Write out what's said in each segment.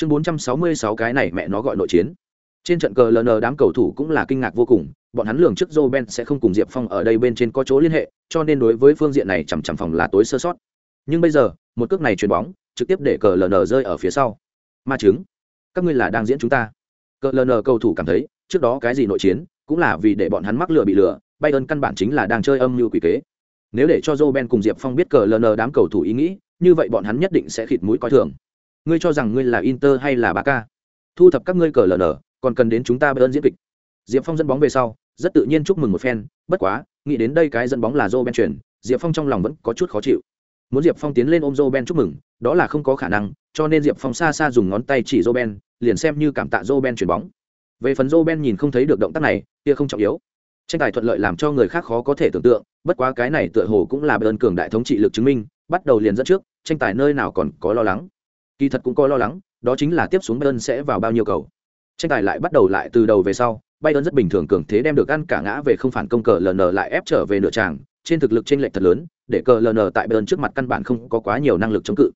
chương bốn trăm sáu mươi sáu cái này mẹ nó gọi nội chiến. Trên trận cờ ln đám cầu thủ cũng là kinh ngạc vô cùng, bọn hắn lường trước joe ben sẽ không cùng diệp phong ở đây bên trên có chỗ liên hệ, cho nên đối với phương diện này chằm chằm phòng là tối sơ sót. Nhưng bây giờ, một cước này chuyền bóng, trực tiếp để cờ ln rơi ở phía sau. Ma chứng các ngươi là đang diễn chúng ta. Cờ ln cầu thủ cảm thấy, trước đó cái gì nội chiến, cũng là vì để bọn hắn mắc lừa bị lừa bay ơn căn bản chính là đang chơi âm mưu quỷ kế. Nếu để cho joe ben cùng diệp phong biết cờ ln đám cầu thủ ý nghĩ, như vậy bọn hắn nhất định sẽ khịt mũi coi thường ngươi cho rằng ngươi là inter hay là bà thu thập các ngươi cờ ln còn cần đến chúng ta bay ơn diễn kịch diệp phong dẫn bóng về sau, rất tự nhiên chúc mừng một phen, bất quá, nghĩ đến đây cái dẫn bóng là joe ben chuyển diệp phong trong lòng vẫn có chút khó chịu. Muốn diệp phong tiến lên ôm joe ben chúc mừng, đó là không có khả năng, cho nên diệp phong xa xa dùng ngón tay chỉ joe ben, liền xem như cảm tạ joe ben chuyển bóng. Về phần joe ben nhìn không thấy được động tác này, kia không trọng yếu. Tranh tài thuận lợi làm cho người khác khó có thể tưởng tượng, bất quá cái này tựa hồ cũng là bơn cường đại thống trị lực chứng minh, bắt đầu liền dẫn trước, tranh tài nơi nào còn có lo lắng kỳ thật cũng có lo lắng, đó chính là tiếp xuống bayern sẽ vào bao nhiêu cầu. Tranh tài lại bắt đầu lại từ đầu về sau, bayern rất bình thường cường thế đem được ăn cả ngã về không phản công cờ ln lại ép trở về nửa tràng, trên thực lực trên lệch thật lớn, để cờ ln tại bayern trước mặt căn bản không có quá nhiều năng lực chống cự.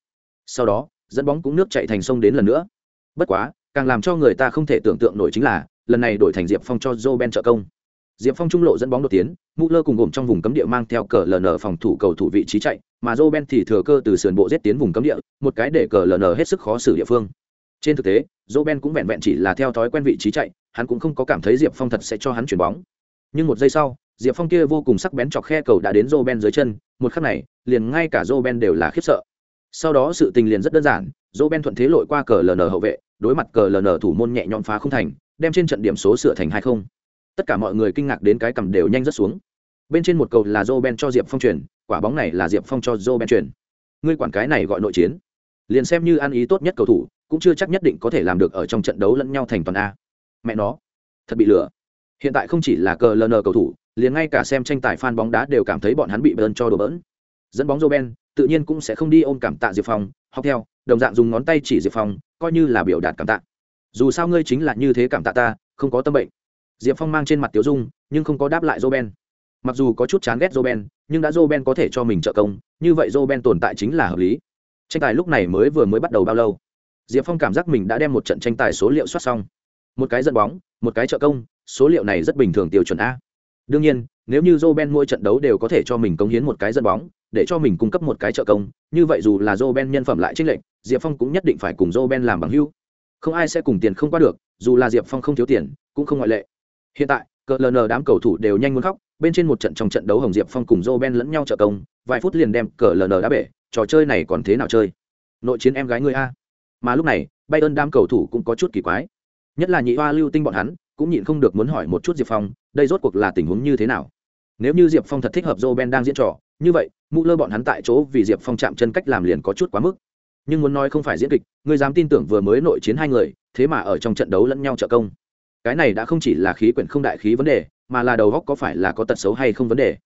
Sau đó, dẫn bóng cũng nước chạy thành sông đến lần nữa. Bất quá, càng làm cho người ta không thể tưởng tượng nổi chính là, lần này đổi thành diệp phong cho joe ben trợ công. Diệp phong trung lộ dẫn bóng đột tiến mũ lơ cùng gồm trong vùng cấm địa mang theo cờ ln phòng thủ cầu thủ vị trí chạy, mà joe ben thì thừa cơ từ sườn bộ giết tiến vùng cấm địa, một cái để cờ ln hết sức khó xử địa phương. Trên thực tế, joe ben cũng vẹn vẹn chỉ là theo thói quen vị trí chạy, hắn cũng không có cảm thấy diệp phong thật sẽ cho hắn chuyển bóng. Nhưng một giây sau, diệp phong kia vô cùng sắc bén chọc khe cầu đã đến joe ben dưới chân, một khắc này, liền ngay cả joe ben đều là khiếp sợ. Sau đó sự tình liền rất đơn giản, joe ben thuận thế lội qua cờ ln hậu vệ, đối mặt cờ ln thủ môn nhẹ nhõm phá không thành, đem trên trận điểm số sửa thành hai không. Tất cả mọi người kinh ngạc đến cái cầm đều nhanh rất xuống bên trên một cầu là joe ben cho diệp phong chuyển quả bóng này là diệp phong cho joe ben chuyển ngươi quản cái này gọi nội chiến. Liền xem như ăn ý tốt nhất cầu thủ, cũng chưa chắc nhất định có thể làm được ở trong trận đấu lẫn nhau thành toàn a. Mẹ nó, thật bị lừa. Hiện tại không chỉ là cờ ln cầu thủ, liền ngay cả xem tranh tài fan bóng đá đều cảm thấy bọn hắn bị bơn cho đồ bỡn. Dẫn bóng joe ben, tự nhiên cũng sẽ không đi ôm cảm tạ diệp phong, học theo, đồng dạng dùng ngón tay chỉ diệp phong, coi như là biểu đạt cảm tạ. Dù sao ngươi chính là như thế cảm tạ ta, không có tâm bệnh. Diệp phong mang trên mặt tiểu dung, nhưng không có đáp lại joe ben mặc dù có chút chán ghét joben nhưng đã joben có thể cho mình trợ công, như vậy joben tồn tại chính là hợp lý. Tranh tài lúc này mới vừa mới bắt đầu bao lâu? Diệp phong cảm giác mình đã đem một trận tranh tài số liệu soát xong. Một cái dẫn bóng, một cái trợ công, số liệu này rất bình thường tiêu chuẩn a. Đương nhiên, nếu như joben mỗi trận đấu đều có thể cho mình cống hiến một cái dẫn bóng, để cho mình cung cấp một cái trợ công, như vậy dù là joben nhân phẩm lại trích lệnh diệp phong cũng nhất định phải cùng joben làm bằng hưu không ai sẽ cùng tiền không qua được, dù là diệp phong không thiếu tiền, cũng không ngoại lệ. Hiện tại cờ ln đám cầu thủ đều nhanh muốn khóc, bên trên một trận trong trận đấu hồng diệp phong cùng joe ben lẫn nhau trợ công, vài phút liền đem cờ ln đá bể, trò chơi này còn thế nào chơi? Nội chiến em gái người a. Mà lúc này bay ơn đám cầu thủ cũng có chút kỳ quái. Nhất là nhị hoa lưu tinh bọn hắn, cũng nhịn không được muốn hỏi một chút diệp phong, đây rốt cuộc là tình huống như thế nào? Nếu như diệp phong thật thích hợp joe ben đang diễn trò, như vậy mũ lơ bọn hắn tại chỗ vì diệp phong chạm chân cách làm liền có chút quá mức. Nhưng muốn nói không phải diễn kịch người dám tin tưởng vừa mới nội chiến hai người, thế mà ở trong trận đấu lẫn nhau trợ công cái này đã không chỉ là khí quyển không đại khí vấn đề, mà là đầu góc có phải là có tật xấu hay không vấn đề.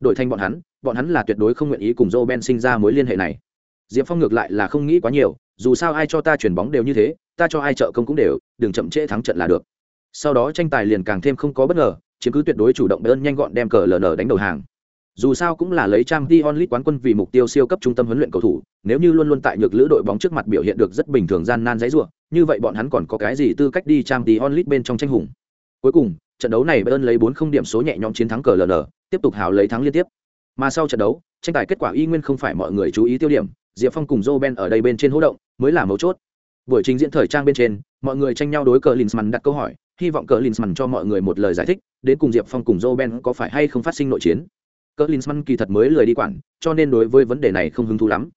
Đổi thành bọn hắn bọn hắn là tuyệt đối không nguyện ý cùng joe ben sinh ra mối liên hệ này. Diệp phong ngược lại là không nghĩ quá nhiều, dù sao ai cho ta chuyển bóng đều như thế, ta cho ai trợ công cũng đều, đừng chậm trễ thắng trận là được. Sau đó tranh tài liền càng thêm không có bất ngờ, chiếm cứ tuyệt đối chủ động đơn nhanh gọn đem cờ ln đánh đầu hàng dù sao cũng là lấy trang t onlit quán quân vì mục tiêu siêu cấp trung tâm huấn luyện cầu thủ, nếu như luôn luôn tại nhược lữ đội bóng trước mặt biểu hiện được rất bình thường gian nan dãy ruộng như vậy bọn hắn còn có cái gì tư cách đi trang t onlit bên trong tranh hùng? Cuối cùng, trận đấu này bayern lấy bốn không điểm số nhẹ nhõm chiến thắng cờ lờ tiếp tục hào lấy thắng liên tiếp. Mà sau trận đấu, tranh tài kết quả y nguyên không phải mọi người chú ý tiêu điểm, diệp phong cùng joe ben ở đây bên trên hỗ động, mới là mấu chốt. Buổi trình diễn thời trang bên trên, mọi người tranh nhau đối cờ linsman đặt câu hỏi, hy vọng cờ linsman cho mọi người một lời giải thích, đến cùng diệp phong cùng joe ben có phải hay không phát sinh nội chiến cờ linsman kỳ thật mới lời đi quản, cho nên đối với vấn đề này không hứng thú lắm.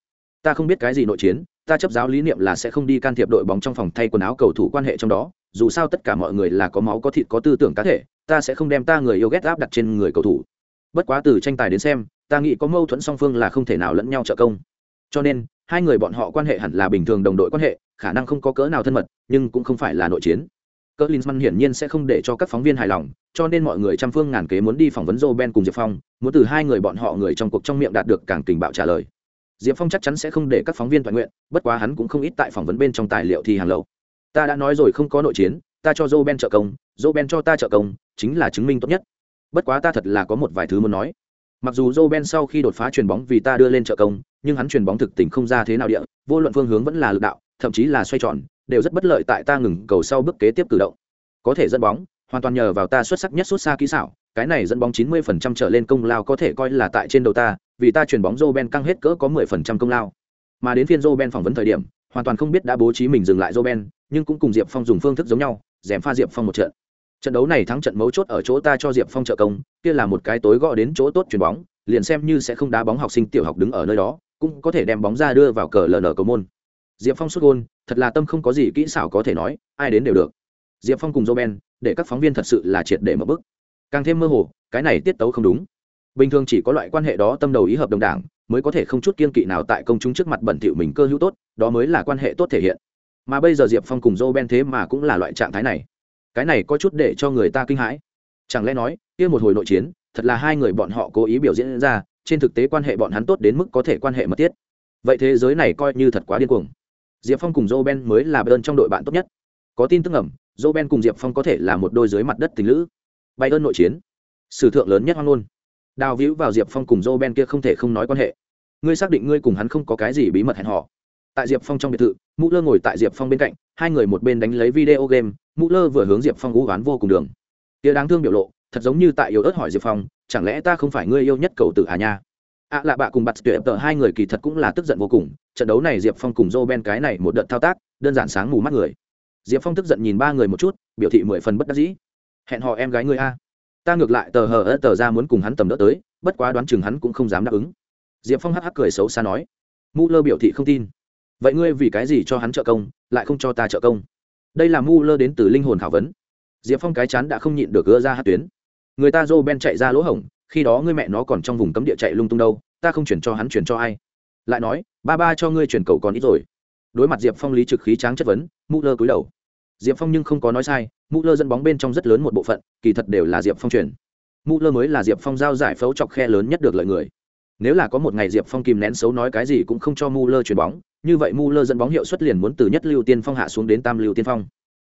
Ta không biết cái gì nội chiến, ta chấp giáo lý niệm là sẽ không đi can thiệp đội bóng trong phòng thay quần áo cầu thủ quan hệ trong đó, dù sao tất cả mọi người là có máu có thịt có tư tưởng cá thể, ta sẽ không đem ta người yêu ghét áp đặt trên người cầu thủ. Bất quá từ tranh tài đến xem, ta nghĩ có mâu thuẫn song phương là không thể nào lẫn nhau trợ công. Cho nên, hai người bọn họ quan hệ hẳn là bình thường đồng đội quan hệ, khả năng không có cỡ nào thân mật, nhưng cũng không phải là nội chiến cỡ linzmann hiển nhiên sẽ không để cho các phóng viên hài lòng, cho nên mọi người trăm phương ngàn kế muốn đi phỏng vấn joe ben cùng diệp phong, muốn từ hai người bọn họ người trong cuộc trong miệng đạt được càng tình bạo trả lời. Diệp phong chắc chắn sẽ không để các phóng viên toàn nguyện, bất quá hắn cũng không ít tại phỏng vấn bên trong tài liệu thì hàng lậu. Ta đã nói rồi không có nội chiến, ta cho joe ben trợ công, joe ben cho ta trợ công, chính là chứng minh tốt nhất. Bất quá ta thật là có một vài thứ muốn nói. Mặc dù joe ben sau khi đột phá chuyền bóng vì ta đưa lên trợ công, nhưng hắn chuyền bóng thực tình không ra thế nào địa, vô luận phương hướng vẫn là lực đạo, thậm chí là xoay tròn đều rất bất lợi tại ta ngừng cầu sau bước kế tiếp cử động. Có thể dẫn bóng, hoàn toàn nhờ vào ta xuất sắc nhất xuất xa kỹ xảo, cái này dẫn bóng 90% trở lên công lao có thể coi là tại trên đầu ta, vì ta chuyển bóng Roben căng hết cỡ có 10% công lao. Mà đến phiên Roben phỏng vấn thời điểm, hoàn toàn không biết đã bố trí mình dừng lại Roben nhưng cũng cùng Diệp Phong dùng phương thức giống nhau dèm pha Diệp Phong một trận. Trận đấu này thắng trận mấu chốt ở chỗ ta cho Diệp Phong trợ công, kia là một cái tối gõ đến chỗ tốt chuyển bóng, liền xem như sẽ không đá bóng học sinh tiểu học đứng ở nơi đó, cũng có thể đem bóng ra đưa vào cờ ln cầu môn diệp phong xuất gôn, thật là tâm không có gì kỹ xảo có thể nói, ai đến đều được. Diệp phong cùng joben để các phóng viên thật sự là triệt để mở bức. Càng thêm mơ hồ, cái này tiết tấu không đúng. Bình thường chỉ có loại quan hệ đó tâm đầu ý hợp đồng đảng, mới có thể không chút kiên kỵ nào tại công chúng trước mặt bẩn thỉu mình cơ hữu tốt, đó mới là quan hệ tốt thể hiện. Mà bây giờ diệp phong cùng joe thế mà cũng là loại trạng thái này. Cái này có chút để cho người ta kinh hãi. Chẳng lẽ nói, kia một hồi nội chiến, thật là hai người bọn họ cố ý biểu diễn ra, trên thực tế quan hệ bọn hắn tốt đến mức có thể quan hệ mật thiết. Vậy thế giới này coi như thật quá điên cuồng diệp phong cùng joe ben mới là bayern trong đội bạn tốt nhất. Có tin tức ẩm joe ben cùng diệp phong có thể là một đôi dưới mặt đất tình lữ. Bayern nội chiến, sử thượng lớn nhất hoang ngôn. Đào víu vào diệp phong cùng joe ben kia không thể không nói quan hệ. Ngươi xác định ngươi cùng hắn không có cái gì bí mật hẹn họ tại diệp phong trong biệt thự mũ lơ ngồi tại diệp phong bên cạnh, hai người một bên đánh lấy video game mũ lơ vừa hướng diệp phong gú oán vô cùng đường. Tia đáng thương biểu lộ, thật giống như tại yếu ớt hỏi diệp phong, chẳng lẽ ta không phải ngươi yêu nhất cầu tử à nha? Ạ à lạ bạ cùng bặt tuyệt tờ hai người kỳ thật cũng là tức giận vô cùng, trận đấu này diệp phong cùng joe ben cái này một đợt thao tác, đơn giản sáng mù mắt người. Diệp phong tức giận nhìn ba người một chút, biểu thị mười phần bất đắc dĩ. Hẹn họ em gái ngươi a. Ta ngược lại tờ hờ ớt tờ ra muốn cùng hắn tầm đỡ tới, bất quá đoán chừng hắn cũng không dám đáp ứng. Diệp phong hắc hắc cười xấu xa nói. Mu lơ biểu thị không tin. Vậy ngươi vì cái gì cho hắn trợ công, lại không cho ta trợ công? Đây là mu lơ đến từ linh hồn khảo vấn. Diệp phong cái chán đã không nhịn được gỡ ra hát tuyến. Người ta dô ben chạy ra lỗ hổng khi đó ngươi mẹ nó còn trong vùng cấm địa chạy lung tung đâu, ta không chuyển cho hắn chuyển cho ai. Lại nói, ba ba cho ngươi chuyển cầu còn ít rồi. Đối mặt diệp phong lý trực khí tráng chất vấn mũ lơ cúi đầu. Diệp phong nhưng không có nói sai mũ lơ dẫn bóng bên trong rất lớn một bộ phận, kỳ thật đều là diệp phong chuyển. Mũ lơ mới là diệp phong giao giải phẫu chọc khe lớn nhất được lợi người. Nếu là có một ngày diệp phong kìm nén xấu nói cái gì cũng không cho mu lơ chuyển bóng, như vậy mu lơ dẫn bóng hiệu suất liền muốn từ nhất lưu tiên phong hạ xuống đến tam lưu tiên phong.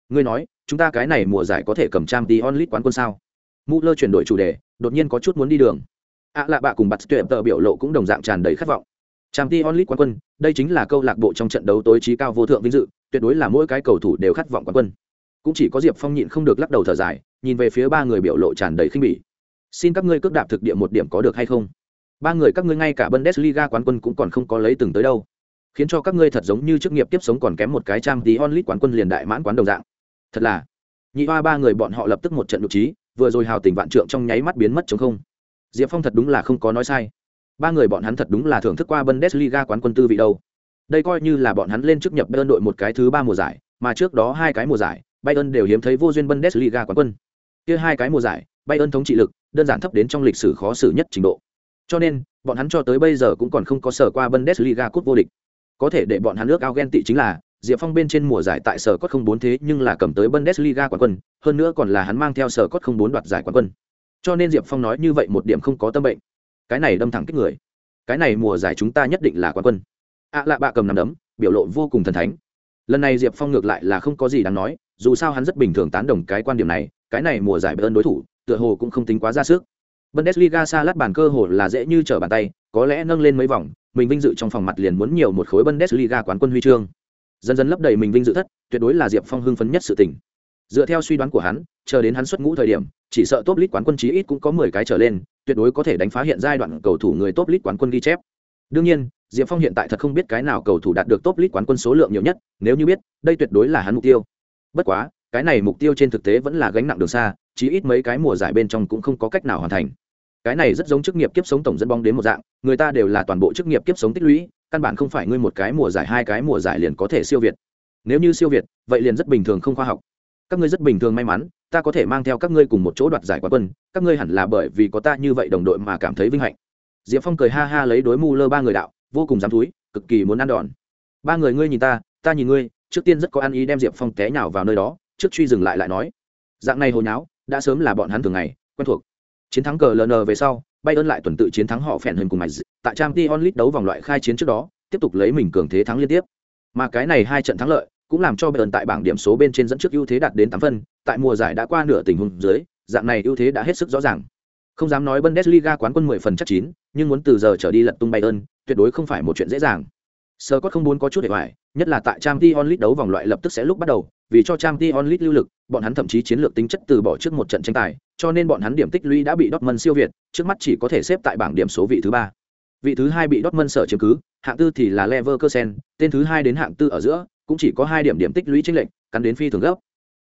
Ngươi nói, chúng ta cái này mùa giải có thể cầm trang t onlit quán quân sao? Mu lơ chuyển đổi chủ đề, đột nhiên có chút muốn đi đường. Ạ lạ bạ cùng bặt tuyệt tờ biểu lộ cũng đồng dạng tràn đầy khát vọng. Trang t onlit quán quân, đây chính là câu lạc bộ trong trận đấu tối trí cao vô thượng vinh dự, tuyệt đối là mỗi cái cầu thủ đều khát vọng quán quân. Cũng chỉ có diệp phong nhịn không được lắc đầu thở dài, nhìn về phía ba người biểu lộ tràn đầy khinh bỉ. Xin các ngươi cước đạp thực địa một điểm có được hay không? Ba người các ngươi ngay cả bundesliga quán quân cũng còn không có lấy từng tới đâu. Khiến cho các ngươi thật giống như chức nghiệp tiếp sống còn kém một cái trang tí onlit quán quân liền đại mãn quán đồng dạng. Thật là, nhị hoa ba người bọn họ lập tức một trận nhục trí vừa rồi hào tình vạn trượng trong nháy mắt biến mất chống không. Diệp phong thật đúng là không có nói sai. Ba người bọn hắn thật đúng là thưởng thức qua bundesliga quán quân tư vị đâu. Đây coi như là bọn hắn lên chức nhập bayern đội một cái thứ ba mùa giải, mà trước đó hai cái mùa giải, bayern đều hiếm thấy vô duyên bundesliga quán quân. Kia hai cái mùa giải, bayern thống trị lực, đơn giản thấp đến trong lịch sử khó xử nhất trình độ. Cho nên, bọn hắn cho tới bây giờ cũng còn không có sở qua bundesliga cúp vô địch. Có thể để bọn hắn nước ao ghen tị chính là Diệp Phong bên trên mùa giải tại sở cốt không bốn thế nhưng là cầm tới Bundesliga quán quân, hơn nữa còn là hắn mang theo sở cốt không bốn đoạt giải quán quân. Cho nên Diệp Phong nói như vậy một điểm không có tâm bệnh. Cái này đâm thẳng kích người. Cái này mùa giải chúng ta nhất định là quán quân. À lạ bạ cầm nắm đấm, biểu lộ vô cùng thần thánh. Lần này Diệp Phong ngược lại là không có gì đáng nói, dù sao hắn rất bình thường tán đồng cái quan điểm này, cái này mùa giải ơn đối thủ, tựa hồ cũng không tính quá ra sức. Bundesliga xa lát bàn cơ hồ là dễ như trở bàn tay, có lẽ nâng lên mấy vòng, mình vinh dự trong phòng mặt liền muốn nhiều một khối Bundesliga quán quân huy chương dần dần lấp đầy mình vinh dự thất, tuyệt đối là diệp phong hưng phấn nhất sự tình. Dựa theo suy đoán của hắn, chờ đến hắn xuất ngũ thời điểm, chỉ sợ top list quán quân chí ít cũng có mười cái trở lên, tuyệt đối có thể đánh phá hiện giai đoạn cầu thủ người top list quán quân ghi chép. Đương nhiên, diệp phong hiện tại thật không biết cái nào cầu thủ đạt được top list quán quân số lượng nhiều nhất, nếu như biết, đây tuyệt đối là hắn mục tiêu. Bất quá, cái này mục tiêu trên thực tế vẫn là gánh nặng đường xa, chí ít mấy cái mùa giải bên trong cũng không có cách nào hoàn thành. Cái này rất giống chức nghiệp kiếp sống tổng dẫn bóng đến một dạng, người ta đều là toàn bộ chức nghiệp kiếp sống tích lũy căn bản không phải ngươi một cái mùa giải, hai cái mùa giải liền có thể siêu việt. Nếu như siêu việt, vậy liền rất bình thường không khoa học. Các ngươi rất bình thường may mắn, ta có thể mang theo các ngươi cùng một chỗ đoạt giải quán quân, các ngươi hẳn là bởi vì có ta như vậy đồng đội mà cảm thấy vinh hạnh. Diệp phong cười ha ha lấy đối mù lơ ba người đạo, vô cùng dám thúi, cực kỳ muốn ăn đòn. Ba người ngươi nhìn ta ta nhìn ngươi, trước tiên rất có ăn ý đem diệp phong té nhào vào nơi đó, trước truy dừng lại lại nói. Dạng này hồi nháo, đã sớm là bọn hắn thường ngày, quen thuộc. Chiến thắng cờ ln về sau Bayern lại tuần tự chiến thắng họ phèn hơn cùng mạch tại Champions League đấu vòng loại khai chiến trước đó, tiếp tục lấy mình cường thế thắng liên tiếp. Mà cái này hai trận thắng lợi, cũng làm cho Bayern tại bảng điểm số bên trên dẫn trước ưu thế đạt đến 8 phân, tại mùa giải đã qua nửa tình huống dưới, dạng này ưu thế đã hết sức rõ ràng. Không dám nói Bundesliga quán quân 10 phần chắc chín, nhưng muốn từ giờ trở đi lật tung Bayern, tuyệt đối không phải một chuyện dễ dàng. Scott không muốn có chút để hoài, nhất là tại Champions League đấu vòng loại lập tức sẽ lúc bắt đầu, vì cho trang Champions onlit lưu lực, bọn hắn thậm chí chiến lược tính chất từ bỏ trước một trận tranh tài, cho nên bọn hắn điểm tích lũy đã bị Dortmund siêu việt, trước mắt chỉ có thể xếp tại bảng điểm số vị thứ ba. Vị thứ hai bị Dortmund sở chiếm cứ, hạng tư thì là Leverkusen, tên thứ hai đến hạng tư ở giữa, cũng chỉ có hai điểm điểm tích lũy chênh lệch, cắn đến phi thường gấp.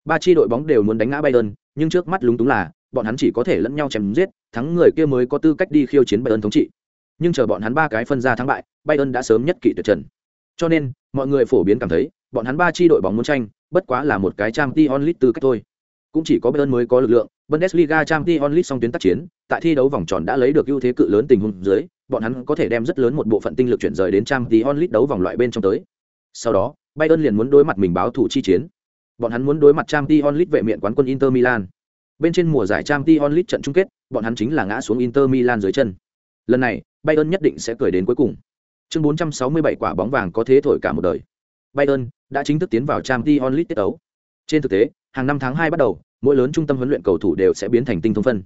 Ba chi đội bóng đều muốn đánh ngã Bayern, nhưng trước mắt lúng túng là, bọn hắn chỉ có thể lẫn nhau chém giết, thắng người kia mới có tư cách đi khiêu chiến Bayern thống trị. Nhưng chờ bọn hắn ba cái phân ra thắng bại, Bayern đã sớm nhất kỵ tuyệt trần. Cho nên, mọi người phổ biến cảm thấy, bọn hắn ba chi đội bóng muốn tranh, bất quá là một cái trang t onlit tư cách thôi. Cũng chỉ có Bayern mới có lực lượng, Bundesliga trang t onlit song tuyến tác chiến, tại thi đấu vòng tròn đã lấy được ưu thế cự lớn tình huống dưới, bọn hắn có thể đem rất lớn một bộ phận tinh lực chuyển rời đến trang t onlit đấu vòng loại bên trong tới. Sau đó, Bayern liền muốn đối mặt mình báo thủ chi chiến. Bọn hắn muốn đối mặt trang t onlit vệ miện quán quân Inter Milan. Bên trên mùa giải trang t onlit trận chung kết, bọn hắn chính là ngã xuống Inter Milan dưới chân. Lần này, Bayern nhất định sẽ cười đến cuối cùng. Chương 467 quả bóng vàng có thế thổi cả một đời. Bayern đã chính thức tiến vào Champions League tiết đấu. Trên thực tế, hàng năm tháng 2 bắt đầu, mỗi lớn trung tâm huấn luyện cầu thủ đều sẽ biến thành tinh thông phân.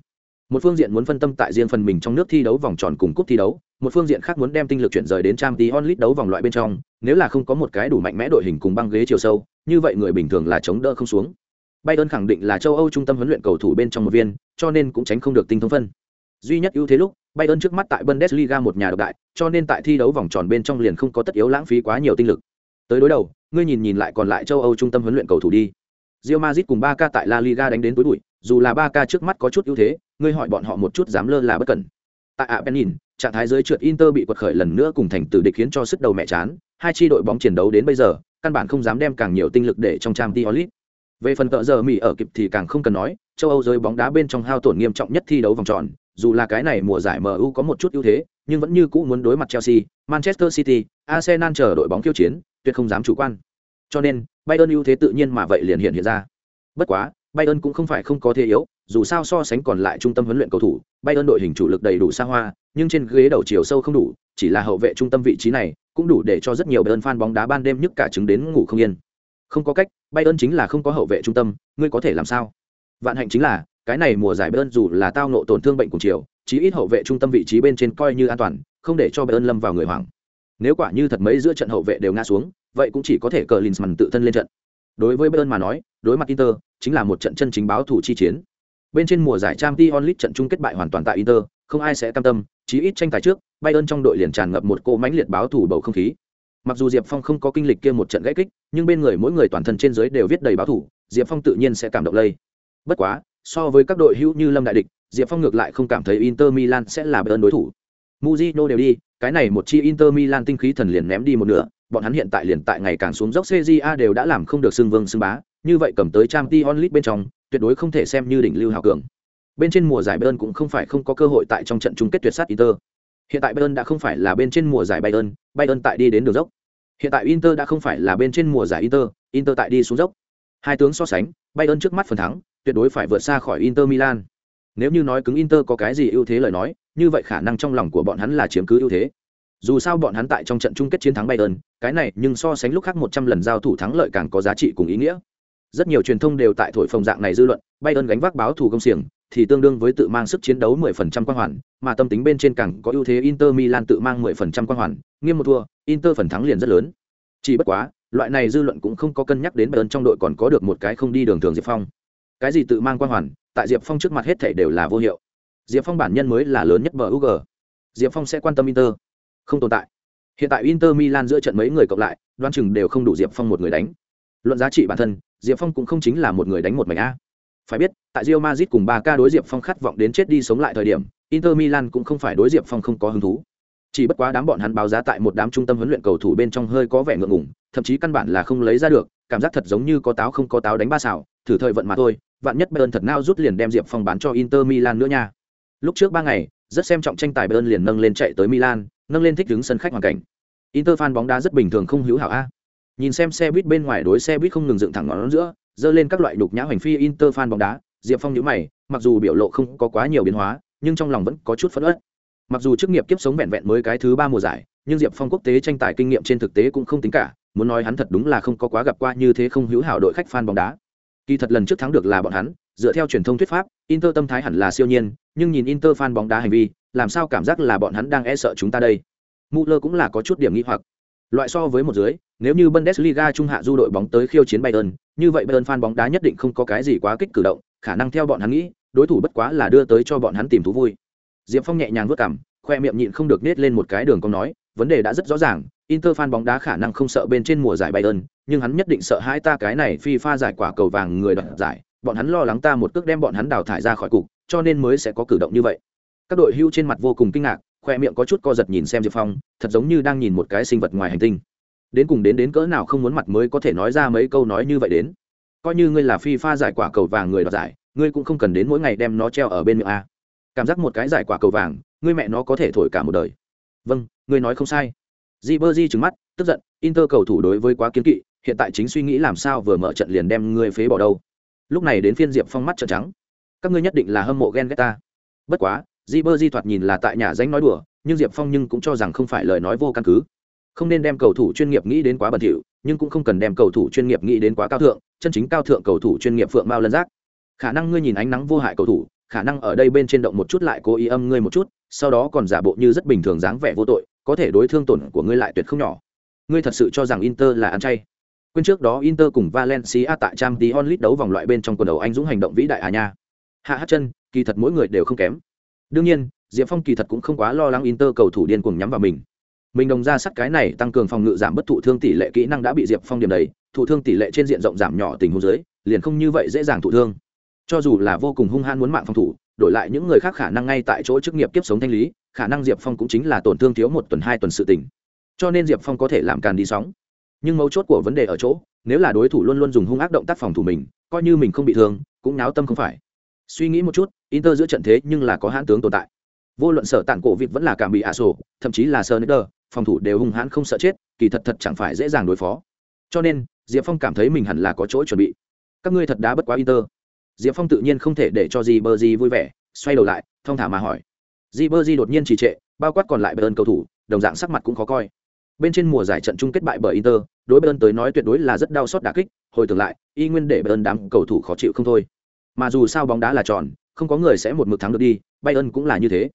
Một phương diện muốn phân tâm tại riêng phần mình trong nước thi đấu vòng tròn cùng cúp thi đấu, một phương diện khác muốn đem tinh lực chuyển rời đến Champions League đấu vòng loại bên trong, nếu là không có một cái đủ mạnh mẽ đội hình cùng băng ghế chiều sâu, như vậy người bình thường là chống đỡ không xuống. Bayern khẳng định là châu Âu trung tâm huấn luyện cầu thủ bên trong một viên, cho nên cũng tránh không được tinh thông phân. Duy nhất ưu thế lúc, Bayern trước mắt tại Bundesliga một nhà độc đại, cho nên tại thi đấu vòng tròn bên trong liền không có tất yếu lãng phí quá nhiều tinh lực. Tới đối đầu, ngươi nhìn nhìn lại còn lại châu Âu trung tâm huấn luyện cầu thủ đi. Real Madrid cùng Barca tại La Liga đánh đến tối bụi, dù là Barca trước mắt có chút ưu thế, ngươi hỏi bọn họ một chút dám lơ là bất cẩn. Tại Apenin, trạng thái dưới trượt Inter bị quật khởi lần nữa cùng thành tử địch khiến cho sức đầu mẹ chán, hai chi đội bóng chiến đấu đến bây giờ, căn bản không dám đem càng nhiều tinh lực để trong trang League. Về phần cỡ giờ Mỹ ở kịp thì càng không cần nói, châu Âu giới bóng đá bên trong hao tổn nghiêm trọng nhất thi đấu vòng tròn, dù là cái này mùa giải MU có một chút ưu thế, nhưng vẫn như cũ muốn đối mặt Chelsea, Manchester City, Arsenal chờ đội bóng khiêu chiến, tuyệt không dám chủ quan. Cho nên, Bayern ưu thế tự nhiên mà vậy liền hiện hiện ra. Bất quá, Bayern cũng không phải không có thế yếu, dù sao so sánh còn lại trung tâm huấn luyện cầu thủ, Bayern đội hình chủ lực đầy đủ xa hoa, nhưng trên ghế đầu chiều sâu không đủ, chỉ là hậu vệ trung tâm vị trí này, cũng đủ để cho rất nhiều Bayern fan bóng đá ban đêm nhức cả trứng đến ngủ không yên. Không có cách, Bayern chính là không có hậu vệ trung tâm, ngươi có thể làm sao? Vạn hạnh chính là, cái này mùa giải Bayern dù là tao ngộ tổn thương bệnh cùng chiều, chí ít hậu vệ trung tâm vị trí bên trên coi như an toàn, không để cho Bayern lâm vào người hoảng. Nếu quả như thật mấy giữa trận hậu vệ đều ngã xuống, vậy cũng chỉ có thể cờ Linsman tự thân lên trận. Đối với Bayern mà nói, đối mặt Inter, chính là một trận chân chính báo thủ chi chiến. Bên trên mùa giải Champions League trận chung kết bại hoàn toàn tại Inter, không ai sẽ cam tâm, chí ít tranh tài trước, Bayern trong đội liền tràn ngập một cô mãnh liệt báo thủ bầu không khí. Mặc dù Diệp Phong không có kinh lịch kia một trận gãy kích, nhưng bên người mỗi người toàn thân trên dưới đều viết đầy báo thủ, Diệp Phong tự nhiên sẽ cảm động lây. Bất quá, so với các đội hữu như Lâm đại địch, Diệp Phong ngược lại không cảm thấy Inter Milan sẽ là Bayern đối thủ. muzino đều đi, cái này một chi Inter Milan tinh khí thần liền ném đi một nửa, bọn hắn hiện tại liền tại ngày càng xuống dốc CJA đều đã làm không được xưng vương xưng bá, như vậy cầm tới Champions League bên trong, tuyệt đối không thể xem như đỉnh lưu hào cường. Bên trên mùa giải Bayern cũng không phải không có cơ hội tại trong trận chung kết tuyệt sát Inter. Hiện tại Bayern đã không phải là bên trên mùa giải Bayern, Bayern tại đi đến đường dốc. Hiện tại Inter đã không phải là bên trên mùa giải Inter, Inter tại đi xuống dốc. Hai tướng so sánh, Bayern trước mắt phần thắng, tuyệt đối phải vượt xa khỏi Inter Milan. Nếu như nói cứng Inter có cái gì ưu thế lời nói, như vậy khả năng trong lòng của bọn hắn là chiếm cứ ưu thế. Dù sao bọn hắn tại trong trận chung kết chiến thắng Bayern, cái này nhưng so sánh lúc khác 100 lần giao thủ thắng lợi càng có giá trị cùng ý nghĩa. Rất nhiều truyền thông đều tại thổi phồng dạng này dư luận, Bayern gánh vác báo thủ công xiềng, thì tương đương với tự mang sức chiến đấu 10% quan hoàn, mà tâm tính bên trên càng có ưu thế Inter Milan tự mang 10% quan hoàn, nghiêm một thua, Inter phần thắng liền rất lớn. Chỉ bất quá, loại này dư luận cũng không có cân nhắc đến Bayern trong đội còn có được một cái không đi đường thường Diệp Phong. Cái gì tự mang quan hoàn, tại Diệp Phong trước mặt hết thảy đều là vô hiệu. Diệp Phong bản nhân mới là lớn nhất BUG. Diệp Phong sẽ quan tâm Inter, không tồn tại. Hiện tại Inter Milan giữa trận mấy người cộng lại, đoan chừng đều không đủ Diệp Phong một người đánh. Luận giá trị bản thân, Diệp Phong cũng không chính là một người đánh một mảnh a. Phải biết, tại Real Madrid cùng Barca đối Diệp Phong khát vọng đến chết đi sống lại thời điểm, Inter Milan cũng không phải đối Diệp Phong không có hứng thú. Chỉ bất quá đám bọn hắn báo giá tại một đám trung tâm huấn luyện cầu thủ bên trong hơi có vẻ ngượng ngùng, thậm chí căn bản là không lấy ra được, cảm giác thật giống như có táo không có táo đánh ba xảo, thử thời vận mà thôi, vạn nhất Bayern thật nao rút liền đem Diệp Phong bán cho Inter Milan nữa nha. Lúc trước ba ngày, rất xem trọng tranh tài Bayern liền nâng lên chạy tới Milan, nâng lên thích đứng sân khách hoàn cảnh. Inter fan bóng đá rất bình thường không hữu hảo a. Nhìn xem xe buýt bên ngoài đối xe buýt không ngừng dựng thẳng ngón giữa, dơ lên các loại đục nhã hoành phi Inter fan bóng đá, Diệp Phong nhíu mày, mặc dù biểu lộ không có quá nhiều biến hóa, nhưng trong lòng vẫn có chút phẫn uất. Mặc dù chức nghiệp kiếp sống vẹn vẹn mới cái thứ ba mùa giải, nhưng Diệp Phong quốc tế tranh tài kinh nghiệm trên thực tế cũng không tính cả, muốn nói hắn thật đúng là không có quá gặp qua như thế không hữu hảo đội khách fan bóng đá. Kỳ thật lần trước thắng được là bọn hắn, dựa theo truyền thông thuyết pháp, Inter tâm thái hẳn là siêu nhiên, nhưng nhìn Inter fan bóng đá hành vi, làm sao cảm giác là bọn hắn đang e sợ chúng ta đây. Müller cũng là có chút điểm nghi hoặc. Loại so với một dưới, nếu như Bundesliga trung hạ du đội bóng tới khiêu chiến Bayern, như vậy Bayern fan bóng đá nhất định không có cái gì quá kích cử động, khả năng theo bọn hắn nghĩ, đối thủ bất quá là đưa tới cho bọn hắn tìm thú vui. Diệp Phong nhẹ nhàng vuốt cằm, khoe miệng nhịn không được nết lên một cái đường cong nói, vấn đề đã rất rõ ràng, Inter fan bóng đá khả năng không sợ bên trên mùa giải Bayern, nhưng hắn nhất định sợ hãi ta cái này phi pha giải quả cầu vàng người đoạt giải, bọn hắn lo lắng ta một cước đem bọn hắn đào thải ra khỏi cục, cho nên mới sẽ có cử động như vậy. Các đội hưu trên mặt vô cùng kinh ngạc, khoe miệng có chút co giật nhìn xem Diệp Phong, thật giống như đang nhìn một cái sinh vật ngoài hành tinh. Đến cùng đến đến cỡ nào không muốn mặt mới có thể nói ra mấy câu nói như vậy đến. Coi như ngươi là phi pha giải quả cầu vàng người đoạt giải, ngươi cũng không cần đến mỗi ngày đem nó treo ở bên miệng a. Cảm giác một cái giải quả cầu vàng, ngươi mẹ nó có thể thổi cả một đời. Vâng, ngươi nói không sai Di Berzi trừng mắt, tức giận, Inter cầu thủ đối với quá kiến kỵ, hiện tại chính suy nghĩ làm sao vừa mở trận liền đem ngươi phế bỏ đâu. Lúc này đến phiên Diệp Phong mắt trợn trắng. Các ngươi nhất định là hâm mộ ghen ghét ta. Bất quá, Di Bơ Di thoạt nhìn là tại nhà danh nói đùa, nhưng Diệp Phong nhưng cũng cho rằng không phải lời nói vô căn cứ. Không nên đem cầu thủ chuyên nghiệp nghĩ đến quá bẩn thỉu, nhưng cũng không cần đem cầu thủ chuyên nghiệp nghĩ đến quá cao thượng, chân chính cao thượng cầu thủ chuyên nghiệp phượng mao lân giác. Khả năng ngươi nhìn ánh nắng vô hại cầu thủ, khả năng ở đây bên trên động một chút lại cố ý âm ngươi một chút, sau đó còn giả bộ như rất bình thường dáng vẻ vô tội, có thể đối thương tổn của ngươi lại tuyệt không nhỏ ngươi thật sự cho rằng inter là ăn chay quên trước đó inter cùng valencia tại Champions League đấu vòng loại bên trong quần đầu anh dũng hành động vĩ đại à nha. Hạ hất chân, kỳ thật mỗi người đều không kém. Đương nhiên, diệp phong kỳ thật cũng không quá lo lắng inter cầu thủ điên cuồng nhắm vào mình. Mình đồng ra sắt cái này tăng cường phòng ngự giảm bất thụ thương tỷ lệ kỹ năng đã bị diệp phong điểm đầy, thụ thương tỷ lệ trên diện rộng giảm nhỏ tình huống dưới, liền không như vậy dễ dàng thụ thương. Cho dù là vô cùng hung hãn muốn mạng phòng thủ, đổi lại những người khác khả năng ngay tại chỗ chức nghiệp kiếp sống thanh lý, khả năng diệp phong cũng chính là tổn thương thiếu một tuần, hai tuần sự tỉnh. cho nên diệp phong có thể làm càn đi sóng nhưng mấu chốt của vấn đề ở chỗ, nếu là đối thủ luôn luôn dùng hung ác động tác phòng thủ mình, coi như mình không bị thương, cũng náo tâm không phải. Suy nghĩ một chút, inter giữa trận thế nhưng là có hãn tướng tồn tại. Vô luận sở tản cổ vịt vẫn là cảm bị ả sổ, thậm chí là sơ nơ phòng thủ đều hung hãn không sợ chết, kỳ thật thật chẳng phải dễ dàng đối phó. Cho nên, diệp phong cảm thấy mình hẳn là có chỗ chuẩn bị. Các ngươi thật đã bất quá inter. Diệp phong tự nhiên không thể để cho gì bơ gì vui vẻ, xoay đầu lại, thong thả mà hỏi. Di bơ di đột nhiên trì trệ, bao quát còn lại bờ ơn cầu thủ, đồng dạng sắc mặt cũng khó coi bên trên mùa giải trận chung kết bại bởi inter, đối bayern tới nói tuyệt đối là rất đau xót đả kích, hồi tưởng lại, y nguyên để bayern đám cầu thủ khó chịu không thôi. Mà dù sao bóng đá là tròn, không có người sẽ một mực thắng được đi, bayern cũng là như thế.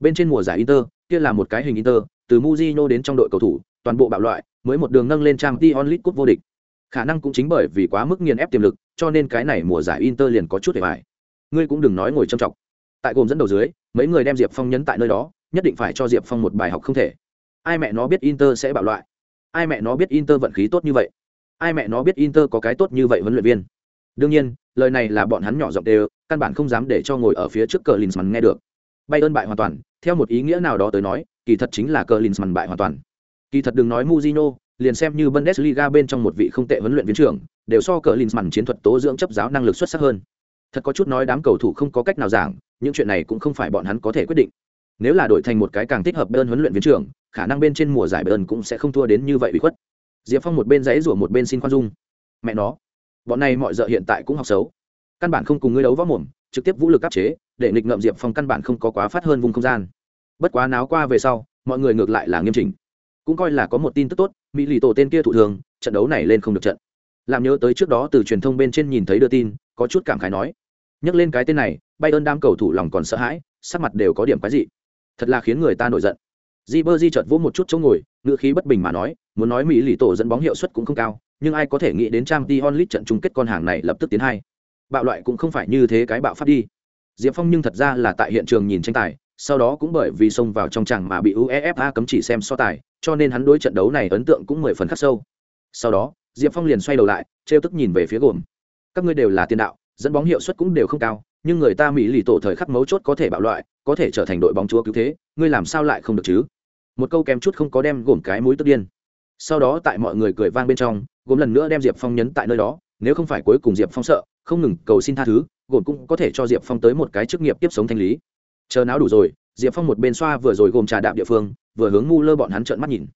Bên trên mùa giải inter, kia là một cái hình inter, từ Mujino đến trong đội cầu thủ, toàn bộ bạo loại, mới một đường nâng lên trang t cúp vô địch. Khả năng cũng chính bởi vì quá mức nghiền ép tiềm lực, cho nên cái này mùa giải inter liền có chút để bại. ngươi cũng đừng nói ngồi trầm trọng tại gồm dẫn đầu dưới, mấy người đem diệp phong nhấn tại nơi đó, nhất định phải cho diệp phong một bài học không thể ai mẹ nó biết inter sẽ bạo loại? Ai mẹ nó biết inter vận khí tốt như vậy? Ai mẹ nó biết inter có cái tốt như vậy huấn luyện viên? Đương nhiên, lời này là bọn hắn nhỏ giọng đều, căn bản không dám để cho ngồi ở phía trước cờ linsman nghe được. Bay ơn bại hoàn toàn, theo một ý nghĩa nào đó tới nói, kỳ thật chính là cờ linsman bại hoàn toàn. Kỳ thật đừng nói muzino liền xem như bundesliga bên trong một vị không tệ huấn luyện viên trưởng, đều so cờ linsman chiến thuật tố dưỡng chấp giáo năng lực xuất sắc hơn. Thật có chút nói đám cầu thủ không có cách nào giảng, những chuyện này cũng không phải bọn hắn có thể quyết định nếu là đổi thành một cái càng thích hợp bên huấn luyện viên trưởng, khả năng bên trên mùa giải bên cũng sẽ không thua đến như vậy bị khuất. Diệp phong một bên giấy rủa một bên xin khoan dung. Mẹ nó, bọn này mọi d hiện tại cũng học xấu. Căn bản không cùng ngươi đấu võ mồm, trực tiếp vũ lực áp chế, để nghịch ngợm diệp phong căn bản không có quá phát hơn vùng không gian. Bất quá náo qua về sau, mọi người ngược lại là nghiêm chỉnh. Cũng coi là có một tin tức tốt, mỹ lì tổ tên kia thủ thường, trận đấu này lên không được trận. Làm nhớ tới trước đó từ truyền thông bên trên nhìn thấy đưa tin, có chút cảm khái nói. Nhắc lên cái tên này bay ơn đam cầu thủ lòng còn sợ hãi, sắc mặt đều có điểm cái gì thật là khiến người ta nổi giận. Di bơ di chợt vỗ một chút chỗ ngồi ngựa khí bất bình mà nói, muốn nói mỹ lì tổ dẫn bóng hiệu suất cũng không cao, nhưng ai có thể nghĩ đến trang t onlit trận chung kết con hàng này lập tức tiến hai. Bạo loại cũng không phải như thế cái bạo phát đi. Diệp phong nhưng thật ra là tại hiện trường nhìn tranh tài, sau đó cũng bởi vì xông vào trong tràng mà bị uefa cấm chỉ xem so tài, cho nên hắn đối trận đấu này ấn tượng cũng mười phần khắc sâu. Sau đó, diệp phong liền xoay đầu lại, trêu tức nhìn về phía gồm. Các ngươi đều là tiền đạo, dẫn bóng hiệu suất cũng đều không cao nhưng người ta mỹ lì tổ thời khắc mấu chốt có thể bạo loại, có thể trở thành đội bóng chúa cứu thế, ngươi làm sao lại không được chứ? Một câu kém chút không có đem gồm cái mũi tức điên. Sau đó tại mọi người cười vang bên trong, gồm lần nữa đem diệp phong nhấn tại nơi đó, nếu không phải cuối cùng diệp phong sợ, không ngừng cầu xin tha thứ, gồm cũng có thể cho diệp phong tới một cái chức nghiệp tiếp sống thanh lý. Chờ não đủ rồi, diệp phong một bên xoa vừa rồi gồm trà đạm địa phương, vừa hướng ngu lơ bọn hắn trợn mắt nhìn.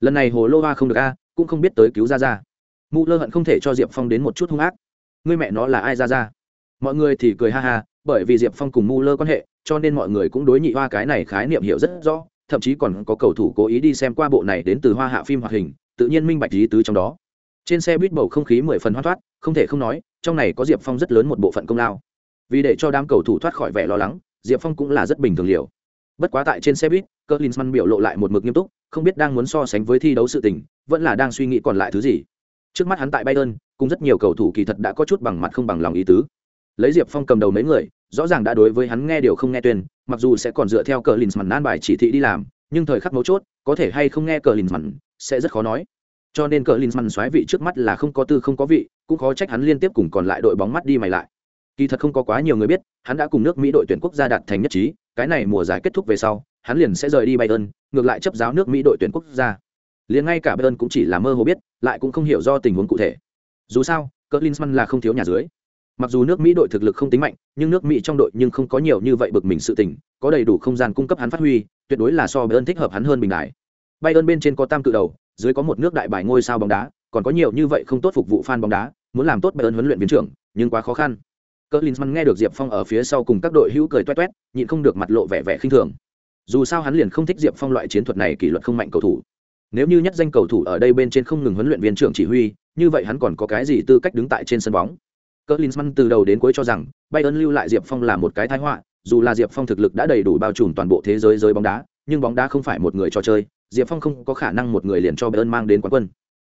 Lần này hồ lô hoa không được a, cũng không biết tới cứu ra ra mu lơ hận không thể cho diệp phong đến một chút hung ác. Ngươi mẹ nó là ai ra ra mọi người thì cười ha ha, bởi vì diệp phong cùng mu lơ quan hệ, cho nên mọi người cũng đối nhị hoa cái này khái niệm hiểu rất rõ, thậm chí còn có cầu thủ cố ý đi xem qua bộ này đến từ hoa hạ phim hoạt hình, tự nhiên minh bạch lý tứ trong đó. Trên xe buýt bầu không khí mười phần hoa thoát, không thể không nói, trong này có diệp phong rất lớn một bộ phận công lao. Vì để cho đám cầu thủ thoát khỏi vẻ lo lắng, diệp phong cũng là rất bình thường liều. Bất quá tại trên xe buýt cơ linsman biểu lộ lại một mực nghiêm túc, không biết đang muốn so sánh với thi đấu sự tình, vẫn là đang suy nghĩ còn lại thứ gì. Trước mắt hắn tại bayern, cùng rất nhiều cầu thủ kỳ thật đã có chút bằng mặt không bằng lòng ý tứ lấy diệp phong cầm đầu mấy người, rõ ràng đã đối với hắn nghe điều không nghe tuyên, mặc dù sẽ còn dựa theo cờ linsman nan bài chỉ thị đi làm, nhưng thời khắc mấu chốt, có thể hay không nghe cờ linsman sẽ rất khó nói. Cho nên cờ linsman xoáy vị trước mắt là không có tư không có vị, cũng khó trách hắn liên tiếp cùng còn lại đội bóng mắt đi mày lại. Kỳ thật không có quá nhiều người biết, hắn đã cùng nước mỹ đội tuyển quốc gia đạt thành nhất trí, cái này mùa giải kết thúc về sau, hắn liền sẽ rời đi bayern, ngược lại chấp giáo nước mỹ đội tuyển quốc gia. Liền ngay cả bayern cũng chỉ là mơ hồ biết, lại cũng không hiểu do tình huống cụ thể. Dù sao, cờ linsman là không thiếu nhà dưới mặc dù nước mỹ đội thực lực không tính mạnh, nhưng nước mỹ trong đội nhưng không có nhiều như vậy bực mình sự tình, có đầy đủ không gian cung cấp hắn phát huy, tuyệt đối là so với ơn thích hợp hắn hơn bình đại. Bayern bên trên có tam cự đầu, dưới có một nước đại bài ngôi sao bóng đá, còn có nhiều như vậy không tốt phục vụ fan bóng đá, muốn làm tốt bayern huấn luyện viên trưởng, nhưng quá khó khăn. Cỡ linsman nghe được diệp phong ở phía sau cùng các đội hữu cười toét toét, nhịn không được mặt lộ vẻ vẻ khinh thường. Dù sao hắn liền không thích diệp phong loại chiến thuật này kỷ luật không mạnh cầu thủ. Nếu như nhất danh cầu thủ ở đây bên trên không ngừng huấn luyện viên trưởng chỉ huy, như vậy hắn còn có cái gì tư cách đứng tại trên sân bóng? Cỡ linsman từ đầu đến cuối cho rằng, bayern lưu lại diệp phong là một cái thái họa, dù là diệp phong thực lực đã đầy đủ bao trùm toàn bộ thế giới giới bóng đá, nhưng bóng đá không phải một người trò chơi, diệp phong không có khả năng một người liền cho bayern mang đến quán quân.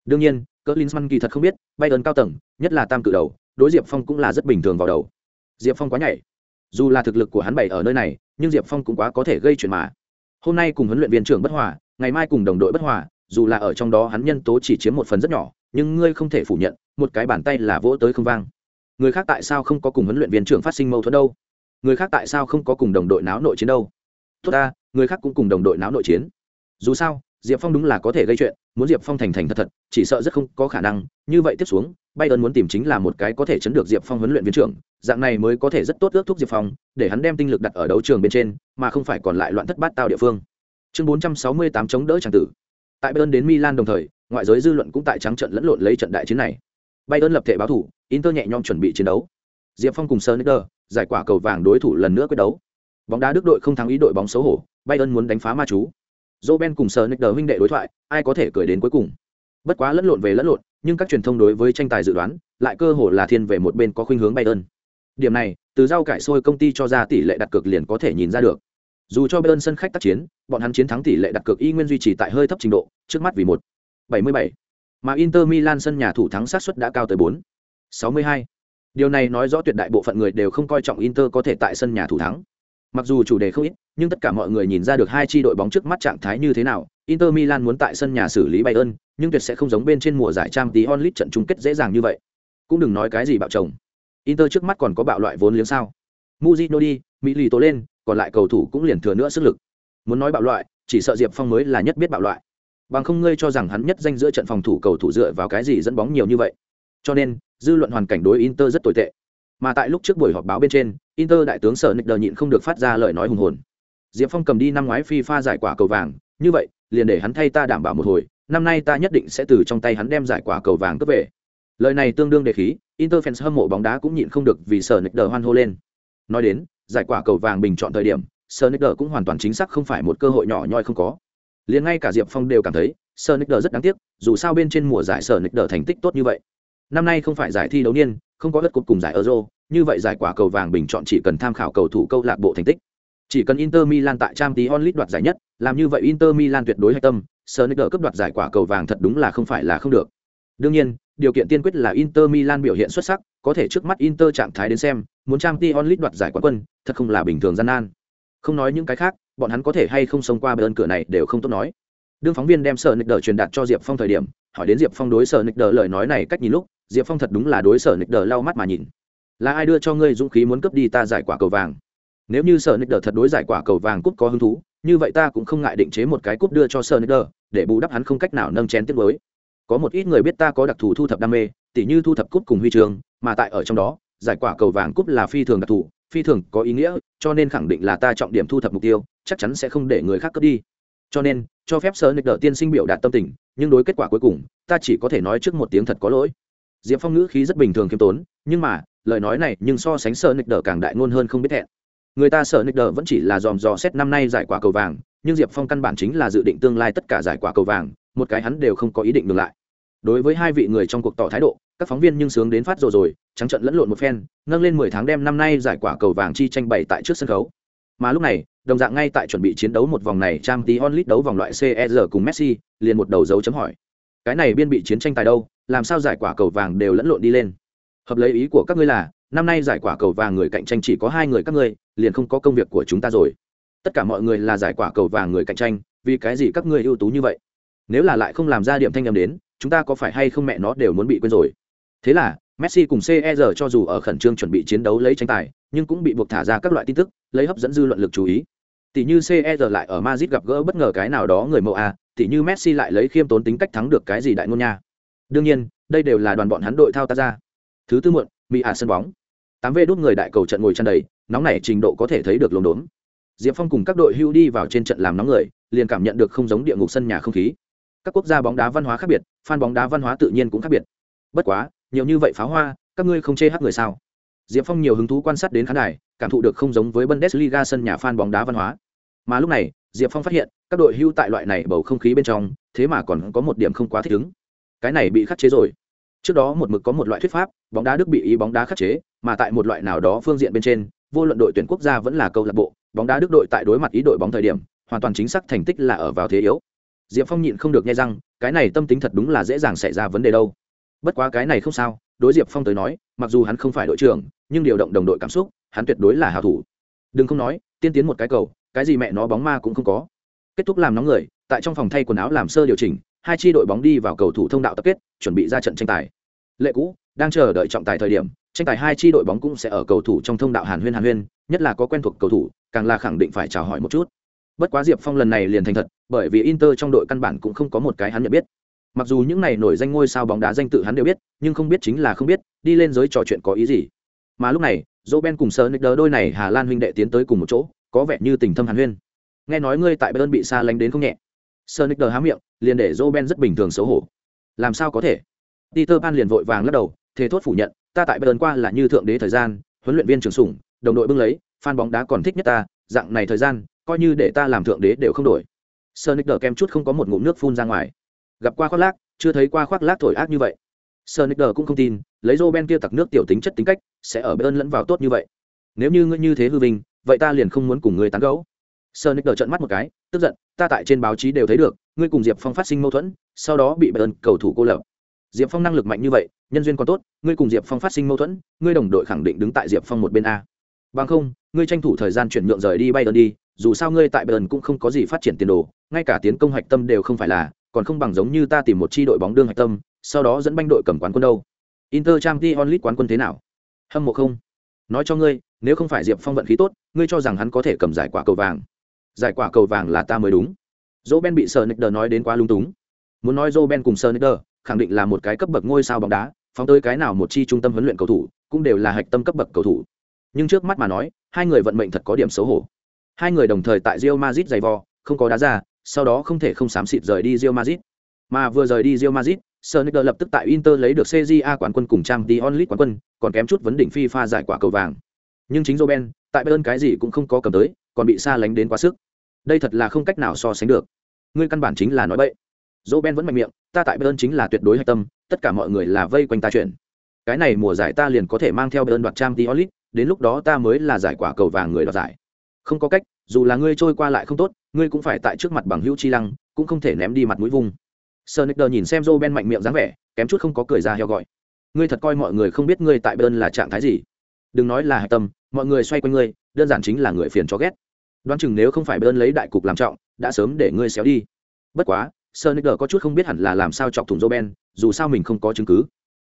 Đương nhiên, cỡ linsman kỳ thật không biết, bayern cao tầng, nhất là tam cự đầu, đối diệp phong cũng là rất bình thường vào đầu. Diệp phong quá nhảy dù là thực lực của hắn bày ở nơi này, nhưng diệp phong cũng quá có thể gây chuyện mà. Hôm nay cùng huấn luyện viên trưởng bất hòa, ngày mai cùng đồng đội bất hòa, dù là ở trong đó hắn nhân tố chỉ chiếm một phần rất nhỏ, nhưng ngươi không thể phủ nhận, một cái bàn tay là vỗ tới không vang người khác tại sao không có cùng huấn luyện viên trưởng phát sinh mâu thuẫn đâu? Người khác tại sao không có cùng đồng đội náo nội chiến đâu? Tốt ta, người khác cũng cùng đồng đội náo nội chiến. Dù sao, diệp phong đúng là có thể gây chuyện, muốn diệp phong thành thành thật thật, chỉ sợ rất không có khả năng. Như vậy tiếp xuống bayern muốn tìm chính là một cái có thể chấn được diệp phong huấn luyện viên trưởng, dạng này mới có thể rất tốt ước thúc diệp phong, để hắn đem tinh lực đặt ở đấu trường bên trên, mà không phải còn lại loạn thất bát tao địa phương. Chương bốn trăm sáu mươi tám chống đỡ tràng tử. Tại bayern đến milan đồng thời, ngoại giới dư luận cũng tại trắng trận lẫn lộn lấy trận đại chiến này bayern lập thể báo thủ inter nhẹ nhõm chuẩn bị chiến đấu diệp phong cùng sơ giải quả cầu vàng đối thủ lần nữa quyết đấu bóng đá đức đội không thắng ý đội bóng xấu hổ bayern muốn đánh phá ma chú Roben cùng Sir Nick huynh đệ đối thoại, ai có thể cười đến cuối cùng. Bất quá lẫn lộn về lẫn lộn, nhưng các truyền thông đối với tranh tài dự đoán, lại cơ hồ là thiên về một bên có khuynh hướng Bayern. Điểm này, từ rau cải sôi công ty cho ra tỷ lệ đặt cược liền có thể nhìn ra được. Dù cho Bayern sân khách tác chiến, bọn hắn chiến thắng tỷ lệ đặt cược y nguyên duy trì tại hơi thấp trình độ, trước mắt vì một bảy mươi bảy, mà Inter Milan sân nhà thủ thắng sát suất đã cao tới bốn sáu mươi hai. Điều này nói rõ tuyệt đại bộ phận người đều không coi trọng Inter có thể tại sân nhà thủ thắng. Mặc dù chủ đề không ít, nhưng tất cả mọi người nhìn ra được hai chi đội bóng trước mắt trạng thái như thế nào. Inter Milan muốn tại sân nhà xử lý Bayern, nhưng tuyệt sẽ không giống bên trên mùa giải Champions League trận chung kết dễ dàng như vậy. Cũng đừng nói cái gì bạo chồng. Inter trước mắt còn có bạo loại vốn liếng sao? Mujino đi, Mỹ lì tổ lên, còn lại cầu thủ cũng liền thừa nữa sức lực. Muốn nói bạo loại, chỉ sợ Diệp Phong mới là nhất biết bạo loại. Bằng không ngươi cho rằng hắn nhất danh giữa trận phòng thủ cầu thủ dựa vào cái gì dẫn bóng nhiều như vậy. Cho nên, dư luận hoàn cảnh đối Inter rất tồi tệ. Mà tại lúc trước buổi họp báo bên trên, Inter đại tướng Sở Nick nhịn không được phát ra lời nói hùng hồn. Diệp Phong cầm đi năm ngoái FIFA giải quả cầu vàng, như vậy, liền để hắn thay ta đảm bảo một hồi, năm nay ta nhất định sẽ từ trong tay hắn đem giải quả cầu vàng cướp về. Lời này tương đương đề khí, Inter fans hâm mộ bóng đá cũng nhịn không được vì Sở Nick hoan hô lên. Nói đến, giải quả cầu vàng bình chọn thời điểm, Sở Nick cũng hoàn toàn chính xác không phải một cơ hội nhỏ nhoi không có. Liền ngay cả Diệp Phong đều cảm thấy, sơ Nick rất đáng tiếc, dù sao bên trên mùa giải sơ Nick thành tích tốt như vậy. Năm nay không phải giải thi đấu niên, không có đất cột cùng giải Euro, như vậy giải quả cầu vàng bình chọn chỉ cần tham khảo cầu thủ câu lạc bộ thành tích. Chỉ cần Inter Milan tại Champions League đoạt giải nhất, làm như vậy Inter Milan tuyệt đối hạch tâm, Sonicer cấp đoạt giải quả cầu vàng thật đúng là không phải là không được. Đương nhiên, điều kiện tiên quyết là Inter Milan biểu hiện xuất sắc, có thể trước mắt Inter trạng thái đến xem, muốn Champions League đoạt giải quán quân, thật không là bình thường gian nan. Không nói những cái khác, bọn hắn có thể hay không xông qua bên cửa này đều không tốt nói. Đương phóng viên đem sở nịch đờ truyền đạt cho Diệp Phong thời điểm, hỏi đến Diệp Phong đối sở nịch đờ lời nói này cách nhìn lúc, Diệp Phong thật đúng là đối sở nịch đờ lau mắt mà nhìn. Là ai đưa cho ngươi dũng khí muốn cướp đi ta giải quả cầu vàng? Nếu như sở nịch đờ thật đối giải quả cầu vàng cúp có hứng thú như vậy ta cũng không ngại định chế một cái cúp đưa cho sở nịch đờ để bù đắp hắn không cách nào nâng chén tiếp với có một ít người biết ta có đặc thù thu thập đam mê tỉ như thu thập cúp cùng huy trường mà tại ở trong đó giải quả cầu vàng cúp là phi thường đặc thù phi thường có ý nghĩa cho nên khẳng định là ta trọng điểm thu thập mục tiêu chắc chắn sẽ không để người khác cướp đi. Cho nên, cho phép sơ nick đỡ tiên sinh biểu đạt tâm tình, nhưng đối kết quả cuối cùng, ta chỉ có thể nói trước một tiếng thật có lỗi. Diệp phong ngữ khí rất bình thường khiêm tốn, nhưng mà, lời nói này nhưng so sánh sơ nick đỡ càng đại ngôn hơn không biết hẹn người ta sợ nick đỡ vẫn chỉ là dòm dò xét năm nay giải quả cầu vàng, nhưng diệp phong căn bản chính là dự định tương lai tất cả giải quả cầu vàng, một cái hắn đều không có ý định ngược lại. Đối với hai vị người trong cuộc tỏ thái độ, các phóng viên nhưng sướng đến phát rồi rồi, trắng trận lẫn lộn một phen, nâng lên mười tháng đem năm nay giải quả cầu vàng chi tranh bày tại trước sân khấu mà lúc này, đồng dạng ngay tại chuẩn bị chiến đấu một vòng này trang tí onlit đấu vòng loại CR cùng Messi liền một đầu dấu chấm hỏi. Cái này biên bị chiến tranh tài đâu, làm sao giải quả cầu vàng đều lẫn lộn đi lên? Hợp lấy ý của các ngươi là, năm nay giải quả cầu vàng người cạnh tranh chỉ có hai người các ngươi, liền không có công việc của chúng ta rồi. Tất cả mọi người là giải quả cầu vàng người cạnh tranh, vì cái gì các ngươi ưu tú như vậy? Nếu là lại không làm ra điểm thanh âm đến, chúng ta có phải hay không mẹ nó đều muốn bị quên rồi? Thế là messi cùng CR cho dù ở khẩn trương chuẩn bị chiến đấu lấy tranh tài, nhưng cũng bị buộc thả ra các loại tin tức, lấy hấp dẫn dư luận lực chú ý. Tỷ như CR lại ở madrid gặp gỡ bất ngờ cái nào đó người mẫu a, tỷ như messi lại lấy khiêm tốn tính cách thắng được cái gì đại ngôn nha. Đương nhiên, đây đều là đoàn bọn hắn đội thao tác ra. Thứ tư muộn, mỹ hạ sân bóng. Tám v đút người đại cầu trận ngồi chăn đầy, nóng nảy trình độ có thể thấy được lồn đốn. Diệp phong cùng các đội hưu đi vào trên trận làm nóng người, liền cảm nhận được không giống địa ngục sân nhà không khí. Các quốc gia bóng đá văn hóa khác biệt, fan bóng đá văn hóa tự nhiên cũng khác biệt. Bất quá nhiều như vậy pháo hoa, các ngươi không chê hát người sao? Diệp phong nhiều hứng thú quan sát đến khán đài, cảm thụ được không giống với bundesliga sân nhà fan bóng đá văn hóa. Mà lúc này, diệp phong phát hiện, các đội hưu tại loại này bầu không khí bên trong, thế mà còn có một điểm không quá thích ứng. Cái này bị khắc chế rồi. Trước đó một mực có một loại thuyết pháp, bóng đá đức bị ý bóng đá khắc chế, mà tại một loại nào đó phương diện bên trên, vô luận đội tuyển quốc gia vẫn là câu lạc bộ, bóng đá đức đội tại đối mặt ý đội bóng thời điểm, hoàn toàn chính xác thành tích là ở vào thế yếu. Diệp phong nhịn không được nghe rằng, cái này tâm tính thật đúng là dễ dàng xảy ra vấn đề đâu bất quá cái này không sao, đối diệp phong tới nói, mặc dù hắn không phải đội trưởng, nhưng điều động đồng đội cảm xúc, hắn tuyệt đối là hào thủ. Đừng không nói, tiên tiến một cái cầu, cái gì mẹ nó bóng ma cũng không có. Kết thúc làm nóng người, tại trong phòng thay quần áo làm sơ điều chỉnh, hai chi đội bóng đi vào cầu thủ thông đạo tập kết, chuẩn bị ra trận tranh tài. Lệ cũ, đang chờ đợi trọng tài thời điểm, tranh tài hai chi đội bóng cũng sẽ ở cầu thủ trong thông đạo hàn huyên hàn huyên, nhất là có quen thuộc cầu thủ, càng là khẳng định phải chào hỏi một chút. Bất quá diệp phong lần này liền thành thật, bởi vì inter trong đội căn bản cũng không có một cái hắn nhận biết mặc dù những này nổi danh ngôi sao bóng đá danh tự hắn đều biết, nhưng không biết chính là không biết, đi lên giới trò chuyện có ý gì. Mà lúc này dỗ ben cùng sơ nick đôi này hà lan huynh đệ tiến tới cùng một chỗ, có vẻ như tình thâm hàn huyên. Nghe nói ngươi tại bayern bị xa lánh đến không nhẹ. Sơ nick há miệng, liền để dỗ ben rất bình thường xấu hổ. Làm sao có thể? Peter pan liền vội vàng lắc đầu thế thốt phủ nhận, ta tại bayern qua là như thượng đế thời gian, huấn luyện viên trường sủng, đồng đội bưng lấy, fan bóng đá còn thích nhất ta, dạng này thời gian, coi như để ta làm thượng đế đều không đổi. Sơ nick kem chút không có một ngụm nước phun ra ngoài gặp qua khoác lác, chưa thấy qua khoác lác thổi ác như vậy. Sơ nick cũng không tin, lấy rô ben kia tặc nước tiểu tính chất tính cách, sẽ ở bên lẫn vào tốt như vậy. Nếu như ngươi như thế hư vinh, vậy ta liền không muốn cùng ngươi tán gẫu. Sơ nick trợn mắt một cái, tức giận, ta tại trên báo chí đều thấy được, ngươi cùng diệp phong phát sinh mâu thuẫn, sau đó bị bern cầu thủ cô lập. Diệp phong năng lực mạnh như vậy, nhân duyên còn tốt, ngươi cùng diệp phong phát sinh mâu thuẫn, ngươi đồng đội khẳng định đứng tại diệp phong một bên a. Bằng không, ngươi tranh thủ thời gian chuyển nhượng rời đi bay đơn đi, dù sao ngươi tại bayern cũng không có gì phát triển tiền đồ, ngay cả tiến công hạch tâm đều không phải là còn không bằng giống như ta tìm một chi đội bóng đương hạch tâm, sau đó dẫn banh đội cầm quán quân đâu. Inter Champions League quán quân thế nào? Hâm mộ không? Nói cho ngươi, nếu không phải diệp phong vận khí tốt, ngươi cho rằng hắn có thể cầm giải quả cầu vàng. Giải quả cầu vàng là ta mới đúng. Roben ben bị sờ nói đến quá lung túng. Muốn nói Roben ben cùng sờ khẳng định là một cái cấp bậc ngôi sao bóng đá, phóng tới cái nào một chi trung tâm huấn luyện cầu thủ, cũng đều là hạch tâm cấp bậc cầu thủ. Nhưng trước mắt mà nói, hai người vận mệnh thật có điểm xấu hổ. Hai người đồng thời tại Real Madrid giày vò, không có đá ra sau đó không thể không xám xịt rời đi Real Madrid, mà vừa rời đi Real Madrid, Sonic lập tức tại Inter lấy được CJA quán quân cùng Champions League quán quân, còn kém chút vấn đỉnh FIFA giải quả cầu vàng. Nhưng chính Robben, tại Bayern cái gì cũng không có cầm tới, còn bị xa lánh đến quá sức. Đây thật là không cách nào so sánh được. Ngươi căn bản chính là nói bậy. Robben vẫn mạnh miệng, ta tại Bayern chính là tuyệt đối hạch tâm, tất cả mọi người là vây quanh ta chuyện. Cái này mùa giải ta liền có thể mang theo Bayern đoạt Champions League, đến lúc đó ta mới là giải quả cầu vàng người đoạt giải. Không có cách, dù là ngươi trôi qua lại không tốt, ngươi cũng phải tại trước mặt bằng hữu chi lăng, cũng không thể ném đi mặt mũi vung. Sơ nick nhìn xem joe ben mạnh miệng dáng vẻ kém chút không có cười ra heo gọi. Ngươi thật coi mọi người không biết ngươi tại bên là trạng thái gì. Đừng nói là hạch tâm mọi người xoay quanh ngươi đơn giản chính là người phiền cho ghét. Đoán chừng nếu không phải bên lấy đại cục làm trọng đã sớm để ngươi xéo đi. Bất quá sơ nick có chút không biết hẳn là làm sao chọc thủng joe ben dù sao mình không có chứng cứ.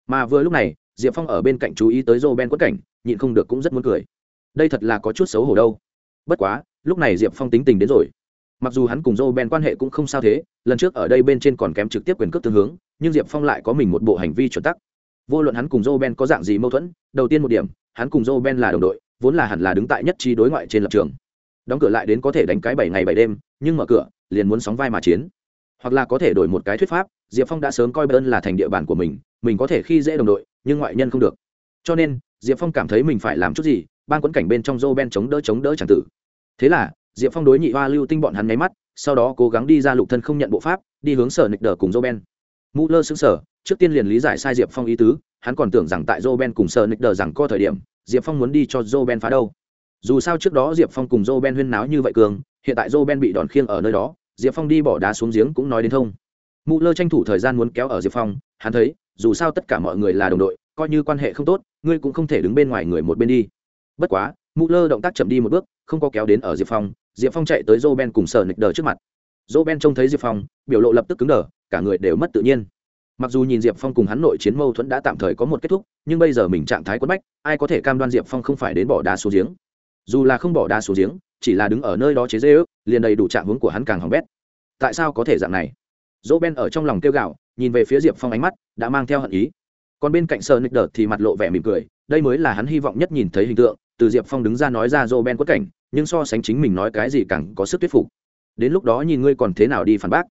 Mà vừa lúc này diệp phong ở bên cạnh chú ý tới joe ben quất cảnh nhịn không được cũng rất muốn cười. Đây thật là có chút xấu hổ đâu. Bất quá lúc này diệp phong tính tình đến rồi. Mặc dù hắn cùng joe ben quan hệ cũng không sao thế, lần trước ở đây bên trên còn kém trực tiếp quyền cước tương hướng, nhưng diệp phong lại có mình một bộ hành vi chuẩn tắc. Vô luận hắn cùng joe ben có dạng gì mâu thuẫn, đầu tiên một điểm, hắn cùng joe ben là đồng đội, vốn là hẳn là đứng tại nhất trí đối ngoại trên lập trường. Đóng cửa lại đến có thể đánh cái bảy ngày bảy đêm, nhưng mở cửa, liền muốn sóng vai mà chiến. Hoặc là có thể đổi một cái thuyết pháp, diệp phong đã sớm coi bern là thành địa bàn của mình mình có thể khi dễ đồng đội, nhưng ngoại nhân không được. Cho nên, diệp phong cảm thấy mình phải làm chút gì, ban quẫn cảnh bên trong joe ben chống đỡ chống đỡ c tử thế là, diệp phong đối nhị hoa lưu tinh bọn hắn nháy mắt, sau đó cố gắng đi ra lục thân không nhận bộ pháp, đi hướng sở nịch đờ cùng joe ben mũ lơ xứng sở trước tiên liền lý giải sai diệp phong ý tứ, hắn còn tưởng rằng tại joe ben cùng sở nịch đờ rằng co thời điểm, diệp phong muốn đi cho joe ben phá đâu. Dù sao trước đó diệp phong cùng joe ben huyên náo như vậy cường, hiện tại joe ben bị đòn khiêng ở nơi đó, diệp phong đi bỏ đá xuống giếng cũng nói đến thông. Mụ lơ tranh thủ thời gian muốn kéo ở diệp phong, hắn thấy, dù sao tất cả mọi người là đồng đội, coi như quan hệ không tốt, ngươi cũng không thể đứng bên ngoài người một bên đi. Bất quá mụ lơ động tác chậm đi một bước, không có kéo đến ở diệp phong diệp phong chạy tới joe ben cùng sở nịch đờ trước mặt. Joe ben trông thấy diệp phong, biểu lộ lập tức cứng đờ, cả người đều mất tự nhiên. Mặc dù nhìn diệp phong cùng hắn nội chiến mâu thuẫn đã tạm thời có một kết thúc, nhưng bây giờ mình trạng thái quất bách, ai có thể cam đoan diệp phong không phải đến bỏ đá xuống giếng? Dù là không bỏ đá xuống giếng, chỉ là đứng ở nơi đó chế dê ước liền đầy đủ trạng hướng của hắn càng hỏng bét. Tại sao có thể dạng này? Dỗ ben ở trong lòng kêu gạo nhìn về phía diệp phong ánh mắt, đã mang theo hận ý. Còn bên cạnh sơ nick đợt thì mặt lộ vẻ mỉm cười, đây mới là hắn hy vọng nhất nhìn thấy hình tượng từ diệp phong đứng ra nói ra dô ben quất cảnh, nhưng so sánh chính mình nói cái gì càng có sức thuyết phục. Đến lúc đó nhìn ngươi còn thế nào đi phản bác.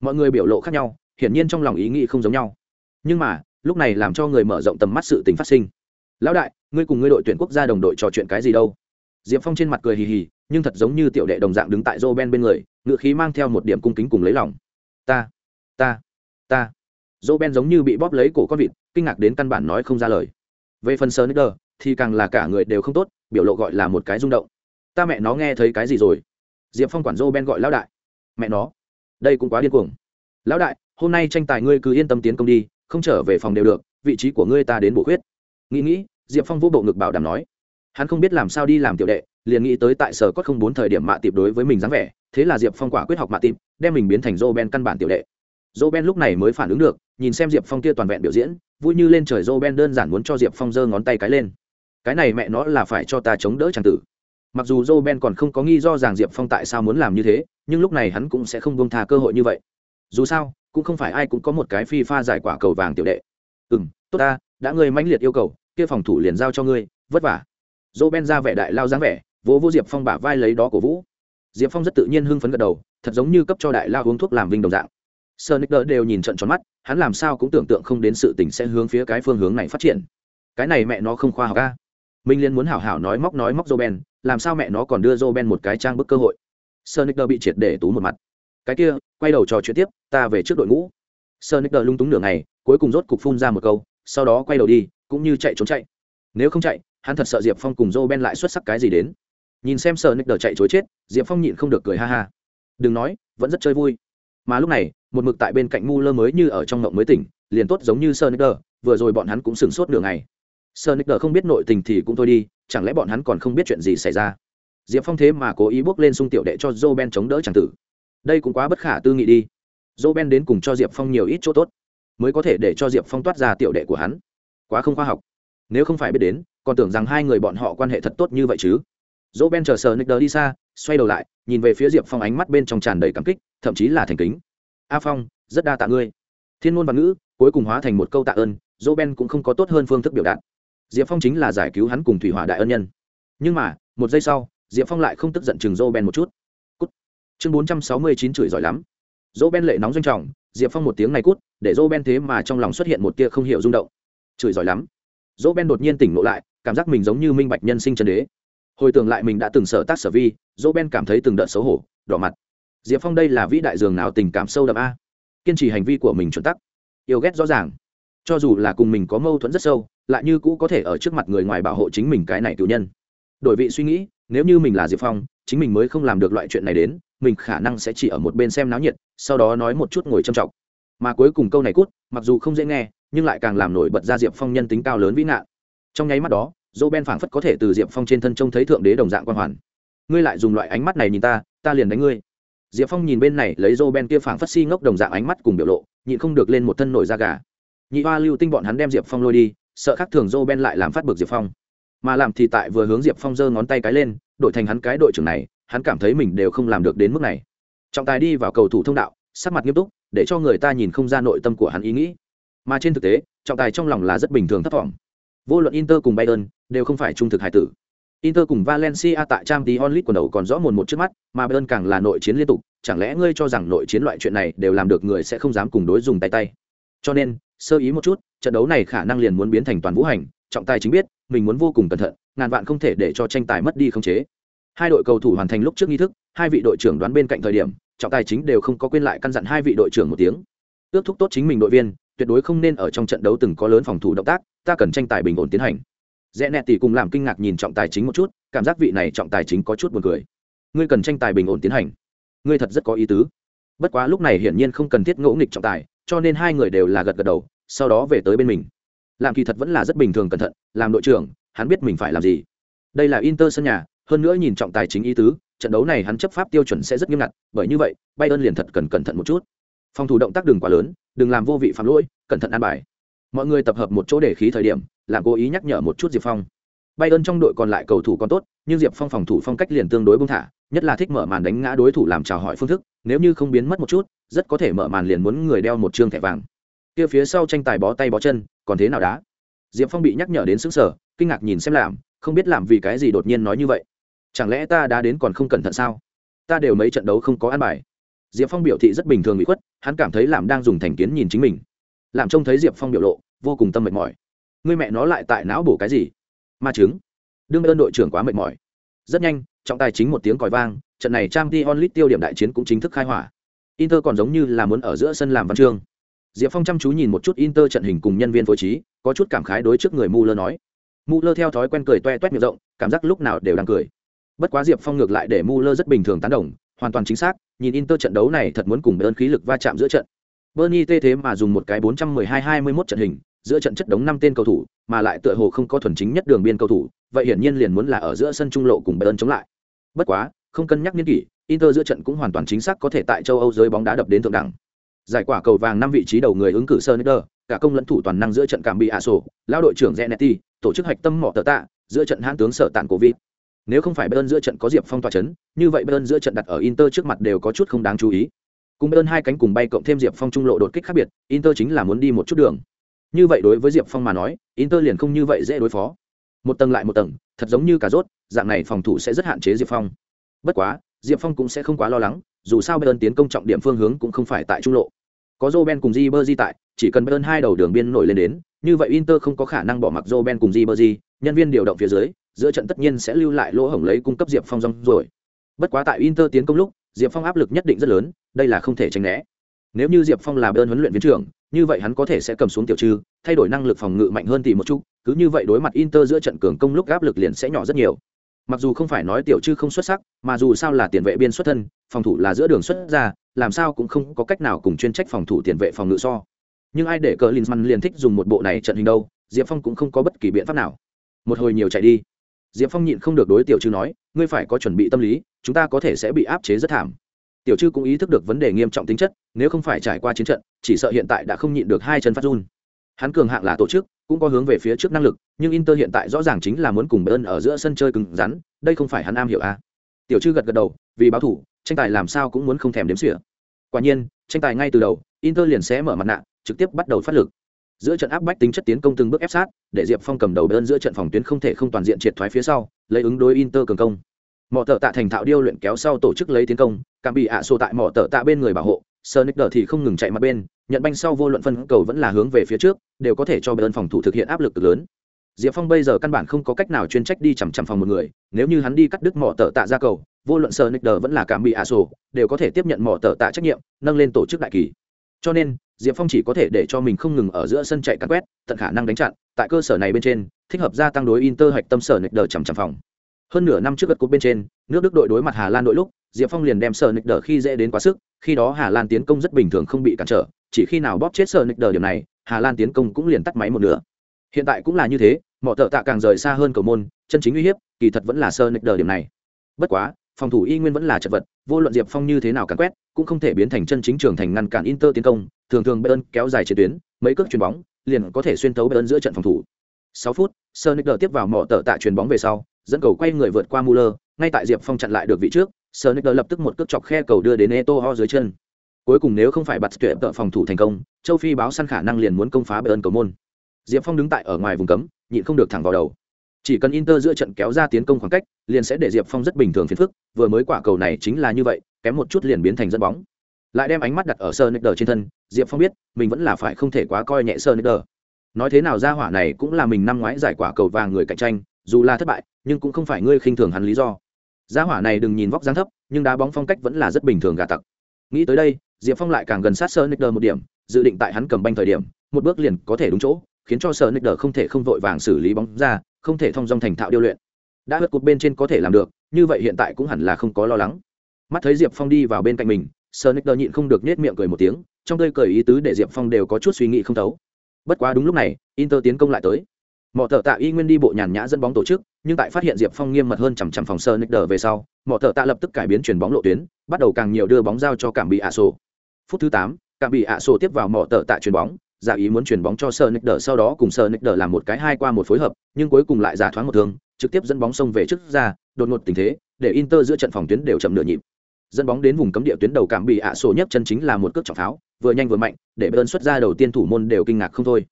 Mọi người biểu lộ khác nhau, hiển nhiên trong lòng ý nghĩ không giống nhau. Nhưng mà, lúc này làm cho người mở rộng tầm mắt sự tình phát sinh. Lão đại, ngươi cùng ngươi đội tuyển quốc gia đồng đội trò chuyện cái gì đâu? Diệp phong trên mặt cười hì hì, nhưng thật giống như tiểu đệ đồng dạng đứng tại dô ben bên người ngự khí mang theo một điểm cung kính cùng lấy lòng. Ta ta ta. Dô ben giống như bị bóp lấy cổ con vịt, kinh ngạc đến căn bản nói không ra lời. Về phần sơ nicker thì càng là cả người đều không tốt, biểu lộ gọi là một cái rung động. Ta mẹ nó nghe thấy cái gì rồi? Diệp phong quản dô ben gọi lão đại. Mẹ nó, đây cũng quá điên cuồng. Lão đại, hôm nay tranh tài ngươi cứ yên tâm tiến công đi, không trở về phòng đều được, vị trí của ngươi ta đến bổ khuyết. Nghĩ nghĩ, diệp phong vô bộ ngực bảo đảm nói. Hắn không biết làm sao đi làm tiểu đệ, liền nghĩ tới tại sở có không bốn thời điểm mạ tiệp đối với mình dáng vẻ, thế là diệp phong quả quyết học mạ tiệp, đem mình biến thành dô ben căn bản tiểu đệ. Dô ben lúc này mới phản ứng được, nhìn xem diệp phong kia toàn vẹn biểu diễn, vui như lên trời, dô ben đơn giản muốn cho diệp phong giơ ngón tay cái lên cái này mẹ nó là phải cho ta chống đỡ c tử. Mặc dù joe ben còn không có nghi do rằng diệp phong tại sao muốn làm như thế, nhưng lúc này hắn cũng sẽ không bông tha cơ hội như vậy. Dù sao, cũng không phải ai cũng có một cái phi pha giải quả cầu vàng tiểu đệ. Ừ m tốt ta, đã ngươi mãnh liệt yêu cầu, kia phòng thủ liền giao cho ngươi, vất vả. Joe ben ra vẻ đại lao dáng vẻ, vỗ vô diệp phong bả vai lấy đó cổ vũ. Diệp phong rất tự nhiên hưng phấn gật đầu, thật giống như cấp cho đại lao uống thuốc làm vinh đồng dạng. Sơ nick đều nhìn trận tròn mắt, hắn làm sao cũng tưởng tượng không đến sự tình sẽ hướng phía cái phương hướng này phát triển. Cái này mẹ nó không khoa học ca minh liên muốn hảo hảo nói móc nói móc Roben, ben làm sao mẹ nó còn đưa Roben ben một cái trang bức cơ hội? Sonic bị triệt để tú một mặt. Cái kia quay đầu trò chuyện tiếp ta về trước đội ngũ. Sonic lung túng nửa ngày cuối cùng rốt cục phun ra một câu sau đó quay đầu đi cũng như chạy trốn chạy. Nếu không chạy hắn thật sợ diệp phong cùng Roben ben lại xuất sắc cái gì đến. Nhìn xem Sonic chạy trối chết diệp phong nhịn không được cười ha ha. Đừng nói vẫn rất chơi vui. Mà lúc này một mực tại bên cạnh mu lơ mới như ở trong mộng mới tỉnh liền tốt giống như Sonic, vừa rồi bọn hắn cũng sửng sốt nửa ngày sơ nick đờ không biết nội tình thì cũng thôi đi, chẳng lẽ bọn hắn còn không biết chuyện gì xảy ra? Diệp phong thế mà cố ý bước lên sung tiểu đệ cho joe ben chống đỡ c tử. Đây cũng quá bất khả tư nghị đi. Joe ben đến cùng cho diệp phong nhiều ít chỗ tốt, mới có thể để cho diệp phong toát ra tiểu đệ của hắn. Quá không khoa học. Nếu không phải biết đến, còn tưởng rằng hai người bọn họ quan hệ thật tốt như vậy chứ. Joe ben chờ sờ nick đờ đi xa, xoay đầu lại, nhìn về phía diệp phong ánh mắt bên trong tràn đầy cảm kích, thậm chí là thành kính. A phong, rất đa tạ ngươi. Thiên ngôn văn ngữ cuối cùng hóa thành một câu tạ ơn dỗ ben cũng không có tốt hơn phương thức biểu đạt diệp phong chính là giải cứu hắn cùng thủy hỏa đại ân nhân. Nhưng mà, một giây sau, diệp phong lại không tức giận chừng dô ben một chút. Cút. Chương bốn trăm sáu mươi chín chửi giỏi lắm. Dô ben lệ nóng doanh trọng, diệp phong một tiếng này cút, để dô ben thế mà trong lòng xuất hiện một tia không hiểu rung động. Chửi giỏi lắm. Dô ben đột nhiên tỉnh ngộ lại, cảm giác mình giống như minh bạch nhân sinh chân đế. Hồi tưởng lại mình đã từng sở tác sở vi dô ben cảm thấy từng đợt xấu hổ, đỏ mặt. Diệp phong đây là vĩ đại dường nào tình cảm sâu đậm a? Kiên trì hành vi của mình chuẩn tắc. Yêu ghét rõ ràng. Cho dù là cùng mình có mâu thuẫn rất sâu lại như cũ có thể ở trước mặt người ngoài bảo hộ chính mình cái này cựu nhân. Đổi vị suy nghĩ, nếu như mình là diệp phong, chính mình mới không làm được loại chuyện này đến, mình khả năng sẽ chỉ ở một bên xem náo nhiệt, sau đó nói một chút ngồi trầm trọng mà cuối cùng câu này cút, mặc dù không dễ nghe, nhưng lại càng làm nổi bật ra diệp phong nhân tính cao lớn vĩ ngạn. Trong nháy mắt đó, dỗ ben phảng phất có thể từ diệp phong trên thân trông thấy thượng đế đồng dạng quan hoàn. Ngươi lại dùng loại ánh mắt này nhìn ta ta liền đánh ngươi. Diệp phong nhìn bên này, lấy dỗ ben kia phảng phất si ngốc đồng dạng ánh mắt cùng biểu lộ, nhịn không được lên một thân nổi da gà. Nhị hoa lưu tinh bọn hắn đem diệp phong lôi đi sợ khác thường dỗ ben lại làm phát bực diệp phong. Mà làm thì tại vừa hướng diệp phong giơ ngón tay cái lên đội thành hắn cái đội trưởng này, hắn cảm thấy mình đều không làm được đến mức này. Trọng tài đi vào cầu thủ thông đạo, sắc mặt nghiêm túc, để cho người ta nhìn không ra nội tâm của hắn ý nghĩ. Mà trên thực tế, trọng tài trong lòng là rất bình thường thấp vọng. vô luận inter cùng bayern đều không phải trung thực hải tử. Inter cùng valencia tại trang League onlit quần đầu còn rõ mồn một trước mắt, mà bayern càng là nội chiến liên tục, chẳng lẽ ngươi cho rằng nội chiến loại chuyện này đều làm được người sẽ không dám cùng đối dùng tay tay? Cho nên sơ ý một chút, trận đấu này khả năng liền muốn biến thành toàn vũ hành, trọng tài chính biết, mình muốn vô cùng cẩn thận, ngàn vạn không thể để cho tranh tài mất đi không chế. Hai đội cầu thủ hoàn thành lúc trước nghi thức, hai vị đội trưởng đoán bên cạnh thời điểm, trọng tài chính đều không có quên lại căn dặn hai vị đội trưởng một tiếng. Ước thúc tốt chính mình đội viên, tuyệt đối không nên ở trong trận đấu từng có lớn phòng thủ động tác, ta cần tranh tài bình ổn tiến hành. Rẽ nẹt tỷ cùng làm kinh ngạc nhìn trọng tài chính một chút, cảm giác vị này trọng tài chính có chút buồn cười. Ngươi cần tranh tài bình ổn tiến hành. Ngươi thật rất có ý tứ. Bất quá lúc này hiển nhiên không cần thiết ngỗ nghịch trọng tài cho nên hai người đều là gật gật đầu, sau đó về tới bên mình. Làm kỳ thật vẫn là rất bình thường cẩn thận, làm đội trưởng, hắn biết mình phải làm gì. Đây là inter sân nhà, hơn nữa nhìn trọng tài chính ý tứ, trận đấu này hắn chấp pháp tiêu chuẩn sẽ rất nghiêm ngặt, bởi như vậy, bayern liền thật cần cẩn thận một chút. Phòng thủ động tác đừng quá lớn, đừng làm vô vị phạm lỗi, cẩn thận an bài. Mọi người tập hợp một chỗ để khí thời điểm, làm cố ý nhắc nhở một chút diệp phong. Bayern trong đội còn lại cầu thủ còn tốt, nhưng diệp phong phòng thủ phong cách liền tương đối bông thả nhất là thích mở màn đánh ngã đối thủ làm chào hỏi phương thức, nếu như không biến mất một chút, rất có thể mở màn liền muốn người đeo một chương thẻ vàng. Kia phía sau tranh tài bó tay bó chân, còn thế nào đá? Diệp phong bị nhắc nhở đến xứng sở kinh ngạc nhìn xem làm, không biết làm vì cái gì đột nhiên nói như vậy. Chẳng lẽ ta đã đến còn không cẩn thận sao? Ta đều mấy trận đấu không có ăn bài. Diệp phong biểu thị rất bình thường bị khuất, hắn cảm thấy làm đang dùng thành kiến nhìn chính mình. Làm trông thấy diệp phong biểu lộ, vô cùng tâm mệt mỏi. Người mẹ nó lại tại não bổ cái gì? Ma chứng. Đương ơn đội trưởng quá mệt mỏi. Rất nhanh trọng tài chính một tiếng còi vang, trận này trang League tiêu điểm đại chiến cũng chính thức khai hỏa. Inter còn giống như là muốn ở giữa sân làm văn chương. Diệp phong chăm chú nhìn một chút inter trận hình cùng nhân viên phối trí, có chút cảm khái đối trước người mu lơ nói. Mu lơ theo thói quen cười toe toét miệng rộng, cảm giác lúc nào đều đang cười. Bất quá diệp phong ngược lại để mu lơ rất bình thường tán đồng, hoàn toàn chính xác, nhìn inter trận đấu này thật muốn cùng ơn khí lực va chạm giữa trận. Bernie tê thế mà dùng một cái 412-21 trận hình, giữa trận chất đống năm tên cầu thủ, mà lại tựa hồ không có thuần chính nhất đường biên cầu thủ, vậy hiển nhiên liền muốn là ở giữa sân trung lộ cùng bayern chống lại bất quá không cân nhắc niên kỷ inter giữa trận cũng hoàn toàn chính xác có thể tại châu âu giới bóng đá đập đến thượng đẳng giải quả cầu vàng năm vị trí đầu người ứng cử Sonicer, cả công lẫn thủ toàn năng giữa trận cảm bị Aso, lao đội trưởng Zenetti, tổ chức hạch tâm mỏ tờ tạ, giữa trận hãn tướng sở tạn cổ vi Nếu không phải Bayern giữa trận có Diệp Phong tỏa chấn, như vậy Bayern giữa trận đặt ở Inter trước mặt đều có chút không đáng chú ý. Cùng Bayern hai cánh cùng bay cộng thêm Diệp Phong trung lộ đột kích khác biệt, Inter chính là muốn đi một chút đường. Như vậy đối với Diệp Phong mà nói, Inter liền không như vậy dễ đối phó. Một tầng lại một tầng, thật giống như cà rốt, dạng này phòng thủ sẽ rất hạn chế Diệp Phong. Bất quá, Diệp Phong cũng sẽ không quá lo lắng, dù sao Bayern tiến công trọng điểm phương hướng cũng không phải tại trung lộ có Roben cùng Ribery tại, chỉ cần Bayern hai đầu đường biên nổi lên đến, như vậy Inter không có khả năng bỏ mặc Roben cùng Ribery, nhân viên điều động phía dưới, giữa trận tất nhiên sẽ lưu lại lỗ hổng lấy cung cấp Diệp Phong rong rồi. Bất quá tại Inter tiến công lúc, Diệp Phong áp lực nhất định rất lớn, đây là không thể tránh né. Nếu như Diệp Phong là Bayern huấn luyện viên trưởng, như vậy hắn có thể sẽ cầm xuống tiểu trư, thay đổi năng lực phòng ngự mạnh hơn tỷ một chút, cứ như vậy đối mặt Inter giữa trận cường công lúc áp lực liền sẽ nhỏ rất nhiều. Mặc dù không phải nói tiểu Trư không xuất sắc mà dù sao là tiền vệ biên xuất thân phòng thủ là giữa đường xuất ra làm sao cũng không có cách nào cùng chuyên trách phòng thủ tiền vệ phòng ngự so. Nhưng ai để cờ linzmann liền thích dùng một bộ này trận hình đâu diệp phong cũng không có bất kỳ biện pháp nào. Một hồi nhiều chạy đi. Diệp phong nhịn không được đối tiểu Trư nói ngươi phải có chuẩn bị tâm lý chúng ta có thể sẽ bị áp chế rất thảm tiểu chư cũng ý thức được vấn đề nghiêm trọng tính chất, nếu không phải trải qua chiến trận, chỉ sợ hiện tại đã không nhịn được hai chân phát run. Hắn cường hạng là tổ chức, cũng có hướng về phía trước năng lực, nhưng inter hiện tại rõ ràng chính là muốn cùng Bern ở giữa sân chơi cứng rắn, đây không phải hắn am hiểu à. tiểu chư gật gật đầu, vì báo thủ, tranh tài làm sao cũng muốn không thèm đếm xỉa. Quả nhiên, tranh tài ngay từ đầu, inter liền sẽ mở mặt nạ, trực tiếp bắt đầu phát lực. Giữa trận áp bách tính chất tiến công từng bước ép sát, để diệp phong cầm đầu Bern giữa trận phòng tuyến không thể không toàn diện triệt thoái phía sau, lấy ứng đối inter cường công. Mọi thợ tạ thành thạo điêu luyện kéo sau tổ chức lấy tiến công cảm bị ạ sổ tại mỏ tờ tạ bên người bảo hộ sơ nick đờ thì không ngừng chạy mặt bên, nhận banh sau vô luận phân cầu vẫn là hướng về phía trước, đều có thể cho bên phòng thủ thực hiện áp lực cực lớn. Diệp phong bây giờ căn bản không có cách nào chuyên trách đi chằm chằm phòng một người, nếu như hắn đi cắt đứt mỏ tờ tạ ra cầu, vô luận sơ nick đờ vẫn là cảm bị ạ sổ, đều có thể tiếp nhận mỏ tờ tạ trách nhiệm, nâng lên tổ chức đại kỳ. Cho nên, diệp phong chỉ có thể để cho mình không ngừng ở giữa sân chạy cắt quét, tận khả năng đánh chặn, tại cơ sở này bên trên, thích hợp gia tăng đối inter hạch tâm sở nick đờ chằm chằm phòng. Hơn nửa năm trước gật cốt bên trên nước đức đội đối mặt hà lan đội lúc diệp phong liền đem sở nịch đờ khi dễ đến quá sức khi đó hà lan tiến công rất bình thường không bị cản trở chỉ khi nào bóp chết sở nịch đờ điểm này hà lan tiến công cũng liền tắt máy một nửa. Hiện tại cũng là như thế mọi thợ tạ càng rời xa hơn cầu môn chân chính uy hiếp kỳ thật vẫn là sơ nịch đờ điểm này. Bất quá phòng thủ y nguyên vẫn là chật vật vô luận diệp phong như thế nào càn quét cũng không thể biến thành chân chính trường thành ngăn cản inter tiến công thường thường bayern kéo dài chiến tuyến mấy cước chuyền bóng liền có thể xuyên tấu bayern giữa trận phòng thủ. 6 phút sơ nick tiếp vào mỏ tờ tạ chuyền bóng về sau dẫn cầu quay người vượt qua Muller, ngay tại Diệp Phong chặn lại được vị trước, Sonicer lập tức một cước chọc khe cầu đưa đến Eto'o dưới chân. Cuối cùng nếu không phải bật tuyệt tợ phòng thủ thành công, châu Phi báo săn khả năng liền muốn công phá bờ ơn cầu môn. Diệp Phong đứng tại ở ngoài vùng cấm, nhịn không được thẳng vào đầu. Chỉ cần Inter giữa trận kéo ra tiến công khoảng cách, liền sẽ để Diệp Phong rất bình thường phiền phức, vừa mới quả cầu này chính là như vậy, kém một chút liền biến thành dẫn bóng. Lại đem ánh mắt đặt ở Sonicer trên thân, Diệp Phong biết, mình vẫn là phải không thể quá coi nhẹ Sonicer. Nói thế nào ra hỏa này cũng là mình năm ngoái giải quả cầu vàng người cạnh tranh, dù là thất bại, nhưng cũng không phải ngươi khinh thường hắn lý do gia hỏa này đừng nhìn vóc dáng thấp, nhưng đá bóng phong cách vẫn là rất bình thường gà tặc. Nghĩ tới đây, diệp phong lại càng gần sát sơ nick một điểm, dự định tại hắn cầm banh thời điểm, một bước liền có thể đúng chỗ, khiến cho sơ nick không thể không vội vàng xử lý bóng ra, không thể thông dong thành thạo điêu luyện. Đã hất cột bên trên có thể làm được, như vậy hiện tại cũng hẳn là không có lo lắng. Mắt thấy diệp phong đi vào bên cạnh mình sơ nhịn không được nết miệng cười một tiếng, trong tơi cười ý tứ để diệp phong đều có chút suy nghĩ không thấu. Bất quá đúng lúc này, inter tiến công lại tới mỏ thợ tạ y nguyên đi bộ nhàn nhã dẫn bóng tổ chức, nhưng tại phát hiện diệp phong nghiêm mật hơn chằm chằm phòng sơ nick đờ về sau mỏ thợ tạ lập tức cải biến chuyển bóng lộ tuyến, bắt đầu càng nhiều đưa bóng giao cho cảm bị ạ sổ. Phút thứ tám, cảm bị ạ sổ tiếp vào mỏ thợ tạ chuyền bóng, giả ý muốn chuyển bóng cho sơ nick đờ, sau đó cùng sơ nick đờ làm một cái hai qua một phối hợp, nhưng cuối cùng lại giả thoáng một thương, trực tiếp dẫn bóng xông về trước ra, đột ngột tình thế, để inter giữa trận phòng tuyến đều chậm nửa nhịp. Dẫn bóng đến vùng cấm địa tuyến đầu cảm bị ạ sổ nhất chân chính là một cước trọng pháo, vừa nhanh vừa mạnh, để bơn xuất ra đầu tiên thủ môn đều kinh ngạc không thôi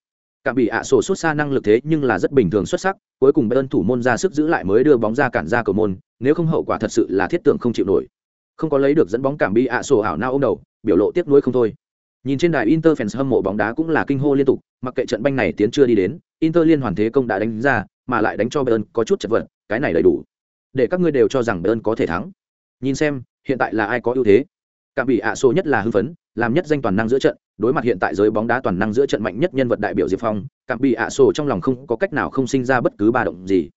cảm bị ạ sổ xuất xa năng lực thế nhưng là rất bình thường xuất sắc, cuối cùng Bayern thủ môn ra sức giữ lại mới đưa bóng ra cản ra cầu môn, nếu không hậu quả thật sự là thiết tượng không chịu nổi. Không có lấy được dẫn bóng cảm bị ạ sổ ảo nao ô đầu, biểu lộ tiếc nuối không thôi. Nhìn trên đài inter fans hâm mộ bóng đá cũng là kinh hô liên tục, mặc kệ trận banh này tiến chưa đi đến, inter liên hoàn thế công đã đánh ra, mà lại đánh cho bayern có chút chật vật, cái này đầy đủ. Để các ngươi đều cho rằng bayern có thể thắng. Nhìn xem, hiện tại là ai có ưu thế? Cảm bị ạ sổ nhất là hưng phấn làm nhất danh toàn năng giữa trận, đối mặt hiện tại giới bóng đá toàn năng giữa trận mạnh nhất nhân vật đại biểu diệp phong cảm bị ạ sổ trong lòng không có cách nào không sinh ra bất cứ ba động gì.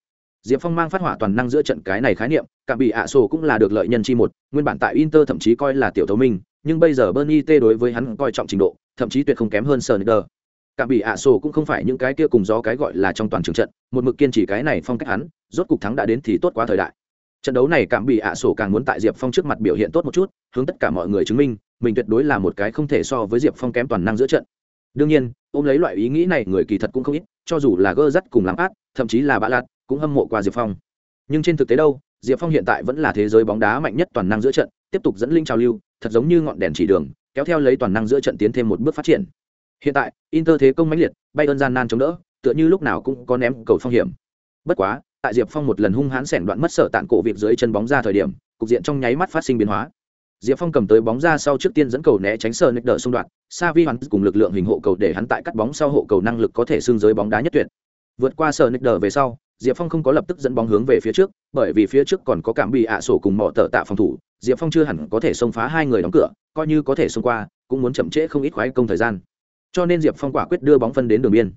Diệp phong mang phát hỏa toàn năng giữa trận cái này khái niệm cảm bị ạ sổ cũng là được lợi nhân chi một, nguyên bản tại inter thậm chí coi là tiểu thấu minh nhưng bây giờ bernie t đối với hắn coi trọng trình độ, thậm chí tuyệt không kém hơn sờ cảm bị ạ sổ cũng không phải những cái kia cùng gió cái gọi là trong toàn trường trận, một mực kiên trì cái này phong cách hắn, rốt cục thắng đã đến thì tốt quá thời đại. Trận đấu này cảm bị ạ sổ càng muốn tại diệp phong trước mặt biểu hiện tốt một chút, hướng tất cả mọi người chứng minh mình tuyệt đối là một cái không thể so với diệp phong kém toàn năng giữa trận. Đương nhiên, ôm lấy loại ý nghĩ này người kỳ thật cũng không ít, cho dù là gơ rắt cùng làm át thậm chí là bã lạt, cũng hâm mộ qua diệp phong. Nhưng trên thực tế đâu, diệp phong hiện tại vẫn là thế giới bóng đá mạnh nhất toàn năng giữa trận, tiếp tục dẫn linh trào lưu, thật giống như ngọn đèn chỉ đường, kéo theo lấy toàn năng giữa trận tiến thêm một bước phát triển. Hiện tại, inter thế công mãnh liệt bay ơn gian nan chống đỡ, tựa như lúc nào cũng có ném cầu phong hiểm. Bất quá, tại diệp phong một lần hung hãn sẻn đoạn mất sở tạn cổ việc dưới chân bóng ra thời điểm, cục diện trong nháy mắt phát sinh biến hóa diệp phong cầm tới bóng ra sau trước tiên dẫn cầu né tránh sờ nick đỡ xung đoạn sa vi hoàn cùng lực lượng hình hộ cầu để hắn tại cắt bóng sau hộ cầu năng lực có thể xương giới bóng đá nhất tuyệt. Vượt qua sờ nick đỡ về sau diệp phong không có lập tức dẫn bóng hướng về phía trước bởi vì phía trước còn có cảm bị ạ sổ cùng mỏ tờ tạ phòng thủ diệp phong chưa hẳn có thể xông phá hai người đóng cửa coi như có thể xông qua cũng muốn chậm trễ không ít khoái công thời gian. Cho nên diệp phong quả quyết đưa bóng phân đến đường biên.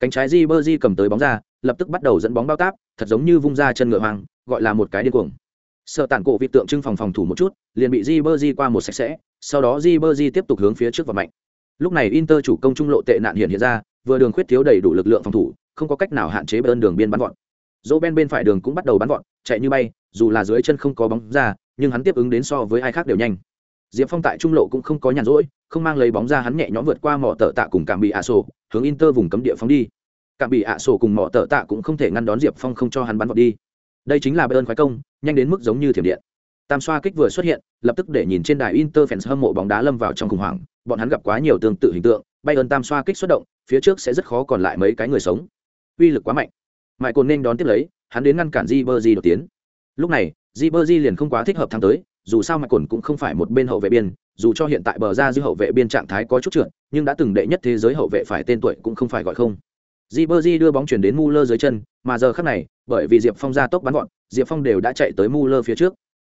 Cánh trái di bơ cầm tới bóng ra lập tức bắt đầu dẫn bóng bao táp thật giống như vung ra chân ngựa hoàng, gọi là một cái điên cuồng sợ tản cổ vị tượng trưng phòng phòng thủ một chút, liền bị di bơ di qua một sạch sẽ, sau đó di bơ di tiếp tục hướng phía trước và mạnh. Lúc này inter chủ công trung lộ tệ nạn hiện hiện ra, vừa đường khuyết thiếu đầy đủ lực lượng phòng thủ, không có cách nào hạn chế bên đường biên bắn vọt. Dỗ bên bên phải đường cũng bắt đầu bắn vọt, chạy như bay, dù là dưới chân không có bóng ra, nhưng hắn tiếp ứng đến so với ai khác đều nhanh. Diệp phong tại trung lộ cũng không có nhàn rỗi, không mang lấy bóng ra hắn nhẹ nhõm vượt qua mỏ tờ tạ cùng cảm bị ạ sổ, hướng inter vùng cấm địa phóng đi. Cảm bị ạ sổ cùng mỏ tờ tạ cũng không thể ngăn đón diệp phong không cho hắn bắn vọt đi. Đây chính là bayern khoái công nhanh đến mức giống như thiểm điện. Tam xoa kích vừa xuất hiện, lập tức để nhìn trên đài inter fans hâm mộ bóng đá lâm vào trong khủng hoảng. Bọn hắn gặp quá nhiều tương tự hình tượng bayern tam xoa kích xuất động, phía trước sẽ rất khó còn lại mấy cái người sống. Uy lực quá mạnh. Mãi cồn nên đón tiếp lấy, hắn đến ngăn cản di bơ di đột tiến. Lúc này di bơ di liền không quá thích hợp thắng tới, dù sao mãi cồn cũng không phải một bên hậu vệ biên, dù cho hiện tại bờ ra dư hậu vệ biên trạng thái có chút trượt, nhưng đã từng đệ nhất thế giới hậu vệ phải tên tuổi cũng không phải gọi không. Di bơ di đưa bóng chuyển đến mu dưới chân, mà giờ khắc này, bởi vì diệp phong ra tốc bắn gọn diệp phong đều đã chạy tới mu phía trước.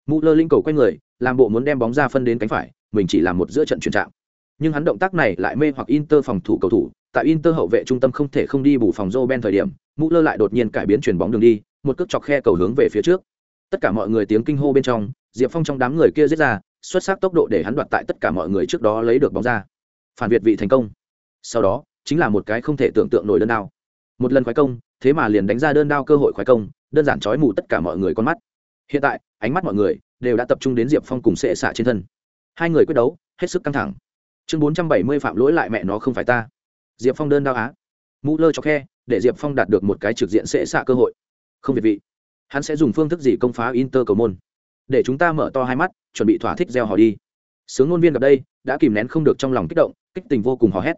Mu linh cầu quay người, làm bộ muốn đem bóng ra phân đến cánh phải, mình chỉ làm một giữa trận chuyển trạng. Nhưng hắn động tác này lại mê hoặc inter phòng thủ cầu thủ, tại inter hậu vệ trung tâm không thể không đi bù phòng joe ben thời điểm mu lại đột nhiên cải biến chuyển bóng đường đi, một cước chọc khe cầu hướng về phía trước. Tất cả mọi người tiếng kinh hô bên trong, diệp phong trong đám người kia giết ra, xuất sắc tốc độ để hắn đoạt tại tất cả mọi người trước đó lấy được bóng ra. Phản việt vị thành công. Sau đó, chính là một cái không thể tưởng tượng nổi đơn đao. Một lần khoái công, thế mà liền đánh ra đơn đao cơ hội khoái công đơn giản trói mù tất cả mọi người con mắt. Hiện tại, ánh mắt mọi người đều đã tập trung đến diệp phong cùng sệ xạ trên thân. Hai người quyết đấu, hết sức căng thẳng. Chương bốn trăm bảy mươi phạm lỗi lại mẹ nó không phải ta. Diệp phong đơn đao á. Mũ lơ cho khe, để diệp phong đạt được một cái trực diện sệ xạ cơ hội. Không việt vị. Hắn sẽ dùng phương thức gì công phá inter cầu môn? Để chúng ta mở to hai mắt, chuẩn bị thỏa thích gieo họ đi. Sướng ngôn viên gặp đây, đã kìm nén không được trong lòng kích động, kích tình vô cùng hò hét.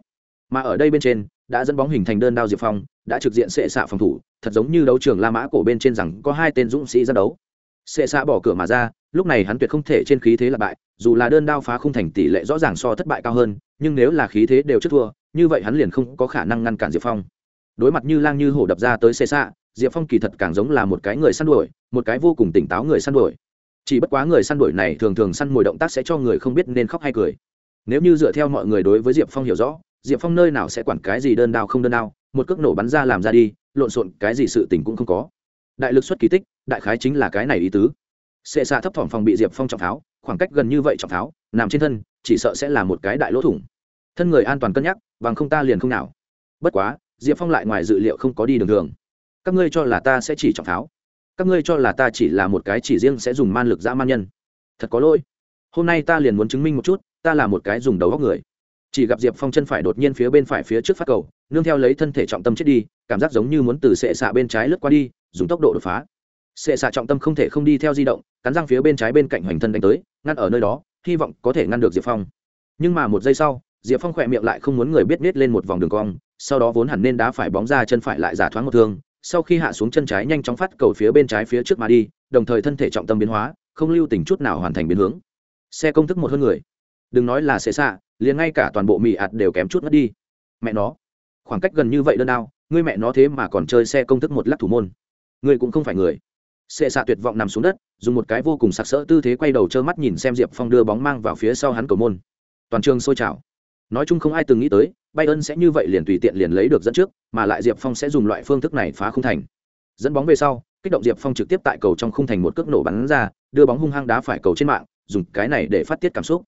Mà ở đây bên trên đã dẫn bóng hình thành đơn đao diệp phong, đã trực diện sệ xạ phòng thủ, thật giống như đấu trường la mã cổ bên trên rằng có hai tên dũng sĩ ra đấu. Sệ xạ bỏ cửa mà ra, lúc này hắn tuyệt không thể trên khí thế là bại, dù là đơn đao phá không thành tỷ lệ rõ ràng so thất bại cao hơn, nhưng nếu là khí thế đều chất thua, như vậy hắn liền không có khả năng ngăn cản diệp phong. Đối mặt như lang như hổ đập ra tới sệ xạ diệp phong kỳ thật càng giống là một cái người săn đuổi, một cái vô cùng tỉnh táo người săn đuổi. Chỉ bất quá người săn đuổi này thường thường săn mồi động tác sẽ cho người không biết nên khóc hay cười. Nếu như dựa theo mọi người đối với diệp phong hiểu rõ diệp phong nơi nào sẽ quản cái gì đơn đao không đơn đao, một cước nổ bắn ra làm ra đi, lộn xộn, cái gì sự tình cũng không có. Đại lực xuất kỳ tích, đại khái chính là cái này ý tứ. Xệ xạ thấp thỏm phòng bị diệp phong trọng pháo khoảng cách gần như vậy trọng pháo nằm trên thân, chỉ sợ sẽ là một cái đại lỗ thủng. Thân người an toàn cân nhắc, bằng không ta liền không nào. Bất quá, diệp phong lại ngoài dự liệu không có đi đường thường các ngươi cho là ta sẽ chỉ trọng tháo. Các ngươi cho là ta chỉ là một cái chỉ riêng sẽ dùng man lực dã man nhân. Thật có lỗi. Hôm nay ta liền muốn chứng minh một chút, ta là một cái dùng đầu góc người chỉ gặp diệp phong chân phải đột nhiên phía bên phải phía trước phát cầu, nương theo lấy thân thể trọng tâm chết đi, cảm giác giống như muốn từ sệ xạ bên trái lướt qua đi, dùng tốc độ đột phá. Sệ xạ trọng tâm không thể không đi theo di động, cắn răng phía bên trái bên cạnh hoành thân đánh tới, ngăn ở nơi đó, hy vọng có thể ngăn được diệp phong. Nhưng mà một giây sau, diệp phong khỏe miệng lại không muốn người biết nết lên một vòng đường cong, sau đó vốn hẳn nên đá phải bóng ra chân phải lại giả thoáng một thương, sau khi hạ xuống chân trái nhanh chóng phát cầu phía bên trái phía trước mà đi, đồng thời thân thể trọng tâm biến hóa, không lưu tình chút nào hoàn thành biến hướng. Xe công thức một hơn người đừng nói là xệ xạ, liền ngay cả toàn bộ mỹ ạt đều kém chút mất đi. Mẹ nó, khoảng cách gần như vậy đơn đao ngươi mẹ nó thế mà còn chơi xe công thức một lắc thủ môn. Ngươi cũng không phải người. Xệ xạ tuyệt vọng nằm xuống đất, dùng một cái vô cùng sặc sỡ tư thế quay đầu trơ mắt nhìn xem diệp phong đưa bóng mang vào phía sau hắn cầu môn. Toàn trường sôi trào. Nói chung không ai từng nghĩ tới, bayern sẽ như vậy liền tùy tiện liền lấy được dẫn trước, mà lại diệp phong sẽ dùng loại phương thức này phá khung thành. Dẫn bóng về sau, kích động diệp phong trực tiếp tại cầu trong khung thành một cước nổ bắn ra, đưa bóng hung hăng đá phải cầu trên mạng, dùng cái này để phát tiết cảm xúc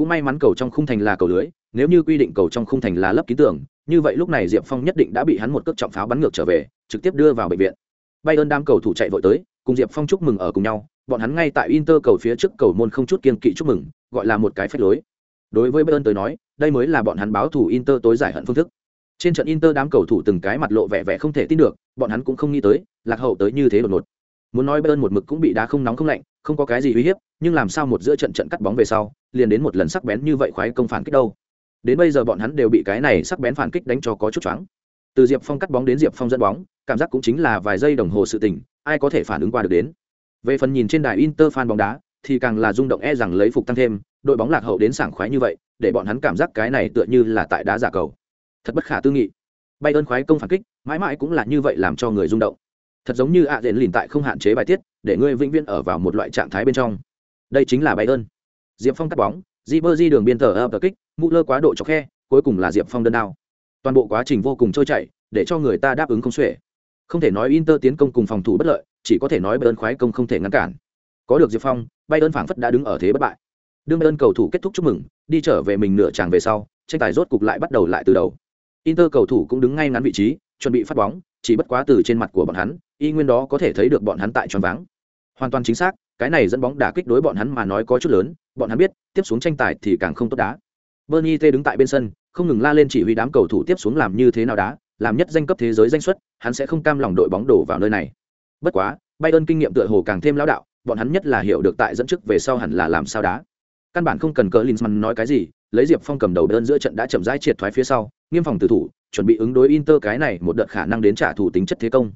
cũng may mắn cầu trong khung thành là cầu lưới, nếu như quy định cầu trong khung thành là lấp ký tưởng như vậy lúc này diệp phong nhất định đã bị hắn một cước trọng pháo bắn ngược trở về, trực tiếp đưa vào bệnh viện. Bay ơn đám cầu thủ chạy vội tới, cùng diệp phong chúc mừng ở cùng nhau, bọn hắn ngay tại inter cầu phía trước cầu môn không chút kiên kỵ chúc mừng, gọi là một cái phép lối. Đối với Bay ơn tới nói, đây mới là bọn hắn báo thủ inter tối giải hận phương thức. Trên trận inter đám cầu thủ từng cái mặt lộ vẻ vẻ không thể tin được, bọn hắn cũng không nghĩ tới, lạc hậu tới như thế đột ngột. Muốn nói Bay ơn một mực cũng bị đá không nóng không lạnh không có cái gì uy hiếp, nhưng làm sao một giữa trận trận cắt bóng về sau, liền đến một lần sắc bén như vậy khoái công phản kích đâu. Đến bây giờ bọn hắn đều bị cái này sắc bén phản kích đánh cho có chút choáng. Từ diệp phong cắt bóng đến diệp phong dẫn bóng, cảm giác cũng chính là vài giây đồng hồ sự tình, ai có thể phản ứng qua được đến. Về phần nhìn trên đài inter fan bóng đá, thì càng là rung động e rằng lấy phục tăng thêm, đội bóng lạc hậu đến sảng khoái như vậy, để bọn hắn cảm giác cái này tựa như là tại đá giả cầu. Thật bất khả tư nghị. Bay ơn khoái công phản kích, mãi mãi cũng là như vậy làm cho người rung động thật giống như ạ à diện lìn tại không hạn chế bài tiết, để ngươi vĩnh viễn ở vào một loại trạng thái bên trong. Đây chính là bay ơn diệp phong cắt bóng, di bơ di đường biên thờ ập kích, mũ lơ quá độ cho khe, cuối cùng là diệp phong đơn đao. Toàn bộ quá trình vô cùng trôi chảy, để cho người ta đáp ứng không xuể. Không thể nói inter tiến công cùng phòng thủ bất lợi, chỉ có thể nói bay ơn khoái công không thể ngăn cản. Có được diệp phong bay ơn phảng phất đã đứng ở thế bất bại. Đương bayern cầu thủ kết thúc chúc mừng, đi trở về mình nửa tràng về sau, tranh tài rốt cục lại bắt đầu lại từ đầu. Inter cầu thủ cũng đứng ngay ngắn vị trí chuẩn bị phát bóng, chỉ bất quá từ trên mặt của bọn hắn, y nguyên đó có thể thấy được bọn hắn tại tròn vắng hoàn toàn chính xác, cái này dẫn bóng đả kích đối bọn hắn mà nói có chút lớn, bọn hắn biết, tiếp xuống tranh tài thì càng không tốt đá. Bernie t đứng tại bên sân, không ngừng la lên chỉ huy đám cầu thủ tiếp xuống làm như thế nào đá, làm nhất danh cấp thế giới danh xuất, hắn sẽ không cam lòng đội bóng đổ vào nơi này. Bất quá, bayern kinh nghiệm tựa hồ càng thêm lão đạo, bọn hắn nhất là hiểu được tại dẫn trước về sau hẳn là làm sao đá. Căn bản không cần cờ linsman nói cái gì, lấy diệp phong cầm đầu đơn giữa trận đã chậm rãi triệt thoái phía sau, nghiêm phòng tử thủ chuẩn bị ứng đối inter cái này một đợt khả năng đến trả thù tính chất thế công.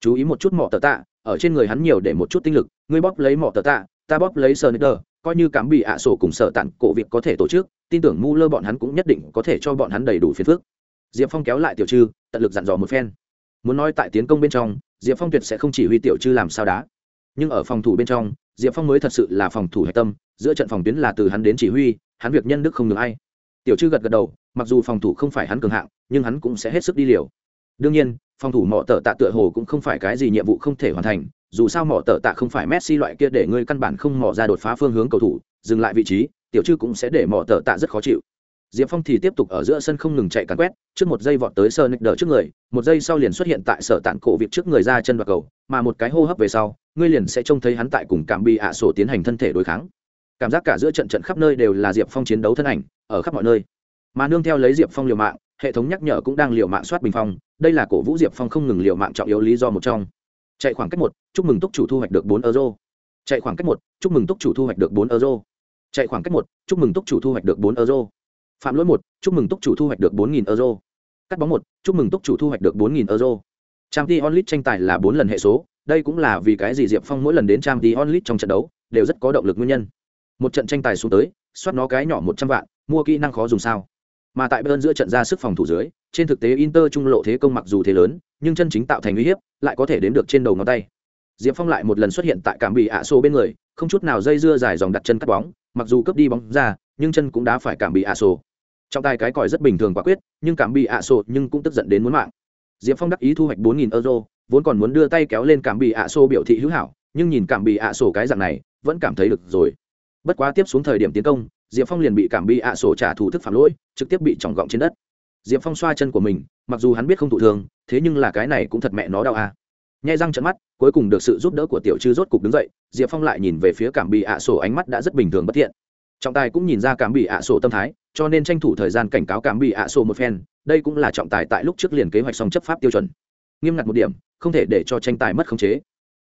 Chú ý một chút mỏ tờ tạ ở trên người hắn nhiều để một chút tinh lực ngươi bóp lấy mỏ tờ tạ ta bóp lấy Sonder, coi như cảm bị ạ sổ cùng sở tặng cổ việc có thể tổ chức tin tưởng mu lơ bọn hắn cũng nhất định có thể cho bọn hắn đầy đủ phiền phức. Diệp phong kéo lại tiểu trư tận lực dặn dò một phen. Muốn nói tại tiến công bên trong diệp phong tuyệt sẽ không chỉ huy tiểu trư làm sao đá. Nhưng ở phòng thủ bên trong diệp phong mới thật sự là phòng thủ hệ tâm giữa trận phòng tuyến là từ hắn đến chỉ huy hắn việc nhân đức không ngừng ai tiểu trư gật gật đầu, mặc dù phòng thủ không phải hắn cường hạng, nhưng hắn cũng sẽ hết sức đi liều. Đương nhiên, phòng thủ mỏ tờ tạ tựa hồ cũng không phải cái gì nhiệm vụ không thể hoàn thành, dù sao mỏ tờ tạ không phải messi loại kia để ngươi căn bản không mỏ ra đột phá phương hướng cầu thủ, dừng lại vị trí, tiểu trư cũng sẽ để mỏ tờ tạ rất khó chịu. Diệp phong thì tiếp tục ở giữa sân không ngừng chạy cắn quét, trước một giây vọt tới sơ nick đờ trước người, một giây sau liền xuất hiện tại sở tạng cổ việc trước người ra chân và cầu, mà một cái hô hấp về sau, ngươi liền sẽ trông thấy hắn tại cùng cảm bị ạ sổ tiến hành thân thể đối kháng. Cảm giác cả giữa trận trận khắp nơi đều là diệp phong chiến đấu thân ảnh ở khắp mọi nơi. Mà nương theo lấy diệp phong liều mạng, hệ thống nhắc nhở cũng đang liều mạng soát bình phong, đây là cổ vũ diệp phong không ngừng liều mạng trọng yếu lý do một trong. Chạy khoảng cách một, chúc mừng túc chủ thu hoạch được bốn euro. Chạy khoảng cách một, chúc mừng túc chủ thu hoạch được bốn euro. Chạy khoảng cách một, chúc mừng túc chủ thu hoạch được bốn euro. Phạm lỗi một, chúc mừng túc chủ thu hoạch được bốn nghìn euro. Cắt bóng một, chúc mừng túc chủ thu hoạch được bốn nghìn euro. Trang t onlit tranh tài là bốn lần hệ số, đây cũng là vì cái gì diệp phong mỗi lần đến trang t onlit trong trận đấu đều rất có động lực nguyên nhân. Một trận tranh tài xuống tới soát nó cái nhỏ một trăm vạn, mua kỹ năng khó dùng sao? Mà tại bên giữa trận ra sức phòng thủ dưới, trên thực tế inter trung lộ thế công mặc dù thế lớn, nhưng chân chính tạo thành uy hiếp lại có thể đến được trên đầu ngón tay. Diệp phong lại một lần xuất hiện tại cảm bị ạ số bên người, không chút nào dây dưa dài dòng đặt chân cắt bóng, mặc dù cướp đi bóng ra, nhưng chân cũng đã phải cảm bị ạ số. trong tay cái còi rất bình thường quả quyết, nhưng cảm bị ạ số nhưng cũng tức giận đến muốn mạng. Diệp phong đắc ý thu hoạch bốn nghìn euro, vốn còn muốn đưa tay kéo lên cảm bị ạ số biểu thị hữu hảo, nhưng nhìn cảm bị ạ số cái dạng này, vẫn cảm thấy được rồi bất quá tiếp xuống thời điểm tiến công, diệp phong liền bị cảm bị ạ sổ trả thủ thức phạm lỗi, trực tiếp bị tròng gọng trên đất. Diệp phong xoa chân của mình, mặc dù hắn biết không thụ thường, thế nhưng là cái này cũng thật mẹ nó đau à. nhai răng trận mắt, cuối cùng được sự giúp đỡ của tiểu chư rốt cục đứng dậy, diệp phong lại nhìn về phía cảm bị ạ sổ, ánh mắt đã rất bình thường bất thiện. Trọng tài cũng nhìn ra cảm bị ạ sổ tâm thái, cho nên tranh thủ thời gian cảnh cáo cảm bị ạ sổ một phen, đây cũng là trọng tài tại lúc trước liền kế hoạch song chấp pháp tiêu chuẩn. Nghiêm ngặt một điểm, không thể để cho tranh tài mất khống chế.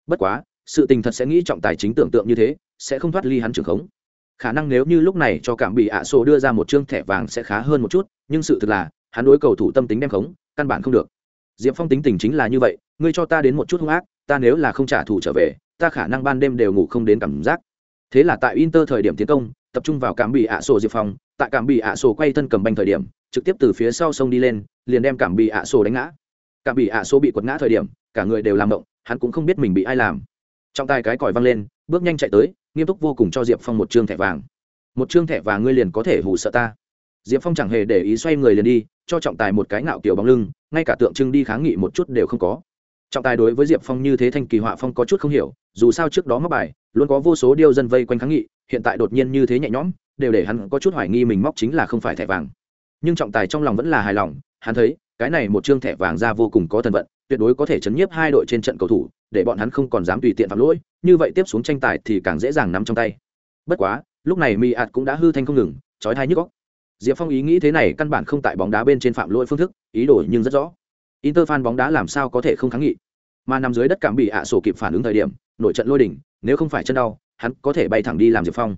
Bất quá, sự tình thật sẽ nghĩ trọng tài chính tưởng tượng như thế sẽ không thoát ly hắn trường khống. Khả năng nếu như lúc này cho cảm bị ạ sổ đưa ra một chương thẻ vàng sẽ khá hơn một chút, nhưng sự thực là, hắn đối cầu thủ tâm tính đem khống, căn bản không được. Diệp phong tính tình chính là như vậy, ngươi cho ta đến một chút hung ác, ta nếu là không trả thù trở về, ta khả năng ban đêm đều ngủ không đến cảm giác. Thế là tại inter thời điểm tiến công, tập trung vào cảm bị ạ sổ diệp phong, tại cảm bị ạ sổ quay thân cầm banh thời điểm, trực tiếp từ phía sau sông đi lên, liền đem cảm bị ạ sổ đánh ngã. Cảm bị ạ sổ bị quật ngã thời điểm, cả người đều làm động, hắn cũng không biết mình bị ai làm. Trọng tài cái còi văng lên, bước nhanh chạy tới, nghiêm túc vô cùng cho diệp phong một chương thẻ vàng. Một chương thẻ vàng ngươi liền có thể hù sợ ta. Diệp phong chẳng hề để ý xoay người liền đi, cho trọng tài một cái ngạo kiểu bóng lưng, ngay cả tượng trưng đi kháng nghị một chút đều không có. Trọng tài đối với diệp phong như thế thanh kỳ họa phong có chút không hiểu, dù sao trước đó móc bài, luôn có vô số điêu dân vây quanh kháng nghị, hiện tại đột nhiên như thế nhẹ nhõm, đều để hắn có chút hoài nghi mình móc chính là không phải thẻ vàng. Nhưng trọng tài trong lòng vẫn là hài lòng, hắn thấy, cái này một chương thẻ vàng ra vô cùng có thần vận, tuyệt đối có thể chấn nhiếp hai đội trên trận cầu thủ để bọn hắn không còn dám tùy tiện phạm lỗi, như vậy tiếp xuống tranh tài thì càng dễ dàng nắm trong tay. Bất quá, lúc này mỹ ạt cũng đã hư thanh không ngừng, trói thai nhức góc diệp phong ý nghĩ thế này căn bản không tại bóng đá bên trên phạm lỗi phương thức, ý đồ nhưng rất rõ. Inter fan bóng đá làm sao có thể không kháng nghị? Mà nằm dưới đất cảm bị ạ sổ kịp phản ứng thời điểm nổi trận lôi đỉnh, nếu không phải chân đau, hắn có thể bay thẳng đi làm diệp phong.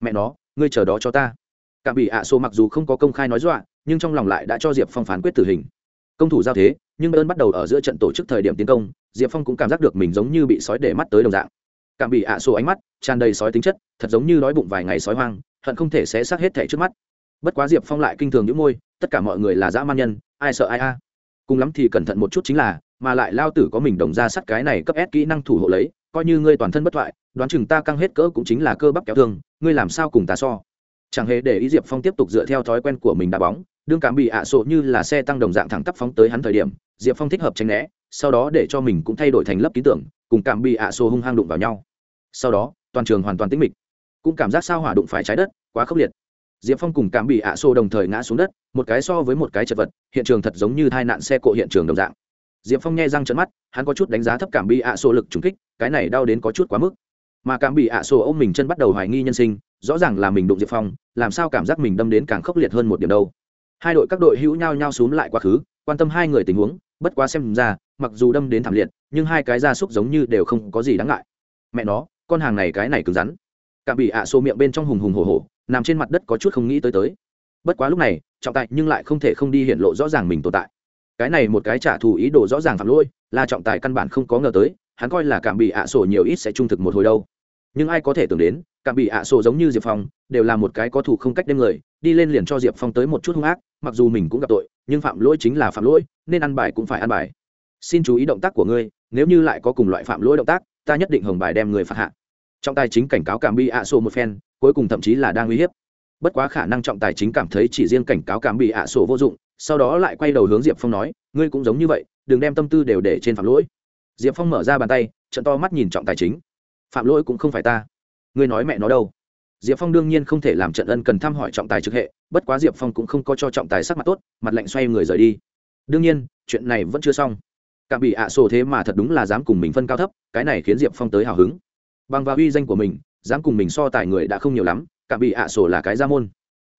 Mẹ nó, ngươi chờ đó cho ta. Cảm bị ạ sổ mặc dù không có công khai nói dọa, nhưng trong lòng lại đã cho diệp phong phán quyết tử hình. Công thủ giao thế nhưng bayern bắt đầu ở giữa trận tổ chức thời điểm tiến công, diệp phong cũng cảm giác được mình giống như bị sói để mắt tới đồng dạng. Cảm bị ạ sổ ánh mắt, tràn đầy sói tính chất, thật giống như đói bụng vài ngày sói hoang, hận không thể xé xác hết thẻ trước mắt. Bất quá diệp phong lại kinh thường những môi, tất cả mọi người là dã man nhân, ai sợ ai a. Cùng lắm thì cẩn thận một chút chính là, mà lại lao tử có mình đồng ra sắt cái này cấp ép kỹ năng thủ hộ lấy, coi như ngươi toàn thân bất thoại, đoán chừng ta căng hết cỡ cũng chính là cơ bắp kéo thương, ngươi làm sao cùng ta so? Chẳng hề để ý diệp phong tiếp tục dựa theo thói quen của mình đá bóng. Đương cảm bị ạ à sộ như là xe tăng đồng dạng thẳng tắp phóng tới hắn thời điểm, diệp phong thích hợp tránh né, sau đó để cho mình cũng thay đổi thành lớp ký tưởng, cùng cảm bị ạ à sộ hung hăng đụng vào nhau. Sau đó, toàn trường hoàn toàn tĩnh mịch. Cũng cảm giác sao hỏa đụng phải trái đất, quá khốc liệt. Diệp phong cùng cảm bị ạ xô đồng thời ngã xuống đất, một cái so với một cái chật vật, hiện trường thật giống như tai nạn xe cộ hiện trường đồng dạng. Diệp phong nghe răng trận mắt, hắn có chút đánh giá thấp cảm bị ạ xô lực trúng kích, cái này đau đến có chút quá mức. Mà cảm bị ạ xô ôm mình chân bắt đầu hoài nghi nhân sinh rõ ràng là mình đụng diệp phong, làm sao cảm giác mình đâm đến càng khốc liệt hơn một điểm đâu. Hai đội các đội hữu nhau nhau xuống lại quá khứ, quan tâm hai người tình huống, bất quá xem ra, mặc dù đâm đến thảm liệt, nhưng hai cái gia súc giống như đều không có gì đáng ngại. Mẹ nó, con hàng này cái này cứng rắn. Cảm bị ạ xô miệng bên trong hùng hùng hồ hồ nằm trên mặt đất có chút không nghĩ tới tới. Bất quá lúc này, trọng tài nhưng lại không thể không đi hiện lộ rõ ràng mình tồn tại. Cái này một cái trả thù ý đồ rõ ràng phạm lỗi, là trọng tài căn bản không có ngờ tới, hắn coi là cảm bị ạ sổ nhiều ít sẽ trung thực một hồi đâu. Nhưng ai có thể tưởng đến cảm bị ạ sổ giống như diệp phong, đều là một cái có thủ không cách đêm người, đi lên liền cho diệp phong tới một chút hung ác, mặc dù mình cũng gặp tội, nhưng phạm lỗi chính là phạm lỗi, nên ăn bài cũng phải ăn bài. Xin chú ý động tác của ngươi, nếu như lại có cùng loại phạm lỗi động tác, ta nhất định hồng bài đem người phạt hạ. Trọng tài chính cảnh cáo cảm bị ạ sổ một phen, cuối cùng thậm chí là đang uy hiếp. Bất quá khả năng trọng tài chính cảm thấy chỉ riêng cảnh cáo cảm bị ạ sổ vô dụng, sau đó lại quay đầu hướng diệp phong nói, ngươi cũng giống như vậy, đừng đem tâm tư đều để trên phạm lỗi. Diệp phong mở ra bàn tay trận to mắt nhìn trọng tài chính. Phạm lỗi cũng không phải ta ngươi nói mẹ nó đâu? Diệp phong đương nhiên không thể làm trận ân cần thăm hỏi trọng tài trực hệ, bất quá diệp phong cũng không có cho trọng tài sắc mặt tốt, mặt lạnh xoay người rời đi. Đương nhiên, chuyện này vẫn chưa xong. Cảm bị ạ sổ thế mà thật đúng là dám cùng mình phân cao thấp, cái này khiến diệp phong tới hào hứng. Bằng và uy danh của mình, dám cùng mình so tài người đã không nhiều lắm cảm bị ạ sổ là cái ra môn.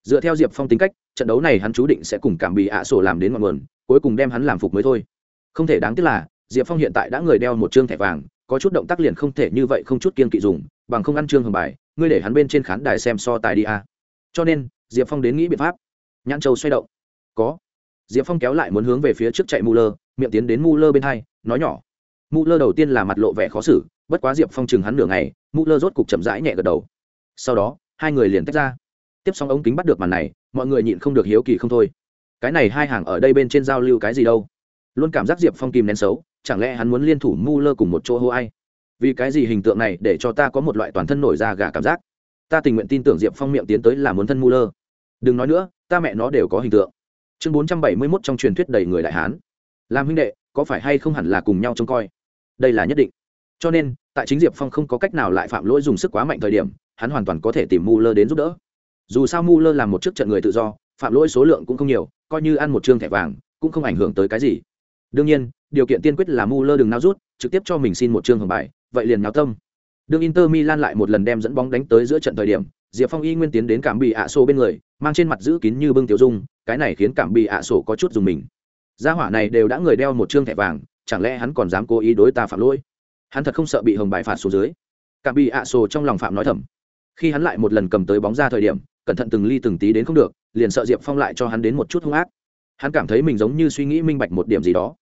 Dựa theo diệp phong tính cách, trận đấu này hắn chú định sẽ cùng cảm bị ạ sổ làm đến ngọn nguồn, cuối cùng đem hắn làm phục mới thôi. Không thể đáng tiếc là, diệp phong hiện tại đã người đeo một chương thẻ vàng, có chút động tác liền không thể như vậy không chút kiên kỵ dùng bằng không ăn trương hồng bài, ngươi để hắn bên trên khán đài xem so tài đi a. Cho nên, diệp phong đến nghĩ biện pháp. Nhãn châu xoay động. Có. Diệp phong kéo lại muốn hướng về phía trước chạy mù lơ, miệng tiến đến mù lơ bên hai, nói nhỏ. Mù lơ đầu tiên là mặt lộ vẻ khó xử, bất quá diệp phong chừng hắn nửa ngày mù lơ rốt cục chậm rãi nhẹ gật đầu. Sau đó, hai người liền tách ra. Tiếp xong ống kính bắt được màn này, mọi người nhịn không được hiếu kỳ không thôi. Cái này hai hàng ở đây bên trên giao lưu cái gì đâu? Luôn cảm giác diệp phong kìm nén xấu, chẳng lẽ hắn muốn liên thủ mu lơ cùng một chỗ hô ai? Vì cái gì hình tượng này để cho ta có một loại toàn thân nổi da gà cảm giác? Ta tình nguyện tin tưởng diệp phong miệng tiến tới là muốn thân mu lơ. Đừng nói nữa ta mẹ nó đều có hình tượng. Chương bốn trăm bảy mươi mốt trong truyền thuyết đầy người đại hán. Làm huynh đệ có phải hay không hẳn là cùng nhau trông coi? Đây là nhất định. Cho nên tại chính diệp phong không có cách nào lại phạm lỗi dùng sức quá mạnh thời điểm hắn hoàn toàn có thể tìm Muller đến giúp đỡ. Dù sao Muller làm một chiếc trận người tự do, phạm lỗi số lượng cũng không nhiều, coi như ăn một chương thẻ vàng, cũng không ảnh hưởng tới cái gì. Đương nhiên, điều kiện tiên quyết là Muller đừng náo rút, trực tiếp cho mình xin một chương hồng bài, vậy liền nháo tâm. Đương Inter Milan lại một lần đem dẫn bóng đánh tới giữa trận thời điểm, Diệp Phong y nguyên tiến đến cảm bị ạ sổ bên người, mang trên mặt giữ kín như bưng tiểu dung, cái này khiến cảm bị ạ sổ có chút dùng mình. Gia hỏa này đều đã người đeo một trương thẻ vàng, chẳng lẽ hắn còn dám cố ý đối ta phạm lỗi? Hắn thật không sợ bị hồng bài phạt xuống dưới. Cảm bị ạ sổ trong lòng phạm nói thầm. Khi hắn lại một lần cầm tới bóng ra thời điểm, cẩn thận từng ly từng tí đến không được, liền sợ Diệp Phong lại cho hắn đến một chút hung ác. Hắn cảm thấy mình giống như suy nghĩ minh bạch một điểm gì đó.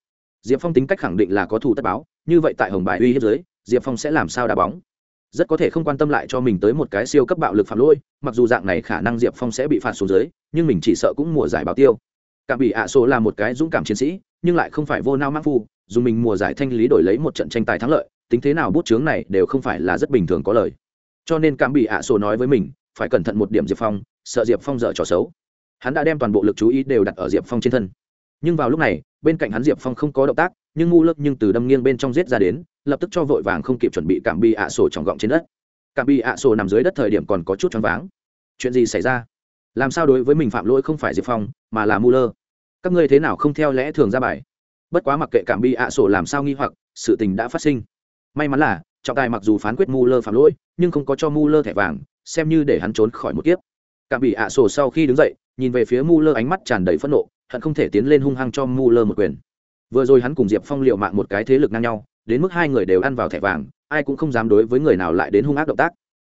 Diệp Phong tính cách khẳng định là có thù tất báo, như vậy tại hồng bài uy hiếp dưới, Diệp Phong sẽ làm sao đá bóng? rất có thể không quan tâm lại cho mình tới một cái siêu cấp bạo lực phạm lỗi, mặc dù dạng này khả năng diệp phong sẽ bị phạt xuống dưới, nhưng mình chỉ sợ cũng mùa giải báo tiêu. Cảm bị ạ số là một cái dũng cảm chiến sĩ, nhưng lại không phải vô nao mắc phu, dù mình mùa giải thanh lý đổi lấy một trận tranh tài thắng lợi, tính thế nào bút chướng này đều không phải là rất bình thường có lời. Cho nên cảm bị ạ số nói với mình, phải cẩn thận một điểm diệp phong, sợ diệp phong dở trò xấu. Hắn đã đem toàn bộ lực chú ý đều đặt ở diệp phong trên thân. Nhưng vào lúc này, bên cạnh hắn diệp phong không có động tác, nhưng ngu lấp nhưng từ đâm nghiêng bên trong giết ra đến lập tức cho vội vàng không kịp chuẩn bị cảm bị ạ sổ trong gọng trên đất. Cảm bị ạ sổ nằm dưới đất thời điểm còn có chút choáng váng. Chuyện gì xảy ra? Làm sao đối với mình phạm lỗi không phải diệp phong, mà là mu lơ? Các ngươi thế nào không theo lẽ thường ra bài? Bất quá mặc kệ cảm bị ạ sổ làm sao nghi hoặc, sự tình đã phát sinh. May mắn là, trọng tài mặc dù phán quyết mu lơ phạm lỗi, nhưng không có cho mu lơ thẻ vàng, xem như để hắn trốn khỏi một kiếp. Cảm bị ạ sổ sau khi đứng dậy, nhìn về phía mu lơ ánh mắt tràn đầy phẫn nộ, hận không thể tiến lên hung hăng cho mu lơ một quyền. Vừa rồi hắn cùng diệp phong liệu mạng một cái thế lực ngang nhau đến mức hai người đều ăn vào thẻ vàng, ai cũng không dám đối với người nào lại đến hung ác động tác.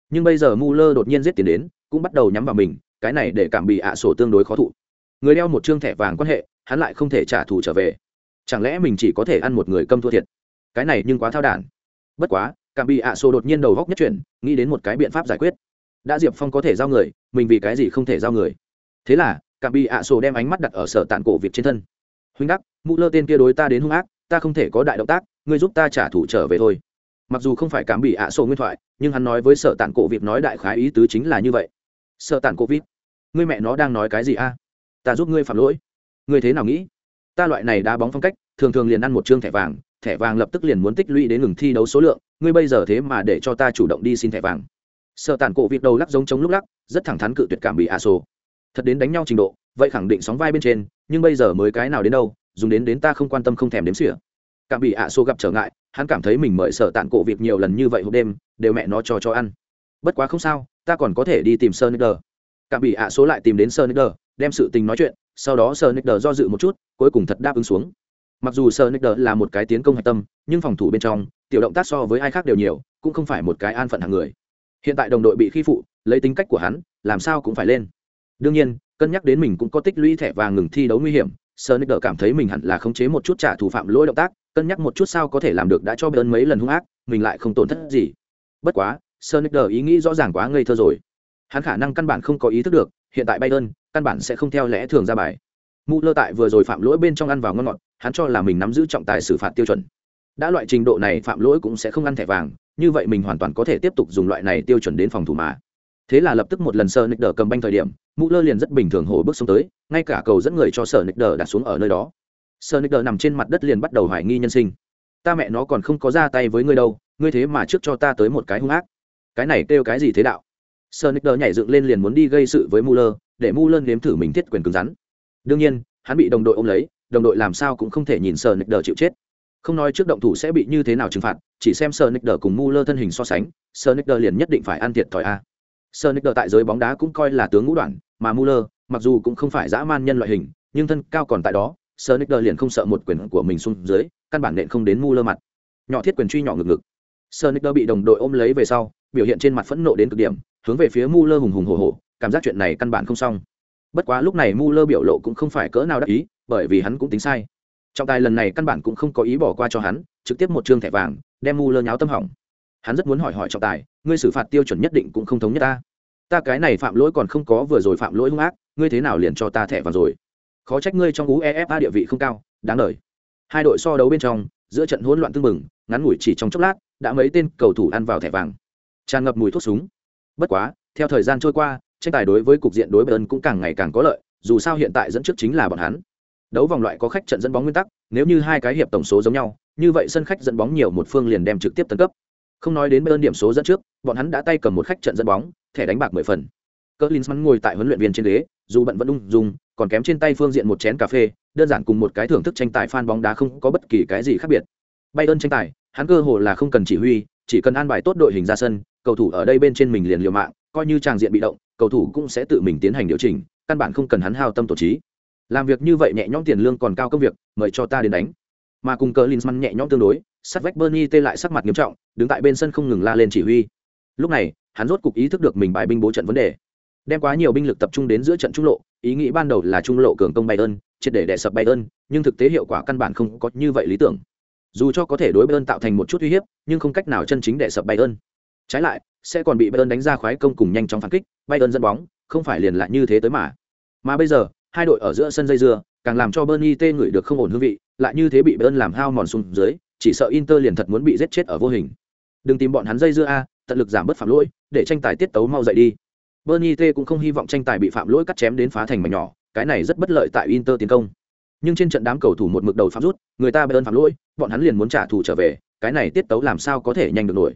Nhưng bây giờ mu lơ đột nhiên giết tiền đến, cũng bắt đầu nhắm vào mình, cái này để cảm bị ạ sổ tương đối khó thụ. Người đeo một chương thẻ vàng quan hệ, hắn lại không thể trả thù trở về. Chẳng lẽ mình chỉ có thể ăn một người câm thua thiệt? Cái này nhưng quá thao đản. Bất quá, cảm bị ạ sổ đột nhiên đầu góc nhất chuyển, nghĩ đến một cái biện pháp giải quyết. Đã diệp phong có thể giao người, mình vì cái gì không thể giao người? Thế là, cảm bị ạ sổ đem ánh mắt đặt ở sở tàn cổ việc trên thân. Huynh đắc mụ lơ tên kia đối ta đến hung ác, ta không thể có đại động tác ngươi giúp ta trả thù trở về thôi. Mặc dù không phải cảm bị ạ sổ nguyên thoại, nhưng hắn nói với sở tản cổ vịt nói đại khái ý tứ chính là như vậy. Sở tản cổ vịt, ngươi mẹ nó đang nói cái gì a? Ta giúp ngươi phạm lỗi. Ngươi thế nào nghĩ? Ta loại này đá bóng phong cách, thường thường liền ăn một chương thẻ vàng thẻ vàng lập tức liền muốn tích lũy đến ngừng thi đấu số lượng, ngươi bây giờ thế mà để cho ta chủ động đi xin thẻ vàng. Sợ tản cổ vịt đầu lắc giống chống lúc lắc, rất thẳng thắn cự tuyệt cảm bị a sổ. Thật đến đánh nhau trình độ, vậy khẳng định sóng vai bên trên, nhưng bây giờ mới cái nào đến đâu, dùng đến đến ta không quan tâm không thèm đếm xỉa cảm bị ạ xô gặp trở ngại, hắn cảm thấy mình mời sở tạn cổ việc nhiều lần như vậy hộp đêm, đều mẹ nó cho cho ăn. Bất quá không sao, ta còn có thể đi tìm sơ nicker cảm bị ạ số lại tìm đến sơ nicker đem sự tình nói chuyện, sau đó sơ nicker do dự một chút, cuối cùng thật đáp ứng xuống. Mặc dù sơ nicker là một cái tiến công hạch tâm, nhưng phòng thủ bên trong, tiểu động tác so với ai khác đều nhiều, cũng không phải một cái an phận hàng người. Hiện tại đồng đội bị khi phụ, lấy tính cách của hắn, làm sao cũng phải lên. Đương nhiên, cân nhắc đến mình cũng có tích lũy thẻ vàng ngừng thi đấu nguy hiểm sơ nick cảm thấy mình hẳn là khống chế một chút trả thù phạm lỗi động tác, cân nhắc một chút sao có thể làm được đã cho bơn mấy lần hung ác, mình lại không tổn thất gì. Bất quá sơ nick ý nghĩ rõ ràng quá ngây thơ rồi. Hắn khả năng căn bản không có ý thức được, hiện tại bayern căn bản sẽ không theo lẽ thường ra bài. Mu lơ tại vừa rồi phạm lỗi bên trong ăn vào ngon ngọt, hắn cho là mình nắm giữ trọng tài xử phạt tiêu chuẩn. Đã loại trình độ này, phạm lỗi cũng sẽ không ăn thẻ vàng, như vậy mình hoàn toàn có thể tiếp tục dùng loại này tiêu chuẩn đến phòng thủ mà thế là lập tức một lần sơ nịch đờ cầm banh thời điểm, mũ lơ liền rất bình thường hổ bước xuống tới, ngay cả cầu dẫn người cho sở nịch đờ đặt xuống ở nơi đó. Sở nịch đờ nằm trên mặt đất liền bắt đầu hoài nghi nhân sinh. Ta mẹ nó còn không có ra tay với ngươi đâu, ngươi thế mà trước cho ta tới một cái hung ác. Cái này kêu cái gì thế đạo? Sở nịch đờ nhảy dựng lên liền muốn đi gây sự với mu lơ, để mu lơ nếm thử mình thiết quyền cứng rắn. Đương nhiên, hắn bị đồng đội ôm lấy, đồng đội làm sao cũng không thể nhìn sở nịch đờ chịu chết. Không nói trước động thủ sẽ bị như thế nào trừng phạt, chỉ xem sở nịch đờ cùng mu lơ thân hình so sánh sở nịch đờ liền nhất định phải ăn thiệt thòi a. Sonic tại giới bóng đá cũng coi là tướng ngũ đoạn, mà Muller, mặc dù cũng không phải dã man nhân loại hình, nhưng thân cao còn tại đó, Sonic liền không sợ một quyền của mình xuống dưới, căn bản nện không đến Muller mặt. Nhỏ thiết quyền truy nhỏ ngực ngực. Sonic bị đồng đội ôm lấy về sau, biểu hiện trên mặt phẫn nộ đến cực điểm, hướng về phía Muller hùng hùng hổ hổ, cảm giác chuyện này căn bản không xong. Bất quá lúc này Muller biểu lộ cũng không phải cỡ nào đắc ý, bởi vì hắn cũng tính sai. Trọng tài lần này căn bản cũng không có ý bỏ qua cho hắn, trực tiếp một trương thẻ vàng, đem Muller nháo tâm hỏng. Hắn rất muốn hỏi hỏi trọng tài, ngươi xử phạt tiêu chuẩn nhất định cũng không thống nhất ta. Ta cái này phạm lỗi còn không có vừa rồi phạm lỗi hung ác ngươi thế nào liền cho ta thẻ vào rồi? Khó trách ngươi trong uefa địa vị không cao đáng lời hai đội so đấu bên trong giữa trận hỗn loạn tưng bừng ngắn ngủi chỉ trong chốc lát đã mấy tên cầu thủ ăn vào thẻ vàng. Tràn ngập mùi thuốc súng. Bất quá theo thời gian trôi qua tranh tài đối với cục diện đối bên cũng càng ngày càng có lợi dù sao hiện tại dẫn trước chính là bọn hắn. Đấu vòng loại có khách trận dẫn bóng nguyên tắc nếu như hai cái hiệp tổng số giống nhau như vậy sân khách dẫn bóng nhiều một phương liền đem trực tiếp tấn cấp. Không nói đến bên điểm số dẫn trước, bọn hắn đã tay cầm một khách trận dẫn bóng, thẻ đánh bạc mười phần. Klinsmann ngồi tại huấn luyện viên trên ghế, dù bận vẫn ung dung, còn kém trên tay phương diện một chén cà phê, đơn giản cùng một cái thưởng thức tranh tài fan bóng đá không có bất kỳ cái gì khác biệt. Bayern tranh tài, hắn cơ hồ là không cần chỉ huy, chỉ cần an bài tốt đội hình ra sân, cầu thủ ở đây bên trên mình liền liều mạng, coi như tràng diện bị động, cầu thủ cũng sẽ tự mình tiến hành điều chỉnh, căn bản không cần hắn hao tâm tổ trí. Làm việc như vậy nhẹ nhõm tiền lương còn cao công việc, mời cho ta đến đánh. Mà cùng Klinsmann nhẹ nhõm tương đối, sát vách Bernie tê lại sắc mặt nghiêm trọng, đứng tại bên sân không ngừng la lên chỉ huy. Lúc này, hắn rốt cục ý thức được mình bài binh bố trận vấn đề. Đem quá nhiều binh lực tập trung đến giữa trận trung lộ, ý nghĩ ban đầu là trung lộ cường công Bayern, triệt để đè sập Bayern, nhưng thực tế hiệu quả căn bản không có như vậy lý tưởng. Dù cho có thể đối Bayern tạo thành một chút uy hiếp, nhưng không cách nào chân chính đè sập Bayern. Trái lại, sẽ còn bị Bayern đánh ra khoái công cùng nhanh chóng phản kích, Bayern dẫn bóng, không phải liền lại như thế tới mà. Mà bây giờ, hai đội ở giữa sân dây dưa, càng làm cho Bernie tê ngửi được không ổn hương vị, lại như thế bị Bayern làm hao mòn xuống dưới, chỉ sợ Inter liền thật muốn bị giết chết ở vô hình. Đừng tìm bọn hắn dây dưa a, tận lực giảm bớt phạm lỗi, để tranh tài tiết tấu mau dậy đi. Bernie T cũng không hy vọng tranh tài bị phạm lỗi cắt chém đến phá thành mảnh nhỏ, cái này rất bất lợi tại Inter tiến công. Nhưng trên trận đám cầu thủ một mực đầu phạm rút, người ta Bayern phạm lỗi, bọn hắn liền muốn trả thù trở về, cái này tiết tấu làm sao có thể nhanh được nổi.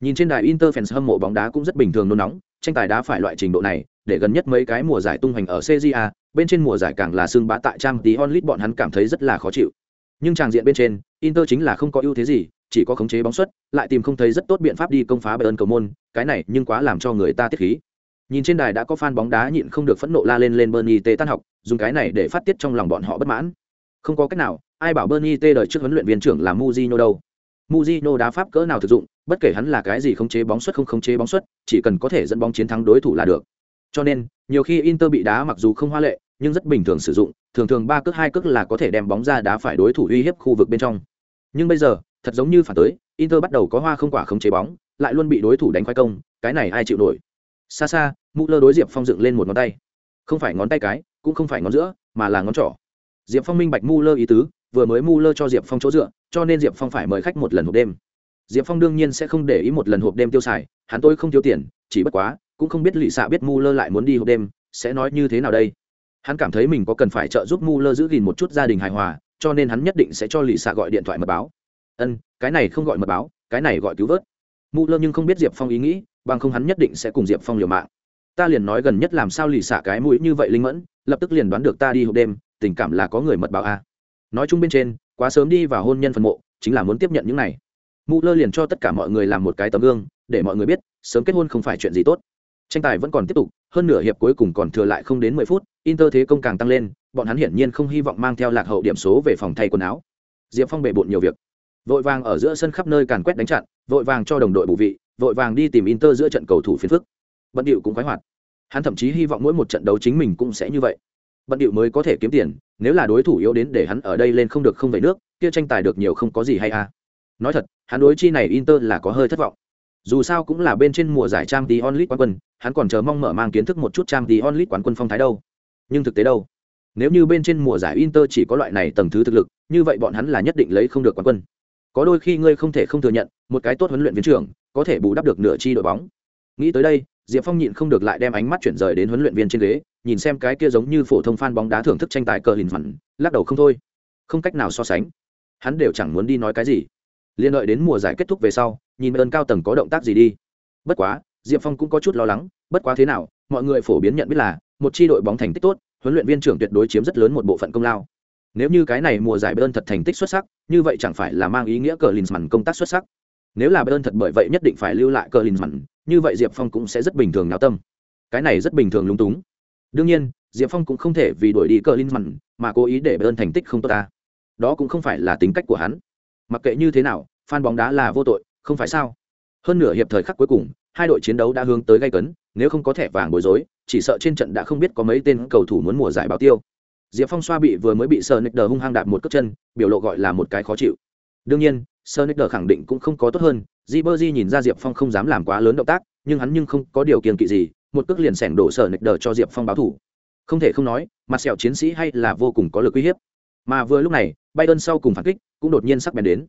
Nhìn trên đài Inter fans hâm mộ bóng đá cũng rất bình thường nôn nóng, tranh tài đá phải loại trình độ này, để gần nhất mấy cái mùa giải tung hoành ở CJA, bên trên mùa giải càng là xương bá tại trang tí onlit bọn hắn cảm thấy rất là khó chịu. Nhưng tràng diện bên trên, Inter chính là không có ưu thế gì, chỉ có khống chế bóng xuất, lại tìm không thấy rất tốt biện pháp đi công phá Bayern cầu môn, cái này nhưng quá làm cho người ta tiết khí. Nhìn trên đài đã có fan bóng đá nhịn không được phẫn nộ la lên lên Bernie T tan học, dùng cái này để phát tiết trong lòng bọn họ bất mãn. Không có cách nào, ai bảo Bernie T đời trước huấn luyện viên trưởng là muzino đâu. muzino đá pháp cỡ nào thực dụng, bất kể hắn là cái gì khống chế bóng xuất không khống chế bóng xuất, chỉ cần có thể dẫn bóng chiến thắng đối thủ là được. Cho nên, nhiều khi Inter bị đá mặc dù không hoa lệ, nhưng rất bình thường sử dụng, thường thường ba cước hai cước là có thể đem bóng ra đá phải đối thủ uy hiếp khu vực bên trong. Nhưng bây giờ, thật giống như phản tới, Inter bắt đầu có hoa không quả khống chế bóng, lại luôn bị đối thủ đánh khoái công, cái này ai chịu nổi. Xa xa, Mũ Lơ đối Diệp Phong dựng lên một ngón tay. Không phải ngón tay cái, cũng không phải ngón giữa, mà là ngón trỏ. Diệp Phong minh bạch Mũ Lơ ý tứ, vừa mới Mũ Lơ cho Diệp Phong chỗ dựa, cho nên Diệp Phong phải mời khách một lần hộp đêm. Diệp Phong đương nhiên sẽ không để ý một lần hộp đêm tiêu xài, hắn tôi không thiếu tiền, chỉ bất quá, cũng không biết Lệ Sạ biết Mũ Lơ lại muốn đi hộp đêm, sẽ nói như thế nào đây hắn cảm thấy mình có cần phải trợ giúp mu lơ giữ gìn một chút gia đình hài hòa, cho nên hắn nhất định sẽ cho lì xạ gọi điện thoại mật báo. Ân, cái này không gọi mật báo, cái này gọi cứu vớt. Mu lơ nhưng không biết diệp phong ý nghĩ, bằng không hắn nhất định sẽ cùng diệp phong liều mạng. Ta liền nói gần nhất làm sao lì xạ cái mũi như vậy linh mẫn, lập tức liền đoán được ta đi hộp đêm, tình cảm là có người mật báo a à. nói chung bên trên, quá sớm đi vào hôn nhân phần mộ, chính là muốn tiếp nhận những này. Mu lơ liền cho tất cả mọi người làm một cái tấm gương, để mọi người biết, sớm kết hôn không phải chuyện gì tốt. Tranh tài vẫn còn tiếp tục hơn nửa hiệp cuối cùng còn thừa lại không đến mười phút, inter thế công càng tăng lên, bọn hắn hiển nhiên không hy vọng mang theo lạc hậu điểm số về phòng thay quần áo. Diệp phong bề bộn nhiều việc. Vội vàng ở giữa sân khắp nơi càn quét đánh chặn, vội vàng cho đồng đội bù vị, vội vàng đi tìm inter giữa trận cầu thủ phiền phức. Bận điệu cũng khoái hoạt. Hắn thậm chí hy vọng mỗi một trận đấu chính mình cũng sẽ như vậy. Bận điệu mới có thể kiếm tiền, nếu là đối thủ yếu đến để hắn ở đây lên không được không về nước, kia tranh tài được nhiều không có gì hay à. Nói thật, hắn đối chi này inter là có hơi thất vọng dù sao cũng là bên trên mùa giải trang tí onlit quán quân, hắn còn chờ mong mở mang kiến thức một chút trang tí onlit quán quân phong thái đâu. Nhưng thực tế đâu? Nếu như bên trên mùa giải inter chỉ có loại này tầng thứ thực lực, như vậy bọn hắn là nhất định lấy không được quán quân. Có đôi khi ngươi không thể không thừa nhận, một cái tốt huấn luyện viên trưởng, có thể bù đắp được nửa chi đội bóng. Nghĩ tới đây, diệp phong nhịn không được lại đem ánh mắt chuyển rời đến huấn luyện viên trên ghế, nhìn xem cái kia giống như phổ thông f bóng đá thưởng thức tranh tài cờ hình phẳng lắc đầu không thôi. Không cách nào so sánh. Hắn đều chẳng muốn đi nói cái gì liên đợi đến mùa giải kết thúc về sau, nhìn ơn cao tầng có động tác gì đi. Bất quá, diệp phong cũng có chút lo lắng, bất quá thế nào, mọi người phổ biến nhận biết là, một tri đội bóng thành tích tốt, huấn luyện viên trưởng tuyệt đối chiếm rất lớn một bộ phận công lao. Nếu như cái này mùa giải bayern thật thành tích xuất sắc, như vậy chẳng phải là mang ý nghĩa cờ linsman công tác xuất sắc. Nếu là bayern thật bởi vậy nhất định phải lưu lại cờ linsman như vậy diệp phong cũng sẽ rất bình thường náo tâm. Cái này rất bình thường lung túng. Đương nhiên, diệp phong cũng không thể vì đuổi đi cờ linsman mà cố ý để bayern thành tích không tốt ta. Đó cũng không phải là tính cách của hắn mặc kệ như thế nào, fan bóng đá là vô tội, không phải sao? Hơn nửa hiệp thời khắc cuối cùng, hai đội chiến đấu đã hướng tới gây cấn, nếu không có thẻ vàng bối rối, chỉ sợ trên trận đã không biết có mấy tên cầu thủ muốn mùa giải báo tiêu. Diệp phong xoa bị vừa mới bị sơ nick đờ hung hăng đạp một cước chân, biểu lộ gọi là một cái khó chịu. Đương nhiên sơ nick đờ khẳng định cũng không có tốt hơn di bơ di nhìn ra diệp phong không dám làm quá lớn động tác, nhưng hắn nhưng không có điều kiện kỵ gì, một cước liền sẻng đổ sơ nick đờ cho diệp phong báo thủ. Không thể không nói, mặt sẹo chiến sĩ hay là vô cùng có lực uy hiếp. Mà vừa lúc này bay sau cùng phản kích cũng đột nhiên sắc bén đến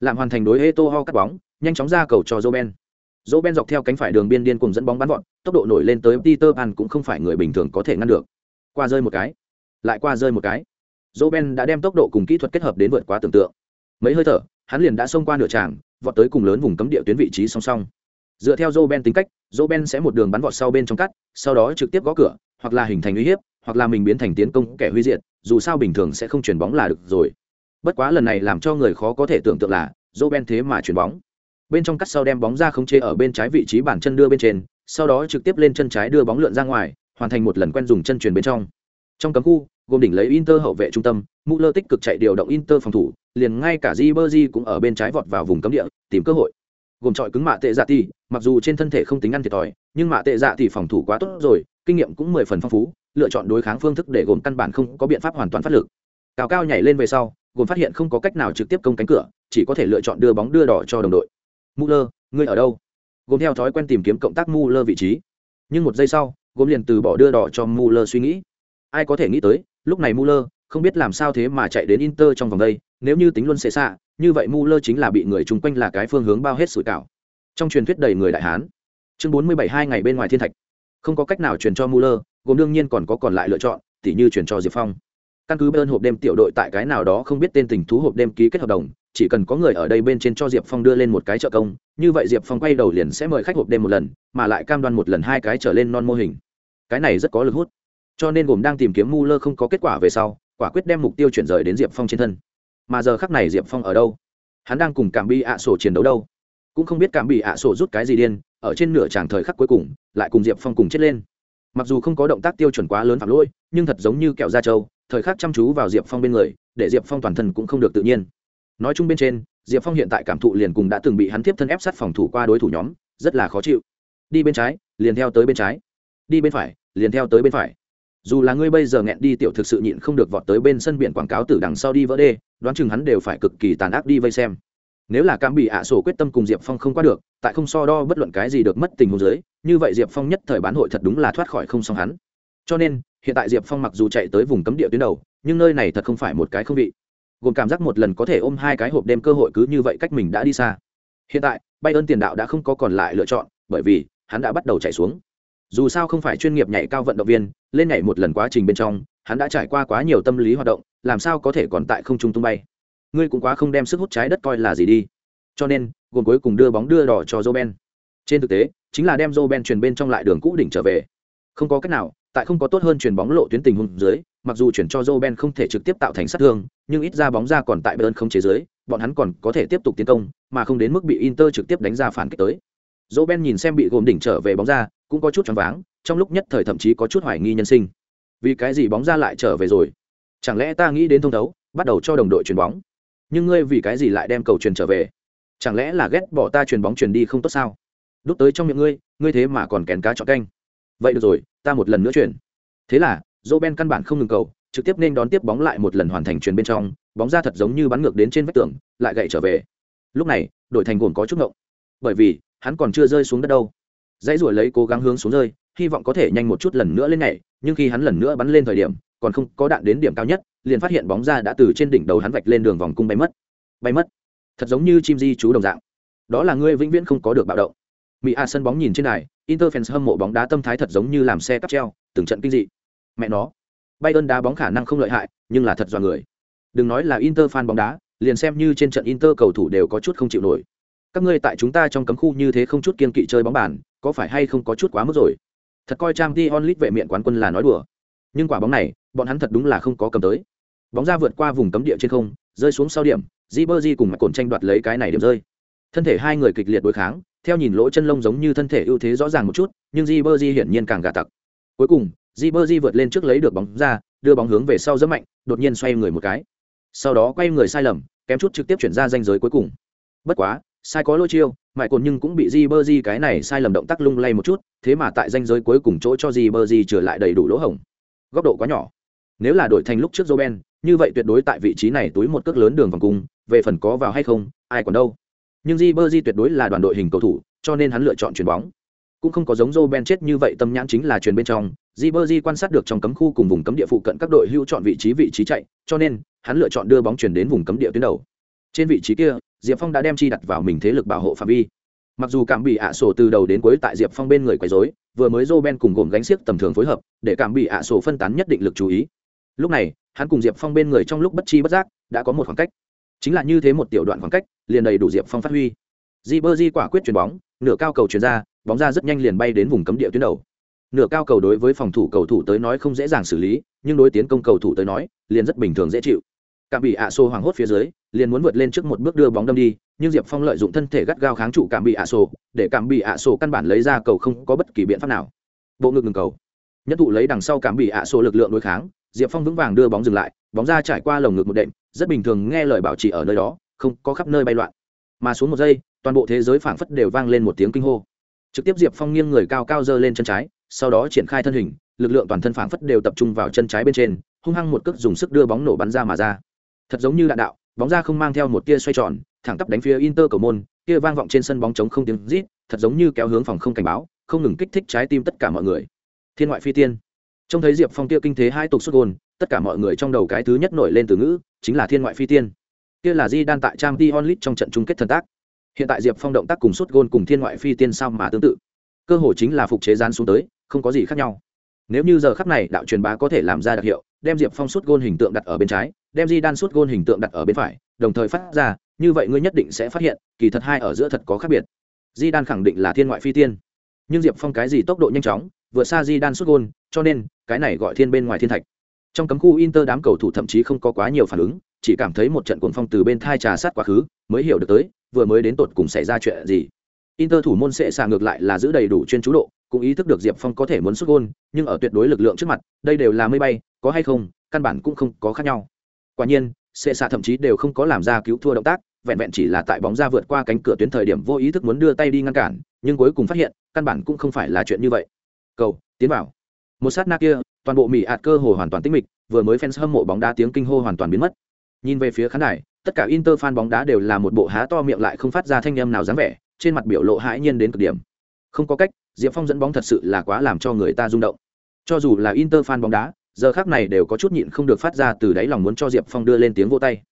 làm hoàn thành đối Etoho cắt bóng, nhanh chóng ra cầu cho Roben. Roben dọc theo cánh phải đường biên điên cùng dẫn bóng bắn vọt, tốc độ nổi lên tới Peter Pan cũng không phải người bình thường có thể ngăn được. Qua rơi một cái, lại qua rơi một cái. Roben đã đem tốc độ cùng kỹ thuật kết hợp đến vượt quá tưởng tượng. Mấy hơi thở, hắn liền đã xông qua nửa tràng, vọt tới cùng lớn vùng cấm địa tuyến vị trí song song dựa theo joe tính cách joe sẽ một đường bắn vọt sau bên trong cắt sau đó trực tiếp gõ cửa hoặc là hình thành uy hiếp hoặc là mình biến thành tiến công kẻ huy diệt dù sao bình thường sẽ không chuyển bóng là được rồi bất quá lần này làm cho người khó có thể tưởng tượng là joe ben thế mà chuyển bóng. Bên trong cắt sau đem bóng ra không chế ở bên trái vị trí bàn chân đưa bên trên, sau đó trực tiếp lên chân trái đưa bóng lượn ra ngoài, hoàn thành một lần quen dùng chân truyền bên trong. Trong cấm khu, gồm đỉnh lấy inter hậu vệ trung tâm Muller tích cực chạy điều động inter phòng thủ, liền ngay cả Ribery cũng ở bên trái vọt vào vùng cấm địa, tìm cơ hội. Gồm trọi cứng mạ tệ dạ tỷ mặc dù trên thân thể không tính ăn thiệt thòi, nhưng mạ tệ dạ tỷ phòng thủ quá tốt rồi, kinh nghiệm cũng mười phần phong phú, lựa chọn đối kháng phương thức để gồm căn bản không có biện pháp hoàn toàn phát lực. Cao cao nhảy lên về sau gồm phát hiện không có cách nào trực tiếp công cánh cửa chỉ có thể lựa chọn đưa bóng đưa đỏ cho đồng đội. Muller, ngươi ở đâu? Gồm theo thói quen tìm kiếm cộng tác Muller vị trí. Nhưng một giây sau gồm liền từ bỏ đưa đỏ cho Muller suy nghĩ. Ai có thể nghĩ tới lúc này Muller không biết làm sao thế mà chạy đến Inter trong vòng đây nếu như tính luôn sẽ xạ như vậy Muller chính là bị người chung quanh là cái phương hướng bao hết sủi cảo. Trong truyền thuyết đầy người đại hán. Chương bốn mươi bảy hai ngày bên ngoài thiên thạch. Không có cách nào truyền cho Muller gồm đương nhiên còn có còn lại lựa chọn tỉ như truyền cho Diệp Phong căn cứ bên hộp đêm tiểu đội tại cái nào đó không biết tên tình thú hộp đêm ký kết hợp đồng, chỉ cần có người ở đây bên trên cho diệp phong đưa lên một cái trợ công, như vậy diệp phong quay đầu liền sẽ mời khách hộp đêm một lần, mà lại cam đoan một lần hai cái trở lên non mô hình. Cái này rất có lực hút. Cho nên gồm đang tìm kiếm mu lơ không có kết quả về sau, quả quyết đem mục tiêu chuyển rời đến diệp phong trên thân. Mà giờ khắc này diệp phong ở đâu? Hắn đang cùng cảm bi ạ sổ chiến đấu đâu? Cũng không biết cảm bị ạ sổ rút cái gì điên, ở trên nửa tràng thời khắc cuối cùng, lại cùng diệp phong cùng chết lên. Mặc dù không có động tác tiêu chuẩn quá lớn phạm lỗi, nhưng thật giống như kẹo da trâu thời khắc chăm chú vào diệp phong bên người, để diệp phong toàn thân cũng không được tự nhiên. Nói chung bên trên, diệp phong hiện tại cảm thụ liền cùng đã từng bị hắn tiếp thân ép sát phòng thủ qua đối thủ nhóm, rất là khó chịu. Đi bên trái, liền theo tới bên trái. Đi bên phải, liền theo tới bên phải. Dù là ngươi bây giờ nghẹn đi tiểu thực sự nhịn không được vọt tới bên sân biển quảng cáo từ đằng sau đi vỡ đê, đoán chừng hắn đều phải cực kỳ tàn ác đi vây xem. Nếu là cam bị ạ sổ quyết tâm cùng diệp phong không qua được, tại không so đo bất luận cái gì được mất tình huống giới như vậy diệp phong nhất thời bán hội thật đúng là thoát khỏi không xong hắn. Cho nên hiện tại diệp phong mặc dù chạy tới vùng cấm địa tuyến đầu, nhưng nơi này thật không phải một cái không vị. Gồm cảm giác một lần có thể ôm hai cái hộp đêm cơ hội cứ như vậy cách mình đã đi xa. Hiện tại, bay ơn tiền đạo đã không có còn lại lựa chọn, bởi vì hắn đã bắt đầu chạy xuống. Dù sao không phải chuyên nghiệp nhảy cao vận động viên, lên nhảy một lần quá trình bên trong, hắn đã trải qua quá nhiều tâm lý hoạt động, làm sao có thể còn tại không trung tung bay. Ngươi cũng quá không đem sức hút trái đất coi là gì đi. Cho nên, gồm cuối cùng đưa bóng đưa đỏ cho joe trên thực tế, chính là đem joe truyền bên trong lại đường cũ đỉnh trở về. Không có cách nào tại không có tốt hơn chuyền bóng lộ tuyến tình huống dưới, mặc dù chuyển cho Roben không thể trực tiếp tạo thành sát thương, nhưng ít ra bóng ra còn tại bên không chế dưới, bọn hắn còn có thể tiếp tục tiến công, mà không đến mức bị Inter trực tiếp đánh ra phản kích tới. Roben nhìn xem bị gồm đỉnh trở về bóng ra, cũng có chút choáng váng, trong lúc nhất thời thậm chí có chút hoài nghi nhân sinh. Vì cái gì bóng ra lại trở về rồi? Chẳng lẽ ta nghĩ đến thông đấu, bắt đầu cho đồng đội chuyền bóng? Nhưng ngươi vì cái gì lại đem cầu truyền trở về? Chẳng lẽ là ghét bỏ ta chuyền bóng truyền đi không tốt sao? Đút tới trong miệng ngươi, ngươi thế mà còn kén cá chọn canh vậy được rồi, ta một lần nữa chuyển. Thế là dô ben căn bản không ngừng cầu, trực tiếp nên đón tiếp bóng lại một lần hoàn thành chuyền bên trong, bóng ra thật giống như bắn ngược đến trên vách tường, lại gậy trở về. Lúc này, đội thành gồm có chút ngộng. Bởi vì, hắn còn chưa rơi xuống đất đâu. Dãy ruổi lấy cố gắng hướng xuống rơi, hy vọng có thể nhanh một chút lần nữa lên nhảy, nhưng khi hắn lần nữa bắn lên thời điểm, còn không có đạn đến điểm cao nhất, liền phát hiện bóng ra đã từ trên đỉnh đầu hắn vạch lên đường vòng cung bay mất. Bay mất. Thật giống như chim di chú đồng dạng. Đó là ngươi vĩnh viễn không có được bạo động mỹ a sân bóng nhìn trên đài, Inter fans hâm mộ bóng đá tâm thái thật giống như làm xe cắp treo, từng trận kinh dị. Mẹ nó, Bayern đá bóng khả năng không lợi hại, nhưng là thật dọa người. Đừng nói là Inter fan bóng đá, liền xem như trên trận Inter cầu thủ đều có chút không chịu nổi. Các ngươi tại chúng ta trong cấm khu như thế không chút kiên kỵ chơi bóng bàn, có phải hay không có chút quá mức rồi? Thật coi Champions League vệ miệng quán quân là nói đùa. Nhưng quả bóng này, bọn hắn thật đúng là không có cầm tới. Bóng ra vượt qua vùng cấm địa trên không, rơi xuống sau điểm, Ribery cùng Mạch Cồn tranh đoạt lấy cái này điểm rơi. Thân thể hai người kịch liệt đối kháng, theo nhìn lỗ chân lông giống như thân thể ưu thế rõ ràng một chút nhưng di bơ di hiển nhiên càng gà tặc. Cuối cùng di bơ di vượt lên trước lấy được bóng ra đưa bóng hướng về sau rất mạnh đột nhiên xoay người một cái. Sau đó quay người sai lầm kém chút trực tiếp chuyển ra danh giới cuối cùng. Bất quá sai có lôi chiêu mại cồn nhưng cũng bị di bơ di cái này sai lầm động tác lung lay một chút thế mà tại danh giới cuối cùng chỗ cho di bơ di trở lại đầy đủ lỗ hổng. Góc độ quá nhỏ. Nếu là đổi thành lúc trước joben như vậy tuyệt đối tại vị trí này túi một cước lớn đường vòng cung về phần có vào hay không ai còn đâu nhưng di bơ di tuyệt đối là đoàn đội hình cầu thủ, cho nên hắn lựa chọn chuyền bóng. Cũng không có giống joe ben chết như vậy tâm nhãn chính là chuyền bên trong. Di bơ di quan sát được trong cấm khu cùng vùng cấm địa phụ cận các đội hưu chọn vị trí vị trí chạy, cho nên hắn lựa chọn đưa bóng chuyền đến vùng cấm địa tuyến đầu. Trên vị trí kia, diệp phong đã đem chi đặt vào mình thế lực bảo hộ phạm vi. Mặc dù cảm bị ạ sổ từ đầu đến cuối tại diệp phong bên người quấy dối vừa mới joe ben cùng gồm gánh xiếc tầm thường phối hợp, để cảm bị ạ sổ phân tán nhất định lực chú ý. Lúc này, hắn cùng diệp phong bên người trong lúc bất chi bất giác, đã có một khoảng cách chính là như thế một tiểu đoạn khoảng cách liền đầy đủ diệp phong phát huy Di Berdi quả quyết chuyền bóng, nửa cao cầu chuyền ra, bóng ra rất nhanh liền bay đến vùng cấm địa tuyến đầu. Nửa cao cầu đối với phòng thủ cầu thủ tới nói không dễ dàng xử lý, nhưng đối tiến công cầu thủ tới nói, liền rất bình thường dễ chịu. Cảm bị ạ xô hoảng hốt phía dưới, liền muốn vượt lên trước một bước đưa bóng đâm đi, nhưng Diệp Phong lợi dụng thân thể gắt gao kháng trụ cảm bị ạ xô, để cảm bị ạ xô căn bản lấy ra cầu không có bất kỳ biện pháp nào. Bộ ngực ngừng cầu. Nhất tụ lấy đằng sau cảm bị ạ xô lực lượng đối kháng, Diệp Phong vững vàng đưa bóng dừng lại, bóng ra trải qua lồng ngực một đệm, rất bình thường nghe lời bảo trì ở nơi đó, không có khắp nơi bay loạn. Mà xuống một giây, toàn bộ thế giới phảng phất đều vang lên một tiếng kinh hô. Trực tiếp Diệp Phong nghiêng người cao cao giơ lên chân trái, sau đó triển khai thân hình, lực lượng toàn thân phảng phất đều tập trung vào chân trái bên trên, hung hăng một cước dùng sức đưa bóng nổ bắn ra mà ra thật giống như đạn đạo bóng ra không mang theo một tia xoay tròn thẳng tắp đánh phía inter cầu môn kia vang vọng trên sân bóng trống không tiếng rít thật giống như kéo hướng phòng không cảnh báo không ngừng kích thích trái tim tất cả mọi người thiên ngoại phi tiên trông thấy diệp phong kia kinh thế hai tục xuất gôn, tất cả mọi người trong đầu cái thứ nhất nổi lên từ ngữ, chính là thiên ngoại phi tiên. Kia là di đan tại trang t onlit trong trận chung kết thần tác. Hiện tại diệp phong động tác cùng xuất gôn cùng thiên ngoại phi tiên sao mà tương tự. Cơ hội chính là phục chế gian xuống tới, không có gì khác nhau. Nếu như giờ khắc này đạo truyền bá có thể làm ra đặc hiệu, đem diệp phong suốt gôn hình tượng đặt ở bên trái, đem di đan suốt gôn hình tượng đặt ở bên phải, đồng thời phát ra, như vậy ngươi nhất định sẽ phát hiện, kỳ thật hai ở giữa thật có khác biệt. Di đan khẳng định là thiên ngoại phi tiên. Nhưng diệp phong cái gì tốc độ nhanh chóng vượt xa di đan xuất gôn, cho nên, cái này gọi thiên bên ngoài thiên thạch. Trong cấm khu inter đám cầu thủ thậm chí không có quá nhiều phản ứng, chỉ cảm thấy một trận cuồng phong từ bên thai trà sát quá khứ, mới hiểu được tới, vừa mới đến tột cùng xảy ra chuyện gì. Inter thủ môn sẽ xả ngược lại là giữ đầy đủ chuyên chú độ, cũng ý thức được diệp phong có thể muốn xuất gôn, nhưng ở tuyệt đối lực lượng trước mặt, đây đều là mây bay, có hay không, căn bản cũng không có khác nhau. Quả nhiên, sẽ xạ thậm chí đều không có làm ra cứu thua động tác, vẹn vẹn chỉ là tại bóng ra vượt qua cánh cửa tuyến thời điểm vô ý thức muốn đưa tay đi ngăn cản, nhưng cuối cùng phát hiện, căn bản cũng không phải là chuyện như vậy cầu, tiến vào. Một sát na kia, toàn bộ mỹ ạt cơ hồ hoàn toàn tĩnh mịch, vừa mới fans hâm mộ bóng đá tiếng kinh hô hoàn toàn biến mất. Nhìn về phía khán đài, tất cả inter fan bóng đá đều là một bộ há to miệng lại không phát ra thanh âm nào dám vẻ, trên mặt biểu lộ hãi nhiên đến cực điểm. Không có cách, diệp phong dẫn bóng thật sự là quá làm cho người ta rung động. Cho dù là inter fan bóng đá, giờ khác này đều có chút nhịn không được phát ra từ đáy lòng muốn cho diệp phong đưa lên tiếng vô tay.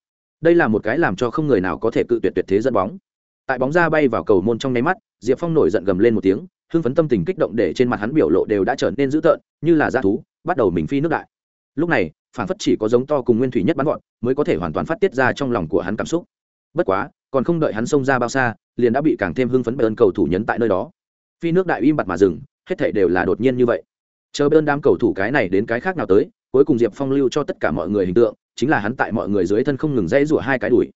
Đây là một cái làm cho không người nào có thể cự tuyệt tuyệt thế dẫn bóng. Tại bóng ra bay vào cầu môn trong nháy mắt, diệp phong nổi giận gầm lên một tiếng hưng phấn tâm tình kích động để trên mặt hắn biểu lộ đều đã trở nên dữ tợn, như là dã thú, bắt đầu mình phi nước đại. Lúc này phản phất chỉ có giống to cùng nguyên thủy nhất bắn gọn, mới có thể hoàn toàn phát tiết ra trong lòng của hắn cảm xúc. Bất quá, còn không đợi hắn xông ra bao xa, liền đã bị càng thêm hưng phấn bởi ơn cầu thủ nhấn tại nơi đó. Phi nước đại im bặt mà dừng, hết thể đều là đột nhiên như vậy. Chờ bên đám cầu thủ cái này đến cái khác nào tới, cuối cùng diệp phong lưu cho tất cả mọi người hình tượng, chính là hắn tại mọi người dưới thân không ngừng dãy rủa hai cái đùi.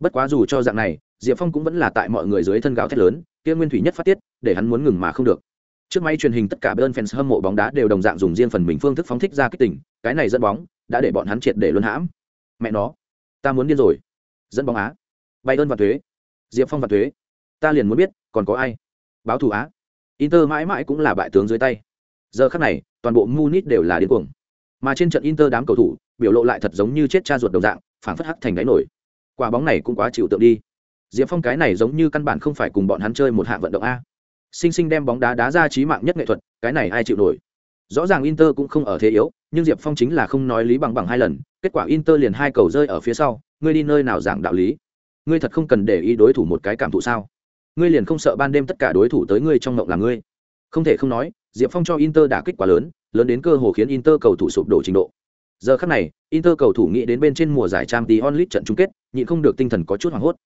Bất quá dù cho dạng này, diệp phong cũng vẫn là tại mọi người dưới thân gáo thét lớn kia nguyên thủy nhất phát tiết, để hắn muốn ngừng mà không được. Trước máy truyền hình tất cả bên fans hâm mộ bóng đá đều đồng dạng dùng riêng phần mình phương thức phóng thích ra kích tỉnh cái này dẫn bóng đã để bọn hắn triệt để luân hãm. Mẹ nó, ta muốn điên rồi. Dẫn bóng á. Bay ơn và thuế. Diệp phong và thuế. Ta liền muốn biết, còn có ai? Báo thù á. Inter mãi mãi cũng là bại tướng dưới tay. Giờ khắc này, toàn bộ munich đều là điên cuồng. Mà trên trận inter đám cầu thủ, biểu lộ lại thật giống như chết cha ruột đồng dạng phản phất hắc thành đáy nổi. Quả bóng này cũng quá chịu tượng đi diệp phong cái này giống như căn bản không phải cùng bọn hắn chơi một hạng vận động a. Sinh sinh đem bóng đá đá ra trí mạng nhất nghệ thuật, cái này ai chịu nổi? Rõ ràng inter cũng không ở thế yếu, nhưng diệp phong chính là không nói lý bằng bằng hai lần, kết quả inter liền hai cầu rơi ở phía sau, ngươi đi nơi nào giảng đạo lý? Ngươi thật không cần để ý đối thủ một cái cảm thụ sao? Ngươi liền không sợ ban đêm tất cả đối thủ tới ngươi trong mộng là ngươi? Không thể không nói, diệp phong cho inter đả kích quá lớn lớn đến cơ hồ khiến inter cầu thủ sụp đổ trình độ. Giờ khắc này, inter cầu thủ nghĩ đến bên trên mùa giải trang tí onlit trận chung kết, nhịn không được tinh thần có chút hoảng hốt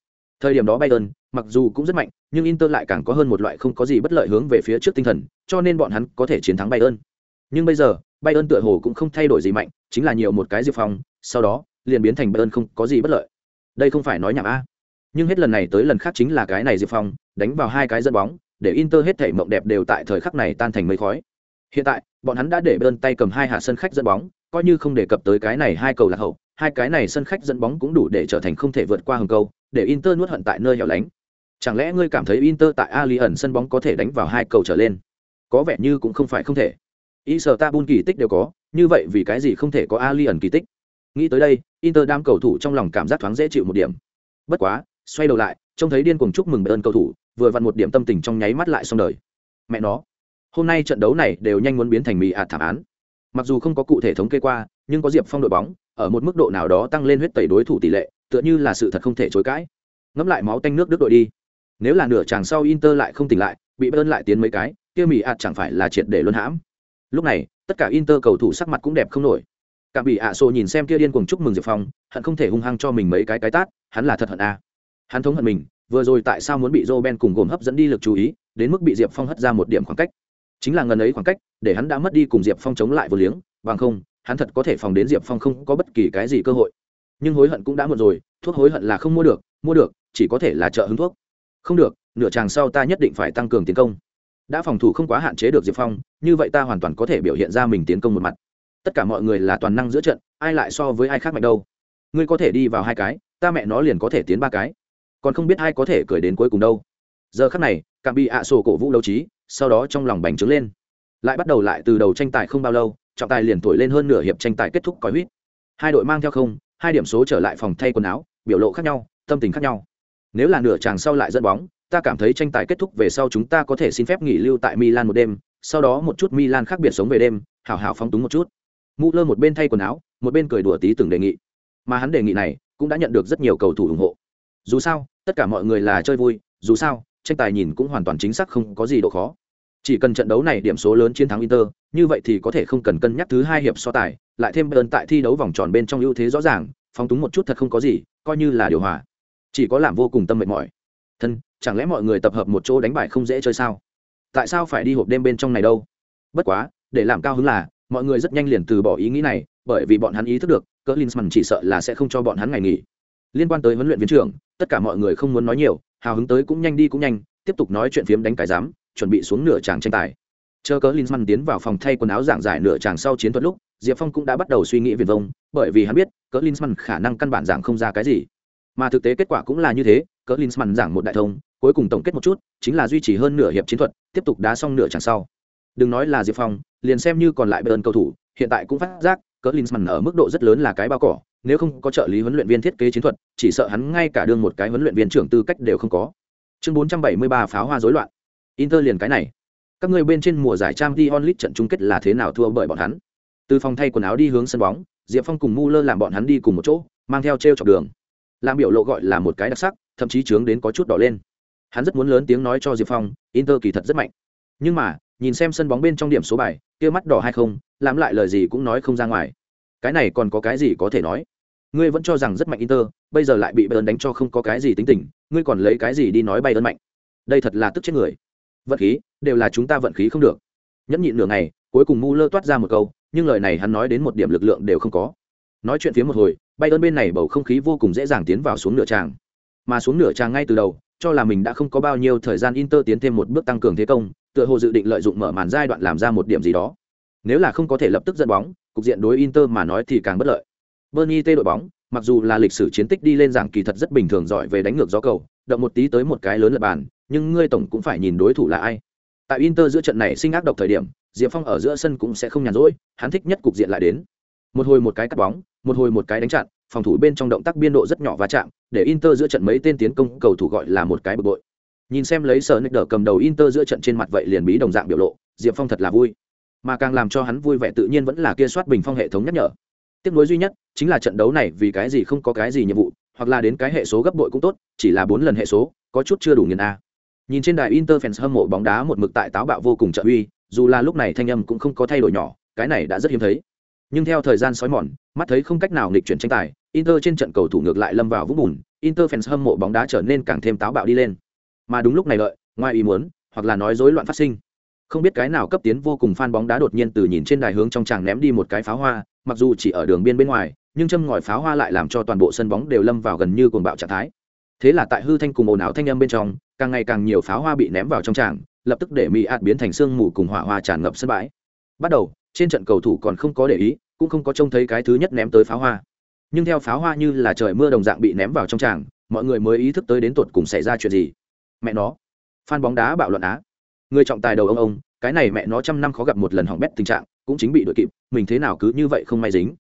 thời điểm đó bayern mặc dù cũng rất mạnh, nhưng inter lại càng có hơn một loại không có gì bất lợi hướng về phía trước tinh thần, cho nên bọn hắn có thể chiến thắng bayern nhưng bây giờ bayern tựa hồ cũng không thay đổi gì mạnh, chính là nhiều một cái diệp phong sau đó, liền biến thành bayern không có gì bất lợi. Đây không phải nói nhảm a. Nhưng hết lần này tới lần khác chính là cái này diệp phong đánh vào hai cái dẫn bóng, để inter hết thể mộng đẹp đều tại thời khắc này tan thành mây khói. Hiện tại, bọn hắn đã để bên tay cầm hai hạ sân khách dẫn bóng, coi như không đề cập tới cái này hai cầu lạc hậu, hai cái này sân khách dẫn bóng cũng đủ để trở thành không thể vượt qua hầm câu để inter nuốt hận tại nơi hẻo lánh. Chẳng lẽ ngươi cảm thấy inter tại Allianz sân bóng có thể đánh vào hai cầu trở lên? Có vẻ như cũng không phải không thể. Y ta bun kỳ tích đều có, như vậy vì cái gì không thể có Allianz kỳ tích? Nghĩ tới đây, inter đám cầu thủ trong lòng cảm giác thoáng dễ chịu một điểm. Bất quá, xoay đầu lại, trông thấy điên cuồng chúc mừng ơn cầu thủ, vừa vặn một điểm tâm tình trong nháy mắt lại xong đời. Mẹ nó, hôm nay trận đấu này đều nhanh muốn biến thành mì ạt thảm án. Mặc dù không có cụ thể thống kê qua, nhưng có diệp phong đội bóng, ở một mức độ nào đó tăng lên huyết tẩy đối thủ tỷ lệ tựa như là sự thật không thể chối cãi. Ngẫm lại máu tanh nước đức đội đi. Nếu là nửa chàng sau inter lại không tỉnh lại, bị bơn lại tiến mấy cái, kia mỹ ạt chẳng phải là triệt để luân hãm. Lúc này, tất cả inter cầu thủ sắc mặt cũng đẹp không nổi. Cả bị ạ xô nhìn xem kia điên cuồng chúc mừng diệp phong, hận không thể hung hăng cho mình mấy cái cái tát, hắn là thật hận a hắn thống hận mình, vừa rồi tại sao muốn bị joe ben cùng gồm hấp dẫn đi lực chú ý, đến mức bị diệp phong hất ra một điểm khoảng cách. Chính là ngần ấy khoảng cách, để hắn đã mất đi cùng diệp phong chống lại vô liếng, bằng không, hắn thật có thể phòng đến diệp phong không có bất kỳ cái gì cơ hội nhưng hối hận cũng đã muộn rồi, thuốc hối hận là không mua được mua được, chỉ có thể là trợ hứng thuốc. Không được, nửa chàng sau ta nhất định phải tăng cường tiến công. Đã phòng thủ không quá hạn chế được diệp phong, như vậy ta hoàn toàn có thể biểu hiện ra mình tiến công một mặt. Tất cả mọi người là toàn năng giữa trận, ai lại so với ai khác mạnh đâu. Ngươi có thể đi vào hai cái, ta mẹ nó liền có thể tiến ba cái. Còn không biết ai có thể cười đến cuối cùng đâu. Giờ khắc này càng bị ạ sổ cổ vũ đấu trí, sau đó trong lòng bành trướng lên. Lại bắt đầu lại từ đầu tranh tài không bao lâu, trọng tài liền thổi lên hơn nửa hiệp tranh tài kết thúc còi huýt. Hai đội mang theo không hai điểm số trở lại phòng thay quần áo, biểu lộ khác nhau, tâm tình khác nhau. Nếu là nửa chàng sau lại dẫn bóng, ta cảm thấy tranh tài kết thúc về sau chúng ta có thể xin phép nghỉ lưu tại milan một đêm, sau đó một chút milan khác biệt sống về đêm hào hào phóng túng một chút. Mũ lơ một bên thay quần áo, một bên cười đùa tí từng đề nghị. Mà hắn đề nghị này cũng đã nhận được rất nhiều cầu thủ ủng hộ. Dù sao, tất cả mọi người là chơi vui, dù sao, tranh tài nhìn cũng hoàn toàn chính xác không có gì độ khó chỉ cần trận đấu này điểm số lớn chiến thắng inter, như vậy thì có thể không cần cân nhắc thứ hai hiệp so tài, lại thêm bayern tại thi đấu vòng tròn bên trong ưu thế rõ ràng, phóng túng một chút thật không có gì, coi như là điều hòa. Chỉ có làm vô cùng tâm mệt mỏi. Thân, chẳng lẽ mọi người tập hợp một chỗ đánh bài không dễ chơi sao? Tại sao phải đi hộp đêm bên trong này đâu? Bất quá, để làm cao hứng là, mọi người rất nhanh liền từ bỏ ý nghĩ này, bởi vì bọn hắn ý thức được, cỡ linsman chỉ sợ là sẽ không cho bọn hắn ngày nghỉ. Liên quan tới huấn luyện viên trưởng, tất cả mọi người không muốn nói nhiều, hào hứng tới cũng nhanh đi cũng nhanh, tiếp tục nói chuyện phiếm đánh cái giám chuẩn bị xuống nửa tràng tranh tài. Chờ cỡ linzmann tiến vào phòng thay quần áo giảng giải nửa tràng sau chiến thuật lúc, diệp phong cũng đã bắt đầu suy nghĩ viền vông, bởi vì hắn biết cỡ linzmann khả năng căn bản giảng không ra cái gì. Mà thực tế kết quả cũng là như thế cỡ linzmann giảng một đại thông, cuối cùng tổng kết một chút, chính là duy trì hơn nửa hiệp chiến thuật, tiếp tục đá xong nửa tràng sau. Đừng nói là diệp phong, liền xem như còn lại bên cầu thủ, hiện tại cũng phát giác cỡ linzmann ở mức độ rất lớn là cái bao cỏ, nếu không có trợ lý huấn luyện viên thiết kế chiến thuật, chỉ sợ hắn ngay cả đương một cái huấn luyện viên trưởng tư cách đều không có. Chương 473 pháo hoa rối loạn inter liền cái này. Các người bên trên mùa giải trang League trận chung kết là thế nào thua bởi bọn hắn? Từ phòng thay quần áo đi hướng sân bóng, diệp phong cùng mu lơ làm bọn hắn đi cùng một chỗ, mang theo treo chọc đường. Làm biểu lộ gọi là một cái đặc sắc, thậm chí trướng đến có chút đỏ lên. Hắn rất muốn lớn tiếng nói cho diệp phong, inter kỳ thật rất mạnh. Nhưng mà, nhìn xem sân bóng bên trong điểm số bài, kia mắt đỏ hay không, làm lại lời gì cũng nói không ra ngoài. Cái này còn có cái gì có thể nói? Ngươi vẫn cho rằng rất mạnh inter, bây giờ lại bị bayern đánh cho không có cái gì tính tình, ngươi còn lấy cái gì đi nói bayern mạnh? Đây thật là tức chết người vận khí, đều là chúng ta vận khí không được. Nhẫn nhịn nửa ngày, cuối cùng mu lơ toát ra một câu, nhưng lời này hắn nói đến một điểm lực lượng đều không có. Nói chuyện phía một hồi bay ơn bên này bầu không khí vô cùng dễ dàng tiến vào xuống nửa tràng. Mà xuống nửa tràng ngay từ đầu, cho là mình đã không có bao nhiêu thời gian inter tiến thêm một bước tăng cường thế công, tựa hồ dự định lợi dụng mở màn giai đoạn làm ra một điểm gì đó. Nếu là không có thể lập tức dẫn bóng, cục diện đối inter mà nói thì càng bất lợi. Bernie tê đội bóng, mặc dù là lịch sử chiến tích đi lên giảng kỳ thật rất bình thường giỏi về đánh ngược gió cầu, động một tí tới một cái lớn lập bàn nhưng ngươi tổng cũng phải nhìn đối thủ là ai. Tại inter giữa trận này sinh ác độc thời điểm, diệp phong ở giữa sân cũng sẽ không nhàn rỗi, hắn thích nhất cục diện lại đến. Một hồi một cái cắt bóng, một hồi một cái đánh chặn, phòng thủ bên trong động tác biên độ rất nhỏ và chạm, để inter giữa trận mấy tên tiến công cầu thủ gọi là một cái bực bội. Nhìn xem lấy sở nick đờ cầm đầu inter giữa trận trên mặt vậy liền bí đồng dạng biểu lộ, diệp phong thật là vui. Mà càng làm cho hắn vui vẻ tự nhiên vẫn là kia soát bình phong hệ thống nhắc nhở. Tiếc nối duy nhất chính là trận đấu này vì cái gì không có cái gì nhiệm vụ, hoặc là đến cái hệ số gấp bội cũng tốt, chỉ là bốn lần hệ số, có chút chưa đủ nghiền a nhìn trên đài inter fans hâm mộ bóng đá một mực tại táo bạo vô cùng trợ uy, dù là lúc này thanh âm cũng không có thay đổi nhỏ, cái này đã rất hiếm thấy. Nhưng theo thời gian sói mòn, mắt thấy không cách nào nghịch chuyển tranh tài, inter trên trận cầu thủ ngược lại lâm vào vũng bùn inter fans hâm mộ bóng đá trở nên càng thêm táo bạo đi lên. Mà đúng lúc này lợi ngoài ý muốn, hoặc là nói rối loạn phát sinh. Không biết cái nào cấp tiến vô cùng fan bóng đá đột nhiên từ nhìn trên đài hướng trong tràng ném đi một cái pháo hoa, mặc dù chỉ ở đường biên bên ngoài, nhưng châm ngòi pháo hoa lại làm cho toàn bộ sân bóng đều lâm vào gần như cuồng bạo trạng thái. Thế là tại hư thanh cùng ồn ào thanh âm bên trong càng ngày càng nhiều pháo hoa bị ném vào trong tràng, lập tức để mỹ ạt biến thành sương mù cùng hỏa hoa tràn ngập sân bãi. Bắt đầu, trên trận cầu thủ còn không có để ý, cũng không có trông thấy cái thứ nhất ném tới pháo hoa. Nhưng theo pháo hoa như là trời mưa đồng dạng bị ném vào trong tràng, mọi người mới ý thức tới đến tột cùng xảy ra chuyện gì. Mẹ nó phan bóng đá bạo luận á. Người trọng tài đầu ông ông, cái này mẹ nó trăm năm khó gặp một lần hỏng bét tình trạng, cũng chính bị đội kịp, mình thế nào cứ như vậy không may dính.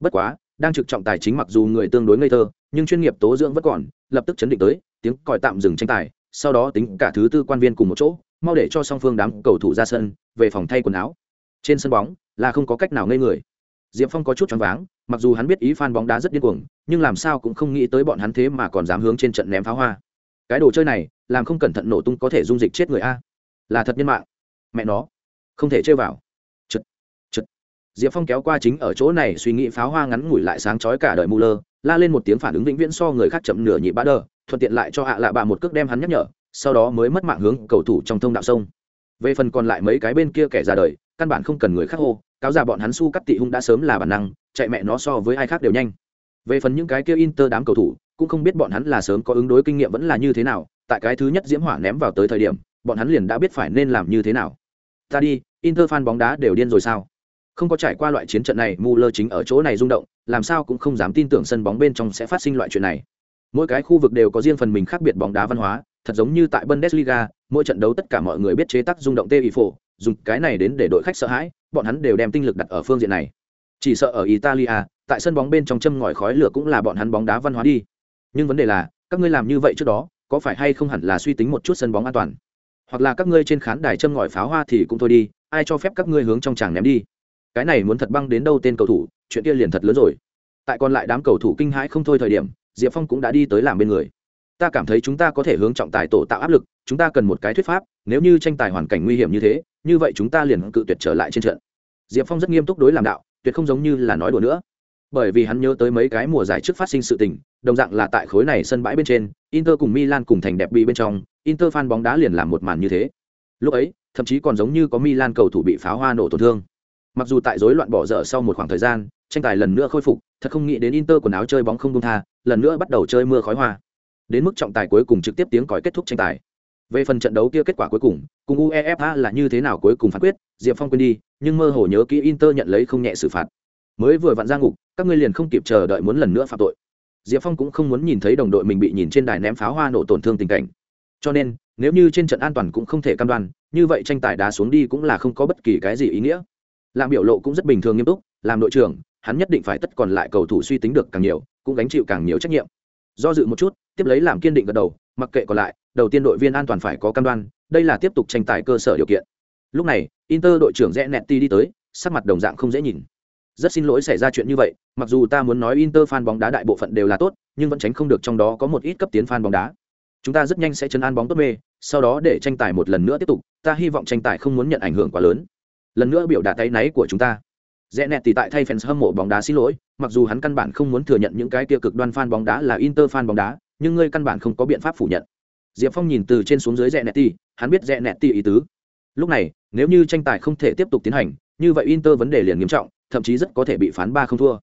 Bất quá, đang trực trọng tài chính mặc dù người tương đối ngây thơ, nhưng chuyên nghiệp tố dưỡng vẫn còn, lập tức chấn định tới, tiếng còi tạm dừng tranh tài sau đó tính cả thứ tư quan viên cùng một chỗ, mau để cho song phương đám cầu thủ ra sân, về phòng thay quần áo. Trên sân bóng, là không có cách nào ngây người. Diệp phong có chút choáng váng, mặc dù hắn biết ý f bóng đá rất điên cuồng, nhưng làm sao cũng không nghĩ tới bọn hắn thế mà còn dám hướng trên trận ném pháo hoa. Cái đồ chơi này, làm không cẩn thận nổ tung có thể dung dịch chết người a. Là thật nhân mạng. Mẹ nó. Không thể chơi vào. Chật chật. Diệp phong kéo qua chính ở chỗ này suy nghĩ pháo hoa ngắn ngủi lại sáng chói cả đời mù lơ la lên một tiếng phản ứng vĩnh viễn so người khác chậm nửa nhị bã đờ thuận tiện lại cho ạ lạ bạ một cước đem hắn nhắc nhở, sau đó mới mất mạng hướng cầu thủ trong thông đạo sông. Về phần còn lại mấy cái bên kia kẻ ra đời, căn bản không cần người khác hô, cáo già bọn hắn su cắt tị hung đã sớm là bản năng, chạy mẹ nó so với ai khác đều nhanh. Về phần những cái kia inter đám cầu thủ, cũng không biết bọn hắn là sớm có ứng đối kinh nghiệm vẫn là như thế nào, tại cái thứ nhất diễm hỏa ném vào tới thời điểm, bọn hắn liền đã biết phải nên làm như thế nào. Ta đi, inter fan bóng đá đều điên rồi sao? Không có trải qua loại chiến trận này mu lơ chính ở chỗ này rung động, làm sao cũng không dám tin tưởng sân bóng bên trong sẽ phát sinh loại chuyện này mỗi cái khu vực đều có riêng phần mình khác biệt bóng đá văn hóa, thật giống như tại bundesliga, mỗi trận đấu tất cả mọi người biết chế tác rung động tê ý phổ dùng cái này đến để đội khách sợ hãi, bọn hắn đều đem tinh lực đặt ở phương diện này. Chỉ sợ ở italia, tại sân bóng bên trong châm ngòi khói lửa cũng là bọn hắn bóng đá văn hóa đi. Nhưng vấn đề là, các ngươi làm như vậy trước đó, có phải hay không hẳn là suy tính một chút sân bóng an toàn? Hoặc là các ngươi trên khán đài châm ngòi pháo hoa thì cũng thôi đi, ai cho phép các ngươi hướng trong tràng ném đi? Cái này muốn thật băng đến đâu tên cầu thủ, chuyện kia liền thật lớn rồi. Tại còn lại đám cầu thủ kinh hãi không thôi thời điểm diệp phong cũng đã đi tới làm bên người. Ta cảm thấy chúng ta có thể hướng trọng tài tổ tạo áp lực, chúng ta cần một cái thuyết pháp, nếu như tranh tài hoàn cảnh nguy hiểm như thế, như vậy chúng ta liền cự tuyệt trở lại trên trận. Diệp phong rất nghiêm túc đối làm đạo, tuyệt không giống như là nói đùa nữa. Bởi vì hắn nhớ tới mấy cái mùa giải trước phát sinh sự tình, đồng dạng là tại khối này sân bãi bên trên, inter cùng milan cùng thành đẹp bị bên trong, inter fan bóng đá liền làm một màn như thế. Lúc ấy, thậm chí còn giống như có milan cầu thủ bị pháo hoa nổ tổn thương. Mặc dù tại rối loạn bỏ dở sau một khoảng thời gian, tranh tài lần nữa khôi phục, thật không nghĩ đến inter quần áo chơi bóng không công tha lần nữa bắt đầu chơi mưa khói hoa. Đến mức trọng tài cuối cùng trực tiếp tiếng còi kết thúc tranh tài. Về phần trận đấu kia kết quả cuối cùng cùng uefa là như thế nào cuối cùng phán quyết, diệp phong quên đi, nhưng mơ hồ nhớ kỹ inter nhận lấy không nhẹ xử phạt. Mới vừa vặn ra ngục, các ngươi liền không kịp chờ đợi muốn lần nữa phạm tội. Diệp phong cũng không muốn nhìn thấy đồng đội mình bị nhìn trên đài ném pháo hoa nổ tổn thương tình cảnh. Cho nên, nếu như trên trận an toàn cũng không thể cam đoan, như vậy tranh tài đá xuống đi cũng là không có bất kỳ cái gì ý nghĩa. Làm biểu lộ cũng rất bình thường nghiêm túc, làm đội trưởng hắn nhất định phải tất còn lại cầu thủ suy tính được càng nhiều, cũng gánh chịu càng nhiều trách nhiệm. Do dự một chút, tiếp lấy làm kiên định gật đầu, mặc kệ còn lại, đầu tiên đội viên an toàn phải có cam đoan, đây là tiếp tục tranh tài cơ sở điều kiện. Lúc này, inter đội trưởng rẽ nẹt ti đi tới, sắc mặt đồng dạng không dễ nhìn. Rất xin lỗi xảy ra chuyện như vậy, mặc dù ta muốn nói inter fan bóng đá đại bộ phận đều là tốt, nhưng vẫn tránh không được trong đó có một ít cấp tiến fan bóng đá. Chúng ta rất nhanh sẽ chấn an bóng tốt mê, sau đó để tranh tài một lần nữa tiếp tục, ta hy vọng tranh tài không muốn nhận ảnh hưởng quá lớn. Lần nữa biểu đạt tay náy của chúng ta rẽ nẹt thì tại thay fans hâm mộ bóng đá xin lỗi mặc dù hắn căn bản không muốn thừa nhận những cái tiêu cực đoan fan bóng đá là inter fan bóng đá nhưng ngươi căn bản không có biện pháp phủ nhận. Diệp phong nhìn từ trên xuống dưới rẽ nẹt thì, hắn biết rẽ nẹt thì ý tứ. Lúc này nếu như tranh tài không thể tiếp tục tiến hành như vậy inter vấn đề liền nghiêm trọng thậm chí rất có thể bị phán ba không thua.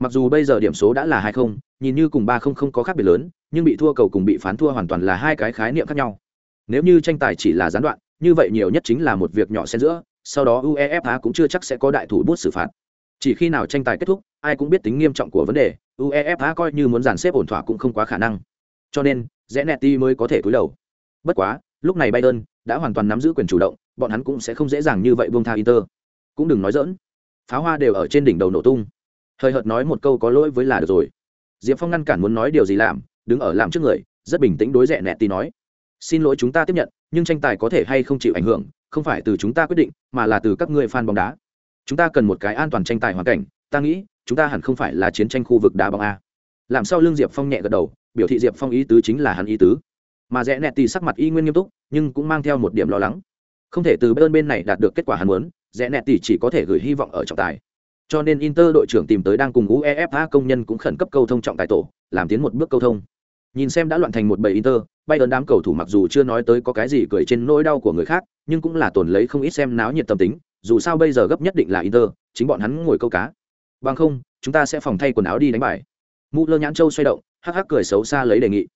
Mặc dù bây giờ điểm số đã là hai không nhìn như cùng ba không không có khác biệt lớn nhưng bị thua cầu cùng bị phán thua hoàn toàn là hai cái khái niệm khác nhau. Nếu như tranh tài chỉ là gián đoạn như vậy nhiều nhất chính là một việc nhỏ xen giữa sau đó uefa cũng chưa chắc sẽ có đại thủ bút xử phạt. Chỉ khi nào tranh tài kết thúc, ai cũng biết tính nghiêm trọng của vấn đề, uefa coi như muốn dàn xếp ổn thỏa cũng không quá khả năng. Cho nên rẽ neti mới có thể cúi đầu. Bất quá, lúc này bayern đã hoàn toàn nắm giữ quyền chủ động, bọn hắn cũng sẽ không dễ dàng như vậy buông tha inter. Cũng đừng nói dỡn pháo hoa đều ở trên đỉnh đầu nổ tung. Hơi hợt nói một câu có lỗi với là được rồi. Diệp phong ngăn cản muốn nói điều gì làm, đứng ở làm trước người, rất bình tĩnh đối rẽ nẹt tì nói, xin lỗi chúng ta tiếp nhận, nhưng tranh tài có thể hay không chịu ảnh hưởng không phải từ chúng ta quyết định, mà là từ các người fan bóng đá. Chúng ta cần một cái an toàn tranh tài hoàn cảnh, ta nghĩ, chúng ta hẳn không phải là chiến tranh khu vực đá bóng a. Làm sao lương diệp phong nhẹ gật đầu, biểu thị diệp phong ý tứ chính là hắn ý tứ. Mà rẽ nẹt Tỷ sắc mặt y nguyên nghiêm túc, nhưng cũng mang theo một điểm lo lắng. Không thể từ bên bên này đạt được kết quả hắn muốn, rẽ nẹt Tỷ chỉ có thể gửi hy vọng ở trọng tài. Cho nên inter đội trưởng tìm tới đang cùng uefa công nhân cũng khẩn cấp câu thông trọng tài tổ, làm tiến một bước câu thông. Nhìn xem đã loạn thành một bầy inter bay ơn đám cầu thủ mặc dù chưa nói tới có cái gì cười trên nỗi đau của người khác nhưng cũng là tồn lấy không ít xem náo nhiệt tâm tính, dù sao bây giờ gấp nhất định là inter, chính bọn hắn ngồi câu cá. Bằng không, chúng ta sẽ phòng thay quần áo đi đánh bài. Mũ lơ nhãn châu xoay động, hắc hắc cười xấu xa lấy đề nghị.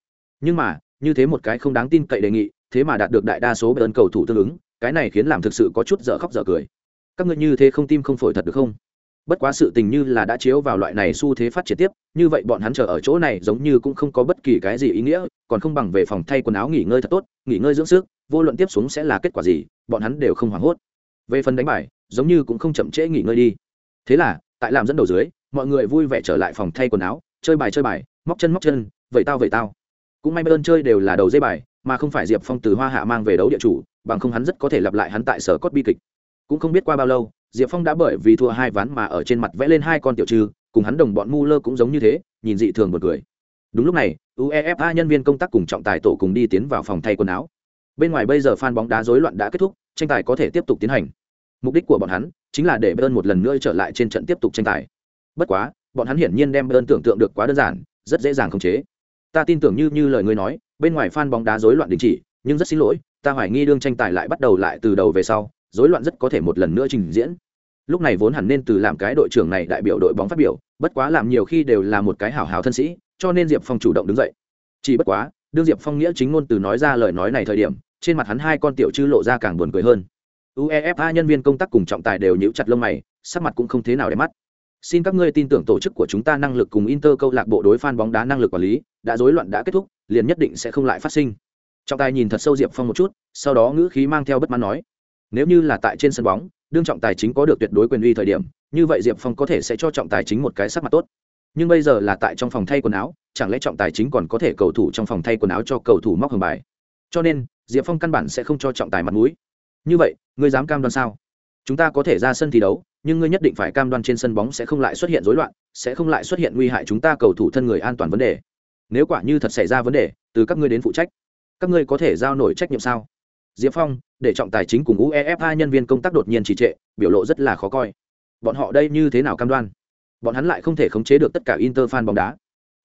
Nhưng mà, như thế một cái không đáng tin cậy đề nghị, thế mà đạt được đại đa số ơn cầu thủ tương ứng, cái này khiến làm thực sự có chút dở khóc dở cười. Các ngươi như thế không tim không phổi thật được không? Bất quá sự tình như là đã chiếu vào loại này xu thế phát triển tiếp, như vậy bọn hắn chờ ở chỗ này giống như cũng không có bất kỳ cái gì ý nghĩa, còn không bằng về phòng thay quần áo nghỉ ngơi thật tốt, nghỉ ngơi dưỡng sức vô luận tiếp xuống sẽ là kết quả gì, bọn hắn đều không hoảng hốt. Về phần đánh bài, giống như cũng không chậm trễ nghỉ ngơi đi. Thế là, tại làm dẫn đầu dưới, mọi người vui vẻ trở lại phòng thay quần áo, chơi bài chơi bài, móc chân móc chân vậy tao vậy tao. Cũng may bên chơi đều là đầu dây bài, mà không phải diệp phong từ hoa hạ mang về đấu địa chủ, bằng không hắn rất có thể lặp lại hắn tại sở cốt bi kịch. Cũng không biết qua bao lâu, diệp phong đã bởi vì thua hai ván mà ở trên mặt vẽ lên hai con tiểu trư, cùng hắn đồng bọn mu lơ cũng giống như thế, nhìn dị thường một người đúng lúc này, uefa nhân viên công tác cùng trọng tài tổ cùng đi tiến vào phòng thay quần áo bên ngoài bây giờ fan bóng đá rối loạn đã kết thúc, tranh tài có thể tiếp tục tiến hành. Mục đích của bọn hắn chính là để bayern một lần nữa trở lại trên trận tiếp tục tranh tài. Bất quá, bọn hắn hiển nhiên đem bayern tưởng tượng được quá đơn giản, rất dễ dàng khống chế. Ta tin tưởng như như lời ngươi nói, bên ngoài fan bóng đá rối loạn đình chỉ, nhưng rất xin lỗi, ta hoài nghi đương tranh tài lại bắt đầu lại từ đầu về sau, rối loạn rất có thể một lần nữa trình diễn. Lúc này vốn hẳn nên từ làm cái đội trưởng này đại biểu đội bóng phát biểu, bất quá làm nhiều khi đều là một cái hảo hảo thân sĩ, cho nên diệp phong chủ động đứng dậy. Chỉ bất quá, đương diệp phong nghĩa chính ngôn từ nói ra lời nói này thời điểm trên mặt hắn hai con tiểu chư lộ ra càng buồn cười hơn. Uefa nhân viên công tác cùng trọng tài đều nhíu chặt lông mày, sắc mặt cũng không thế nào để mắt. Xin các ngươi tin tưởng tổ chức của chúng ta năng lực cùng inter câu lạc bộ đối fan bóng đá năng lực quản lý, đã rối loạn đã kết thúc, liền nhất định sẽ không lại phát sinh. Trọng tài nhìn thật sâu diệp phong một chút, sau đó ngữ khí mang theo bất mãn nói, nếu như là tại trên sân bóng, đương trọng tài chính có được tuyệt đối quyền uy thời điểm, như vậy diệp phong có thể sẽ cho trọng tài chính một cái sắc mặt tốt. Nhưng bây giờ là tại trong phòng thay quần áo, chẳng lẽ trọng tài chính còn có thể cầu thủ trong phòng thay quần áo cho cầu thủ móc hưởng bài? Cho nên diệp phong căn bản sẽ không cho trọng tài mặt mũi. Như vậy, ngươi dám cam đoan sao? Chúng ta có thể ra sân thi đấu, nhưng ngươi nhất định phải cam đoan trên sân bóng sẽ không lại xuất hiện rối loạn, sẽ không lại xuất hiện nguy hại chúng ta cầu thủ thân người an toàn vấn đề. Nếu quả như thật xảy ra vấn đề, từ các ngươi đến phụ trách, các ngươi có thể giao nổi trách nhiệm sao? Diệp phong, để trọng tài chính cùng uefa nhân viên công tác đột nhiên trì trệ, biểu lộ rất là khó coi. Bọn họ đây như thế nào cam đoan? Bọn hắn lại không thể khống chế được tất cả inter fan bóng đá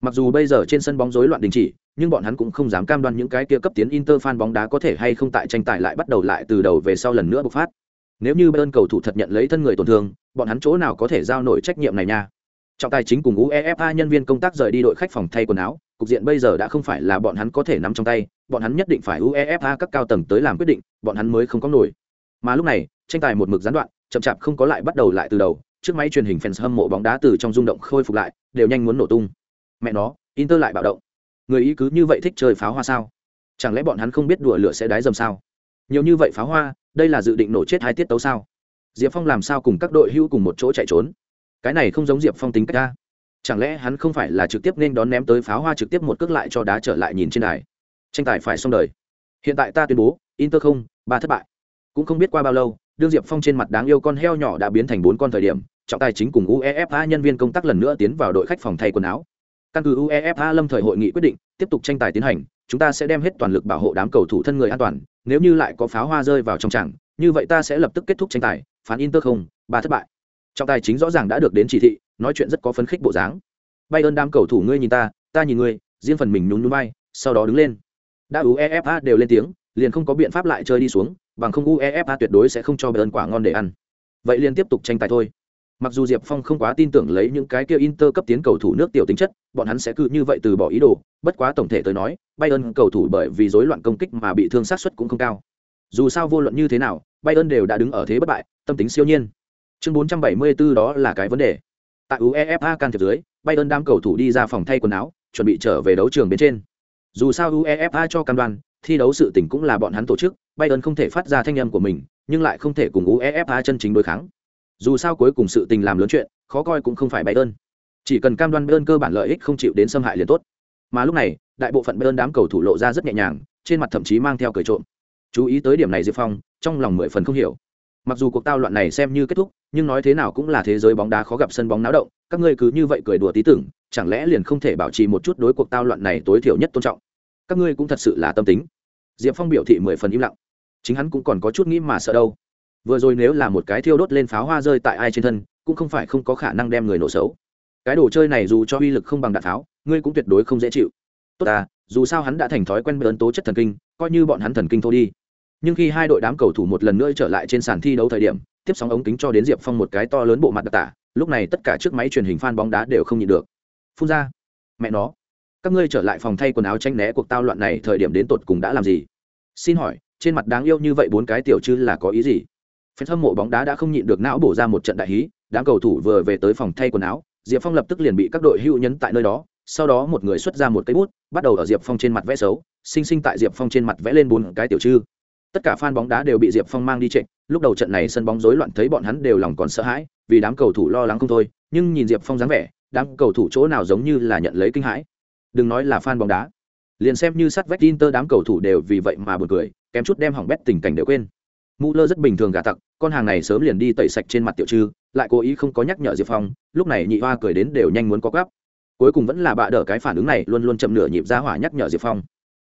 mặc dù bây giờ trên sân bóng rối loạn đình chỉ, nhưng bọn hắn cũng không dám cam đoan những cái kia cấp tiến inter fan bóng đá có thể hay không tại tranh tài lại bắt đầu lại từ đầu về sau lần nữa bộc phát. Nếu như bayern cầu thủ thật nhận lấy thân người tổn thương, bọn hắn chỗ nào có thể giao nổi trách nhiệm này nha? Trọng tài chính cùng uefa nhân viên công tác rời đi đội khách phòng thay quần áo, cục diện bây giờ đã không phải là bọn hắn có thể nắm trong tay, bọn hắn nhất định phải uefa các cao tầng tới làm quyết định, bọn hắn mới không có nổi. Mà lúc này, tranh tài một mực gián đoạn, chậm chạp không có lại bắt đầu lại từ đầu, trước máy truyền hình fans hâm mộ bóng đá từ trong rung động khôi phục lại, đều nhanh muốn nổ tung mẹ nó, inter lại bạo động. Người ý cứ như vậy thích chơi pháo hoa sao? Chẳng lẽ bọn hắn không biết đùa lửa sẽ đái dầm sao? Nhiều như vậy pháo hoa, đây là dự định nổ chết hai tiết tấu sao? Diệp phong làm sao cùng các đội hưu cùng một chỗ chạy trốn? Cái này không giống diệp phong tính cách ta chẳng lẽ hắn không phải là trực tiếp nên đón ném tới pháo hoa trực tiếp một cước lại cho đá trở lại nhìn trên đài? Tranh tài phải xong đời. Hiện tại ta tuyên bố, inter không, ba thất bại. Cũng không biết qua bao lâu, đương diệp phong trên mặt đáng yêu con heo nhỏ đã biến thành bốn con thời điểm, trọng tài chính cùng uefa nhân viên công tác lần nữa tiến vào đội khách phòng thay quần áo căn cứ uefa lâm thời hội nghị quyết định, tiếp tục tranh tài tiến hành, chúng ta sẽ đem hết toàn lực bảo hộ đám cầu thủ thân người an toàn, nếu như lại có pháo hoa rơi vào trong tràng, như vậy ta sẽ lập tức kết thúc tranh tài, phán inter không, ba thất bại. Trọng tài chính rõ ràng đã được đến chỉ thị, nói chuyện rất có phấn khích bộ dáng. Bay ơn đám cầu thủ ngươi nhìn ta ta nhìn ngươi, riêng phần mình nhún núi bay sau đó đứng lên. Đã uefa đều lên tiếng, liền không có biện pháp lại chơi đi xuống, bằng không uefa tuyệt đối sẽ không cho bayern quả ngon để ăn. Vậy liền tiếp tục tranh tài thôi mặc dù diệp phong không quá tin tưởng lấy những cái kia inter cấp tiến cầu thủ nước tiểu tính chất, bọn hắn sẽ cứ như vậy từ bỏ ý đồ, bất quá tổng thể tới nói, bayern cầu thủ bởi vì rối loạn công kích mà bị thương sát xuất cũng không cao. Dù sao vô luận như thế nào, bayern đều đã đứng ở thế bất bại, tâm tính siêu nhiên. Chương 474 đó là cái vấn đề. Tại uefa can thiệp dưới, bayern đang cầu thủ đi ra phòng thay quần áo, chuẩn bị trở về đấu trường bên trên. Dù sao uefa cho căn đoan, thi đấu sự tỉnh cũng là bọn hắn tổ chức, bayern không thể phát ra thanh âm của mình, nhưng lại không thể cùng uefa chân chính đối kháng dù sao cuối cùng sự tình làm lớn chuyện, khó coi cũng không phải bayern chỉ cần cam đoan bayern cơ bản lợi ích không chịu đến xâm hại liền tốt. Mà lúc này, đại bộ phận bayern đám cầu thủ lộ ra rất nhẹ nhàng, trên mặt thậm chí mang theo cười trộm. Chú ý tới điểm này diệp phong, trong lòng mười phần không hiểu. Mặc dù cuộc tao loạn này xem như kết thúc, nhưng nói thế nào cũng là thế giới bóng đá khó gặp sân bóng náo động, các ngươi cứ như vậy cười đùa tí tưởng, chẳng lẽ liền không thể bảo trì một chút đối cuộc tao loạn này tối thiểu nhất tôn trọng? Các ngươi cũng thật sự là tâm tính. Diệp phong biểu thị mười phần im lặng. Chính hắn cũng còn có chút nghĩ mà sợ đâu vừa rồi nếu là một cái thiêu đốt lên pháo hoa rơi tại ai trên thân, cũng không phải không có khả năng đem người nổ xấu. Cái đồ chơi này dù cho uy lực không bằng đạn pháo, ngươi cũng tuyệt đối không dễ chịu. Tốt à dù sao hắn đã thành thói quen ơn tố chất thần kinh, coi như bọn hắn thần kinh thôi đi. Nhưng khi hai đội đám cầu thủ một lần nữa trở lại trên sàn thi đấu thời điểm, tiếp sóng ống kính cho đến diệp phong một cái to lớn bộ mặt đặc tả, lúc này tất cả chiếc máy truyền hình phan bóng đá đều không nhịn được. Phun ra. Mẹ nó. Các ngươi trở lại phòng thay quần áo tranh né cuộc tao loạn này, thời điểm đến tột cùng đã làm gì? Xin hỏi, trên mặt đáng yêu như vậy bốn cái tiểu chư là có ý gì? Phen hâm mộ bóng đá đã không nhịn được não bổ ra một trận đại hí, đám cầu thủ vừa về tới phòng thay quần áo, diệp phong lập tức liền bị các đội hữu nhấn tại nơi đó, sau đó một người xuất ra một cây bút, bắt đầu ở diệp phong trên mặt vẽ xấu, sinh sinh tại diệp phong trên mặt vẽ lên bốn cái tiểu chư. Tất cả fan bóng đá đều bị diệp phong mang đi trịnh, lúc đầu trận này sân bóng rối loạn thấy bọn hắn đều lòng còn sợ hãi, vì đám cầu thủ lo lắng không thôi, nhưng nhìn diệp phong dáng vẻ, đám cầu thủ chỗ nào giống như là nhận lấy kinh hãi. Đừng nói là fan bóng đá. Liền xem như sát vách Inter đám cầu thủ đều vì vậy mà buồn cười, kém chút đem hỏng bét tình cảnh đều quên. Mũ lơ rất bình thường gà tặc, con hàng này sớm liền đi tẩy sạch trên mặt tiểu trư, lại cố ý không có nhắc nhở diệp phong, lúc này nhị hoa cười đến đều nhanh muốn có gắp cuối cùng vẫn là bạ đỡ cái phản ứng này, luôn luôn chậm nửa nhịp ra hỏa nhắc nhở diệp phong.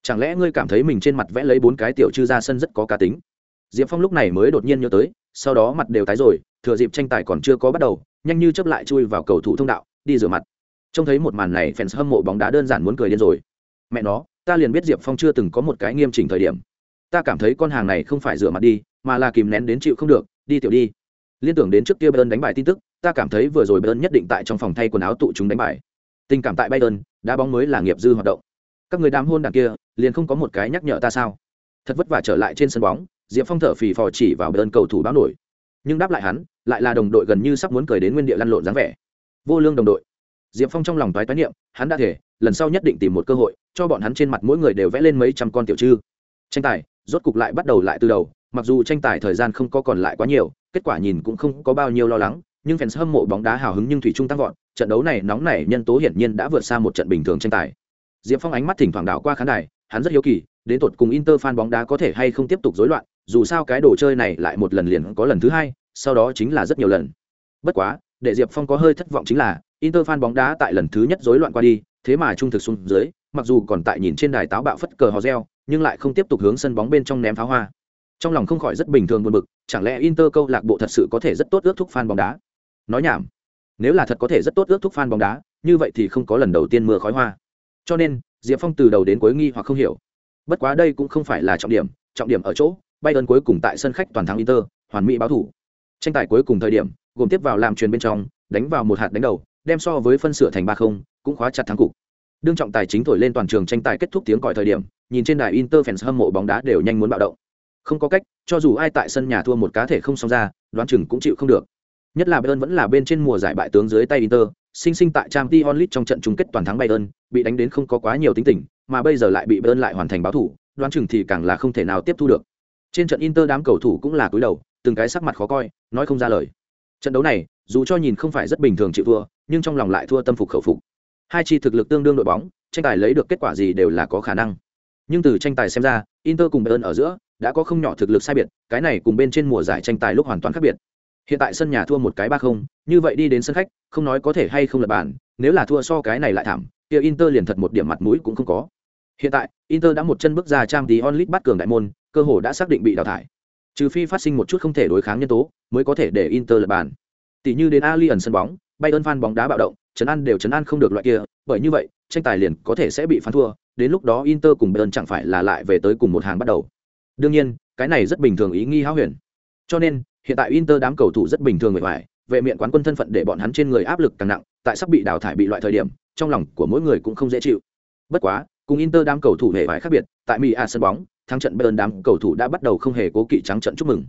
Chẳng lẽ ngươi cảm thấy mình trên mặt vẽ lấy bốn cái tiểu trư ra sân rất có cá tính? Diệp phong lúc này mới đột nhiên nhớ tới, sau đó mặt đều tái rồi, thừa dịp tranh tài còn chưa có bắt đầu, nhanh như chấp lại chui vào cầu thủ thông đạo, đi rửa mặt. Trông thấy một màn này, fans hâm mộ bóng đá đơn giản muốn cười điên rồi. Mẹ nó, ta liền biết diệp phong chưa từng có một cái nghiêm chỉnh thời điểm ta cảm thấy con hàng này không phải rửa mặt đi, mà là kìm nén đến chịu không được, đi tiểu đi. Liên tưởng đến trước kia bayern đánh bài tin tức, ta cảm thấy vừa rồi bayern nhất định tại trong phòng thay quần áo tụ chúng đánh bài tình cảm tại bayern đá bóng mới là nghiệp dư hoạt động. Các người đám hôn đàn kia, liền không có một cái nhắc nhở ta sao? Thật vất vả trở lại trên sân bóng, diệp phong thở phì phò chỉ vào bayern cầu thủ báo nổi. Nhưng đáp lại hắn, lại là đồng đội gần như sắp muốn cười đến nguyên địa lăn lộn dáng vẻ. Vô lương đồng đội. Diệp phong trong lòng toái toái niệm, hắn đã thể, lần sau nhất định tìm một cơ hội, cho bọn hắn trên mặt mỗi người đều vẽ lên mấy trăm con tiểu chư. Tranh tài rốt cục lại bắt đầu lại từ đầu, mặc dù tranh tài thời gian không có còn lại quá nhiều, kết quả nhìn cũng không có bao nhiêu lo lắng, nhưng fans hâm mộ bóng đá hào hứng nhưng thủy trung tăng vọt, trận đấu này nóng nảy nhân tố hiển nhiên đã vượt xa một trận bình thường tranh tài. Diệp phong ánh mắt thỉnh thoảng đảo qua khán đài, hắn rất hiếu kỳ, đến tột cùng inter fan bóng đá có thể hay không tiếp tục rối loạn, dù sao cái đồ chơi này lại một lần liền có lần thứ hai, sau đó chính là rất nhiều lần. Bất quá, để diệp phong có hơi thất vọng chính là, inter fan bóng đá tại lần thứ nhất rối loạn qua đi, thế mà trung thực xuống dưới, mặc dù còn tại nhìn trên đài táo bạo phất cờ hò reo nhưng lại không tiếp tục hướng sân bóng bên trong ném pháo hoa. Trong lòng không khỏi rất bình thường buồn bực, chẳng lẽ inter câu lạc bộ thật sự có thể rất tốt ước thúc fan bóng đá? Nói nhảm, nếu là thật có thể rất tốt ước thúc fan bóng đá, như vậy thì không có lần đầu tiên mưa khói hoa. Cho nên, diệp phong từ đầu đến cuối nghi hoặc không hiểu. Bất quá đây cũng không phải là trọng điểm trọng điểm ở chỗ, bayern cuối cùng tại sân khách toàn thắng inter, hoàn mỹ báo thủ. Tranh tài cuối cùng thời điểm, gồm tiếp vào làm truyền bên trong, đánh vào một hạt đánh đầu, đem so với phân sửa thành ba không, cũng khóa chặt thắng cục. Đương trọng tài chính thổi lên toàn trường tranh tài kết thúc tiếng còi thời điểm nhìn trên đài inter fans hâm mộ bóng đá đều nhanh muốn bạo động. Không có cách, cho dù ai tại sân nhà thua một cá thể không xong ra, đoán chừng cũng chịu không được. Nhất là bayern vẫn là bên trên mùa giải bại tướng dưới tay inter, sinh sinh tại Champions League trong trận chung kết toàn thắng bayern, bị đánh đến không có quá nhiều tính tình, mà bây giờ lại bị bayern lại hoàn thành báo thủ, đoán chừng thì càng là không thể nào tiếp thu được. Trên trận inter đám cầu thủ cũng là cúi đầu, từng cái sắc mặt khó coi, nói không ra lời. Trận đấu này, dù cho nhìn không phải rất bình thường chịu thua, nhưng trong lòng lại thua tâm phục khẩu phục. Hai chi thực lực tương đương đội bóng, tranh tài lấy được kết quả gì đều là có khả năng nhưng từ tranh tài xem ra, inter cùng bayern ở giữa đã có không nhỏ thực lực sai biệt, cái này cùng bên trên mùa giải tranh tài lúc hoàn toàn khác biệt. Hiện tại sân nhà thua một cái ba không, như vậy đi đến sân khách, không nói có thể hay không lập bàn, nếu là thua so cái này lại thảm, kia inter liền thật một điểm mặt mũi cũng không có. Hiện tại, inter đã một chân bước ra trang tí onlit bắt cường đại môn, cơ hồ đã xác định bị đào thải. Trừ phi phát sinh một chút không thể đối kháng nhân tố, mới có thể để inter lập bàn. Tỷ như đến ali ẩn sân bóng bay ơn phan bóng đá bạo động chấn an đều chấn an không được loại kia, bởi như vậy, tranh tài liền có thể sẽ bị phán thua đến lúc đó inter cùng bayern chẳng phải là lại về tới cùng một hàng bắt đầu. Đương nhiên, cái này rất bình thường ý nghi háo huyền. Cho nên, hiện tại inter đám cầu thủ rất bình thường người ngoài vệ miệng quán quân thân phận để bọn hắn trên người áp lực càng nặng, tại sắp bị đào thải bị loại thời điểm, trong lòng của mỗi người cũng không dễ chịu. Bất quá, cùng inter đám cầu thủ hệ vải khác biệt, tại mỹ a sân bóng, thắng trận bayern đám cầu thủ đã bắt đầu không hề cố kỵ trắng trận chúc mừng.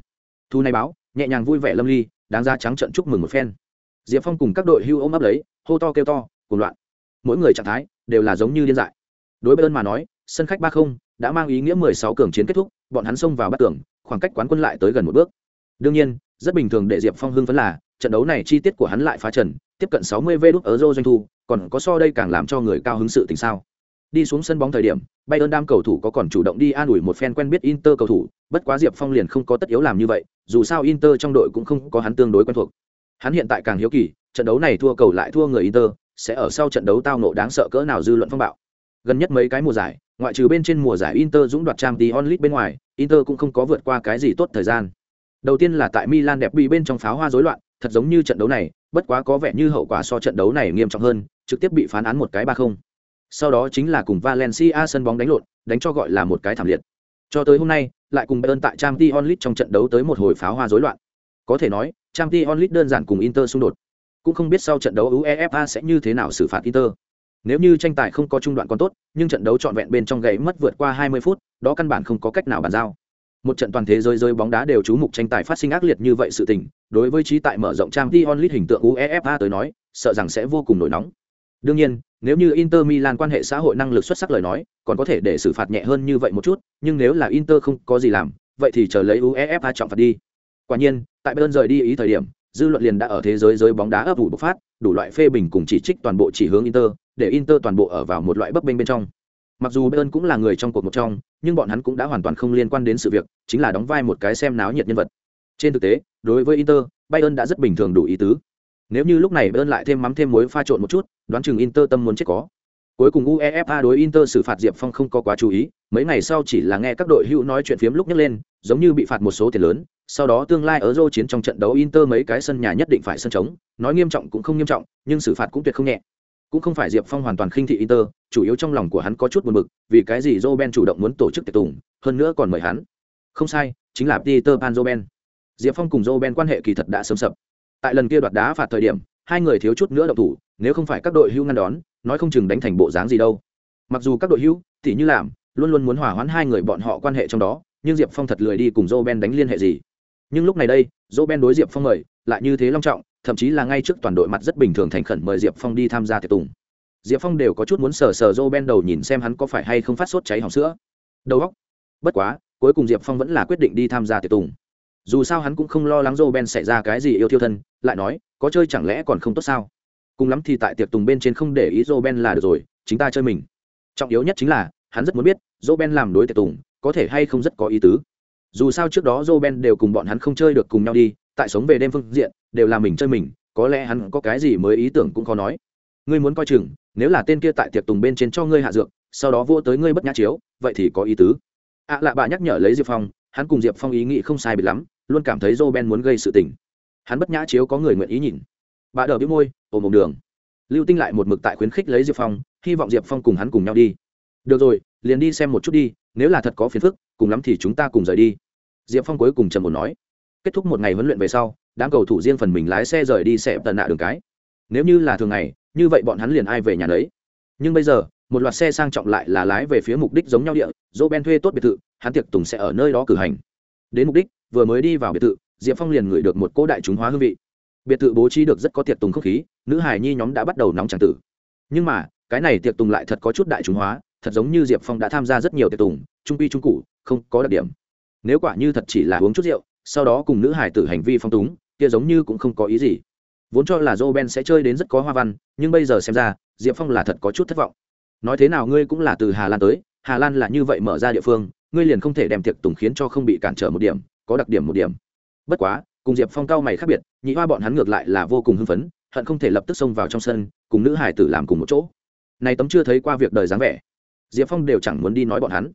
Thu này báo, nhẹ nhàng vui vẻ lâm ly, đáng ra trắng trận chúc mừng một phen. Diệp phong cùng các đội hưu ôm ấp lấy, hô to kêu to, cuồng loạn. Mỗi người trạng thái đều là giống như điên dại đối bayern mà nói, sân khách ba không đã mang ý nghĩa 16 cường chiến kết thúc, bọn hắn xông vào bắt tường, khoảng cách quán quân lại tới gần một bước. Đương nhiên, rất bình thường để diệp phong hưng phấn là, trận đấu này chi tiết của hắn lại phá trần, tiếp cận 60 mươi đút ở Euro doanh thu, còn có so đây càng làm cho người cao hứng sự tình sao? Đi xuống sân bóng thời điểm, bayern đam cầu thủ có còn chủ động đi an ủi một fan quen biết inter cầu thủ, bất quá diệp phong liền không có tất yếu làm như vậy, dù sao inter trong đội cũng không có hắn tương đối quen thuộc. Hắn hiện tại càng hiếu kỳ, trận đấu này thua cầu lại thua người inter, sẽ ở sau trận đấu tao nộ đáng sợ cỡ nào dư luận phong bạo gần nhất mấy cái mùa giải, ngoại trừ bên trên mùa giải inter dũng đoạt trang tí onlit bên ngoài, inter cũng không có vượt qua cái gì tốt thời gian. Đầu tiên là tại milan đẹp bị bên trong pháo hoa rối loạn, thật giống như trận đấu này, bất quá có vẻ như hậu quả so trận đấu này nghiêm trọng hơn, trực tiếp bị phán án một cái ba không. Sau đó chính là cùng valencia sân bóng đánh lộn, đánh cho gọi là một cái thảm liệt. Cho tới hôm nay, lại cùng bayern tại trang t onlit trong trận đấu tới một hồi pháo hoa rối loạn. Có thể nói trang t onlit đơn giản cùng inter xung đột. Cũng không biết sau trận đấu uefa sẽ như thế nào xử phạt inter nếu như tranh tài không có trung đoạn còn tốt, nhưng trận đấu trọn vẹn bên trong gãy mất vượt qua 20 phút, đó căn bản không có cách nào bàn giao. Một trận toàn thế giới rơi bóng đá đều chú mục tranh tài phát sinh ác liệt như vậy sự tình, đối với trí tại mở rộng trang t onlit hình tượng uefa tới nói, sợ rằng sẽ vô cùng nổi nóng. Đương nhiên, nếu như inter milan quan hệ xã hội năng lực xuất sắc lời nói, còn có thể để xử phạt nhẹ hơn như vậy một chút, nhưng nếu là inter không có gì làm, vậy thì chờ lấy uefa trọng phạt đi. Quả nhiên, tại bayern rời đi ý thời điểm, dư luận liền đã ở thế giới giới bóng đá ấp ủ bộc phát, đủ loại phê bình cùng chỉ trích toàn bộ chỉ hướng inter để inter toàn bộ ở vào một loại bấp bênh bên trong. Mặc dù bayern cũng là người trong cuộc một trong nhưng bọn hắn cũng đã hoàn toàn không liên quan đến sự việc chính là đóng vai một cái xem náo nhiệt nhân vật. Trên thực tế đối với inter bayern đã rất bình thường đủ ý tứ. Nếu như lúc này bayern lại thêm mắm thêm muối pha trộn một chút đoán chừng inter tâm muốn chết có. Cuối cùng uefa đối inter xử phạt diệp phong không có quá chú ý mấy ngày sau chỉ là nghe các đội hữu nói chuyện phiếm lúc nhắc lên giống như bị phạt một số tiền lớn sau đó tương lai ở Euro chiến trong trận đấu Inter mấy cái sân nhà nhất định phải sân trống, nói nghiêm trọng cũng không nghiêm trọng, nhưng xử phạt cũng tuyệt không nhẹ cũng không phải diệp phong hoàn toàn khinh thị inter, chủ yếu trong lòng của hắn có chút buồn bực, vì cái gì joe chủ động muốn tổ chức tiệc tùng, hơn nữa còn mời hắn. Không sai, chính là peter pan joe diệp phong cùng joe quan hệ kỳ thật đã sớm sập. Tại lần kia đoạt đá phạt thời điểm, hai người thiếu chút nữa đậu thủ, nếu không phải các đội hưu ngăn đón, nói không chừng đánh thành bộ dáng gì đâu. Mặc dù các đội hưu thì như làm, luôn luôn muốn hòa hoãn hai người bọn họ quan hệ trong đó, nhưng diệp phong thật lười đi cùng joe đánh liên hệ gì. Nhưng lúc này đây joe đối diệp phong mời, lại như thế long trọng thậm chí là ngay trước toàn đội mặt rất bình thường thành khẩn mời diệp phong đi tham gia tiệc tùng. Diệp phong đều có chút muốn sờ sờ joe ben đầu nhìn xem hắn có phải hay không phát sốt cháy hỏng sữa. Đầu óc. bất quá, cuối cùng diệp phong vẫn là quyết định đi tham gia tiệc tùng. Dù sao hắn cũng không lo lắng joe ben xảy ra cái gì yêu thiêu thân, lại nói, có chơi chẳng lẽ còn không tốt sao? Cùng lắm thì tại tiệc tùng bên trên không để ý joe ben là được rồi, chính ta chơi mình. Trọng yếu nhất chính là, hắn rất muốn biết joe ben làm đối tiệc tùng, có thể hay không rất có ý tứ. Dù sao trước đó joe ben đều cùng bọn hắn không chơi được cùng nhau đi tại sống về đêm phương diện, đều là mình chơi mình, có lẽ hắn có cái gì mới ý tưởng cũng khó nói. Ngươi muốn coi chừng, nếu là tên kia tại tiệc tùng bên trên cho ngươi hạ dược, sau đó vô tới ngươi bất nhã chiếu, vậy thì có ý tứ. Ạ à lạ bà nhắc nhở lấy diệp phong, hắn cùng diệp phong ý nghĩ không sai biệt lắm, luôn cảm thấy joe ben muốn gây sự tình. Hắn bất nhã chiếu có người nguyện ý nhìn. Bà đờ biết môi, ôm một đường. Lưu tinh lại một mực tại khuyến khích lấy diệp phong, hy vọng diệp phong cùng hắn cùng nhau đi. Được rồi, liền đi xem một chút đi, nếu là thật có phiền phức, cùng lắm thì chúng ta cùng rời đi. Diệp phong cuối cùng trầm một nói kết thúc một ngày huấn luyện về sau, đám cầu thủ riêng phần mình lái xe rời đi xẹp tận nạ đường cái. Nếu như là thường ngày, như vậy bọn hắn liền ai về nhà đấy nhưng bây giờ, một loạt xe sang trọng lại là lái về phía mục đích giống nhau địa, dỗ ben thuê tốt biệt thự, hắn tiệc tùng sẽ ở nơi đó cử hành. Đến mục đích, vừa mới đi vào biệt thự, diệp phong liền ngửi được một cỗ đại chúng hóa hương vị. Biệt thự bố trí được rất có tiệc tùng không khí, nữ hài nhi nhóm đã bắt đầu nóng tràng tử. Nhưng mà, cái này tiệc tùng lại thật có chút đại chúng hóa, thật giống như diệp phong đã tham gia rất nhiều tiệc tùng, trung pi trung cụ không có đặc điểm. Nếu quả như thật chỉ là uống chút rượu sau đó cùng nữ hải tử hành vi phong túng, kia giống như cũng không có ý gì. Vốn cho là joe ben sẽ chơi đến rất có hoa văn, nhưng bây giờ xem ra, diệp phong là thật có chút thất vọng. Nói thế nào ngươi cũng là từ hà lan tới, hà lan là như vậy mở ra địa phương, ngươi liền không thể đem tiệc tùng khiến cho không bị cản trở một điểm, có đặc điểm một điểm. Bất quá, cùng diệp phong cao mày khác biệt, nhị hoa bọn hắn ngược lại là vô cùng hưng phấn, hận không thể lập tức xông vào trong sân, cùng nữ hải tử làm cùng một chỗ. Này tấm chưa thấy qua việc đời dáng vẻ. Diệp phong đều chẳng muốn đi nói bọn hắn.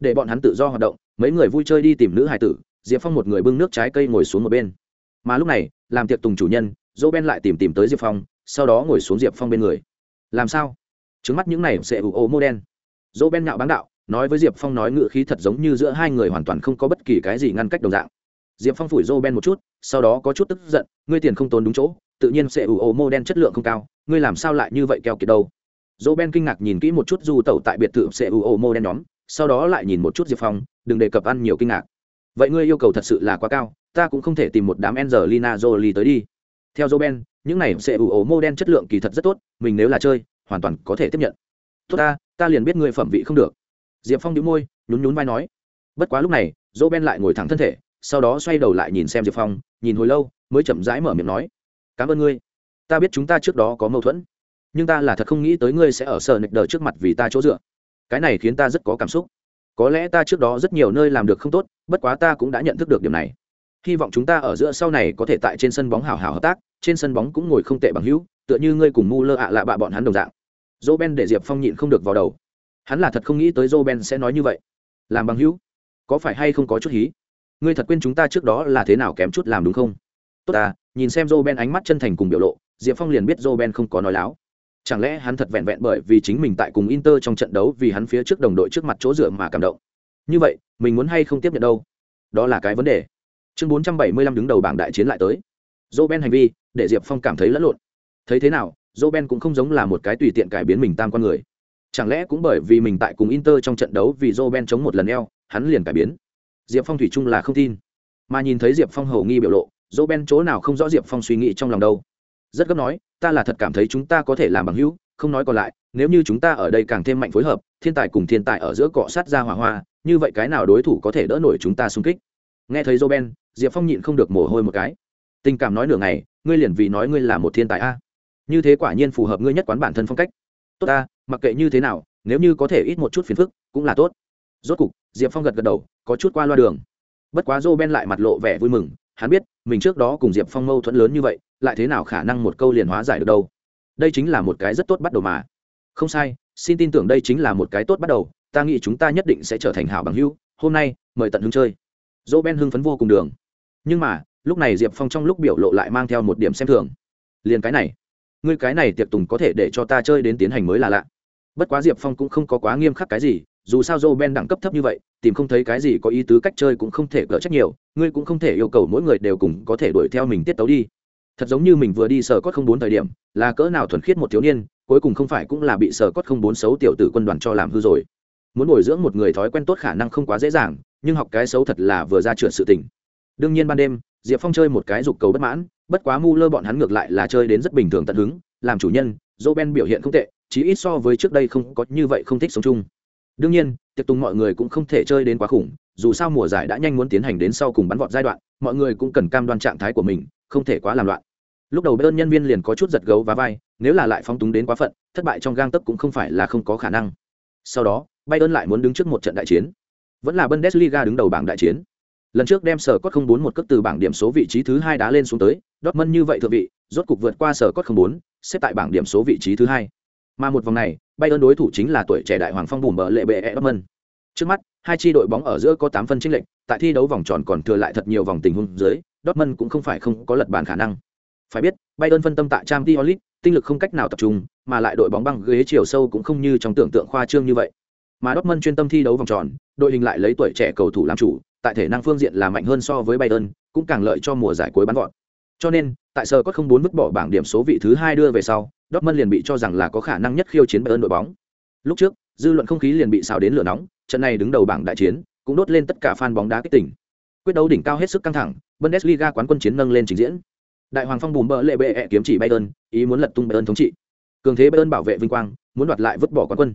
Để bọn hắn tự do hoạt động, mấy người vui chơi đi tìm nữ hải tử diệp phong một người bưng nước trái cây ngồi xuống một bên. Mà lúc này, làm tiệc tùng chủ nhân, dỗ ben lại tìm tìm tới diệp phong, sau đó ngồi xuống diệp phong bên người. Làm sao? Trứng mắt những này sẽ ủ ô mô đen. Dỗ ben nhạo bán đạo, nói với diệp phong nói ngự khí thật giống như giữa hai người hoàn toàn không có bất kỳ cái gì ngăn cách đồng dạng. Diệp phong phủi dô ben một chút, sau đó có chút tức giận, ngươi tiền không tốn đúng chỗ, tự nhiên sẽ ủ ô mô đen chất lượng không cao, ngươi làm sao lại như vậy keo kiệt đâu? Dô ben kinh ngạc nhìn kỹ một chút du tẩu tại biệt thự sẽ ủ ô mô đen nhóm, sau đó lại nhìn một chút diệp phong, đừng đề cập ăn nhiều kinh ngạc vậy ngươi yêu cầu thật sự là quá cao ta cũng không thể tìm một đám Angelina Jolie tới đi. Theo Joben, những này sẽ ủ ổ mô đen chất lượng kỳ thật rất tốt, mình nếu là chơi, hoàn toàn có thể tiếp nhận. Tốt ta, ta liền biết ngươi phẩm vị không được. Diệp Phong đĩu môi, nhún nhún vai nói. Bất quá lúc này, Joben lại ngồi thẳng thân thể, sau đó xoay đầu lại nhìn xem Diệp Phong, nhìn hồi lâu, mới chậm rãi mở miệng nói: "Cảm ơn ngươi. Ta biết chúng ta trước đó có mâu thuẫn, nhưng ta là thật không nghĩ tới ngươi sẽ ở sở nịch đờ trước mặt vì ta chỗ dựa. Cái này khiến ta rất có cảm xúc. Có lẽ ta trước đó rất nhiều nơi làm được không tốt, bất quá ta cũng đã nhận thức được điểm này. Hy vọng chúng ta ở giữa sau này có thể tại trên sân bóng hào hào hợp tác trên sân bóng cũng ngồi không tệ bằng hữu tựa như ngươi cùng mu lơ ạ lạ bạ bọn hắn đồng dạng. Dô ben để diệp phong nhịn không được vào đầu. Hắn là thật không nghĩ tới dô ben sẽ nói như vậy. Làm bằng hữu? Có phải hay không có chút hí? Ngươi thật quên chúng ta trước đó là thế nào kém chút làm đúng không? Tốt à nhìn xem dô ben ánh mắt chân thành cùng biểu lộ diệp phong liền biết dô ben không có nói láo chẳng lẽ hắn thật vẹn vẹn bởi vì chính mình tại cùng inter trong trận đấu vì hắn phía trước đồng đội trước mặt chỗ dựa mà cảm động? Như vậy, mình muốn hay không tiếp nhận đâu? Đó là cái vấn đề. Chương bốn trăm bảy mươi lăm đứng đầu bảng đại chiến lại tới. Dô ben hành vi, để diệp phong cảm thấy lẫn lộn. Thấy thế nào, dô ben cũng không giống là một cái tùy tiện cải biến mình tam con người. Chẳng lẽ cũng bởi vì mình tại cùng inter trong trận đấu vì dô ben chống một lần eo, hắn liền cải biến? Diệp phong thủy chung là không tin. Mà nhìn thấy diệp phong hầu nghi biểu lộ, dô ben chỗ nào không rõ diệp phong suy nghĩ trong lòng đâu? Rất gấp nói, ta là thật cảm thấy chúng ta có thể làm bằng hữu, không nói còn lại, nếu như chúng ta ở đây càng thêm mạnh phối hợp, thiên tài cùng thiên tài ở giữa cọ sát ra hỏa hoa, như vậy cái nào đối thủ có thể đỡ nổi chúng ta xung kích? Nghe thấy joben ben diệp phong nhịn không được mồ hôi một cái. Tình cảm nói nửa ngày, ngươi liền vì nói ngươi là một thiên tài a. Như thế quả nhiên phù hợp ngươi nhất quán bản thân phong cách. Tốt ta, mặc kệ như thế nào, nếu như có thể ít một chút phiền phức, cũng là tốt. Rốt cục, diệp phong gật gật đầu, có chút qua loa đường. Bất quá dô ben lại mặt lộ vẻ vui mừng, hắn biết mình trước đó cùng diệp phong mâu thuẫn lớn như vậy, lại thế nào khả năng một câu liền hóa giải được đâu? Đây chính là một cái rất tốt bắt đầu mà. Không sai, xin tin tưởng đây chính là một cái tốt bắt đầu, ta nghĩ chúng ta nhất định sẽ trở thành hảo bằng hữu, hôm nay, mời tận hưng chơi. Dô ben hưng phấn vô cùng đường. Nhưng mà, lúc này diệp phong trong lúc biểu lộ lại mang theo một điểm xem thường. Liền cái này. Ngươi cái này tiệc tùng có thể để cho ta chơi đến tiến hành mới là lạ. Bất quá diệp phong cũng không có quá nghiêm khắc cái gì dù sao joe ben đẳng cấp thấp như vậy, tìm không thấy cái gì có ý tứ cách chơi cũng không thể gỡ trách nhiều, ngươi cũng không thể yêu cầu mỗi người đều cùng có thể đuổi theo mình tiết tấu đi. Thật giống như mình vừa đi sở cốt không bốn thời điểm, là cỡ nào thuần khiết một thiếu niên, cuối cùng không phải cũng là bị sở cốt không bốn xấu tiểu tử quân đoàn cho làm hư rồi. Muốn bồi dưỡng một người thói quen tốt khả năng không quá dễ dàng, nhưng học cái xấu thật là vừa ra trượt sự tình. Đương nhiên ban đêm, diệp phong chơi một cái dục cầu bất mãn, bất quá mu lơ bọn hắn ngược lại là chơi đến rất bình thường tận hứng, làm chủ nhân, Joe ben biểu hiện không tệ, chí ít so với trước đây không có như vậy không thích sống chung đương nhiên, tiệc tùng mọi người cũng không thể chơi đến quá khủng, dù sao mùa giải đã nhanh muốn tiến hành đến sau cùng bắn vọt giai đoạn, mọi người cũng cần cam đoan trạng thái của mình, không thể quá làm loạn. Lúc đầu bên nhân viên liền có chút giật gấu và vai, nếu là lại phóng túng đến quá phận, thất bại trong gang tấc cũng không phải là không có khả năng. Sau đó, bayern lại muốn đứng trước một trận đại chiến. Vẫn là bundesliga đứng đầu bảng đại chiến. Lần trước đem sở cốt không bốn một cấp từ bảng điểm số vị trí thứ hai đá lên xuống tới, dortmund như vậy thượng vị, rốt cục vượt qua sở cốt không bốn, xếp tại bảng điểm số vị trí thứ hai. Mà một vòng này bayern đối thủ chính là tuổi trẻ đại hoàng phong bùm bờ lệ bệ dortmund trước mắt hai chi đội bóng ở giữa có tám phân chênh lệch tại thi đấu vòng tròn còn thừa lại thật nhiều vòng tình huống dưới dortmund cũng không phải không có lật bàn khả năng. Phải biết bayern phân tâm tại Champions League tinh lực không cách nào tập trung mà lại đội bóng băng ghế chiều sâu cũng không như trong tưởng tượng khoa trương như vậy. Mà Dortmund chuyên tâm thi đấu vòng tròn đội hình lại lấy tuổi trẻ cầu thủ làm chủ tại thể năng phương diện là mạnh hơn so với Bayern, cũng càng lợi cho mùa giải cuối bán gọn. Cho nên, tại sở có không muốn vứt bỏ bảng điểm số vị thứ hai đưa về sau, Dortmund liền bị cho rằng là có khả năng nhất khiêu chiến Bayern đội bóng. Lúc trước, dư luận không khí liền bị xào đến lửa nóng, trận này đứng đầu bảng đại chiến, cũng đốt lên tất cả fan bóng đá kích tỉnh. Quyết đấu đỉnh cao hết sức căng thẳng, Bundesliga quán quân chiến nâng lên trình diễn. Đại hoàng phong bùm bỡ lệ bệ kiếm chỉ Bayern, ý muốn lật tung Bayern thống trị. Cường thế Bayern bảo vệ vinh quang, muốn đoạt lại vứt bỏ quán quân.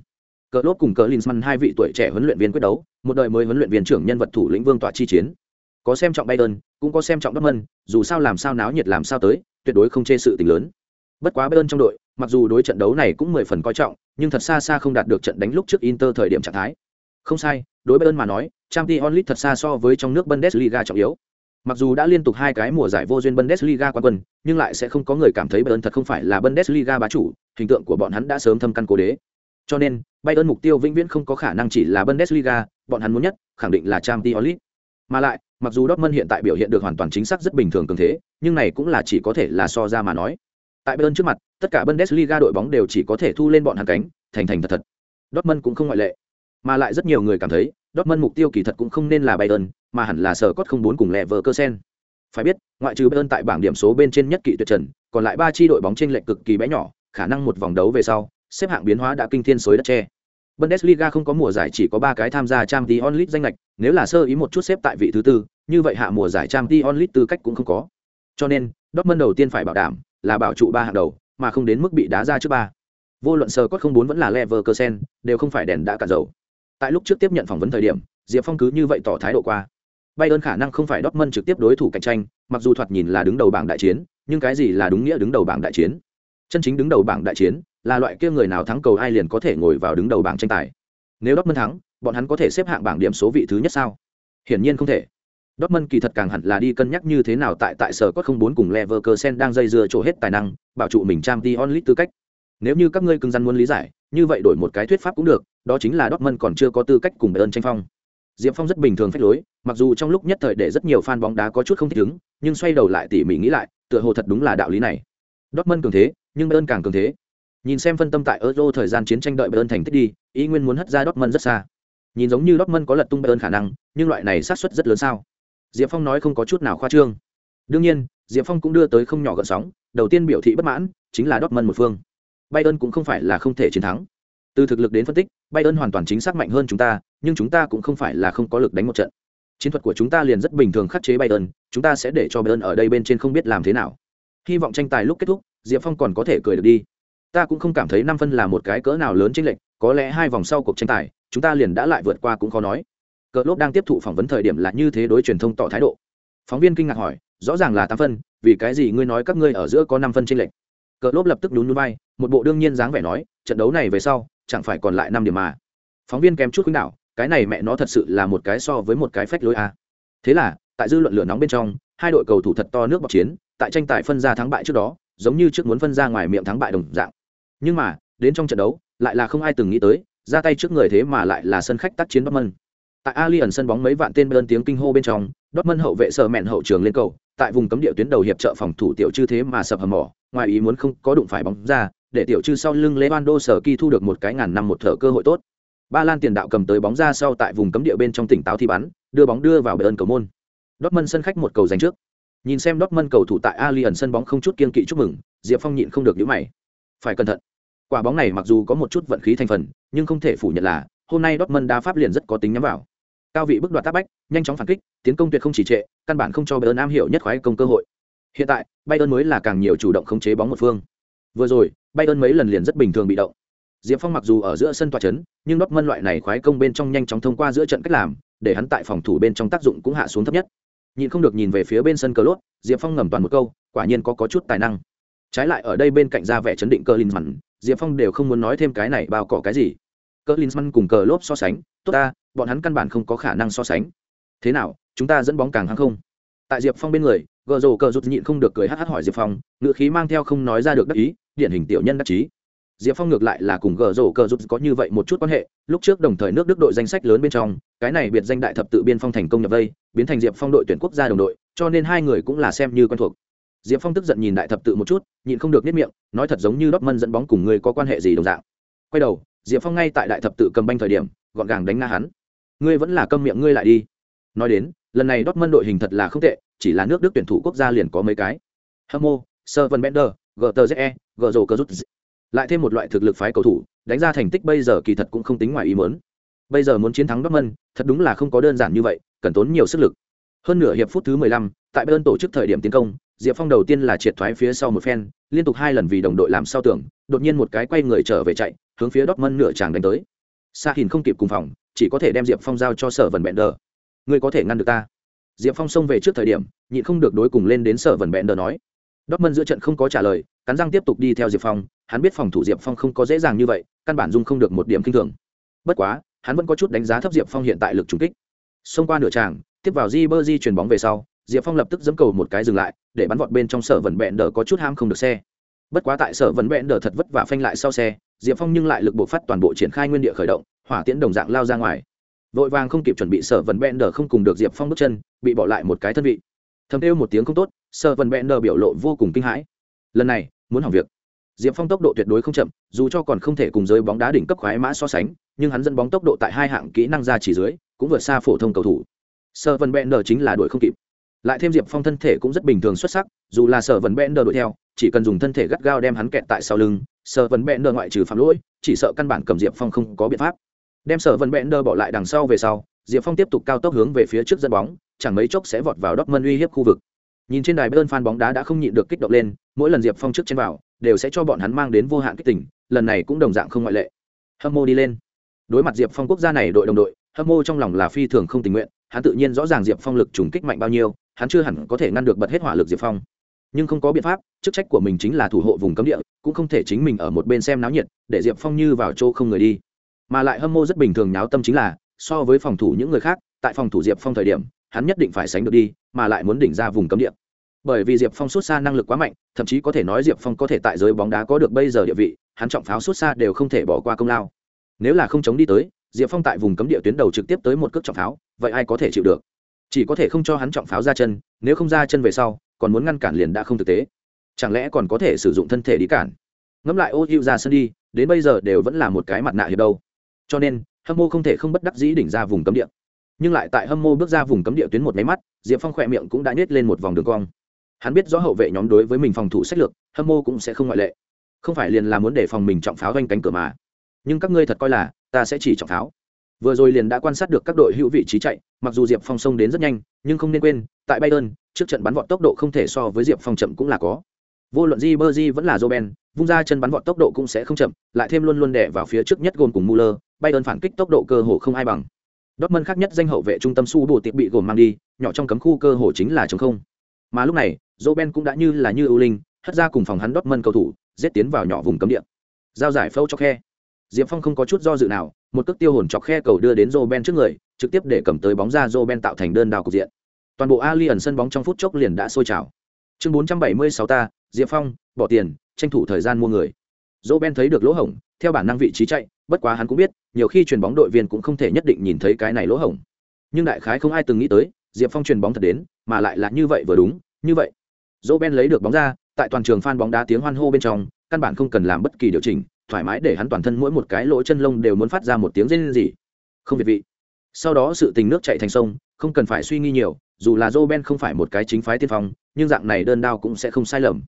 Cờ lốt cùng cờ Linsman hai vị tuổi trẻ huấn luyện viên quyết đấu, một đời mới huấn luyện viên trưởng nhân vật thủ lĩnh vương tọa chi chiến. Có xem trọng Bayern, cũng có xem trọng Dortmund, dù sao làm sao náo nhiệt làm sao tới, tuyệt đối không chê sự tình lớn. Bất quá Bayern trong đội, mặc dù đối trận đấu này cũng mười phần coi trọng, nhưng thật xa xa không đạt được trận đánh lúc trước Inter thời điểm trạng thái. Không sai, đối Bayern mà nói, Champions League thật xa so với trong nước Bundesliga trọng yếu. Mặc dù đã liên tục hai cái mùa giải vô duyên Bundesliga quán quân, nhưng lại sẽ không có người cảm thấy Bayern thật không phải là Bundesliga bá chủ, hình tượng của bọn hắn đã sớm thâm căn cố đế. Cho nên, Bayern mục tiêu vĩnh viễn không có khả năng chỉ là Bundesliga, bọn hắn muốn nhất, khẳng định là Champions League. Mà lại, mặc dù Dortmund hiện tại biểu hiện được hoàn toàn chính xác rất bình thường cường thế, nhưng này cũng là chỉ có thể là so ra mà nói. Tại Bayern trước mặt, tất cả Bundesliga đội bóng đều chỉ có thể thu lên bọn hắn cánh, thành thành thật thật. Dortmund cũng không ngoại lệ. Mà lại rất nhiều người cảm thấy, Dortmund mục tiêu kỳ thật cũng không nên là Bayern, mà hẳn là sở cốt không bốn cùng Leverkusen. Phải biết, ngoại trừ Bayern tại bảng điểm số bên trên nhất kỵ tuyệt trần, còn lại ba chi đội bóng trên lệch cực kỳ bé nhỏ, khả năng một vòng đấu về sau, xếp hạng biến hóa đã kinh thiên xối đất tre. Bundesliga không có mùa giải chỉ có 3 cái tham gia Champions League danh ngạch, nếu là sơ ý một chút xếp tại vị thứ tư, như vậy hạ mùa giải Champions League tư cách cũng không có. Cho nên, Dortmund đầu tiên phải bảo đảm là bảo trụ ba hạng đầu, mà không đến mức bị đá ra trước ba. Vô luận sơ cốt không bốn vẫn là Leverkusen, đều không phải đèn đã cả dầu. Tại lúc trước tiếp nhận phỏng vấn thời điểm, Diệp Phong cứ như vậy tỏ thái độ qua. bay đơn khả năng không phải Dortmund trực tiếp đối thủ cạnh tranh, mặc dù thoạt nhìn là đứng đầu bảng đại chiến, nhưng cái gì là đúng nghĩa đứng đầu bảng đại chiến? Chân chính đứng đầu bảng đại chiến, là loại kia người nào thắng cầu ai liền có thể ngồi vào đứng đầu bảng tranh tài. Nếu Dortmund thắng, bọn hắn có thể xếp hạng bảng điểm số vị thứ nhất sao? Hiển nhiên không thể. Dortmund kỳ thật càng hẳn là đi cân nhắc như thế nào tại tại sở có không bốn cùng Leverkusen đang dây dưa chỗ hết tài năng, bảo trụ mình Champions League tư cách. Nếu như các ngươi cứng rắn muốn lý giải, như vậy đổi một cái thuyết pháp cũng được, đó chính là Dortmund còn chưa có tư cách cùng Bayern tranh phong. Diệp Phong rất bình thường phách lối, mặc dù trong lúc nhất thời để rất nhiều fan bóng đá có chút không thích ứng, nhưng xoay đầu lại tỉ mỉ nghĩ lại, tựa hồ thật đúng là đạo lý này. Dortmund cường thế, nhưng Bayern càng cường thế. Nhìn xem phân tâm tại Euro thời gian chiến tranh đợi Bayern thành tích đi, ý nguyên muốn hất ra Dortmund rất xa. Nhìn giống như Dortmund có lật tung Bayern khả năng, nhưng loại này xác suất rất lớn sao? Diệp Phong nói không có chút nào khoa trương. Đương nhiên, Diệp Phong cũng đưa tới không nhỏ gợn sóng, đầu tiên biểu thị bất mãn, chính là Dortmund một phương. Bayern cũng không phải là không thể chiến thắng. Từ thực lực đến phân tích, Bayern hoàn toàn chính xác mạnh hơn chúng ta, nhưng chúng ta cũng không phải là không có lực đánh một trận. Chiến thuật của chúng ta liền rất bình thường khắc chế Bayern, chúng ta sẽ để cho Bayern ở đây bên trên không biết làm thế nào. Hy vọng tranh tài lúc kết thúc, Diệp Phong còn có thể cười được đi. Ta cũng không cảm thấy năm phân là một cái cỡ nào lớn chênh lệch, có lẽ hai vòng sau cuộc tranh tài, chúng ta liền đã lại vượt qua cũng khó nói. Cờ lốp đang tiếp thụ phỏng vấn thời điểm là như thế đối truyền thông tỏ thái độ. Phóng viên kinh ngạc hỏi, rõ ràng là tám phân, vì cái gì ngươi nói các ngươi ở giữa có năm phân tranh lệch? Cờ lốp lập tức nhún núi bay, một bộ đương nhiên dáng vẻ nói, trận đấu này về sau, chẳng phải còn lại năm điểm mà phóng viên kém chút khuyến đảo cái này mẹ nó thật sự là một cái so với một cái phách lối a thế là tại dư luận lửa nóng bên trong hai đội cầu thủ thật to nước bọc chiến tại tranh tài phân ra thắng bại trước đó giống như trước muốn phân ra ngoài miệng thắng bại đồng dạng nhưng mà đến trong trận đấu lại là không ai từng nghĩ tới ra tay trước người thế mà lại là sân khách tác chiến Dortmund. Tại Allianz sân bóng mấy vạn tên bơn tiếng kinh hô bên trong, Dortmund hậu vệ sở mẹn hậu trường lên cầu, tại vùng cấm địa tuyến đầu hiệp trợ phòng thủ tiểu chư thế mà sập hầm mỏ, ngoài ý muốn không có đụng phải bóng ra để tiểu chư sau lưng Lewandowski sở kỳ thu được một cái ngàn năm một thở cơ hội tốt. Ba lan tiền đạo cầm tới bóng ra sau tại vùng cấm địa bên trong tỉnh táo thi bắn đưa bóng đưa vào bờ ơn cầu môn. Dortmund sân khách một cầu giành trước. Nhìn xem Dortmund cầu thủ tại Allianz sân bóng không chút kiên kỵ chúc mừng diệp phong nhịn không được nhíu mày. Phải cẩn thận. Quả bóng này mặc dù có một chút vận khí thành phần nhưng không thể phủ nhận là hôm nay Dortmund đá pháp liền rất có tính nhắm vào cao vị bức đoạt tác bách nhanh chóng phản kích tiến công tuyệt không chỉ trệ căn bản không cho bayern am hiểu nhất khoái công cơ hội. Hiện tại bayern mới là càng nhiều chủ động khống chế bóng một phương. Vừa rồi bayern mấy lần liền rất bình thường bị động. Diệp phong mặc dù ở giữa sân tòa trấn nhưng Dortmund loại này khoái công bên trong nhanh chóng thông qua giữa trận cách làm để hắn tại phòng thủ bên trong tác dụng cũng hạ xuống thấp nhất. Nhìn không được nhìn về phía bên sân cờ lốt diệp phong ngầm toàn một câu quả nhiên có, có chút tài năng. Trái lại ở đây bên cạnh ra vẻ chấn định cờ linh mặn diệp phong đều không muốn nói thêm cái này bao cỏ cái gì. Cờ linsman cùng cờ lốp so sánh tốt ta bọn hắn căn bản không có khả năng so sánh. Thế nào, chúng ta dẫn bóng càng hăng không? Tại diệp phong bên người, gờ rồ cờ rụt nhịn không được cười hh hỏi diệp phong ngựa khí mang theo không nói ra được đắc ý, điển hình tiểu nhân đắc chí. Diệp phong ngược lại là cùng gờ rổ cờ rụt có như vậy một chút quan hệ, lúc trước đồng thời nước đức đội danh sách lớn bên trong, cái này biệt danh đại thập tự biên phong thành công nhập vây, biến thành diệp phong đội tuyển quốc gia đồng đội, cho nên hai người cũng là xem như quen thuộc. Diệp phong tức giận nhìn đại thập tự một chút, nhịn không được nếp miệng, nói thật giống như đốc mân dẫn bóng cùng người có quan hệ gì đồng dạng. Quay đầu, diệp phong ngay tại đại thập tự cầm banh thời điểm, gọn gàng đánh nga hắn ngươi vẫn là câm miệng ngươi lại đi nói đến lần này Dortmund đội hình thật là không tệ chỉ là nước đức tuyển thủ quốc gia liền có mấy cái hamo Seven bender gtze gzo cơ lại thêm một loại thực lực phái cầu thủ đánh ra thành tích bây giờ kỳ thật cũng không tính ngoài ý muốn. bây giờ muốn chiến thắng Dortmund, thật đúng là không có đơn giản như vậy, cần tốn nhiều sức lực. Hơn nửa hiệp phút thứ 15, tại Bayern tổ chức thời điểm tiến công, Diệp Phong đầu tiên là triệt thoái phía sau một phen, liên tục hai lần vì đồng đội làm sao tưởng, đột nhiên một cái quay người trở về chạy, hướng phía Dortmund nửa chàng đánh tới. Sa Hình không kịp cùng phòng, chỉ có thể đem Diệp Phong giao cho Sở vần bẹn đờ Ngươi có thể ngăn được ta? Diệp Phong xông về trước thời điểm, nhịn không được đối cùng lên đến Sở vần bẹn đờ nói. Dortmund giữa trận không có trả lời, cắn răng tiếp tục đi theo Diệp Phong, hắn biết phòng thủ Diệp Phong không có dễ dàng như vậy, căn bản dung không được một điểm kinh thường. Bất quá, hắn vẫn có chút đánh giá thấp Diệp Phong hiện tại lực trung kích. Xông qua nửa tràng, tiếp vào di bơ di chuyền bóng về sau, Diệp Phong lập tức dẫm cầu một cái dừng lại, để bắn vọt bên trong sở vận bẹn đỡ có chút ham không được xe. Bất quá tại sở vận bẹn đỡ thật vất vả phanh lại sau xe, Diệp Phong nhưng lại lực buộc phát toàn bộ triển khai nguyên địa khởi động, hỏa tiễn đồng dạng lao ra ngoài. Vội vàng không kịp chuẩn bị sở vần bẹn đờ không cùng được Diệp Phong bước chân, bị bỏ lại một cái thân vị. Thầm kêu một tiếng không tốt, sở vần bẹn đờ biểu lộ vô cùng kinh hãi. Lần này, muốn hỏng việc. Diệp Phong tốc độ tuyệt đối không chậm, dù cho còn không thể cùng giới bóng đá đỉnh cấp khoái mã so sánh, nhưng hắn dẫn bóng tốc độ tại hai hạng kỹ năng ra chỉ dưới, cũng vượt xa phổ thông cầu thủ. Sở Vân đờ chính là đuổi không kịp. Lại thêm Diệp Phong thân thể cũng rất bình thường xuất sắc, dù là Sở Vân đờ đuổi theo, chỉ cần dùng thân thể gắt gao đem hắn kẹt tại sau lưng, Sở Vân đờ ngoại trừ phạm lỗi, chỉ sợ căn bản cầm Diệp Phong không có biện pháp. Đem Sở Vân Bender bỏ lại đằng sau về sau, Diệp Phong tiếp tục cao tốc hướng về phía trước dẫn bóng, chẳng mấy chốc sẽ vọt vào Dortmund uy hiếp khu vực. Nhìn trên đài bơn fan bóng đá đã không nhịn được kích động lên, mỗi lần Diệp Phong trước trên vào, đều sẽ cho bọn hắn mang đến vô hạn kích tỉnh lần này cũng đồng dạng không ngoại lệ. Hâm mô đi lên. Đối mặt diệp phong quốc gia này đội đồng đội hâm mô trong lòng là phi thường không tình nguyện hắn tự nhiên rõ ràng diệp phong lực trùng kích mạnh bao nhiêu hắn chưa hẳn có thể ngăn được bật hết hỏa lực diệp phong. Nhưng không có biện pháp chức trách của mình chính là thủ hộ vùng cấm địa cũng không thể chính mình ở một bên xem náo nhiệt để diệp phong như vào chỗ không người đi mà lại hâm mộ rất bình thường nháo tâm chính là, so với phòng thủ những người khác, tại phòng thủ diệp phong thời điểm, hắn nhất định phải sánh được đi, mà lại muốn đỉnh ra vùng cấm địa. Bởi vì diệp phong xuất xa năng lực quá mạnh, thậm chí có thể nói diệp phong có thể tại giới bóng đá có được bây giờ địa vị, hắn trọng pháo xuất xa đều không thể bỏ qua công lao. Nếu là không chống đi tới, diệp phong tại vùng cấm địa tuyến đầu trực tiếp tới một cước trọng pháo, vậy ai có thể chịu được? Chỉ có thể không cho hắn trọng pháo ra chân, nếu không ra chân về sau, còn muốn ngăn cản liền đã không thực tế. Chẳng lẽ còn có thể sử dụng thân thể đi cản? Ngẫm lại ô hữu ra sân đi, đến bây giờ đều vẫn là một cái mặt nạ hiệp đâu cho nên, hâm mô không thể không bất đắc dĩ đỉnh ra vùng cấm địa. Nhưng lại tại hâm mô bước ra vùng cấm địa tuyến một máy mắt, diệp phong khỏe miệng cũng đã nhét lên một vòng đường cong. Hắn biết rõ hậu vệ nhóm đối với mình phòng thủ sách lược, hâm mô cũng sẽ không ngoại lệ. Không phải liền là muốn để phòng mình trọng pháo doanh cánh cửa mà. Nhưng các ngươi thật coi là, ta sẽ chỉ trọng pháo. Vừa rồi liền đã quan sát được các đội hữu vị trí chạy, mặc dù diệp phong xông đến rất nhanh, nhưng không nên quên, tại bayern, trước trận bắn vọt tốc độ không thể so với diệp phong chậm cũng là có. Vô luận di bơ di vẫn là joben vung ra chân bắn vọt tốc độ cũng sẽ không chậm, lại thêm luôn luôn đè vào phía trước nhất gồm cùng muller, bayern phản kích tốc độ cơ hồ không ai bằng. Dortmund khác nhất danh hậu vệ trung tâm su bổ tiệp bị gồm mang đi, nhỏ trong cấm khu cơ hồ chính là trống không. Mà lúc này dỗ ben cũng đã như là như ưu linh, hất ra cùng phòng hắn đốt cầu thủ, giết tiến vào nhỏ vùng cấm địa. Giao giải phâu cho khe. Diệp phong không có chút do dự nào, một cước tiêu hồn chọc khe cầu đưa đến dô ben trước người, trực tiếp để cầm tới bóng ra dô ben tạo thành đơn đào cục diện. Toàn bộ Alien sân bóng trong phút chốc liền đã sôi trào. Chương bốn trăm bảy mươi sáu ta, diệp phong, bỏ tiền tranh thủ thời gian mua người. Dỗ ben thấy được lỗ hổng, theo bản năng vị trí chạy, bất quá hắn cũng biết, nhiều khi chuyền bóng đội viên cũng không thể nhất định nhìn thấy cái này lỗ hổng. Nhưng đại khái không ai từng nghĩ tới, diệp phong chuyền bóng thật đến, mà lại là như vậy vừa đúng, như vậy. Dỗ ben lấy được bóng ra, tại toàn trường phan bóng đá tiếng hoan hô bên trong, căn bản không cần làm bất kỳ điều chỉnh, thoải mái để hắn toàn thân mỗi một cái lỗ chân lông đều muốn phát ra một tiếng rên rỉ. không việt vị. Sau đó sự tình nước chạy thành sông, không cần phải suy nghĩ nhiều, dù là joe ben không phải một cái chính phái tiên phong, nhưng dạng này đơn đao cũng sẽ không sai lầm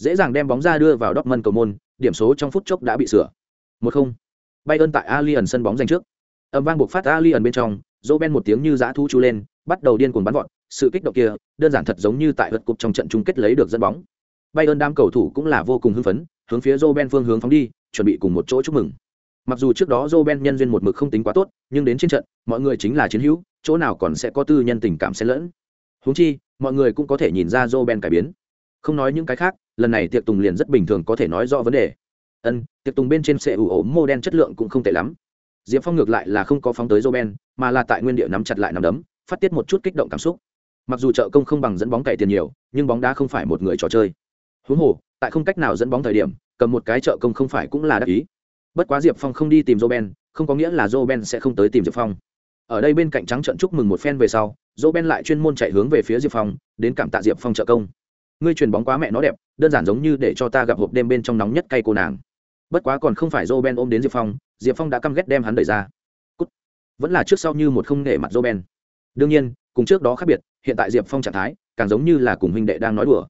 dễ dàng đem bóng ra đưa vào Dortmund cầu môn, điểm số trong phút chốc đã bị sửa. Một không. Bayern tại Allianz sân bóng giành trước. Âm vang buộc phát Allianz bên trong joe ben một tiếng như dã thú chu lên, bắt đầu điên cuồng bắn vọt. Sự kích động kia, đơn giản thật giống như tại vật cục trong trận chung kết lấy được dẫn bóng. Bayern đám cầu thủ cũng là vô cùng hưng phấn, hướng phía joe ben phương hướng phóng đi, chuẩn bị cùng một chỗ chúc mừng. Mặc dù trước đó joe ben nhân duyên một mực không tính quá tốt, nhưng đến trên trận, mọi người chính là chiến hữu, chỗ nào còn sẽ có tư nhân tình cảm xen lẫn. Huống chi, mọi người cũng có thể nhìn ra joe ben cải biến. Không nói những cái khác lần này tiệc tùng liền rất bình thường có thể nói rõ vấn đề. Ân, tiệc tùng bên trên xe ủ ổ mô đen chất lượng cũng không tệ lắm. Diệp phong ngược lại là không có phóng tới joe ben mà là tại nguyên địa nắm chặt lại nắm đấm, phát tiết một chút kích động cảm xúc. Mặc dù trợ công không bằng dẫn bóng cậy tiền nhiều, nhưng bóng đá không phải một người trò chơi. Huống hồ, tại không cách nào dẫn bóng thời điểm, cầm một cái trợ công không phải cũng là đắc ý. Bất quá diệp phong không đi tìm joe ben không có nghĩa là joe ben sẽ không tới tìm diệp phong. Ở đây bên cạnh trắng trận chúc mừng một phen về sau joe ben lại chuyên môn chạy hướng về phía diệp phong, đến cảm tạ diệp phong trợ công ngươi truyền bóng quá mẹ nó đẹp, đơn giản giống như để cho ta gặp hộp đêm bên trong nóng nhất cay cô nàng. Bất quá còn không phải joe ben ôm đến diệp phong diệp phong đã căm ghét đem hắn đẩy ra. Cút. vẫn là trước sau như một không nể mặt joe ben. Đương nhiên, cùng trước đó khác biệt, hiện tại diệp phong trạng thái càng giống như là cùng huynh đệ đang nói đùa.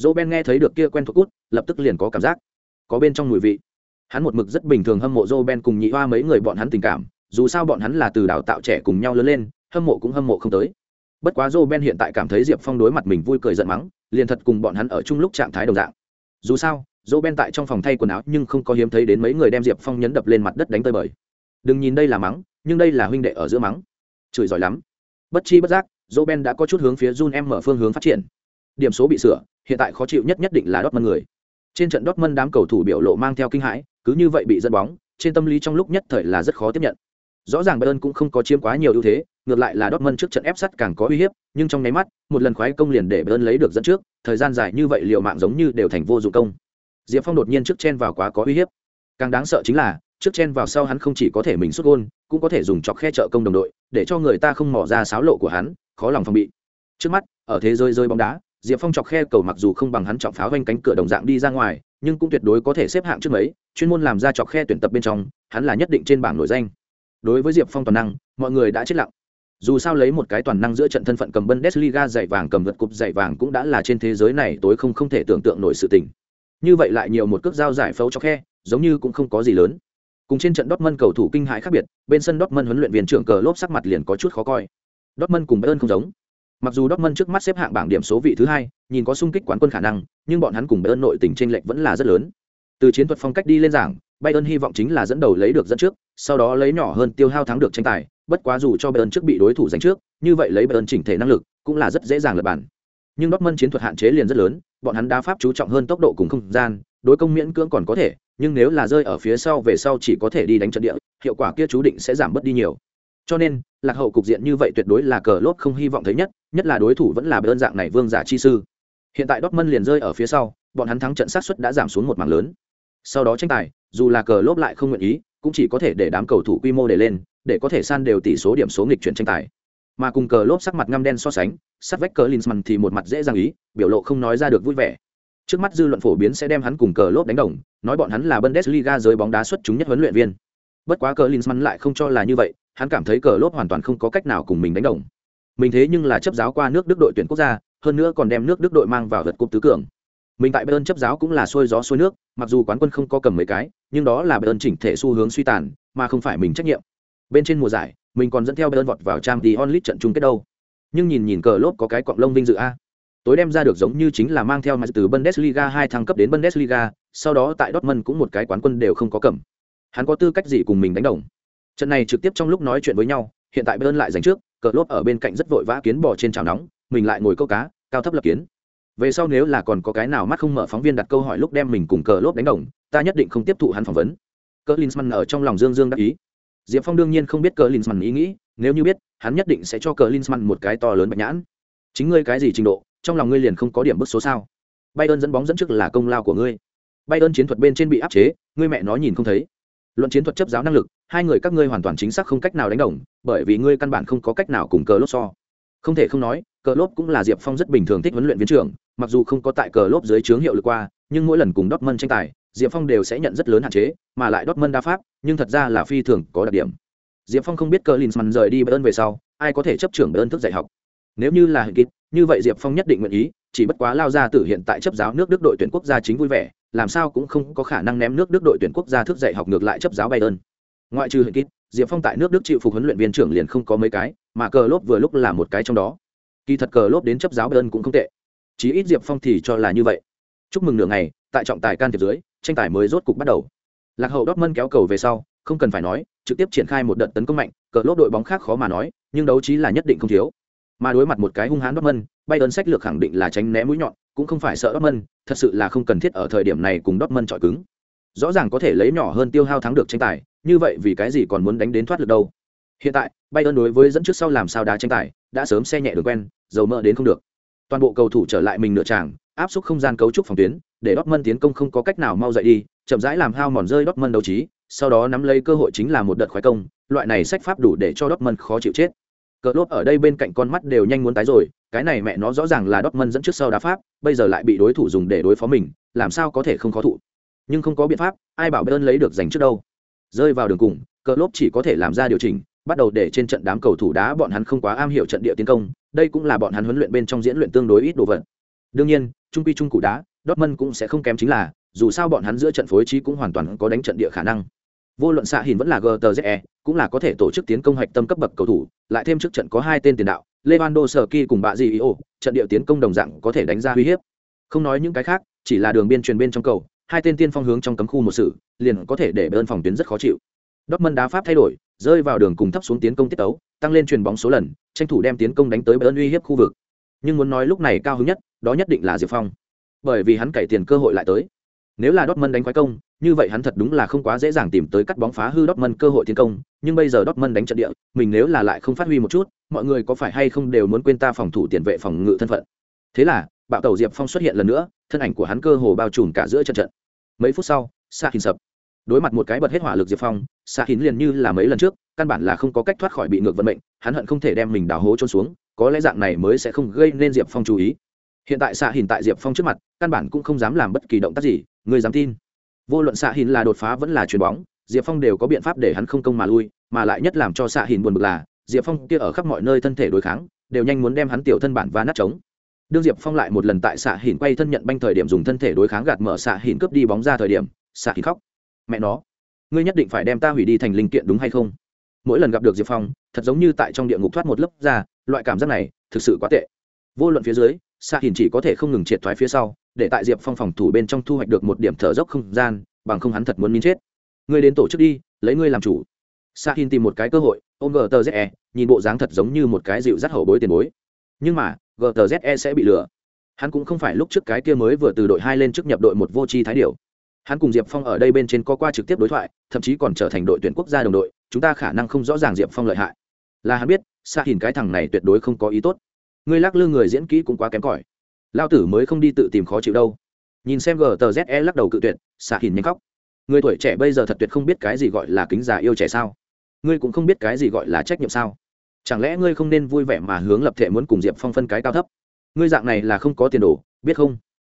Joe ben nghe thấy được kia quen thuộc cút, lập tức liền có cảm giác. Có bên trong mùi vị. Hắn một mực rất bình thường hâm mộ joe ben cùng nhị hoa mấy người bọn hắn tình cảm, dù sao bọn hắn là từ đào tạo trẻ cùng nhau lớn lên, hâm mộ cũng hâm mộ không tới. Bất quá joe ben hiện tại cảm thấy diệp phong đối mặt mình vui cười giận mắng liền thật cùng bọn hắn ở chung lúc trạng thái đồng dạng. Dù sao, dỗ ben tại trong phòng thay quần áo nhưng không có hiếm thấy đến mấy người đem diệp phong nhấn đập lên mặt đất đánh tơi bời. Đừng nhìn đây là mắng, nhưng đây là huynh đệ ở giữa mắng. Chửi giỏi lắm. Bất chi bất giác, dỗ ben đã có chút hướng phía jun em mở phương hướng phát triển. Điểm số bị sửa, hiện tại khó chịu nhất nhất định là đót mân người. Trên trận đót mân đám cầu thủ biểu lộ mang theo kinh hãi, cứ như vậy bị dẫn bóng, trên tâm lý trong lúc nhất thời là rất khó tiếp nhận. Rõ ràng bayern cũng không có chiếm quá nhiều ưu thế ngược lại là đốt mân trước trận ép sắt càng có uy hiếp, nhưng trong nháy mắt, một lần khoái công liền để bayern lấy được dẫn trước, thời gian dài như vậy liệu mạng giống như đều thành vô dụng công. Diệp phong đột nhiên trước chen vào quá có uy hiếp. Càng đáng sợ chính là, trước chen vào sau hắn không chỉ có thể mình xuất gôn, cũng có thể dùng chọc khe trợ công đồng đội, để cho người ta không mỏ ra sáo lộ của hắn, khó lòng phòng bị. Trước mắt, ở thế giới rơi bóng đá, diệp phong chọc khe cầu mặc dù không bằng hắn trọng pháo vanh cánh cửa đồng dạng đi ra ngoài, nhưng cũng tuyệt đối có thể xếp hạng trước mấy, chuyên môn làm ra chọc khe tuyển tập bên trong, hắn là nhất định trên bảng nổi danh. Đối với diệp phong toàn năng, mọi người đã chết lặng dù sao lấy một cái toàn năng giữa trận thân phận cầm bundesliga dạy vàng, cầm vượt cúp dạy vàng cũng đã là trên thế giới này tối không không thể tưởng tượng nổi sự tình. Như vậy lại nhiều một cước giao giải phẫu cho khe, giống như cũng không có gì lớn. Cùng trên trận Dortmund cầu thủ kinh hãi khác biệt, bên sân Dortmund huấn luyện viên trưởng cờ lốp sắc mặt liền có chút khó coi. Dortmund cùng Bayern không giống. Mặc dù Dortmund trước mắt xếp hạng bảng điểm số vị thứ hai, nhìn có sung kích quán quân khả năng, nhưng bọn hắn cùng Bayern nội tình tranh lệch vẫn là rất lớn. Từ chiến thuật phong cách đi lên giảng, Bayern hy vọng chính là dẫn đầu lấy được dẫn trước, sau đó lấy nhỏ hơn tiêu hao thắng được tranh tài bất quá dù cho Bayern trước bị đối thủ giành trước, như vậy lấy Bayern chỉnh thể năng lực cũng là rất dễ dàng lật bàn nhưng Dortmund chiến thuật hạn chế liền rất lớn, bọn hắn đá pháp chú trọng hơn tốc độ cùng không gian, đối công miễn cưỡng còn có thể, nhưng nếu là rơi ở phía sau về sau chỉ có thể đi đánh trận địa, hiệu quả kia chú định sẽ giảm bớt đi nhiều. Cho nên, lạc hậu cục diện như vậy tuyệt đối là cờ lốt không hy vọng thấy nhất nhất là đối thủ vẫn là Bayern dạng này vương giả chi sư. Hiện tại Dortmund liền rơi ở phía sau, bọn hắn thắng trận sát suất đã giảm xuống một mảng lớn. Sau đó tranh tài, dù là cờ lốp lại không nguyện ý cũng chỉ có thể để đám cầu thủ quy mô để lên, để có thể san đều tỷ số điểm số nghịch chuyển tranh tài. Mà cùng cờ lốp sắc mặt ngăm đen so sánh, sát vách cờ linsman thì một mặt dễ dàng ý, biểu lộ không nói ra được vui vẻ. Trước mắt dư luận phổ biến sẽ đem hắn cùng cờ lốp đánh đồng, nói bọn hắn là bundesliga giới bóng đá xuất chúng nhất huấn luyện viên. Bất quá cờ linsman lại không cho là như vậy, hắn cảm thấy cờ lốp hoàn toàn không có cách nào cùng mình đánh đồng. Mình thế nhưng là chấp giáo qua nước đức đội tuyển quốc gia, hơn nữa còn đem nước đức đội mang vào vật cúp tứ cường mình tại bayern chấp giáo cũng là xuôi gió xuôi nước, mặc dù quán quân không có cầm mấy cái, nhưng đó là bayern chỉnh thể xu hướng suy tàn, mà không phải mình trách nhiệm. Bên trên mùa giải, mình còn dẫn theo bayern vọt vào Champions League onlit trận chung kết đâu. Nhưng nhìn nhìn cờ lốp có cái cọng lông vinh dự a. Tối đem ra được giống như chính là mang theo mà từ bundesliga hai thăng cấp đến bundesliga, sau đó tại dortmund cũng một cái quán quân đều không có cầm. Hắn có tư cách gì cùng mình đánh đồng? Trận này trực tiếp trong lúc nói chuyện với nhau, hiện tại bayern lại giành trước, cờ lốp ở bên cạnh rất vội vã kiến bò trên chảo nóng, mình lại ngồi câu cá, cao thấp lập kiến về sau nếu là còn có cái nào mắt không mở phóng viên đặt câu hỏi lúc đem mình cùng cờ lốp đánh đồng, ta nhất định không tiếp thụ hắn phỏng vấn. Cờ linsman ở trong lòng dương dương đắc ý. Diệp phong đương nhiên không biết cờ linsman ý nghĩ, nếu như biết, hắn nhất định sẽ cho cờ linsman một cái to lớn bạch nhãn. Chính ngươi cái gì trình độ, trong lòng ngươi liền không có điểm bức số sao? Bayern dẫn bóng dẫn trước là công lao của ngươi. Bayern chiến thuật bên trên bị áp chế, ngươi mẹ nó nhìn không thấy. Luận chiến thuật chấp giáo năng lực, hai người các ngươi hoàn toàn chính xác không cách nào đánh đồng, bởi vì ngươi căn bản không có cách nào cùng cờ lốp so. Không thể không nói, cờ lốp cũng là diệp phong rất bình thường thích huấn luyện viên trưởng mặc dù không có tại cờ lốp dưới chướng hiệu lực qua, nhưng mỗi lần cùng Dortmund tranh tài, diệp phong đều sẽ nhận rất lớn hạn chế, mà lại Dortmund đa pháp, nhưng thật ra là phi thường có đặc điểm. Diệp phong không biết cờ rời đi bayern về sau, ai có thể chấp trưởng bayern thức dạy học. Nếu như là hình kịp như vậy diệp phong nhất định nguyện ý, chỉ bất quá lao ra tử hiện tại chấp giáo nước đức đội tuyển quốc gia chính vui vẻ, làm sao cũng không có khả năng ném nước đức đội tuyển quốc gia thức dạy học ngược lại chấp giáo bayern. Ngoại trừ hình kịp diệp phong tại nước đức chịu phục huấn luyện viên trưởng liền không có mấy cái, mà cờ lốp vừa lúc là một cái trong đó. Kỳ thật cờ lốp đến chấp giáo bayern cũng không tệ chí ít diệp phong thì cho là như vậy. Chúc mừng nửa ngày, tại trọng tài can thiệp dưới, tranh tài mới rốt cục bắt đầu. Lạc hậu Dortmund kéo cầu về sau, không cần phải nói, trực tiếp triển khai một đợt tấn công mạnh, cờ lốp đội bóng khác khó mà nói, nhưng đấu trí là nhất định không thiếu. Mà đối mặt một cái hung hãn đ mân bay ơn sách lược khẳng định là tránh né mũi nhọn, cũng không phải sợ Dortmund, thật sự là không cần thiết ở thời điểm này cùng Dortmund chọi cứng. Rõ ràng có thể lấy nhỏ hơn tiêu hao thắng được tranh tài, như vậy vì cái gì còn muốn đánh đến thoát được đâu? Hiện tại bay ơn đối với dẫn trước sau làm sao đá tranh tài, đã sớm xe nhẹ được quen, dầu mỡ đến không được toàn bộ cầu thủ trở lại mình nửa tràng, áp suất không gian cấu trúc phòng tuyến, để Dortmund tiến công không có cách nào mau dậy đi, chậm rãi làm hao mòn rơi Dortmund đấu trí, sau đó nắm lấy cơ hội chính là một đợt khoái công, loại này sách pháp đủ để cho Dortmund khó chịu chết. Cờ lốp ở đây bên cạnh con mắt đều nhanh muốn tái rồi, cái này mẹ nó rõ ràng là Dortmund dẫn trước sau đá pháp, bây giờ lại bị đối thủ dùng để đối phó mình, làm sao có thể không khó thụ. Nhưng không có biện pháp, ai bảo bayern lấy được giành trước đâu. Rơi vào đường cùng cờ lốp chỉ có thể làm ra điều chỉnh, bắt đầu để trên trận đám cầu thủ đá bọn hắn không quá am hiểu trận địa tiến công đây cũng là bọn hắn huấn luyện bên trong diễn luyện tương đối ít đồ vật. Đương nhiên, trung quy trung cụ đá, Dortmund cũng sẽ không kém chính là, dù sao bọn hắn giữa trận phối trí cũng hoàn toàn có đánh trận địa khả năng. Vô luận xạ hình vẫn là gtze cũng là có thể tổ chức tiến công hạch tâm cấp bậc cầu thủ, lại thêm trước trận có hai tên tiền đạo, lewandowski cùng bạ di trận địa tiến công đồng dạng có thể đánh ra uy hiếp. Không nói những cái khác, chỉ là đường biên truyền bên trong cầu, hai tên tiên phong hướng trong cấm khu một sự, liền có thể để bên phòng tuyến rất khó chịu. Dortmund đá pháp thay đổi rơi vào đường cùng thấp xuống tiến công tiết tấu tăng lên truyền bóng số lần tranh thủ đem tiến công đánh tới bên uy hiếp khu vực nhưng muốn nói lúc này cao hứng nhất đó nhất định là diệp phong bởi vì hắn cậy tiền cơ hội lại tới nếu là Dortmund đánh quái công, như vậy hắn thật đúng là không quá dễ dàng tìm tới cắt bóng phá hư Dortmund cơ hội tiến công, nhưng bây giờ Dortmund đánh trận địa, mình nếu là lại không phát huy một chút, mọi người có phải hay không đều muốn quên ta phòng thủ tiền vệ phòng ngự thân phận. Thế là, bạo tàu Diệp Phong xuất hiện lần nữa, thân ảnh của hắn cơ hồ bao trùm cả giữa trận trận. Mấy phút sau, Sa Hin sập. Đối mặt một cái bật hết hỏa lực Diệp Phong, xạ hín liền như là mấy lần trước, căn bản là không có cách thoát khỏi bị ngược vận mệnh, hắn hận không thể đem mình đào hố trôn xuống, có lẽ dạng này mới sẽ không gây nên Diệp Phong chú ý. Hiện tại xạ Hin tại Diệp Phong trước mặt, căn bản cũng không dám làm bất kỳ động tác gì, người dám tin. Vô luận xạ hình là đột phá vẫn là chuyền bóng diệp phong đều có biện pháp để hắn không công mà lui mà lại nhất làm cho xạ hình buồn bực là diệp phong kia ở khắp mọi nơi thân thể đối kháng đều nhanh muốn đem hắn tiểu thân bản và nát trống. Đương diệp phong lại một lần tại xạ hình quay thân nhận banh thời điểm dùng thân thể đối kháng gạt mở xạ hình cướp đi bóng ra thời điểm xạ hình khóc mẹ nó, ngươi nhất định phải đem ta hủy đi thành linh kiện đúng hay không? Mỗi lần gặp được diệp phong, thật giống như tại trong địa ngục thoát một lớp ra loại cảm giác này thực sự quá tệ. Vô luận phía dưới xạ hiền chỉ có thể không ngừng triệt thoái phía sau, để tại diệp phong phòng thủ bên trong thu hoạch được một điểm thở dốc không gian, bằng không hắn thật muốn minh chết. Ngươi đến tổ chức đi, lấy ngươi làm chủ. Sa hiền tìm một cái cơ hội, ôm gtze nhìn bộ dáng thật giống như một cái dịu dắt hậu bối tiền bối. Nhưng mà gtze sẽ bị lừa. Hắn cũng không phải lúc trước cái kia mới vừa từ đội hai lên trước nhập đội một vô tri thái điều hắn cùng diệp phong ở đây bên trên có qua trực tiếp đối thoại, thậm chí còn trở thành đội tuyển quốc gia đồng đội, chúng ta khả năng không rõ ràng diệp phong lợi hại. Là hắn biết xa hình cái thằng này tuyệt đối không có ý tốt. Ngươi lắc lư người diễn kỹ cũng quá kém cỏi. Lao tử mới không đi tự tìm khó chịu đâu. Nhìn xem gtze lắc đầu cự tuyệt xạ hình nhanh khóc. Người tuổi trẻ bây giờ thật tuyệt không biết cái gì gọi là kính già yêu trẻ sao? Ngươi cũng không biết cái gì gọi là trách nhiệm sao? Chẳng lẽ ngươi không nên vui vẻ mà hướng lập thể muốn cùng diệp phong phân cái cao thấp? Ngươi dạng này là không có tiền đồ, biết không?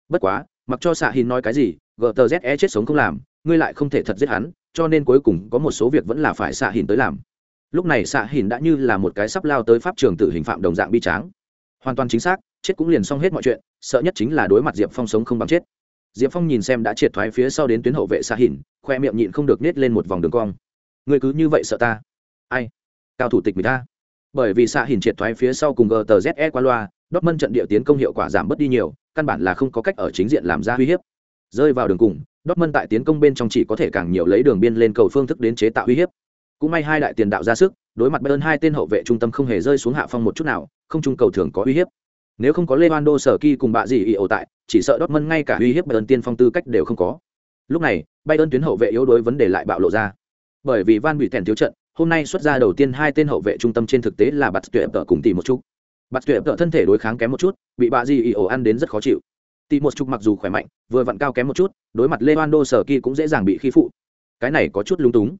Bất quá, mặc cho xạ hình nói cái gì gtze chết sống không làm, ngươi lại không thể thật giết hắn, cho nên cuối cùng có một số việc vẫn là phải xạ hình tới làm. Lúc này xạ hình đã như là một cái sắp lao tới pháp trường tử hình phạm đồng dạng bi tráng. Hoàn toàn chính xác, chết cũng liền xong hết mọi chuyện, sợ nhất chính là đối mặt diệp phong sống không bằng chết. Diệp phong nhìn xem đã triệt thoái phía sau đến tuyến hậu vệ xạ hình khoe miệng nhịn không được nết lên một vòng đường cong. Ngươi cứ như vậy sợ ta? Ai? Cao thủ tịch người ta. Bởi vì xạ hình triệt thoái phía sau cùng gtze qua loa đốc mân trận địa tiến công hiệu quả giảm bớt đi nhiều, căn bản là không có cách ở chính diện làm ra uy hiếp rơi vào đường cùng đốc mân tại tiến công bên trong chỉ có thể càng nhiều lấy đường biên lên cầu phương thức đến chế tạo uy hiếp cũng may hai đại tiền đạo ra sức đối mặt bayern hai tên hậu vệ trung tâm không hề rơi xuống hạ phong một chút nào không trung cầu thường có uy hiếp nếu không có Lewandowski sở kỳ cùng bạ gì ý ổ tại, chỉ sợ Dortmund ngay cả uy hiếp Bayern tiên phong tư cách đều không có. Lúc này, Bayern tuyến hậu vệ yếu đối vấn đề lại bạo lộ ra. Bởi vì Van bị tèn thiếu trận, hôm nay xuất ra đầu tiên hai tên hậu vệ trung tâm trên thực tế là Bạt Tuyệt Tở cùng tỷ một chút. Bạt Tuyệt Tở thân thể đối kháng kém một chút, bị bạ gì ý ổ ăn đến rất khó chịu. Tỷ một chút mặc dù khỏe mạnh, vừa vặn cao kém một chút, đối mặt Leandro sở kỳ cũng dễ dàng bị khi phụ. Cái này có chút lung túng.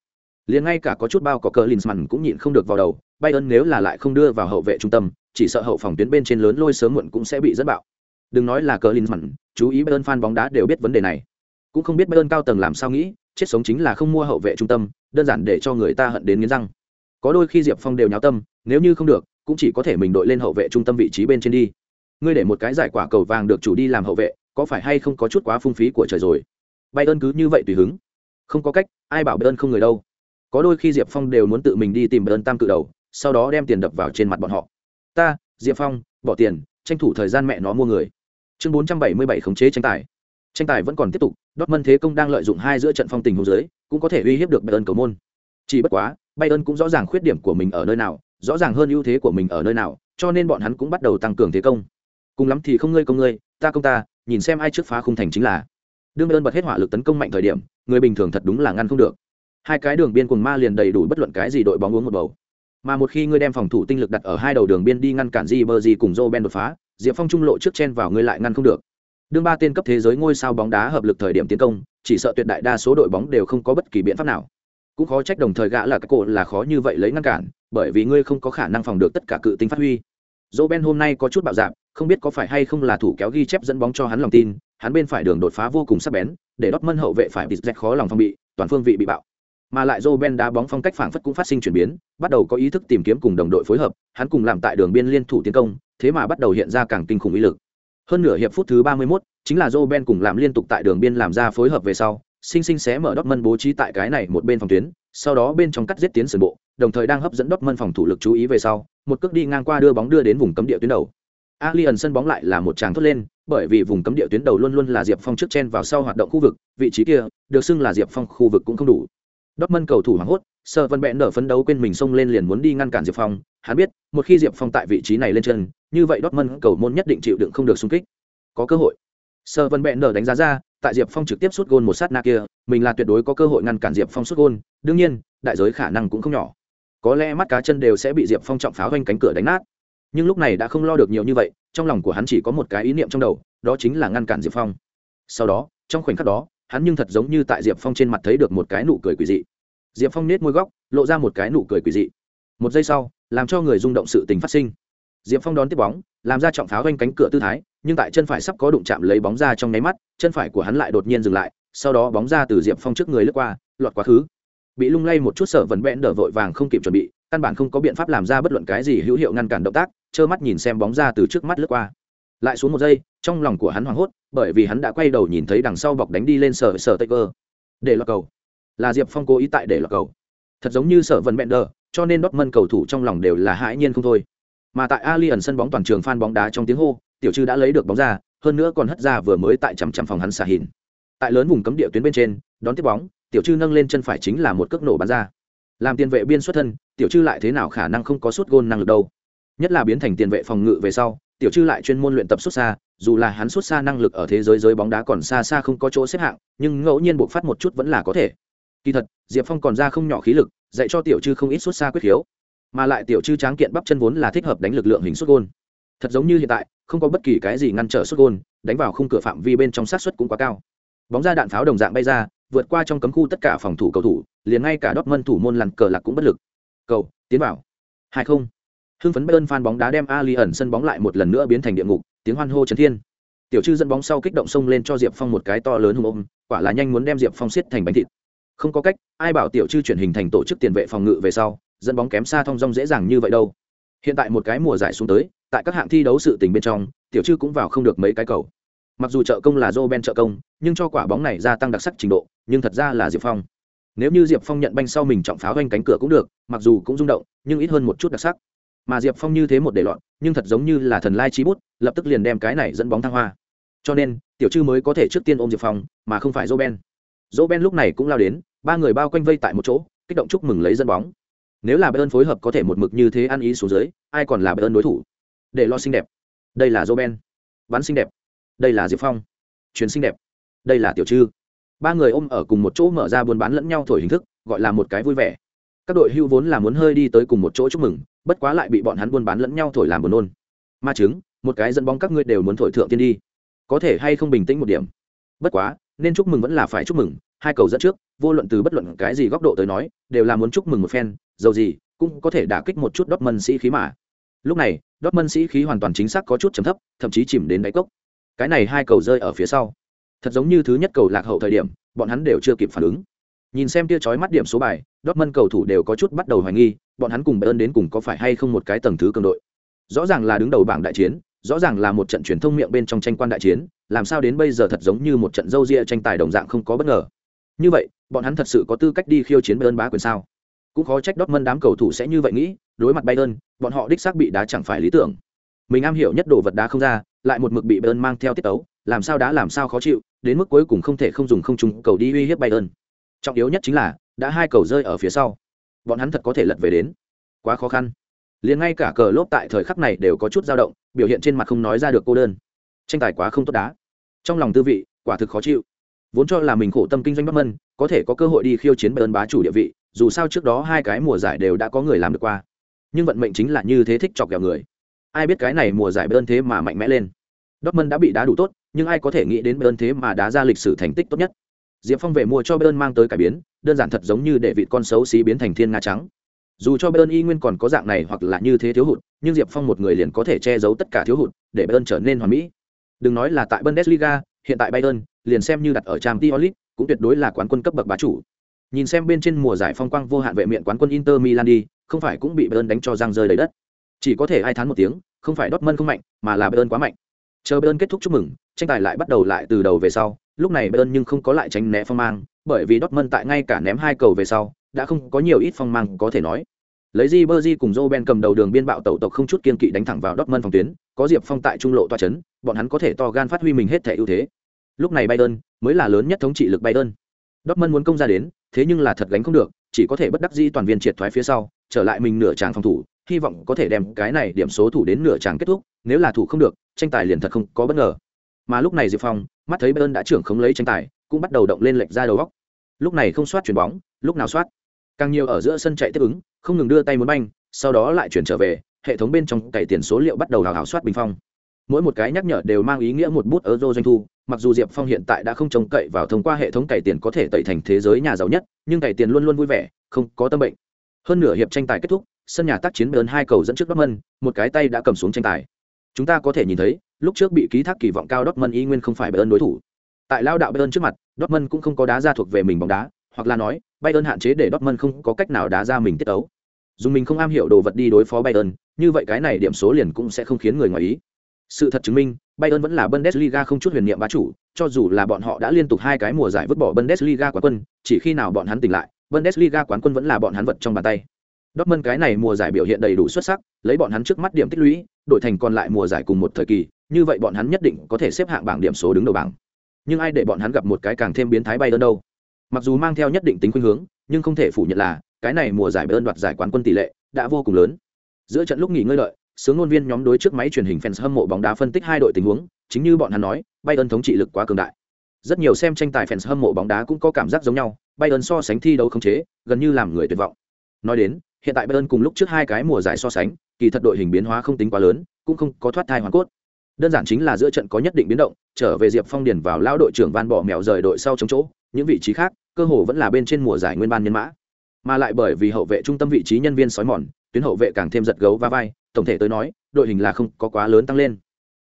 Liền ngay cả có chút bao cỏ cờ Linsman cũng nhịn không được vào đầu, Bayern nếu là lại không đưa vào hậu vệ trung tâm, chỉ sợ hậu phòng tuyến bên trên lớn lôi sớm muộn cũng sẽ bị dẫn bạo Đừng nói là cờ Linsman, chú ý Bayern fan bóng đá đều biết vấn đề này. Cũng không biết Bayern cao tầng làm sao nghĩ, chết sống chính là không mua hậu vệ trung tâm, đơn giản để cho người ta hận đến nghiến răng. Có đôi khi Diệp Phong đều nháo tâm, nếu như không được, cũng chỉ có thể mình đội lên hậu vệ trung tâm vị trí bên trên đi. Ngươi để một cái giải quả cầu vàng được chủ đi làm hậu vệ, có phải hay không có chút quá phung phí của trời rồi. Bayern cứ như vậy tùy hứng. Không có cách, ai bảo Bayern không người đâu. Có đôi khi Diệp Phong đều muốn tự mình đi tìm Bayern tam cự đầu, sau đó đem tiền đập vào trên mặt bọn họ. Ta, Diệp Phong, bỏ tiền, tranh thủ thời gian mẹ nó mua người chương 477 khống chế tranh tài tranh tài vẫn còn tiếp tục dortmund thế công đang lợi dụng hai giữa trận phong tình hồ dưới cũng có thể uy hiếp được bayern cầu môn chỉ bất quá bayern cũng rõ ràng khuyết điểm của mình ở nơi nào rõ ràng hơn ưu thế của mình ở nơi nào cho nên bọn hắn cũng bắt đầu tăng cường thế công cùng lắm thì không ngươi công ngươi, ta công ta, nhìn xem ai trước phá khung thành chính là. Đương ơn bật hết hỏa lực tấn công mạnh thời điểm, người bình thường thật đúng là ngăn không được. Hai cái đường biên cùng ma liền đầy đủ bất luận cái gì đội bóng uống một bầu. Mà một khi ngươi đem phòng thủ tinh lực đặt ở hai đầu đường biên đi ngăn cản di bơ di cùng joe ben đột phá, diệp phong trung lộ trước chen vào ngươi lại ngăn không được. Đương ba tên cấp thế giới ngôi sao bóng đá hợp lực thời điểm tiến công, chỉ sợ tuyệt đại đa số đội bóng đều không có bất kỳ biện pháp nào. Cũng khó trách đồng thời gã là các cổ là khó như vậy lấy ngăn cản, bởi vì ngươi không có khả năng phòng được tất cả cự tính phát huy. Dỗ ben hôm nay có chút bạo dạp không biết có phải hay không là thủ kéo ghi chép dẫn bóng cho hắn lòng tin hắn bên phải đường đột phá vô cùng sắc bén để đót mân hậu vệ phải bị dẹt khó lòng phòng bị toàn phương vị bị bạo mà lại Roben Ben đá bóng phong cách phản phất cũng phát sinh chuyển biến, bắt đầu có ý thức tìm kiếm cùng đồng đội phối hợp, hắn cùng làm tại đường biên liên thủ tiến công, thế mà bắt đầu hiện ra càng kinh khủng ý lực. Hơn nửa hiệp phút thứ 31, chính là Roben Ben cùng làm liên tục tại đường biên làm ra phối hợp về sau, sinh sinh xé mở Dortmund bố trí tại cái này một bên phòng tuyến, sau đó bên trong cắt giết tiến sườn bộ, đồng thời đang hấp dẫn Dortmund phòng thủ lực chú ý về sau, một cước đi ngang qua đưa bóng đưa đến vùng cấm địa tuyến đầu. Alien sân bóng lại là một tràng thốt lên, bởi vì vùng cấm địa tuyến đầu luôn luôn là Diệp Phong trước chen vào sau hoạt động khu vực, vị trí kia được xưng là Diệp Phong khu vực cũng không đủ. Dortmund cầu thủ hoảng hốt, Sở Vân Bện nở phấn đấu quên mình xông lên liền muốn đi ngăn cản Diệp Phong, hắn biết, một khi Diệp Phong tại vị trí này lên chân, như vậy Dortmund cầu môn nhất định chịu đựng không được xung kích. Có cơ hội. Sở Vân Bện nở đánh giá ra, tại Diệp Phong trực tiếp sút gôn một sát na kia, mình là tuyệt đối có cơ hội ngăn cản Diệp Phong sút gôn, đương nhiên, đại giới khả năng cũng không nhỏ. Có lẽ mắt cá chân đều sẽ bị Diệp Phong trọng pháo quanh cánh cửa đánh nát. Nhưng lúc này đã không lo được nhiều như vậy, trong lòng của hắn chỉ có một cái ý niệm trong đầu, đó chính là ngăn cản Diệp Phong. Sau đó, trong khoảnh khắc đó, hắn nhưng thật giống như tại Diệp Phong trên mặt thấy được một cái nụ cười quỷ dị. Diệp phong nết môi góc lộ ra một cái nụ cười quỷ dị. Một giây sau làm cho người rung động sự tình phát sinh. Diệp phong đón tiếp bóng làm ra trọng pháo quanh cánh cửa tư thái nhưng tại chân phải sắp có đụng chạm lấy bóng ra trong nháy mắt chân phải của hắn lại đột nhiên dừng lại sau đó bóng ra từ diệp phong trước người lướt qua lọt quá khứ. Bị lung lay một chút sở vấn bẽn đỡ vội vàng không kịp chuẩn bị căn bản không có biện pháp làm ra bất luận cái gì hữu hiệu ngăn cản động tác trơ mắt nhìn xem bóng ra từ trước mắt lướt qua. Lại xuống một giây, trong lòng của hắn hoảng hốt, bởi vì hắn đã quay đầu nhìn thấy đằng sau bọc đánh đi lên sở sở tay cơ. Để lọt cầu. Là diệp phong cố ý tại để lọt cầu. Thật giống như sở vần bẹn đờ, cho nên Dortmund cầu thủ trong lòng đều là hãi nhiên không thôi. Mà tại alien sân bóng toàn trường phan bóng đá trong tiếng hô, tiểu chư đã lấy được bóng ra, hơn nữa còn hất ra vừa mới tại chằm chằm phòng hắn xả hình. Tại lớn vùng cấm địa tuyến bên trên, đón tiếp bóng, tiểu chư nâng lên chân phải chính là một cước nổ bắn ra. Làm tiền vệ biên xuất thân, tiểu chư lại thế nào khả năng không có suốt gôn năng lực đâu nhất là biến thành tiền vệ phòng ngự về sau, tiểu chư lại chuyên môn luyện tập xuất xa, dù là hắn xuất xa năng lực ở thế giới giới bóng đá còn xa xa không có chỗ xếp hạng, nhưng ngẫu nhiên buộc phát một chút vẫn là có thể. Kỳ thật, diệp phong còn ra không nhỏ khí lực, dạy cho tiểu chư không ít xuất xa quyết khiếu. Mà lại tiểu chư tráng kiện bắp chân vốn là thích hợp đánh lực lượng hình xuất gôn. Thật giống như hiện tại, không có bất kỳ cái gì ngăn trở xuất gôn, đánh vào khung cửa phạm vi bên trong sát xuất cũng quá cao. Bóng ra đạn pháo đồng dạng bay ra, vượt qua trong cấm khu tất cả phòng thủ cầu thủ, liền ngay cả đốc mân thủ môn lặn cờ lạc cũng bất lực. Cầu, tiến vào. Hai không hưng phấn bayern phan bóng đá đem ali ẩn sân bóng lại một lần nữa biến thành địa ngục, tiếng hoan hô trấn thiên. Tiểu chư dẫn bóng sau kích động xông lên cho diệp phong một cái to lớn hùng ôm, quả là nhanh muốn đem diệp phong xiết thành bánh thịt. Không có cách, ai bảo tiểu chư chuyển hình thành tổ chức tiền vệ phòng ngự về sau, dẫn bóng kém xa thong dong dễ dàng như vậy đâu. Hiện tại một cái mùa giải xuống tới, tại các hạng thi đấu sự tình bên trong, tiểu chư cũng vào không được mấy cái cầu. Mặc dù trợ công là joe ben trợ công, nhưng cho quả bóng này gia tăng đặc sắc trình độ, nhưng thật ra là diệp phong. Nếu như diệp phong nhận banh sau mình trọng pháo quanh cánh cửa cũng được, mặc dù cũng rung động, nhưng ít hơn một chút đặc sắc mà diệp phong như thế một để loạn nhưng thật giống như là thần lai trí bút, lập tức liền đem cái này dẫn bóng thăng hoa. Cho nên, tiểu chư mới có thể trước tiên ôm diệp phong, mà không phải joe ben joe ben lúc này cũng lao đến, ba người bao quanh vây tại một chỗ, kích động chúc mừng lấy dẫn bóng. Nếu là bayern phối hợp có thể một mực như thế ăn ý xuống dưới, ai còn là bayern đối thủ? Để lo xinh đẹp. Đây là joben bắn xinh đẹp. Đây là diệp phong. Chuyến xinh đẹp. Đây là tiểu chư ba người ôm ở cùng một chỗ mở ra buôn bán lẫn nhau thổi hình thức, gọi là một cái vui vẻ các đội hưu vốn là muốn hơi đi tới cùng một chỗ chúc mừng, bất quá lại bị bọn hắn buôn bán lẫn nhau thổi làm buồn nôn. Ma chứng một cái dẫn bóng các ngươi đều muốn thổi thượng tiên đi. Có thể hay không bình tĩnh một điểm? Bất quá, nên chúc mừng vẫn là phải chúc mừng, hai cầu dẫn trước, vô luận từ bất luận cái gì góc độ tới nói, đều là muốn chúc mừng một phen, dầu gì, cũng có thể đả kích một chút đốt mân sĩ khí mà. Lúc này đốt mân sĩ khí hoàn toàn chính xác có chút chấm thấp, thậm chí chìm đến đáy cốc. Cái này hai cầu rơi ở phía sau. Thật giống như thứ nhất cầu lạc hậu thời điểm, bọn hắn đều chưa kịp phản ứng nhìn xem tia chói mắt điểm số bài, Dortmund cầu thủ đều có chút bắt đầu hoài nghi, bọn hắn cùng bayern đến cùng có phải hay không một cái tầng thứ cường đội. Rõ ràng là đứng đầu bảng đại chiến, rõ ràng là một trận truyền thông miệng bên trong tranh quan đại chiến, làm sao đến bây giờ thật giống như một trận dâu ria tranh tài đồng dạng không có bất ngờ. Như vậy, bọn hắn thật sự có tư cách đi khiêu chiến bayern bá quyền sao? Cũng khó trách Dortmund đám cầu thủ sẽ như vậy nghĩ, đối mặt bayern, bọn họ đích xác bị đá chẳng phải lý tưởng. Mình am hiểu nhất đồ vật đá không ra, lại một mực bị bayern mang theo tiết tấu, làm sao đá làm sao khó chịu, đến mức cuối cùng không thể không dùng không trùng cầu đi uy hiếp bayern trọng yếu nhất chính là, đã hai cầu rơi ở phía sau. Bọn hắn thật có thể lật về đến. Quá khó khăn. Liền ngay cả cờ lốp tại thời khắc này đều có chút dao động, biểu hiện trên mặt không nói ra được cô đơn. Tranh tài quá không tốt đá. Trong lòng tư vị, quả thực khó chịu. Vốn cho là mình khổ tâm kinh doanh bắc mân, có thể có cơ hội đi khiêu chiến bayern bá chủ địa vị, dù sao trước đó hai cái mùa giải đều đã có người làm được qua. Nhưng vận mệnh chính là như thế thích chọc ghẹo người. Ai biết cái này mùa giải bayern thế mà mạnh mẽ lên. Dortmund đã bị đá đủ tốt, nhưng ai có thể nghĩ đến bayern thế mà đá ra lịch sử thành tích tốt nhất? Diệp phong về mua cho bayern mang tới cải biến, đơn giản thật giống như để vị con xấu xí biến thành thiên nga trắng. Dù cho bayern y nguyên còn có dạng này hoặc là như thế thiếu hụt, nhưng diệp phong một người liền có thể che giấu tất cả thiếu hụt, để bayern trở nên hoàn mỹ. Đừng nói là tại bundesliga, hiện tại bayern liền xem như đặt ở trang t cũng tuyệt đối là quán quân cấp bậc bá chủ. Nhìn xem bên trên mùa giải phong quang vô hạn vệ miệng quán quân inter milan đi, không phải cũng bị bayern đánh cho răng rơi đầy đất. Chỉ có thể ai thán một tiếng, không phải Dortmund không mạnh, mà là bayern quá mạnh. Chờ bayern kết thúc chúc mừng, tranh tài lại bắt đầu lại từ đầu về sau lúc này Bayern nhưng không có lại tránh né phong mang, bởi vì Dortmund tại ngay cả ném hai cầu về sau, đã không có nhiều ít phong mang có thể nói. Lấy Ribery cùng Robben cầm đầu đường biên bạo tẩu tộc không chút kiên kỵ đánh thẳng vào Dortmund phòng tuyến, có Diệp Phong tại trung lộ tọa chấn, bọn hắn có thể to gan phát huy mình hết thể ưu thế. Lúc này Bayern mới là lớn nhất thống trị lực Bayern. Dortmund muốn công ra đến, thế nhưng là thật gánh không được, chỉ có thể bất đắc dĩ toàn viên triệt thoái phía sau, trở lại mình nửa tràng phòng thủ, hy vọng có thể đem cái này điểm số thủ đến nửa tràng kết thúc, nếu là thủ không được, tranh tài liền thật không có bất ngờ. Mà lúc này Diệp Phong, mắt thấy Bayern đã trưởng không lấy tranh tài, cũng bắt đầu động lên lệch ra đầu góc. Lúc này không soát chuyển bóng, lúc nào soát. Càng nhiều ở giữa sân chạy tiếp ứng, không ngừng đưa tay muốn banh, sau đó lại chuyển trở về, hệ thống bên trong cày tiền số liệu bắt đầu hào hào soát bình phong. Mỗi một cái nhắc nhở đều mang ý nghĩa một bút euro doanh thu, mặc dù Diệp Phong hiện tại đã không trông cậy vào thông qua hệ thống cày tiền có thể tẩy thành thế giới nhà giàu nhất, nhưng cày tiền luôn luôn vui vẻ, không có tâm bệnh. Hơn nửa hiệp tranh tài kết thúc, sân nhà tác chiến Bayern hai cầu dẫn trước Dortmund, một cái tay đã cầm xuống tranh tài. Chúng ta có thể nhìn thấy, lúc trước bị ký thác kỳ vọng cao Dortmund y nguyên không phải Bayern đối thủ. Tại lao đạo Bayern trước mặt, Dortmund cũng không có đá ra thuộc về mình bóng đá, hoặc là nói, Bayern hạn chế để Dortmund không có cách nào đá ra mình tiết tấu. Dùng mình không am hiểu đồ vật đi đối phó Bayern, như vậy cái này điểm số liền cũng sẽ không khiến người ngoài ý. Sự thật chứng minh, Bayern vẫn là Bundesliga không chút huyền niệm bá chủ, cho dù là bọn họ đã liên tục hai cái mùa giải vứt bỏ Bundesliga quán quân, chỉ khi nào bọn hắn tỉnh lại, Bundesliga quán quân vẫn là bọn hắn vật trong bàn tay. Dortmund cái này mùa giải biểu hiện đầy đủ xuất sắc, lấy bọn hắn trước mắt điểm tích lũy, đổi thành còn lại mùa giải cùng một thời kỳ, như vậy bọn hắn nhất định có thể xếp hạng bảng điểm số đứng đầu bảng. Nhưng ai để bọn hắn gặp một cái càng thêm biến thái bay ơn đâu? Mặc dù mang theo nhất định tính khuynh hướng, nhưng không thể phủ nhận là cái này mùa giải Bayern đoạt giải quán quân tỷ lệ đã vô cùng lớn. Giữa trận lúc nghỉ ngơi đợi, sướng ngôn viên nhóm đối trước máy truyền hình fans hâm mộ bóng đá phân tích hai đội tình huống, chính như bọn hắn nói, Bayern thống trị lực quá cường đại. Rất nhiều xem tranh tài fans hâm mộ bóng đá cũng có cảm giác giống nhau, Bayern so sánh thi đấu không chế, gần như làm người tuyệt vọng. Nói đến, hiện tại Bayern cùng lúc trước hai cái mùa giải so sánh, kỳ thật đội hình biến hóa không tính quá lớn, cũng không có thoát thai hoàn cốt. Đơn giản chính là giữa trận có nhất định biến động, trở về Diệp Phong điền vào lao đội trưởng Van bỏ mèo rời đội sau chống chỗ, những vị trí khác, cơ hồ vẫn là bên trên mùa giải nguyên ban nhân mã. Mà lại bởi vì hậu vệ trung tâm vị trí nhân viên sói mòn, tuyến hậu vệ càng thêm giật gấu va vai, tổng thể tới nói, đội hình là không có quá lớn tăng lên.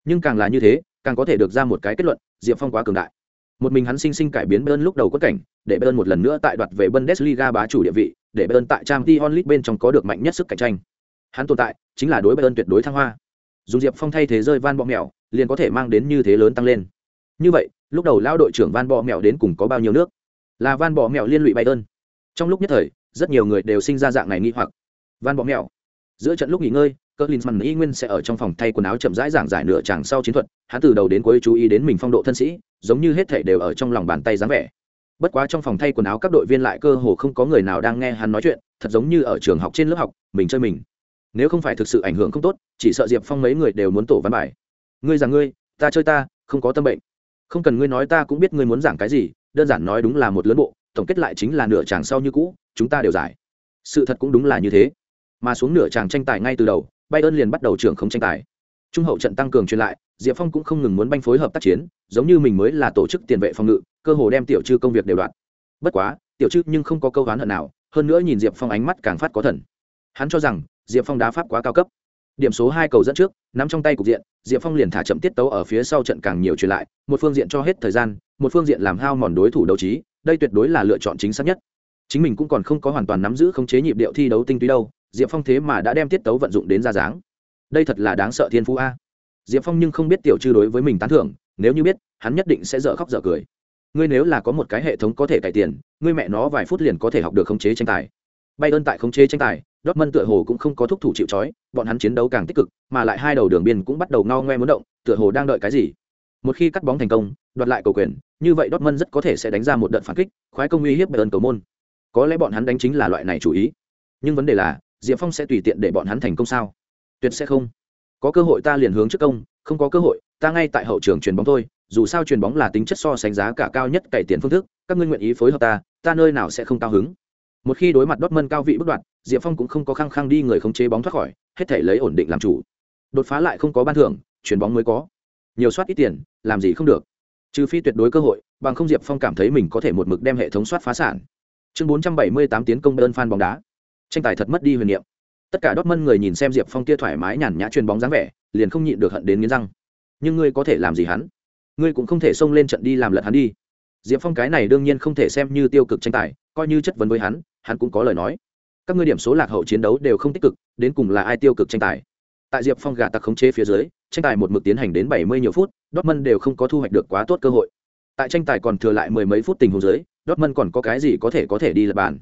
Nhưng càng là như thế, càng có thể được ra một cái kết luận, Diệp Phong quá cường đại. Một mình hắn sinh sinh cải biến Bayern lúc đầu quất cảnh, để Bayern một lần nữa tại đoạt về Bundesliga bá chủ địa vị, để Bayern tại Champions League bên trong có được mạnh nhất sức cạnh tranh. Hắn tồn tại, chính là đối Bayern tuyệt đối thăng hoa. Dùng Diệp Phong thay thế rơi Van Bọ Mèo, liền có thể mang đến như thế lớn tăng lên. Như vậy, lúc đầu lao đội trưởng Van Bọ Mèo đến cùng có bao nhiêu nước? Là Van Bọ Mèo liên lụy bay ơn Trong lúc nhất thời, rất nhiều người đều sinh ra dạng này nghi hoặc. Van Bọ Mèo. Giữa trận lúc nghỉ ngơi, Klinsmann y nguyên sẽ ở trong phòng thay quần áo chậm rãi giảng giải nửa chàng sau chiến thuật, hắn từ đầu đến cuối chú ý đến mình phong độ thân sĩ, giống như hết thảy đều ở trong lòng bàn tay dáng vẻ. Bất quá trong phòng thay quần áo các đội viên lại cơ hồ không có người nào đang nghe hắn nói chuyện, thật giống như ở trường học trên lớp học, mình chơi mình. Nếu không phải thực sự ảnh hưởng không tốt, chỉ sợ Diệp Phong mấy người đều muốn tổ văn bài. Ngươi rằng ngươi, ta chơi ta, không có tâm bệnh. Không cần ngươi nói ta cũng biết ngươi muốn giảng cái gì, đơn giản nói đúng là một lớn bộ, tổng kết lại chính là nửa chàng sau như cũ, chúng ta đều giải. Sự thật cũng đúng là như thế. Mà xuống nửa chàng tranh tài ngay từ đầu, Bayern liền bắt đầu trưởng không tranh tài. Trung hậu trận tăng cường truyền lại, Diệp Phong cũng không ngừng muốn banh phối hợp tác chiến, giống như mình mới là tổ chức tiền vệ phòng ngự, cơ hồ đem tiểu trư công việc đều đoạn. Bất quá, tiểu trư nhưng không có câu oán hận nào, hơn nữa nhìn Diệp Phong ánh mắt càng phát có thần. Hắn cho rằng, Diệp Phong đá pháp quá cao cấp. điểm số hai cầu dẫn trước, nắm trong tay cục diện, diệp phong liền thả chậm tiết tấu ở phía sau trận càng nhiều truyền lại, một phương diện cho hết thời gian, một phương diện làm hao mòn đối thủ đấu trí, đây tuyệt đối là lựa chọn chính xác nhất. Chính mình cũng còn không có hoàn toàn nắm giữ khống chế nhịp điệu thi đấu tinh túy đâu, diệp phong thế mà đã đem tiết tấu vận dụng đến ra dáng. Đây thật là đáng sợ thiên phú a. Diệp phong nhưng không biết tiểu chư đối với mình tán thưởng, nếu như biết, hắn nhất định sẽ dở khóc dở cười. Ngươi nếu là có một cái hệ thống có thể cải tiền, ngươi mẹ nó vài phút liền có thể học được khống chế tranh tài bay tại khống chế tranh tài Dortmund tựa hồ cũng không có thúc thủ chịu trói, bọn hắn chiến đấu càng tích cực, mà lại hai đầu đường biên cũng bắt đầu ngao ngoe muốn động, tựa hồ đang đợi cái gì. Một khi cắt bóng thành công, đoạt lại cầu quyền, như vậy Dortmund rất có thể sẽ đánh ra một đợt phản kích, khoái công uy hiếp Bayern cầu môn. Có lẽ bọn hắn đánh chính là loại này chủ ý. Nhưng vấn đề là, Diệp Phong sẽ tùy tiện để bọn hắn thành công sao? Tuyệt sẽ không. Có cơ hội ta liền hướng trước công, không có cơ hội, ta ngay tại hậu trường truyền bóng thôi, dù sao truyền bóng là tính chất so sánh giá cả cao nhất cải tiền phương thức, các ngươi nguyện ý phối hợp ta, ta nơi nào sẽ không cao hứng. Một khi đối mặt Dortmund cao vị bất đoạn, Diệp Phong cũng không có khăng khăng đi người khống chế bóng thoát khỏi, hết thể lấy ổn định làm chủ. Đột phá lại không có ban thưởng, chuyển bóng mới có. Nhiều soát ít tiền, làm gì không được. Trừ phi tuyệt đối cơ hội, bằng không Diệp Phong cảm thấy mình có thể một mực đem hệ thống soát phá sản. Chương 478 tiến công đơn fan bóng đá. Tranh tài thật mất đi huyền niệm. Tất cả Dortmund người nhìn xem Diệp Phong kia thoải mái nhàn nhã chuyền bóng dáng vẻ, liền không nhịn được hận đến nghiến răng. Nhưng ngươi có thể làm gì hắn? Ngươi cũng không thể xông lên trận đi làm lật hắn đi. Diệp Phong cái này đương nhiên không thể xem như tiêu cực tranh tài, coi như chất vấn với hắn, hắn cũng có lời nói. Các ngươi điểm số lạc hậu chiến đấu đều không tích cực, đến cùng là ai tiêu cực tranh tài? Tại diệp phong gà tặc khống chế phía dưới, tranh tài một mực tiến hành đến bảy mươi nhiều phút, dortmund đều không có thu hoạch được quá tốt cơ hội. Tại tranh tài còn thừa lại mười mấy phút tình huống dưới, dortmund còn có cái gì có thể có thể đi lập bàn?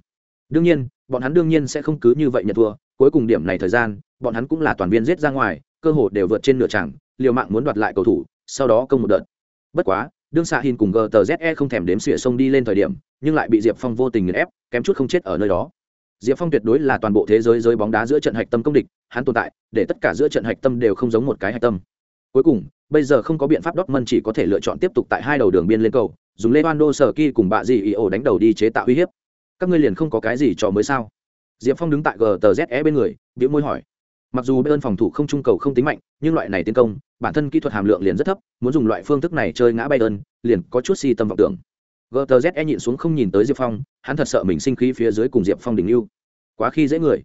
Đương nhiên, bọn hắn đương nhiên sẽ không cứ như vậy nhận thua, cuối cùng điểm này thời gian, bọn hắn cũng là toàn viên giết ra ngoài, cơ hội đều vượt trên nửa chẳng liều mạng muốn đoạt lại cầu thủ, sau đó công một đợt. Bất quá đương xạ hin cùng gtze không thèm đếm xỉa sông đi lên thời điểm, nhưng lại bị diệp phong vô tình nghiền ép, kém chút không chết ở nơi đó. Diệp phong tuyệt đối là toàn bộ thế giới giới bóng đá giữa trận hạch tâm công địch, hắn tồn tại, để tất cả giữa trận hạch tâm đều không giống một cái hạch tâm. Cuối cùng, bây giờ không có biện pháp Dortmund chỉ có thể lựa chọn tiếp tục tại hai đầu đường biên lên cầu, dùng Lewandowski cùng bạ gì ổ đánh đầu đi chế tạo uy hiếp. Các ngươi liền không có cái gì trò mới sao? Diệp phong đứng tại gtze bên người biểu môi hỏi mặc dù bên phòng thủ không trung cầu không tính mạnh, nhưng loại này tiến công, bản thân kỹ thuật hàm lượng liền rất thấp, muốn dùng loại phương thức này chơi ngã bayern, liền có chút si tâm vọng tưởng. Gtze nhịn xuống không nhìn tới diệp phong, hắn thật sợ mình sinh khí phía dưới cùng diệp phong đỉnh lưu. Quá khi dễ người.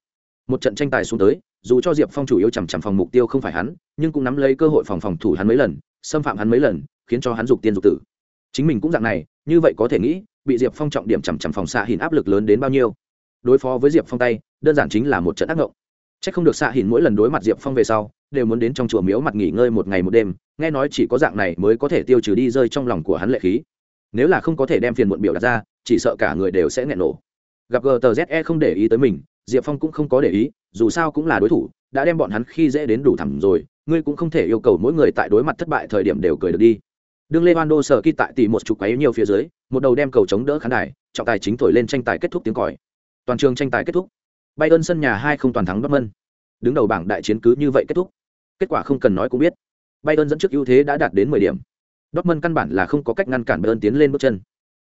Một trận tranh tài xuống tới, dù cho diệp phong chủ yếu chằm chằm phòng mục tiêu không phải hắn, nhưng cũng nắm lấy cơ hội phòng phòng thủ hắn mấy lần, xâm phạm hắn mấy lần, khiến cho hắn dục tiên dục tử. Chính mình cũng dạng này, như vậy có thể nghĩ, bị diệp phong trọng điểm chằm chằm phòng xạ hình áp lực lớn đến bao nhiêu. Đối phó với diệp phong tay, đơn giản chính là một trận ác ngộng. Chắc không được xạ hình mỗi lần đối mặt diệp phong về sau, đều muốn đến trong chùa miếu mặt nghỉ ngơi một ngày một đêm, nghe nói chỉ có dạng này mới có thể tiêu trừ đi rơi trong lòng của hắn lệ khí. Nếu là không có thể đem phiền muộn biểu đạt ra, chỉ sợ cả người đều sẽ nghẹn nổ. Gặp gtze không để ý tới mình, diệp phong cũng không có để ý, dù sao cũng là đối thủ, đã đem bọn hắn khi dễ đến đủ thẳng rồi, ngươi cũng không thể yêu cầu mỗi người tại đối mặt thất bại thời điểm đều cười được đi. Đương lê sở đô tại tỷ một chục quấy nhiều phía dưới, một đầu đem cầu chống đỡ khán đài, trọng tài chính thổi lên tranh tài kết thúc tiếng còi. Toàn trường tranh tài kết thúc. Bayern sân nhà hai không toàn thắng Dortmund đứng đầu bảng đại chiến cứ như vậy kết thúc kết quả không cần nói cũng biết Bayern dẫn trước ưu thế đã đạt đến mười điểm Dortmund căn bản là không có cách ngăn cản Bayern tiến lên bước chân.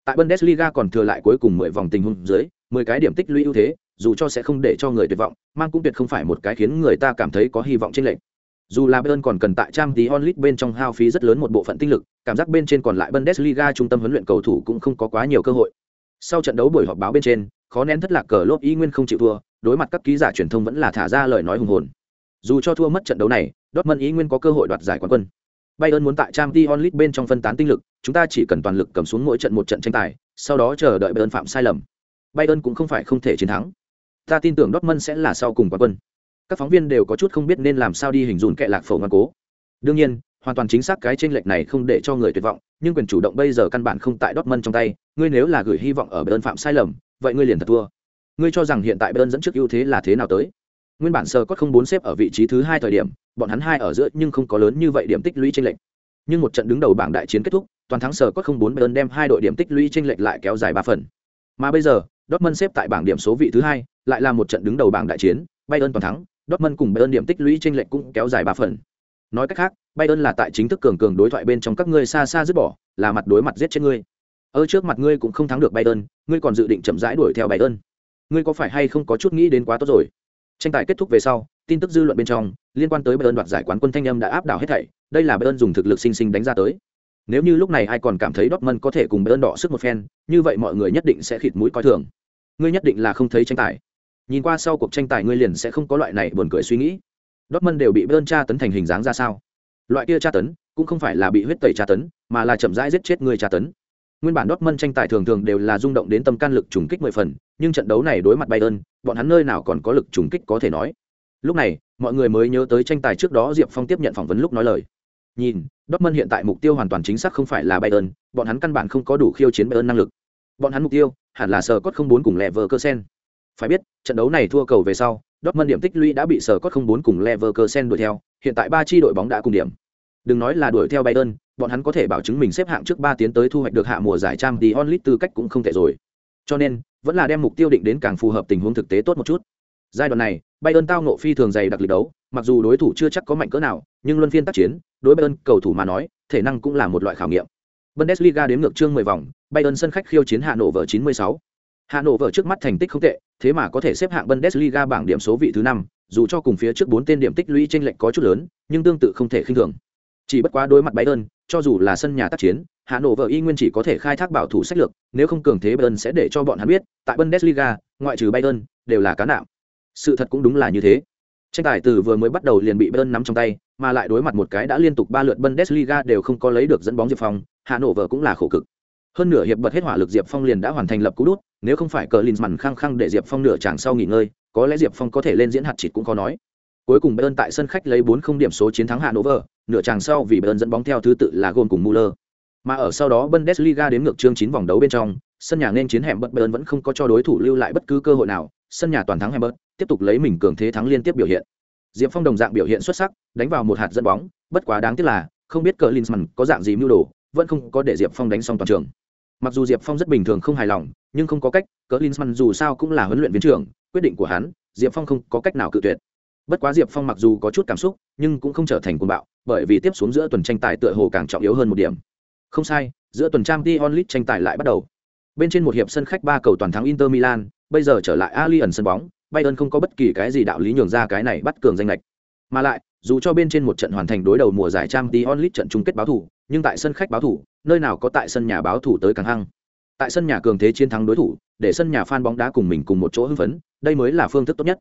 Tại Bundesliga còn thừa lại cuối cùng 10 vòng tình huống dưới, 10 cái điểm tích lũy ưu thế, dù cho sẽ không để cho người tuyệt vọng, mang cũng tuyệt không phải một cái khiến người ta cảm thấy có hy vọng trên lệnh. Dù là Bayern còn cần tại Champions League bên trong hao phí rất lớn một bộ phận tinh lực, cảm giác bên trên còn lại Bundesliga trung tâm huấn luyện cầu thủ cũng không có quá nhiều cơ hội. Sau trận đấu buổi họp báo bên trên, khó nén thất lạc cờ lốp y nguyên không chịu thua, đối mặt các ký giả truyền thông vẫn là thả ra lời nói hùng hồn. Dù cho thua mất trận đấu này, Dortmund ý nguyên có cơ hội đoạt giải quán quân. Bayern muốn tại Champions League bên trong phân tán tinh lực, chúng ta chỉ cần toàn lực cầm xuống mỗi trận một trận tranh tài, sau đó chờ đợi Bayern phạm sai lầm. Bayern cũng không phải không thể chiến thắng. Ta tin tưởng Dortmund sẽ là sau cùng quán quân. Các phóng viên đều có chút không biết nên làm sao đi hình dung kệ lạc phổ ngoan cố. Đương nhiên, hoàn toàn chính xác cái chênh lệch này không để cho người tuyệt vọng, nhưng quyền chủ động bây giờ căn bản không tại Dortmund trong tay, ngươi nếu là gửi hy vọng ở Bayern phạm sai lầm, vậy ngươi liền thật thua. Ngươi cho rằng hiện tại Bayern dẫn trước ưu thế là thế nào tới? Nguyên bản sơ có không bốn xếp ở vị trí thứ hai thời điểm, bọn hắn hai ở giữa nhưng không có lớn như vậy điểm tích lũy chênh lệch. Nhưng một trận đứng đầu bảng đại chiến kết thúc, toàn thắng sở có không bốn Bayern đem hai đội điểm tích lũy chênh lệch lại kéo dài ba phần. Mà bây giờ, Dortmund xếp tại bảng điểm số vị thứ hai, lại là một trận đứng đầu bảng đại chiến, Bayern toàn thắng, Dortmund cùng Bayern điểm tích lũy chênh lệch cũng kéo dài ba phần. Nói cách khác, Bayern là tại chính thức cường cường đối thoại bên trong các ngươi xa xa dứt bỏ, là mặt đối mặt giết chết ngươi. Ở trước mặt ngươi cũng không thắng được Bayern, ngươi còn dự định chậm rãi đuổi theo Bayern. Ngươi có phải hay không có chút nghĩ đến quá tốt rồi? tranh tài kết thúc về sau tin tức dư luận bên trong liên quan tới bayern đoạt giải quán quân thanh âm đã áp đảo hết thảy đây là bayern dùng thực lực sinh sinh đánh ra tới nếu như lúc này ai còn cảm thấy dortmund có thể cùng bayern đọ sức một phen như vậy mọi người nhất định sẽ khịt mũi coi thường ngươi nhất định là không thấy tranh tài nhìn qua sau cuộc tranh tài ngươi liền sẽ không có loại này buồn cười suy nghĩ Dortmund đều bị Bayern tra tấn thành hình dáng ra sao? Loại kia tra tấn cũng không phải là bị huyết tẩy tra tấn, mà là chậm rãi giết chết người tra tấn. Nguyên bản Dortmund tranh tài thường thường đều là rung động đến tâm can lực trùng kích mười phần, nhưng trận đấu này đối mặt Bayern, bọn hắn nơi nào còn có lực trùng kích có thể nói. Lúc này, mọi người mới nhớ tới tranh tài trước đó Diệp Phong tiếp nhận phỏng vấn lúc nói lời. Nhìn, Dortmund hiện tại mục tiêu hoàn toàn chính xác không phải là Bayern, bọn hắn căn bản không có đủ khiêu chiến Bayern năng lực. Bọn hắn mục tiêu hẳn là sở cốt 04 cùng Leverkusen. Phải biết, trận đấu này thua cầu về sau, Dortmund điểm tích lũy đã bị sở cốt 04 cùng Leverkusen đuổi theo, hiện tại ba chi đội bóng đã cùng điểm. Đừng nói là đuổi theo Bayern, bọn hắn có thể bảo chứng mình xếp hạng trước ba tiến tới thu hoạch được hạ mùa giải Champions League tư cách cũng không tệ rồi. Cho nên, vẫn là đem mục tiêu định đến càng phù hợp tình huống thực tế tốt một chút. Giai đoạn này, Bayern tao ngộ phi thường dày đặc lực đấu, mặc dù đối thủ chưa chắc có mạnh cỡ nào, nhưng luân phiên tác chiến, đối Bayern cầu thủ mà nói, thể năng cũng là một loại khảo nghiệm. Bundesliga đến ngược chương 10 vòng, Bayern sân khách khiêu chiến Hà Nội vở 96. Hà Nội vở trước mắt thành tích không tệ, thế mà có thể xếp hạng Bundesliga bảng điểm số vị thứ 5, dù cho cùng phía trước 4 tên điểm tích lũy chênh lệch có chút lớn, nhưng tương tự không thể khinh thường. Chỉ bất quá đối mặt Bayern, cho dù là sân nhà tác chiến, Hà Nội vợ y nguyên chỉ có thể khai thác bảo thủ sách lược, nếu không cường thế Bayern sẽ để cho bọn hắn biết, tại Bundesliga, ngoại trừ Bayern, đều là cá nạm. Sự thật cũng đúng là như thế. Tranh tài từ vừa mới bắt đầu liền bị Bayern nắm trong tay, mà lại đối mặt một cái đã liên tục ba lượt Bundesliga đều không có lấy được dẫn bóng Diệp Phong, Hà Nội vợ cũng là khổ cực. Hơn nửa hiệp bật hết hỏa lực Diệp Phong liền đã hoàn thành lập cú đút, nếu không phải cờ Linsman khăng khăng để Diệp Phong nửa chàng sau nghỉ ngơi, có lẽ Diệp Phong có thể lên diễn hạt chỉ cũng có nói. Cuối cùng Bayern tại sân khách lấy 4 không điểm số chiến thắng Hà Nội vợ, nửa chàng sau vì Bayern dẫn bóng theo thứ tự là gôn cùng Muller. Mà ở sau đó Bundesliga đến ngược chương 9 vòng đấu bên trong, sân nhà nên chiến hẻm bất Bayern vẫn không có cho đối thủ lưu lại bất cứ cơ hội nào, sân nhà toàn thắng hẻm tiếp tục lấy mình cường thế thắng liên tiếp biểu hiện. Diệp Phong đồng dạng biểu hiện xuất sắc, đánh vào một hạt dẫn bóng, bất quá đáng tiếc là, không biết cờ có dạng gì mưu đồ, vẫn không có để Diệp Phong đánh xong toàn trường. Mặc dù Diệp Phong rất bình thường không hài lòng, nhưng không có cách, cờ dù sao cũng là huấn luyện viên trưởng, quyết định của hắn, Diệp Phong không có cách nào cự tuyệt. Bất quá Diệp Phong mặc dù có chút cảm xúc, nhưng cũng không trở thành cuồng bạo, bởi vì tiếp xuống giữa tuần tranh tài tựa hồ càng trọng yếu hơn một điểm. Không sai, giữa tuần trang t onlit tranh tài lại bắt đầu. Bên trên một hiệp sân khách ba cầu toàn thắng Inter Milan, bây giờ trở lại Allianz sân bóng, Bayern không có bất kỳ cái gì đạo lý nhường ra cái này bắt cường danh lệch. Mà lại, dù cho bên trên một trận hoàn thành đối đầu mùa giải trang t onlit trận chung kết báo thủ, nhưng tại sân khách báo thủ, nơi nào có tại sân nhà báo thủ tới càng hăng. Tại sân nhà cường thế chiến thắng đối thủ, để sân nhà fan bóng đá cùng mình cùng một chỗ hưng phấn, đây mới là phương thức tốt nhất.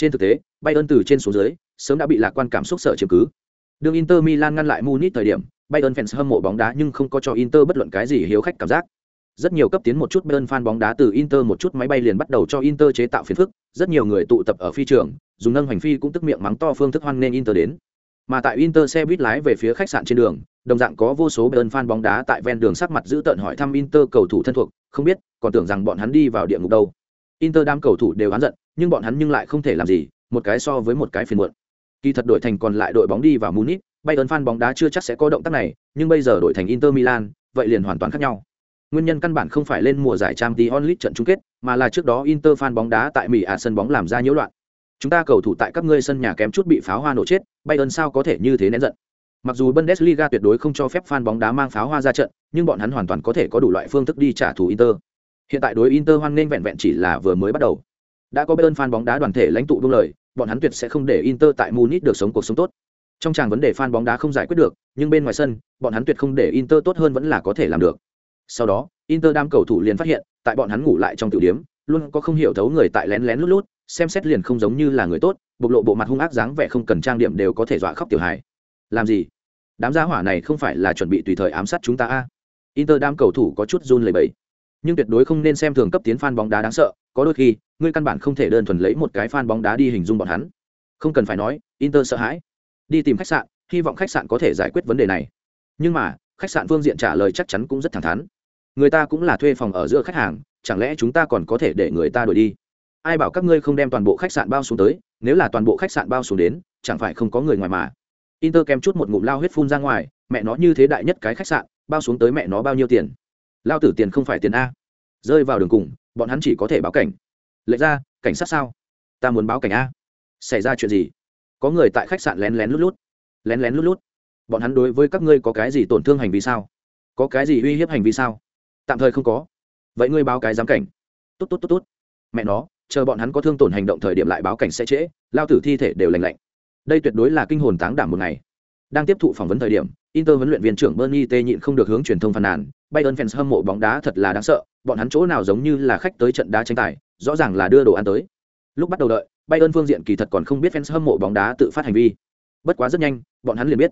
Trên thực tế, Bayern từ trên xuống dưới, sớm đã bị lạc quan cảm xúc sợ chiếm cứ. Đường Inter Milan ngăn lại Munich thời điểm, Bayern fans hâm mộ bóng đá nhưng không có cho Inter bất luận cái gì hiếu khách cảm giác. Rất nhiều cấp tiến một chút Bayern fan bóng đá từ Inter một chút máy bay liền bắt đầu cho Inter chế tạo phiền phức, rất nhiều người tụ tập ở phi trường, dùng nâng hành phi cũng tức miệng mắng to phương thức hoan nên Inter đến. Mà tại Inter xe buýt lái về phía khách sạn trên đường, đồng dạng có vô số Bayern fan bóng đá tại ven đường sắc mặt giữ tợn hỏi thăm Inter cầu thủ thân thuộc, không biết, còn tưởng rằng bọn hắn đi vào địa ngục đâu. Inter đám cầu thủ đều oán giận, nhưng bọn hắn nhưng lại không thể làm gì, một cái so với một cái phiền muộn. Kỳ thật đội thành còn lại đội bóng đi vào Munich, Bayern fan bóng đá chưa chắc sẽ có động tác này, nhưng bây giờ đội thành Inter Milan, vậy liền hoàn toàn khác nhau. Nguyên nhân căn bản không phải lên mùa giải Champions League trận chung kết, mà là trước đó Inter fan bóng đá tại Mỹ à sân bóng làm ra nhiễu loạn. Chúng ta cầu thủ tại các ngươi sân nhà kém chút bị pháo hoa nổ chết, Bayern sao có thể như thế nén giận. Mặc dù Bundesliga tuyệt đối không cho phép fan bóng đá mang pháo hoa ra trận, nhưng bọn hắn hoàn toàn có thể có đủ loại phương thức đi trả thù Inter. Hiện tại đối Inter hoan nên vẹn vẹn chỉ là vừa mới bắt đầu. Đã có Bayern fan bóng đá đoàn thể lãnh tụ buông lời, bọn hắn tuyệt sẽ không để Inter tại Munich được sống cuộc sống tốt. Trong tràng vấn đề fan bóng đá không giải quyết được, nhưng bên ngoài sân, bọn hắn tuyệt không để Inter tốt hơn vẫn là có thể làm được. Sau đó, Inter đám cầu thủ liền phát hiện, tại bọn hắn ngủ lại trong tiểu điểm, luôn có không hiểu thấu người tại lén lén lút lút, xem xét liền không giống như là người tốt, bộc lộ bộ mặt hung ác dáng vẻ không cần trang điểm đều có thể dọa khóc tiểu hài. Làm gì? Đám gia hỏa này không phải là chuẩn bị tùy thời ám sát chúng ta a? À? Inter đám cầu thủ có chút run lẩy bẩy. Nhưng tuyệt đối không nên xem thường cấp tiến fan bóng đá đáng sợ, có đôi khi, ngươi căn bản không thể đơn thuần lấy một cái fan bóng đá đi hình dung bọn hắn. Không cần phải nói, Inter sợ hãi. Đi tìm khách sạn, hy vọng khách sạn có thể giải quyết vấn đề này. Nhưng mà, khách sạn phương diện trả lời chắc chắn cũng rất thẳng thắn người ta cũng là thuê phòng ở giữa khách hàng chẳng lẽ chúng ta còn có thể để người ta đổi đi ai bảo các ngươi không đem toàn bộ khách sạn bao xuống tới nếu là toàn bộ khách sạn bao xuống đến chẳng phải không có người ngoài mà inter kèm chút một ngụm lao huyết phun ra ngoài mẹ nó như thế đại nhất cái khách sạn bao xuống tới mẹ nó bao nhiêu tiền lao tử tiền không phải tiền a rơi vào đường cùng bọn hắn chỉ có thể báo cảnh. Lệ ra, cảnh sát sao? Ta muốn báo cảnh a. Xảy ra chuyện gì? Có người tại khách sạn lén lén lút lút. Lén lén lút lút. Bọn hắn đối với các ngươi có cái gì tổn thương hành vi sao? Có cái gì uy hiếp hành vi sao? Tạm thời không có. Vậy ngươi báo cái giám cảnh. Tốt tốt tốt tốt. Mẹ nó, chờ bọn hắn có thương tổn hành động thời điểm lại báo cảnh sẽ trễ, lao tử thi thể đều lành lạnh. Đây tuyệt đối là kinh hồn táng đảm một ngày đang tiếp thụ phỏng vấn thời điểm inter huấn luyện viên trưởng bernie t nhịn không được hướng truyền thông phàn nàn bayern fans hâm mộ bóng đá thật là đáng sợ bọn hắn chỗ nào giống như là khách tới trận đá tranh tài rõ ràng là đưa đồ ăn tới lúc bắt đầu đợi Bayern phương diện kỳ thật còn không biết fans hâm mộ bóng đá tự phát hành vi. Bất quá rất nhanh, bọn hắn liền biết.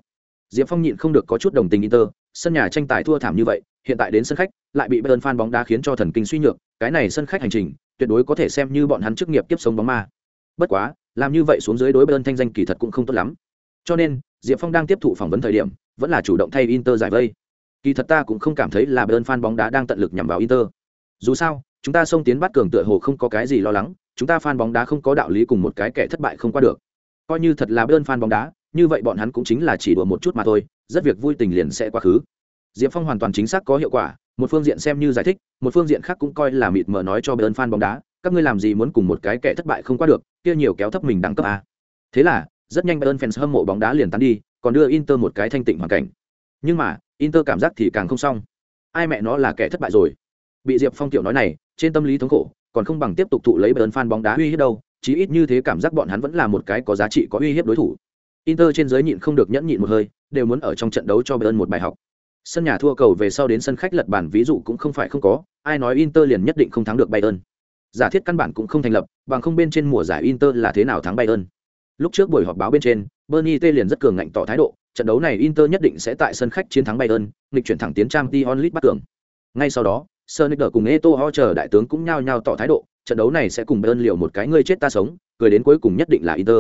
Diệp Phong nhịn không được có chút đồng tình Inter, sân nhà tranh tài thua thảm như vậy, hiện tại đến sân khách, lại bị Bayern fan bóng đá khiến cho thần kinh suy nhược, cái này sân khách hành trình, tuyệt đối có thể xem như bọn hắn chức nghiệp tiếp sống bóng ma. Bất quá, làm như vậy xuống dưới đối Bayern thanh danh kỳ thật cũng không tốt lắm. Cho nên, Diệp Phong đang tiếp thụ phỏng vấn thời điểm, vẫn là chủ động thay Inter giải vây. Kỳ thật ta cũng không cảm thấy là Bayern fan bóng đá đang tận lực nhằm vào Inter. Dù sao, chúng ta xông tiến bắt cường tựa hồ không có cái gì lo lắng, chúng ta fan bóng đá không có đạo lý cùng một cái kẻ thất bại không qua được. Coi như thật là Bayern fan bóng đá, như vậy bọn hắn cũng chính là chỉ đùa một chút mà thôi, rất việc vui tình liền sẽ quá khứ. Diệp Phong hoàn toàn chính xác có hiệu quả, một phương diện xem như giải thích, một phương diện khác cũng coi là mịt mờ nói cho Bayern fan bóng đá, các ngươi làm gì muốn cùng một cái kẻ thất bại không qua được, kia nhiều kéo thấp mình đẳng cấp a. Thế là, rất nhanh Bayern fans hâm mộ bóng đá liền tán đi, còn đưa Inter một cái thanh tịnh hoàn cảnh. Nhưng mà, Inter cảm giác thì càng không xong. Ai mẹ nó là kẻ thất bại rồi? Bị Diệp Phong tiểu nói này, trên tâm lý thống khổ, còn không bằng tiếp tục thụ lấy Bayern fan bóng đá uy hiếp đâu, chí ít như thế cảm giác bọn hắn vẫn là một cái có giá trị có uy hiếp đối thủ. Inter trên giới nhịn không được nhẫn nhịn một hơi, đều muốn ở trong trận đấu cho Bayern một bài học. Sân nhà thua cầu về sau đến sân khách lật bản ví dụ cũng không phải không có, ai nói Inter liền nhất định không thắng được Bayern. Giả thiết căn bản cũng không thành lập, bằng không bên trên mùa giải Inter là thế nào thắng Bayern. Lúc trước buổi họp báo bên trên, Bernie T liền rất cường ngạnh tỏ thái độ, trận đấu này Inter nhất định sẽ tại sân khách chiến thắng Bayern, nghịch chuyển thẳng tiến Champions League bắt cường. Ngay sau đó, Sonicer cùng Eto'o chờ đại tướng cũng nhao nhao tỏ thái độ, trận đấu này sẽ cùng Bayern liều một cái ngươi chết ta sống, cười đến cuối cùng nhất định là Inter.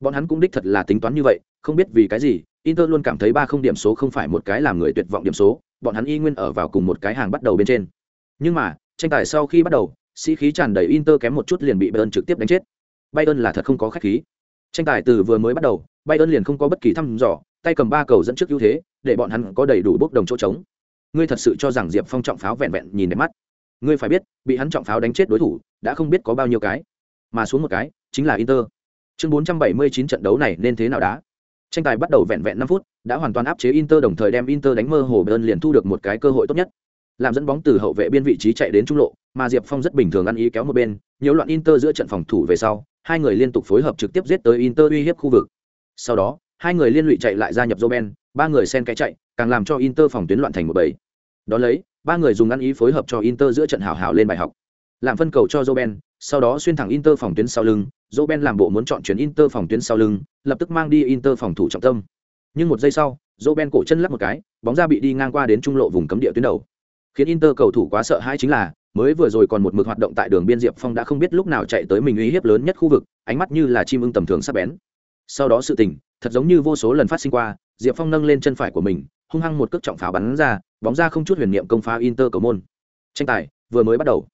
Bọn hắn cũng đích thật là tính toán như vậy, không biết vì cái gì, Inter luôn cảm thấy ba không điểm số không phải một cái làm người tuyệt vọng điểm số, bọn hắn y nguyên ở vào cùng một cái hàng bắt đầu bên trên. Nhưng mà, tranh tài sau khi bắt đầu, sĩ khí tràn đầy Inter kém một chút liền bị Bayern trực tiếp đánh chết. Bayern là thật không có khách khí. Tranh tài từ vừa mới bắt đầu, Bayern liền không có bất kỳ thăm dò, tay cầm ba cầu dẫn trước ưu thế, để bọn hắn có đầy đủ bốc đồng chỗ trống. Ngươi thật sự cho rằng Diệp Phong trọng pháo vẹn vẹn nhìn đẹp mắt? Ngươi phải biết, bị hắn trọng pháo đánh chết đối thủ, đã không biết có bao nhiêu cái, mà xuống một cái, chính là Inter. Chương 479 trận đấu này nên thế nào đá? Tranh tài bắt đầu vẹn vẹn năm phút, đã hoàn toàn áp chế Inter đồng thời đem Inter đánh mơ hồ Bayern liền thu được một cái cơ hội tốt nhất. Làm dẫn bóng từ hậu vệ biên vị trí chạy đến trung lộ, mà Diệp Phong rất bình thường ăn ý kéo một bên, nhiều loạn Inter giữa trận phòng thủ về sau, hai người liên tục phối hợp trực tiếp giết tới Inter uy hiếp khu vực. Sau đó, hai người liên lụy chạy lại gia nhập Roben, ba người xen cái chạy, càng làm cho Inter phòng tuyến loạn thành một bầy. Đó lấy, ba người dùng ăn ý phối hợp cho Inter giữa trận hảo hảo lên bài học. Làm phân cầu cho Roben, sau đó xuyên thẳng Inter phòng tuyến sau lưng, Roben làm bộ muốn chọn chuyển Inter phòng tuyến sau lưng, lập tức mang đi Inter phòng thủ trọng tâm. Nhưng một giây sau, Roben cổ chân lắc một cái, bóng ra bị đi ngang qua đến trung lộ vùng cấm địa tuyến đầu. Khiến Inter cầu thủ quá sợ hãi chính là, mới vừa rồi còn một mực hoạt động tại đường biên Diệp Phong đã không biết lúc nào chạy tới mình uy hiếp lớn nhất khu vực, ánh mắt như là chim ưng tầm thường sắc bén. Sau đó sự tình, thật giống như vô số lần phát sinh qua, Diệp Phong nâng lên chân phải của mình, hung hăng một cước trọng pháo bắn ra, bóng ra không chút huyền niệm công phá Inter cầu môn. Tranh tài vừa mới bắt đầu.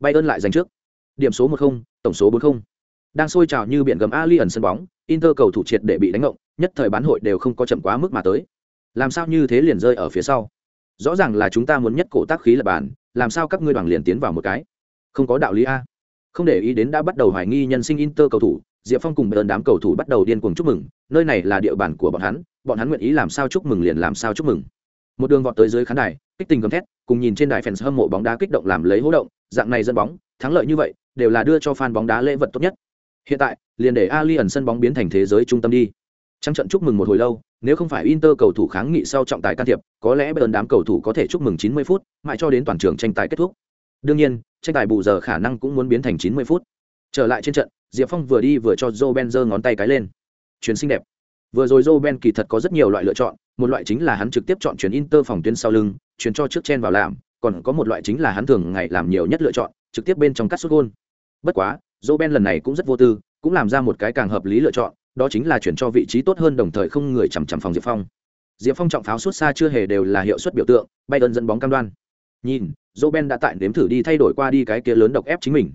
bay ơn lại giành trước. Điểm số 1-0, tổng số 4-0. Đang sôi trào như biển gầm Allianz sân bóng, Inter cầu thủ triệt để bị đánh ngộng, nhất thời bán hội đều không có chậm quá mức mà tới. Làm sao như thế liền rơi ở phía sau? Rõ ràng là chúng ta muốn nhất cổ tác khí lập bàn, làm sao các ngươi đoàn liền tiến vào một cái? Không có đạo lý a. Không để ý đến đã bắt đầu hoài nghi nhân sinh Inter cầu thủ, Diệp Phong cùng Bayern đám cầu thủ bắt đầu điên cuồng chúc mừng, nơi này là địa bàn của bọn hắn, bọn hắn nguyện ý làm sao chúc mừng liền làm sao chúc mừng. Một đường vọt tới dưới khán đài, kích tình gầm thét, cùng nhìn trên đài fans hâm mộ bóng đá kích động làm lấy hô động, dạng này dân bóng, thắng lợi như vậy, đều là đưa cho fan bóng đá lễ vật tốt nhất. Hiện tại, liền để Allianz sân bóng biến thành thế giới trung tâm đi. Trắng trận chúc mừng một hồi lâu, nếu không phải Inter cầu thủ kháng nghị sau trọng tài can thiệp, có lẽ Bayern đám cầu thủ có thể chúc mừng 90 phút, mãi cho đến toàn trường tranh tài kết thúc. Đương nhiên, tranh tài bù giờ khả năng cũng muốn biến thành 90 phút. Trở lại trên trận, Diệp Phong vừa đi vừa cho Joe Ben giơ ngón tay cái lên. Chuyến xinh đẹp. Vừa rồi Joe Ben kỳ thật có rất nhiều loại lựa chọn, một loại chính là hắn trực tiếp chọn chuyển Inter phòng tuyến sau lưng, chuyển cho trước chen vào làm, còn có một loại chính là hắn thường ngày làm nhiều nhất lựa chọn, trực tiếp bên trong cắt sút gôn. Bất quá, Joe Ben lần này cũng rất vô tư, cũng làm ra một cái càng hợp lý lựa chọn, đó chính là chuyển cho vị trí tốt hơn đồng thời không người chằm chằm phòng Diệp Phong. Diệp Phong trọng pháo suốt xa chưa hề đều là hiệu suất biểu tượng, bay đơn dẫn bóng cam đoan. Nhìn, Joe Ben đã tại nếm thử đi thay đổi qua đi cái kia lớn độc ép chính mình.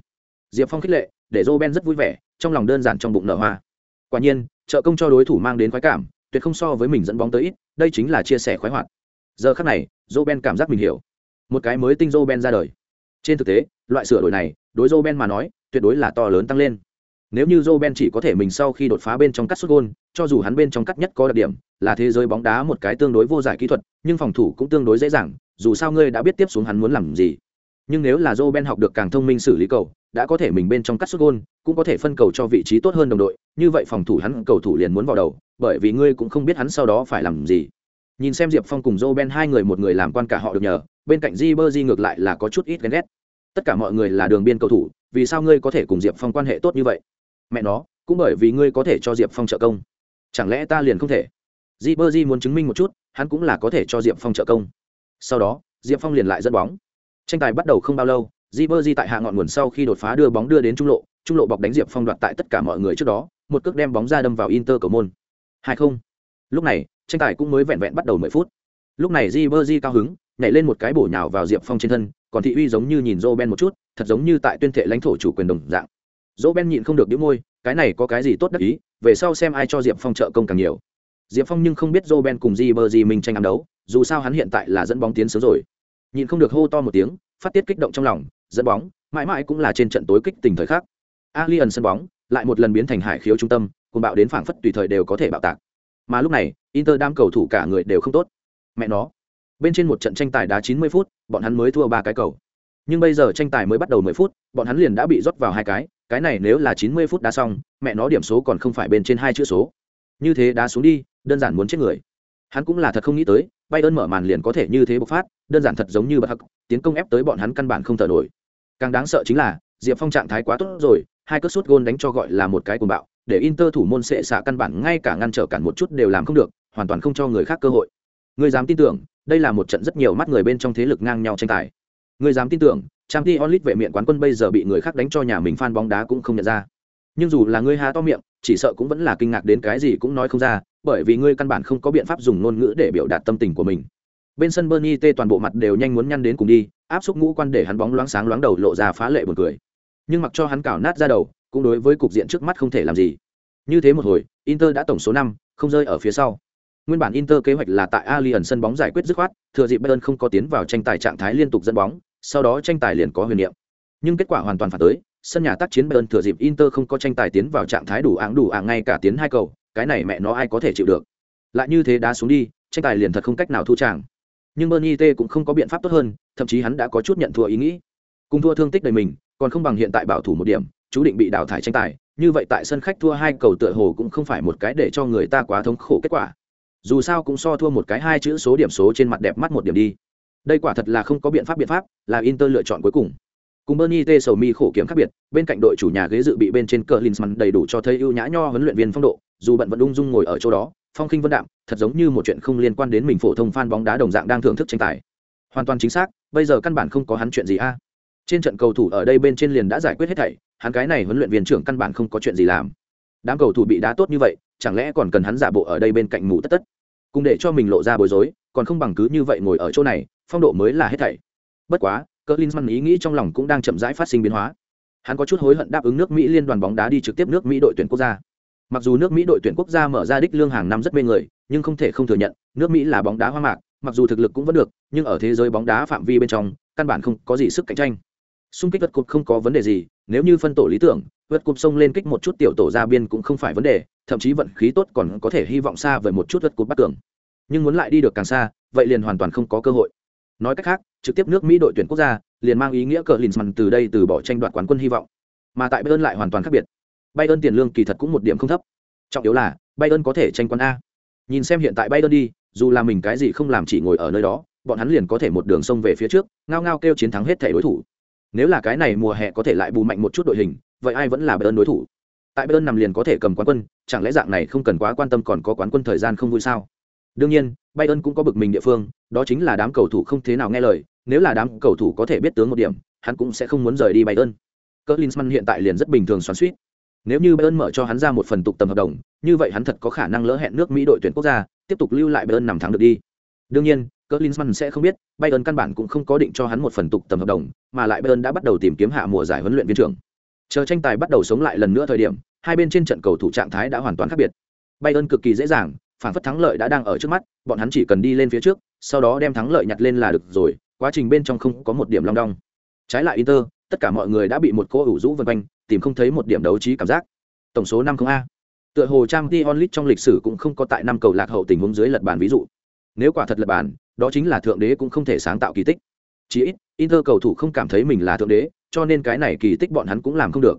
Diệp Phong khích lệ, để Joe Ben rất vui vẻ, trong lòng đơn giản trong bụng nở hoa. Quả nhiên, trợ công cho đối thủ mang đến khoái cảm, tuyệt không so với mình dẫn bóng tới ít, đây chính là chia sẻ khoái hoạt. Giờ khắc này, Joe Ben cảm giác mình hiểu. Một cái mới tinh Joe Ben ra đời. Trên thực tế, loại sửa đổi này, đối Joe Ben mà nói, tuyệt đối là to lớn tăng lên. Nếu như Joe Ben chỉ có thể mình sau khi đột phá bên trong cắt sút gôn, cho dù hắn bên trong cắt nhất có đặc điểm, là thế giới bóng đá một cái tương đối vô giải kỹ thuật, nhưng phòng thủ cũng tương đối dễ dàng, dù sao ngươi đã biết tiếp xuống hắn muốn làm gì. Nhưng nếu là Joe Ben học được càng thông minh xử lý cầu, đã có thể mình bên trong cắt sút gôn, cũng có thể phân cầu cho vị trí tốt hơn đồng đội, như vậy phòng thủ hắn cầu thủ liền muốn vào đầu, bởi vì ngươi cũng không biết hắn sau đó phải làm gì. Nhìn xem Diệp Phong cùng Joe Ben hai người một người làm quan cả họ được nhờ, bên cạnh Ribery ngược lại là có chút ít ghen ghét. Tất cả mọi người là đường biên cầu thủ, vì sao ngươi có thể cùng Diệp Phong quan hệ tốt như vậy? Mẹ nó, cũng bởi vì ngươi có thể cho diệp phong trợ công. Chẳng lẽ ta liền không thể? Di bơ di muốn chứng minh một chút, hắn cũng là có thể cho diệp phong trợ công. Sau đó, diệp phong liền lại dẫn bóng. Tranh tài bắt đầu không bao lâu di bơ di tại hạ ngọn nguồn sau khi đột phá đưa bóng đưa đến trung lộ trung lộ bọc đánh diệp phong đoạt tại tất cả mọi người trước đó, một cước đem bóng ra đâm vào inter cầu môn. hai không. Lúc này, tranh tài cũng mới vẹn vẹn bắt đầu mười phút. Lúc này di bơ di cao hứng, nhảy lên một cái bổ nhào vào diệp phong trên thân, còn thị uy giống như nhìn rô ben một chút, thật giống như tại tuyên thệ lãnh thổ chủ quyền đồng dạng dỗ ben nhịn không được đĩu môi, cái này có cái gì tốt đắc ý, về sau xem ai cho diệp phong trợ công càng nhiều. Diệp phong nhưng không biết dỗ ben cùng di bơ di mình tranh ám đấu, dù sao hắn hiện tại là dẫn bóng tiến sớm rồi. Nhịn không được hô to một tiếng, phát tiết kích động trong lòng, dẫn bóng, mãi mãi cũng là trên trận tối kích tình thời khắc. Alien sân bóng, lại một lần biến thành hải khiếu trung tâm cùng bạo đến phảng phất tùy thời đều có thể bạo tạc. Mà lúc này, inter đam cầu thủ cả người đều không tốt. Mẹ nó. Bên trên một trận tranh tài đá 90 phút, bọn hắn mới thua ba cái cầu. Nhưng bây giờ tranh tài mới bắt đầu 10 phút, bọn hắn liền đã bị rót vào hai cái cái này nếu là 90 phút đá xong, mẹ nó điểm số còn không phải bên trên hai chữ số. Như thế đá xuống đi, đơn giản muốn chết người. Hắn cũng là thật không nghĩ tới bay ơn mở màn liền có thể như thế bộc phát, đơn giản thật giống như bậc hắc, tiến công ép tới bọn hắn căn bản không thở nổi. Càng đáng sợ chính là, diệp phong trạng thái quá tốt rồi, hai cất sút gôn đánh cho gọi là một cái cuồng bạo, để inter thủ môn sệ xạ căn bản ngay cả ngăn trở cản một chút đều làm không được, hoàn toàn không cho người khác cơ hội. Người dám tin tưởng, đây là một trận rất nhiều mắt người bên trong thế lực ngang nhau tranh tài. Người dám tin tưởng trang t onlit vệ miệng quán quân bây giờ bị người khác đánh cho nhà mình phan bóng đá cũng không nhận ra. Nhưng dù là ngươi há to miệng, chỉ sợ cũng vẫn là kinh ngạc đến cái gì cũng nói không ra, bởi vì ngươi căn bản không có biện pháp dùng ngôn ngữ để biểu đạt tâm tình của mình. Bên sân bernie t toàn bộ mặt đều nhanh muốn nhăn đến cùng đi, áp xúc ngũ quan để hắn bóng loáng sáng loáng đầu lộ ra phá lệ buồn cười. Nhưng mặc cho hắn cào nát ra đầu, cũng đối với cục diện trước mắt không thể làm gì. Như thế một hồi, inter đã tổng số năm, không rơi ở phía sau. Nguyên bản inter kế hoạch là tại alien sân bóng giải quyết dứt khoát, thừa dịp bayern không có tiến vào tranh tài trạng thái liên tục dẫn bóng sau đó tranh tài liền có huyền niệm. Nhưng kết quả hoàn toàn phản tới, sân nhà tác chiến bayern thừa dịp inter không có tranh tài tiến vào trạng thái đủ áng đủ áng ngay cả tiến hai cầu, cái này mẹ nó ai có thể chịu được? Lại như thế đá xuống đi, tranh tài liền thật không cách nào thu tràng. Nhưng bernie t cũng không có biện pháp tốt hơn, thậm chí hắn đã có chút nhận thua ý nghĩ. Cùng thua thương tích đầy mình, còn không bằng hiện tại bảo thủ một điểm, chú định bị đào thải tranh tài. Như vậy tại sân khách thua hai cầu tựa hồ cũng không phải một cái để cho người ta quá thống khổ kết quả. Dù sao cũng so thua một cái hai chữ số điểm số trên mặt đẹp mắt một điểm đi đây quả thật là không có biện pháp biện pháp, là inter lựa chọn cuối cùng. Cùng bernie t sầu mi khổ kiếm khác biệt, bên cạnh đội chủ nhà ghế dự bị bên trên cờ linsman đầy đủ cho thấy ưu nhã nho huấn luyện viên phong độ, dù bận vẫn ung dung ngồi ở chỗ đó, phong khinh vân đạm, thật giống như một chuyện không liên quan đến mình phổ thông fan bóng đá đồng dạng đang thưởng thức tranh tài. Hoàn toàn chính xác, bây giờ căn bản không có hắn chuyện gì a. Trên trận cầu thủ ở đây bên trên liền đã giải quyết hết thảy, hắn cái này huấn luyện viên trưởng căn bản không có chuyện gì làm. Đám cầu thủ bị đá tốt như vậy, chẳng lẽ còn cần hắn giả bộ ở đây bên cạnh mù tất tất? Cùng để cho mình lộ ra bối rối, còn không bằng cứ như vậy ngồi ở chỗ này phong độ mới là hết thảy. Bất quá cỡ linsman ý nghĩ trong lòng cũng đang chậm rãi phát sinh biến hóa. Hắn có chút hối hận đáp ứng nước mỹ liên đoàn bóng đá đi trực tiếp nước mỹ đội tuyển quốc gia. Mặc dù nước mỹ đội tuyển quốc gia mở ra đích lương hàng năm rất mê người, nhưng không thể không thừa nhận, nước mỹ là bóng đá hoa mạc, mặc dù thực lực cũng vẫn được, nhưng ở thế giới bóng đá phạm vi bên trong, căn bản không có gì sức cạnh tranh. Xung kích vật cục không có vấn đề gì, nếu như phân tổ lý tưởng vật cục xông lên kích một chút tiểu tổ ra biên cũng không phải vấn đề, thậm chí vận khí tốt còn có thể hy vọng xa với một chút vật cục bắt cường. Nhưng muốn lại đi được càng xa, vậy liền hoàn toàn không có cơ hội nói cách khác, trực tiếp nước mỹ đội tuyển quốc gia, liền mang ý nghĩa cờ linsman từ đây từ bỏ tranh đoạt quán quân hy vọng. Mà tại bayern lại hoàn toàn khác biệt. Bayern tiền lương kỳ thật cũng một điểm không thấp. Trọng yếu là, bayern có thể tranh quán a. Nhìn xem hiện tại bayern đi, dù là mình cái gì không làm chỉ ngồi ở nơi đó, bọn hắn liền có thể một đường sông về phía trước, ngao ngao kêu chiến thắng hết thể đối thủ. Nếu là cái này mùa hè có thể lại bù mạnh một chút đội hình, vậy ai vẫn là bayern đối thủ? Tại bayern nằm liền có thể cầm quán quân, chẳng lẽ dạng này không cần quá quan tâm còn có quán quân thời gian không vui sao? Đương nhiên, bayern cũng có bực mình địa phương, đó chính là đám cầu thủ không thế nào nghe lời, nếu là đám cầu thủ có thể biết tướng một điểm, hắn cũng sẽ không muốn rời đi bayern. Cỡ linsman hiện tại liền rất bình thường xoắn suýt nếu như bayern mở cho hắn ra một phần tục tầm hợp đồng, như vậy hắn thật có khả năng lỡ hẹn nước mỹ đội tuyển quốc gia, tiếp tục lưu lại bayern nằm thắng được đi. Đương nhiên cỡ sẽ không biết, bayern căn bản cũng không có định cho hắn một phần tục tầm hợp đồng, mà lại bayern đã bắt đầu tìm kiếm hạ mùa giải huấn luyện viên trưởng. Chờ tranh tài bắt đầu sống lại lần nữa thời điểm, hai bên trên trận cầu thủ trạng thái đã hoàn toàn khác biệt. Bayern cực kỳ dễ dàng phản phất thắng lợi đã đang ở trước mắt, bọn hắn chỉ cần đi lên phía trước, sau đó đem thắng lợi nhặt lên là được rồi, quá trình bên trong không có một điểm long đong. Trái lại inter, tất cả mọi người đã bị một cô ủ rũ vân quanh, tìm không thấy một điểm đấu trí cảm giác. Tổng số năm không a. Tựa hồ trang t onlit trong lịch sử cũng không có tại năm cầu lạc hậu tình huống dưới lật bàn ví dụ. Nếu quả thật lật bàn, đó chính là thượng đế cũng không thể sáng tạo kỳ tích. Chỉ ít, inter cầu thủ không cảm thấy mình là thượng đế, cho nên cái này kỳ tích bọn hắn cũng làm không được.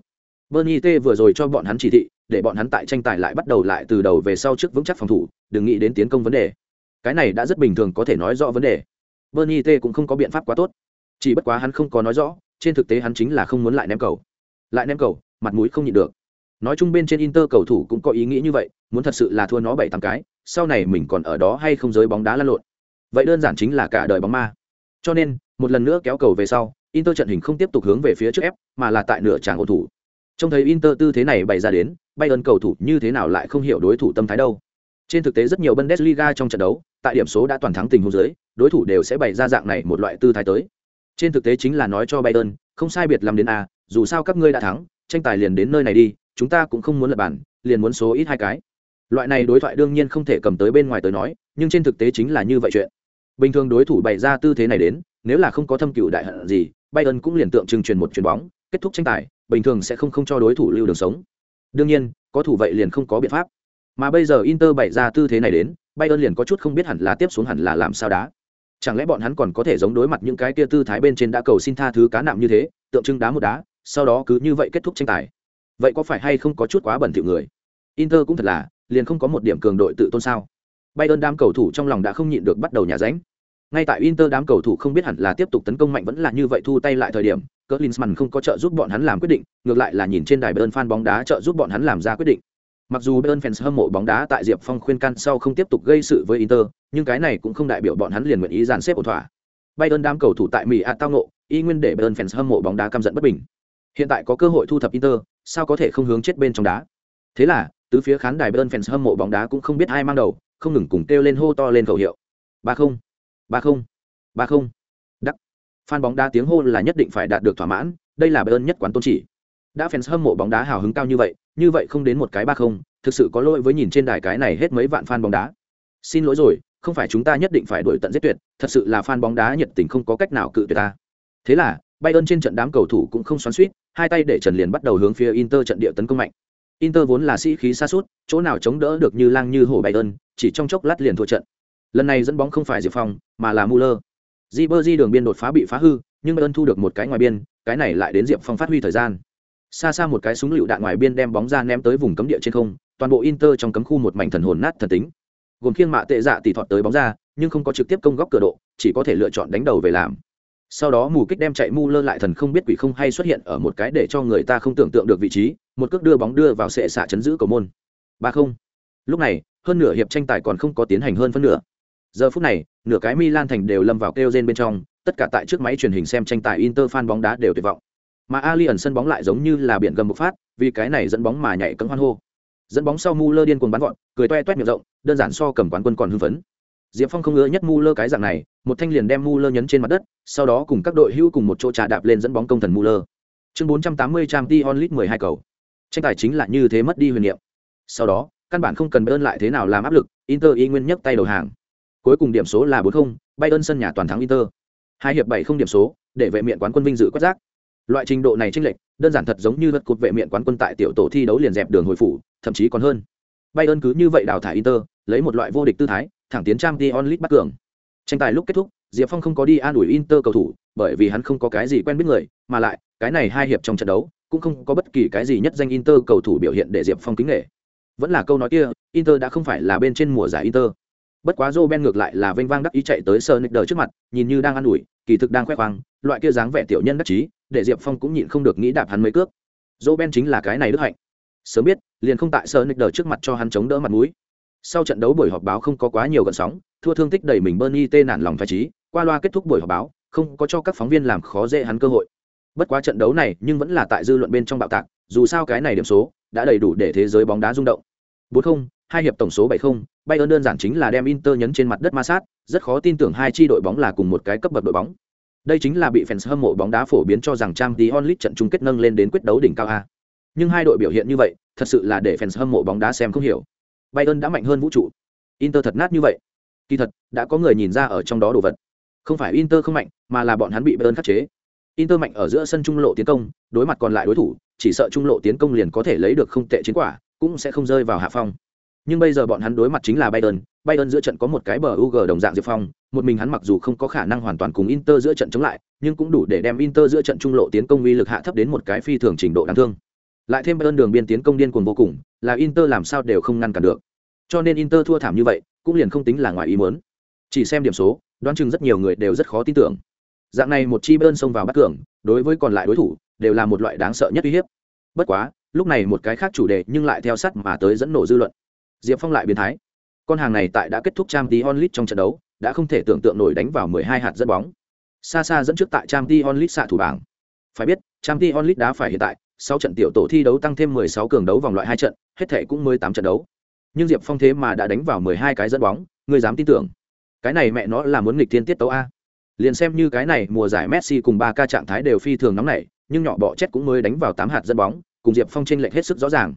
Bernie t vừa rồi cho bọn hắn chỉ thị để bọn hắn tại tranh tài lại bắt đầu lại từ đầu về sau trước vững chắc phòng thủ, đừng nghĩ đến tiến công vấn đề. Cái này đã rất bình thường có thể nói rõ vấn đề. Bernie t cũng không có biện pháp quá tốt. Chỉ bất quá hắn không có nói rõ, trên thực tế hắn chính là không muốn lại ném cầu. Lại ném cầu, mặt mũi không nhịn được. Nói chung bên trên inter cầu thủ cũng có ý nghĩ như vậy, muốn thật sự là thua nó bảy tám cái, sau này mình còn ở đó hay không giới bóng đá lăn lộn. Vậy đơn giản chính là cả đời bóng ma. Cho nên, một lần nữa kéo cầu về sau, inter trận hình không tiếp tục hướng về phía trước ép, mà là tại nửa tràng cầu thủ trông thấy inter tư thế này bày ra đến, bayern cầu thủ như thế nào lại không hiểu đối thủ tâm thái đâu. Trên thực tế rất nhiều bundesliga trong trận đấu, tại điểm số đã toàn thắng tình huống dưới, đối thủ đều sẽ bày ra dạng này một loại tư thái tới. Trên thực tế chính là nói cho bayern, không sai biệt làm đến a, dù sao các ngươi đã thắng, tranh tài liền đến nơi này đi, chúng ta cũng không muốn lập bản liền muốn số ít hai cái. Loại này đối thoại đương nhiên không thể cầm tới bên ngoài tới nói, nhưng trên thực tế chính là như vậy chuyện. Bình thường đối thủ bày ra tư thế này đến, nếu là không có thâm cựu đại hận gì, bayern cũng liền tượng trưng truyền một chuyền bóng, kết thúc tranh tài bình thường sẽ không không cho đối thủ lưu đường sống. Đương nhiên, có thủ vậy liền không có biện pháp. Mà bây giờ inter bày ra tư thế này đến, bayern liền có chút không biết hẳn là tiếp xuống hẳn là làm sao đá chẳng lẽ bọn hắn còn có thể giống đối mặt những cái kia tư thái bên trên đã cầu xin tha thứ cá nạm như thế, tượng trưng đá một đá, sau đó cứ như vậy kết thúc tranh tài? Vậy có phải hay không có chút quá bẩn thỉu người? Inter cũng thật là, liền không có một điểm cường đội tự tôn sao? Bayern đám cầu thủ trong lòng đã không nhịn được bắt đầu nhà ránh. Ngay tại inter đám cầu thủ không biết hẳn là tiếp tục tấn công mạnh vẫn là như vậy thu tay lại thời điểm cỡ linsman không có trợ giúp bọn hắn làm quyết định, ngược lại là nhìn trên đài bayern fan bóng đá trợ giúp bọn hắn làm ra quyết định. Mặc dù bayern fans hâm mộ bóng đá tại diệp phong khuyên can sau không tiếp tục gây sự với inter, nhưng cái này cũng không đại biểu bọn hắn liền nguyện ý dàn xếp ổn thỏa. Bayern đám cầu thủ tại mỹ a tao nộ y nguyên để bayern fans hâm mộ bóng đá căm giận bất bình. Hiện tại có cơ hội thu thập inter, sao có thể không hướng chết bên trong đá? Thế là, tứ phía khán đài bayern fans hâm mộ bóng đá cũng không biết ai mang đầu, không ngừng cùng kêu lên hô to lên khẩu hiệu. Ba không ba không ba không fan bóng đá tiếng hô là nhất định phải đạt được thỏa mãn, đây là bayern nhất quán tôn chỉ. Đã fans hâm mộ bóng đá hào hứng cao như vậy như vậy không đến một cái ba không, thực sự có lỗi với nhìn trên đài cái này hết mấy vạn fan bóng đá. Xin lỗi rồi, không phải chúng ta nhất định phải đuổi tận giết tuyệt, thật sự là fan bóng đá nhiệt tình không có cách nào cự tuyệt ta. Thế là, bayern trên trận đám cầu thủ cũng không xoắn suýt hai tay để trần liền bắt đầu hướng phía inter trận địa tấn công mạnh. Inter vốn là sĩ khí xa suốt chỗ nào chống đỡ được như lang như hổ bayern, chỉ trong chốc lát liền thua trận. Lần này dẫn bóng không phải diệp phong, mà là muller di bơ di đường biên đột phá bị phá hư, nhưng bayern thu được một cái ngoài biên, cái này lại đến diệp phong phát huy thời gian. Xa xa một cái súng lựu đạn ngoài biên đem bóng ra ném tới vùng cấm địa trên không, toàn bộ inter trong cấm khu một mảnh thần hồn nát thần tính. Gồm khiêng mạ tệ dạ tỉ thọt tới bóng ra, nhưng không có trực tiếp công góc cửa độ, chỉ có thể lựa chọn đánh đầu về làm. Sau đó mù kích đem chạy mu lơ lại thần không biết quỷ không hay xuất hiện ở một cái để cho người ta không tưởng tượng được vị trí, một cước đưa bóng đưa vào sệ xạ chấn giữ cầu môn. Ba không. Lúc này, hơn nửa hiệp tranh tài còn không có tiến hành hơn phân nửa giờ phút này, nửa cái milan thành đều lâm vào kêu gen bên trong, tất cả tại trước máy truyền hình xem tranh tài inter fan bóng đá đều tuyệt vọng. Mà ali ẩn sân bóng lại giống như là biển gầm bộc phát, vì cái này dẫn bóng mà nhảy cấm hoan hô. Dẫn bóng sau mu lơ điên cuồng bắn gọn, cười toe toét miệng rộng, đơn giản so cầm quán quân còn hưng phấn. Diệp phong không ngứa nhất mu lơ cái dạng này, một thanh liền đem mu lơ nhấn trên mặt đất, sau đó cùng các đội hữu cùng một chỗ trà đạp lên dẫn bóng công thần mu lơ chương bốn trăm tám mươi trang t onlit mười hai cầu. Tranh tài chính là như thế mất đi huyền niệm. Sau đó, căn bản không cần bơn lại thế nào làm áp lực, inter y nguyên nhấc tay đầu hàng cuối cùng điểm số là bốn không, bayern sân nhà toàn thắng inter. Hai hiệp bảy không điểm số, để vệ miện quán quân vinh dự quét rác. Loại trình độ này tranh lệch, đơn giản thật giống như vật cột vệ miện quán quân tại tiểu tổ thi đấu liền dẹp đường hồi phủ, thậm chí còn hơn. Bayern cứ như vậy đào thải inter, lấy một loại vô địch tư thái, thẳng tiến trang t bắt cường. Tranh tài lúc kết thúc, diệp phong không có đi an ủi inter cầu thủ, bởi vì hắn không có cái gì quen biết người, mà lại, cái này hai hiệp trong trận đấu, cũng không có bất kỳ cái gì nhất danh inter cầu thủ biểu hiện để diệp phong kính nể. vẫn là câu nói kia, inter đã không phải là bên trên mùa giải inter bất quá joe ben ngược lại là vênh vang đắc ý chạy tới sơ nick trước mặt, nhìn như đang ăn ủi, kỳ thực đang khoe khoang, loại kia dáng vẻ tiểu nhân đắc chí, để diệp phong cũng nhịn không được nghĩ đạp hắn mấy cước. Joe ben chính là cái này đức hạnh. Sớm biết, liền không tại sơ nick trước mặt cho hắn chống đỡ mặt mũi. Sau trận đấu buổi họp báo không có quá nhiều gợn sóng, thua thương tích đầy mình bernie tê nản lòng phải trí, qua loa kết thúc buổi họp báo, không có cho các phóng viên làm khó dễ hắn cơ hội. Bất quá trận đấu này nhưng vẫn là tại dư luận bên trong bạo tạc, dù sao cái này điểm số, đã đầy đủ để thế giới bóng đá rung động. Bốn không hai hiệp tổng số bảy không, bayern đơn giản chính là đem inter nhấn trên mặt đất ma sát, rất khó tin tưởng hai chi đội bóng là cùng một cái cấp bậc đội bóng. Đây chính là bị fans hâm mộ bóng đá phổ biến cho rằng trang tí onlit trận chung kết nâng lên đến quyết đấu đỉnh cao a. Nhưng hai đội biểu hiện như vậy, thật sự là để fans hâm mộ bóng đá xem không hiểu. Bayern đã mạnh hơn vũ trụ. Inter thật nát như vậy. Kỳ thật, đã có người nhìn ra ở trong đó đồ vật. Không phải inter không mạnh, mà là bọn hắn bị bayern khắc chế. Inter mạnh ở giữa sân trung lộ tiến công, đối mặt còn lại đối thủ, chỉ sợ trung lộ tiến công liền có thể lấy được không tệ chiến quả, cũng sẽ không rơi vào hạ phong nhưng bây giờ bọn hắn đối mặt chính là bayern. Bayern giữa trận có một cái bờ ug đồng dạng diệp phong. Một mình hắn mặc dù không có khả năng hoàn toàn cùng inter giữa trận chống lại, nhưng cũng đủ để đem inter giữa trận trung lộ tiến công uy lực hạ thấp đến một cái phi thường trình độ đáng thương. Lại thêm bayern đường biên tiến công điên cuồng vô cùng, là inter làm sao đều không ngăn cản được. Cho nên inter thua thảm như vậy, cũng liền không tính là ngoài ý muốn. Chỉ xem điểm số, đoán chừng rất nhiều người đều rất khó tin tưởng. Dạng này một chi bayern xông vào bắt cường, đối với còn lại đối thủ, đều là một loại đáng sợ nhất uy hiếp. Bất quá, lúc này một cái khác chủ đề nhưng lại theo sát mà tới dẫn nổ dư luận diệp phong lại biến thái. Con hàng này tại đã kết thúc trang t onlit trong trận đấu, đã không thể tưởng tượng nổi đánh vào 12 hạt dẫn bóng. Xa xa dẫn trước tại trang t onlit xạ thủ bảng. Phải biết trang t onlit đá phải hiện tại sau trận tiểu tổ thi đấu tăng thêm 16 cường đấu vòng loại hai trận, hết thể cũng 18 trận đấu. Nhưng diệp phong thế mà đã đánh vào 12 cái dẫn bóng người dám tin tưởng? Cái này mẹ nó là muốn nghịch thiên tiết tấu a. Liền xem như cái này mùa giải messi cùng ba ca trạng thái đều phi thường nóng nảy, nhưng nhỏ bọ chết cũng mới đánh vào 8 hạt dẫn bóng, cùng diệp phong chênh lệch hết sức rõ ràng.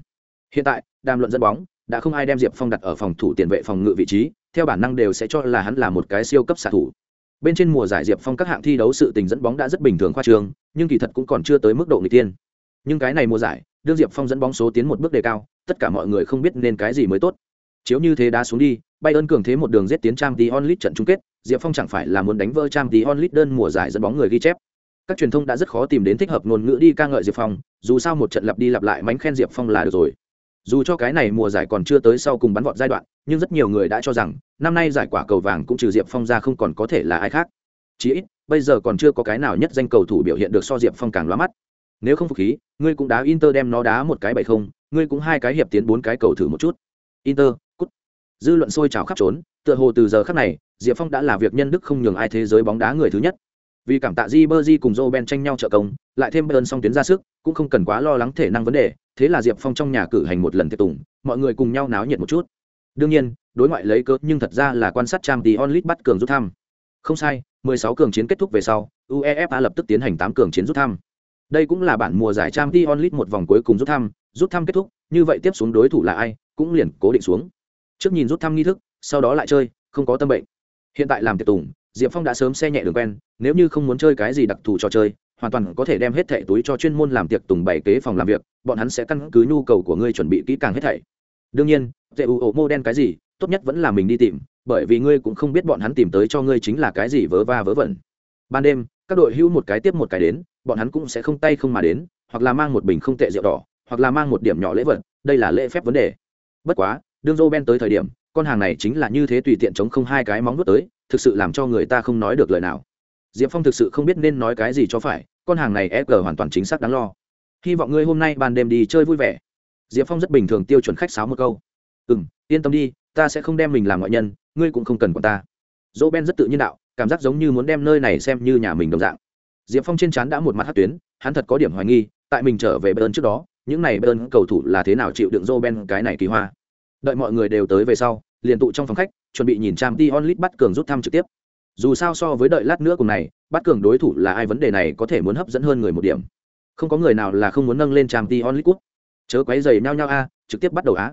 Hiện tại, đàm luận dẫn bóng đã không ai đem diệp phong đặt ở phòng thủ tiền vệ phòng ngự vị trí, theo bản năng đều sẽ cho là hắn là một cái siêu cấp xạ thủ. Bên trên mùa giải diệp phong các hạng thi đấu sự tình dẫn bóng đã rất bình thường khoa trường nhưng kỳ thật cũng còn chưa tới mức độ người tiên nhưng cái này mùa giải, đương diệp phong dẫn bóng số tiến một bước đề cao, tất cả mọi người không biết nên cái gì mới tốt. Chiếu như thế đá xuống đi bay ơn cường thế một đường giết tiến trang tí onlit trận chung kết, diệp phong chẳng phải là muốn đánh vỡ trang tí onlit đơn mùa giải dẫn bóng người ghi chép. Các truyền thông đã rất khó tìm đến thích hợp ngôn ngữ đi ca ngợi diệp phong, dù sao một trận lặp đi lặp lại mánh khen diệp phong là được rồi dù cho cái này mùa giải còn chưa tới sau cùng bắn vọt giai đoạn, nhưng rất nhiều người đã cho rằng, năm nay giải quả cầu vàng cũng trừ diệp phong ra không còn có thể là ai khác. Chí ít, bây giờ còn chưa có cái nào nhất danh cầu thủ biểu hiện được so diệp phong càng lóa mắt. Nếu không phục khí, ngươi cũng đá inter đem nó đá một cái bảy không, ngươi cũng hai cái hiệp tiến bốn cái cầu thử một chút. Inter, cút. Dư luận sôi trào khắp trốn, tựa hồ từ giờ khắc này, diệp phong đã là việc nhân đức không nhường ai thế giới bóng đá người thứ nhất. Vì cảm tạ di bơ di cùng joe ben tranh nhau trợ công, lại thêm bơn song tuyến ra sức, cũng không cần quá lo lắng thể năng vấn đề thế là diệp phong trong nhà cử hành một lần tiệc tùng, mọi người cùng nhau náo nhiệt một chút. Đương nhiên, đối ngoại lấy cớ nhưng thật ra là quan sát trang tí onlit bắt cường rút thăm. Không sai 16 cường chiến kết thúc về sau, uefa lập tức tiến hành 8 cường chiến rút thăm. Đây cũng là bản mùa giải trang tí onlit một vòng cuối cùng rút thăm rút thăm kết thúc, như vậy tiếp xuống đối thủ là ai, cũng liền cố định xuống. Trước nhìn rút thăm nghi thức, sau đó lại chơi, không có tâm bệnh. Hiện tại làm tiệc tùng, diệp phong đã sớm xe nhẹ đường quen, nếu như không muốn chơi cái gì đặc thù trò chơi hoàn toàn có thể đem hết thẻ túi cho chuyên môn làm tiệc tùng bày kế phòng làm việc, bọn hắn sẽ căn cứ nhu cầu của ngươi chuẩn bị kỹ càng hết thảy. Đương nhiên tệ ủ ổ mô đen cái gì, tốt nhất vẫn là mình đi tìm, bởi vì ngươi cũng không biết bọn hắn tìm tới cho ngươi chính là cái gì vớ va vớ vẩn. Ban đêm, các đội hữu một cái tiếp một cái đến, bọn hắn cũng sẽ không tay không mà đến, hoặc là mang một bình không tệ rượu đỏ, hoặc là mang một điểm nhỏ lễ vật, đây là lễ phép vấn đề. Bất quá, đương dô ben tới thời điểm, con hàng này chính là như thế tùy tiện chống không hai cái móng vuốt tới, thực sự làm cho người ta không nói được lời nào diệp phong thực sự không biết nên nói cái gì cho phải, con hàng này ép hoàn toàn chính xác đáng lo. Hy vọng ngươi hôm nay ban đêm đi chơi vui vẻ. Diệp phong rất bình thường tiêu chuẩn khách sáo một câu. Ừ m yên tâm đi, ta sẽ không đem mình làm ngoại nhân, ngươi cũng không cần quản ta. Dỗ ben rất tự nhiên đạo, cảm giác giống như muốn đem nơi này xem như nhà mình đồng dạng. Diệp phong trên chán đã một mặt hát tuyến, hắn thật có điểm hoài nghi, tại mình trở về bern trước đó, những này bern cầu thủ là thế nào chịu đựng dỗ ben cái này kỳ hoa. Đợi mọi người đều tới về sau, liền tụ trong phòng khách, chuẩn bị nhìn trang t onlit bắt cường rút thăm trực tiếp dù sao so với đợi lát nữa cùng này, bắt cường đối thủ là ai vấn đề này có thể muốn hấp dẫn hơn người một điểm. Không có người nào là không muốn nâng lên trang t onlit quốc chớ quấy dày nhao nhao a, trực tiếp bắt đầu á.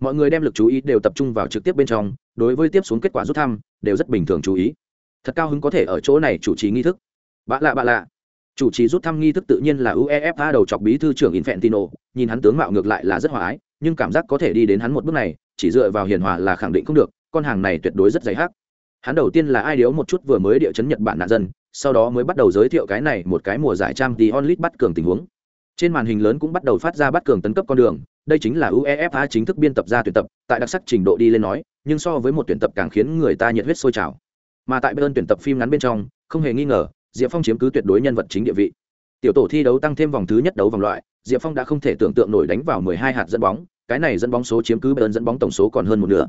Mọi người đem lực chú ý đều tập trung vào trực tiếp bên trong, đối với tiếp xuống kết quả rút thăm, đều rất bình thường chú ý. Thật cao hứng có thể ở chỗ này chủ trì nghi thức. Bạ lạ bạ lạ. Chủ trì rút thăm nghi thức tự nhiên là uefa đầu chọc bí thư trưởng infantino, nhìn hắn tướng mạo ngược lại là rất hòa ái, nhưng cảm giác có thể đi đến hắn một bước này, chỉ dựa vào hiền hòa là khẳng định không được, con hàng này tuyệt đối rất dày hắc hắn đầu tiên là ai điếu một chút vừa mới địa chấn nhật bản nạn dân, sau đó mới bắt đầu giới thiệu cái này một cái mùa giải trang tí onlit bắt cường tình huống. Trên màn hình lớn cũng bắt đầu phát ra bắt cường tấn cấp con đường, đây chính là uefa chính thức biên tập ra tuyển tập, tại đặc sắc trình độ đi lên nói, nhưng so với một tuyển tập càng khiến người ta nhiệt huyết sôi trào. Mà tại bên tuyển tập phim ngắn bên trong, không hề nghi ngờ, diệp phong chiếm cứ tuyệt đối nhân vật chính địa vị. Tiểu tổ thi đấu tăng thêm vòng thứ nhất đấu vòng loại, diệp phong đã không thể tưởng tượng nổi đánh vào 12 hạt dẫn bóng, cái này dẫn bóng số chiếm cứ bên dẫn bóng tổng số còn hơn một nửa.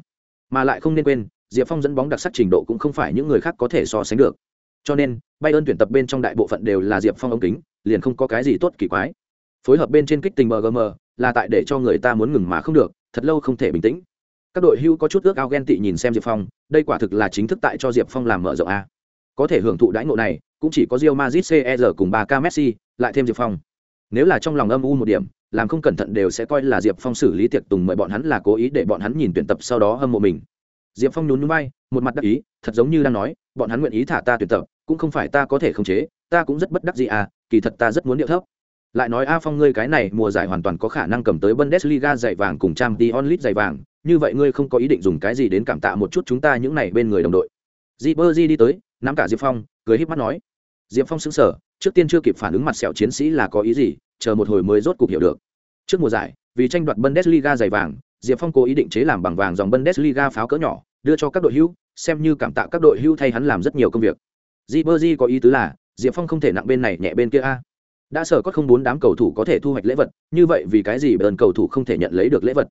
Mà lại không nên quên diệp phong dẫn bóng đặc sắc trình độ cũng không phải những người khác có thể so sánh được. Cho nên, bayern tuyển tập bên trong đại bộ phận đều là diệp phong ống kính, liền không có cái gì tốt kỳ quái. Phối hợp bên trên kích tình mgm là tại để cho người ta muốn ngừng mà không được, thật lâu không thể bình tĩnh. Các đội hưu có chút ước ao ghen tị nhìn xem diệp phong, đây quả thực là chính thức tại cho diệp phong làm mở rộng a. Có thể hưởng thụ đãi ngộ này, cũng chỉ có rio mazit cer cùng ba k messi, lại thêm diệp phong. Nếu là trong lòng âm u một điểm, làm không cẩn thận đều sẽ coi là diệp phong xử lý tiệc tùng mời bọn hắn là cố ý để bọn hắn nhìn tuyển tập sau đó hâm mộ mình diệp phong nhún núi bay một mặt đắc ý, thật giống như đang nói, bọn hắn nguyện ý thả ta tuyển tập, cũng không phải ta có thể khống chế, ta cũng rất bất đắc gì à kỳ thật ta rất muốn điệu thấp. Lại nói a phong ngươi cái này mùa giải hoàn toàn có khả năng cầm tới bundesliga giày vàng cùng trang t onlit giày vàng, như vậy ngươi không có ý định dùng cái gì đến cảm tạ một chút chúng ta những này bên người đồng đội. Di bơ di đi tới, nắm cả diệp phong, cười híp mắt nói. Diệp phong xứng sở trước tiên chưa kịp phản ứng mặt sẹo chiến sĩ là có ý gì, chờ một hồi mới rốt cục hiểu được. Trước mùa giải, vì tranh đoạt bundesliga giày vàng diệp phong cố ý định chế làm bằng vàng dòng bundesliga pháo cỡ nhỏ, đưa cho các đội hưu xem như cảm tạ các đội hưu thay hắn làm rất nhiều công việc. Di bơ di có ý tứ là, diệp phong không thể nặng bên này nhẹ bên kia a. Đã sở có không bốn đám cầu thủ có thể thu hoạch lễ vật, như vậy vì cái gì bờn cầu thủ không thể nhận lấy được lễ vật?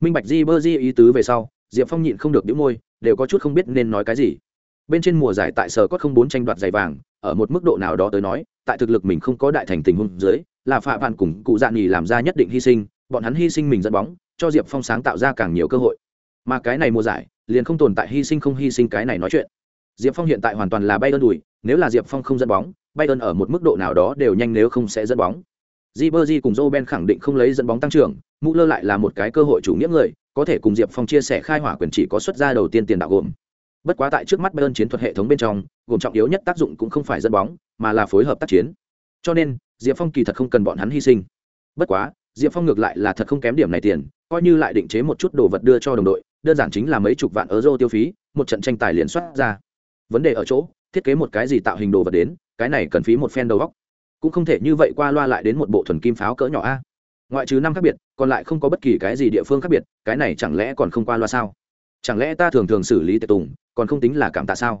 Minh bạch di bơ di ý tứ về sau, diệp phong nhịn không được đĩu môi, đều có chút không biết nên nói cái gì. Bên trên mùa giải tại sở có không bốn tranh đoạt giày vàng, ở một mức độ nào đó tới nói, tại thực lực mình không có đại thành tình huống dưới, là phạm bạn cùng cụ dạn nhì làm ra nhất định hy sinh, bọn hắn hy sinh mình dẫn bóng cho diệp phong sáng tạo ra càng nhiều cơ hội. Mà cái này mùa giải, liền không tồn tại hy sinh không hy sinh cái này nói chuyện. Diệp phong hiện tại hoàn toàn là bay ơn đùi, nếu là diệp phong không dẫn bóng bay ơn ở một mức độ nào đó đều nhanh nếu không sẽ dẫn bóng. Di bơ cùng joe ben khẳng định không lấy dẫn bóng tăng trưởng mũ lơ lại là một cái cơ hội chủ nghĩa người, có thể cùng diệp phong chia sẻ khai hỏa quyền chỉ có xuất ra đầu tiên tiền đạo gồm. Bất quá tại trước mắt bayern chiến thuật hệ thống bên trong, gồm trọng yếu nhất tác dụng cũng không phải dẫn bóng, mà là phối hợp tác chiến. Cho nên, diệp phong kỳ thật không cần bọn hắn hy sinh. Bất quá diệp phong ngược lại là thật không kém điểm này tiền, coi như lại định chế một chút đồ vật đưa cho đồng đội, đơn giản chính là mấy chục vạn euro tiêu phí, một trận tranh tài liền xuất ra. Vấn đề ở chỗ, thiết kế một cái gì tạo hình đồ vật đến, cái này cần phí một phen đầu góc cũng không thể như vậy qua loa lại đến một bộ thuần kim pháo cỡ nhỏ a. Ngoại trừ năm khác biệt, còn lại không có bất kỳ cái gì địa phương khác biệt, cái này chẳng lẽ còn không qua loa sao? Chẳng lẽ ta thường thường xử lý tệ tùng, còn không tính là cảm tạ sao?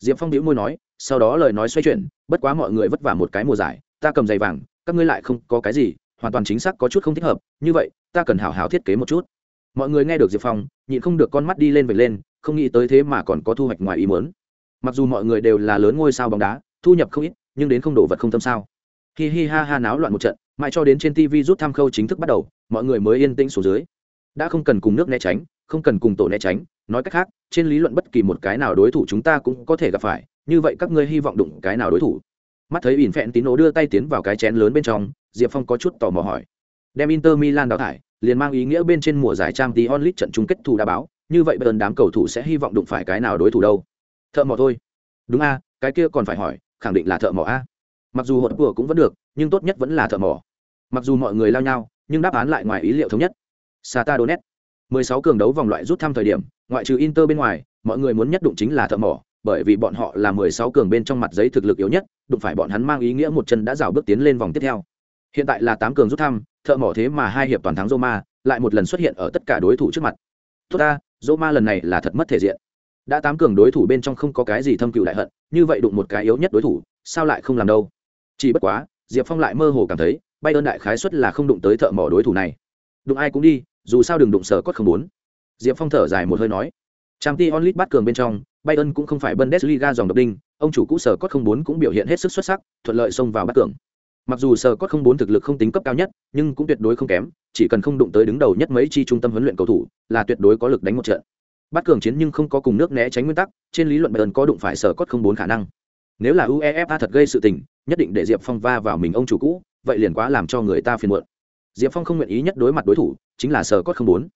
Diệp phong đĩu môi nói, sau đó lời nói xoay chuyển, bất quá mọi người vất vả một cái mùa giải, ta cầm giày vàng, các ngươi lại không có cái gì hoàn toàn chính xác có chút không thích hợp, như vậy, ta cần hào hào thiết kế một chút. Mọi người nghe được diệp phong, nhịn không được con mắt đi lên về lên, không nghĩ tới thế mà còn có thu hoạch ngoài ý muốn. Mặc dù mọi người đều là lớn ngôi sao bóng đá, thu nhập không ít, nhưng đến không đổ vật không tâm sao. Hi hi ha ha náo loạn một trận, mãi cho đến trên tv rút thăm khâu chính thức bắt đầu, mọi người mới yên tĩnh xuống dưới. Đã không cần cùng nước né tránh, không cần cùng tổ né tránh, nói cách khác, trên lý luận bất kỳ một cái nào đối thủ chúng ta cũng có thể gặp phải, như vậy các ngươi hy vọng đụng cái nào đối thủ. Mắt thấy ỉn phẹn tín đồ đưa tay tiến vào cái chén lớn bên trong diệp phong có chút tò mò hỏi. Đem inter milan đào thải, liền mang ý nghĩa bên trên mùa giải trang tí onlit trận chung kết thủ đã báo, như vậy bên đám cầu thủ sẽ hy vọng đụng phải cái nào đối thủ đâu? Thợ mỏ thôi. Đúng a, cái kia còn phải hỏi, khẳng định là thợ mỏ a. Mặc dù hỗn vừa cũng vẫn được, nhưng tốt nhất vẫn là thợ mỏ. Mặc dù mọi người lao nhau, nhưng đáp án lại ngoài ý liệu thống nhất. Sata donet 16 cường đấu vòng loại rút thăm thời điểm, ngoại trừ inter bên ngoài, mọi người muốn nhất đụng chính là thợ mỏ, bởi vì bọn họ là 16 cường bên trong mặt giấy thực lực yếu nhất, đụng phải bọn hắn mang ý nghĩa một chân đã rào bước tiến lên vòng tiếp theo hiện tại là tám cường rút thăm, thợ mỏ thế mà hai hiệp toàn thắng roma, lại một lần xuất hiện ở tất cả đối thủ trước mặt. Tốt ta, roma lần này là thật mất thể diện. Đã tám cường đối thủ bên trong không có cái gì thâm cựu đại hận, như vậy đụng một cái yếu nhất đối thủ, sao lại không làm đâu? Chỉ bất quá, diệp phong lại mơ hồ cảm thấy bay ơn đại khái suất là không đụng tới thợ mỏ đối thủ này. Đụng ai cũng đi, dù sao đừng đụng sở cốt không muốn. Diệp phong thở dài một hơi nói. Trang t onlit bắt cường bên trong bay ơn cũng không phải bundesliga dòng độc đinh, ông chủ cũ sở cốt không muốn cũng biểu hiện hết sức xuất sắc, thuận lợi xông vào bắt cường mặc dù sở cốt không bốn thực lực không tính cấp cao nhất, nhưng cũng tuyệt đối không kém, chỉ cần không đụng tới đứng đầu nhất mấy chi trung tâm huấn luyện cầu thủ, là tuyệt đối có lực đánh một trận. Bắt cường chiến nhưng không có cùng nước né tránh nguyên tắc, trên lý luận bayern có đụng phải sở cốt không bốn khả năng. Nếu là uefa thật gây sự tình, nhất định để diệp phong va vào mình ông chủ cũ, vậy liền quá làm cho người ta phiền muộn. Diệp phong không nguyện ý nhất đối mặt đối thủ, chính là sở cốt không bốn.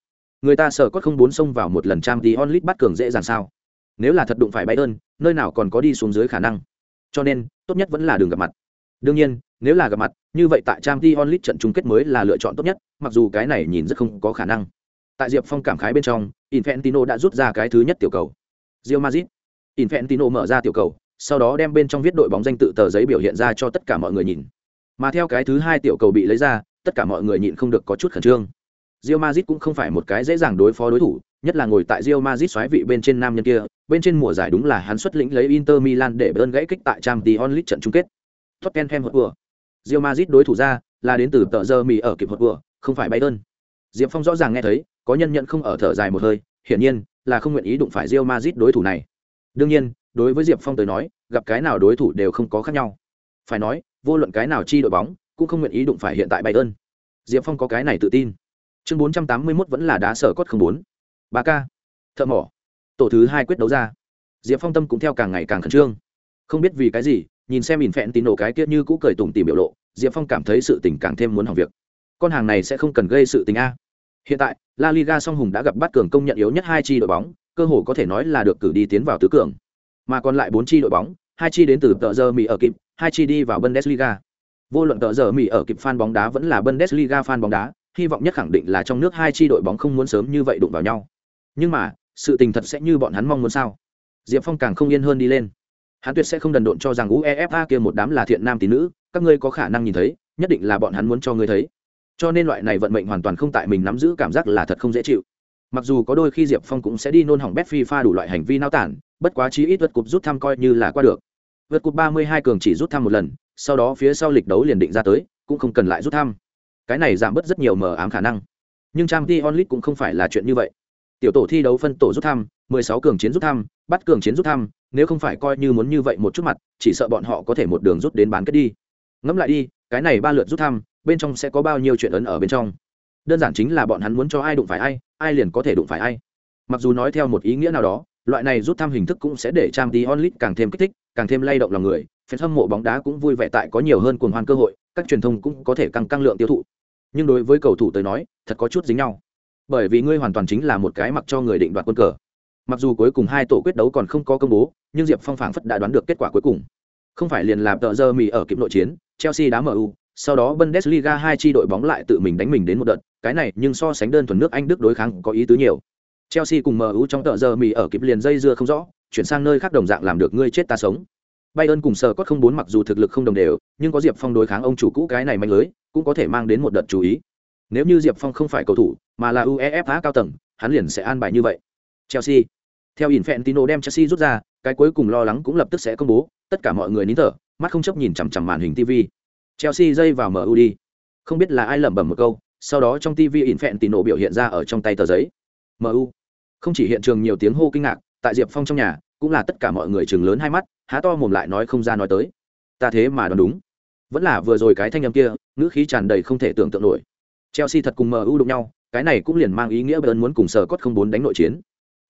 Người ta sở cốt không bốn xông vào một lần trang tí onlit bắt cường dễ dàng sao? Nếu là thật đụng phải bayern, nơi nào còn có đi xuống dưới khả năng? Cho nên, tốt nhất vẫn là đường gặp mặt đương nhiên, nếu là gặp mặt, như vậy tại trang t onlit trận chung kết mới là lựa chọn tốt nhất, mặc dù cái này nhìn rất không có khả năng. Tại diệp phong cảm khái bên trong, infantino đã rút ra cái thứ nhất tiểu cầu. Rio mazit infantino mở ra tiểu cầu, sau đó đem bên trong viết đội bóng danh tự tờ giấy biểu hiện ra cho tất cả mọi người nhìn. Mà theo cái thứ hai tiểu cầu bị lấy ra, tất cả mọi người nhịn không được có chút khẩn trương. Rio mazit cũng không phải một cái dễ dàng đối phó đối thủ, nhất là ngồi tại rio mazit xoáy vị bên trên nam nhân kia, bên trên mùa giải đúng là hắn xuất lĩnh lấy inter milan để bơn gãy kích tại trang t onlit trận chung kết tottenham hotspur. Real Madrid đối thủ ra là đến từ tờ giờ mì ở kịp hotspur, không phải bayern. Diệp phong rõ ràng nghe thấy, có nhân nhận không ở thở dài một hơi, hiển nhiên là không nguyện ý đụng phải Real Madrid đối thủ này. Đương nhiên, đối với diệp phong tới nói, gặp cái nào đối thủ đều không có khác nhau. Phải nói, vô luận cái nào chi đội bóng cũng không nguyện ý đụng phải hiện tại bayern. Diệp phong có cái này tự tin. Chương bốn trăm tám mươi mốt vẫn là đá sở cốt không bốn. Ba k thợ mỏ. Tổ thứ hai quyết đấu ra. Diệp phong tâm cũng theo càng ngày càng khẩn trương. Không biết vì cái gì nhìn xem ỉn phẹn tín nổ cái kia như cũ cười tủm tìm biểu lộ, diệp phong cảm thấy sự tình càng thêm muốn hỏng việc. Con hàng này sẽ không cần gây sự tình a. Hiện tại, la liga song hùng đã gặp bắt cường công nhận yếu nhất hai chi đội bóng, cơ hồ có thể nói là được cử đi tiến vào tứ cường. Mà còn lại bốn chi đội bóng, hai chi đến từ tờ giờ mỹ ở kịp, hai chi đi vào bundesliga. Vô luận tờ giờ mỹ ở kịp fan bóng đá vẫn là bundesliga fan bóng đá, hy vọng nhất khẳng định là trong nước hai chi đội bóng không muốn sớm như vậy đụng vào nhau. Nhưng mà, sự tình thật sẽ như bọn hắn mong muốn sao? Diệp phong càng không yên hơn đi lên hắn tuyệt sẽ không đần độn cho rằng uefa kia một đám là thiện nam tín nữ, các ngươi có khả năng nhìn thấy, nhất định là bọn hắn muốn cho ngươi thấy. Cho nên loại này vận mệnh hoàn toàn không tại mình nắm giữ cảm giác là thật không dễ chịu. Mặc dù có đôi khi diệp phong cũng sẽ đi nôn hỏng bét phi pha đủ loại hành vi nao tản, bất quá chí ít vượt cục rút thăm coi như là qua được. Vượt cục ba mươi hai cường chỉ rút thăm một lần, sau đó phía sau lịch đấu liền định ra tới, cũng không cần lại rút thăm. Cái này giảm bớt rất nhiều mờ ám khả năng. Nhưng trang t onlit cũng không phải là chuyện như vậy. Tiểu tổ thi đấu phân tổ rút thăm 16 cường chiến rút thăm, bắt cường chiến rút thăm nếu không phải coi như muốn như vậy một chút mặt, chỉ sợ bọn họ có thể một đường rút đến bán kết đi. Ngẫm lại đi, cái này ba lượt rút thăm, bên trong sẽ có bao nhiêu chuyện ấn ở bên trong? Đơn giản chính là bọn hắn muốn cho ai đụng phải ai ai liền có thể đụng phải ai. Mặc dù nói theo một ý nghĩa nào đó, loại này rút thăm hình thức cũng sẽ để trang tí onlit càng thêm kích thích, càng thêm lay động lòng người fan hâm mộ bóng đá cũng vui vẻ tại có nhiều hơn cuồng hoan cơ hội, các truyền thông cũng có thể căng căng lượng tiêu thụ. Nhưng đối với cầu thủ tới nói, thật có chút dính nhau. Bởi vì ngươi hoàn toàn chính là một cái mặc cho người định đoạt quân cờ mặc dù cuối cùng hai tổ quyết đấu còn không có công bố nhưng diệp phong phảng phất đã đoán được kết quả cuối cùng không phải liền làm tợ giờ mì ở kịp nội chiến chelsea đá mu sau đó bundesliga hai chi đội bóng lại tự mình đánh mình đến một đợt cái này nhưng so sánh đơn thuần nước anh đức đối kháng có ý tứ nhiều chelsea cùng mu trong tợ giờ mì ở kịp liền dây dưa không rõ chuyển sang nơi khác đồng dạng làm được ngươi chết ta sống Bayern cùng sờ cốt không bốn mặc dù thực lực không đồng đều, nhưng có Diệp Phong đối kháng ông chủ cũ cái này mạnh lưới, cũng có thể mang đến một đợt chú ý. Nếu như Diệp Phong không phải cầu thủ, mà là UEFA cao tầng, hắn liền sẽ an bài như vậy. Chelsea. Theo Infantino đem Chelsea rút ra, cái cuối cùng lo lắng cũng lập tức sẽ công bố, tất cả mọi người nín thở, mắt không chấp nhìn chằm chằm màn hình TV. Chelsea dây vào MU đi. Không biết là ai lẩm bẩm một câu, sau đó trong TV Infantino biểu hiện ra ở trong tay tờ giấy. MU. Không chỉ hiện trường nhiều tiếng hô kinh ngạc, tại Diệp Phong trong nhà, cũng là tất cả mọi người chừng lớn hai mắt, há to mồm lại nói không ra nói tới. Ta thế mà đoán đúng. Vẫn là vừa rồi cái thanh âm kia, ngữ khí tràn đầy không thể tưởng tượng nổi. Chelsea thật cùng MU đụng nhau, cái này cũng liền mang ý nghĩa Bayern muốn cùng sở cốt không bốn đánh nội chiến.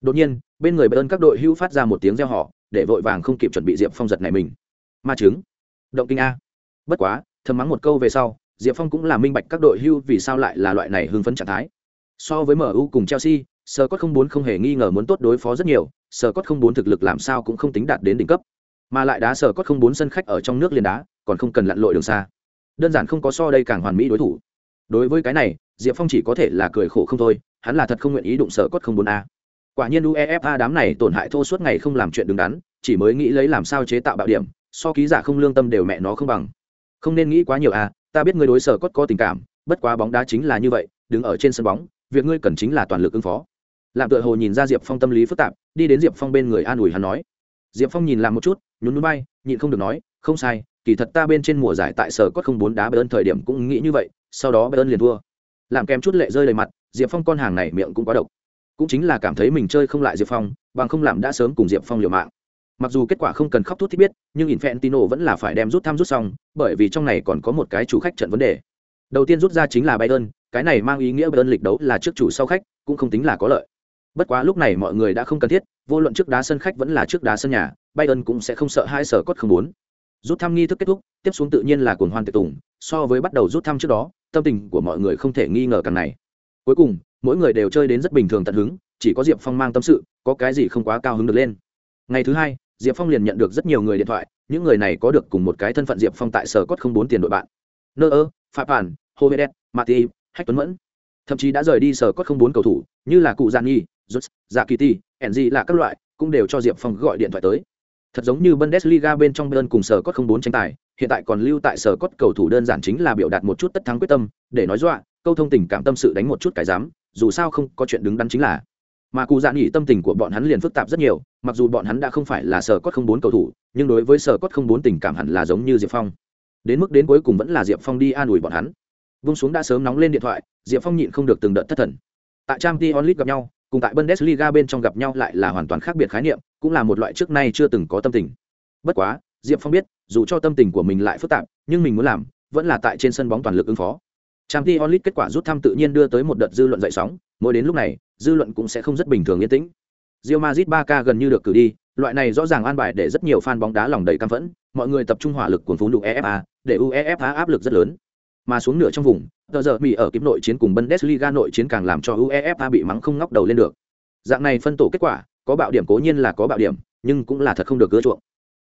Đột nhiên, bên người Bayern các đội hưu phát ra một tiếng reo hò, để vội vàng không kịp chuẩn bị Diệp Phong giật này mình. Ma chứng. Động kinh a. Bất quá, thầm mắng một câu về sau, Diệp Phong cũng là minh bạch các đội hưu vì sao lại là loại này hưng phấn trạng thái. So với MU cùng Chelsea, sờ Cốt không bốn không hề nghi ngờ muốn tốt đối phó rất nhiều, sờ Cốt không bốn thực lực làm sao cũng không tính đạt đến đỉnh cấp, mà lại đá sờ Cốt không bốn sân khách ở trong nước liền đá, còn không cần lặn lội đường xa. Đơn giản không có so đây càng hoàn mỹ đối thủ. Đối với cái này, Diệp Phong chỉ có thể là cười khổ không thôi, hắn là thật không nguyện ý đụng sờ Cốt không bốn a. Quả nhiên UEFA đám này tổn hại thô suốt ngày không làm chuyện đứng đắn, chỉ mới nghĩ lấy làm sao chế tạo bạo điểm, so ký giả không lương tâm đều mẹ nó không bằng. Không nên nghĩ quá nhiều à? ta biết ngươi đối Sở Cốt có tình cảm, bất quá bóng đá chính là như vậy, đứng ở trên sân bóng, việc ngươi cần chính là toàn lực ứng phó làm tựa hồ nhìn ra diệp phong tâm lý phức tạp đi đến diệp phong bên người an ủi hắn nói diệp phong nhìn làm một chút nhún núi bay nhịn không được nói không sai kỳ thật ta bên trên mùa giải tại sở cốt không bốn đá bê ơn thời điểm cũng nghĩ như vậy sau đó bê ơn liền thua làm kèm chút lệ rơi đầy mặt diệp phong con hàng này miệng cũng quá độc cũng chính là cảm thấy mình chơi không lại diệp phong, bằng không làm đã sớm cùng diệp phong liều mạng. Mặc dù kết quả không cần khóc thút thích biết, nhưng infantino vẫn là phải đem rút thăm rút xong, bởi vì trong này còn có một cái chủ khách trận vấn đề. Đầu tiên rút ra chính là bayern, cái này mang ý nghĩa bayern lịch đấu là trước chủ sau khách, cũng không tính là có lợi. Bất quá lúc này mọi người đã không cần thiết, vô luận trước đá sân khách vẫn là trước đá sân nhà, bayern cũng sẽ không sợ hai sở cốt không muốn. Rút thăm nghi thức kết thúc, tiếp xuống tự nhiên là cuồng hoan tiệc tùng, so với bắt đầu rút thăm trước đó, tâm tình của mọi người không thể nghi ngờ càng này. Cuối cùng mỗi người đều chơi đến rất bình thường tận hứng chỉ có diệp phong mang tâm sự có cái gì không quá cao hứng được lên. Ngày thứ hai diệp phong liền nhận được rất nhiều người điện thoại những người này có được cùng một cái thân phận diệp phong tại sở cốt không bốn tiền đội bạn. Nơ ơ phạm bản hô Đen, mati hách tuấn mẫn. Thậm chí đã rời đi sở cốt không bốn cầu thủ như là cụ giàn nhi rút dạ kỳ ti enzy là các loại cũng đều cho diệp phong gọi điện thoại tới. Thật giống như bundesliga bên trong bern cùng sở cốt không bốn tranh tài hiện tại còn lưu tại sở cốt cầu thủ đơn giản chính là biểu đạt một chút tất thắng quyết tâm để nói dọa câu thông tình cảm tâm sự đánh một chút cái dám dù sao không có chuyện đứng đắn chính là. Mà cụ dạ nghỉ tâm tình của bọn hắn liền phức tạp rất nhiều, mặc dù bọn hắn đã không phải là sở cốt không bốn cầu thủ, nhưng đối với sở cốt không bốn tình cảm hẳn là giống như diệp phong. Đến mức đến cuối cùng vẫn là diệp phong đi an ủi bọn hắn. Vung xuống đã sớm nóng lên điện thoại, diệp phong nhịn không được từng đợt thất thần. Tại trang t onlit gặp nhau, cùng tại bundesliga bên trong gặp nhau lại là hoàn toàn khác biệt khái niệm, cũng là một loại trước nay chưa từng có tâm tình. Bất quá, diệp phong biết, dù cho tâm tình của mình lại phức tạp, nhưng mình muốn làm, vẫn là tại trên sân bóng toàn lực ứng phó trang Ti onlit kết quả rút thăm tự nhiên đưa tới một đợt dư luận dậy sóng mỗi đến lúc này dư luận cũng sẽ không rất bình thường yên tĩnh. Real Madrid 3K gần như được cử đi, loại này rõ ràng an bài để rất nhiều fan bóng đá lòng đầy căm phẫn, mọi người tập trung hỏa lực cuốn phún đủ EFA, để UEFA áp lực rất lớn. Mà xuống nửa trong vùng tờ giờ bị ở kiếm nội chiến cùng bundesliga nội chiến càng làm cho uefa bị mắng không ngóc đầu lên được. Dạng này phân tổ kết quả có bạo điểm cố nhiên là có bạo điểm nhưng cũng là thật không được gỡ chuộng.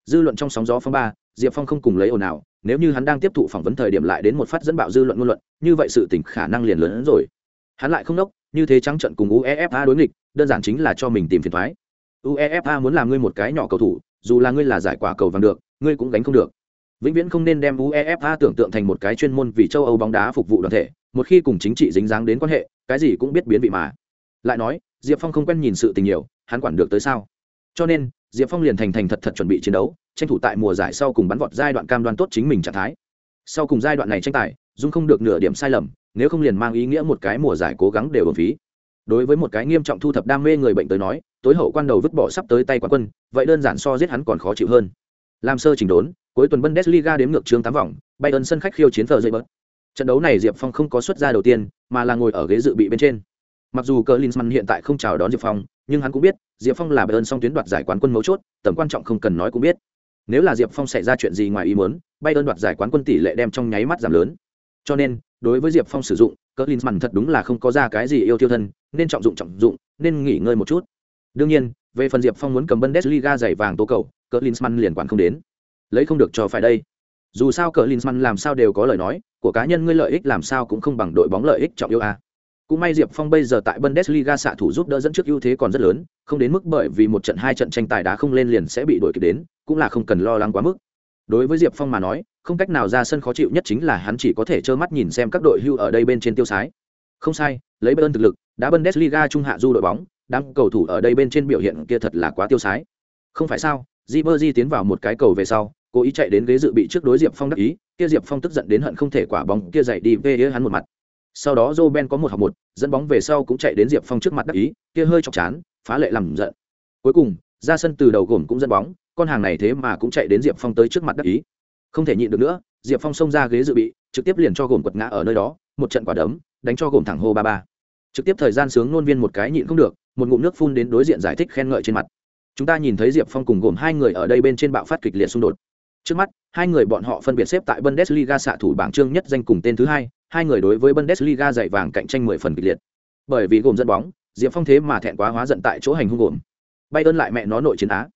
Dư luận trong sóng gió phong ba diệp phong không cùng lấy ồn ào, nếu như hắn đang tiếp thụ phỏng vấn thời điểm lại đến một phát dẫn bạo dư luận ngôn luận, như vậy sự tỉnh khả năng liền lớn hơn rồi. Hắn lại không đốc như thế trắng trận cùng uefa đối nghịch, đơn giản chính là cho mình tìm phiền thoái. Uefa muốn làm ngươi một cái nhỏ cầu thủ, dù là ngươi là giải quả cầu vàng được, ngươi cũng gánh không được. Vĩnh viễn không nên đem uefa tưởng tượng thành một cái chuyên môn vì châu âu bóng đá phục vụ đoàn thể, một khi cùng chính trị dính dáng đến quan hệ, cái gì cũng biết biến vị mà. Lại nói, diệp phong không quen nhìn sự tình nhiều, hắn quản được tới sao? Cho nên diệp phong liền thành thành thật thật chuẩn bị chiến đấu, tranh thủ tại mùa giải sau cùng bắn vọt giai đoạn cam đoan tốt chính mình trạng thái. Sau cùng giai đoạn này tranh tài, dung không được nửa điểm sai lầm, nếu không liền mang ý nghĩa một cái mùa giải cố gắng đều ổn phí. Đối với một cái nghiêm trọng thu thập đam mê người bệnh tới nói, tối hậu quan đầu vứt bỏ sắp tới tay quán quân, vậy đơn giản so giết hắn còn khó chịu hơn. Làm sơ chỉnh đốn, cuối tuần bundesliga đếm ngược chương tám vòng, bayern sân khách khiêu chiến thờ dây bớt trận đấu này diệp phong không có xuất ra đầu tiên, mà là ngồi ở ghế dự bị bên trên mặc dù cờ hiện tại không chào đón diệp phong, nhưng hắn cũng biết, diệp phong là bayern song tuyến đoạt giải quán quân mấu chốt, tầm quan trọng không cần nói cũng biết. Nếu là diệp phong xảy ra chuyện gì ngoài ý muốn, bayern đoạt giải quán quân tỷ lệ đem trong nháy mắt giảm lớn. Cho nên, đối với diệp phong sử dụng, cờ thật đúng là không có ra cái gì yêu tiêu thân, nên trọng dụng trọng dụng, nên nghỉ ngơi một chút. Đương nhiên, về phần diệp phong muốn cầm bundesliga giày vàng tố cầu, cờ liền quản không đến. Lấy không được cho phải đây. Dù sao cờ làm sao đều có lời nói, của cá nhân ngươi lợi ích làm sao cũng không bằng đội bóng lợi ích trọng yêu a à cũng may diệp phong bây giờ tại bundesliga xạ thủ giúp đỡ dẫn trước ưu thế còn rất lớn không đến mức bởi vì một trận hai trận tranh tài đá không lên liền sẽ bị đổi kịp đến cũng là không cần lo lắng quá mức. Đối với diệp phong mà nói không cách nào ra sân khó chịu nhất chính là hắn chỉ có thể trơ mắt nhìn xem các đội hưu ở đây bên trên tiêu sái. Không sai lấy bên thực lực đã bundesliga trung hạ du đội bóng đám cầu thủ ở đây bên trên biểu hiện kia thật là quá tiêu sái. Không phải sao Di tiến vào một cái cầu về sau, cố ý chạy đến ghế dự bị trước đối Diệp Phong đắc ý, kia Diệp Phong tức giận đến hận không thể quả bóng kia dậy đi về hắn một mặt. Sau đó Roben có một học một, dẫn bóng về sau cũng chạy đến Diệp Phong trước mặt đắc ý, kia hơi chọc chán, phá lệ làm giận. Cuối cùng, ra sân từ đầu gồm cũng dẫn bóng, con hàng này thế mà cũng chạy đến Diệp Phong tới trước mặt đắc ý. Không thể nhịn được nữa, Diệp Phong xông ra ghế dự bị, trực tiếp liền cho gồm quật ngã ở nơi đó, một trận quả đấm, đánh cho gồm thẳng hô ba ba. Trực tiếp thời gian sướng nôn viên một cái nhịn không được, một ngụm nước phun đến đối diện giải thích khen ngợi trên mặt chúng ta nhìn thấy diệp phong cùng gồm hai người ở đây bên trên bạo phát kịch liệt xung đột trước mắt hai người bọn họ phân biệt xếp tại bundesliga xạ thủ bảng trương nhất danh cùng tên thứ hai hai người đối với bundesliga dạy vàng cạnh tranh mười phần kịch liệt. Bởi vì gồm dẫn bóng, diệp phong thế mà thẹn quá hóa giận tại chỗ hành hung gồm. Bay ơn lại mẹ nó nội chiến á.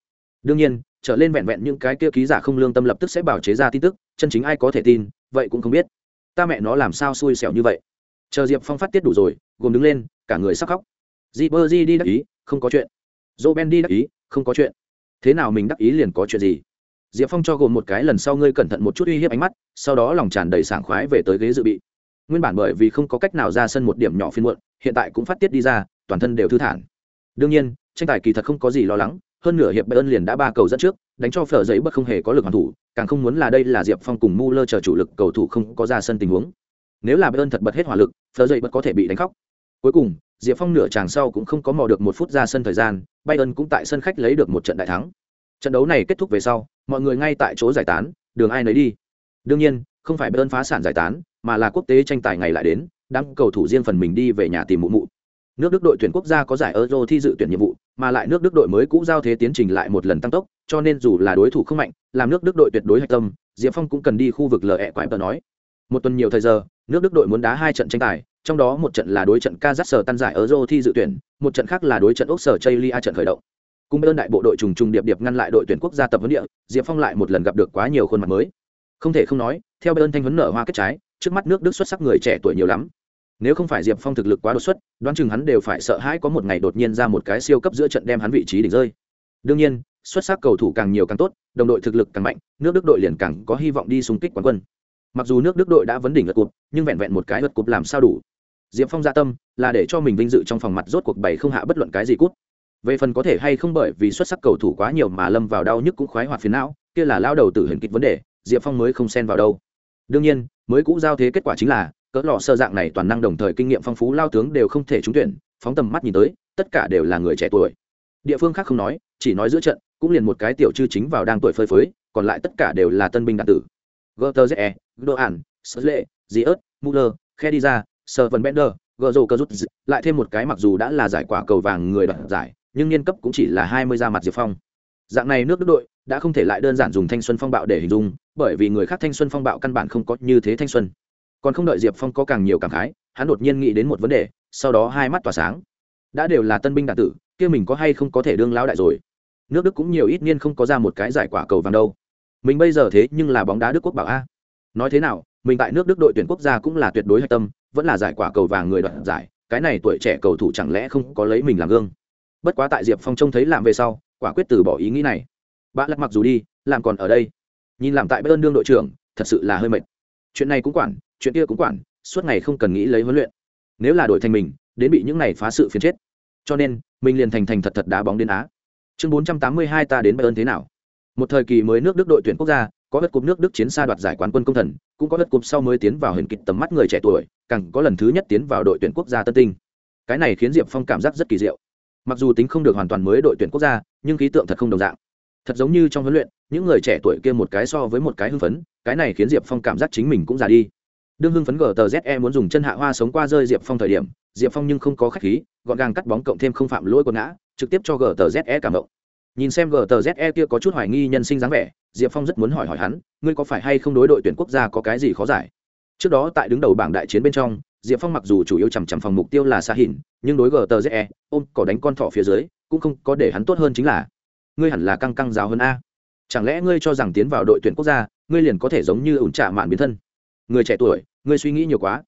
Đương nhiên, trở lên vẹn vẹn những cái kia ký giả không lương tâm lập tức sẽ bảo chế ra tin tức, chân chính ai có thể tin, vậy cũng không biết. Ta mẹ nó làm sao xui xẻo như vậy? Chờ diệp phong phát tiết đủ rồi, gồm đứng lên, cả người sắc khóc. Di đi đắc ý, không có chuyện. Dô đi đắc ý, không có chuyện. Thế nào mình đắc ý liền có chuyện gì? Diệp phong cho gồm một cái lần sau ngươi cẩn thận một chút uy hiếp ánh mắt, sau đó lòng tràn đầy sảng khoái về tới ghế dự bị nguyên bản bởi vì không có cách nào ra sân một điểm nhỏ phiên muộn, hiện tại cũng phát tiết đi ra, toàn thân đều thư thản. Đương nhiên, tranh tài kỳ thật không có gì lo lắng, hơn nửa hiệp bayern liền đã ba cầu dẫn trước, đánh cho phở giấy bất không hề có lực hoàn thủ, càng không muốn là đây là diệp phong cùng mu lơ chờ chủ lực cầu thủ không có ra sân tình huống. Nếu là bayern thật bật hết hỏa lực, phở giấy bất có thể bị đánh khóc. Cuối cùng, diệp phong nửa tràng sau cũng không có mò được một phút ra sân thời gian, bayern cũng tại sân khách lấy được một trận đại thắng. Trận đấu này kết thúc về sau, mọi người ngay tại chỗ giải tán, đường ai nấy đi. Đương nhiên, không phải bayern phá sản giải tán mà là quốc tế tranh tài ngày lại đến đám cầu thủ riêng phần mình đi về nhà tìm mụ mụ nước đức đội tuyển quốc gia có giải euro thi dự tuyển nhiệm vụ mà lại nước đức đội mới cũ giao thế tiến trình lại một lần tăng tốc cho nên dù là đối thủ không mạnh làm nước đức đội tuyệt đối hạch tâm diệp phong cũng cần đi khu vực lờ ẹ quái tờ nói một tuần nhiều thời giờ nước đức đội muốn đá hai trận tranh tài trong đó một trận là đối trận Kazakhstan tan giải Euro thi dự tuyển, một trận khác là đối trận Úc Sở Chaylia trận khởi động. Cùng ơn đại bộ đội trùng trùng điệp điệp ngăn lại đội tuyển quốc gia tập huấn địa, Diệp Phong lại một lần gặp được quá nhiều khuôn mặt mới. Không thể không nói, theo ơn thanh huấn nở hoa kết trái, trước mắt nước Đức xuất sắc người trẻ tuổi nhiều lắm. Nếu không phải Diệp Phong thực lực quá đột xuất, đoán chừng hắn đều phải sợ hãi có một ngày đột nhiên ra một cái siêu cấp giữa trận đem hắn vị trí đỉnh rơi. Đương nhiên, xuất sắc cầu thủ càng nhiều càng tốt, đồng đội thực lực càng mạnh, nước Đức đội liền càng có hy vọng đi xung kích quán quân. Mặc dù nước Đức đội đã vấn đỉnh lượt cụp nhưng vẹn vẹn một cái lượt cụp làm sao đủ? diệp phong gia dạ tâm là để cho mình vinh dự trong phòng mặt rốt cuộc bảy không hạ bất luận cái gì cút về phần có thể hay không bởi vì xuất sắc cầu thủ quá nhiều mà lâm vào đau nhức cũng khoái hoạt phiền não kia là lao đầu tử hiển kịch vấn đề diệp phong mới không xen vào đâu đương nhiên mới cũ giao thế kết quả chính là, cỡ lọ sơ dạng này toàn năng đồng thời kinh nghiệm phong phú lao tướng đều không thể trúng tuyển, phóng tầm mắt nhìn tới, tất cả đều là người trẻ tuổi. Địa phương khác không nói, chỉ nói giữa trận, cũng liền một cái tiểu chư chính vào đang tuổi phơi phới, còn lại tất cả đều là tân binh đạn tử. Gtze đồ ản sơ lệ dì ớt muller khe đi ra sơ vần bender gờ rồ cơ rút lại thêm một cái mặc dù đã là giải quả cầu vàng người đoạt giải, nhưng niên cấp cũng chỉ là hai mươi ra mặt diệp phong. Dạng này nước đức đội, đã không thể lại đơn giản dùng thanh xuân phong bạo để hình dung bởi vì người khác thanh xuân phong bạo căn bản không có như thế thanh xuân. Còn không đợi diệp phong có càng nhiều cảm khái, hắn đột nhiên nghĩ đến một vấn đề, sau đó hai mắt tỏa sáng. Đã đều là tân binh đạn tử, kia mình có hay không có thể đương lão đại rồi? Nước đức cũng nhiều ít niên không có ra một cái giải quả cầu vàng đâu. Mình bây giờ thế nhưng là bóng đá đức quốc bảo a. Nói thế nào, mình tại nước đức đội tuyển quốc gia cũng là tuyệt đối hạch tâm, vẫn là giải quả cầu vàng người đoạt giải, cái này tuổi trẻ cầu thủ chẳng lẽ không có lấy mình làm gương? Bất quá tại diệp phong trông thấy làm về sau, quả quyết từ bỏ ý nghĩ này. Bạn lắc mặc dù đi làm còn ở đây nhìn làm tại bayern đương đội trưởng, thật sự là hơi mệt. Chuyện này cũng quản, chuyện kia cũng quản, suốt ngày không cần nghĩ lấy huấn luyện. Nếu là đội thành mình, đến bị những này phá sự phiền chết. Cho nên, mình liền thành thành thật thật đá bóng đến á. Chương 482 ta đến bayern thế nào? Một thời kỳ mới nước đức đội tuyển quốc gia, có vật cúp nước đức chiến xa đoạt giải quán quân công thần, cũng có vật cúp sau mới tiến vào hình kịch tầm mắt người trẻ tuổi, càng có lần thứ nhất tiến vào đội tuyển quốc gia tân tinh. Cái này khiến diệp phong cảm giác rất kỳ diệu. Mặc dù tính không được hoàn toàn mới đội tuyển quốc gia, nhưng khí tượng thật không đồng dạng. Thật giống như trong huấn luyện những người trẻ tuổi kia một cái so với một cái hưng phấn, cái này khiến diệp phong cảm giác chính mình cũng già đi. Đương hưng phấn gờ tờ ze muốn dùng chân hạ hoa sống qua rơi diệp phong thời điểm, diệp phong nhưng không có khách khí, gọn gàng cắt bóng cộng thêm không phạm lỗi quần ngã, trực tiếp cho gờ tờ ze cảm động. Nhìn xem gờ tờ ze kia có chút hoài nghi nhân sinh dáng vẻ, diệp phong rất muốn hỏi hỏi hắn, ngươi có phải hay không đối đội tuyển quốc gia có cái gì khó giải? Trước đó tại đứng đầu bảng đại chiến bên trong, diệp phong mặc dù chủ yếu chằm chằm phòng mục tiêu là xa hình nhưng đối gờ tờ ze ôm cỏ đánh con thỏ phía dưới, cũng không có để hắn tốt hơn chính là, ngươi hẳn là căng căng giáo hơn a chẳng lẽ ngươi cho rằng tiến vào đội tuyển quốc gia, ngươi liền có thể giống như ủn trả mạn biến thân? Người trẻ tuổi, ngươi suy nghĩ nhiều quá.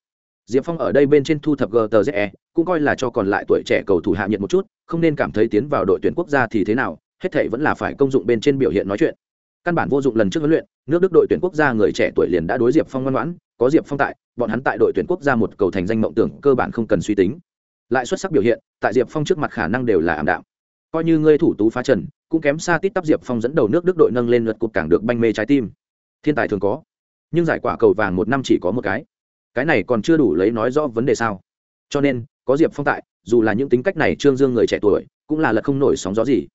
Diệp phong ở đây bên trên thu thập gtze cũng coi là cho còn lại tuổi trẻ cầu thủ hạ nhiệt một chút, không nên cảm thấy tiến vào đội tuyển quốc gia thì thế nào, hết thảy vẫn là phải công dụng bên trên biểu hiện nói chuyện. Căn bản vô dụng lần trước huấn luyện, nước đức đội tuyển quốc gia người trẻ tuổi liền đã đối diệp phong ngoan ngoãn, có diệp phong tại, bọn hắn tại đội tuyển quốc gia một cầu thành danh mộng tưởng, cơ bản không cần suy tính. Lại xuất sắc biểu hiện, tại diệp phong trước mặt khả năng đều là ảm đạm. Coi như ngươi thủ tú phá trần cũng kém xa tít tắp diệp phong dẫn đầu nước đức đội nâng lên lượt cục cảng được banh mê trái tim. Thiên tài thường có, nhưng giải quả cầu vàng một năm chỉ có một cái. Cái này còn chưa đủ lấy nói rõ vấn đề sao. Cho nên, có diệp phong tại, dù là những tính cách này trương dương người trẻ tuổi, cũng là lật không nổi sóng gió gì.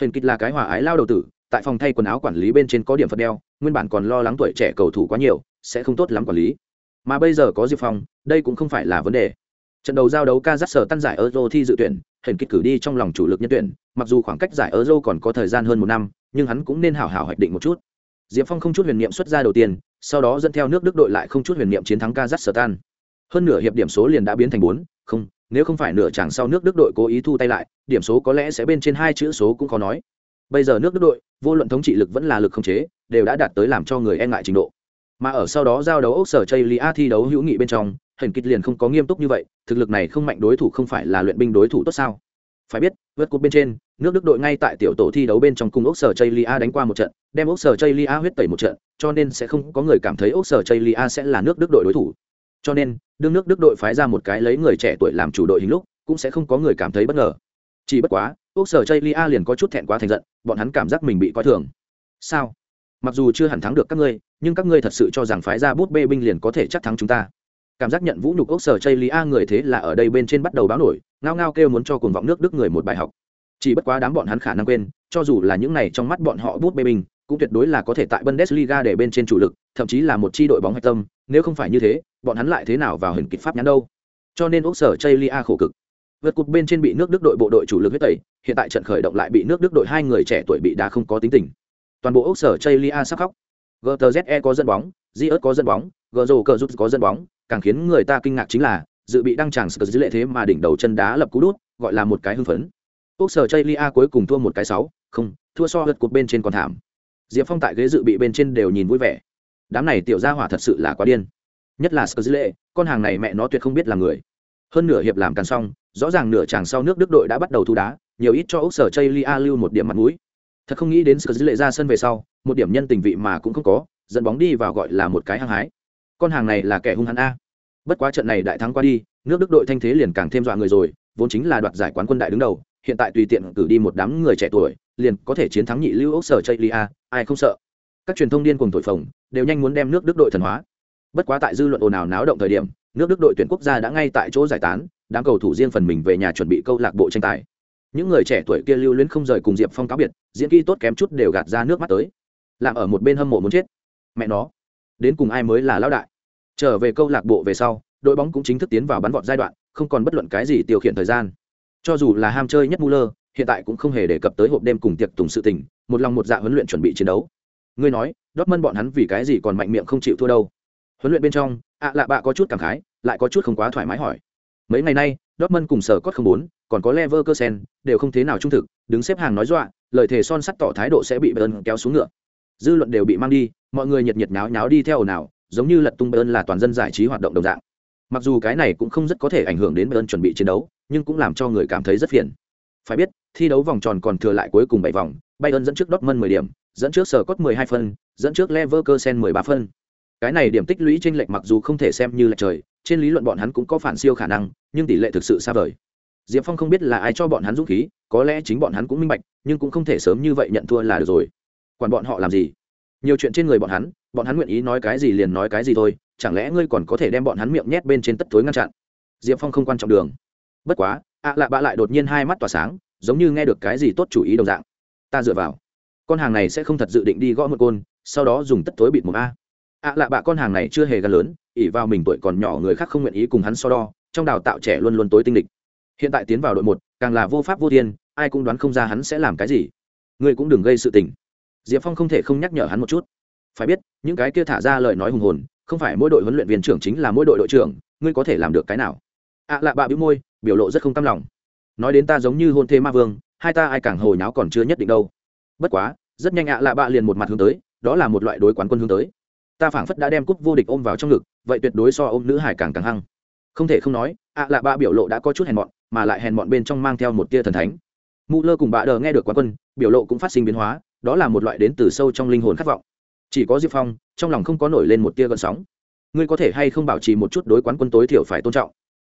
Hình kịch là cái hòa ái lao đầu tử, tại phòng thay quần áo quản lý bên trên có điểm phật đeo, nguyên bản còn lo lắng tuổi trẻ cầu thủ quá nhiều, sẽ không tốt lắm quản lý. Mà bây giờ có diệp phong, đây cũng không phải là vấn đề trận đầu giao đấu ca dắt sở tăng giải euro thi dự tuyển, hển kịch cử đi trong lòng chủ lực nhân tuyển, mặc dù khoảng cách giải euro còn có thời gian hơn một năm, nhưng hắn cũng nên hảo hảo hoạch định một chút. Diệp phong không chút huyền niệm xuất ra đầu tiên, sau đó dẫn theo nước đức đội lại không chút huyền niệm chiến thắng kazakhstan hơn nửa hiệp điểm số liền đã biến thành bốn, không, nếu không phải nửa chàng sau nước đức đội cố ý thu tay lại, điểm số có lẽ sẽ bên trên hai chữ số cũng khó nói. Bây giờ nước đức đội, vô luận thống trị lực vẫn là lực không chế, đều đã đạt tới làm cho người e ngại trình độ. Mà ở sau đó giao đấu ốc sở chây lia thi đấu hữu nghị bên trong hển kịch liền không có nghiêm túc như vậy, thực lực này không mạnh đối thủ không phải là luyện binh đối thủ tốt sao? Phải biết, vượt cúp bên trên, nước đức đội ngay tại tiểu tổ thi đấu bên trong cùng ốc sở chây lia đánh qua một trận, đem ốc sở chây lia huyết tẩy một trận, cho nên sẽ không có người cảm thấy ốc sở chây lia sẽ là nước đức đội đối thủ. Cho nên, đương nước đức đội phái ra một cái lấy người trẻ tuổi làm chủ đội hình lúc, cũng sẽ không có người cảm thấy bất ngờ. Chỉ bất quá ốc sở chây lia liền có chút thẹn quá thành giận, bọn hắn cảm giác mình bị coi thường. Sao? Mặc dù chưa hẳn thắng được các ngươi, nhưng các ngươi thật sự cho rằng phái ra bút bê binh liền có thể chắc thắng chúng ta cảm giác nhận vũ nhục ốc sở chây lia người thế là ở đây bên trên bắt đầu báo nổi, ngao ngao kêu muốn cho cuồng vọng nước đức người một bài học. Chỉ bất quá đám bọn hắn khả năng quên, cho dù là những này trong mắt bọn họ bút bê mình cũng tuyệt đối là có thể tại bundesliga để bên trên chủ lực, thậm chí là một chi đội bóng hạch tâm, nếu không phải như thế, bọn hắn lại thế nào vào hình kịch pháp nhắn đâu. Cho nên ốc sở chây lia khổ cực. Vượt cục bên trên bị nước đức đội bộ đội chủ lực huyết tẩy, hiện tại trận khởi động lại bị nước đức đội hai người trẻ tuổi bị đá không có tính tình. Toàn bộ ốc sở chây lia sắp khóc. Gtze có dẫn bóng di có dẫn bóng gờ rổ cờ rút có dẫn bóng, càng khiến người ta kinh ngạc chính là, dự bị đăng tràng sờ dưới lệ thế mà đỉnh đầu chân đá lập cú đút, gọi là một cái hưng phấn. Ốc sở chây lia cuối cùng thua một cái sáu, không, thua so hớt cột bên trên còn thảm. Diệp phong tại ghế dự bị bên trên đều nhìn vui vẻ. Đám này tiểu gia hỏa thật sự là quá điên. Nhất là sờ dưới lệ, con hàng này mẹ nó tuyệt không biết là người. Hơn nửa hiệp làm càn xong, rõ ràng nửa chàng sau nước đức đội đã bắt đầu thu đá, nhiều ít cho ốc sở chây lia lưu một điểm mặt mũi. Thật không nghĩ đến sờ dưới lệ ra sân về sau, một điểm nhân tình vị mà cũng không có, dẫn bóng đi vào gọi là một cái hăng hái con hàng này là kẻ hung hãn a. Bất quá trận này đại thắng qua đi, nước đức đội thanh thế liền càng thêm dọa người rồi, vốn chính là đoạt giải quán quân đại đứng đầu, hiện tại tùy tiện cử đi một đám người trẻ tuổi, liền có thể chiến thắng nhị lưu ốc sở chây lia ai không sợ. Các truyền thông điên cùng thổi phồng, đều nhanh muốn đem nước đức đội thần hóa. Bất quá tại dư luận ồn ào náo động thời điểm, nước đức đội tuyển quốc gia đã ngay tại chỗ giải tán, đám cầu thủ riêng phần mình về nhà chuẩn bị câu lạc bộ tranh tài. Những người trẻ tuổi kia lưu luyến không rời cùng diệp phong cáo biệt, diễn kỹ tốt kém chút đều gạt ra nước mắt tới. Làm ở một bên hâm mộ muốn chết. Mẹ nó, đến cùng ai mới là lão đại? Trở về câu lạc bộ về sau đội bóng cũng chính thức tiến vào bắn vọt giai đoạn không còn bất luận cái gì tiêu khiển thời gian cho dù là ham chơi nhất Muller, hiện tại cũng không hề đề cập tới hộp đêm cùng tiệc tùng sự tình, một lòng một dạ huấn luyện chuẩn bị chiến đấu. Ngươi nói, Dortmund bọn hắn vì cái gì còn mạnh miệng không chịu thua đâu? Huấn luyện bên trong, ạ lạ bạ có chút cảm khái, lại có chút không quá thoải mái hỏi. Mấy ngày nay, Dortmund cùng sở cốt không bốn, còn có Leverkusen, đều không thế nào trung thực, đứng xếp hàng nói dọa, lời thề son sắt tỏ thái độ sẽ bị Bayern kéo xuống ngựa. Dư luận đều bị mang đi, mọi người nhiệt nhiệt nháo nháo đi theo nào giống như lật tung Bayern là toàn dân giải trí hoạt động đồng dạng. Mặc dù cái này cũng không rất có thể ảnh hưởng đến Bayern chuẩn bị chiến đấu, nhưng cũng làm cho người cảm thấy rất phiền. Phải biết, thi đấu vòng tròn còn thừa lại cuối cùng bảy vòng, Bayern dẫn trước Dortmund 10 điểm, dẫn trước Sở Cốt 12 phân, dẫn trước Leverkusen 13 phân. Cái này điểm tích lũy trên lệch mặc dù không thể xem như là trời, trên lý luận bọn hắn cũng có phản siêu khả năng, nhưng tỷ lệ thực sự xa vời. diệp phong không biết là ai cho bọn hắn dũng khí có lẽ chính bọn hắn cũng minh bạch nhưng cũng không thể sớm như vậy nhận thua là được rồi quản bọn họ làm gì nhiều chuyện trên người bọn hắn bọn hắn nguyện ý nói cái gì liền nói cái gì thôi, chẳng lẽ ngươi còn có thể đem bọn hắn miệng nhét bên trên tất tối ngăn chặn? Diệp phong không quan trọng đường. Bất quá, ạ lạ bạ lại đột nhiên hai mắt tỏa sáng, giống như nghe được cái gì tốt chủ ý đồng dạng. Ta dựa vào. Con hàng này sẽ không thật dự định đi gõ một côn, sau đó dùng tất tối bịt một a. Ạ lạ bạ con hàng này chưa hề gần lớn ỉ vào mình tuổi còn nhỏ người khác không nguyện ý cùng hắn so đo, trong đào tạo trẻ luôn luôn tối tinh địch hiện tại tiến vào đội một, càng là vô pháp vô thiên, ai cũng đoán không ra hắn sẽ làm cái gì. Ngươi cũng đừng gây sự tình diệp phong không thể không nhắc nhở hắn một chút. Phải biết, những cái kia thả ra lời nói hùng hồn, không phải mỗi đội huấn luyện viên trưởng chính là mỗi đội đội trưởng, ngươi có thể làm được cái nào? Ạ lạ bạ bĩu môi, biểu lộ rất không tâm lòng. Nói đến ta giống như hôn thê ma vương, hai ta ai càng hồi nháo còn chưa nhất định đâu. Bất quá, rất nhanh ạ lạ bạ liền một mặt hướng tới, đó là một loại đối quán quân hướng tới. Ta phảng phất đã đem cúp vô địch ôm vào trong ngực, vậy tuyệt đối so ôm nữ hải càng càng hăng. Không thể không nói, ạ lạ bạ biểu lộ đã có chút hèn mọn, mà lại hèn mọn bên trong mang theo một tia thần thánh. Mụ lơ cùng bạ đờ nghe được quán quân, biểu lộ cũng phát sinh biến hóa đó là một loại đến từ sâu trong linh hồn khát vọng. Chỉ có diệp phong, trong lòng không có nổi lên một tia gợn sóng. Ngươi có thể hay không bảo trì một chút đối quán quân tối thiểu phải tôn trọng?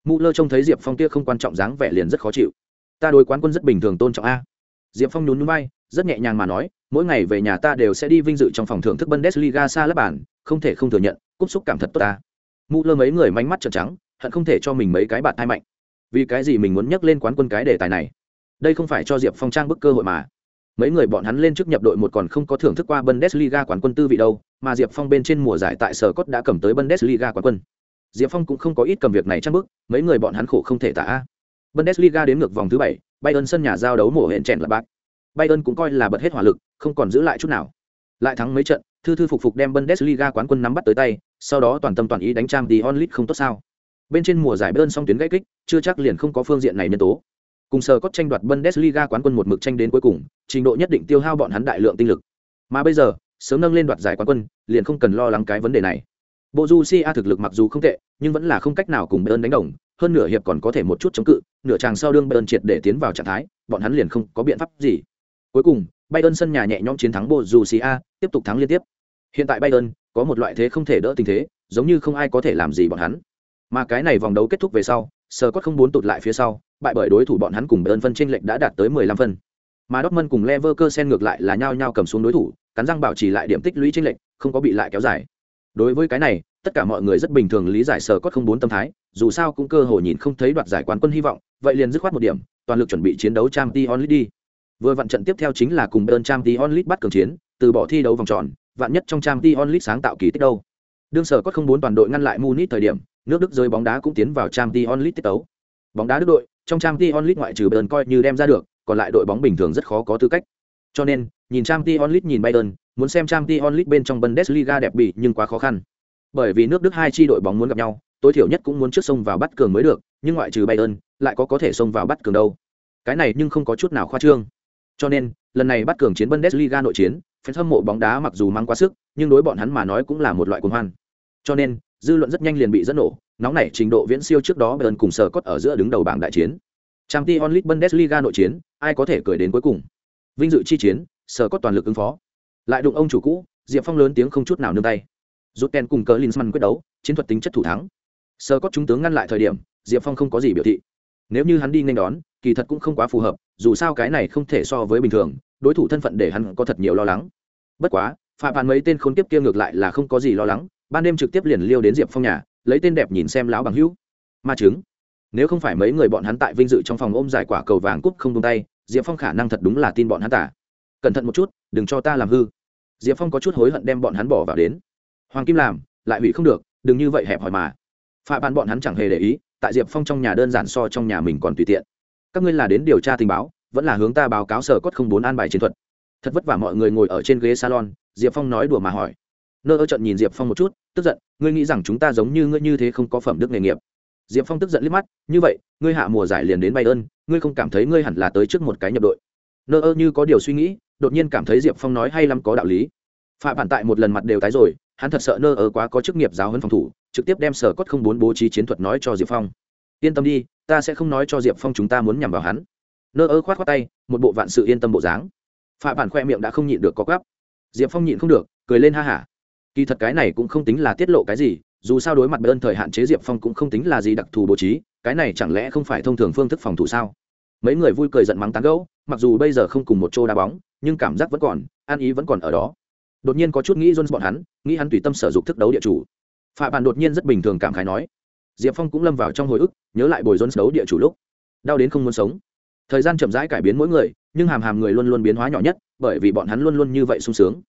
Mụ lơ trông thấy diệp phong tia không quan trọng dáng vẻ liền rất khó chịu. Ta đối quán quân rất bình thường tôn trọng a. Diệp phong nhún núi bay rất nhẹ nhàng mà nói, mỗi ngày về nhà ta đều sẽ đi vinh dự trong phòng thưởng thức bundesliga xa lớp bản không thể không thừa nhận, cúp xúc cảm thật tốt ta. Mụ lơ mấy người mánh mắt trợn trắng, hận không thể cho mình mấy cái bạn thai mạnh. Vì cái gì mình muốn nhắc lên quán quân cái đề tài này? Đây không phải cho diệp phong trang bức cơ hội mà mấy người bọn hắn lên trước nhập đội một còn không có thưởng thức qua bundesliga quán quân tư vị đâu mà diệp phong bên trên mùa giải tại sở cốt đã cầm tới bundesliga quán quân. Diệp phong cũng không có ít cầm việc này trang bước, mấy người bọn hắn khổ không thể tả. Bundesliga đến ngược vòng thứ bảy bayern sân nhà giao đấu mùa hẹn chèn là bác. Bayern cũng coi là bật hết hỏa lực không còn giữ lại chút nào. Lại thắng mấy trận thư thư phục phục đem bundesliga quán quân nắm bắt tới tay sau đó toàn tâm toàn ý đánh trang tí onlit không tốt sao. Bên trên mùa giải bayern song tuyến gãy kích chưa chắc liền không có phương diện này nhân tố cùng sở có tranh đoạt bundesliga quán quân một mực tranh đến cuối cùng, trình độ nhất định tiêu hao bọn hắn đại lượng tinh lực. Mà bây giờ, sớm nâng lên đoạt giải quán quân, liền không cần lo lắng cái vấn đề này. Bộ du si a thực lực mặc dù không tệ, nhưng vẫn là không cách nào cùng bayern đánh đồng, hơn nửa hiệp còn có thể một chút chống cự, nửa chàng sau đương bayern triệt để tiến vào trạng thái, bọn hắn liền không có biện pháp gì. Cuối cùng, bayern sân nhà nhẹ nhõm chiến thắng bộ du si a tiếp tục thắng liên tiếp. Hiện tại bayern có một loại thế không thể đỡ tình thế, giống như không ai có thể làm gì bọn hắn. Mà cái này vòng đấu kết thúc về sau sờ cốt không muốn tụt lại phía sau bại bởi đối thủ bọn hắn cùng bayern phân tranh lệch đã đạt tới 15 phân. Mà Dortmund cùng Leverkusen ngược lại là nhau nhau cầm xuống đối thủ, cắn răng bảo trì lại điểm tích lũy tranh lệch, không có bị lại kéo dài. Đối với cái này, tất cả mọi người rất bình thường lý giải sở cốt không bốn tâm thái, dù sao cũng cơ hội nhìn không thấy đoạt giải quán quân hy vọng, vậy liền dứt khoát một điểm, toàn lực chuẩn bị chiến đấu Champions League đi. Vừa vặn trận tiếp theo chính là cùng đơn Champions League bắt cường chiến, từ bỏ thi đấu vòng tròn, vạn nhất trong Champions League sáng tạo kỳ tích đâu. Đương sở cốt không bốn toàn đội ngăn lại munich thời điểm, nước đức rơi bóng đá cũng tiến vào Champions League tiết tấu. Bóng đá đức đội trong trang t onlit ngoại trừ bayern coi như đem ra được còn lại đội bóng bình thường rất khó có tư cách cho nên nhìn trang t onlit nhìn bayern muốn xem trang t onlit bên trong bundesliga đẹp bị nhưng quá khó khăn bởi vì nước Đức hai chi đội bóng muốn gặp nhau, tối thiểu nhất cũng muốn trước sông vào bắt cường mới được, nhưng ngoại trừ Bayern, lại có có thể sông vào bắt cường đâu. Cái này nhưng không có chút nào khoa trương. Cho nên, lần này bắt cường chiến Bundesliga nội chiến, fan hâm mộ bóng đá mặc dù mang quá sức, nhưng đối bọn hắn mà nói cũng là một loại cuồng hoan. Cho nên, dư luận rất nhanh liền bị dẫn nổ, nóng nảy trình độ viễn siêu trước đó Bayern cùng sở cốt ở giữa đứng đầu bảng đại chiến. Champions League Bundesliga nội chiến, ai có thể cười đến cuối cùng. Vinh dự chi chiến, sở cốt toàn lực ứng phó. Lại đụng ông chủ cũ, Diệp Phong lớn tiếng không chút nào nương tay rút ken cùng Klinsmann quyết đấu chiến thuật tính chất thủ thắng sở cốt chúng tướng ngăn lại thời điểm diệp phong không có gì biểu thị nếu như hắn đi nên đón kỳ thật cũng không quá phù hợp dù sao cái này không thể so với bình thường đối thủ thân phận để hắn có thật nhiều lo lắng bất quá phạm bàn mấy tên khốn kiếp kia ngược lại là không có gì lo lắng ban đêm trực tiếp liền liêu đến diệp phong nhà lấy tên đẹp nhìn xem lão bằng hữu. Ma chứng nếu không phải mấy người bọn hắn tại vinh dự trong phòng ôm giải quả cầu vàng cúp không tung tay, diệp phong khả năng thật đúng là tin bọn hắn tả. Cẩn thận một chút, đừng cho ta làm hư. Diệp phong có chút hối hận đem bọn hắn bỏ vào đến. Hoàng kim làm, lại hủy không được, đừng như vậy hẹp hòi mà. Phạm bạn bọn hắn chẳng hề để ý, tại diệp phong trong nhà đơn giản so trong nhà mình còn tùy tiện. Các ngươi là đến điều tra tình báo, vẫn là hướng ta báo cáo sở cốt không bốn an bài chiến thuật. Thật vất vả mọi người ngồi ở trên ghế salon, diệp phong nói đùa mà hỏi. Nơ ơ trận nhìn diệp phong một chút tức giận, ngươi nghĩ rằng chúng ta giống như ngươi như thế không có phẩm đức nghề nghiệp. Diệp phong tức giận liếc mắt, như vậy, ngươi hạ mùa giải liền đến bay ơn, ngươi không cảm thấy ngươi hẳn là tới trước một cái nhập đội. Nơ ơ như có điều suy nghĩ, đột nhiên cảm thấy diệp phong nói hay lắm có đạo lý. Phạm bản tại một lần mặt đều tái rồi, hắn thật sợ nơ ơ quá có chức nghiệp giáo hơn phòng thủ, trực tiếp đem sở cốt không bốn bố trí chiến thuật nói cho diệp phong. Yên tâm đi, ta sẽ không nói cho diệp phong chúng ta muốn nhằm vào hắn. Nơ ơ khoát khoát tay, một bộ vạn sự yên tâm bộ dáng. Phạm bản khoe miệng đã không nhịn được có gắp diệp phong nhịn không được, cười lên ha hả kỳ thật cái này cũng không tính là tiết lộ cái gì, dù sao đối mặt ơn thời hạn chế diệp phong cũng không tính là gì đặc thù bố trí, cái này chẳng lẽ không phải thông thường phương thức phòng thủ sao? Mấy người vui cười giận mắng tán gẫu, mặc dù bây giờ không cùng một chỗ đá bóng, nhưng cảm giác vẫn còn, an ý vẫn còn ở đó. Đột nhiên có chút nghĩ John bọn hắn, nghĩ hắn tùy tâm sở dục thức đấu địa chủ. Phạm bàn đột nhiên rất bình thường cảm khái nói. Diệp phong cũng lâm vào trong hồi ức, nhớ lại bồi John đấu địa chủ lúc. Đau đến không muốn sống. Thời gian chậm rãi cải biến mỗi người, nhưng hàm hàm người luôn luôn biến hóa nhỏ nhất, bởi vì bọn hắn luôn luôn như vậy sung sướng.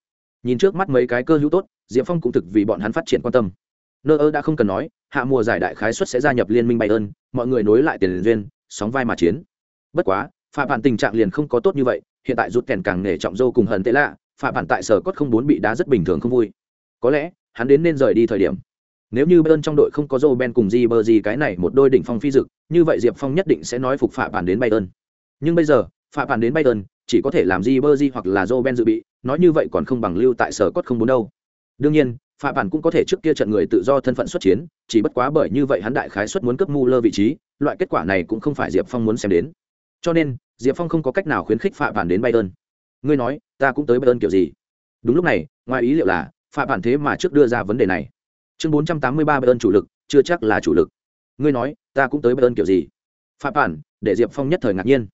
Nhìn trước mắt mấy cái cơ hữu tốt diệp phong cũng thực vì bọn hắn phát triển quan tâm. Nơ ơ đã không cần nói, hạ mùa giải đại khái suất sẽ gia nhập liên minh bayern, mọi người nối lại tiền duyên, sóng vai mà chiến. Bất quá phạm bản tình trạng liền không có tốt như vậy, hiện tại rút kèn càng nể trọng dâu cùng hận tệ lạ phạm bản tại sở cốt không bốn bị đá rất bình thường không vui. Có lẽ, hắn đến nên rời đi thời điểm. Nếu như bayern trong đội không có joe ben cùng di bơ gì cái này một đôi đỉnh phong phi dực, như vậy diệp phong nhất định sẽ nói phục phạm bản đến bayern. Nhưng bây giờ phạm bản đến bayern, chỉ có thể làm di bơ di hoặc là joe ben dự bị, nói như vậy còn không bằng lưu tại sở cốt không bốn đâu đương nhiên phạm bản cũng có thể trước kia trận người tự do thân phận xuất chiến, chỉ bất quá bởi như vậy hắn đại khái xuất muốn cấp mu lơ vị trí, loại kết quả này cũng không phải diệp phong muốn xem đến. Cho nên, diệp phong không có cách nào khuyến khích phạm bản đến bayern. Ngươi nói, ta cũng tới bayern kiểu gì? Đúng lúc này, ngoài ý liệu là phạm bản thế mà trước đưa ra vấn đề này. Chương bốn trăm tám mươi ba bayern chủ lực, chưa chắc là chủ lực. Ngươi nói, ta cũng tới bayern kiểu gì? Phạm bản để diệp phong nhất thời ngạc nhiên.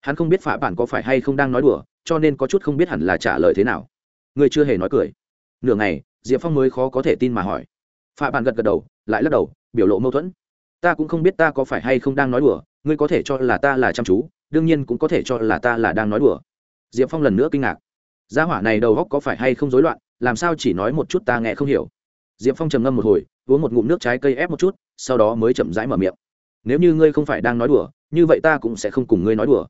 Hắn không biết phạm bản có phải hay không đang nói đùa, cho nên có chút không biết hẳn là trả lời thế nào. Ngươi chưa hề nói cười nửa ngày, diệp phong mới khó có thể tin mà hỏi. Phạ bản gật gật đầu, lại lắc đầu, biểu lộ mâu thuẫn. Ta cũng không biết ta có phải hay không đang nói đùa, ngươi có thể cho là ta là chăm chú, đương nhiên cũng có thể cho là ta là đang nói đùa. Diệp phong lần nữa kinh ngạc. Gia hỏa này đầu góc có phải hay không rối loạn, làm sao chỉ nói một chút ta nghe không hiểu. Diệp phong trầm ngâm một hồi, uống một ngụm nước trái cây ép một chút, sau đó mới chậm rãi mở miệng. Nếu như ngươi không phải đang nói đùa, như vậy ta cũng sẽ không cùng ngươi nói đùa.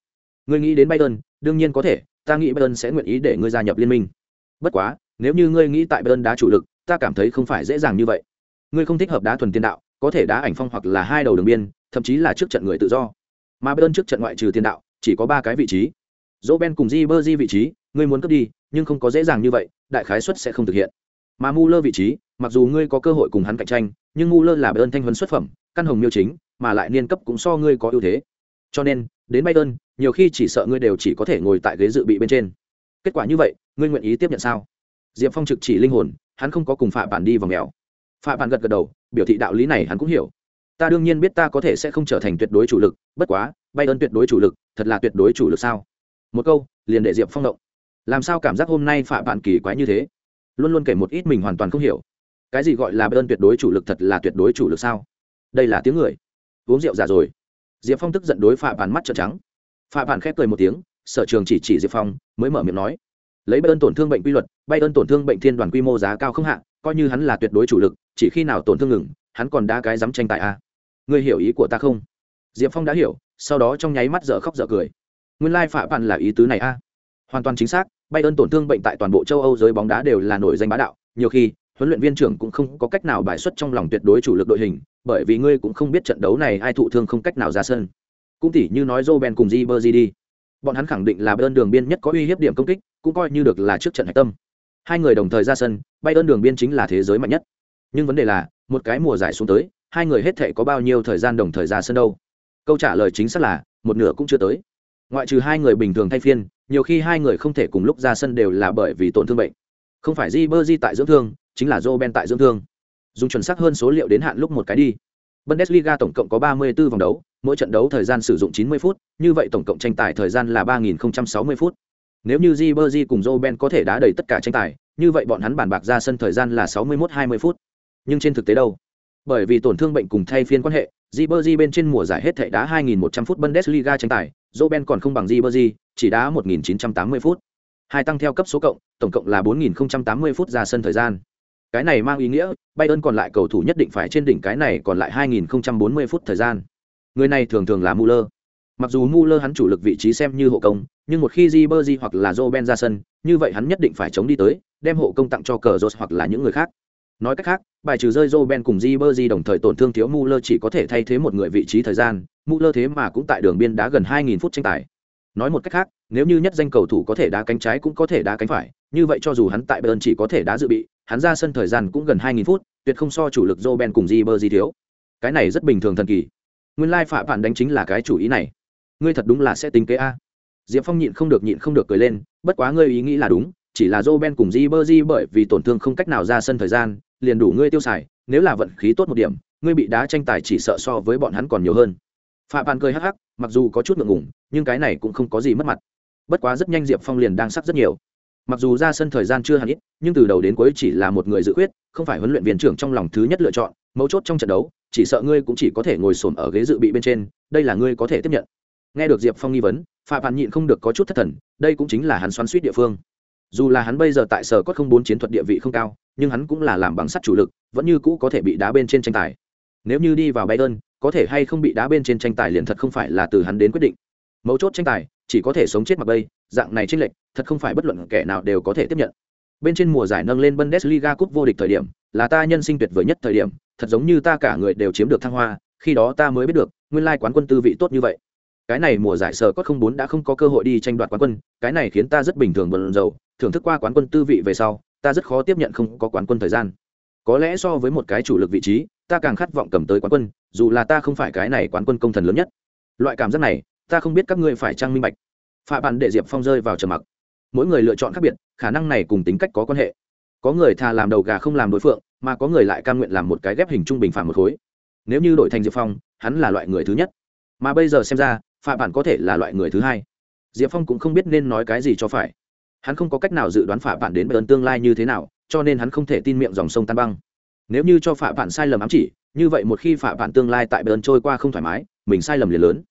Ngươi nghĩ đến bayern đương nhiên có thể, ta nghĩ bayern sẽ nguyện ý để ngươi gia nhập liên minh. Bất quá nếu như ngươi nghĩ tại bayern đá chủ lực, ta cảm thấy không phải dễ dàng như vậy. Ngươi không thích hợp đá thuần tiền đạo, có thể đá ảnh phong hoặc là hai đầu đường biên, thậm chí là trước trận người tự do. Mà bayern trước trận ngoại trừ tiền đạo, chỉ có ba cái vị trí. Dỗ ben cùng di bơ di vị trí, ngươi muốn cướp đi, nhưng không có dễ dàng như vậy, đại khái suất sẽ không thực hiện. Mà mu lơ vị trí, mặc dù ngươi có cơ hội cùng hắn cạnh tranh, nhưng mu lơ là bayern thanh huấn xuất phẩm, căn hồng miêu chính, mà lại niên cấp cũng so ngươi có ưu thế. Cho nên, đến bayern nhiều khi chỉ sợ ngươi đều chỉ có thể ngồi tại ghế dự bị bên trên. Kết quả như vậy, ngươi nguyện ý tiếp nhận sao? Diệp phong trực chỉ linh hồn, hắn không có cùng phạm bản đi vào nghèo phạm bản gật gật đầu, biểu thị đạo lý này hắn cũng hiểu. Ta đương nhiên biết ta có thể sẽ không trở thành tuyệt đối chủ lực, bất quá, bay ơn tuyệt đối chủ lực, thật là tuyệt đối chủ lực sao? Một câu, liền để diệp phong động. Làm sao cảm giác hôm nay phạm bản kỳ quái như thế? Luôn luôn kể một ít mình hoàn toàn không hiểu. Cái gì gọi là bay ơn tuyệt đối chủ lực thật là tuyệt đối chủ lực sao? Đây là tiếng người. Uống rượu già rồi. Diệp phong tức giận đối phạm bản mắt trợn trắng. Phạm bản khép cười một tiếng, sở trường chỉ chỉ diệp phong, mới mở miệng nói. Lấy bay ơn tổn thương bệnh quy luật bay ơn tổn thương bệnh thiên đoàn quy mô giá cao không hạ, coi như hắn là tuyệt đối chủ lực, chỉ khi nào tổn thương ngừng, hắn còn đa cái dám tranh tài a à? ngươi hiểu ý của ta không? Diệp phong đã hiểu, sau đó trong nháy mắt dở khóc dở cười. Nguyên lai phạm bạn là ý tứ này a à? hoàn toàn chính xác, bay ơn tổn thương bệnh tại toàn bộ châu âu giới bóng đá đều là nổi danh bá đạo, nhiều khi, huấn luyện viên trưởng cũng không có cách nào bài xuất trong lòng tuyệt đối chủ lực đội hình, bởi vì ngươi cũng không biết trận đấu này ai thụ thương không cách nào ra sân. Cũng tỉ như nói joe ben cùng di bơ đi bọn hắn khẳng định là bay ơn đường biên nhất có uy hiếp điểm công kích, cũng coi như được là trước trận hạch tâm hai người đồng thời ra sân, bay ơn đường biên chính là thế giới mạnh nhất. Nhưng vấn đề là, một cái mùa giải xuống tới, hai người hết thể có bao nhiêu thời gian đồng thời ra sân đâu? Câu trả lời chính xác là, một nửa cũng chưa tới. Ngoại trừ hai người bình thường thay phiên, nhiều khi hai người không thể cùng lúc ra sân đều là bởi vì tổn thương bệnh. Không phải di bơ di tại dưỡng thương, chính là joe ben tại dưỡng thương. Dùng chuẩn xác hơn số liệu đến hạn lúc một cái đi. Bundesliga tổng cộng có 34 vòng đấu, mỗi trận đấu thời gian sử dụng 90 phút, như vậy tổng cộng tranh tài thời gian là 3060 phút nếu như Jibberjee cùng joe có thể đá đầy tất cả tranh tài như vậy bọn hắn bàn bạc ra sân thời gian là 61-20 phút nhưng trên thực tế đâu bởi vì tổn thương bệnh cùng thay phiên quan hệ Jibberjee bên trên mùa giải hết thảy đá 2.100 phút Bundesliga tranh tài, Robben còn không bằng Jibberjee, chỉ đá 1.980 phút. Hai tăng theo cấp số cộng, tổng cộng là 4.080 phút ra sân thời gian. Cái này mang ý nghĩa, Bayern còn lại cầu thủ nhất định phải trên đỉnh cái này còn lại 2.040 phút thời gian. Người này thường thường là Muller. Mặc dù Muller hắn chủ lực vị trí xem như hộ công, nhưng một khi Jibberjee hoặc là Robben ra sân, như vậy hắn nhất định phải chống đi tới, đem hộ công tặng cho cờ hoặc là những người khác. Nói cách khác, bài trừ rơi Joe Ben cùng Jibberjee đồng thời tổn thương thiếu Muller chỉ có thể thay thế một người vị trí thời gian, Muller thế mà cũng tại đường biên đá gần 2000 phút tranh tài. Nói một cách khác, nếu như nhất danh cầu thủ có thể đá cánh trái cũng có thể đá cánh phải, như vậy cho dù hắn tại Bayern chỉ có thể đá dự bị, hắn ra sân thời gian cũng gần 2000 phút, tuyệt không so chủ lực Joe Ben cùng Jibberjee thiếu. Cái này rất bình thường thần kỳ. Nguyên lai phạm phản đánh chính là cái chủ ý này. Ngươi thật đúng là sẽ tính kế a. Diệp Phong nhịn không được nhịn không được cười lên, bất quá ngươi ý nghĩ là đúng, chỉ là Joe Ben cùng Ribery bởi vì tổn thương không cách nào ra sân thời gian, liền đủ ngươi tiêu xài nếu là vận khí tốt một điểm ngươi bị đá tranh tài chỉ sợ so với bọn hắn còn nhiều hơn. Phạm bàn cười hắc hắc mặc dù có chút ngượng ngùng nhưng cái này cũng không có gì mất mặt. Bất quá rất nhanh diệp phong liền đang sắc rất nhiều. Mặc dù ra sân thời gian chưa hẳn ít nhưng từ đầu đến cuối chỉ là một người dự quyết, không phải huấn luyện viên trưởng trong lòng thứ nhất lựa chọn mấu chốt trong trận đấu chỉ sợ ngươi cũng chỉ có thể ngồi xổm ở ghế dự bị bên trên đây là ngươi có thể tiếp nhận nghe được diệp phong nghi vấn phạm bàn nhịn không được có chút thất thần, đây cũng chính là hắn xoắn suýt địa phương. Dù là hắn bây giờ tại sở có không bốn chiến thuật địa vị không cao, nhưng hắn cũng là làm bằng sắt chủ lực, vẫn như cũ có thể bị đá bên trên tranh tài. Nếu như đi vào bayern có thể hay không bị đá bên trên tranh tài liền thật không phải là từ hắn đến quyết định. Mấu chốt tranh tài, chỉ có thể sống chết mặc bây dạng này tranh lệch, thật không phải bất luận kẻ nào đều có thể tiếp nhận. Bên trên mùa giải nâng lên bundesliga cúp vô địch thời điểm, là ta nhân sinh tuyệt vời nhất thời điểm, thật giống như ta cả người đều chiếm được thăng hoa, khi đó ta mới biết được, nguyên lai quán quân tư vị tốt như vậy cái này mùa giải sở có không bốn đã không có cơ hội đi tranh đoạt quán quân, cái này khiến ta rất bình thường bận rộn thưởng thức qua quán quân tư vị về sau, ta rất khó tiếp nhận không có quán quân thời gian. Có lẽ so với một cái chủ lực vị trí, ta càng khát vọng cầm tới quán quân, dù là ta không phải cái này quán quân công thần lớn nhất. Loại cảm giác này, ta không biết các ngươi phải trang minh bạch. Phạ bạn để diệp phong rơi vào trầm mặc. Mỗi người lựa chọn khác biệt, khả năng này cùng tính cách có quan hệ. Có người thà làm đầu gà không làm đối phượng, mà có người lại cam nguyện làm một cái ghép hình trung bình phạm một khối. Nếu như đổi thành diệp phong, hắn là loại người thứ nhất. Mà bây giờ xem ra phạm bản có thể là loại người thứ hai. Diệp phong cũng không biết nên nói cái gì cho phải. Hắn không có cách nào dự đoán phạm bản đến bờ tương lai như thế nào, cho nên hắn không thể tin miệng dòng sông tan băng. Nếu như cho phạm bản sai lầm ám chỉ, như vậy một khi phạm bản tương lai tại bờ trôi qua không thoải mái, mình sai lầm liền lớn.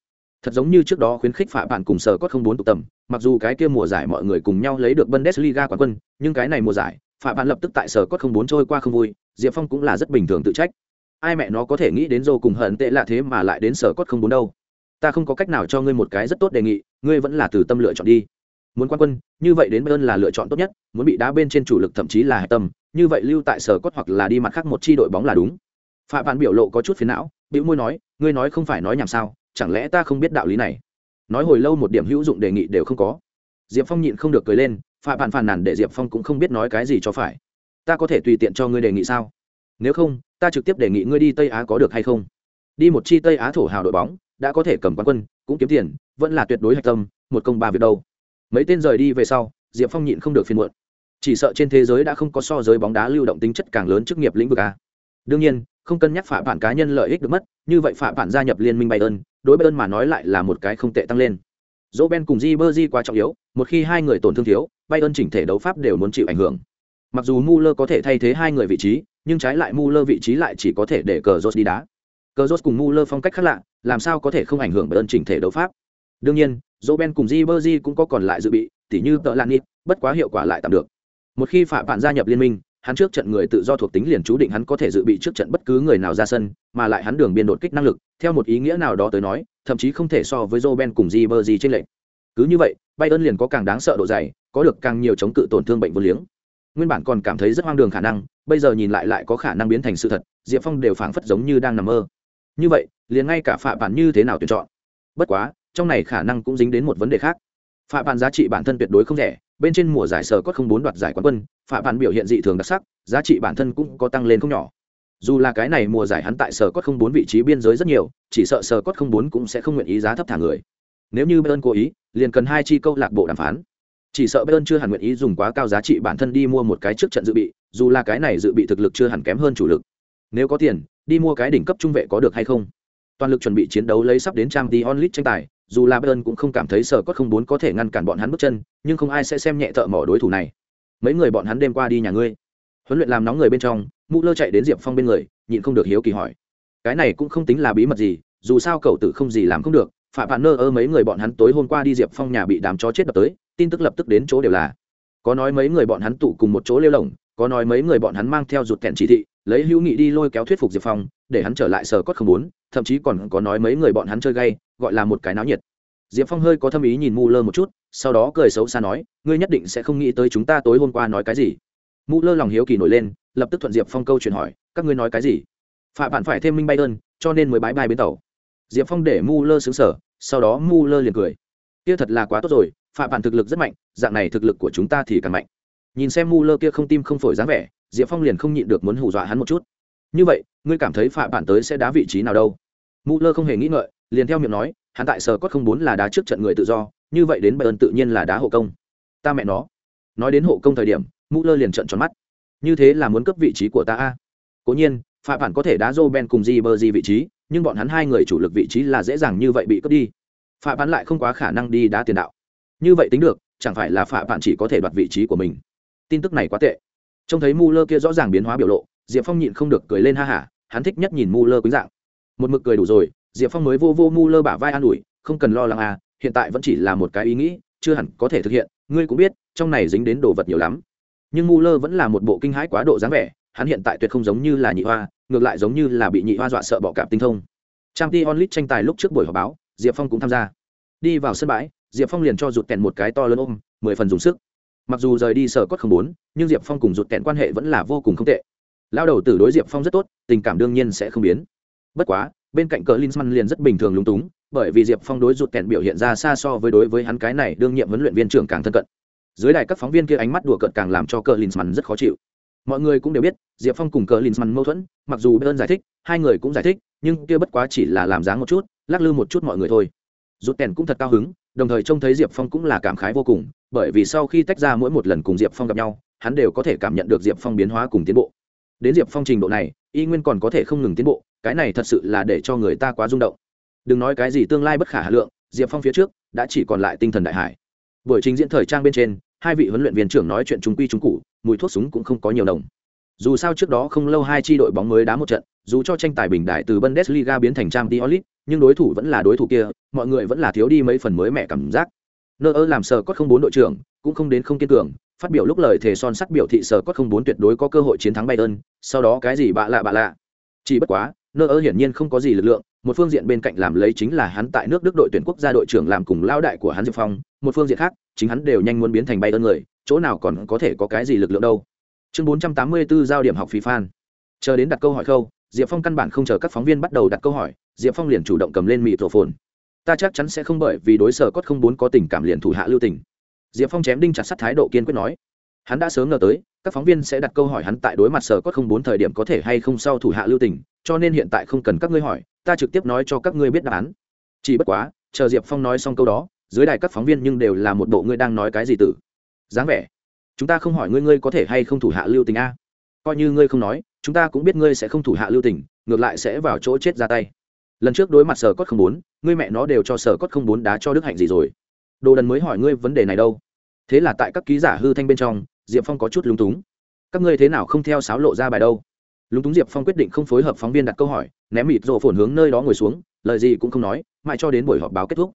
Thật giống như trước đó khuyến khích phạm bản cùng sở có không bốn tụ tầm, mặc dù cái kia mùa giải mọi người cùng nhau lấy được bundesliga quán quân, nhưng cái này mùa giải phạm bản lập tức tại sở có không bốn trôi qua không vui, diệp phong cũng là rất bình thường tự trách. Ai mẹ nó có thể nghĩ đến dô cùng hận tệ lạ thế mà lại đến sở cốt không bốn đâu? Ta không có cách nào cho ngươi một cái rất tốt đề nghị, ngươi vẫn là từ tâm lựa chọn đi. Muốn quan quân, như vậy đến bayern là lựa chọn tốt nhất, muốn bị đá bên trên chủ lực thậm chí là hạch tâm, như vậy lưu tại sở cốt hoặc là đi mặt khác một chi đội bóng là đúng. Phạm bản biểu lộ có chút phiền não, bĩu môi nói, ngươi nói không phải nói nhảm sao, chẳng lẽ ta không biết đạo lý này? Nói hồi lâu một điểm hữu dụng đề nghị đều không có. Diệp phong nhịn không được cười lên, phạm bản phàn nàn để diệp phong cũng không biết nói cái gì cho phải. Ta có thể tùy tiện cho ngươi đề nghị sao? Nếu không, ta trực tiếp đề nghị ngươi đi tây á có được hay không? Đi một chi tây á thổ hào đội bóng đã có thể cầm quán quân, cũng kiếm tiền, vẫn là tuyệt đối hạch tâm, một công ba việc đâu. Mấy tên rời đi về sau, diệp phong nhịn không được phiên muộn. Chỉ sợ trên thế giới đã không có so giới bóng đá lưu động tính chất càng lớn chức nghiệp lĩnh vực a. Đương nhiên, không cân nhắc phạm bản cá nhân lợi ích được mất, như vậy phạm bản gia nhập liên minh bayern, đối bayern mà nói lại là một cái không tệ tăng lên. Dỗ ben cùng di bơ di quá trọng yếu, một khi hai người tổn thương thiếu, bayern chỉnh thể đấu pháp đều muốn chịu ảnh hưởng. Mặc dù Muller có thể thay thế hai người vị trí, nhưng trái lại Muller vị trí lại chỉ có thể để cờ Rốt đi đá. Cờ Rốt cùng Muller phong cách khác lạ làm sao có thể không ảnh hưởng bởi ơn chỉnh thể đấu pháp? Đương nhiên, dỗ ben cùng di bơ di cũng có còn lại dự bị, tỉ như tợ lan nít bất quá hiệu quả lại tạm được. Một khi phạm bạn gia nhập liên minh, hắn trước trận người tự do thuộc tính liền chú định hắn có thể dự bị trước trận bất cứ người nào ra sân, mà lại hắn đường biên đột kích năng lực, theo một ý nghĩa nào đó tới nói, thậm chí không thể so với joe ben cùng di bơ di trên lệnh cứ như vậy bayern liền có càng đáng sợ độ dày, có được càng nhiều chống cự tổn thương bệnh vô liếng. Nguyên bản còn cảm thấy rất hoang đường khả năng, bây giờ nhìn lại lại có khả năng biến thành sự thật, diệp phong đều phảng phất giống như đang nằm mơ như vậy, liền ngay cả phạ bản như thế nào tuyển chọn. Bất quá, trong này khả năng cũng dính đến một vấn đề khác. Phạ bản giá trị bản thân tuyệt đối không rẻ, bên trên mùa giải sở có không bốn đoạt giải quán quân, phạ bản biểu hiện dị thường đặc sắc, giá trị bản thân cũng có tăng lên không nhỏ. Dù là cái này mùa giải hắn tại sở cốt không bốn vị trí biên giới rất nhiều, chỉ sợ sở cốt không bốn cũng sẽ không nguyện ý giá thấp thả người. Nếu như bayern cố ý, liền cần hai chi câu lạc bộ đàm phán. Chỉ sợ bayern chưa hẳn nguyện ý dùng quá cao giá trị bản thân đi mua một cái trước trận dự bị, dù là cái này dự bị thực lực chưa hẳn kém hơn chủ lực nếu có tiền, đi mua cái đỉnh cấp trung vệ có được hay không? Toàn lực chuẩn bị chiến đấu lấy sắp đến trang t onlit tranh tài, dù là bayern cũng không cảm thấy sở cốt không bốn có thể ngăn cản bọn hắn bước chân, nhưng không ai sẽ xem nhẹ thợ mỏ đối thủ này. Mấy người bọn hắn đêm qua đi nhà ngươi. Huấn luyện làm nóng người bên trong mụ lơ chạy đến diệp phong bên người, nhịn không được hiếu kỳ hỏi. Cái này cũng không tính là bí mật gì, dù sao cậu tử không gì làm không được phạm bạn nơ ơ mấy người bọn hắn tối hôm qua đi diệp phong nhà bị đám chó chết đập tới, tin tức lập tức đến chỗ đều là. Có nói mấy người bọn hắn tụ cùng một chỗ lêu lỏng có nói mấy người bọn hắn mang theo rụt kẹn chỉ thị, lấy hữu nghị đi lôi kéo thuyết phục diệp phong, để hắn trở lại sở cốt không muốn, thậm chí còn có nói mấy người bọn hắn chơi gay, gọi là một cái náo nhiệt. Diệp phong hơi có thâm ý nhìn mù lơ một chút, sau đó cười xấu xa nói, ngươi nhất định sẽ không nghĩ tới chúng ta tối hôm qua nói cái gì. Mù lơ lòng hiếu kỳ nổi lên, lập tức thuận diệp phong câu chuyện hỏi, các ngươi nói cái gì? Phạm bạn phải thêm minh bay đơn cho nên mới bãi bay bến tàu. Diệp phong để mù lơ xứng sở sau đó mù lơ liền cười. Kia thật là quá tốt rồi phạm bạn thực lực rất mạnh, dạng này thực lực của chúng ta thì càng mạnh nhìn xem mù lơ kia không tim không phổi dáng vẻ, diệp phong liền không nhịn được muốn hù dọa hắn một chút. Như vậy, ngươi cảm thấy phạm bạn tới sẽ đá vị trí nào đâu? Mù lơ không hề nghĩ ngợi, liền theo miệng nói, hắn tại sở cốt không bốn là đá trước trận người tự do, như vậy đến bayern tự nhiên là đá hộ công. Ta mẹ nó. Nói đến hộ công thời điểm, mu lơ liền trận tròn mắt. Như thế là muốn cấp vị trí của ta a? Cố nhiên phạm bản có thể đá Roben cùng di berdi vị trí, nhưng bọn hắn hai người chủ lực vị trí là dễ dàng như vậy bị cướp đi. Phạm bản lại không quá khả năng đi đá tiền đạo. Như vậy tính được, chẳng phải là phạm bản chỉ có thể đoạt vị trí của mình tin tức này quá tệ. Trông thấy mu lơ kia rõ ràng biến hóa biểu lộ, diệp phong nhịn không được cười lên ha hả hắn thích nhất nhìn mu lơ quýnh dạng. Một mực cười đủ rồi, diệp phong mới vô vô mu lơ bả vai an ủi, không cần lo lắng à hiện tại vẫn chỉ là một cái ý nghĩ, chưa hẳn có thể thực hiện, ngươi cũng biết, trong này dính đến đồ vật nhiều lắm. Nhưng mu lơ vẫn là một bộ kinh hãi quá độ dáng vẻ, hắn hiện tại tuyệt không giống như là nhị hoa, ngược lại giống như là bị nhị hoa dọa sợ bọ cạp tinh thông. Trang t onlit tranh tài lúc trước buổi họp báo, diệp phong cũng tham gia. Đi vào sân bãi, diệp phong liền cho rụt kèn một cái to lớn ôm, mười phần dùng sức mặc dù rời đi sở cốt không bốn nhưng diệp phong cùng rụt kẹn quan hệ vẫn là vô cùng không tệ. Lao đầu từ đối diệp phong rất tốt, tình cảm đương nhiên sẽ không biến. Bất quá, bên cạnh cờ linzmann liền rất bình thường lúng túng, bởi vì diệp phong đối rụt kẹn biểu hiện ra xa so với đối với hắn cái này đương nhiệm huấn luyện viên trưởng càng thân cận. Dưới đài các phóng viên kia ánh mắt đùa cợt càng làm cho cờ linzmann rất khó chịu. Mọi người cũng đều biết, diệp phong cùng cờ linzmann mâu thuẫn, mặc dù bern giải thích, hai người cũng giải thích, nhưng kia bất quá chỉ là làm dáng một chút, lắc lư một chút mọi người thôi. Rụt kẹn cũng thật cao hứng đồng thời trông thấy diệp phong cũng là cảm khái vô cùng, bởi vì sau khi tách ra mỗi một lần cùng diệp phong gặp nhau, hắn đều có thể cảm nhận được diệp phong biến hóa cùng tiến bộ. Đến diệp phong trình độ này, y nguyên còn có thể không ngừng tiến bộ, cái này thật sự là để cho người ta quá rung động. Đừng nói cái gì tương lai bất khả hà lượng, diệp phong phía trước đã chỉ còn lại tinh thần đại hải. Buổi trình diễn thời trang bên trên, hai vị huấn luyện viên trưởng nói chuyện trung quy trung cụ, mùi thuốc súng cũng không có nhiều đồng. Dù sao trước đó không lâu hai tri đội bóng mới đá một trận, dù cho tranh tài bình đại từ bundesliga biến thành trang t nhưng đối thủ vẫn là đối thủ kia, mọi người vẫn là thiếu đi mấy phần mới mẻ cảm giác. Nơ ơ làm sờ cốt không bốn đội trưởng, cũng không đến không kiên cường, phát biểu lúc lời thề son sắt biểu thị sờ cốt không bốn tuyệt đối có cơ hội chiến thắng bayern, sau đó cái gì bạ lạ bạ lạ. Chỉ bất quá, nơ ơ hiển nhiên không có gì lực lượng, một phương diện bên cạnh làm lấy chính là hắn tại nước đức đội tuyển quốc gia đội trưởng làm cùng lao đại của hắn diệp phong, một phương diện khác, chính hắn đều nhanh muốn biến thành bay ơn người, chỗ nào còn có thể có cái gì lực lượng đâu. Chương bốn trăm tám mươi 484 giao điểm học phí phan chờ đến đặt câu hỏi khâu diệp phong căn bản không chờ các phóng viên bắt đầu đặt câu hỏi, diệp phong liền chủ động cầm lên mịt rổ phồn ta chắc chắn sẽ không bởi vì đối sở cốt không bốn có tình cảm liền thủ hạ lưu tình. Diệp phong chém đinh chặt sắt thái độ kiên quyết nói. Hắn đã sớm ngờ tới, các phóng viên sẽ đặt câu hỏi hắn tại đối mặt sở cốt không bốn thời điểm có thể hay không sau thủ hạ lưu tình, cho nên hiện tại không cần các ngươi hỏi, ta trực tiếp nói cho các ngươi biết đáp án. Chỉ bất quá, chờ diệp phong nói xong câu đó, dưới đài các phóng viên nhưng đều là một bộ ngươi đang nói cái gì tử. Dáng vẻ. Chúng ta không hỏi ngươi ngươi có thể hay không thủ hạ lưu tình a? Coi như ngươi không nói chúng ta cũng biết ngươi sẽ không thủ hạ lưu tình, ngược lại sẽ vào chỗ chết ra tay. Lần trước đối mặt sở cốt không bốn, ngươi mẹ nó đều cho sở cốt không bốn đá cho đức hạnh gì rồi. Đồ đần mới hỏi ngươi vấn đề này đâu. Thế là tại các ký giả hư thanh bên trong, diệp phong có chút lúng túng. Các ngươi thế nào không theo sáo lộ ra bài đâu? Lúng túng diệp phong quyết định không phối hợp phóng viên đặt câu hỏi, ném mịt rộ phồn hướng nơi đó ngồi xuống, lời gì cũng không nói, mãi cho đến buổi họp báo kết thúc.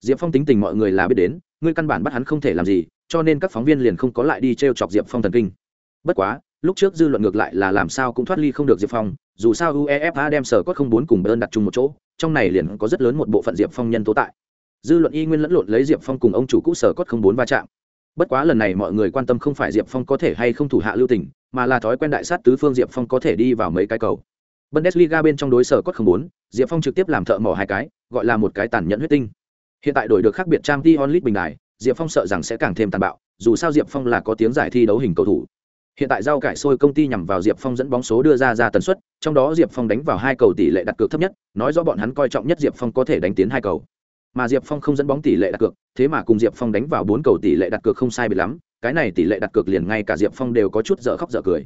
Diệp phong tính tình mọi người là biết đến, ngươi căn bản bắt hắn không thể làm gì, cho nên các phóng viên liền không có lại đi t r e o chọc diệp phong thần kinh. Bất quá lúc trước dư luận ngược lại là làm sao cũng thoát ly không được diệp phong, dù sao uefa đem sở cốt không bốn cùng bern đặt chung một chỗ, trong này liền có rất lớn một bộ phận diệp phong nhân tố tại. Dư luận y nguyên lẫn lộn lấy diệp phong cùng ông chủ cũ sở cốt không bốn va chạm. Bất quá lần này mọi người quan tâm không phải diệp phong có thể hay không thủ hạ lưu tình, mà là thói quen đại sát tứ phương diệp phong có thể đi vào mấy cái cầu. Bundesliga bên trong đối sở cốt không bốn, diệp phong trực tiếp làm thợ mỏ hai cái, gọi là một cái tàn nhẫn huyết tinh. Hiện tại đổi được khác biệt trang t onlit bình đài, diệp phong sợ rằng sẽ càng thêm tàn bạo, dù sao diệp phong là có tiếng giải thi đấu hình cầu thủ. Hiện tại rau cải sôi công ty nhằm vào Diệp Phong dẫn bóng số đưa ra ra tần suất, trong đó Diệp Phong đánh vào hai cầu tỷ lệ đặt cược thấp nhất, nói rõ bọn hắn coi trọng nhất Diệp Phong có thể đánh tiến hai cầu. Mà Diệp Phong không dẫn bóng tỷ lệ đặt cược, thế mà cùng Diệp Phong đánh vào bốn cầu tỷ lệ đặt cược không sai biệt lắm, cái này tỷ lệ đặt cược liền ngay cả Diệp Phong đều có chút dở khóc dở cười.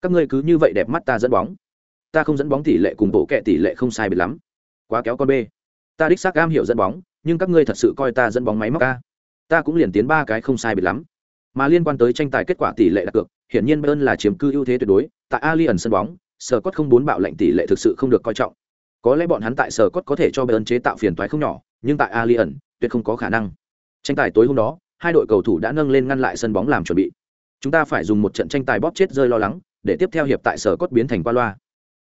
Các ngươi cứ như vậy đẹp mắt ta dẫn bóng. Ta không dẫn bóng tỷ lệ cùng bộ kệ tỷ lệ không sai biệt lắm. Quá kéo con B. Ta đích xác am hiểu dẫn bóng, nhưng các ngươi thật sự coi ta dẫn bóng máy móc a. Ta cũng liền tiến ba cái không sai biệt lắm. Mà liên quan tới tranh tài kết quả tỷ lệ đặt cược, hiển nhiên Bayern là chiếm cư ưu thế tuyệt đối, tại Allianz sân bóng, Sở Cốt không bốn bạo lệnh tỷ lệ thực sự không được coi trọng. Có lẽ bọn hắn tại Sở Cốt có thể cho Bayern chế tạo phiền toái không nhỏ, nhưng tại Allianz, tuyệt không có khả năng. Tranh tài tối hôm đó, hai đội cầu thủ đã nâng lên ngăn lại sân bóng làm chuẩn bị. Chúng ta phải dùng một trận tranh tài bóp chết rơi lo lắng, để tiếp theo hiệp tại Sở Cốt biến thành qua loa.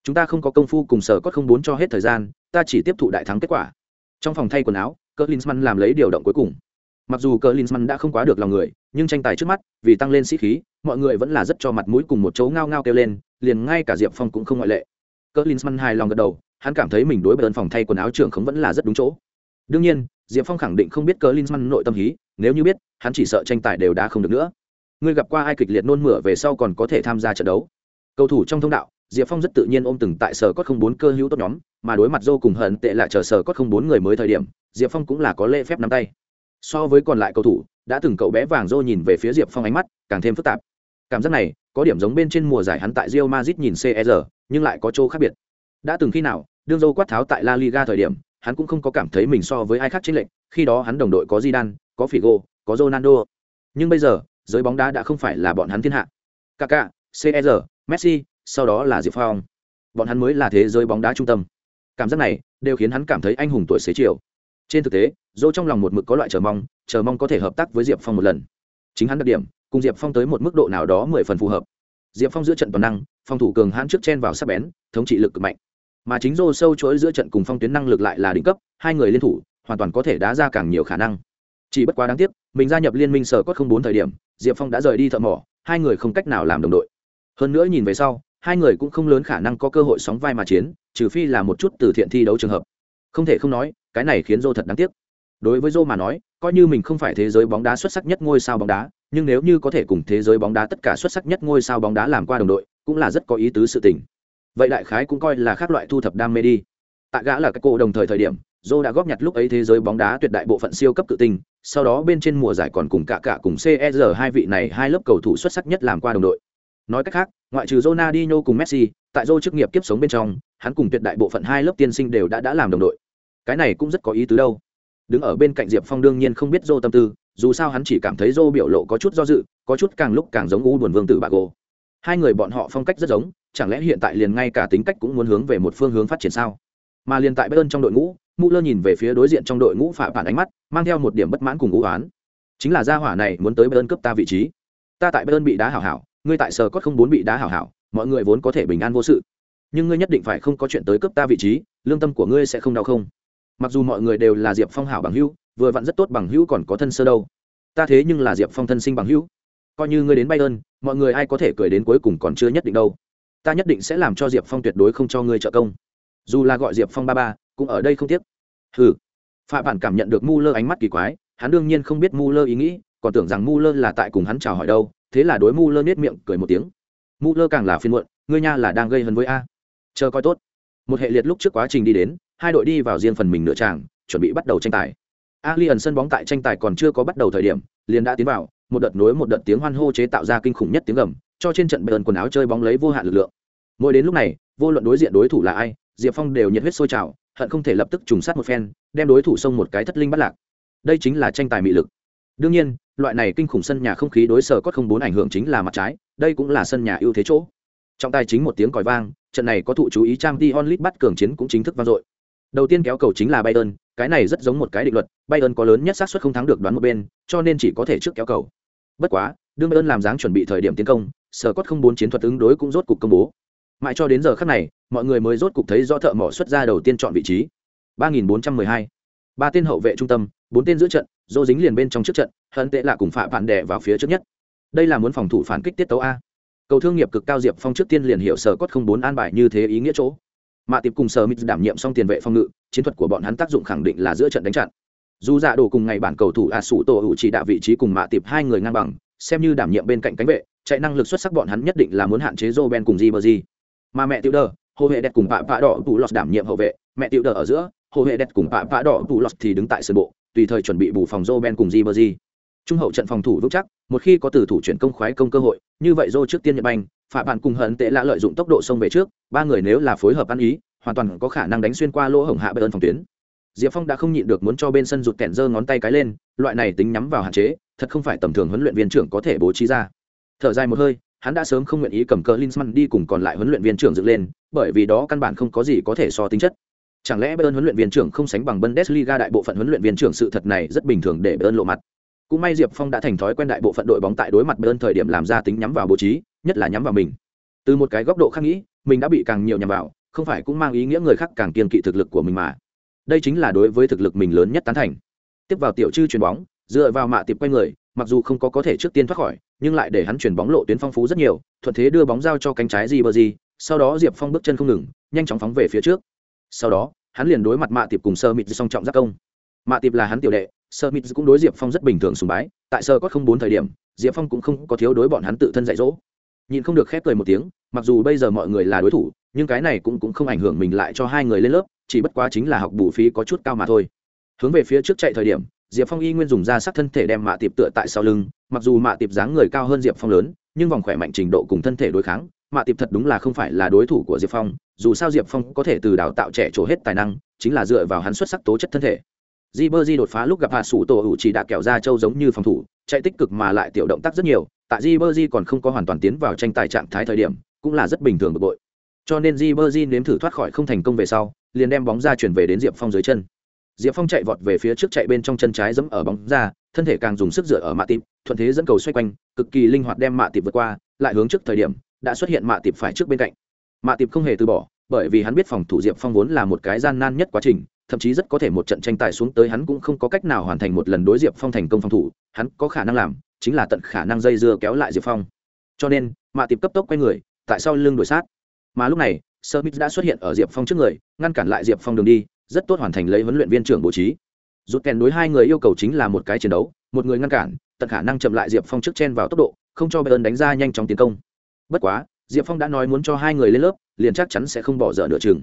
Chúng ta không có công phu cùng Sở Cốt không bốn cho hết thời gian, ta chỉ tiếp thụ đại thắng kết quả. Trong phòng thay quần áo, Klinsmann làm lấy điều động cuối cùng. Mặc dù Klinsmann đã không quá được lòng người, nhưng tranh tài trước mắt, vì tăng lên sĩ khí, mọi người vẫn là rất cho mặt mũi cùng một chỗ ngao ngao kêu lên, liền ngay cả Diệp Phong cũng không ngoại lệ. Klinsmann hài lòng gật đầu, hắn cảm thấy mình đối với ơn phòng thay quần áo trưởng không vẫn là rất đúng chỗ. Đương nhiên, Diệp Phong khẳng định không biết Klinsmann nội tâm hí, nếu như biết, hắn chỉ sợ tranh tài đều đã không được nữa. Ngươi gặp qua ai kịch liệt nôn mửa về sau còn có thể tham gia trận đấu. Cầu thủ trong thông đạo, Diệp Phong rất tự nhiên ôm từng tại sở cốt không bốn cơ hữu tốt nhóm, mà đối mặt Dô cùng hận tệ lại chờ sở cốt không bốn người mới thời điểm, Diệp Phong cũng là có lễ phép nắm tay so với còn lại cầu thủ đã từng cậu bé vàng rô nhìn về phía diệp phong ánh mắt càng thêm phức tạp cảm giác này có điểm giống bên trên mùa giải hắn tại rio mazit nhìn cer nhưng lại có chỗ khác biệt đã từng khi nào đương dâu quát tháo tại la liga thời điểm hắn cũng không có cảm thấy mình so với ai khác trên lệnh khi đó hắn đồng đội có Zidane, có Figo, có Ronaldo. Nhưng bây giờ, giới bóng đá đã không phải là bọn hắn thiên hạ. kaka CR, Messi, sau đó là Diệp Phong. Bọn hắn mới là thế giới bóng đá trung tâm. Cảm giác này đều khiến hắn cảm thấy anh hùng tuổi xế chiều. Trên thực tế, Dô trong lòng một mực có loại chờ mong, chờ mong có thể hợp tác với Diệp Phong một lần. Chính hắn đặc điểm, cùng Diệp Phong tới một mức độ nào đó mười phần phù hợp. Diệp Phong giữa trận toàn năng, phòng thủ cường hãn trước chen vào sắp bén, thống trị lực cực mạnh. Mà chính Dô sâu chuỗi giữa trận cùng Phong tuyến năng lực lại là đỉnh cấp, hai người liên thủ, hoàn toàn có thể đá ra càng nhiều khả năng chỉ bất quá đáng tiếc mình gia nhập liên minh sở cốt không bốn thời điểm diệp phong đã rời đi thợ mỏ hai người không cách nào làm đồng đội hơn nữa nhìn về sau hai người cũng không lớn khả năng có cơ hội sóng vai mà chiến trừ phi là một chút từ thiện thi đấu trường hợp không thể không nói cái này khiến dô thật đáng tiếc đối với dô mà nói coi như mình không phải thế giới bóng đá xuất sắc nhất ngôi sao bóng đá nhưng nếu như có thể cùng thế giới bóng đá tất cả xuất sắc nhất ngôi sao bóng đá làm qua đồng đội cũng là rất có ý tứ sự tình vậy đại khái cũng coi là khác loại thu thập đam mê đi tạ gã là các cô đồng thời thời điểm dô đã góp nhặt lúc ấy thế giới bóng đá tuyệt đại bộ phận siêu cấp tự tinh sau đó bên trên mùa giải còn cùng cả cả cùng CR hai vị này hai lớp cầu thủ xuất sắc nhất làm qua đồng đội. Nói cách khác, ngoại trừ Ronaldinho cùng Messi, tại Zô chức nghiệp kiếp sống bên trong, hắn cùng tuyệt đại bộ phận hai lớp tiên sinh đều đã đã làm đồng đội. Cái này cũng rất có ý tứ đâu. Đứng ở bên cạnh Diệp Phong đương nhiên không biết dô tâm tư, dù sao hắn chỉ cảm thấy dô biểu lộ có chút do dự, có chút càng lúc càng giống U buồn vương tử Bago. Hai người bọn họ phong cách rất giống, chẳng lẽ hiện tại liền ngay cả tính cách cũng muốn hướng về một phương hướng phát triển sao? Mà liền tại Bayern trong đội ngũ, mũ lơ nhìn về phía đối diện trong đội ngũ phạm bản ánh mắt mang theo một điểm bất mãn cùng ngũ oán chính là gia hỏa này muốn tới bayern cướp ta vị trí ta tại bayern bị đá hảo hảo ngươi tại sở cốt không muốn bị đá hảo hảo mọi người vốn có thể bình an vô sự nhưng ngươi nhất định phải không có chuyện tới cướp ta vị trí lương tâm của ngươi sẽ không đau không mặc dù mọi người đều là diệp phong hảo bằng hữu vừa vặn rất tốt bằng hữu còn có thân sơ đâu. Ta thế nhưng là diệp phong thân sinh bằng hữu. Coi như ngươi đến bay ơn, mọi người ai có thể cười đến cuối cùng còn chưa nhất định đâu. Ta nhất định sẽ làm cho diệp phong tuyệt đối không cho ngươi trợ công. Dù là gọi diệp phong ba ba cũng ở đây không tiếc. Hừ. Phạm bản cảm nhận được mu lơ ánh mắt kỳ quái hắn đương nhiên không biết mu lơ ý nghĩ còn tưởng rằng mu lơ là tại cùng hắn chào hỏi đâu thế là đối mu lơ nết miệng cười một tiếng. Mu lơ càng là phiên muộn ngươi nha là đang gây hấn với a. Chờ coi tốt. Một hệ liệt lúc trước quá trình đi đến hai đội đi vào riêng phần mình nửa tràng chuẩn bị bắt đầu tranh tài. Alien sân bóng tại tranh tài còn chưa có bắt đầu thời điểm, liền đã tiến vào, một đợt nối một đợt tiếng hoan hô chế tạo ra kinh khủng nhất tiếng gầm, cho trên trận Bayern quần áo chơi bóng lấy vô hạn lực lượng. Mỗi đến lúc này, vô luận đối diện đối thủ là ai, Diệp Phong đều nhiệt huyết sôi trào, hận không thể lập tức trùng sát một phen đem đối thủ xông một cái thất linh bắt lạc. Đây chính là tranh tài mị lực. Đương nhiên loại này kinh khủng sân nhà không khí đối sở có không bốn ảnh hưởng chính là mặt trái đây cũng là sân nhà ưu thế chỗ. Trong tài chính một tiếng còi vang trận này có thụ chú ý trang t onlit bắt cường chiến cũng chính thức vang dội đầu tiên kéo cầu chính là bayern, cái này rất giống một cái định luật, bayern có lớn nhất xác suất không thắng được đoán một bên, cho nên chỉ có thể trước kéo cầu. Bất quá, đương bayern làm dáng chuẩn bị thời điểm tiến công sở cốt không bốn chiến thuật ứng đối cũng rốt cục công bố. Mãi cho đến giờ khắc này, mọi người mới rốt cục thấy rõ thợ mỏ xuất ra đầu tiên chọn vị trí. 3412. ba tên hậu vệ trung tâm, bốn tên giữa trận dô dính liền bên trong trước trận hận tệ là cùng phạ bạn đè vào phía trước nhất. Đây là muốn phòng thủ phản kích tiết tấu a. Cầu thương nghiệp cực cao diệp phong trước tiên liền hiểu sở cốt không bốn an bài như thế ý nghĩa chỗ mạ tiệp cùng sở mít đảm nhiệm xong tiền vệ phòng ngự, chiến thuật của bọn hắn tác dụng khẳng định là giữa trận đánh chặn. Dù dạ đồ cùng ngày bản cầu thủ a sủ tổ hữu chỉ đạo vị trí cùng mạ tiệp hai người ngang bằng, xem như đảm nhiệm bên cạnh cánh vệ, chạy năng lực xuất sắc bọn hắn nhất định là muốn hạn chế joe ben cùng di bờ di mà mẹ tiểu đờ hồ hệ đẹp cùng pạ pạ đỏ tù lọt đảm nhiệm hậu vệ, mẹ tiểu đờ ở giữa, hồ hệ đẹp cùng pạ pạ đỏ tù lọt thì đứng tại sân bộ, tùy thời chuẩn bị bù phòng joe ben cùng di bờ di trung hậu trận phòng thủ vững chắc một khi có từ thủ chuyển công khoái công cơ hội như vậy dô trước tiên nhận banh phạm bạn cùng hận tệ lạ lợi dụng tốc độ xông về trước ba người nếu là phối hợp ăn ý hoàn toàn có khả năng đánh xuyên qua lỗ hổng hạ bê ơn phòng tuyến diệp phong đã không nhịn được muốn cho bên sân rụt kẹn giơ ngón tay cái lên loại này tính nhắm vào hạn chế thật không phải tầm thường huấn luyện viên trưởng có thể bố trí ra thở dài một hơi hắn đã sớm không nguyện ý cầm cờ Linsman đi cùng còn lại huấn luyện viên trưởng dựng lên, bởi vì đó căn bản không có gì có thể so tính chất. Chẳng lẽ Bayern huấn luyện viên trưởng không sánh bằng Bundesliga đại bộ phận huấn luyện viên trưởng sự thật này rất bình thường để Bayern lộ mặt. Cũng may Diệp Phong đã thành thói quen đại bộ phận đội bóng tại đối mặt Bayern thời điểm làm ra tính nhắm vào bố trí, nhất là nhắm vào mình. Từ một cái góc độ khác nghĩ, mình đã bị càng nhiều nhắm vào, không phải cũng mang ý nghĩa người khác càng kiên kỵ thực lực của mình mà. Đây chính là đối với thực lực mình lớn nhất tán thành. Tiếp vào tiểu trư chuyền bóng, dựa vào mạ tiệp quay người, mặc dù không có có thể trước tiên thoát khỏi, nhưng lại để hắn chuyển bóng lộ tuyến phong phú rất nhiều, thuận thế đưa bóng giao cho cánh trái Ribery, sau đó Diệp Phong bước chân không ngừng, nhanh chóng phóng về phía trước. Sau đó, hắn liền đối mặt Mạ Tiệp cùng Sơ Mịt song trọng giác công. Mạ Tiệp là hắn tiểu đệ, Sơ Mịt cũng đối Diệp Phong rất bình thường sùng bái, tại Sơ có không bốn thời điểm, Diệp Phong cũng không có thiếu đối bọn hắn tự thân dạy dỗ. Nhìn không được khép cười một tiếng, mặc dù bây giờ mọi người là đối thủ, nhưng cái này cũng cũng không ảnh hưởng mình lại cho hai người lên lớp, chỉ bất quá chính là học bù phí có chút cao mà thôi. Hướng về phía trước chạy thời điểm, diệp phong y nguyên dùng ra sắc thân thể đem mạ tiệp tựa tại sau lưng mặc dù mạ tiệp dáng người cao hơn diệp phong lớn nhưng vòng khỏe mạnh trình độ cùng thân thể đối kháng mạ tiệp thật đúng là không phải là đối thủ của diệp phong dù sao diệp phong có thể từ đào tạo trẻ trổ hết tài năng chính là dựa vào hắn xuất sắc tố chất thân thể di bơ di đột phá lúc gặp hạ sủ tổ hữu chỉ đã kẹo ra châu giống như phòng thủ, chạy tích cực mà lại tiểu động tác rất nhiều, tại di bơ di còn không có hoàn toàn tiến vào tranh tài trạng thái thời điểm, cũng là rất bình thường bực bội. Cho nên di bơ di nếm thử thoát khỏi không thành công về sau, liền đem bóng ra chuyển về đến diệp phong dưới chân. Diệp phong chạy vọt về phía trước chạy bên trong chân trái dẫm ở bóng ra, thân thể càng dùng sức dựa ở mạ tịp, thuận thế dẫn cầu xoay quanh, cực kỳ linh hoạt đem mạ tịp vượt qua, lại hướng trước thời điểm, đã xuất hiện mạ tịp phải trước bên cạnh. Mạ tịp không hề từ bỏ bởi vì hắn biết phòng thủ diệp phong vốn là một cái gian nan nhất quá trình, thậm chí rất có thể một trận tranh tài xuống tới hắn cũng không có cách nào hoàn thành một lần đối diệp phong thành công phòng thủ, hắn có khả năng làm chính là tận khả năng dây dưa kéo lại diệp phong. Cho nên, mạ tiệp cấp tốc quay người, tại sao lưng đổi sát. Mà lúc này sơ mít đã xuất hiện ở diệp phong trước người, ngăn cản lại diệp phong đường đi, rất tốt hoàn thành lấy huấn luyện viên trưởng bố trí. Rút kèn đối hai người yêu cầu chính là một cái chiến đấu, một người ngăn cản, tận khả năng chậm lại diệp phong trước chen vào tốc độ, không cho bayern đánh ra nhanh chóng tiến công. Bất quá, diệp phong đã nói muốn cho hai người lên lớp liền chắc chắn sẽ không bỏ dở nửa chừng.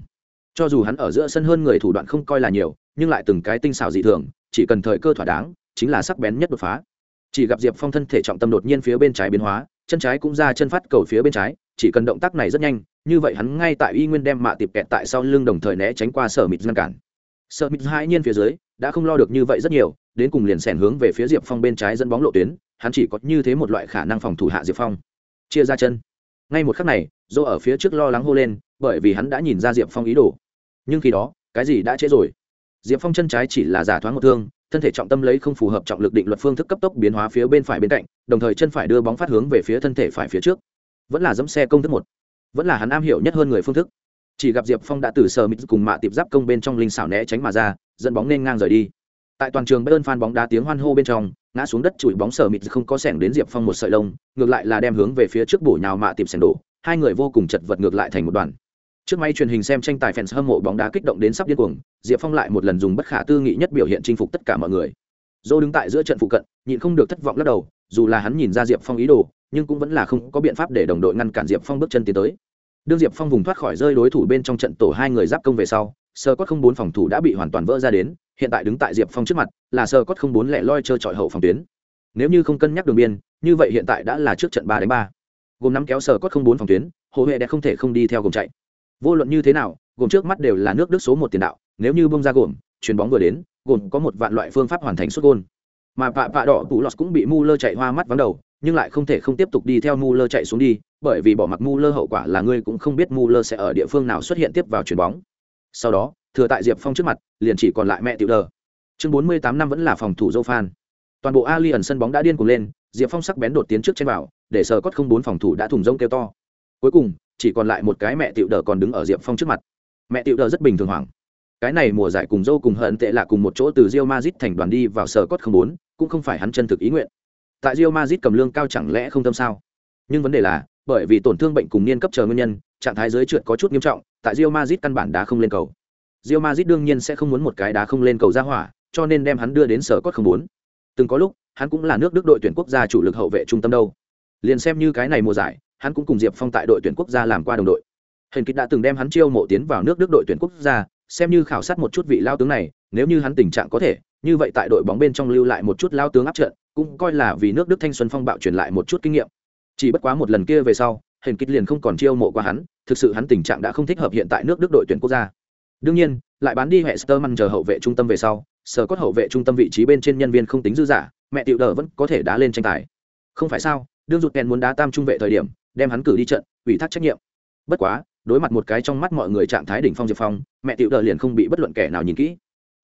Cho dù hắn ở giữa sân hơn người thủ đoạn không coi là nhiều, nhưng lại từng cái tinh xảo dị thường, chỉ cần thời cơ thỏa đáng, chính là sắc bén nhất đột phá. Chỉ gặp diệp phong thân thể trọng tâm đột nhiên phía bên trái biến hóa, chân trái cũng ra chân phát cầu phía bên trái, chỉ cần động tác này rất nhanh, như vậy hắn ngay tại y nguyên đem mạ tiệp kẹt tại sau lưng đồng thời né tránh qua sở mịt ngăn cản. Sở mịt hai nhiên phía dưới, đã không lo được như vậy rất nhiều, đến cùng liền sẻn hướng về phía diệp phong bên trái dẫn bóng lộ tuyến, hắn chỉ có như thế một loại khả năng phòng thủ hạ diệp phong. Chia ra chân ngay một khắc này dô ở phía trước lo lắng hô lên, bởi vì hắn đã nhìn ra diệp phong ý đồ. Nhưng khi đó, cái gì đã trễ rồi? Diệp phong chân trái chỉ là giả thoáng một thương, thân thể trọng tâm lấy không phù hợp trọng lực định luật phương thức cấp tốc biến hóa phía bên phải bên cạnh, đồng thời chân phải đưa bóng phát hướng về phía thân thể phải phía trước. Vẫn là dẫm xe công thức một. Vẫn là hắn am hiểu nhất hơn người phương thức. Chỉ gặp diệp phong đã từ sờ mít cùng mạ tiệp giáp công bên trong linh xảo né tránh mà ra, dẫn bóng nên ngang rời đi. Tại toàn trường bayern phan bóng đá tiếng hoan hô bên trong ngã xuống đất chùi bóng sờ mịt không có sẻng đến diệp phong một sợi lông, ngược lại là đem hướng về phía trước bổ nhào mạ tìm sẻng đổ, hai người vô cùng chật vật ngược lại thành một đoàn. Trước máy truyền hình xem tranh tài fans hâm mộ bóng đá kích động đến sắp điên cuồng, diệp phong lại một lần dùng bất khả tư nghị nhất biểu hiện chinh phục tất cả mọi người. Dô đứng tại giữa trận phụ cận, nhịn không được thất vọng lắc đầu, dù là hắn nhìn ra diệp phong ý đồ, nhưng cũng vẫn là không có biện pháp để đồng đội ngăn cản diệp phong bước chân tiến tới. Đương diệp phong vùng thoát khỏi rơi đối thủ bên trong trận tổ hai người giáp công về sau sơ cốt không bốn phòng thủ đã bị hoàn toàn vỡ ra đến, hiện tại đứng tại diệp phong trước mặt, là sơ cốt không bốn lẻ loi trơ trọi hậu phòng tuyến. Nếu như không cân nhắc đường biên, như vậy hiện tại đã là trước trận ba đánh ba. Gồm nắm kéo sơ cốt không bốn phòng tuyến, hồ huệ đã không thể không đi theo gồm chạy. Vô luận như thế nào, gồm trước mắt đều là nước đức số một tiền đạo, nếu như bông ra gồm, chuyền bóng vừa đến, gồm có một vạn loại phương pháp hoàn thành xuất gôn. Mà vạ vạ đỏ tủ lọt cũng bị mu lơ chạy hoa mắt vắng đầu, nhưng lại không thể không tiếp tục đi theo mu lơ chạy xuống đi, bởi vì bỏ mặc mu lơ hậu quả là ngươi cũng không biết mu lơ sẽ ở địa phương nào xuất hiện tiếp vào chuyền bóng sau đó, thừa tại diệp phong trước mặt, liền chỉ còn lại mẹ tiểu đờ. Chương bốn mươi tám năm vẫn là phòng thủ dâu phan. Toàn bộ ali ẩn sân bóng đã điên cuồng lên, diệp phong sắc bén đột tiến trước trên vào, để sờ cốt không bốn phòng thủ đã thùng rông kêu to. Cuối cùng, chỉ còn lại một cái mẹ tiểu đờ còn đứng ở diệp phong trước mặt. Mẹ tiểu đờ rất bình thường hoảng. Cái này mùa giải cùng dâu cùng hận tệ là cùng một chỗ từ rio mazit thành đoàn đi vào sở cốt không bốn, cũng không phải hắn chân thực ý nguyện. Tại rio mazit cầm lương cao chẳng lẽ không tâm sao? Nhưng vấn đề là bởi vì tổn thương bệnh cùng niên cấp chờ nguyên nhân, trạng thái dưới trượt có chút nghiêm trọng, tại Real Madrid căn bản đá không lên cầu. Real Madrid đương nhiên sẽ không muốn một cái đá không lên cầu ra hỏa, cho nên đem hắn đưa đến sở cốt không muốn từng có lúc, hắn cũng là nước đức đội tuyển quốc gia chủ lực hậu vệ trung tâm đâu. Liền xem như cái này mùa giải, hắn cũng cùng diệp phong tại đội tuyển quốc gia làm qua đồng đội. Hình kịch đã từng đem hắn chiêu mộ tiến vào nước đức đội tuyển quốc gia, xem như khảo sát một chút vị lao tướng này, nếu như hắn tình trạng có thể, như vậy tại đội bóng bên trong lưu lại một chút lao tướng áp trận, cũng coi là vì nước đức thanh xuân phong bạo truyền lại một chút kinh nghiệm chỉ bất quá một lần kia về sau hển kích liền không còn chiêu mộ qua hắn, thực sự hắn tình trạng đã không thích hợp hiện tại nước đức đội tuyển quốc gia. Đương nhiên, lại bán đi hệ Sterman chờ hậu vệ trung tâm về sau sở cốt hậu vệ trung tâm vị trí bên trên nhân viên không tính dư giả mẹ tiểu đờ vẫn có thể đá lên tranh tài. Không phải sao, đương rụt kèn muốn đá tam trung vệ thời điểm, đem hắn cử đi trận, ủy thác trách nhiệm. Bất quá, đối mặt một cái trong mắt mọi người trạng thái đỉnh phong diệp phong, mẹ tiểu đờ liền không bị bất luận kẻ nào nhìn kỹ.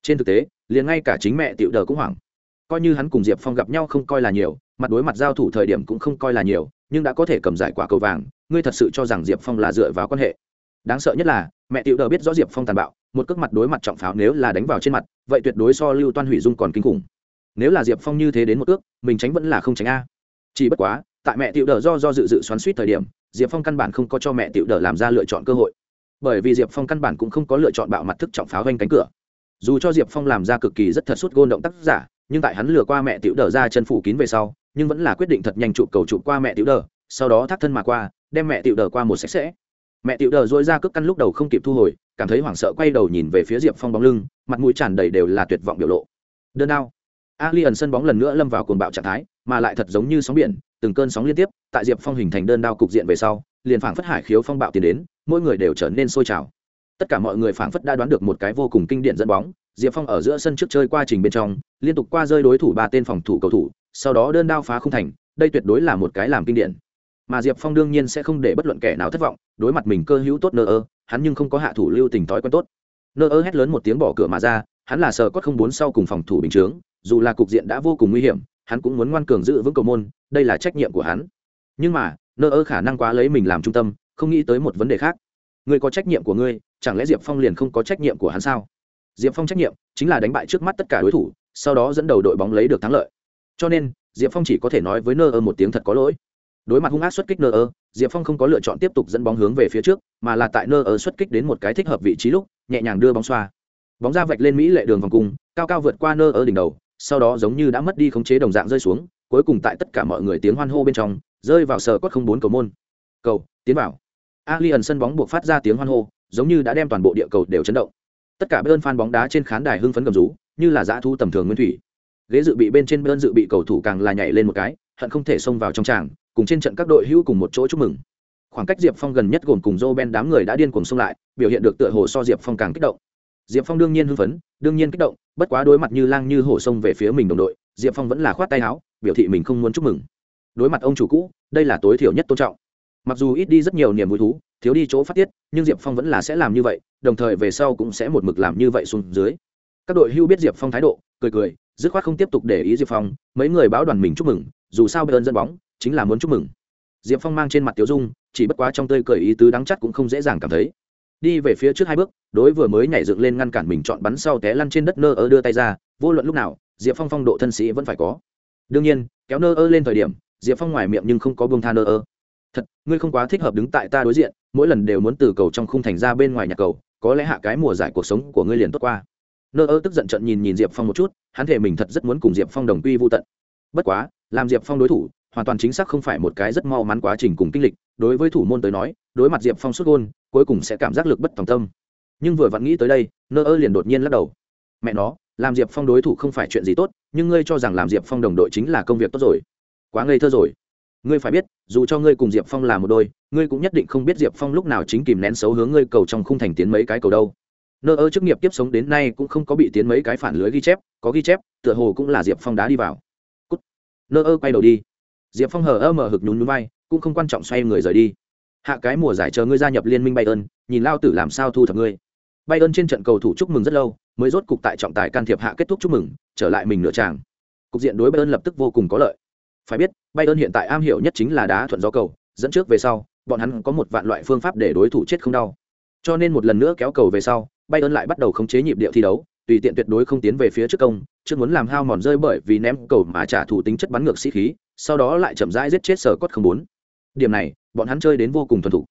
Trên thực tế, liền ngay cả chính mẹ tiểu đờ cũng hoảng coi như hắn cùng diệp phong gặp nhau không coi là nhiều, mặt đối mặt giao thủ thời điểm cũng không coi là nhiều, nhưng đã có thể cầm giải quả cầu vàng, ngươi thật sự cho rằng diệp phong là dựa vào quan hệ. Đáng sợ nhất là, mẹ tiểu đờ biết rõ diệp phong tàn bạo, một cước mặt đối mặt trọng pháo nếu là đánh vào trên mặt, vậy tuyệt đối so lưu toan hủy dung còn kinh khủng. Nếu là diệp phong như thế đến một ước mình tránh vẫn là không tránh a. Chỉ bất quá, tại mẹ tiểu đờ do do dự dự xoắn suýt thời điểm, diệp phong căn bản không có cho mẹ tiểu đờ làm ra lựa chọn cơ hội. Bởi vì diệp phong căn bản cũng không có lựa chọn bạo mặt thức trọng pháo vanh cánh cửa. Dù cho diệp phong làm ra cực kỳ rất thật suốt gôn động tác giả nhưng tại hắn lừa qua mẹ tiểu đờ ra chân phủ kín về sau, nhưng vẫn là quyết định thật nhanh chụp cầu chụp qua mẹ tiểu đờ, sau đó thắt thân mà qua, đem mẹ tiểu đờ qua một sạch sẽ. Mẹ tiểu đờ dối ra cước căn lúc đầu không kịp thu hồi, cảm thấy hoảng sợ quay đầu nhìn về phía diệp phong bóng lưng, mặt mũi tràn đầy đều là tuyệt vọng biểu lộ. Đơn đao. Ali ẩn sân bóng lần nữa lâm vào cuồng bạo trạng thái, mà lại thật giống như sóng biển, từng cơn sóng liên tiếp, tại diệp phong hình thành đơn đao cục diện về sau, liền phảng phất hải khiếu phong bạo tiến đến, mỗi người đều trở nên sôi trào tất cả mọi người phảng phất đã đoán được một cái vô cùng kinh điển dẫn bóng, diệp phong ở giữa sân trước chơi qua trình bên trong, liên tục qua rơi đối thủ ba tên phòng thủ cầu thủ, sau đó đơn đao phá không thành, đây tuyệt đối là một cái làm kinh điển. Mà diệp phong đương nhiên sẽ không để bất luận kẻ nào thất vọng, đối mặt mình cơ hữu tốt nơ ơ, hắn nhưng không có hạ thủ lưu tình thói quen tốt. Nơ ơ hét lớn một tiếng bỏ cửa mà ra, hắn là sờ cốt không bốn sau cùng phòng thủ bình chướng, dù là cục diện đã vô cùng nguy hiểm, hắn cũng muốn ngoan cường giữ vững cầu môn, đây là trách nhiệm của hắn. Nhưng mà, nơ ơ khả năng quá lấy mình làm trung tâm, không nghĩ tới một vấn đề khác. Người có trách nhiệm của ngươi chẳng lẽ diệp phong liền không có trách nhiệm của hắn sao? Diệp phong trách nhiệm chính là đánh bại trước mắt tất cả đối thủ, sau đó dẫn đầu đội bóng lấy được thắng lợi. Cho nên, diệp phong chỉ có thể nói với nơ ơ một tiếng thật có lỗi. Đối mặt hung ác xuất kích nơ ơ, diệp phong không có lựa chọn tiếp tục dẫn bóng hướng về phía trước, mà là tại nơ ơ xuất kích đến một cái thích hợp vị trí lúc, nhẹ nhàng đưa bóng xoa. Bóng ra vạch lên mỹ lệ đường vòng cung, cao cao vượt qua nơ ơ đỉnh đầu, sau đó giống như đã mất đi khống chế đồng dạng rơi xuống, cuối cùng tại tất cả mọi người tiếng hoan hô bên trong, rơi vào sờ cốt không bốn cầu môn. Cầu, tiến vào. Alien sân bóng buộc phát ra tiếng hoan hô giống như đã đem toàn bộ địa cầu đều chấn động. Tất cả bên fan bóng đá trên khán đài hưng phấn cầm rú, như là dã thu tầm thường nguyên thủy. Ghế dự bị bên trên bên dự bị cầu thủ càng là nhảy lên một cái, hận không thể xông vào trong tràng, cùng trên trận các đội hữu cùng một chỗ chúc mừng. Khoảng cách diệp phong gần nhất gồm cùng joe ben đám người đã điên cuồng xông lại, biểu hiện được tựa hồ so diệp phong càng kích động. Diệp phong đương nhiên hưng phấn, đương nhiên kích động, bất quá đối mặt như lang như hổ xông về phía mình đồng đội, diệp phong vẫn là khoát tay áo, biểu thị mình không muốn chúc mừng. Đối mặt ông chủ cũ, đây là tối thiểu nhất tôn trọng. Mặc dù ít đi rất nhiều niềm vui thú thiếu đi chỗ phát tiết, nhưng diệp phong vẫn là sẽ làm như vậy, đồng thời về sau cũng sẽ một mực làm như vậy xuống dưới. Các đội hưu biết diệp phong thái độ, cười cười, dứt khoát không tiếp tục để ý diệp phong, mấy người báo đoàn mình chúc mừng, dù sao bayern dẫn bóng, chính là muốn chúc mừng. Diệp phong mang trên mặt tiểu dung, chỉ bất quá trong tơi cười ý tứ đắng chắc cũng không dễ dàng cảm thấy. Đi về phía trước hai bước, đối vừa mới nhảy dựng lên ngăn cản mình chọn bắn sau té lăn trên đất nơ ơ đưa tay ra, vô luận lúc nào, diệp phong phong độ thân sĩ vẫn phải có. Đương nhiên, kéo nơ ơ lên thời điểm, diệp phong ngoài miệng nhưng không có bông tha nơ ơ. Thật, ngươi không quá thích hợp đứng tại ta đối diện mỗi lần đều muốn từ cầu trong khung thành ra bên ngoài nhà cầu, có lẽ hạ cái mùa giải cuộc sống của ngươi liền tốt qua. Nơ ơ tức giận trận nhìn nhìn diệp phong một chút, hắn thể mình thật rất muốn cùng diệp phong đồng quy vô tận. Bất quá, làm diệp phong đối thủ, hoàn toàn chính xác không phải một cái rất mau mắn quá trình cùng kinh lịch, đối với thủ môn tới nói, đối mặt diệp phong xuất gôn, cuối cùng sẽ cảm giác lực bất tòng tâm. Nhưng vừa vặn nghĩ tới đây, nơ ơ liền đột nhiên lắc đầu. Mẹ nó, làm diệp phong đối thủ không phải chuyện gì tốt, nhưng ngươi cho rằng làm diệp phong đồng đội chính là công việc tốt rồi. Quá ngây thơ rồi ngươi phải biết dù cho ngươi cùng diệp phong là một đôi ngươi cũng nhất định không biết diệp phong lúc nào chính kìm nén xấu hướng ngươi cầu trong khung thành tiến mấy cái cầu đâu. Nơ ơ chức nghiệp tiếp sống đến nay cũng không có bị tiến mấy cái phản lưới ghi chép có ghi chép tựa hồ cũng là diệp phong đá đi vào. Cút. nơ ơ quay đầu đi. Diệp phong hờ ơ mở hực nhún nhún bay, cũng không quan trọng xoay người rời đi. Hạ cái mùa giải chờ ngươi gia nhập liên minh bay ơn, nhìn lao tử làm sao thu thập ngươi. Bay ơn trên trận cầu thủ chúc mừng rất lâu mới rốt cục tại trọng tài can thiệp hạ kết thúc chúc mừng trở lại mình nửa tràng. Cục diện đối bay ơn lập tức vô cùng có lợi phải biết bayern hiện tại am hiểu nhất chính là đá thuận gió cầu dẫn trước về sau bọn hắn có một vạn loại phương pháp để đối thủ chết không đau. Cho nên một lần nữa kéo cầu về sau bayern lại bắt đầu khống chế nhịp điệu thi đấu tùy tiện tuyệt đối không tiến về phía trước công chưa muốn làm hao mòn rơi bởi vì ném cầu mà trả thủ tính chất bắn ngược sĩ khí sau đó lại chậm rãi giết chết sở cốt không bốn. Điểm này bọn hắn chơi đến vô cùng thuần thủ,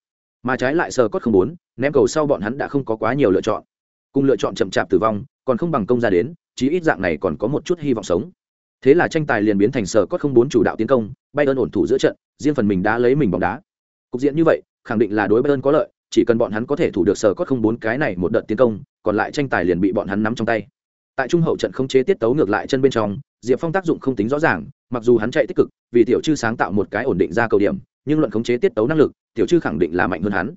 mà trái lại sở cốt không bốn ném cầu sau bọn hắn đã không có quá nhiều lựa chọn. Cùng lựa chọn chậm chạp tử vong còn không bằng công ra đến chí ít dạng này còn có một chút hy vọng sống thế là tranh tài liền biến thành sở cốt không bốn chủ đạo tiến công bay ơn ổn thủ giữa trận, riêng phần mình đã lấy mình bóng đá. Cục diện như vậy, khẳng định là đối bay ơn có lợi, chỉ cần bọn hắn có thể thủ được sở cốt không bốn cái này một đợt tiến công, còn lại tranh tài liền bị bọn hắn nắm trong tay. Tại trung hậu trận không chế tiết tấu ngược lại chân bên trong, diệp phong tác dụng không tính rõ ràng, mặc dù hắn chạy tích cực, vì tiểu chư sáng tạo một cái ổn định ra cầu điểm, nhưng luận khống chế tiết tấu năng lực, tiểu chư khẳng định là mạnh hơn hắn.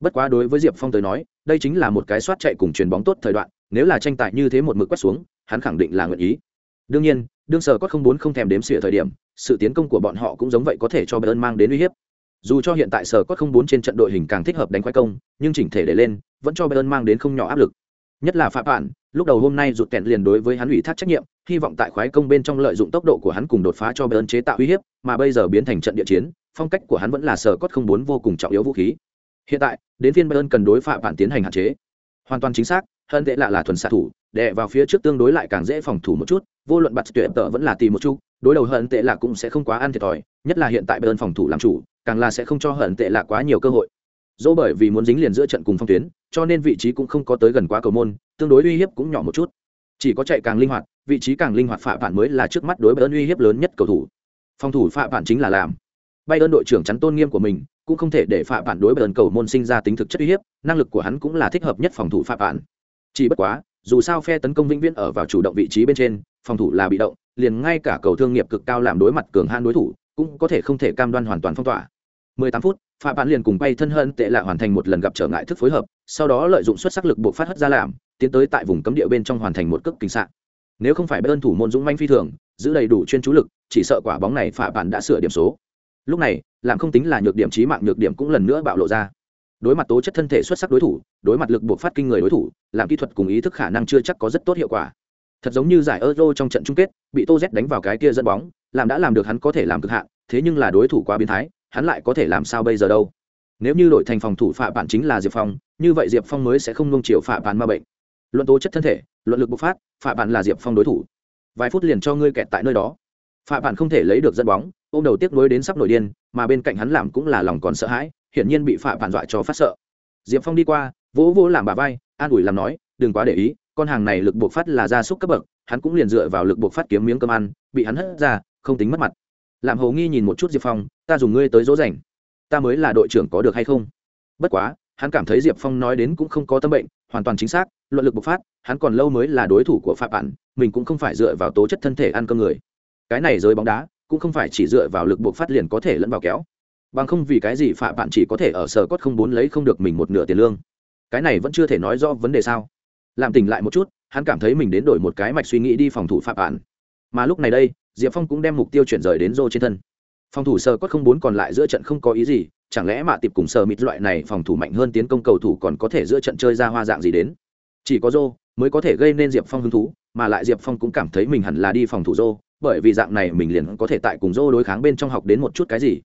Bất quá đối với diệp phong tới nói, đây chính là một cái soát chạy cùng chuyền bóng tốt thời đoạn, nếu là tranh tài như thế một mực quét xuống, hắn khẳng định là nguyện ý đương nhiên đương sở cốt không bốn không thèm đếm xỉa thời điểm sự tiến công của bọn họ cũng giống vậy có thể cho bayern mang đến uy hiếp. Dù cho hiện tại sở cốt không bốn trên trận đội hình càng thích hợp đánh khoái công nhưng chỉnh thể để lên vẫn cho bayern mang đến không nhỏ áp lực. Nhất là phạm bạn, lúc đầu hôm nay rụt kẹn liền đối với hắn ủy thác trách nhiệm hy vọng tại khoái công bên trong lợi dụng tốc độ của hắn cùng đột phá cho bayern chế tạo uy hiếp mà bây giờ biến thành trận địa chiến phong cách của hắn vẫn là sở cốt không bốn vô cùng trọng yếu vũ khí. Hiện tại đến phiên bayern cần đối phạm bạn tiến hành hạn chế. Hoàn toàn chính xác hơn tệ lạ là thuần xạ thủ, đè vào phía trước tương đối lại càng dễ phòng thủ một chút, vô luận bặt tuyệt tợ vẫn là tìm một chút, đối đầu hận tệ lạ cũng sẽ không quá ăn thiệt thòi, nhất là hiện tại bên phòng thủ làm chủ, càng là sẽ không cho hận tệ lạ quá nhiều cơ hội. Dẫu bởi vì muốn dính liền giữa trận cùng phong tuyến, cho nên vị trí cũng không có tới gần quá cầu môn, tương đối uy hiếp cũng nhỏ một chút. Chỉ có chạy càng linh hoạt, vị trí càng linh hoạt phạm bản mới là trước mắt đối với uy hiếp lớn nhất cầu thủ. Phòng thủ phạm bản chính là làm. Bay ơn đội trưởng chắn tôn nghiêm của mình, cũng không thể để phạm bản đối với ơn cầu môn sinh ra tính thực chất uy hiếp, năng lực của hắn cũng là thích hợp nhất phòng thủ phạm bản chỉ bất quá, dù sao phe tấn công vĩnh viễn ở vào chủ động vị trí bên trên, phòng thủ là bị động, liền ngay cả cầu thương nghiệp cực cao làm đối mặt cường han đối thủ, cũng có thể không thể cam đoan hoàn toàn phong tỏa. 18 phút, phạm bạn liền cùng bay thân hơn tệ lạ hoàn thành một lần gặp trở ngại thức phối hợp, sau đó lợi dụng xuất sắc lực buộc phát hất ra làm, tiến tới tại vùng cấm địa bên trong hoàn thành một cước kinh sạc nếu không phải bên thủ môn dũng manh phi thường, giữ đầy đủ chuyên chú lực, chỉ sợ quả bóng này phạm bạn đã sửa điểm số. Lúc này làm không tính là nhược điểm trí mạng, nhược điểm cũng lần nữa bạo lộ ra đối mặt tố chất thân thể xuất sắc đối thủ, đối mặt lực buộc phát kinh người đối thủ, làm kỹ thuật cùng ý thức khả năng chưa chắc có rất tốt hiệu quả. Thật giống như giải euro trong trận chung kết, bị tô z đánh vào cái kia dẫn bóng, làm đã làm được hắn có thể làm cực hạn, thế nhưng là đối thủ quá biến thái, hắn lại có thể làm sao bây giờ đâu? Nếu như đội thành phòng thủ phạm bạn chính là diệp phong, như vậy diệp phong mới sẽ không nung chiều phạm bạn ma bệnh. Luận tố chất thân thể, luận lực bộc phát phạm bạn là diệp phong đối thủ. Vài phút liền cho ngươi kẹt tại nơi đó. Phạm bạn không thể lấy được dẫn bóng ô m đầu tiếc nối đến sắp nổi điên, mà bên cạnh hắn làm cũng là lòng còn sợ hãi hiển nhiên bị phạm bạn dọa cho phát sợ. Diệp phong đi qua, vỗ vỗ làm bà vai, an ủi làm nói, đừng quá để ý, con hàng này lực buộc phát là gia súc cấp bậc, hắn cũng liền dựa vào lực buộc phát kiếm miếng cơm ăn, bị hắn hất ra, không tính mất mặt. Làm hầu nghi nhìn một chút diệp phong, ta dùng ngươi tới dỗ dành, ta mới là đội trưởng có được hay không? Bất quá, hắn cảm thấy diệp phong nói đến cũng không có tâm bệnh, hoàn toàn chính xác, luận lực bộc phát, hắn còn lâu mới là đối thủ của phạm bản mình cũng không phải dựa vào tố chất thân thể ăn cơm người. Cái này rơi bóng đá, cũng không phải chỉ dựa vào lực bộc phát liền có thể lẫn vào kéo bằng không vì cái gì phạm bạn chỉ có thể ở sở cốt không bốn lấy không được mình một nửa tiền lương. Cái này vẫn chưa thể nói rõ vấn đề sao. Làm tỉnh lại một chút, hắn cảm thấy mình đến đổi một cái mạch suy nghĩ đi phòng thủ phạm bạn. Mà lúc này đây, diệp phong cũng đem mục tiêu chuyển rời đến rô trên thân. Phòng thủ sở cốt không bốn còn lại giữa trận không có ý gì, chẳng lẽ mạ tiệp cùng sở mịt loại này phòng thủ mạnh hơn tiến công cầu thủ còn có thể giữa trận chơi ra hoa dạng gì đến? Chỉ có rô mới có thể gây nên diệp phong hứng thú, mà lại diệp phong cũng cảm thấy mình hẳn là đi phòng thủ rô bởi vì dạng này mình liền có thể tại cùng rô đối kháng bên trong học đến một chút cái gì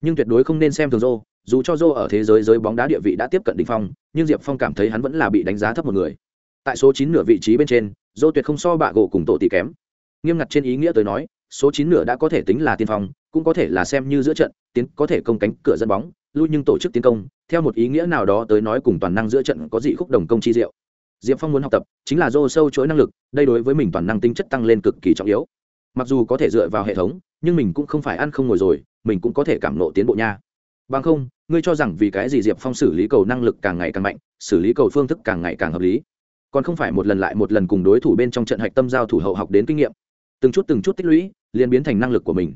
nhưng tuyệt đối không nên xem thường rô dù cho rô ở thế giới giới bóng đá địa vị đã tiếp cận đ ỉ n h phong, nhưng diệp phong cảm thấy hắn vẫn là bị đánh giá thấp một người. Tại số chín nửa vị trí bên trên rô tuyệt không so bạ gỗ cùng tổ tỷ kém. Nghiêm ngặt trên ý nghĩa tới nói, số chín nửa đã có thể tính là tiên phong, cũng có thể là xem như giữa trận, tiến có thể công cánh cửa dẫn bóng, lui nhưng tổ chức tiến công, theo một ý nghĩa nào đó tới nói cùng toàn năng giữa trận có dị khúc đồng công chi diệu. Diệp phong muốn học tập, chính là dô sâu chuỗi năng lực, đây đối với mình toàn năng tính chất tăng lên cực kỳ trọng yếu. Mặc dù có thể dựa vào hệ thống, nhưng mình cũng không phải ăn không ngồi rồi mình cũng có thể cảm nộ tiến bộ nha. Bằng không, ngươi cho rằng vì cái gì diệp phong xử lý cầu năng lực càng ngày càng mạnh, xử lý cầu phương thức càng ngày càng hợp lý. Còn không phải một lần lại một lần cùng đối thủ bên trong trận hạch tâm giao thủ hậu học đến kinh nghiệm. Từng chút từng chút tích lũy, liền biến thành năng lực của mình.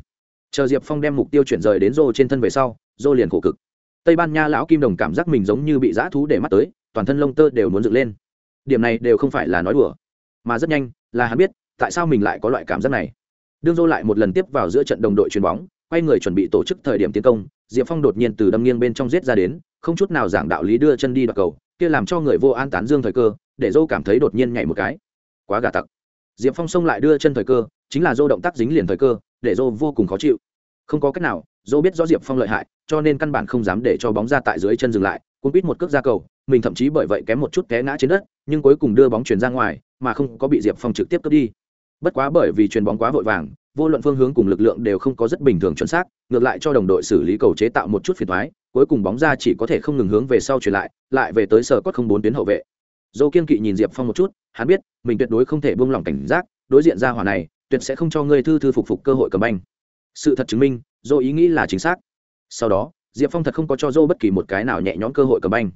Chờ diệp phong đem mục tiêu chuyển rời đến rô trên thân về sau rô liền khổ cực. Tây ban nha lão kim đồng cảm giác mình giống như bị dã thú để mắt tới, toàn thân lông tơ đều muốn dựng lên. Điểm này đều không phải là nói đùa, mà rất nhanh là hắn biết tại sao mình lại có loại cảm giác này. Đương rô lại một lần tiếp vào giữa trận đồng đội chuyền bóng quay người chuẩn bị tổ chức thời điểm tiến công, diệp phong đột nhiên từ đâm nghiêng bên trong giết ra đến, không chút nào giảng đạo lý đưa chân đi đoạt cầu, kia làm cho người vô an tán dương thời cơ, để dô cảm thấy đột nhiên nhảy một cái. Quá gà tặc. Diệp phong xông lại đưa chân thời cơ, chính là dô động tác dính liền thời cơ, để dô vô cùng khó chịu. Không có cách nào, dô biết rõ diệp phong lợi hại, cho nên căn bản không dám để cho bóng ra tại dưới chân dừng lại, cuốn quýt một cước ra cầu, mình thậm chí bởi vậy kém một chút té ngã trên đất, nhưng cuối cùng đưa bóng chuyển ra ngoài, mà không có bị diệp phong trực tiếp cướp đi. Bất quá bởi vì chuyền bóng quá vội vàng vô luận phương hướng cùng lực lượng đều không có rất bình thường chuẩn xác, ngược lại cho đồng đội xử lý cầu chế tạo một chút phiền thoái cuối cùng bóng ra chỉ có thể không ngừng hướng về sau chuyển lại lại về tới sở cốt không bốn tuyến hậu vệ dâu kiên kỵ nhìn diệp phong một chút, hắn biết, mình tuyệt đối không thể buông lỏng cảnh giác, đối diện ra hỏa này, tuyệt sẽ không cho ngươi thư thư phục phục cơ hội cầm anh. sự thật chứng minh, dô ý nghĩ là chính xác sau đó, diệp phong thật không có cho dô bất kỳ một cái nào nhẹ nhõm cơ hội cầm anh.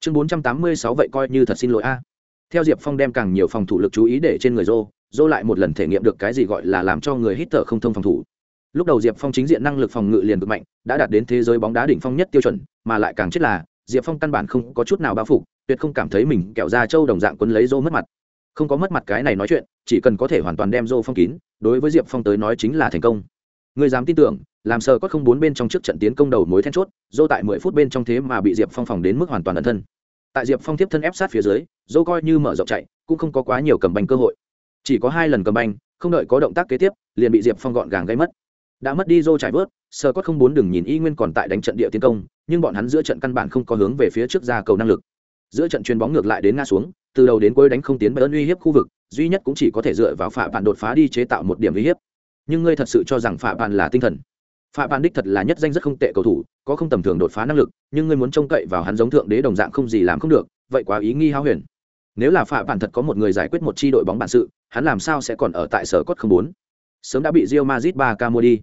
chương bốn trăm tám mươi sáu vậy coi như thật xin lỗi a theo diệp phong đem càng nhiều phòng thủ lực chú ý để trên người dô dô lại một lần thể nghiệm được cái gì gọi là làm cho người hít thở không thông phòng thủ. Lúc đầu diệp phong chính diện năng lực phòng ngự liền cực mạnh, đã đạt đến thế giới bóng đá đỉnh phong nhất tiêu chuẩn, mà lại càng chết là, diệp phong căn bản không có chút nào bao phục tuyệt không cảm thấy mình kẹo ra châu đồng dạng quấn lấy dô mất mặt. Không có mất mặt cái này nói chuyện, chỉ cần có thể hoàn toàn đem dô phong kín, đối với diệp phong tới nói chính là thành công. Người dám tin tưởng, làm sờ có không bốn bên trong trước trận tiến công đầu mối then chốt, dô tại mười phút bên trong thế mà bị diệp phong phòng đến mức hoàn toàn ẩn thân. Tại diệp phong tiếp thân ép sát phía dưới, dô coi như mở rộng chạy, cũng không có quá nhiều cầm bành cơ hội chỉ có hai lần cầm banh, không đợi có động tác kế tiếp, liền bị diệp phong gọn gàng gây mất. Đã mất đi dô chạy vớt sờ có không bốn đừng nhìn y nguyên còn tại đánh trận địa tiến công, nhưng bọn hắn giữa trận căn bản không có hướng về phía trước ra cầu năng lực. Giữa trận chuyền bóng ngược lại đến nga xuống, từ đầu đến cuối đánh không tiến ơn uy hiếp khu vực, duy nhất cũng chỉ có thể dựa vào phạ bạn đột phá đi chế tạo một điểm uy hiếp. Nhưng ngươi thật sự cho rằng phạ bạn là tinh thần? Phạ bạn đích thật là nhất danh rất không tệ cầu thủ, có không tầm thường đột phá năng lực, nhưng ngươi muốn trông cậy vào hắn giống thượng đế đồng dạng không gì làm không được, vậy quá ý nghi hao huyền nếu là phạm bản thật có một người giải quyết một chi đội bóng bản sự hắn làm sao sẽ còn ở tại sở cốt không bốn? Sớm đã bị rio mazit ba ca mua đi.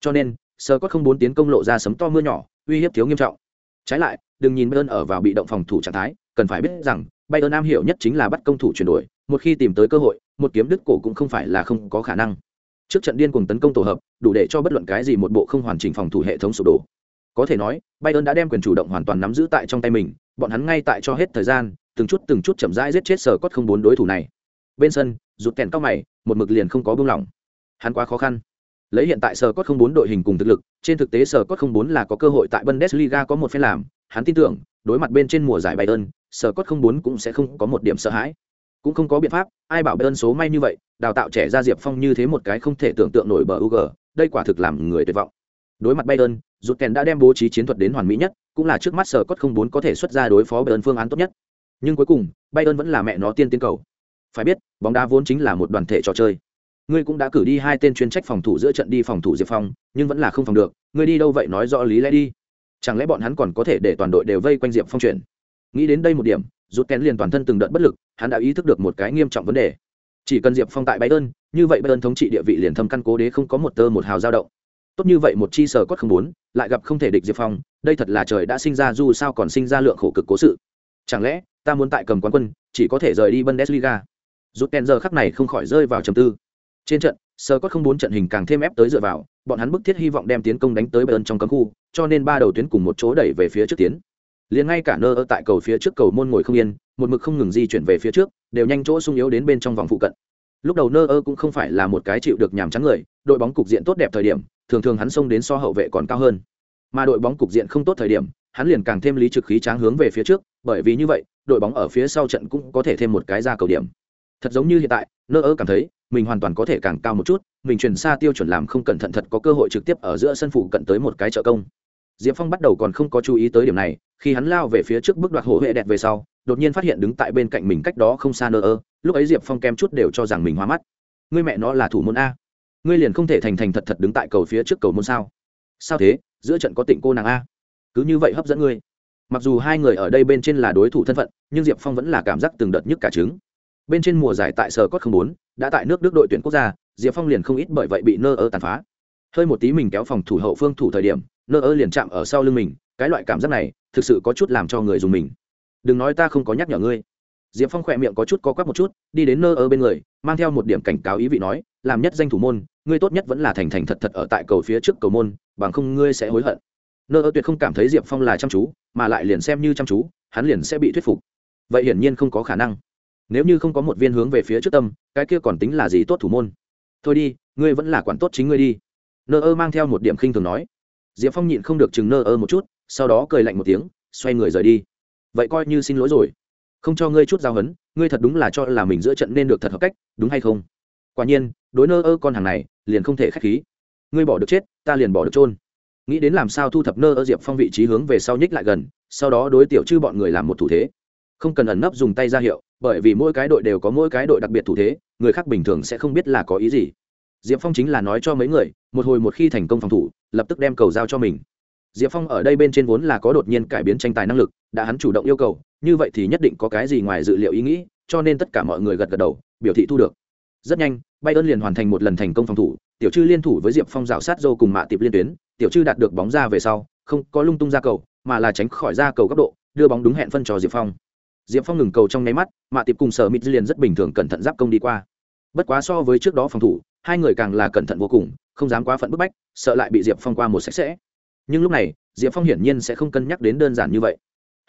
Cho nên sở cốt không bốn tiến công lộ ra sấm to mưa nhỏ uy hiếp thiếu nghiêm trọng. Trái lại đừng nhìn bayern ở vào bị động phòng thủ trạng thái cần phải biết rằng bayern Nam hiểu nhất chính là bắt công thủ chuyển đổi một khi tìm tới cơ hội một kiếm đứt cổ cũng không phải là không có khả năng. Trước trận điên cùng tấn công tổ hợp đủ để cho bất luận cái gì một bộ không hoàn chỉnh phòng thủ hệ thống sụp đổ. Có thể nói, Bayern đã đem quyền chủ động hoàn toàn nắm giữ tại trong tay mình, bọn hắn ngay tại cho hết thời gian, từng chút từng chút chậm rãi giết chết sở cốt không bốn đối thủ này. Bên sân, rụt kèn cao mày, một mực liền không có buông lỏng. Hắn quá khó khăn. Lấy hiện tại sở cốt không bốn đội hình cùng thực lực, trên thực tế sở cốt không bốn là có cơ hội tại Bundesliga có một phen làm, hắn tin tưởng, đối mặt bên trên mùa giải Bayern, sở cốt không bốn cũng sẽ không có một điểm sợ hãi. Cũng không có biện pháp, ai bảo Bayern số may như vậy, đào tạo trẻ ra Diệp Phong như thế một cái không thể tưởng tượng nổi bờ UG, đây quả thực làm người tuyệt vọng. Đối mặt Bayern, rụt kèn đã đem bố trí chiến thuật đến hoàn mỹ nhất cũng là trước mắt sở cốt không bốn có thể xuất ra đối phó bayern phương án tốt nhất nhưng cuối cùng, bayern vẫn là mẹ nó tiên tiến cầu. Phải biết, bóng đá vốn chính là một đoàn thể trò chơi. Ngươi cũng đã cử đi hai tên chuyên trách phòng thủ giữa trận đi phòng thủ diệp phong, nhưng vẫn là không phòng được. Ngươi đi đâu vậy? Nói rõ lý lẽ đi. Chẳng lẽ bọn hắn còn có thể để toàn đội đều vây quanh diệp phong chuyển nghĩ đến đây một điểm, rút kén liền toàn thân từng đợt bất lực, hắn đã ý thức được một cái nghiêm trọng vấn đề. Chỉ cần diệp phong tại bayern, như vậy bayern thống trị địa vị liền thâm căn cố đế không có một tơ một hào dao động. Tốt như vậy một chi sở cốt không muốn, lại gặp không thể địch diệp phong, đây thật là trời đã sinh ra dù sao còn sinh ra lượng khổ cực cố sự. Chẳng lẽ ta muốn tại cầm quán quân, chỉ có thể rời đi bundesliga. Rút kèn giờ khắc này không khỏi rơi vào trầm tư. Trên trận sở không bốn trận hình càng thêm ép tới dựa vào, bọn hắn bức thiết hy vọng đem tiến công đánh tới bayern trong cấm khu, cho nên ba đầu tuyến cùng một chỗ đẩy về phía trước tiến. Liền ngay cả nơ ở tại cầu phía trước cầu môn ngồi không yên, một mực không ngừng di chuyển về phía trước, đều nhanh chỗ sung yếu đến bên trong vòng phụ cận. Lúc đầu nơ ơ cũng không phải là một cái chịu được nhàm trắng người, đội bóng cục diện tốt đẹp thời điểm, thường thường hắn xông đến so hậu vệ còn cao hơn. Mà đội bóng cục diện không tốt thời điểm, hắn liền càng thêm lý trực khí tráng hướng về phía trước, bởi vì như vậy đội bóng ở phía sau trận cũng có thể thêm một cái ra cầu điểm. Thật giống như hiện tại, nơ ơ cảm thấy, mình hoàn toàn có thể càng cao một chút, mình chuyển xa tiêu chuẩn làm không cẩn thận thật có cơ hội trực tiếp ở giữa sân phụ cận tới một cái trợ công. Diệp phong bắt đầu còn không có chú ý tới điểm này, khi hắn lao về phía trước bước đoạt hộ hệ đẹp về sau, đột nhiên phát hiện đứng tại bên cạnh mình cách đó không xa nơ ơ, lúc ấy diệp phong kem chút đều cho rằng mình hoa mắt. Người mẹ nó là thủ môn a. Ngươi liền không thể thành thành thật thật đứng tại cầu phía trước cầu môn sao? Sao thế? Giữa trận có tịnh cô nàng a. Cứ như vậy hấp dẫn ngươi mặc dù hai người ở đây bên trên là đối thủ thân phận, nhưng diệp phong vẫn là cảm giác từng đợt nhức cả trứng. Bên trên mùa giải tại sở cốt không bốn đã tại nước đức đội tuyển quốc gia, diệp phong liền không ít bởi vậy bị nơ ơ tàn phá. Hơi một tí mình kéo phòng thủ hậu phương thủ thời điểm, nơ ơ liền chạm ở sau lưng mình, cái loại cảm giác này, thực sự có chút làm cho người dùng mình. Đừng nói ta không có nhắc nhở ngươi. Diệp phong khỏe miệng có chút có quắc một chút, đi đến nơ ơ bên người, mang theo một điểm cảnh cáo ý vị nói, làm nhất danh thủ môn, ngươi tốt nhất vẫn là thành thành thật thật ở tại cầu phía trước cầu môn, bằng không ngươi sẽ hối hận nơ ơ tuyệt không cảm thấy diệp phong là chăm chú, mà lại liền xem như chăm chú, hắn liền sẽ bị thuyết phục. Vậy hiển nhiên không có khả năng. Nếu như không có một viên hướng về phía trước tâm, cái kia còn tính là gì tốt thủ môn? Thôi đi, ngươi vẫn là quản tốt chính ngươi đi. Nơ ơ mang theo một điểm khinh thường nói. Diệp phong nhịn không được chừng nơ ơ một chút, sau đó cười lạnh một tiếng, xoay người rời đi. Vậy coi như xin lỗi rồi. Không cho ngươi chút giao hấn, ngươi thật đúng là cho là mình giữa trận nên được thật hợp cách, đúng hay không? Quả nhiên, đối nơ ơ con hàng này, liền không thể k h á c h khí. Ngươi bỏ được chết, ta liền bỏ được trôn nghĩ đến làm sao thu thập nơ ở diệp phong vị trí hướng về sau nhích lại gần, sau đó đối tiểu chư bọn người làm một thủ thế. Không cần ẩn nấp dùng tay ra hiệu, bởi vì mỗi cái đội đều có mỗi cái đội đặc biệt thủ thế, người khác bình thường sẽ không biết là có ý gì. Diệp phong chính là nói cho mấy người, một hồi một khi thành công phòng thủ, lập tức đem cầu giao cho mình. Diệp phong ở đây bên trên vốn là có đột nhiên cải biến tranh tài năng lực, đã hắn chủ động yêu cầu, như vậy thì nhất định có cái gì ngoài dự liệu ý nghĩ, cho nên tất cả mọi người gật gật đầu, biểu thị thu được. Rất nhanh bay ơn liền hoàn thành một lần thành công phòng thủ, tiểu chư liên thủ với diệp phong rào sát dâu cùng mạ tiệp liên tuyến tiểu chư đạt được bóng ra về sau, không có lung tung ra cầu, mà là tránh khỏi ra cầu góc độ, đưa bóng đúng hẹn phân cho diệp phong. Diệp phong ngừng cầu trong nháy mắt mạ tiệp cùng sở mít liền rất bình thường cẩn thận giáp công đi qua. Bất quá so với trước đó phòng thủ, hai người càng là cẩn thận vô cùng, không dám quá phận bức bách, sợ lại bị diệp phong qua một sạch sẽ. Nhưng lúc này, diệp phong hiển nhiên sẽ không cân nhắc đến đơn giản như vậy.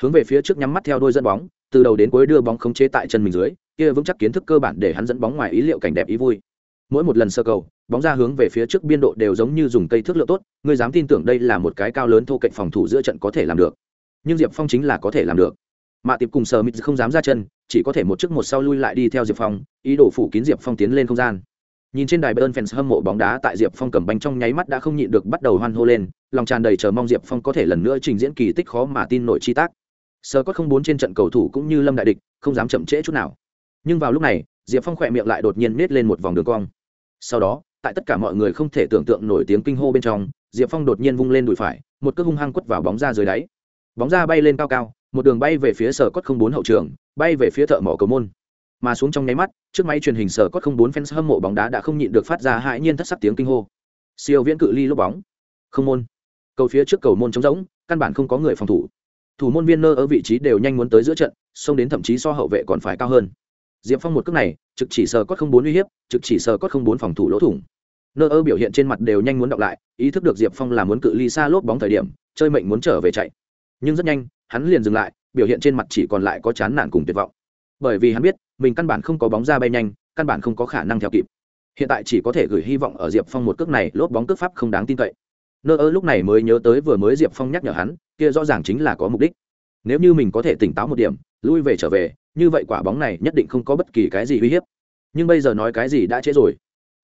Hướng về phía trước nhắm mắt theo đôi dẫn bóng, từ đầu đến cuối đưa bóng khống chế tại chân mình dưới, kia vững chắc kiến thức cơ bản để hắn dẫn bóng ngoài ý liệu cảnh đẹp ý vui mỗi một lần sơ cầu, bóng ra hướng về phía trước biên độ đều giống như dùng cây thước lượng tốt, ngươi dám tin tưởng đây là một cái cao lớn thô cạnh phòng thủ giữa trận có thể làm được. Nhưng diệp phong chính là có thể làm được. Mạ tiệp cùng sờ mít không dám ra chân, chỉ có thể một trước một sau lui lại đi theo diệp phong, ý đồ phủ kín diệp phong tiến lên không gian. Nhìn trên đài bern fans hâm mộ bóng đá tại diệp phong cầm bánh trong nháy mắt đã không nhịn được bắt đầu hoan hô lên, lòng tràn đầy chờ mong diệp phong có thể lần nữa trình diễn kỳ tích khó mà tin nổi chi tác. Sơ có không bốn trên trận cầu thủ cũng như lâm đại địch, không dám chậm trễ chút nào. Nhưng vào lúc này, diệp phong khỏe miệng lại đột nhiên nết lên một vòng đường cong sau đó, tại tất cả mọi người không thể tưởng tượng nổi tiếng kinh hô bên trong, diệp phong đột nhiên vung lên đùi phải, một cước hung hăng quất vào bóng ra dưới đáy. Bóng ra bay lên cao cao, một đường bay về phía sở cốt không bốn hậu trường, bay về phía thợ mỏ cầu môn. Mà xuống trong nháy mắt, trước máy truyền hình sở cốt không bốn fans hâm mộ bóng đá đã không nhịn được phát ra hãi nhiên thất sắc tiếng kinh hô. Siêu viễn cự ly lúc bóng. Không môn. Cầu phía trước cầu môn trống rỗng, căn bản không có người phòng thủ. Thủ môn viên nơ ở vị trí đều nhanh muốn tới giữa trận, xông đến thậm chí so hậu vệ còn phải cao hơn diệp phong một cước này, trực chỉ sờ cốt không bốn uy hiếp, trực chỉ sờ cốt không bốn phòng thủ lỗ thủng. Nơ ơ biểu hiện trên mặt đều nhanh muốn đọc lại, ý thức được diệp phong là muốn cự ly xa lốp bóng thời điểm, chơi mệnh muốn trở về chạy. Nhưng rất nhanh, hắn liền dừng lại, biểu hiện trên mặt chỉ còn lại có chán nản cùng tuyệt vọng. Bởi vì hắn biết, mình căn bản không có bóng ra bay nhanh, căn bản không có khả năng theo kịp. Hiện tại chỉ có thể gửi hy vọng ở diệp phong một cước này, lốp bóng cước pháp không đáng tin cậy. Nơ ơ lúc này mới nhớ tới vừa mới diệp phong nhắc nhở hắn, kia rõ ràng chính là có mục đích. Nếu như mình có thể tỉnh táo một điểm, lui về trở về như vậy quả bóng này nhất định không có bất kỳ cái gì uy hiếp. Nhưng bây giờ nói cái gì đã trễ rồi.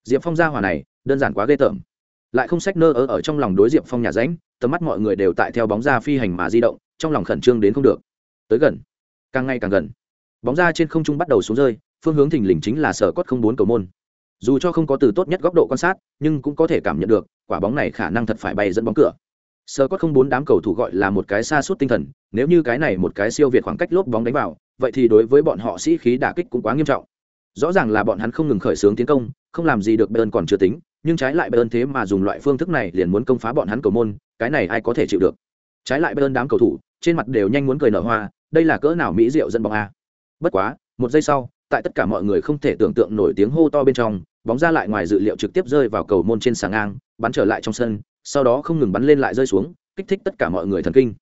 Diệp phong ra hỏa này đơn giản quá ghê tởm. Lại không sách nơ ở, ở trong lòng đối diệp phong nhà ránh tầm mắt mọi người đều tại theo bóng ra phi hành mà di động trong lòng khẩn trương đến không được. Tới gần. Càng ngày càng gần. Bóng ra trên không trung bắt đầu xuống rơi phương hướng thình lình chính là sở cốt không bốn cầu môn. Dù cho không có từ tốt nhất góc độ quan sát nhưng cũng có thể cảm nhận được quả bóng này khả năng thật phải bay dẫn bóng cửa. Sơ cốt không bốn đám cầu thủ gọi là một cái xa suốt tinh thần nếu như cái này một cái siêu việt khoảng cách lốp bóng đánh vào vậy thì đối với bọn họ sĩ khí đả kích cũng quá nghiêm trọng. Rõ ràng là bọn hắn không ngừng khởi xướng tiến công, không làm gì được bayern còn chưa tính, nhưng trái lại bayern thế mà dùng loại phương thức này liền muốn công phá bọn hắn cầu môn, cái này ai có thể chịu được? Trái lại bayern đám cầu thủ, trên mặt đều nhanh muốn cười nở hoa, đây là cỡ nào mỹ diệu dân bóng a. Bất quá, một giây sau, tại tất cả mọi người không thể tưởng tượng nổi tiếng hô to bên trong, bóng ra lại ngoài dự liệu trực tiếp rơi vào cầu môn trên sàng ngang, bắn trở lại trong sân, sau đó không ngừng bắn lên lại rơi xuống, kích thích tất cả mọi người thần kinh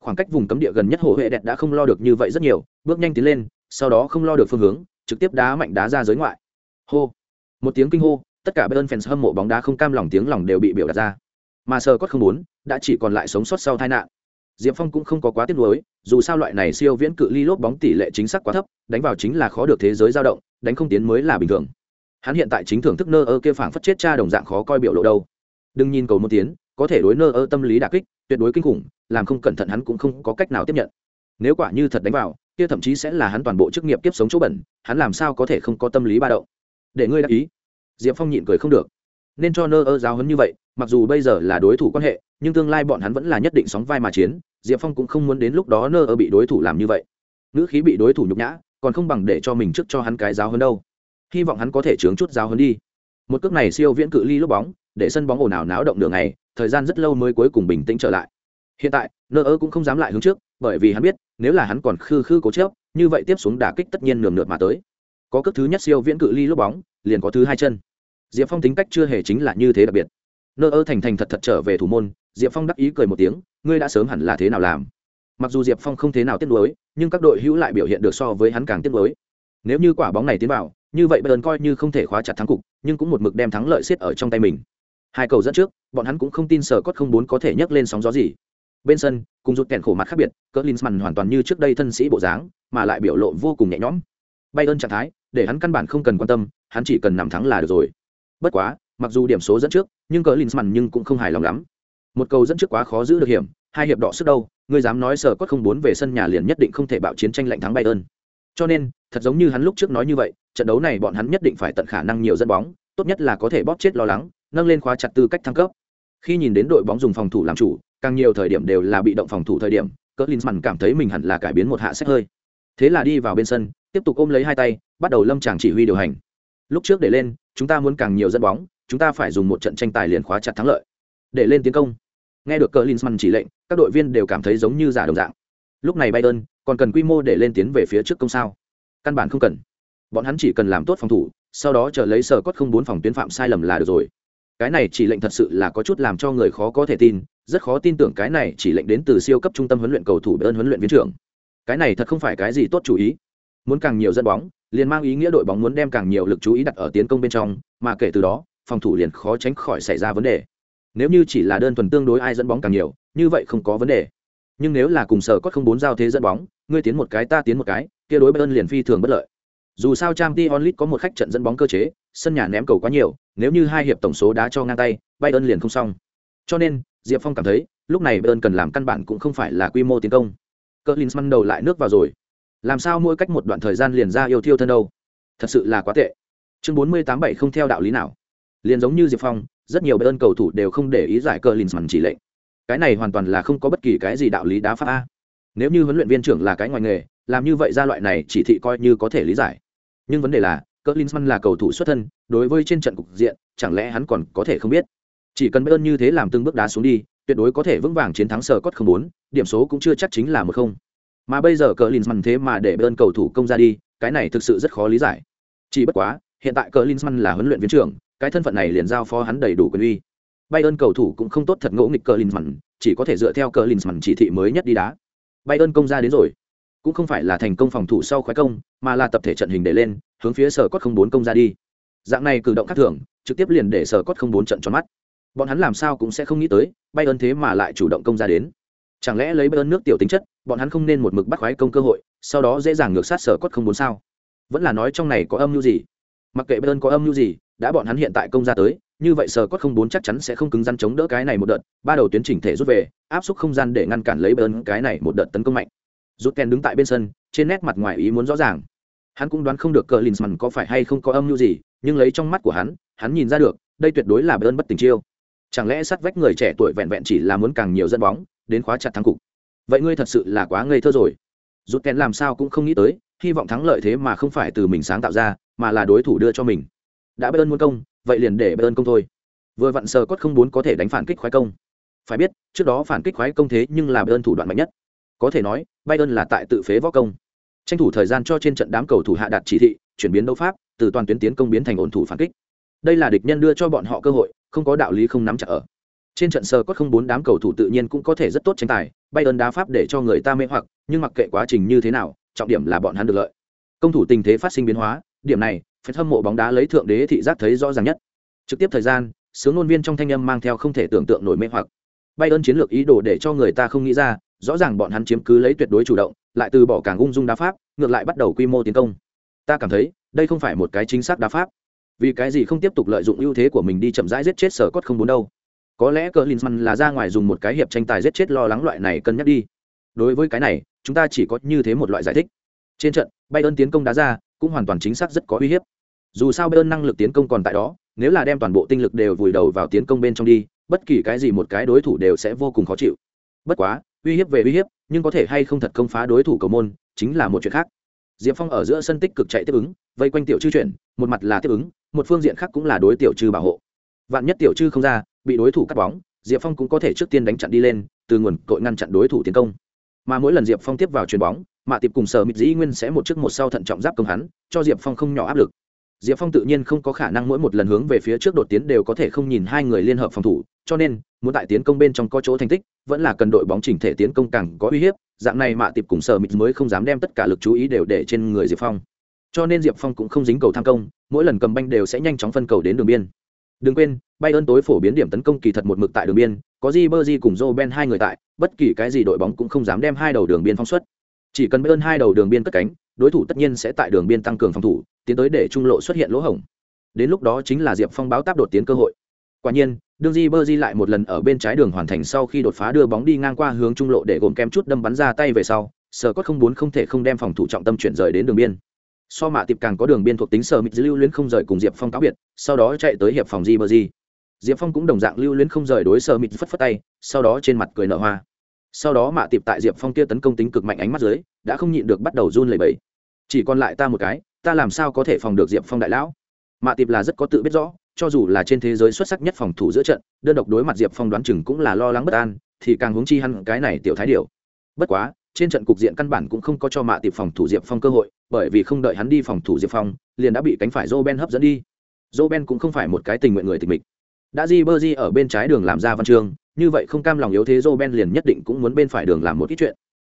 khoảng cách vùng cấm địa gần nhất hồ huệ đẹp đã không lo được như vậy rất nhiều, bước nhanh tiến lên, sau đó không lo được phương hướng, trực tiếp đá mạnh đá ra giới ngoại. Hô. Một tiếng kinh hô, tất cả bayern fans hâm mộ bóng đá không cam lòng tiếng lòng đều bị biểu đạt ra. Mà sờ cốt không muốn, đã chỉ còn lại sống sót sau tai nạn. Diệp phong cũng không có quá tiếc nuối, dù sao loại này siêu viễn cự ly lốp bóng tỷ lệ chính xác quá thấp, đánh vào chính là khó được thế giới dao động, đánh không tiến mới là bình thường. Hắn hiện tại chính thưởng thức nơ ơ kia phảng phất chết cha đồng dạng khó coi biểu lộ đâu. Đừng nhìn cầu một tiến, có thể đối nơ ơ tâm lý đà kích tuyệt đối kinh khủng, làm không cẩn thận hắn cũng không có cách nào tiếp nhận. Nếu quả như thật đánh vào, kia thậm chí sẽ là hắn toàn bộ chức nghiệp kiếp sống chỗ bẩn, hắn làm sao có thể không có tâm lý ba động? Để ngươi đáp ý. Diệp phong nhịn cười không được. Nên cho nơ ơ giáo hấn như vậy, mặc dù bây giờ là đối thủ quan hệ, nhưng tương lai bọn hắn vẫn là nhất định sóng vai mà chiến, diệp phong cũng không muốn đến lúc đó nơ ơ bị đối thủ làm như vậy. Nữ khí bị đối thủ nhục nhã, còn không bằng để cho mình trước cho hắn cái giáo hơn đâu. Hy vọng hắn có thể chướng chút giáo hơn đi. Một cước này siêu viễn cự ly lúc bóng, để sân bóng ồn ào náo động đường này thời gian rất lâu mới cuối cùng bình tĩnh trở lại. Hiện tại, nơ ơ cũng không dám lại hướng trước, bởi vì hắn biết, nếu là hắn còn khư khư cố chớp như vậy tiếp xuống đả kích tất nhiên nườm nượp mà tới. Có cước thứ nhất siêu viễn cự ly lúc bóng, liền có thứ hai chân. Diệp phong tính cách chưa hề chính là như thế đặc biệt. Nơ ơ thành thành thật thật trở về thủ môn, diệp phong đắc ý cười một tiếng, ngươi đã sớm hẳn là thế nào làm? Mặc dù diệp phong không thế nào tiếc nuối, nhưng các đội hữu lại biểu hiện được so với hắn càng tiếc nuối. Nếu như quả bóng này tiến vào, như vậy bayern coi như không thể khóa chặt thắng cục, nhưng cũng một mực đem thắng lợi xiết ở trong tay mình hai cầu dẫn trước, bọn hắn cũng không tin sở cốt không bốn có thể nhấc lên sóng gió gì. Bên sân, cùng rút kèn khổ mặt khác biệt, cỡ linsman hoàn toàn như trước đây thân sĩ bộ dáng, mà lại biểu lộ vô cùng nhẹ nhõm. Bay ơn trạng thái, để hắn căn bản không cần quan tâm, hắn chỉ cần nằm thắng là được rồi. Bất quá, mặc dù điểm số dẫn trước, nhưng cỡ linsman nhưng cũng không hài lòng lắm. Một cầu dẫn trước quá khó giữ được hiểm, hai hiệp đỏ sức đâu, ngươi dám nói sở cốt không bốn về sân nhà liền nhất định không thể bạo chiến tranh lạnh thắng bay ơn. cho nên, thật giống như hắn lúc trước nói như vậy, trận đấu này bọn hắn nhất định phải tận khả năng nhiều dẫn bóng tốt nhất là có thể bóp chết lo lắng, nâng lên khóa chặt tư cách thăng cấp. Khi nhìn đến đội bóng dùng phòng thủ làm chủ, càng nhiều thời điểm đều là bị động phòng thủ thời điểm cỡ linsman cảm thấy mình hẳn là cải biến một hạ sách hơi. Thế là đi vào bên sân, tiếp tục ôm lấy hai tay, bắt đầu lâm chàng chỉ huy điều hành. Lúc trước để lên, chúng ta muốn càng nhiều dẫn bóng, chúng ta phải dùng một trận tranh tài liền khóa chặt thắng lợi. Để lên tiến công. Nghe được cờ linsman chỉ lệnh, các đội viên đều cảm thấy giống như giả đồng dạng. Lúc này bayern còn cần quy mô để lên tiến về phía trước công sao. Căn bản không cần. Bọn hắn chỉ cần làm tốt phòng thủ sau đó chờ lấy sở cốt không bốn phòng tuyến phạm sai lầm là được rồi. Cái này chỉ lệnh thật sự là có chút làm cho người khó có thể tin, rất khó tin tưởng cái này chỉ lệnh đến từ siêu cấp trung tâm huấn luyện cầu thủ ơn huấn luyện viên trưởng. Cái này thật không phải cái gì tốt chủ ý. Muốn càng nhiều dẫn bóng, liền mang ý nghĩa đội bóng muốn đem càng nhiều lực chú ý đặt ở tiến công bên trong, mà kể từ đó, phòng thủ liền khó tránh khỏi xảy ra vấn đề. Nếu như chỉ là đơn thuần tương đối ai dẫn bóng càng nhiều, như vậy không có vấn đề. Nhưng nếu là cùng sở cốt không bốn giao thế dẫn bóng, ngươi tiến một cái ta tiến một cái, kia đối bayern liền phi thường bất lợi dù sao trang League có một khách trận dẫn bóng cơ chế, sân nhà ném cầu quá nhiều, nếu như hai hiệp tổng số đá cho ngang tay, bayern liền không xong. Cho nên, diệp phong cảm thấy, lúc này bayern cần làm căn bản cũng không phải là quy mô tiến công. Klinsmann đầu lại nước vào rồi. Làm sao mỗi cách một đoạn thời gian liền ra yêu thiêu thân đâu? Thật sự là quá tệ. Chương bốn mươi tám bảy không theo đạo lý nào. Liền giống như diệp phong, rất nhiều bayern cầu thủ đều không để ý giải Klinsmann chỉ lệnh. Cái này hoàn toàn là không có bất kỳ cái gì đạo lý đá pháp a. Nếu như huấn luyện viên trưởng là cái ngoài nghề, làm như vậy ra loại này chỉ thị coi như có thể lý giải nhưng vấn đề là, cỡ linzmann là cầu thủ xuất thân, đối với trên trận cục diện, chẳng lẽ hắn còn có thể không biết? Chỉ cần bayern như thế làm từng bước đá xuống đi, tuyệt đối có thể vững vàng chiến thắng sờ cốt không bốn, điểm số cũng chưa chắc chính là một không. Mà bây giờ cờ linzmann thế mà để bayern cầu thủ công ra đi, cái này thực sự rất khó lý giải. Chỉ bất quá, hiện tại cờ linzmann là huấn luyện viên trưởng, cái thân phận này liền giao phó hắn đầy đủ quyền uy. Bayern cầu thủ cũng không tốt thật ngỗ nghịch cờ linzmann chỉ có thể dựa theo cờ linzmann chỉ thị mới nhất đi đá. Bayern công ra đến rồi cũng không phải là thành công phòng thủ sau khoái công, mà là tập thể trận hình để lên, hướng phía sở cốt không bốn công ra đi. Dạng này cử động khác thường, trực tiếp liền để sở cốt không bốn trận tròn mắt. Bọn hắn làm sao cũng sẽ không nghĩ tới bay ơn thế mà lại chủ động công ra đến. Chẳng lẽ lấy bayern nước tiểu tính chất, bọn hắn không nên một mực bắt khoái công cơ hội, sau đó dễ dàng ngược sát sở cốt không bốn sao? Vẫn là nói trong này có âm mưu gì? Mặc kệ bayern có âm mưu gì, đã bọn hắn hiện tại công ra tới, như vậy sở cốt không bốn chắc chắn sẽ không cứng rắn chống đỡ cái này một đợt, ba đầu tuyến chỉnh thể rút về, áp suất không gian để ngăn cản lấy bayern cái này một đợt tấn công mạnh rút ken đứng tại bên sân, trên nét mặt ngoài ý muốn rõ ràng. Hắn cũng đoán không được cờ linsman có phải hay không có âm mưu gì, nhưng lấy trong mắt của hắn hắn nhìn ra được, đây tuyệt đối là bayern bất tình chiêu. Chẳng lẽ sát vách người trẻ tuổi vẹn vẹn chỉ là muốn càng nhiều dẫn bóng, đến khóa chặt thắng cục? Vậy ngươi thật sự là quá ngây thơ rồi. Rút kèn làm sao cũng không nghĩ tới, hy vọng thắng lợi thế mà không phải từ mình sáng tạo ra, mà là đối thủ đưa cho mình. Đã bayern muốn công, vậy liền để bayern công thôi. Vừa vặn sờ cốt không muốn có thể đánh phản kích khoái công. Phải biết, trước đó phản kích khoái công thế nhưng là bayern thủ đoạn mạnh nhất. Có thể nói bayern là tại tự phế võ công. Tranh thủ thời gian cho trên trận đám cầu thủ hạ đạt chỉ thị, chuyển biến đấu pháp, từ toàn tuyến tiến công biến thành ổn thủ phản kích. Đây là địch nhân đưa cho bọn họ cơ hội, không có đạo lý không nắm chặt ở. Trên trận sờ có không bốn đám cầu thủ tự nhiên cũng có thể rất tốt tranh tài, bayern đá pháp để cho người ta mê hoặc, nhưng mặc kệ quá trình như thế nào, trọng điểm là bọn hắn được lợi. Công thủ tình thế phát sinh biến hóa, điểm này phải hâm mộ bóng đá lấy thượng đế thị giác thấy rõ ràng nhất. Trực tiếp thời gian, sướng ngôn viên trong thanh âm mang theo không thể tưởng tượng nổi mê hoặc. Bayern chiến lược ý đồ để cho người ta không nghĩ ra rõ ràng bọn hắn chiếm cứ lấy tuyệt đối chủ động, lại từ bỏ càng ung dung đá pháp, ngược lại bắt đầu quy mô tiến công. Ta cảm thấy, đây không phải một cái chính xác đá pháp. Vì cái gì không tiếp tục lợi dụng ưu thế của mình đi chậm rãi giết chết sở cốt không bốn đâu? Có lẽ cờ linsman là ra ngoài dùng một cái hiệp tranh tài giết chết lo lắng loại này cân nhắc đi. Đối với cái này, chúng ta chỉ có như thế một loại giải thích. Trên trận, bayern tiến công đá ra, cũng hoàn toàn chính xác rất có uy hiếp. Dù sao bayern năng lực tiến công còn tại đó, nếu là đem toàn bộ tinh lực đều vùi đầu vào tiến công bên trong đi, bất kỳ cái gì một cái đối thủ đều sẽ vô cùng khó chịu. Bất quá uy hiếp về uy hiếp, nhưng có thể hay không thật công phá đối thủ cầu môn, chính là một chuyện khác. Diệp phong ở giữa sân tích cực chạy tiếp ứng, vây quanh tiểu chư chuyển, một mặt là tiếp ứng, một phương diện khác cũng là đối tiểu chư bảo hộ. Vạn nhất tiểu chư không ra, bị đối thủ cắt bóng, diệp phong cũng có thể trước tiên đánh chặn đi lên, từ nguồn cội ngăn chặn đối thủ tiến công. Mà mỗi lần diệp phong tiếp vào chuyền bóng, mạ tiệp cùng sở mịt dĩ nguyên sẽ một trước một sau thận trọng giáp công hắn, cho diệp phong không nhỏ áp lực. Diệp phong tự nhiên không có khả năng mỗi một lần hướng về phía trước đột tiến đều có thể không nhìn hai người liên hợp phòng thủ cho nên, muốn tại tiến công bên trong có chỗ thành tích, vẫn là cần đội bóng chỉnh thể tiến công càng có uy hiếp, dạng này mạ tiệp cùng sở mịt mới không dám đem tất cả lực chú ý đều để trên người diệp phong. Cho nên diệp phong cũng không dính cầu tham công, mỗi lần cầm banh đều sẽ nhanh chóng phân cầu đến đường biên. Đừng quên bay ơn tối phổ biến điểm tấn công kỳ thật một mực tại đường biên, có di bơ cùng joe ben hai người tại, bất kỳ cái gì đội bóng cũng không dám đem hai đầu đường biên phong suất chỉ cần bay ơn hai đầu đường biên cất cánh, đối thủ tất nhiên sẽ tại đường biên tăng cường phòng thủ, tiến tới để trung lộ xuất hiện lỗ hổng. Đến lúc đó chính là diệp phong báo táp đột tiến cơ hội quả nhiên, đương di bơ lại một lần ở bên trái đường hoàn thành sau khi đột phá đưa bóng đi ngang qua hướng trung lộ để gồm kem chút đâm bắn ra tay về sau, sở có không bốn không thể không đem phòng thủ trọng tâm chuyển rời đến đường biên. So mạ tiệp càng có đường biên thuộc tính sở mịt lưu luyến không rời cùng diệp phong cáo biệt, sau đó chạy tới hiệp phòng di bơ di. Diệp phong cũng đồng dạng lưu luyến không rời đối sở mịt phất phất tay, sau đó trên mặt cười nở hoa. Sau đó mạ tiệp tại diệp phong kia tấn công tính cực mạnh ánh mắt dưới, đã không nhịn được bắt đầu run lẩy bẩy. Chỉ còn lại ta một cái, ta làm sao có thể phòng được diệp phong đại lão? Mạ tiệp là rất có tự biết rõ cho dù là trên thế giới xuất sắc nhất phòng thủ giữa trận, đơn độc đối mặt diệp phong đoán chừng cũng là lo lắng bất an, thì càng huống chi hắn cái này tiểu thái điều bất quá, trên trận cục diện căn bản cũng không có cho mạ tiệp phòng thủ diệp phong cơ hội, bởi vì không đợi hắn đi phòng thủ diệp phong, liền đã bị cánh phải joe ben hấp dẫn đi. Joe ben cũng không phải một cái tình nguyện người tình mịch. Đã di bơ di ở bên trái đường làm ra văn chương, như vậy không cam lòng yếu thế joe ben liền nhất định cũng muốn bên phải đường làm một ít chuyện.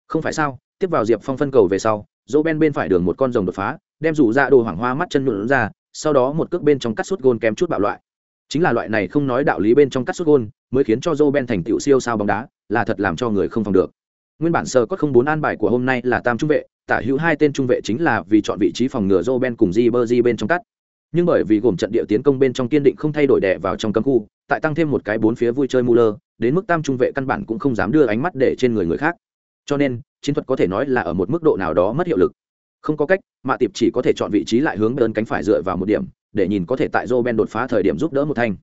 Không phải sao, tiếp vào diệp phong phân cầu về sau, joe ben bên phải đường một con rồng đột phá, đem rủ ra đồ hoảng hoa mắt chân nhuộn ra sau đó một cước bên trong cắt sút gôn kém chút bạo loại chính là loại này không nói đạo lý bên trong cắt sút gôn mới khiến cho joe ben thành tựu siêu sao bóng đá là thật làm cho người không phòng được nguyên bản sơ có không bốn an bài của hôm nay là tam trung vệ tả hữu hai tên trung vệ chính là vì chọn vị trí phòng ngừa joe ben cùng di bơ di bên trong cắt nhưng bởi vì gồm trận địa tiến công bên trong kiên định không thay đổi đè vào trong cấm khu tại tăng thêm một cái bốn phía vui chơi Muller, đến mức tam trung vệ căn bản cũng không dám đưa ánh mắt để trên người người khác. Cho nên, chiến thuật có thể nói là ở một mức độ nào đó mất hiệu lực. Không có cách, Mạ Tiệp chỉ có thể chọn vị trí lại hướng bên cánh phải dựa vào một điểm, để nhìn có thể tại Roben đột phá thời điểm giúp đỡ một thanh.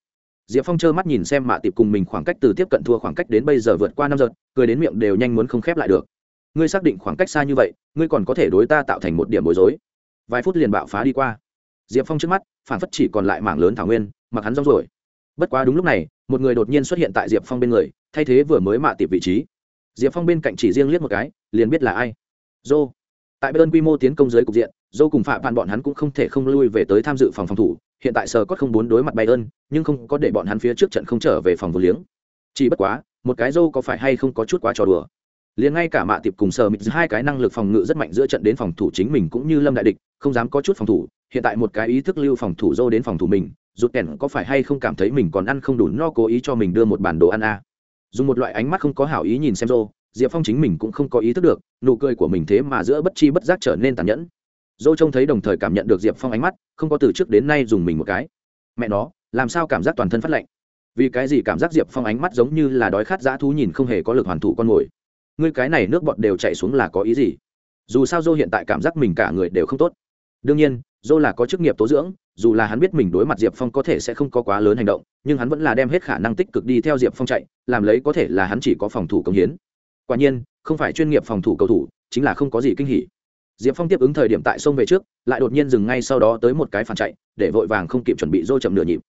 Diệp Phong trơ mắt nhìn xem Mạ Tiệp cùng mình khoảng cách từ tiếp cận thua khoảng cách đến bây giờ vượt qua năm giờ, cười đến miệng đều nhanh muốn không khép lại được. Ngươi xác định khoảng cách xa như vậy, ngươi còn có thể đối ta tạo thành một điểm bối rối. Vài phút liền bạo phá đi qua. Diệp Phong trước mắt, phản phất chỉ còn lại mảng lớn thảo nguyên, mặc hắn rong rồi bất quá đúng lúc này một người đột nhiên xuất hiện tại diệp phong bên người thay thế vừa mới mạ tiệp vị trí diệp phong bên cạnh chỉ riêng liếc một cái liền biết là ai dô tại bên quy mô tiến công dưới cục diện, dâu cùng phạm bạn bọn hắn cũng không thể không lui về tới tham dự phòng phòng thủ. Hiện tại sờ có không bốn đối mặt bayern nhưng không có để bọn hắn phía trước trận không trở về phòng vô liếng. Chỉ bất quá, một cái dâu có phải hay không có chút quá trò đùa. Liền ngay cả mạ tiệp cùng sờ mịt hai cái năng lực phòng ngự rất mạnh giữa trận đến phòng thủ chính mình cũng như lâm đại địch, không dám có chút phòng thủ. Hiện tại một cái ý thức lưu phòng thủ dâu đến phòng thủ mình, rụt kèn có phải hay không cảm thấy mình còn ăn không đủ no cố ý cho mình đưa một bản đồ ăn à. dùng một loại ánh mắt không có hảo ý nhìn xem dâu diệp phong chính mình cũng không có ý thức được, nụ cười của mình thế mà giữa bất chi bất giác trở nên tàn nhẫn. Dô trông thấy đồng thời cảm nhận được diệp phong ánh mắt, không có từ trước đến nay dùng mình một cái. Mẹ nó, làm sao cảm giác toàn thân phát lạnh? Vì cái gì cảm giác diệp phong ánh mắt giống như là đói khát dã thú nhìn không hề có lực hoàn thủ con mồi ngươi cái này nước bọt đều chạy xuống là có ý gì? Dù sao dô hiện tại cảm giác mình cả người đều không tốt. Đương nhiên dô là có chức nghiệp tố dưỡng, dù là hắn biết mình đối mặt diệp phong có thể sẽ không có quá lớn hành động, nhưng hắn vẫn là đem hết khả năng tích cực đi theo diệp phong chạy, làm lấy có thể là hắn chỉ có phòng thủ công hiến quả nhiên, không phải chuyên nghiệp phòng thủ cầu thủ, chính là không có gì kinh hỉ. Diệp phong tiếp ứng thời điểm tại sông về trước, lại đột nhiên dừng ngay sau đó tới một cái phản chạy, để vội vàng không kịp chuẩn bị dô chậm nửa nhịp.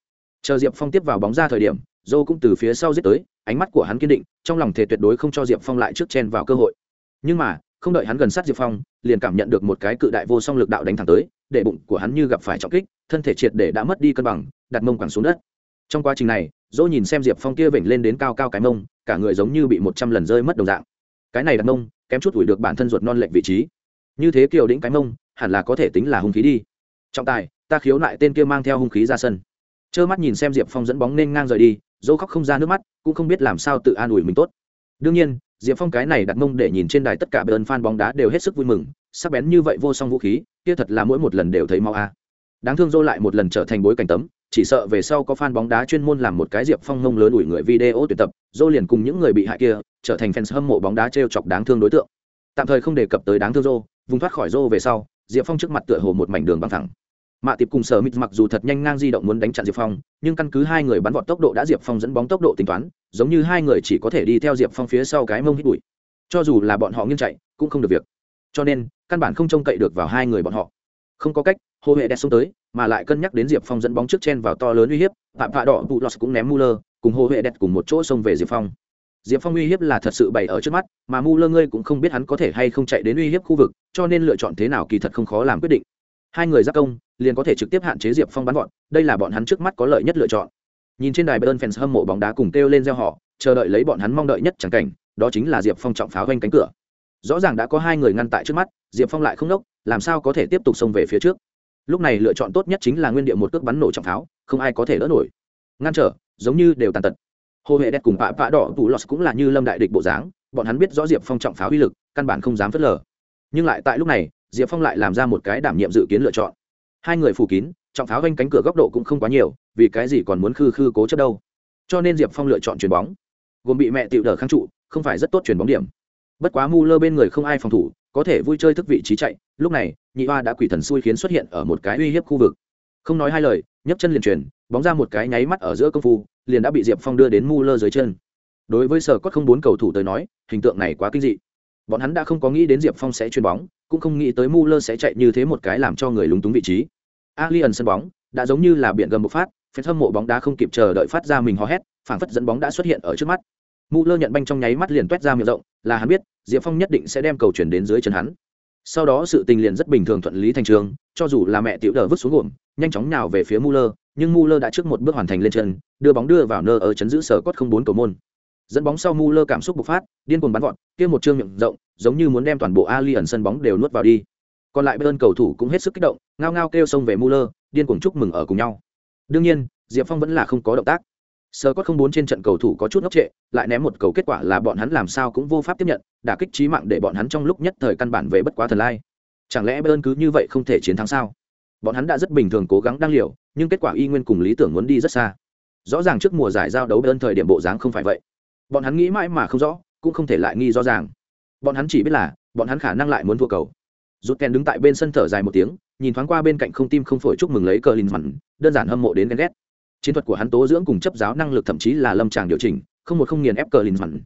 Chờ diệp phong tiếp vào bóng ra thời điểm, dô cũng từ phía sau giết tới, ánh mắt của hắn kiên định, trong lòng thể tuyệt đối không cho diệp phong lại trước chen vào cơ hội. Nhưng mà, không đợi hắn gần sát diệp phong, liền cảm nhận được một cái cự đại vô song lực đạo đánh thẳng tới, để bụng của hắn như gặp phải trọng kích, thân thể triệt để đã mất đi cân bằng, đặt mông quẳng xuống đất. Trong quá trình này dỗ nhìn xem diệp phong kia vểnh lên đến cao cao cái mông, cả người giống như bị một trăm lần rơi mất đồng dạng cái này đặt mông, kém chút ủi được bản thân ruột non lệnh vị trí. Như thế kiều đĩnh cái mông, hẳn là có thể tính là hung khí đi. Trọng tài, ta khiếu nại tên kia mang theo hung khí ra sân. Trơ mắt nhìn xem diệp phong dẫn bóng nên ngang rời đi, dâu khóc không ra nước mắt, cũng không biết làm sao tự an ủi mình tốt. Đương nhiên, diệp phong cái này đặt mông để nhìn trên đài tất cả bơn fan bóng đá đều hết sức vui mừng, sắc bén như vậy vô song vũ khí, kia thật là mỗi một lần đều thấy mau a. Đáng thương dô lại một lần trở thành bối cảnh tấm, chỉ sợ về sau có fan bóng đá chuyên môn làm một cái diệp phong ngông lớn ủi người video tuyển tập, dô liền cùng những người bị hại kia trở thành fans hâm mộ bóng đá trêu chọc đáng thương đối tượng. Tạm thời không đề cập tới đáng thương dô vùng thoát khỏi dô về sau diệp phong trước mặt tựa hồ một mảnh đường băng thẳng. Mạ tiệp cùng sở mịt mặc dù thật nhanh ngang di động muốn đánh chặn diệp phong nhưng căn cứ hai người bắn vọt tốc độ đã diệp phong dẫn bóng tốc độ tính toán giống như hai người chỉ có thể đi theo diệp phong phía sau cái mông hít bụi. Cho dù là bọn họ nghiêng chạy cũng không được việc. Cho nên căn bản không trông cậy được vào hai người bọn họ. Không có cách hồ hệ đẹp xuống tới mà lại cân nhắc đến diệp phong dẫn bóng trước chen vào to lớn uy hiếp phạm phạ đỏ bụ lọt cũng ném Muller, cùng hồ hệ đẹp cùng một chỗ xông về diệp phong diệp phong uy hiếp là thật sự bày ở trước mắt, mà mu lơ ngươi cũng không biết hắn có thể hay không chạy đến uy hiếp khu vực, cho nên lựa chọn thế nào kỳ thật không khó làm quyết định. Hai người giáp công, liền có thể trực tiếp hạn chế diệp phong bắn gọn, đây là bọn hắn trước mắt có lợi nhất lựa chọn. Nhìn trên đài bayern fans hâm mộ bóng đá cùng kêu lên gieo họ chờ đợi lấy bọn hắn mong đợi nhất chẳng cảnh, đó chính là diệp phong trọng pháo quanh cánh cửa. Rõ ràng đã có hai người ngăn tại trước mắt, diệp phong lại không đốc làm sao có thể tiếp tục xông về phía trước? Lúc này lựa chọn tốt nhất chính là nguyên địa một cước bắn nổ trọng pháo, không ai có thể đỡ nổi. Ngăn trở, giống như đều tàn tật hồ hệ đẹp cùng pạ pạ đỏ tù lọt cũng là như lâm đại địch bộ dáng, bọn hắn biết rõ diệp phong trọng pháo uy lực, căn bản không dám phớt lờ. Nhưng lại tại lúc này, diệp phong lại làm ra một cái đảm nhiệm dự kiến lựa chọn. Hai người phủ kín, trọng pháo quanh cánh cửa góc độ cũng không quá nhiều, vì cái gì còn muốn khư khư cố chấp đâu. Cho nên diệp phong lựa chọn chuyền bóng. Gồm bị mẹ tiểu đờ kháng trụ, không phải rất tốt chuyền bóng điểm. Bất quá mu lơ bên người không ai phòng thủ, có thể vui chơi thức vị trí chạy, lúc này, nhị hoa đã quỷ thần xui khiến xuất hiện ở một cái uy hiếp khu vực. Không nói hai lời nhấp chân liền truyền bóng ra một cái nháy mắt ở giữa công phu liền đã bị diệp phong đưa đến mu lơ dưới chân. Đối với sở cốt không bốn cầu thủ tới nói hình tượng này quá kinh dị. Bọn hắn đã không có nghĩ đến diệp phong sẽ chuyền bóng cũng không nghĩ tới mu lơ sẽ chạy như thế một cái làm cho người lúng túng vị trí. Alien sân bóng đã giống như là biển gầm bộc phát phen hâm mộ bóng đá không kịp chờ đợi phát ra mình hò hét phảng phất dẫn bóng đã xuất hiện ở trước mắt. Mu lơ nhận banh trong nháy mắt liền toét ra miệng rộng là hắn biết diệp phong nhất định sẽ đem cầu chuyển đến dưới chân hắn. Sau đó sự tình liền rất bình thường thuận lý thành trường cho dù là mẹ tiểu đờ vứt xuống gồm nhanh chóng nhào về phía Muller, nhưng Muller đã trước một bước hoàn thành lên chân, đưa bóng đưa vào nơ ở chấn giữ sở cốt không bốn cầu môn. Dẫn bóng sau Muller cảm xúc bộc phát, điên cuồng bắn vọt, kia một trương miệng rộng, giống như muốn đem toàn bộ Alien sân bóng đều nuốt vào đi. Còn lại bên cầu thủ cũng hết sức kích động, ngao ngao kêu xông về Muller, điên cuồng chúc mừng ở cùng nhau. Đương nhiên, Diệp Phong vẫn là không có động tác. Sơ cốt không bốn trên trận cầu thủ có chút ngốc trệ, lại ném một cầu kết quả là bọn hắn làm sao cũng vô pháp tiếp nhận, đả kích chí mạng để bọn hắn trong lúc nhất thời căn bản về bất quá thần lai. Chẳng lẽ Bayern cứ như vậy không thể chiến thắng sao? Bọn hắn đã rất bình thường cố gắng đang liều, nhưng kết quả y nguyên cùng lý tưởng muốn đi rất xa. Rõ ràng trước mùa giải giao đấu đơn thời điểm bộ dáng không phải vậy. Bọn hắn nghĩ mãi mà không rõ, cũng không thể lại nghi rõ ràng. Bọn hắn chỉ biết là, bọn hắn khả năng lại muốn thua cầu. Rút Ken đứng tại bên sân thở dài một tiếng, nhìn thoáng qua bên cạnh không tim không phổi chúc mừng lấy cờ linh mặn, đơn giản hâm mộ đến ghen ghét chiến thuật của hắn tố dưỡng cùng chấp giáo năng lực thậm chí là lâm tràng điều chỉnh không một không nghiền ép cờ linh mặn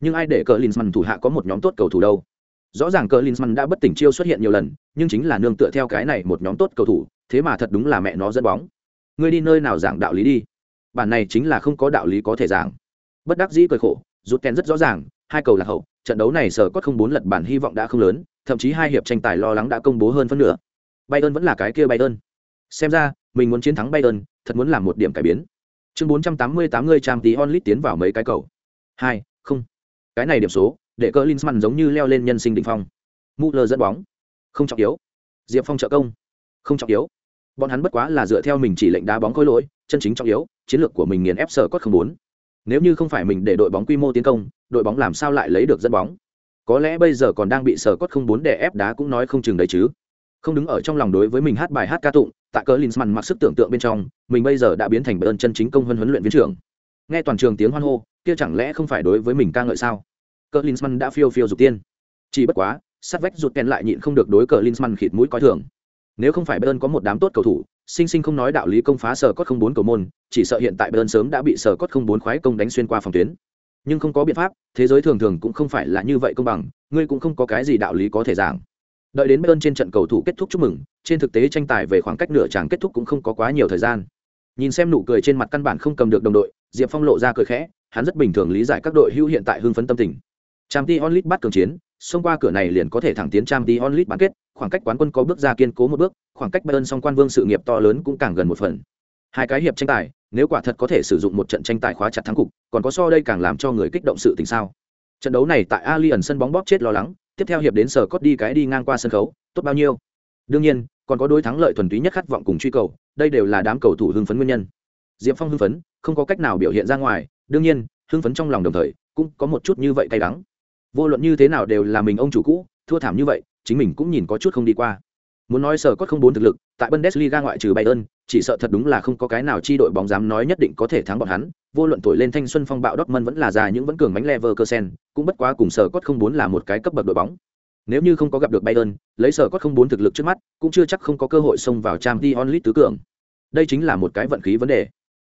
nhưng ai để cờ linh mặn thủ hạ có một nhóm tốt cầu thủ đâu rõ ràng cờ linh mặn đã bất tỉnh chiêu xuất hiện nhiều lần nhưng chính là nương tựa theo cái này một nhóm tốt cầu thủ thế mà thật đúng là mẹ nó dẫn bóng. Ngươi đi nơi nào giảng đạo lý đi? Bản này chính là không có đạo lý có thể giảng. Bất đắc dĩ cười khổ rút ken rất rõ ràng, hai cầu lạc hậu, trận đấu này sở cốt không bốn lật bản hy vọng đã không lớn, thậm chí hai hiệp tranh tài lo lắng đã công bố hơn phân nửa. Bayern vẫn là cái kia bayern. Xem ra, mình muốn chiến thắng bayern, thật muốn làm một điểm cải biến. Chương 488 người trang tí onlit tiến vào mấy cái cầu? Hai, không. Cái này điểm số, để cỡ linsman giống như leo lên nhân sinh đỉnh phong. Muller dẫn bóng. Không trọng yếu. Diệp phong trợ công. Không trọng yếu bọn hắn bất quá là dựa theo mình chỉ lệnh đá bóng khối lỗi, chân chính trọng yếu, chiến lược của mình nghiền ép sở cốt không bốn nếu như không phải mình để đội bóng quy mô tiến công, đội bóng làm sao lại lấy được dẫn bóng? Có lẽ bây giờ còn đang bị sở cốt không bốn để ép đá cũng nói không chừng đấy chứ. Không đứng ở trong lòng đối với mình hát bài hát ca tụng tại cỡ linsman mặc sức tưởng tượng bên trong, mình bây giờ đã biến thành bơn chân chính công huấn huấn luyện viên trưởng. Nghe toàn trường tiếng hoan hô, kia chẳng lẽ không phải đối với mình ca ngợi sao? Cờ linsman đã phiêu phiêu dục tiên. Chỉ bất quá, sát vách rụt kèn lại nhịn không được đối cờ linsman khịt mũi coi thường nếu không phải bayern có một đám tốt cầu thủ, sinh sinh không nói đạo lý công phá sở cốt không bốn cầu môn, chỉ sợ hiện tại bayern sớm đã bị sở cốt không bốn khoái công đánh xuyên qua phòng tuyến. Nhưng không có biện pháp, thế giới thường thường cũng không phải là như vậy công bằng, ngươi cũng không có cái gì đạo lý có thể giảng. Đợi đến bayern trên trận cầu thủ kết thúc chúc mừng, trên thực tế tranh tài về khoảng cách nửa chàng kết thúc cũng không có quá nhiều thời gian. Nhìn xem nụ cười trên mặt căn bản không cầm được đồng đội, diệp phong lộ ra cười khẽ, hắn rất bình thường lý giải các đội hữu hiện tại hưng phấn tâm tình. Trang t onlit bắt cường chiến, xông qua cửa này liền có thể thẳng tiến trang tí onlit bán kết khoảng cách quán quân có bước ra kiên cố một bước, khoảng cách bayern song quan vương sự nghiệp to lớn cũng càng gần một phần. Hai cái hiệp tranh tài, nếu quả thật có thể sử dụng một trận tranh tài khóa chặt thắng cục, còn có so đây càng làm cho người kích động sự tình sao? Trận đấu này tại alien sân bóng bóp chết lo lắng, tiếp theo hiệp đến sở cốt đi cái đi ngang qua sân khấu, tốt bao nhiêu? Đương nhiên, còn có đối thắng lợi thuần túy nhất khát vọng cùng truy cầu, đây đều là đám cầu thủ hưng phấn nguyên nhân. Diệp phong hưng phấn, không có cách nào biểu hiện ra ngoài, đương nhiên, hưng phấn trong lòng đồng thời, cũng có một chút như vậy cay đắng. Vô luận như thế nào đều là mình ông chủ cũ, thua thảm như vậy chính mình cũng nhìn có chút không đi qua. Muốn nói sở có không bốn thực lực tại bundesliga ngoại trừ bayern chỉ sợ thật đúng là không có cái nào chi đội bóng dám nói nhất định có thể thắng bọn hắn. Vô luận tuổi lên thanh xuân phong bạo dortmund vẫn là già những vẫn cường bánh leverkusen cũng bất quá cùng sở cốt không bốn là một cái cấp bậc đội bóng. Nếu như không có gặp được bayern lấy sở cốt không bốn thực lực trước mắt cũng chưa chắc không có cơ hội xông vào trang League tứ cường. Đây chính là một cái vận khí vấn đề.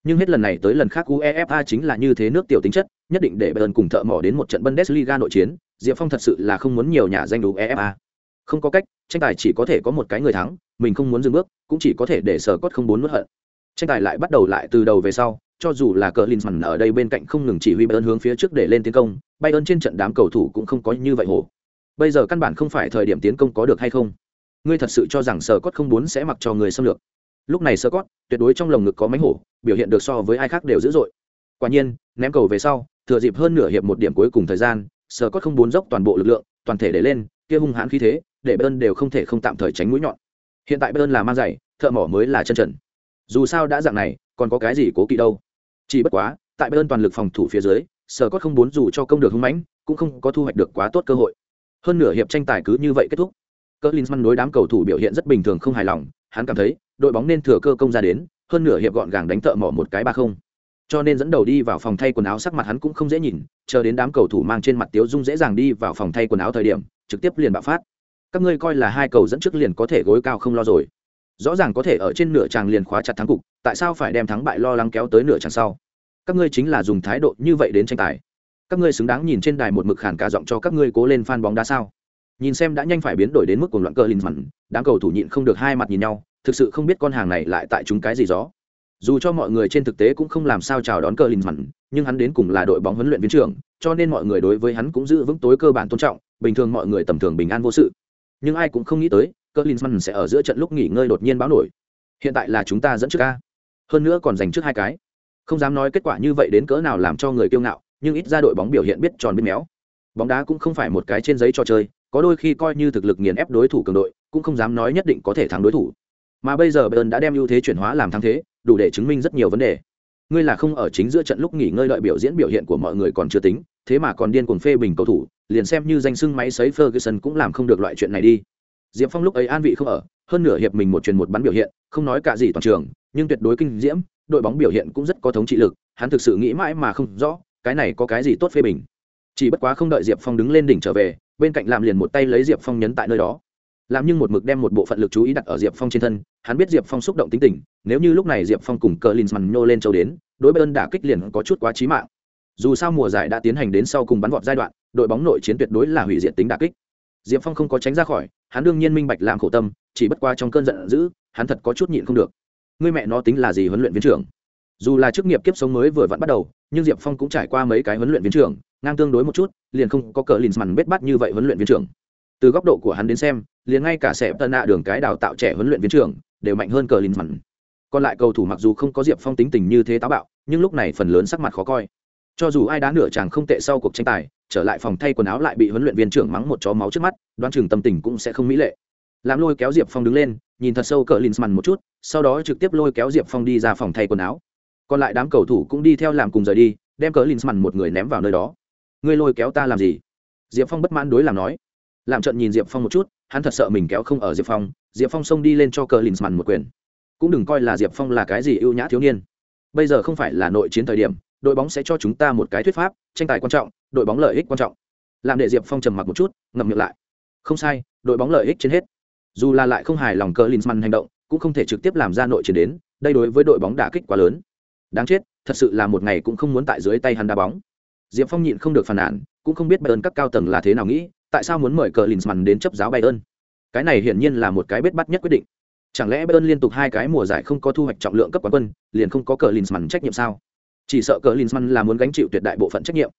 Nhưng hết lần này tới lần khác UEFA chính là như thế nước tiểu tính chất, nhất định để Bayern cùng thợ mỏ đến một trận Bundesliga nội chiến, Diệp Phong thật sự là không muốn nhiều nhà danh đủ UEFA. Không có cách, tranh tài chỉ có thể có một cái người thắng, mình không muốn dừng bước, cũng chỉ có thể để sở cốt không muốn nuốt hận. Tranh tài lại bắt đầu lại từ đầu về sau, cho dù là cờ Linh Linsman ở đây bên cạnh không ngừng chỉ huy Bayern hướng phía trước để lên tiến công, Bayern trên trận đám cầu thủ cũng không có như vậy hổ. Bây giờ căn bản không phải thời điểm tiến công có được hay không. Ngươi thật sự cho rằng sở cốt không muốn sẽ mặc cho người xâm lược lúc này sơ cót tuyệt đối trong lồng ngực có mánh hổ biểu hiện được so với ai khác đều dữ dội quả nhiên ném cầu về sau thừa dịp hơn nửa hiệp một điểm cuối cùng thời gian sơ cót không bốn dốc toàn bộ lực lượng toàn thể để lên kia hung hãn khí thế để bơn đều không thể không tạm thời tránh mũi nhọn. Hiện tại bơn là mang giày, thợ mỏ mới là chân trần. Dù sao đã dạng này, còn có cái gì cố kỵ đâu. Chỉ bất quá, tại bơn toàn lực phòng thủ phía dưới sở cốt không bốn dù cho công được hung mãnh, cũng không có thu hoạch được quá tốt cơ hội. Hơn nửa hiệp tranh tài cứ như vậy kết thúc. Cỡ linsman đối đám cầu thủ biểu hiện rất bình thường không hài lòng, hắn cảm thấy, đội bóng nên thừa cơ công ra đến, hơn nửa hiệp gọn gàng đánh thợ mỏ một cái ba không. Cho nên dẫn đầu đi vào phòng thay quần áo sắc mặt hắn cũng không dễ nhìn, chờ đến đám cầu thủ mang trên mặt tiếu dung dễ dàng đi vào phòng thay quần áo thời điểm, trực tiếp liền bạo phát các ngươi coi là hai cầu dẫn trước liền có thể gối cao không lo rồi. Rõ ràng có thể ở trên nửa tràng liền khóa chặt thắng cục, tại sao phải đem thắng bại lo lắng kéo tới nửa tràng sau? Các ngươi chính là dùng thái độ như vậy đến tranh tài. Các ngươi xứng đáng nhìn trên đài một mực khản cả giọng cho các ngươi cố lên phan bóng đá sao? Nhìn xem đã nhanh phải biến đổi đến mức cuồng loạn cơ linh mặn, đám cầu thủ nhịn không được hai mặt nhìn nhau, thực sự không biết con hàng này lại tại chúng cái gì đó dù cho mọi người trên thực tế cũng không làm sao chào đón cơ linh mặn, nhưng hắn đến cùng là đội bóng huấn luyện viên trưởng, cho nên mọi người đối với hắn cũng giữ vững tối cơ bản tôn trọng, bình thường mọi người tầm thường bình an vô sự nhưng ai cũng không nghĩ tới, cơ linh mặn sẽ ở giữa trận lúc nghỉ ngơi đột nhiên báo nổi. Hiện tại là chúng ta dẫn trước ca. Hơn nữa còn giành trước hai cái. Không dám nói kết quả như vậy đến cỡ nào làm cho người kiêu ngạo, nhưng ít ra đội bóng biểu hiện biết tròn biết méo. Bóng đá cũng không phải một cái trên giấy trò chơi, có đôi khi coi như thực lực nghiền ép đối thủ cường đội, cũng không dám nói nhất định có thể thắng đối thủ. Mà bây giờ bayern đã đem ưu thế chuyển hóa làm thắng thế, đủ để chứng minh rất nhiều vấn đề ngươi là không ở chính giữa trận lúc nghỉ ngơi đợi biểu diễn biểu hiện của mọi người còn chưa tính, thế mà còn điên cuồng phê bình cầu thủ, liền xem như danh sưng máy sấy ferguson cũng làm không được loại chuyện này đi. Diệp phong lúc ấy an vị không ở, hơn nửa hiệp mình một truyền một bắn biểu hiện, không nói cả gì toàn trường, nhưng tuyệt đối kinh diễm, đội bóng biểu hiện cũng rất có thống trị lực, hắn thực sự nghĩ mãi mà không rõ, cái này có cái gì tốt phê bình. Chỉ bất quá không đợi diệp phong đứng lên đỉnh trở về, bên cạnh làm liền một tay lấy diệp phong nhấn tại nơi đó làm nhưng một mực đem một bộ phận lực chú ý đặt ở diệp phong trên thân, hắn biết diệp phong xúc động tính tình, nếu như lúc này diệp phong cùng cờ linsman nhô lên châu đến, đối bên đả kích liền có chút quá trí mạng. Dù sao mùa giải đã tiến hành đến sau cùng bắn vọt giai đoạn, đội bóng nội chiến tuyệt đối là hủy diệt tính đả kích. Diệp phong không có tránh ra khỏi, hắn đương nhiên minh bạch làm khổ tâm, chỉ bất qua trong cơn giận dữ, hắn thật có chút nhịn không được. Người mẹ nó tính là gì huấn luyện viên trưởng? Dù là chức nghiệp kiếp sống mới vừa vặn bắt đầu, nhưng diệp phong cũng trải qua mấy cái huấn luyện viên trưởng, ngang tương đối một chút, liền không có cờ linsman bết bắt như vậy huấn luyện viên trưởng từ góc độ của hắn đến xem, liền ngay cả sẽ tân nạ đường cái đào tạo trẻ huấn luyện viên trưởng đều mạnh hơn cờ linh mặn còn lại cầu thủ mặc dù không có diệp phong tính tình như thế táo bạo, nhưng lúc này phần lớn sắc mặt khó coi. Cho dù ai đá nửa chàng không tệ sau cuộc tranh tài, trở lại phòng thay quần áo lại bị huấn luyện viên trưởng mắng một chó máu trước mắt, đoán chừng tâm tình cũng sẽ không mỹ lệ. Làm lôi kéo diệp phong đứng lên, nhìn thật sâu cờ linsman một chút, sau đó trực tiếp lôi kéo diệp phong đi ra phòng thay quần áo. Còn lại đám cầu thủ cũng đi theo làm cùng rời đi, đem cờ linsman một người ném vào nơi đó. Ngươi lôi kéo ta làm gì? Diệp phong bất mãn đối làm nói làm trận nhìn diệp phong một chút, hắn thật sợ mình kéo không ở diệp phong diệp phong xông đi lên cho cờ linsman một quyền. Cũng đừng coi là diệp phong là cái gì ưu nhã thiếu niên. Bây giờ không phải là nội chiến thời điểm, đội bóng sẽ cho chúng ta một cái thuyết pháp, tranh tài quan trọng, đội bóng lợi ích quan trọng. Làm để diệp phong trầm mặc một chút, ngậm miệng lại. Không sai, đội bóng lợi ích trên hết. Dù là lại không hài lòng cờ linsman hành động, cũng không thể trực tiếp làm ra nội chiến đến, đây đối với đội bóng đả kích quá lớn. Đáng chết, thật sự là một ngày cũng không muốn tại dưới tay hắn đá bóng. Diệp phong nhịn không được phàn nàn, cũng không biết bayern các cao tầng là thế nào nghĩ tại sao muốn mời cờ linsman đến chấp giáo bayern? Cái này hiển nhiên là một cái bết bắt nhất quyết định. Chẳng lẽ bayern liên tục hai cái mùa giải không có thu hoạch trọng lượng cấp quán quân, liền không có cờ linsman trách nhiệm sao? Chỉ sợ cờ linsman là muốn gánh chịu tuyệt đại bộ phận trách nhiệm.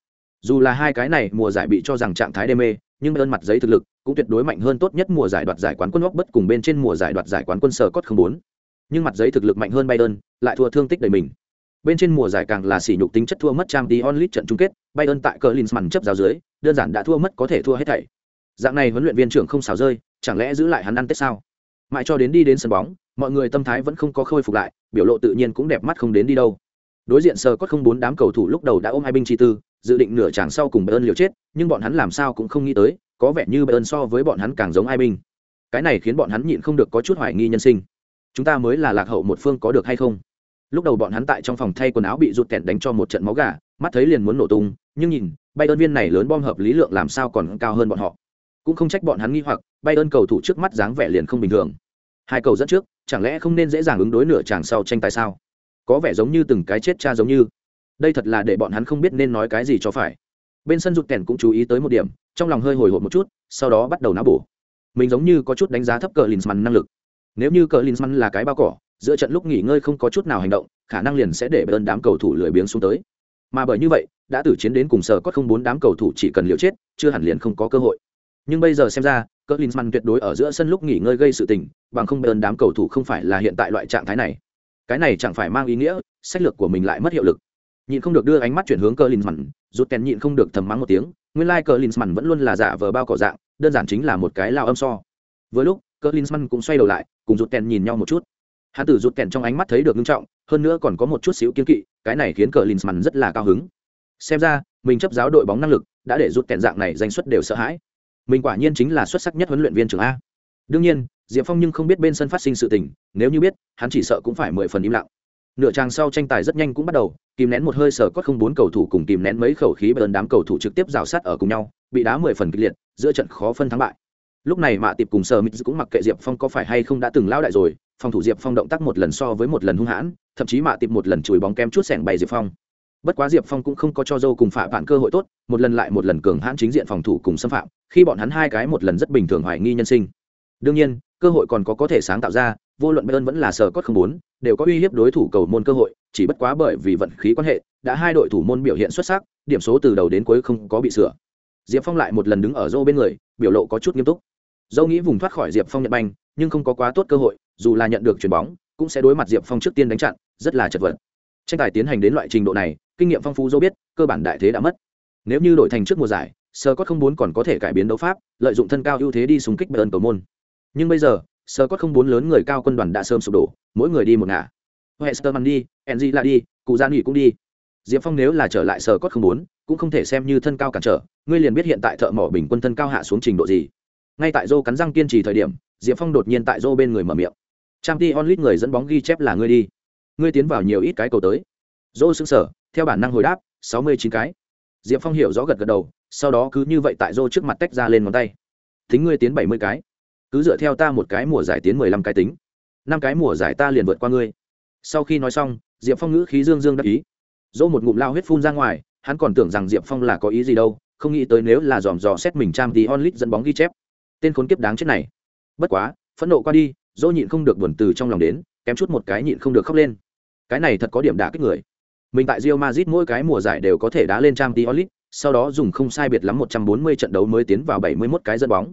Dù là hai cái này mùa giải bị cho rằng trạng thái đê mê, nhưng bayern mặt giấy thực lực cũng tuyệt đối mạnh hơn tốt nhất mùa giải đoạt giải quán quân ốc bất cùng bên trên mùa giải đoạt giải quán quân sở cốt không bốn. Nhưng mặt giấy thực lực mạnh hơn bayern, lại thua thương tích đầy mình. Bên trên mùa giải càng là sỉ nhục tính chất thua mất trang tí onlit trận chung kết, bayern tại cờ linsman chấp giáo dưới đơn giản đã thua mất có thể thua hết thảy. Dạng này huấn luyện viên trưởng không xào rơi, chẳng lẽ giữ lại hắn ăn tết sao? Mãi cho đến đi đến sân bóng, mọi người tâm thái vẫn không có khôi phục lại, biểu lộ tự nhiên cũng đẹp mắt không đến đi đâu. Đối diện sờ có không bốn đám cầu thủ lúc đầu đã ôm hai binh chi tư, dự định nửa chàng sau cùng bayern liều chết, nhưng bọn hắn làm sao cũng không nghĩ tới, có vẻ như bayern so với bọn hắn càng giống ai binh. Cái này khiến bọn hắn nhịn không được có chút hoài nghi nhân sinh. Chúng ta mới là lạc hậu một phương có được hay không? Lúc đầu bọn hắn tại trong phòng thay quần áo bị rụt kẹn đánh cho một trận máu gà, mắt thấy liền muốn nổ tung, nhưng nhìn bay ơn viên này lớn bom hợp lý lượng làm sao còn cao hơn bọn họ. Cũng không trách bọn hắn nghi hoặc, bay ơn cầu thủ trước mắt dáng vẻ liền không bình thường. Hai cầu dẫn trước, chẳng lẽ không nên dễ dàng ứng đối nửa chàng sau tranh tài sao? Có vẻ giống như từng cái chết cha giống như. Đây thật là để bọn hắn không biết nên nói cái gì cho phải. Bên sân rụt kèn cũng chú ý tới một điểm, trong lòng hơi hồi hộp một chút, sau đó bắt đầu náo bổ. Mình giống như có chút đánh giá thấp cờ linsman năng lực. Nếu như cờ linsman là cái bao cỏ, giữa trận lúc nghỉ ngơi không có chút nào hành động, khả năng liền sẽ để bơn đám cầu thủ lười biếng xuống tới mà bởi như vậy, đã tử chiến đến cùng sở có không bốn đám cầu thủ chỉ cần liều chết, chưa hẳn liền không có cơ hội. Nhưng bây giờ xem ra cỡ linzmann tuyệt đối ở giữa sân lúc nghỉ ngơi gây sự tình, bằng không bơn đám cầu thủ không phải là hiện tại loại trạng thái này. Cái này chẳng phải mang ý nghĩa, sách lược của mình lại mất hiệu lực. Nhịn không được đưa ánh mắt chuyển hướng cỡ linzmann rút kèn nhịn không được thầm mắng một tiếng, nguyên lai like cỡ linzmann vẫn luôn là giả vờ bao cỏ dạng, đơn giản chính là một cái lao âm so. Với lúc cỡ linzmann cũng xoay đầu lại, cùng rút kèn nhìn nhau một chút hắn tử rụt kèn trong ánh mắt thấy được nghiêm trọng, hơn nữa còn có một chút xíu kiên kỵ, cái này khiến cờ linsman rất là cao hứng. Xem ra, mình chấp giáo đội bóng năng lực, đã để rụt kèn dạng này danh xuất đều sợ hãi. Mình quả nhiên chính là xuất sắc nhất huấn luyện viên trưởng a. Đương nhiên, diệp phong nhưng không biết bên sân phát sinh sự tình, nếu như biết, hắn chỉ sợ cũng phải mười phần im lặng. Nửa trang sau tranh tài rất nhanh cũng bắt đầu, kìm nén một hơi sở cốt không bốn cầu thủ cùng kìm nén mấy khẩu khí bởi ơn đám cầu thủ trực tiếp rào sát ở cùng nhau, bị đá mười phần kịch liệt, giữa trận khó phân thắng bại. Lúc này mạ tiệp cùng sở mít cũng mặc kệ diệp phong có phải hay không đã từng lao đại rồi phòng thủ diệp phong động tác một lần so với một lần hung hãn, thậm chí mạ tiệp một lần chùi bóng kem chút sẻng bày diệp phong. Bất quá diệp phong cũng không có cho dâu cùng phạm bạn cơ hội tốt, một lần lại một lần cường hãn chính diện phòng thủ cùng xâm phạm, khi bọn hắn hai cái một lần rất bình thường hoài nghi nhân sinh. Đương nhiên, cơ hội còn có có thể sáng tạo ra, vô luận bayern vẫn là sở cốt không bốn, đều có uy hiếp đối thủ cầu môn cơ hội, chỉ bất quá bởi vì vận khí quan hệ, đã hai đội thủ môn biểu hiện xuất sắc, điểm số từ đầu đến cuối không có bị sửa. Diệp phong lại một lần đứng ở dâu bên người, biểu lộ có chút nghiêm túc. Dâu nghĩ vùng thoát khỏi diệp phong nhật banh, nhưng không có quá tốt cơ hội dù là nhận được chuyền bóng cũng sẽ đối mặt diệp phong trước tiên đánh chặn rất là chật vật tranh tài tiến hành đến loại trình độ này kinh nghiệm phong phú dâu biết cơ bản đại thế đã mất nếu như đổi thành trước mùa giải sơ cốt không bốn còn có thể cải biến đấu pháp lợi dụng thân cao ưu thế đi súng kích Bayern cầu môn nhưng bây giờ sơ cốt không bốn lớn người cao quân đoàn đã sớm sụp đổ mỗi người đi một ngả Westerman đi, Enzi là đi, cụ Gia Nghị cũng đi. Diệp Phong nếu là trở lại Sơ cốt không muốn, cũng không thể xem như thân cao cản trở, ngươi liền biết hiện tại thợ mỏ bình quân thân cao hạ xuống trình độ gì. Ngay tại Zô cắn răng kiên trì thời điểm, Diệp Phong đột nhiên tại Zô bên người mở miệng trang Champions onlit người dẫn bóng ghi chép là ngươi đi. Ngươi tiến vào nhiều ít cái cầu tới. dô sững sở, theo bản năng hồi đáp, sáu mươi chín cái. Diệp Phong hiểu rõ gật gật đầu, sau đó cứ như vậy tại dô trước mặt tách ra lên ngón tay. Tính ngươi tiến bảy mươi cái. Cứ dựa theo ta một cái mùa giải tiến mười lăm cái tính. năm cái mùa giải ta liền vượt qua ngươi sau khi nói xong diệp phong ngữ khí dương dương đắc ý dỗ một ngụm lao huyết phun ra ngoài hắn còn tưởng rằng diệp phong là có ý gì đâu không nghĩ tới nếu là dòm dò xét mình trang tí onlit dẫn bóng ghi chép tên khốn kiếp đáng chết này bất quá phẫn nộ qua đi dỗ nhịn không được buồn từ trong lòng đến kém chút một cái nhịn không được khóc lên. Cái này thật có điểm đả kích người. Mình tại rio mazit mỗi cái mùa giải đều có thể đá lên trang League, sau đó dùng không sai biệt lắm một trăm bốn mươi trận đấu mới tiến vào bảy mươi 71 cái dẫn bóng.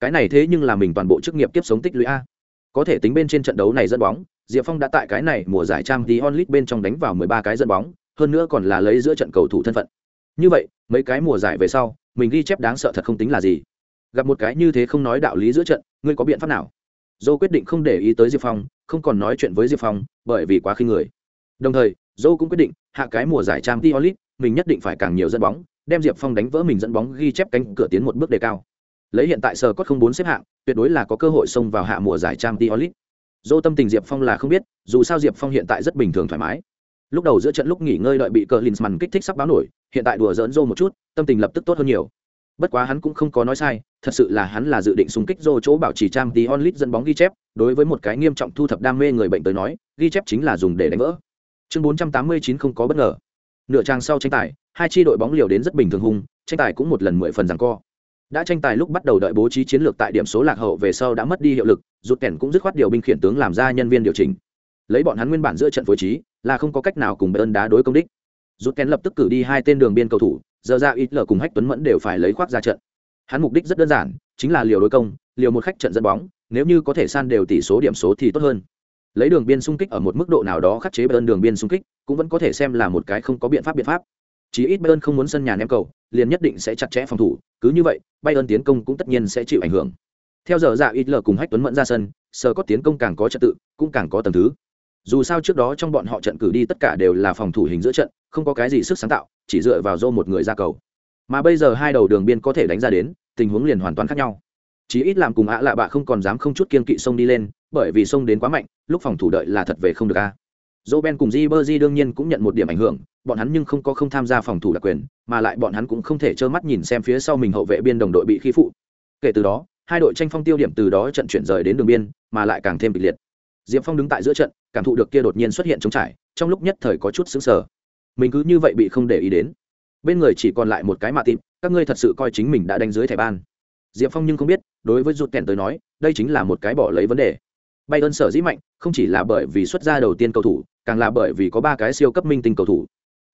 Cái này thế nhưng là mình toàn bộ chức nghiệp tiếp sống tích lũy a. Có thể tính bên trên trận đấu này dẫn bóng diệp phong đã tại cái này mùa giải trang League bên trong đánh vào 13 cái dẫn bóng hơn nữa còn là lấy giữa trận cầu thủ thân phận. Như vậy mấy cái mùa giải về sau mình ghi chép đáng sợ thật không tính là gì. Gặp một cái như thế không nói đạo lý giữa trận ngươi có biện pháp nào? Dô quyết định không để ý tới diệp phong, không còn nói chuyện với diệp phong, bởi vì quá khinh người. Đồng thời, dô cũng quyết định hạ cái mùa giải trang t onlit mình nhất định phải càng nhiều dẫn bóng, đem diệp phong đánh vỡ mình dẫn bóng ghi chép cánh cửa tiến một bước đề cao. Lấy hiện tại sờ cốt không bốn xếp hạng, tuyệt đối là có cơ hội xông vào hạ mùa giải trang t onlit dô tâm tình diệp phong là không biết, dù sao diệp phong hiện tại rất bình thường thoải mái. Lúc đầu giữa trận lúc nghỉ ngơi đợi bị cờ linsman kích thích sắp báo nổi, hiện tại đùa dỡn dô một chút, tâm tình lập tức tốt hơn nhiều. Bất quá hắn cũng không có nói sai thật sự là hắn là dự định xung kích dô chỗ bảo trì trang tí onlit dẫn bóng ghi chép, đối với một cái nghiêm trọng thu thập đam mê người bệnh tới nói, ghi chép chính là dùng để đánh vỡ. Chương 489 không có bất ngờ. Nửa trang sau tranh tài, hai chi đội bóng liều đến rất bình thường hung tranh tài cũng một lần mười phần rằng co. Đã tranh tài lúc bắt đầu đợi bố trí chiến lược tại điểm số lạc hậu về sau đã mất đi hiệu lực rút kèn cũng dứt khoát điều binh khiển tướng làm ra nhân viên điều chỉnh. Lấy bọn hắn nguyên bản giữa trận phối trí, là không có cách nào cùng bayern đá đối công đích. Rút kén lập tức cử đi hai tên đường biên cầu thủ giờ ra ít lờ cùng hách tuấn mẫn đều phải lấy khoác ra trận hắn mục đích rất đơn giản, chính là liều đối công, liều một khách trận dẫn bóng, nếu như có thể san đều tỷ số điểm số thì tốt hơn. Lấy đường biên xung kích ở một mức độ nào đó khắc chế bayern đường biên xung kích, cũng vẫn có thể xem là một cái không có biện pháp biện pháp. Chỉ ít bayern không muốn sân nhà ném cầu, liền nhất định sẽ chặt chẽ phòng thủ, cứ như vậy, bayern tiến công cũng tất nhiên sẽ chịu ảnh hưởng. Theo giờ dạ ít lờ cùng hách tuấn mẫn ra sân sờ có tiến công càng có trật tự, cũng càng có tầm thứ. Dù sao trước đó trong bọn họ trận cử đi tất cả đều là phòng thủ hình giữa trận, không có cái gì sức sáng tạo, chỉ dựa vào dô một người ra cầu mà bây giờ hai đầu đường biên có thể đánh ra đến, tình huống liền hoàn toàn khác nhau. Chí ít làm cùng ạ lạ bạ không còn dám không chút kiên kỵ sông đi lên, bởi vì sông đến quá mạnh, lúc phòng thủ đợi là thật về không được a. Dô ben cùng di bơ di đương nhiên cũng nhận một điểm ảnh hưởng, bọn hắn nhưng không có không tham gia phòng thủ đặc quyền, mà lại bọn hắn cũng không thể trơ mắt nhìn xem phía sau mình hậu vệ biên đồng đội bị khi phụ. Kể từ đó, hai đội tranh phong tiêu điểm từ đó trận chuyển rời đến đường biên, mà lại càng thêm kịch liệt. Diệp phong đứng tại giữa trận, cảm thụ được kia đột nhiên xuất hiện trống trải, trong lúc nhất thời có chút xứng sở mình cứ như vậy bị không để ý đến bên người chỉ còn lại một cái mạ tịp các ngươi thật sự coi chính mình đã đánh dưới thẻ ban. Diệp phong nhưng không biết, đối với rụt kèn tới nói, đây chính là một cái bỏ lấy vấn đề. Bay ơn sở dĩ mạnh, không chỉ là bởi vì xuất gia đầu tiên cầu thủ, càng là bởi vì có ba cái siêu cấp minh tinh cầu thủ.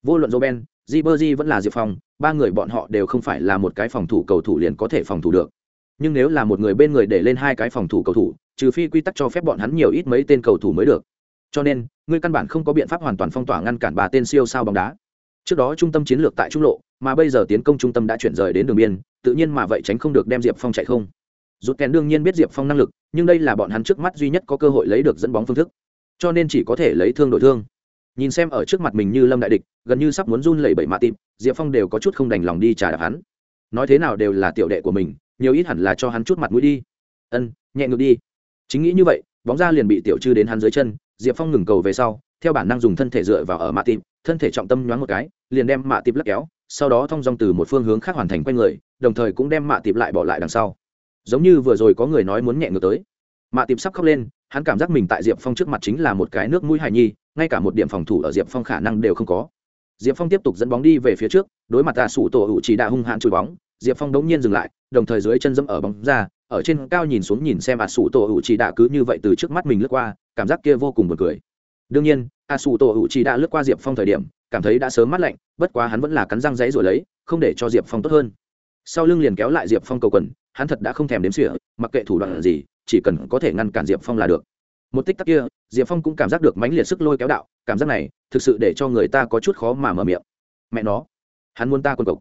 Vô luận joben Jibberjee vẫn là diệp phong, ba người bọn họ đều không phải là một cái phòng thủ cầu thủ liền có thể phòng thủ được. Nhưng nếu là một người bên người để lên hai cái phòng thủ cầu thủ, trừ phi quy tắc cho phép bọn hắn nhiều ít mấy tên cầu thủ mới được. Cho nên, ngươi căn bản không có biện pháp hoàn toàn phong tỏa ngăn cản ba tên siêu sao bóng đá trước đó trung tâm chiến lược tại trung lộ, mà bây giờ tiến công trung tâm đã chuyển rời đến đường biên, tự nhiên mà vậy tránh không được đem diệp phong chạy không. Rút kèn đương nhiên biết diệp phong năng lực, nhưng đây là bọn hắn trước mắt duy nhất có cơ hội lấy được dẫn bóng phương thức. Cho nên chỉ có thể lấy thương đổi thương. Nhìn xem ở trước mặt mình như lâm đại địch, gần như sắp muốn run lẩy bẩy mạ tìm, diệp phong đều có chút không đành lòng đi trả đạp hắn. Nói thế nào đều là tiểu đệ của mình, nhiều ít hẳn là cho hắn chút mặt mũi đi. Ân, nhẹ ngược đi. Chính nghĩ như vậy, bóng ra liền bị tiểu chư đến hắn dưới chân, diệp phong ngừng cầu về sau theo bản năng dùng thân thể dựa vào ở mạ tịp, thân thể trọng tâm nhoáng một cái, liền đem mạ tịp lắc kéo, sau đó thong dong từ một phương hướng khác hoàn thành quanh người, đồng thời cũng đem mạ tịp lại bỏ lại đằng sau. Giống như vừa rồi có người nói muốn nhẹ ngược tới. Mạ tịp sắp khóc lên, hắn cảm giác mình tại diệp phong trước mặt chính là một cái nước mũi hài nhi, ngay cả một điểm phòng thủ ở diệp phong khả năng đều không có. Diệp phong tiếp tục dẫn bóng đi về phía trước, đối mặt tà sủ tổ hữu chỉ đã hung hãn chùi bóng, diệp phong đống nhiên dừng lại, đồng thời dưới chân dẫm ở bóng ra, ở trên cao nhìn xuống nhìn xem ả sủ tổ hữu chỉ đã cứ như vậy từ trước mắt mình lướt qua, cảm giác kia vô cùng buồn cười đương nhiên a sủ tổ hữu chỉ đã lướt qua diệp phong thời điểm, cảm thấy đã sớm mắt lạnh, bất quá hắn vẫn là cắn răng rẫy rồi lấy, không để cho diệp phong tốt hơn. Sau lưng liền kéo lại diệp phong cầu quần, hắn thật đã không thèm đếm sỉa mặc kệ thủ đoạn gì, chỉ cần có thể ngăn cản diệp phong là được. Một tích tắc kia, diệp phong cũng cảm giác được mãnh liệt sức lôi kéo đạo, cảm giác này, thực sự để cho người ta có chút khó mà mở miệng. Mẹ nó, hắn muốn ta quần cộc.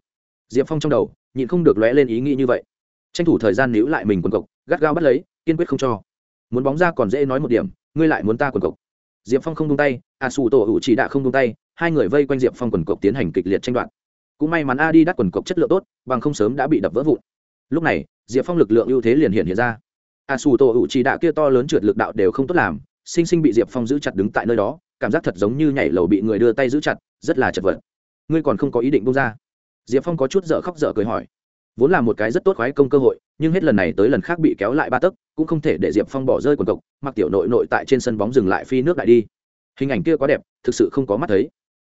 Diệp phong trong đầu, nhịn không được lóe lên ý nghĩ như vậy. Tranh thủ thời gian níu lại mình quần cộc, gắt gao bắt lấy, kiên quyết không cho. Muốn bóng ra còn dễ nói một điểm, ngươi lại muốn ta quần cộc diệp phong không tung tay a Su tổ hữu chỉ đạ không tung tay, hai người vây quanh diệp phong quần cộc tiến hành kịch liệt tranh đoạt. Cũng may mắn a đi đắt quần cộc chất lượng tốt, bằng không sớm đã bị đập vỡ vụn. Lúc này, diệp phong lực lượng ưu thế liền hiện hiện ra. A Su tổ hữu chỉ đạ kia to lớn trượt lực đạo đều không tốt làm, sinh sinh bị diệp phong giữ chặt đứng tại nơi đó, cảm giác thật giống như nhảy lầu bị người đưa tay giữ chặt, rất là chật vật. Ngươi còn không có ý định bung ra. Diệp phong có chút dở khóc dở cười hỏi vốn là một cái rất tốt khoái công cơ hội, nhưng hết lần này tới lần khác bị kéo lại ba tấc, cũng không thể để diệp phong bỏ rơi quần cộc mặc tiểu nội nội tại trên sân bóng dừng lại phi nước đại đi. Hình ảnh kia quá đẹp, thực sự không có mắt thấy.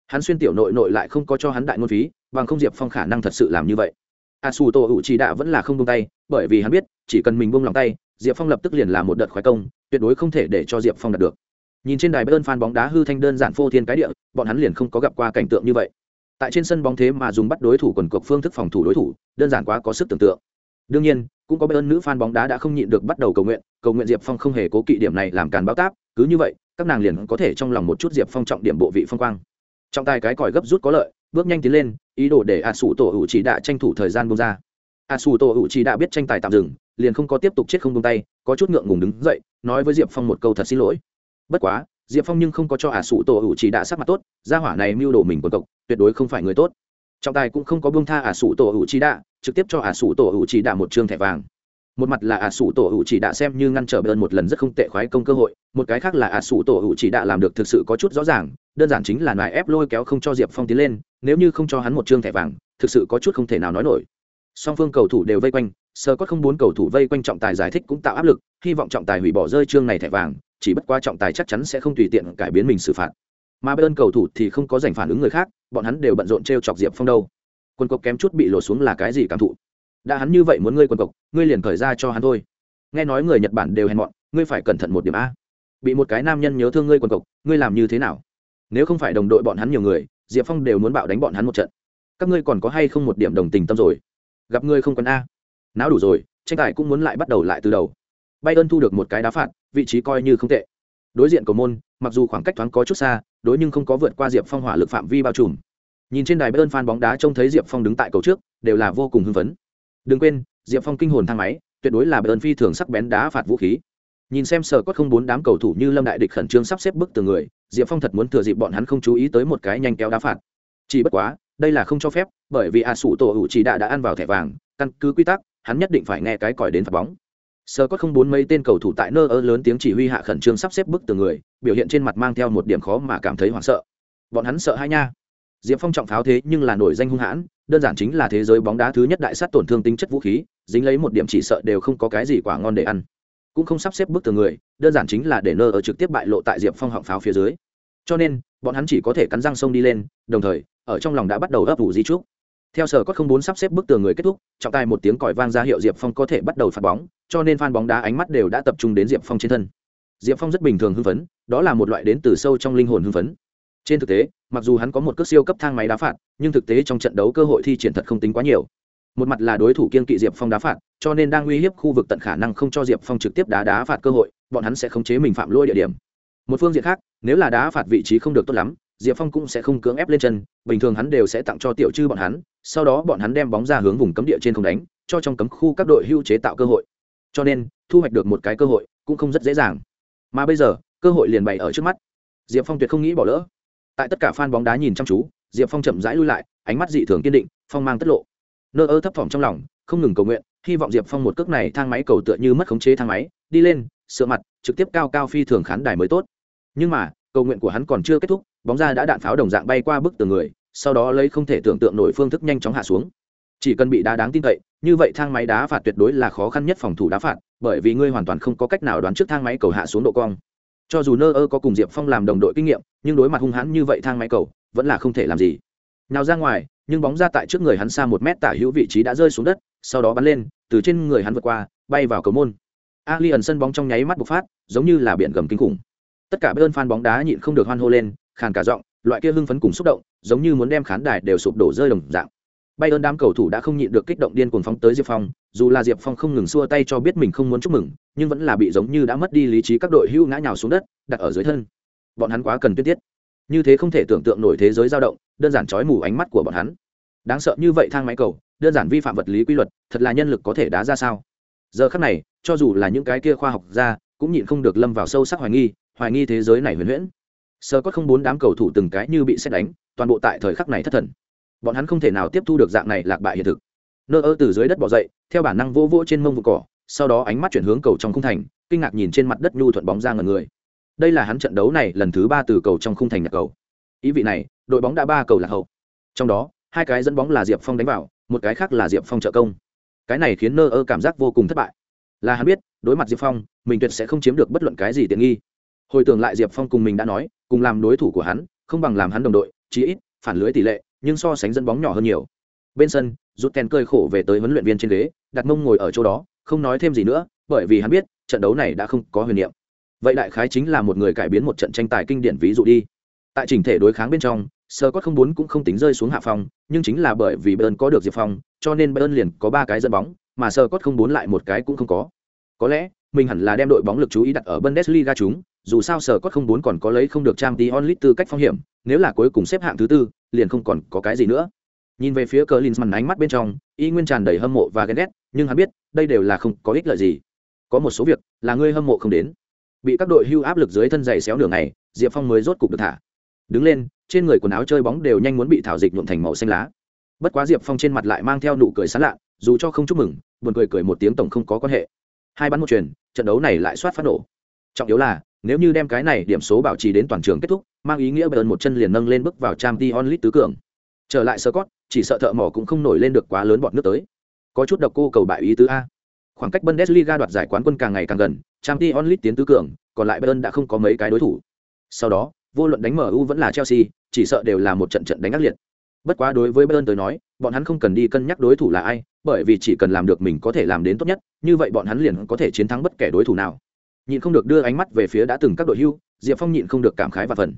Hắn xuyên tiểu nội nội lại không có cho hắn đại ngôn phí, bằng không diệp phong khả năng thật sự làm như vậy. A su tô hữu chỉ đạ vẫn là không buông tay, bởi vì hắn biết, chỉ cần mình buông lòng tay, diệp phong lập tức liền làm một đợt khoái công, tuyệt đối không thể để cho diệp phong đạt được. Nhìn trên đài bê ơn phan bóng đá hư thanh đơn giản phô thiên cái địa, bọn hắn liền không có gặp qua cảnh tượng như vậy tại trên sân bóng thế mà dùng bắt đối thủ quần cuộc phương thức phòng thủ đối thủ, đơn giản quá có sức tưởng tượng. Đương nhiên, cũng có bên nữ fan bóng đá đã không nhịn được bắt đầu cầu nguyện cầu nguyện diệp phong không hề cố kỵ điểm này làm càn báo táp, cứ như vậy, các nàng liền có thể trong lòng một chút diệp phong trọng điểm bộ vị phong quang. Trọng tài cái còi gấp rút có lợi, bước nhanh tiến lên, ý đồ để a sủ tổ hữu chỉ đã tranh thủ thời gian bông ra. A sủ tổ hữu chỉ đã biết tranh tài tạm dừng, liền không có tiếp tục chết không bông tay, có chút ngượng ngùng đứng dậy, nói với diệp phong một câu thật xin lỗi. Bất quá diệp phong nhưng không có cho ả sủ tổ hữu chỉ đã sắc mặt tốt, gia hỏa này mưu đồ mình quần cộc, tuyệt đối không phải người tốt. Trọng tài cũng không có buông tha ả sủ tổ hữu chỉ đã trực tiếp cho ả sủ tổ hữu chỉ đã một chương thẻ vàng. Một mặt là ả sủ tổ hữu chỉ đã xem như ngăn trở bơn một lần rất không tệ khoái công cơ hội, một cái khác là ả sủ tổ hữu chỉ đã làm được thực sự có chút rõ ràng, đơn giản chính là nài ép lôi kéo không cho diệp phong tiến lên, nếu như không cho hắn một chương thẻ vàng, thực sự có chút không thể nào nói nổi. Song phương cầu thủ đều vây quanh, sơ có không bốn cầu thủ vây quanh trọng tài giải thích cũng tạo áp lực, hy vọng trọng tài hủy bỏ rơi chương này thẻ vàng chỉ bất qua trọng tài chắc chắn sẽ không tùy tiện cải biến mình xử phạt. Mà bên cầu thủ thì không có giành phản ứng người khác, bọn hắn đều bận rộn t r e o chọc diệp phong đâu. Quân cộc kém chút bị lột xuống là cái gì cảm thụ? Đã hắn như vậy muốn ngươi quân cộc ngươi liền khởi ra cho hắn thôi. Nghe nói người nhật bản đều hèn mọn, ngươi phải cẩn thận một điểm a. Bị một cái nam nhân nhớ thương ngươi quân cộc ngươi làm như thế nào? Nếu không phải đồng đội bọn hắn nhiều người, diệp phong đều muốn bạo đánh bọn hắn một trận. Các ngươi còn có hay không một điểm đồng tình tâm rồi? Gặp ngươi không cần a. Não đủ rồi, tranh tài cũng muốn lại bắt đầu lại từ đầu. Bay ơn thu được một cái đá phạt vị trí coi như không tệ. Đối diện cầu môn, mặc dù khoảng cách thoáng có chút xa, đối nhưng không có vượt qua diệp phong hỏa lực phạm vi bao trùm. Nhìn trên đài bay ơn phan bóng đá trông thấy diệp phong đứng tại cầu trước, đều là vô cùng hưng phấn. Đừng quên, diệp phong kinh hồn thang máy, tuyệt đối là bờ phi thường sắc bén đá phạt vũ khí. Nhìn xem sở có không bốn đám cầu thủ như lâm đại địch khẩn trương sắp xếp bức từ người, diệp phong thật muốn thừa dịp bọn hắn không chú ý tới một cái nhanh kéo đá phạt. Chỉ bất quá, đây là không cho phép, bởi vì a sủ tổ hữu chỉ đã đã ăn vào thẻ vàng, căn cứ quy tắc, hắn nhất định phải nghe cái còi đến phạt bóng sơ có không bốn mấy tên cầu thủ tại nơ ơ lớn tiếng chỉ huy hạ khẩn trương sắp xếp bức từ người, biểu hiện trên mặt mang theo một điểm khó mà cảm thấy hoảng sợ. Bọn hắn sợ hai nha. Diệp phong trọng pháo thế nhưng là nổi danh hung hãn, đơn giản chính là thế giới bóng đá thứ nhất đại sát tổn thương tính chất vũ khí, dính lấy một điểm chỉ sợ đều không có cái gì quả ngon để ăn. Cũng không sắp xếp bức từ người, đơn giản chính là để nơ ở trực tiếp bại lộ tại diệp phong họng pháo phía dưới. Cho nên, bọn hắn chỉ có thể cắn răng sông đi lên, đồng thời, ở trong lòng đã bắt đầu ấp ủ di trúc theo sở có không bốn sắp xếp bức tường người kết thúc, trọng tài một tiếng còi vang ra hiệu diệp phong có thể bắt đầu phạt bóng, cho nên phan bóng đá ánh mắt đều đã tập trung đến diệp phong trên thân. Diệp phong rất bình thường hưng phấn, đó là một loại đến từ sâu trong linh hồn hưng phấn. Trên thực tế, mặc dù hắn có một cước siêu cấp thang máy đá phạt, nhưng thực tế trong trận đấu cơ hội thi triển thật không tính quá nhiều. Một mặt là đối thủ kiên kỵ diệp phong đá phạt, cho nên đang uy hiếp khu vực tận khả năng không cho diệp phong trực tiếp đá đá phạt cơ hội, bọn hắn sẽ khống chế mình phạm lỗi địa điểm. Một phương diện khác, nếu là đá phạt vị trí không được tốt lắm diệp phong cũng sẽ không cưỡng ép lên chân, bình thường hắn đều sẽ tặng cho tiểu chư bọn hắn, sau đó bọn hắn đem bóng ra hướng vùng cấm địa trên không đánh, cho trong cấm khu các đội hưu chế tạo cơ hội. Cho nên, thu hoạch được một cái cơ hội cũng không rất dễ dàng. Mà bây giờ, cơ hội liền bày ở trước mắt. Diệp phong tuyệt không nghĩ bỏ lỡ. Tại tất cả fan bóng đá nhìn chăm chú, diệp phong chậm rãi lui lại, ánh mắt dị thường kiên định, phong mang tất lộ. Nơ ơ thấp thỏm trong lòng, không ngừng cầu nguyện, hy vọng diệp phong một cước này thang máy cầu tựa như mất khống chế thang máy, đi lên, sửa mặt, trực tiếp cao cao phi thường khán đài mới tốt. Nhưng mà cầu nguyện của hắn còn chưa kết thúc, bóng ra đã đạn pháo đồng dạng bay qua bức tường người, sau đó lấy không thể tưởng tượng nổi phương thức nhanh chóng hạ xuống. Chỉ cần bị đá đáng tin cậy, như vậy thang máy đá phạt tuyệt đối là khó khăn nhất phòng thủ đá phạt, bởi vì ngươi hoàn toàn không có cách nào đoán trước thang máy cầu hạ xuống độ cong. Cho dù nơ ơ có cùng diệp phong làm đồng đội kinh nghiệm, nhưng đối mặt hung hãn như vậy thang máy cầu, vẫn là không thể làm gì. Nào ra ngoài, nhưng bóng ra tại trước người hắn xa một mét tả hữu vị trí đã rơi xuống đất, sau đó bắn lên, từ trên người hắn vượt qua, bay vào cầu môn. Ali ẩn sân bóng trong nháy mắt bộc phát, giống như là biển gầm kinh khủng tất cả bên fan bóng đá nhịn không được hoan hô lên, khàn cả giọng, loại kia hưng phấn cùng xúc động, giống như muốn đem khán đài đều sụp đổ rơi đồng dạng. Bay ơn đám cầu thủ đã không nhịn được kích động điên cuồng phóng tới diệp phong, dù là diệp phong không ngừng xua tay cho biết mình không muốn chúc mừng, nhưng vẫn là bị giống như đã mất đi lý trí các đội hưu ngã nhào xuống đất, đặt ở dưới thân. Bọn hắn quá cần tuyết tiết. Như thế không thể tưởng tượng nổi thế giới dao động, đơn giản trói mù ánh mắt của bọn hắn. Đáng sợ như vậy thang máy cầu, đơn giản vi phạm vật lý quy luật, thật là nhân lực có thể đá ra sao? Giờ khắc này, cho dù là những cái kia khoa học ra cũng nhịn không được lâm vào sâu sắc hoài nghi hoài nghi thế giới này huyền huyễn. Sơ có không bốn đám cầu thủ từng cái như bị xét đánh, toàn bộ tại thời khắc này thất thần. Bọn hắn không thể nào tiếp thu được dạng này lạc bại hiện thực. Nơ ơ từ dưới đất bỏ dậy, theo bản năng vô vỗ trên mông vụ cỏ, sau đó ánh mắt chuyển hướng cầu trong khung thành, kinh ngạc nhìn trên mặt đất nhu thuận bóng ra ngần người. Đây là hắn trận đấu này lần thứ ba từ cầu trong khung thành nhạc cầu. Ý vị này, đội bóng đã ba cầu lạc hậu. Trong đó, hai cái dẫn bóng là diệp phong đánh vào, một cái khác là diệp phong trợ công. Cái này khiến nơ ơ cảm giác vô cùng thất bại. Là hắn biết, đối mặt diệp phong, mình tuyệt sẽ không chiếm được bất luận cái gì tiện nghi hồi tưởng lại diệp phong cùng mình đã nói, cùng làm đối thủ của hắn, không bằng làm hắn đồng đội, chí ít, phản lưới tỷ lệ, nhưng so sánh dẫn bóng nhỏ hơn nhiều. Bên sân, rút kèn cơi khổ về tới huấn luyện viên trên ghế, đặt mông ngồi ở chỗ đó, không nói thêm gì nữa, bởi vì hắn biết, trận đấu này đã không có huyền niệm. Vậy đại khái chính là một người cải biến một trận tranh tài kinh điển ví dụ đi. Tại trình thể đối kháng bên trong sơ Cốt không bốn cũng không tính rơi xuống hạ phòng nhưng chính là bởi vì bayern có được diệp phong, cho nên bayern liền có ba cái dẫn bóng, mà sơ cốt không bốn lại một cái cũng không có. Có lẽ, mình hẳn là đem đội bóng lực chú ý đặt ở bundesliga chúng dù sao sở cốt không bốn còn có lấy không được trang tí onlit tư cách phong hiểm, nếu là cuối cùng xếp hạng thứ tư, liền không còn có cái gì nữa. Nhìn về phía cờ linsman ánh mắt bên trong, y nguyên tràn đầy hâm mộ và ghen ghét, nhưng hắn biết, đây đều là không có ích lợi gì. Có một số việc, là ngươi hâm mộ không đến. Bị các đội hưu áp lực dưới thân giày xéo nửa ngày, diệp phong mới rốt cục được thả. Đứng lên, trên người quần áo chơi bóng đều nhanh muốn bị thảo dịch nhuộm thành màu xanh lá. Bất quá diệp phong trên mặt lại mang theo nụ cười sán lạ, dù cho không chúc mừng, buồn cười cười một tiếng tổng không có quan hệ. Hai bắn một truyền trận đấu này lại soát phát nổ. Trọng yếu là nếu như đem cái này điểm số bảo trì đến toàn trường kết thúc, mang ý nghĩa bayern một chân liền nâng lên bước vào trang League tứ cường. Trở lại sơ chỉ sợ thợ mỏ cũng không nổi lên được quá lớn bọn nước tới. Có chút độc cô cầu bại ý tứ a. Khoảng cách bundesliga đoạt giải quán quân càng ngày càng gần trang League tiến tứ cường, còn lại bayern đã không có mấy cái đối thủ. Sau đó, vô luận đánh mu vẫn là chelsea, chỉ sợ đều là một trận trận đánh ác liệt. Bất quá đối với bayern tới nói, bọn hắn không cần đi cân nhắc đối thủ là ai, bởi vì chỉ cần làm được mình có thể làm đến tốt nhất, như vậy bọn hắn liền có thể chiến thắng bất kể đối thủ nào nhịn không được đưa ánh mắt về phía đã từng các đội hưu diệp phong nhịn không được cảm khái và phần.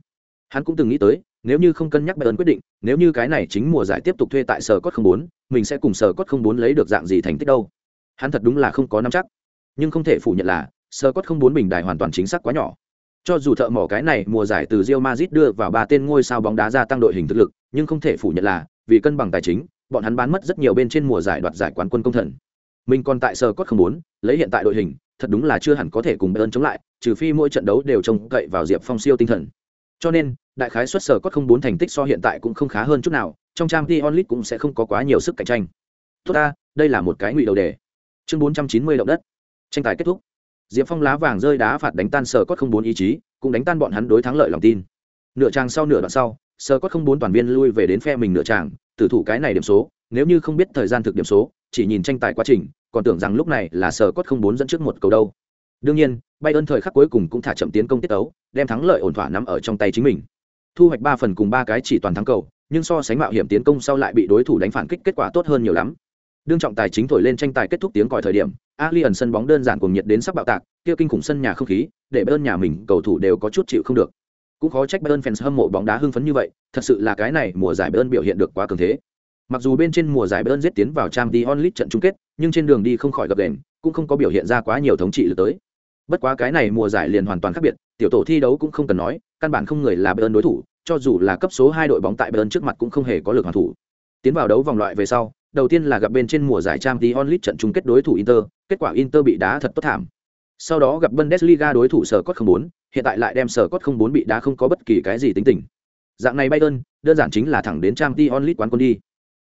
Hắn cũng từng nghĩ tới nếu như không cân nhắc bayern quyết định nếu như cái này chính mùa giải tiếp tục thuê tại sở cốt không bốn mình sẽ cùng sở cốt không bốn lấy được dạng gì thành tích đâu? Hắn thật đúng là không có nắm chắc. Nhưng không thể phủ nhận là sở cốt không bốn bình đài hoàn toàn chính xác quá nhỏ. Cho dù thợ mỏ cái này mùa giải từ Real Madrid đưa vào ba tên ngôi sao bóng đá gia tăng đội hình thực lực, nhưng không thể phủ nhận là vì cân bằng tài chính, bọn hắn bán mất rất nhiều bên trên mùa giải đoạt giải quán quân công thần. Mình còn tại sở cốt không muốn, lấy hiện tại đội hình, thật đúng là chưa hẳn có thể cùng Bayern chống lại, trừ phi mỗi trận đấu đều trông cậy vào Diệp Phong siêu tinh thần. Cho nên, đại khái xuất sở có không bốn thành tích so hiện tại cũng không khá hơn chút nào, trong trang Champions League cũng sẽ không có quá nhiều sức cạnh tranh. Tốt ta, đây là một cái ngụy đầu đề. Chương 490 động đất. Tranh tài kết thúc. Diệp Phong lá vàng rơi đá phạt đánh tan sở cốt không bốn ý chí, cũng đánh tan bọn hắn đối thắng lợi lòng tin. Nửa trang sau nửa đoạn sau, sở cốt không bốn toàn viên lui về đến phe mình nửa trang, tử thủ cái này điểm số, nếu như không biết thời gian thực điểm số, chỉ nhìn tranh tài quá trình, còn tưởng rằng lúc này là sở cốt không bốn dẫn trước một cầu đâu. Đương nhiên, Bayern thời khắc cuối cùng cũng thả chậm tiến công tiết tấu, đem thắng lợi ổn thỏa nắm ở trong tay chính mình. Thu hoạch ba phần cùng ba cái chỉ toàn thắng cầu, nhưng so sánh mạo hiểm tiến công sau lại bị đối thủ đánh phản kích kết quả tốt hơn nhiều lắm. Đương trọng tài chính thổi lên tranh tài kết thúc tiếng còi thời điểm, Alien sân bóng đơn giản cùng nhiệt đến sắp bạo tạc, kia kinh khủng sân nhà không khí, để Bayern nhà mình cầu thủ đều có chút chịu không được. Cũng khó trách Bayern fans hâm mộ bóng đá hưng phấn như vậy, thật sự là cái này mùa giải Bayern biểu hiện được quá cường thế. Mặc dù bên trên mùa giải Bayern giết tiến vào Champions League trận chung kết, nhưng trên đường đi không khỏi gặp đèn, cũng không có biểu hiện ra quá nhiều thống trị lực tới. Bất quá cái này mùa giải liền hoàn toàn khác biệt, tiểu tổ thi đấu cũng không cần nói, căn bản không người là Bayern đối thủ, cho dù là cấp số hai đội bóng tại Bayern trước mặt cũng không hề có lực hoàn thủ. Tiến vào đấu vòng loại về sau, đầu tiên là gặp bên trên mùa giải Champions League trận chung kết đối thủ Inter, kết quả Inter bị đá thật tốt thảm. Sau đó gặp Bundesliga đối thủ Sở Cốt 04, hiện tại lại đem Sở Cốt 04 bị đá không có bất kỳ cái gì tính tình. Dạng này Bayern, đơn giản chính là thẳng đến Champions League quán quân đi.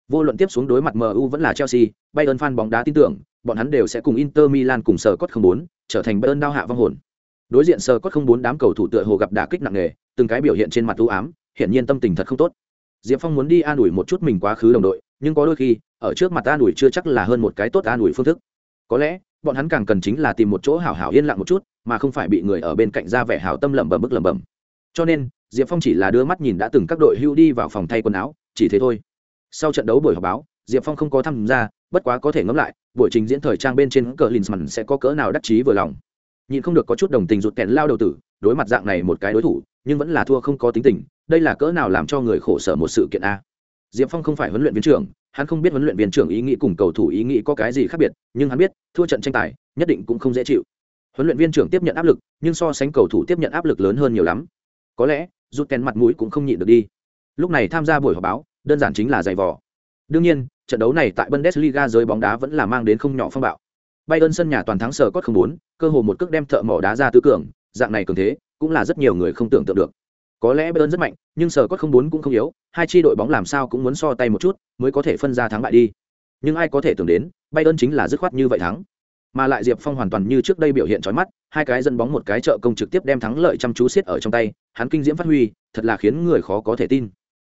Vô luận tiếp xuống đối mặt MU vẫn là Chelsea, Bayern fan bóng đá tin tưởng, bọn hắn đều sẽ cùng Inter Milan cùng Sở Cốt 04, trở thành Bayern đao hạ vong hồn. Đối diện Sở Cốt 04 đám cầu thủ tựa hồ gặp đả kích nặng nề, từng cái biểu hiện trên mặt u ám, hiển nhiên tâm tình thật không tốt. Diệp Phong muốn đi an ủi một chút mình quá khứ đồng đội, nhưng có đôi khi, ở trước mặt an ủi chưa chắc là hơn một cái tốt an ủi phương thức. Có lẽ, bọn hắn càng cần chính là tìm một chỗ hảo hảo yên lặng một chút, mà không phải bị người ở bên cạnh ra vẻ hảo tâm lẩm bẩm bức lẩm bẩm. Cho nên, Diệp Phong chỉ là đưa mắt nhìn đã từng các đội hưu đi vào phòng thay quần áo, chỉ thế thôi. Sau trận đấu buổi họp báo, Diệp Phong không có tham gia, bất quá có thể ngẫm lại, buổi trình diễn thời trang bên trên cờ Linsman sẽ có cỡ nào đắc chí vừa lòng. Nhìn không được có chút đồng tình rụt kẹn lao đầu tử, đối mặt dạng này một cái đối thủ, nhưng vẫn là thua không có tính tình, đây là cỡ nào làm cho người khổ sở một sự kiện a? Diệp phong không phải huấn luyện viên trưởng hắn không biết huấn luyện viên trưởng ý nghĩ cùng cầu thủ ý nghĩ có cái gì khác biệt nhưng hắn biết thua trận tranh tài nhất định cũng không dễ chịu. Huấn luyện viên trưởng tiếp nhận áp lực nhưng so sánh cầu thủ tiếp nhận áp lực lớn hơn nhiều lắm. Có lẽ rút kèn mặt mũi cũng không nhịn được đi. Lúc này tham gia buổi họp báo đơn giản chính là giày vò đương nhiên trận đấu này tại bundesliga giới bóng đá vẫn là mang đến không nhỏ phong bạo bayern sân nhà toàn thắng sở cốt không muốn, cơ hồ một cước đem thợ mỏ đá ra tứ cường dạng này cường thế cũng là rất nhiều người không tưởng tượng được có lẽ Bayern rất mạnh, nhưng sở cốt không muốn cũng không yếu, hai chi đội bóng làm sao cũng muốn so tay một chút, mới có thể phân ra thắng bại đi. Nhưng ai có thể tưởng đến, Bayern chính là dứt khoát như vậy thắng. Mà lại Diệp Phong hoàn toàn như trước đây biểu hiện chói mắt, hai cái dẫn bóng một cái trợ công trực tiếp đem thắng lợi chăm chú siết ở trong tay, hắn kinh diễm phát huy, thật là khiến người khó có thể tin.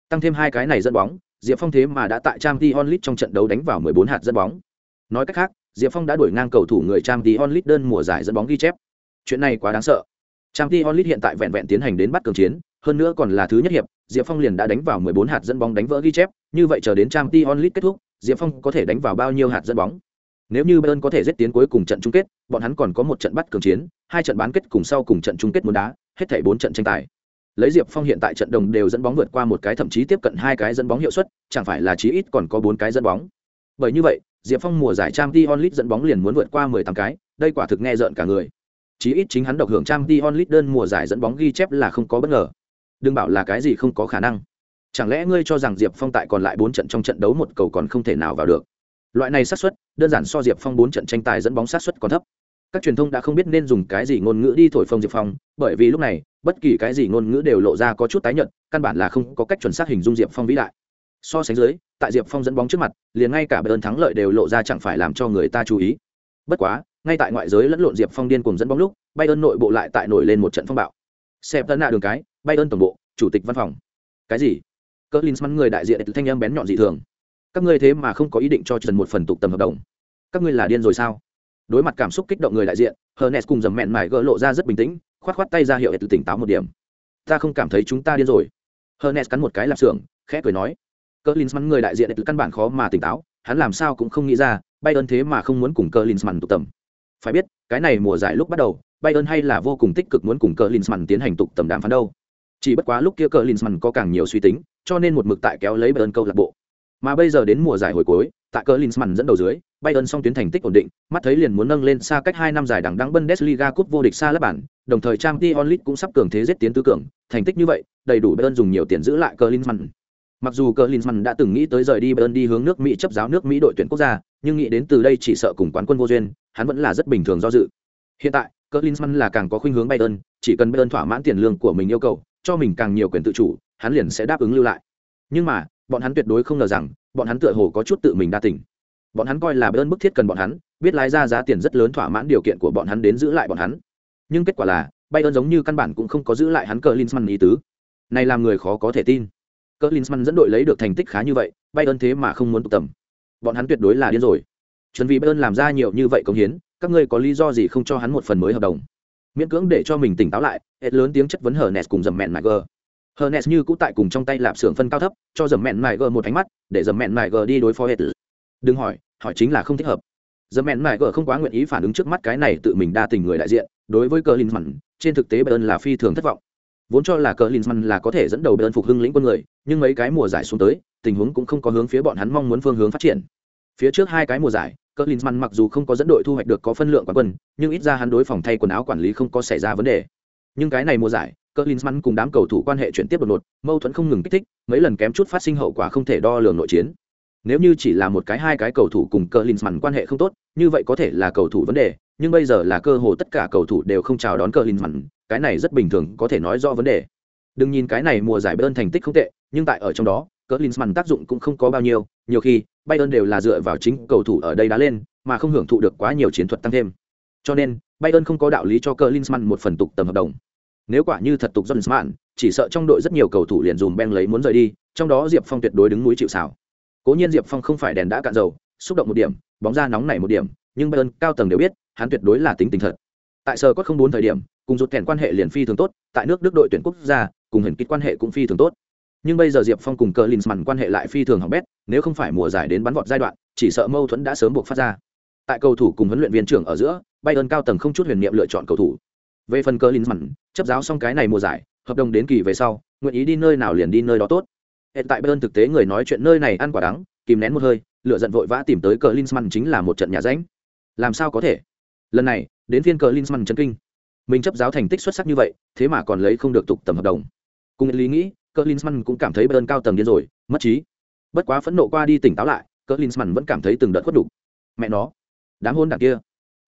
Tăng thêm hai cái này dẫn bóng, Diệp Phong thế mà đã tại Champions League trong trận đấu đánh vào 14 hạt dẫn bóng. Nói cách khác, Diệp Phong đã đuổi ngang cầu thủ người Champions League đơn mùa giải dẫn bóng ghi chép. Chuyện này quá đáng sợ. Champions League hiện tại vẹn vẹn tiến hành đến bắt cường chiến, hơn nữa còn là thứ nhất hiệp, Diệp Phong liền đã đánh vào 14 hạt dẫn bóng đánh vỡ ghi chép, như vậy chờ đến Champions League kết thúc, Diệp Phong có thể đánh vào bao nhiêu hạt dẫn bóng? Nếu như Bayern có thể giết tiến cuối cùng trận chung kết, bọn hắn còn có một trận bắt cường chiến, hai trận bán kết cùng sau cùng trận chung kết muốn đá, hết thảy 4 trận tranh tài. Lấy Diệp Phong hiện tại trận đồng đều dẫn bóng vượt qua một cái thậm chí tiếp cận hai cái dẫn bóng hiệu suất, chẳng phải là chí ít còn có bốn cái dẫn bóng. bởi như vậy diệp phong mùa giải trang t onlit dẫn bóng liền muốn vượt qua 18 cái đây quả thực nghe rợn cả người. Chí ít chính hắn độc hưởng trang t onlit đơn mùa giải dẫn bóng ghi chép là không có bất ngờ. Đừng bảo là cái gì không có khả năng. Chẳng lẽ ngươi cho rằng diệp phong tại còn lại bốn trận trong trận đấu một cầu còn không thể nào vào được? Loại này xác suất đơn giản so diệp phong bốn trận tranh tài dẫn bóng xác suất còn thấp. Các truyền thông đã không biết nên dùng cái gì ngôn ngữ đi thổi phồng diệp phong bởi vì lúc này bất kỳ cái gì ngôn ngữ đều lộ ra có chút tái nhận căn bản là không có cách chuẩn xác hình dung diệp phong vĩ đại. So sánh dưới, tại diệp phong dẫn bóng trước mặt, liền ngay cả bayern thắng lợi đều lộ ra chẳng phải làm cho người ta chú ý. Bất quá, ngay tại ngoại giới lẫn lộn diệp phong điên cùng dẫn bóng lúc, bayern nội bộ lại tại nổi lên một trận phong bạo. Xem tân nạ đường cái, bayern tổng bộ, chủ tịch văn phòng. Cái gì? Cỡ linsman người đại diện thanh em bén nhọn dị thường. Các ngươi thế mà không có ý định cho trần một phần tục tầm hợp đồng. Các ngươi là điên rồi sao? Đối mặt cảm xúc kích động người đại diện, hernes cùng dầm mẹn mải gỡ lộ ra rất bình tĩnh khoát khoát tay ra hiệu tự tỉnh táo một điểm. Ta không cảm thấy chúng ta điên rồi. Hernes cắn một cái lạp xưởng, khẽ cười nói. Cỡ linsman người đại diện từ căn bản khó mà tỉnh táo, hắn làm sao cũng không nghĩ ra bay ơn thế mà không muốn cùng cỡ linsman tụ tầm phải biết, cái này mùa giải lúc bắt đầu bay ơn hay là vô cùng tích cực muốn cùng cỡ linsman tiến hành tụ tầm đàm phán đâu. Chỉ bất quá lúc kia cỡ linsman có càng nhiều suy tính, cho nên một mực tại kéo lấy bayern câu lạc bộ. Mà bây giờ đến mùa giải hồi cuối, tại cỡ linsman dẫn đầu dưới bayern song tuyến thành tích ổn định, mắt thấy liền muốn nâng lên xa cách hai năm giải đẳng đẳng bundesliga cúp vô địch xa lớp bản, đồng thời trang League cũng sắp cường thế giết tiến tứ cường. Thành tích như vậy, đầy đủ bayern dùng nhiều tiền giữ lại Klinsmann. mặc dù Klinsmann đã từng nghĩ tới rời đi bayern đi hướng nước mỹ chấp giáo nước mỹ đội tuyển quốc gia, nhưng nghĩ đến từ đây chỉ sợ cùng quán quân vô duyên, hắn vẫn là rất bình thường do dự. Hiện tại, Klinsmann là càng có khuynh hướng bayern, chỉ cần bayern thỏa mãn tiền lương của mình yêu cầu, cho mình càng nhiều quyền tự chủ, hắn liền sẽ đáp ứng lưu lại. Nhưng mà, bọn hắn tuyệt đối không ngờ rằng, bọn hắn tựa hồ có chút tự mình đa tình bọn hắn coi là ơn bức thiết cần bọn hắn, biết lái ra giá tiền rất lớn thỏa mãn điều kiện của bọn hắn đến giữ lại bọn hắn. Nhưng kết quả là bayern giống như căn bản cũng không có giữ lại hắn cờ linsman ý tứ. Này làm người khó có thể tin. Cờ linsman dẫn đội lấy được thành tích khá như vậy bayern thế mà không muốn tụ tầm. Bọn hắn tuyệt đối là điên rồi. Chuẩn vì bayern làm ra nhiều như vậy công hiến, các ngươi có lý do gì không cho hắn một phần mới hợp đồng? Miễn cưỡng để cho mình tỉnh táo lại, hết lớn tiếng chất vấn hờ nes cùng dầm mẹn mại gờ. Hờ nes như cũ tại cùng trong tay lạp xưởng phân cao thấp, cho dầm mẹn mại gờ một ánh mắt, để dầm mẹn mại gờ đi đối phó hết đừng hỏi hỏi chính là không thích hợp. Giờ mẹn mại gờ không quá nguyện ý phản ứng trước mắt cái này tự mình đa tình người đại diện, đối với cờ linsman trên thực tế bayern là phi thường thất vọng. Vốn cho là cờ linsman là có thể dẫn đầu bayern phục hưng lĩnh quân người, nhưng mấy cái mùa giải xuống tới, tình huống cũng không có hướng phía bọn hắn mong muốn phương hướng phát triển. Phía trước hai cái mùa giải cờ linsman mặc dù không có dẫn đội thu hoạch được có phân lượng quán quân, nhưng ít ra hắn đối phòng thay quần áo quản lý không có xảy ra vấn đề. Nhưng cái này mùa giải cờ linsman cùng đám cầu thủ quan hệ chuyển tiếp đột ngột, mâu thuẫn không ngừng kích thích, mấy lần kém chút phát sinh hậu quả không thể đo lường nội chiến nếu như chỉ là một cái hai cái cầu thủ cùng cờ linsman quan hệ không tốt như vậy có thể là cầu thủ vấn đề nhưng bây giờ là cơ hồ tất cả cầu thủ đều không chào đón cờ linsman cái này rất bình thường có thể nói do vấn đề. Đừng nhìn cái này mùa giải bayern thành tích không tệ nhưng tại ở trong đó cờ linsman tác dụng cũng không có bao nhiêu nhiều khi bayern đều là dựa vào chính cầu thủ ở đây đá lên mà không hưởng thụ được quá nhiều chiến thuật tăng thêm. Cho nên bayern không có đạo lý cho cờ linsman một phần tục tầm hợp đồng. Nếu quả như thật tục Johnson, chỉ sợ trong đội rất nhiều cầu thủ liền dùm ben lấy muốn rời đi, trong đó Diệp Phong tuyệt đối đứng núi chịu sào. Cố nhiên Diệp Phong không phải đèn đã cạn dầu, xúc động một điểm, bóng ra nóng nảy một điểm, nhưng Bayern cao tầng đều biết, hắn tuyệt đối là tính tình thật. Tại sở có không bốn thời điểm, cùng rụt kèn quan hệ liền phi thường tốt, tại nước Đức đội tuyển quốc gia, cùng hình kích quan hệ cũng phi thường tốt. Nhưng bây giờ Diệp Phong cùng Cờ Linsman quan hệ lại phi thường hỏng bét, nếu không phải mùa giải đến bắn vọt giai đoạn, chỉ sợ mâu thuẫn đã sớm buộc phát ra. Tại cầu thủ cùng huấn luyện viên trưởng ở giữa, Bayern cao tầng không chút huyền niệm lựa chọn cầu thủ. Về phần Cờ Linsman, chấp giáo xong cái này mùa giải, hợp đồng đến kỳ về sau, nguyện ý đi nơi nào liền đi nơi đó tốt. Hiện tại Bayern thực tế người nói chuyện nơi này ăn quả đắng, kìm nén một hơi, lựa giận vội vã tìm tới Cờ Linsman chính là một trận nhà ránh. Làm sao có thể? Lần này, đến phiên Cờ Linsman chấn kinh. Mình chấp giáo thành tích xuất sắc như vậy, thế mà còn lấy không được tục tầm hợp đồng. Cùng lý nghĩ, Cờ Linsman cũng cảm thấy Bayern cao tầng điên rồi, mất trí. Bất quá phẫn nộ qua đi tỉnh táo lại, Cờ Linsman vẫn cảm thấy từng đợt khuất đủ. Mẹ nó, đám hôn đảng kia,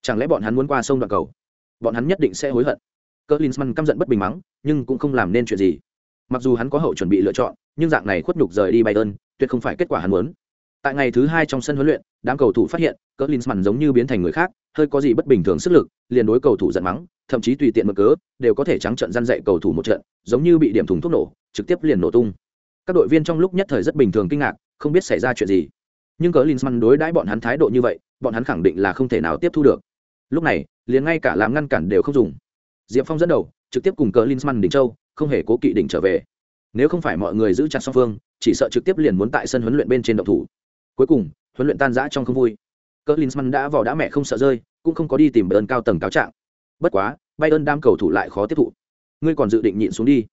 chẳng lẽ bọn hắn muốn qua sông đoạn cầu? Bọn hắn nhất định sẽ hối hận. Cờ Linsman căm giận bất bình mắng, nhưng cũng không làm nên chuyện gì. Mặc dù hắn có hậu chuẩn bị lựa chọn, nhưng dạng này khuất nhục rời đi Bayern, tuyệt không phải kết quả hắn muốn. Tại ngày thứ hai trong sân huấn luyện, đám cầu thủ phát hiện, Cờ Linsman giống như biến thành người khác, hơi có gì bất bình thường sức lực, liền đối cầu thủ giận mắng, thậm chí tùy tiện một cớ, đều có thể trắng trận gian dạy cầu thủ một trận, giống như bị điểm thùng thuốc nổ, trực tiếp liền nổ tung. Các đội viên trong lúc nhất thời rất bình thường kinh ngạc, không biết xảy ra chuyện gì. Nhưng Cờ Linsman đối đãi bọn hắn thái độ như vậy, bọn hắn khẳng định là không thể nào tiếp thu được. Lúc này, liền ngay cả làm ngăn cản đều không dùng. Diệp Phong dẫn đầu, trực tiếp cùng Cờ Linsman đỉnh châu, không hề cố kỵ đỉnh trở về. Nếu không phải mọi người giữ chặt song phương, chỉ sợ trực tiếp liền muốn tại sân huấn luyện bên trên động thủ. Cuối cùng, huấn luyện tan rã trong không vui. cỡ Linsman đã vào đã mẹ không sợ rơi, cũng không có đi tìm Bayern cao tầng cáo trạng. Bất quá, Bayern đam cầu thủ lại khó tiếp thụ. Ngươi còn dự định nhịn xuống đi.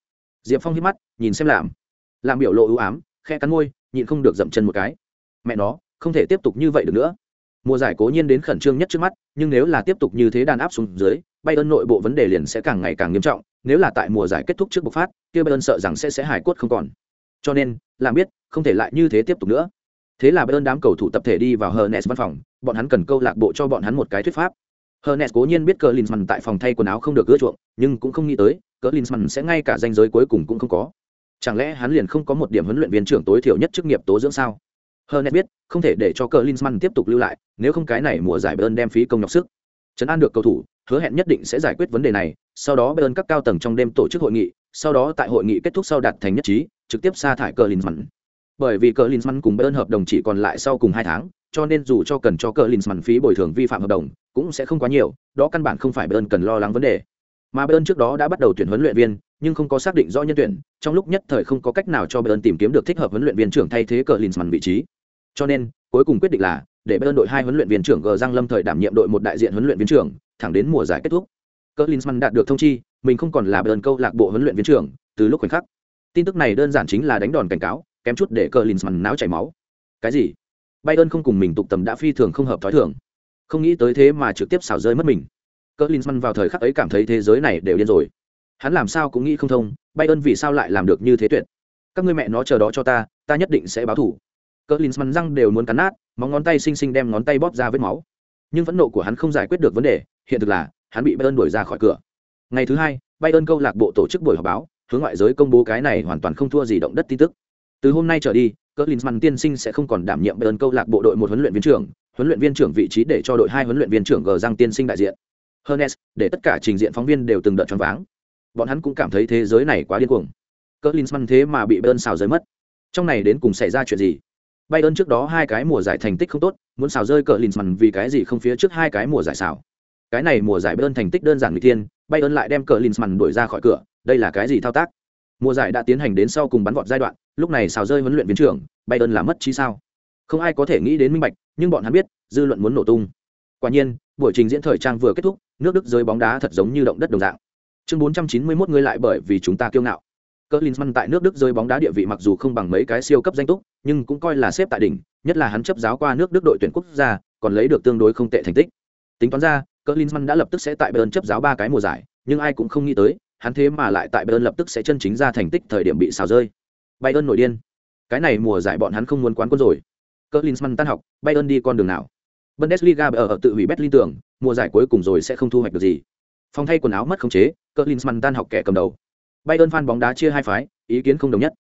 Diệp Phong hít mắt, nhìn xem làm. Làm biểu lộ ưu ám, khe cắn môi, nhịn không được dậm chân một cái. Mẹ nó, không thể tiếp tục như vậy được nữa mùa giải cố nhiên đến khẩn trương nhất trước mắt nhưng nếu là tiếp tục như thế đàn áp xuống dưới bayern nội bộ vấn đề liền sẽ càng ngày càng nghiêm trọng nếu là tại mùa giải kết thúc trước bộc phát kia bayern sợ rằng sẽ sẽ hài cốt không còn. Cho nên làm biết không thể lại như thế tiếp tục nữa. Thế là bayern đám cầu thủ tập thể đi vào hernes văn phòng bọn hắn cần câu lạc bộ cho bọn hắn một cái thuyết pháp. Hernes cố nhiên biết Klinsmann tại phòng thay quần áo không được ưa chuộng nhưng cũng không nghĩ tới Klinsmann sẽ ngay cả danh giới cuối cùng cũng không có. Chẳng lẽ hắn liền không có một điểm huấn luyện viên trưởng tối thiểu nhất chức nghiệp tố dưỡng sao? Hernes biết, không thể để cho Klinsmann tiếp tục lưu lại, nếu không cái này mùa giải Bayern đem phí công nhọc sức. Trấn an được cầu thủ, hứa hẹn nhất định sẽ giải quyết vấn đề này, sau đó Bayern các cao tầng trong đêm tổ chức hội nghị, sau đó tại hội nghị kết thúc sau đạt thành nhất trí, trực tiếp sa thải Klinsmann. Bởi vì Klinsmann cùng Bayern hợp đồng chỉ còn lại sau cùng hai tháng, cho nên dù cho cần cho Klinsmann phí bồi thường vi phạm hợp đồng, cũng sẽ không quá nhiều, đó căn bản không phải Bayern cần lo lắng vấn đề. Mà Bayern trước đó đã bắt đầu tuyển huấn luyện viên, nhưng không có xác định rõ nhân tuyển, trong lúc nhất thời không có cách nào cho Bayern tìm kiếm được thích hợp huấn luyện viên trưởng thay thế Klinsmann vị trí. Cho nên, cuối cùng quyết định là để bên đội hai huấn luyện viên trưởng G Giang Lâm thời đảm nhiệm đội một đại diện huấn luyện viên trưởng, thẳng đến mùa giải kết thúc. Klinsmann đạt được thông chi, mình không còn là bên câu lạc bộ huấn luyện viên trưởng, từ lúc khoảnh khắc. Tin tức này đơn giản chính là đánh đòn cảnh cáo, kém chút để Klinsmann náo chảy máu. Cái gì? Bayern không cùng mình tụ tầm đã phi thường không hợp thói thường. Không nghĩ tới thế mà trực tiếp xảo rơi mất mình. Klinsmann vào thời khắc ấy cảm thấy thế giới này đều điên rồi. Hắn làm sao cũng nghĩ không thông, Bayern vì sao lại làm được như thế tuyệt. Các ngươi mẹ nó chờ đó cho ta, ta nhất định sẽ báo thù Klinsmann răng đều muốn cắn nát móng ngón tay xinh xinh đem ngón tay bóp ra vết máu nhưng phẫn nộ của hắn không giải quyết được vấn đề hiện thực là hắn bị bayern đuổi ra khỏi cửa ngày thứ hai bayern câu lạc bộ tổ chức buổi họp báo hướng ngoại giới công bố cái này hoàn toàn không thua gì động đất tin tức từ hôm nay trở đi cỡ linsman tiên sinh sẽ không còn đảm nhiệm bayern câu lạc bộ đội một huấn luyện viên trưởng huấn luyện viên trưởng vị trí để cho đội hai huấn luyện viên trưởng g giang tiên sinh đại diện Hernes, để tất cả trình diện phóng viên đều từng đợt choáng váng. Bọn hắn cũng cảm thấy thế giới này quá điên cuồng. Cỡ Linsman thế mà bị Bayern xào giới mất. Trong này đến cùng xảy ra chuyện gì? Bayern trước đó hai cái mùa giải thành tích không tốt, muốn xào rơi cờ Linsman vì cái gì không phía trước hai cái mùa giải xào. Cái này mùa giải Bayern thành tích đơn giản người tiên, Bayern lại đem cờ Linsman đuổi ra khỏi cửa, đây là cái gì thao tác? Mùa giải đã tiến hành đến sau cùng bắn vọt giai đoạn, lúc này xào rơi huấn luyện viên trưởng, Bayern là mất trí sao? Không ai có thể nghĩ đến minh bạch, nhưng bọn hắn biết, dư luận muốn nổ tung. Quả nhiên, buổi trình diễn thời trang vừa kết thúc, nước Đức rơi bóng đá thật giống như động đất đồng dạng. Chương 491 người lại bởi vì chúng ta kiêu ngạo. Cỡ Linzmann tại nước Đức rơi bóng đá địa vị mặc dù không bằng mấy cái siêu cấp danh túc, nhưng cũng coi là xếp tại đỉnh, nhất là hắn chấp giáo qua nước Đức đội tuyển quốc gia, còn lấy được tương đối không tệ thành tích. Tính toán ra, Cỡ Linzmann đã lập tức sẽ tại Bayern chấp giáo ba cái mùa giải, nhưng ai cũng không nghĩ tới, hắn thế mà lại tại Bayern lập tức sẽ chân chính ra thành tích thời điểm bị xào rơi. Bayern nổi điên. Cái này mùa giải bọn hắn không muốn quán quân rồi. Cỡ Linzmann tan học, Bayern đi con đường nào? Bundesliga ở, ở tự hủy Berlin tưởng, mùa giải cuối cùng rồi sẽ không thu hoạch được gì. Phòng thay quần áo mất khống chế, Cỡ Linzmann tan học kẻ cầm đầu. Bayern fan bóng đá chia hai phái, ý kiến không đồng nhất.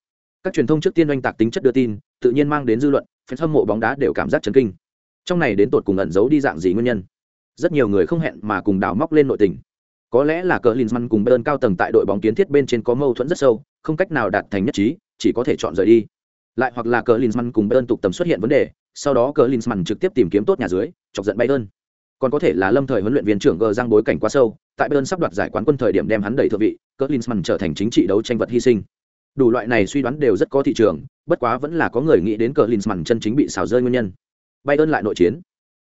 Các truyền thông trước tiên oanh tạc tính chất đưa tin, tự nhiên mang đến dư luận, fans hâm mộ bóng đá đều cảm giác chấn kinh. Trong này đến tột cùng ẩn giấu đi dạng gì nguyên nhân? Rất nhiều người không hẹn mà cùng đào móc lên nội tình. Có lẽ là cỡ Linsman cùng Bayern cao tầng tại đội bóng kiến thiết bên trên có mâu thuẫn rất sâu, không cách nào đạt thành nhất trí, chỉ có thể chọn rời đi. Lại hoặc là cỡ Linsman cùng Bayern tục tầm xuất hiện vấn đề, sau đó cỡ Linsman trực tiếp tìm kiếm tốt nhà dưới, chọc giận Bayern còn có thể là lâm thời huấn luyện viên trưởng gờ giang bối cảnh quá sâu, tại bayern sắp đoạt giải quán quân thời điểm đem hắn đẩy thượng vị cỡ linsman trở thành chính trị đấu tranh vật hy sinh. Đủ loại này suy đoán đều rất có thị trường, bất quá vẫn là có người nghĩ đến cờ linsman chân chính bị xào rơi nguyên nhân. Bayern lại nội chiến.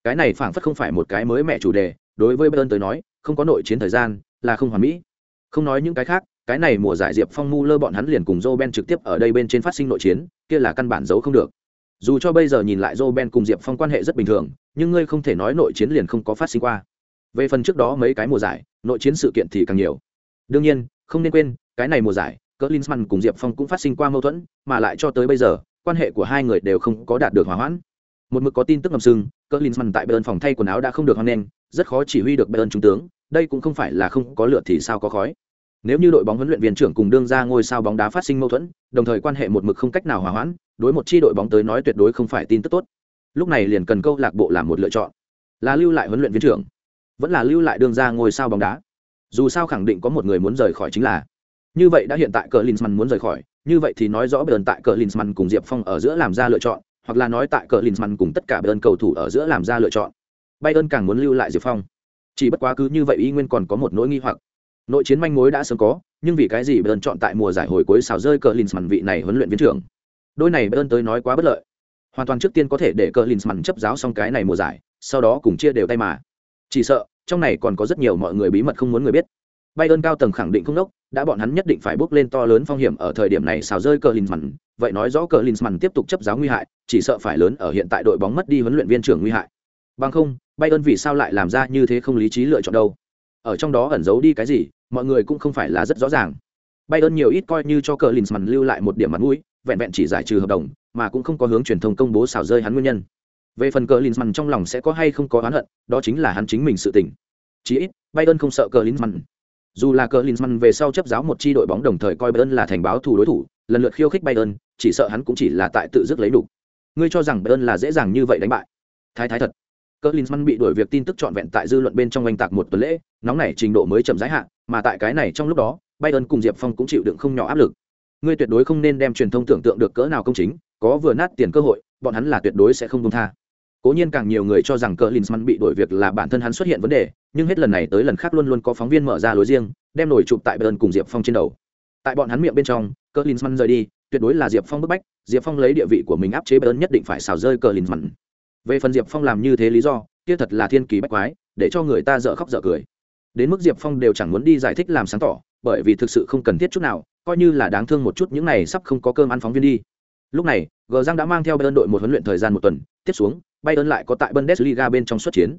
Cái này phảng phất không phải một cái mới mẹ chủ đề, đối với bayern tới nói, không có nội chiến thời gian, là không hoàn mỹ. Không nói những cái khác, cái này mùa giải diệp phong mu lơ bọn hắn liền cùng joe ben trực tiếp ở đây bên trên phát sinh nội chiến, kia là căn bản giấu không được dù cho bây giờ nhìn lại joe ben cùng diệp phong quan hệ rất bình thường, nhưng ngươi không thể nói nội chiến liền không có phát sinh qua. Về phần trước đó mấy cái mùa giải, nội chiến sự kiện thì càng nhiều. Đương nhiên, không nên quên, cái này mùa giải cỡ linsman cùng diệp phong cũng phát sinh qua mâu thuẫn, mà lại cho tới bây giờ, quan hệ của hai người đều không có đạt được hòa hoãn. Một mực có tin tức ngầm sưng cỡ linsman tại bayern phòng thay quần áo đã không được hoan nghênh, rất khó chỉ huy được bayern trung tướng, đây cũng không phải là không có lửa thì sao có khói nếu như đội bóng huấn luyện viên trưởng cùng đương ra ngôi sao bóng đá phát sinh mâu thuẫn, đồng thời quan hệ một mực không cách nào hòa hoãn, đối một chi đội bóng tới nói tuyệt đối không phải tin tức tốt. Lúc này liền cần câu lạc bộ làm một lựa chọn. Là lưu lại huấn luyện viên trưởng, vẫn là lưu lại đương ra ngôi sao bóng đá. Dù sao khẳng định có một người muốn rời khỏi chính là. Như vậy đã hiện tại cờ linsman muốn rời khỏi, như vậy thì nói rõ bờn tại cờ linsman cùng diệp phong ở giữa làm ra lựa chọn, hoặc là nói tại cờ linsman cùng tất cả bờn cầu thủ ở giữa làm ra lựa chọn. Bayern càng muốn lưu lại diệp phong. Chỉ bất quá cứ như vậy y nguyên còn có một nỗi nghi hoặc nội chiến manh mối đã sớm có nhưng vì cái gì bayern chọn tại mùa giải hồi cuối xào rơi cờ linsman vị này huấn luyện viên trưởng? Đôi này bayern tới nói quá bất lợi. Hoàn toàn trước tiên có thể để cờ linsman chấp giáo xong cái này mùa giải sau đó cùng chia đều tay mà. Chỉ sợ trong này còn có rất nhiều mọi người bí mật không muốn người biết. Bayern cao tầng khẳng định không đốc đã bọn hắn nhất định phải bước lên to lớn phong hiểm ở thời điểm này xào rơi cờ linsman vậy nói rõ cờ Linsman tiếp tục chấp giáo nguy hại, chỉ sợ phải lớn ở hiện tại đội bóng mất đi huấn luyện viên trưởng nguy hại. Bằng không, Bayern vì sao lại làm ra như thế không lý trí lựa chọn đâu? Ở trong đó ẩn giấu đi cái gì, mọi người cũng không phải là rất rõ ràng. Bayern nhiều ít coi như cho cờ Linsman lưu lại một điểm mặt mũi, vẹn vẹn chỉ giải trừ hợp đồng, mà cũng không có hướng truyền thông công bố xảo rơi hắn nguyên nhân. Về phần cờ Linsman trong lòng sẽ có hay không có oán hận, đó chính là hắn chính mình sự tình. Chỉ ít, Bayern không sợ cờ Linsman. Dù là cờ Linsman về sau chấp giáo một chi đội bóng đồng thời coi Bayern là thành báo thủ đối thủ, lần lượt khiêu khích Bayern, chỉ sợ hắn cũng chỉ là tại tự dứt lấy đủ. Ngươi cho rằng Bayern là dễ dàng như vậy đánh bại? Thái thái thật. Cờ Linsman bị đuổi việc tin tức trọn vẹn tại dư luận bên trong anh tạc một tuần lễ, nóng này trình độ mới chậm rãi hạn, mà tại cái này trong lúc đó, Bayern cùng Diệp Phong cũng chịu đựng không nhỏ áp lực. Ngươi tuyệt đối không nên đem truyền thông tưởng tượng được cỡ nào công chính, có vừa nát tiền cơ hội, bọn hắn là tuyệt đối sẽ không buông tha. Cố nhiên càng nhiều người cho rằng cờ Linsman bị đổi việc là bản thân hắn xuất hiện vấn đề, nhưng hết lần này tới lần khác luôn luôn có phóng viên mở ra lối riêng, đem nổi chụp tại Bayern cùng Diệp Phong trên đầu. Tại bọn hắn miệng bên trong, cờ Linsman rời đi, tuyệt đối là Diệp Phong bức bách, Diệp Phong lấy địa vị của mình áp chế Bayern nhất định phải xào rơi cờ Linsman. Về phần Diệp Phong làm như thế lý do, kia thật là thiên kỳ bách quái, để cho người ta dở khóc dở cười. Đến mức Diệp Phong đều chẳng muốn đi giải thích làm sáng tỏ, bởi vì thực sự không cần thiết chút nào, coi như là đáng thương một chút những này sắp không có cơm ăn phóng viên đi. Lúc này, Gờ Giang đã mang theo Bayern đội một huấn luyện thời gian một tuần, tiếp xuống, Bayern lại có tại Bundesliga bên trong xuất chiến.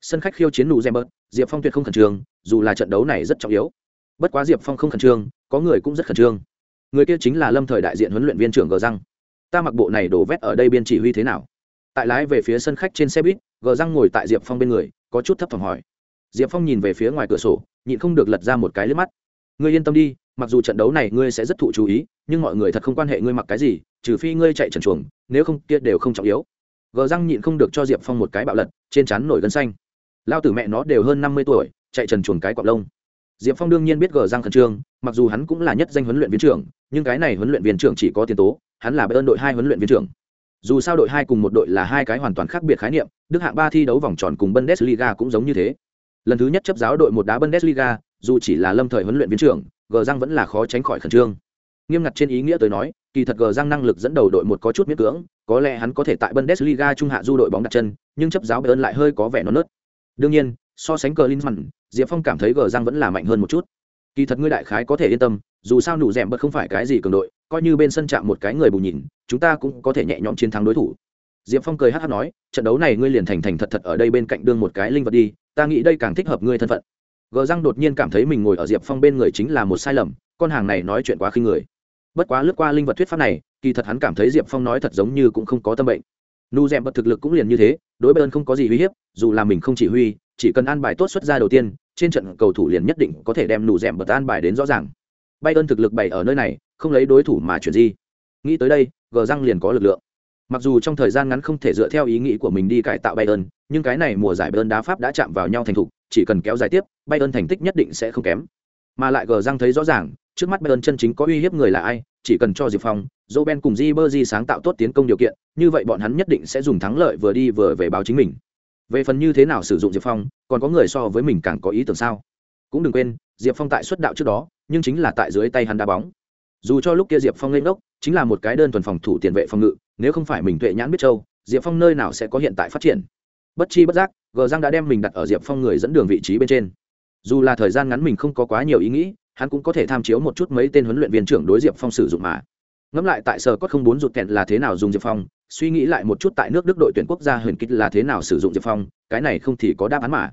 Sân khách khiêu chiến nụ Zember, Diệp Phong tuyệt không khẩn trương, dù là trận đấu này rất trọng yếu. Bất quá Diệp Phong không khẩn trương, có người cũng rất khẩn trương. Người kia chính là Lâm Thời đại diện huấn luyện viên trưởng Gờ Giang. Ta mặc bộ này đổ vét ở đây biên chỉ huy thế nào? Tại lái về phía sân khách trên xe buýt, Gờ Giang ngồi tại Diệp Phong bên người, có chút thấp thỏm hỏi. Diệp Phong nhìn về phía ngoài cửa sổ, nhịn không được lật ra một cái liếc mắt. Ngươi yên tâm đi, mặc dù trận đấu này ngươi sẽ rất thụ chú ý, nhưng mọi người thật không quan hệ ngươi mặc cái gì, trừ phi ngươi chạy trần chuồng, nếu không kia đều không trọng yếu. Gờ răng nhịn không được cho diệp phong một cái bạo lật trên trán nổi gân xanh. Lao tử mẹ nó đều hơn năm mươi tuổi chạy trần chuồng cái cọc lông. Diệp phong đương nhiên biết gờ răng khẩn trương mặc dù hắn cũng là nhất danh huấn luyện viên trưởng nhưng cái này huấn luyện viên trưởng chỉ có tiền tố hắn là bê ơn đội hai huấn luyện viên trưởng. Dù sao đội hai cùng một đội là hai cái hoàn toàn khác biệt khái niệm đức hạng ba thi đấu vòng tròn cùng bundesliga cũng giống như thế lần thứ nhất chấp giáo đội một đá bundesliga, dù chỉ là lâm thời huấn luyện viên trưởng gờ răng vẫn là khó tránh khỏi khẩn trương. Nghiêm ngặt trên ý nghĩa tới nói, kỳ thật gờ răng năng lực dẫn đầu đội một có chút miễn cưỡng, có lẽ hắn có thể tại bundesliga trung hạ du đội bóng đặt chân, nhưng chấp giáo bayern lại hơi có vẻ non nớt. Đương nhiên, so sánh cờ linzmann diệp phong cảm thấy gờ răng vẫn là mạnh hơn một chút. Kỳ thật ngươi đại khái có thể yên tâm, dù sao nụ rèm bật không phải cái gì cường đội, coi như bên sân chạm một cái người bù nhìn, chúng ta cũng có thể nhẹ nhõm chiến thắng đối thủ diệp phong cười hát hát nói, trận đấu này ngươi liền thành thành thật thật ở đây bên cạnh đương một cái linh vật đi, ta nghĩ đây càng thích hợp ngươi thân phận. Gờ răng đột nhiên cảm thấy mình ngồi ở diệp phong bên người chính là một sai lầm, con hàng này nói chuyện quá khinh người. Bất quá lướt qua linh vật thuyết pháp này, kỳ thật hắn cảm thấy diệp phong nói thật giống như cũng không có tâm bệnh. Nu d è m bật thực lực cũng liền như thế, đối bên không có gì uy hiếp, dù là mình không chỉ huy, chỉ cần an bài tốt xuất ra đầu tiên, trên trận cầu thủ liền nhất định có thể đem nụ d è m bật an bài đến rõ ràng. Bay ơn thực lực bày ở nơi này, không lấy đối thủ mà chuyển gì nghĩ tới đây gờ răng liền có lực lượng mặc dù trong thời gian ngắn không thể dựa theo ý nghĩ của mình đi cải tạo Bayern, nhưng cái này mùa giải Bayern đá pháp đã chạm vào nhau thành thục chỉ cần kéo dài tiếp Bayern thành tích nhất định sẽ không kém mà lại gờ răng thấy rõ ràng trước mắt Bayern chân chính có uy hiếp người là ai, chỉ cần cho Diệp Phong, Roben cùng Ribery sáng tạo tốt tiến công điều kiện, như vậy bọn hắn nhất định sẽ dùng thắng lợi vừa đi vừa về báo chính mình. Về phần như thế nào sử dụng Diệp Phong, còn có người so với mình càng có ý tưởng sao? Cũng đừng quên, Diệp Phong tại xuất đạo trước đó, nhưng chính là tại dưới tay hắn đá bóng. Dù cho lúc kia Diệp Phong lên đốc, chính là một cái đơn thuần phòng thủ tiền vệ phòng ngự, nếu không phải mình tuệ nhãn biết châu, Diệp Phong nơi nào sẽ có hiện tại phát triển. Bất chi bất giác, Gờ Giang đã đem mình đặt ở Diệp Phong người dẫn đường vị trí bên trên. Dù là thời gian ngắn mình không có quá nhiều ý nghĩ, hắn cũng có thể tham chiếu một chút mấy tên huấn luyện viên trưởng đối diệp phong sử dụng mà ngẫm lại tại sở có không bốn rụt kẹn là thế nào dùng diệp phong suy nghĩ lại một chút tại nước đức đội tuyển quốc gia huyền kích là thế nào sử dụng diệp phong cái này không thì có đáp án mà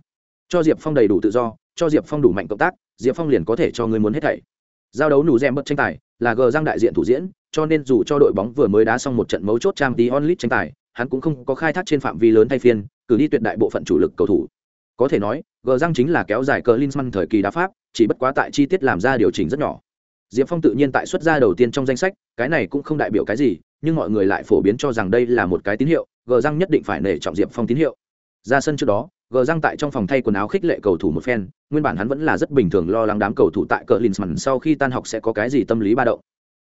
cho diệp phong đầy đủ tự do cho diệp phong đủ mạnh cộng tác diệp phong liền có thể cho người muốn hết thảy giao đấu nù rèm bất tranh tài là gờ giang đại diện thủ diễn, cho nên dù cho đội bóng vừa mới đá xong một trận mấu chốt trang tí onlit tranh tài, hắn cũng không có khai thác trên phạm vi lớn thay phiên, cử đi tuyệt đại bộ phận chủ lực cầu thủ. Có thể nói, gờ giang chính là kéo dài cờ linzmann thời kỳ đá pháp, chỉ bất quá tại chi tiết làm ra điều chỉnh rất nhỏ. Diệp phong tự nhiên tại xuất gia đầu tiên trong danh sách, cái này cũng không đại biểu cái gì, nhưng mọi người lại phổ biến cho rằng đây là một cái tín hiệu, gờ răng nhất định phải nể trọng diệp phong tín hiệu. Ra sân trước đó gờ răng tại trong phòng thay quần áo khích lệ cầu thủ một phen, nguyên bản hắn vẫn là rất bình thường lo lắng đám cầu thủ tại cờ linsman sau khi tan học sẽ có cái gì tâm lý ba động.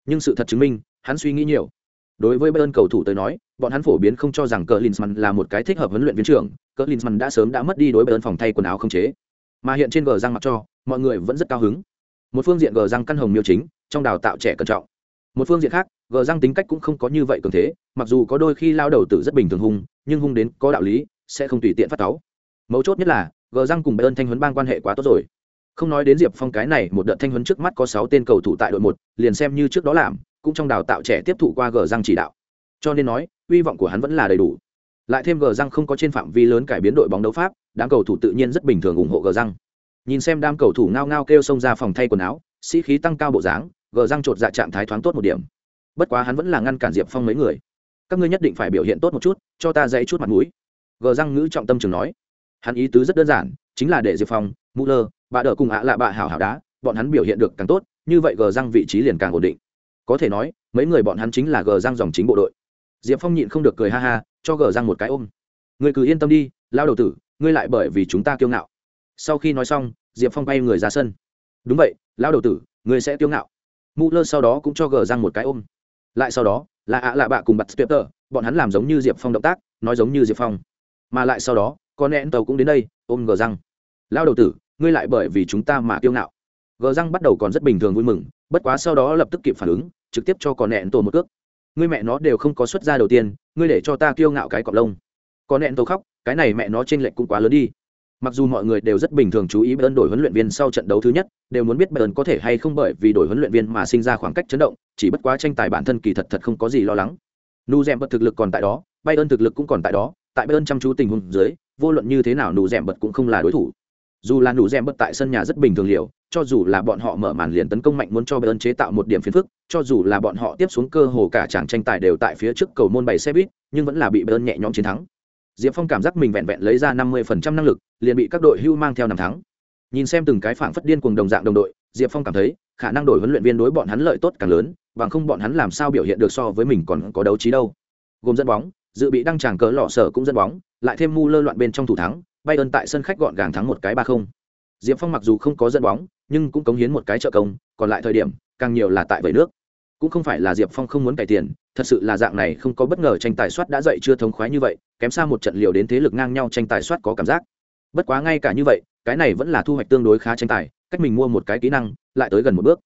Nhưng sự thật chứng minh, hắn suy nghĩ nhiều. Đối với bayern cầu thủ tới nói, bọn hắn phổ biến không cho rằng cờ linsman là một cái thích hợp huấn luyện viên trưởng, cờ linsman đã sớm đã mất đi đối bayern phòng thay quần áo không chế. Mà hiện trên gờ răng mặc cho, mọi người vẫn rất cao hứng. Một phương diện gờ răng căn hồng miêu chính, trong đào tạo trẻ cẩn trọng. Một phương diện khác, gờ răng tính cách cũng không có như vậy cường thế, mặc dù có đôi khi lao đầu tử rất bình thường hung, nhưng hung đến có đạo lý, sẽ không tùy tiện phát táo mấu chốt nhất là gờ răng cùng bayern thanh huấn bang quan hệ quá tốt rồi. Không nói đến diệp phong cái này, một đợt thanh huấn trước mắt có sáu tên cầu thủ tại đội một, liền xem như trước đó làm, cũng trong đào tạo trẻ tiếp thụ qua gờ răng chỉ đạo. Cho nên nói, hy vọng của hắn vẫn là đầy đủ. Lại thêm gờ răng không có trên phạm vi lớn cải biến đội bóng đấu pháp, đám cầu thủ tự nhiên rất bình thường ủng hộ gờ răng. Nhìn xem đám cầu thủ ngao ngao kêu xông ra phòng thay quần áo, sĩ khí tăng cao bộ dáng gờ răng chột dạ trạng thái thoáng tốt một điểm. Bất quá hắn vẫn là ngăn cản diệp phong mấy người. Các ngươi nhất định phải biểu hiện tốt một chút, cho ta dãy chút mặt mũi. Gờ răng ngữ trọng tâm trường nói hắn ý tứ rất đơn giản, chính là để diệp phong mũ lơ bà đỡ cùng ạ lạ bạ hảo hảo đá, bọn hắn biểu hiện được càng tốt, như vậy gờ răng vị trí liền càng ổn định. Có thể nói, mấy người bọn hắn chính là gờ răng dòng chính bộ đội. Diệp phong nhịn không được cười ha ha, cho gờ răng một cái ôm. Người cứ yên tâm đi, lao đầu tử, ngươi lại bởi vì chúng ta kiêu ngạo. Sau khi nói xong, diệp phong bay người ra sân. Đúng vậy, lao đầu tử, ngươi sẽ kiêu ngạo. Mũ lơ sau đó cũng cho gờ răng một cái ôm. Lại sau đó, là ạ lạ bạ cùng bặt tuyệt tờ, bọn hắn làm giống như diệp phong động tác, nói giống như diệp phong. Mà lại sau đó con nén tàu cũng đến đây, ôm gờ răng. Lao đầu tử, ngươi lại bởi vì chúng ta mà kiêu ngạo. Gờ răng bắt đầu còn rất bình thường vui mừng, bất quá sau đó lập tức kịp phản ứng, trực tiếp cho con nẹn tổ một cước. Ngươi mẹ nó đều không có xuất ra đầu tiên, ngươi để cho ta kiêu ngạo cái cọp lông. Con nẹn tổ khóc, cái này mẹ nó t r ê n lệch cũng quá lớn đi. Mặc dù mọi người đều rất bình thường chú ý bayern đổi huấn luyện viên sau trận đấu thứ nhất, đều muốn biết bayern có thể hay không bởi vì đổi huấn luyện viên mà sinh ra khoảng cách chấn động, chỉ bất quá tranh tài bản thân kỳ thật thật không có gì lo lắng. Nu d bật thực lực còn tại đó, bayern thực lực cũng còn tại đó, tại bayern chăm chú tình huống dưới vô luận như thế nào nụ rèm bật cũng không là đối thủ. Dù là nụ rèm bật tại sân nhà rất bình thường liệu cho dù là bọn họ mở màn liền tấn công mạnh muốn cho bayern chế tạo một điểm phiền phức, cho dù là bọn họ tiếp xuống cơ hồ cả chàng tranh tài đều tại phía trước cầu môn bày xe buýt nhưng vẫn là bị bayern nhẹ nhõm chiến thắng. Diệp phong cảm giác mình vẹn vẹn lấy ra năm mươi năng lực, liền bị các đội hưu mang theo năm thắng. Nhìn xem từng cái phảng phất điên cùng đồng dạng đồng đội, diệp phong cảm thấy, khả năng đổi huấn luyện viên đối bọn hắn lợi tốt càng lớn, bằng không bọn hắn làm sao biểu hiện được so với mình còn có đấu trí đâu. Gồm dẫn bóng dự bị đăng tràng cỡ lọ sở cũng dẫn bóng lại thêm mu lơ loạn bên trong thủ thắng Bayern tại sân khách gọn gàng thắng một cái 3-0. Diệp Phong mặc dù không có dẫn bóng, nhưng cũng cống hiến một cái trợ công, còn lại thời điểm, càng nhiều là tại vẩy nước. Cũng không phải là Diệp Phong không muốn cải tiền, thật sự là dạng này không có bất ngờ tranh tài soát đã dậy chưa thống khoái như vậy, kém xa một trận liều đến thế lực ngang nhau tranh tài soát có cảm giác. Bất quá ngay cả như vậy, cái này vẫn là thu hoạch tương đối khá tranh tài, cách mình mua một cái kỹ năng, lại tới gần một bước.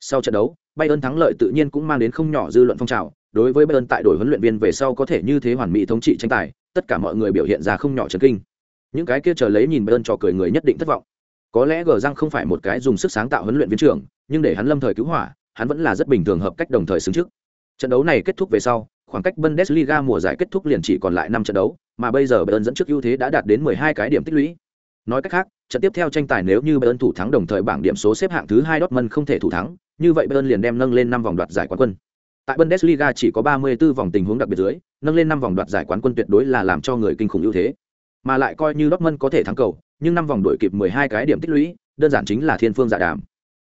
Sau trận đấu, Bayern thắng lợi tự nhiên cũng mang đến không nhỏ dư luận phong trào, đối với Bayern tại đổi huấn luyện viên về sau có thể như thế hoàn mỹ thống trị tranh tài, tất cả mọi người biểu hiện ra không nhỏ chấn kinh. Những cái kia chờ lấy nhìn bayern trò cười người nhất định thất vọng. Có lẽ gờ răng không phải một cái dùng sức sáng tạo huấn luyện viên trưởng nhưng để hắn lâm thời cứu hỏa hắn vẫn là rất bình thường hợp cách đồng thời xứng trước. Trận đấu này kết thúc về sau khoảng cách bundesliga mùa giải kết thúc liền chỉ còn lại năm trận đấu mà bây giờ bayern dẫn trước ưu thế đã đạt đến 12 cái điểm tích lũy. Nói cách khác trận tiếp theo tranh tài nếu như bayern thủ thắng đồng thời bảng điểm số xếp hạng thứ hai dortmund không thể thủ thắng như vậy bayern liền đem nâng lên năm vòng đoạt giải quán quân tại bundesliga chỉ có 34 vòng tình huống đặc biệt dưới nâng lên năm vòng đoạt giải quán quân tuyệt đối là làm cho người kinh khủng ưu thế mà lại coi như Dortmund có thể thắng cầu, nhưng năm vòng đuổi kịp 12 cái điểm tích lũy, đơn giản chính là thiên phương dạ đàm.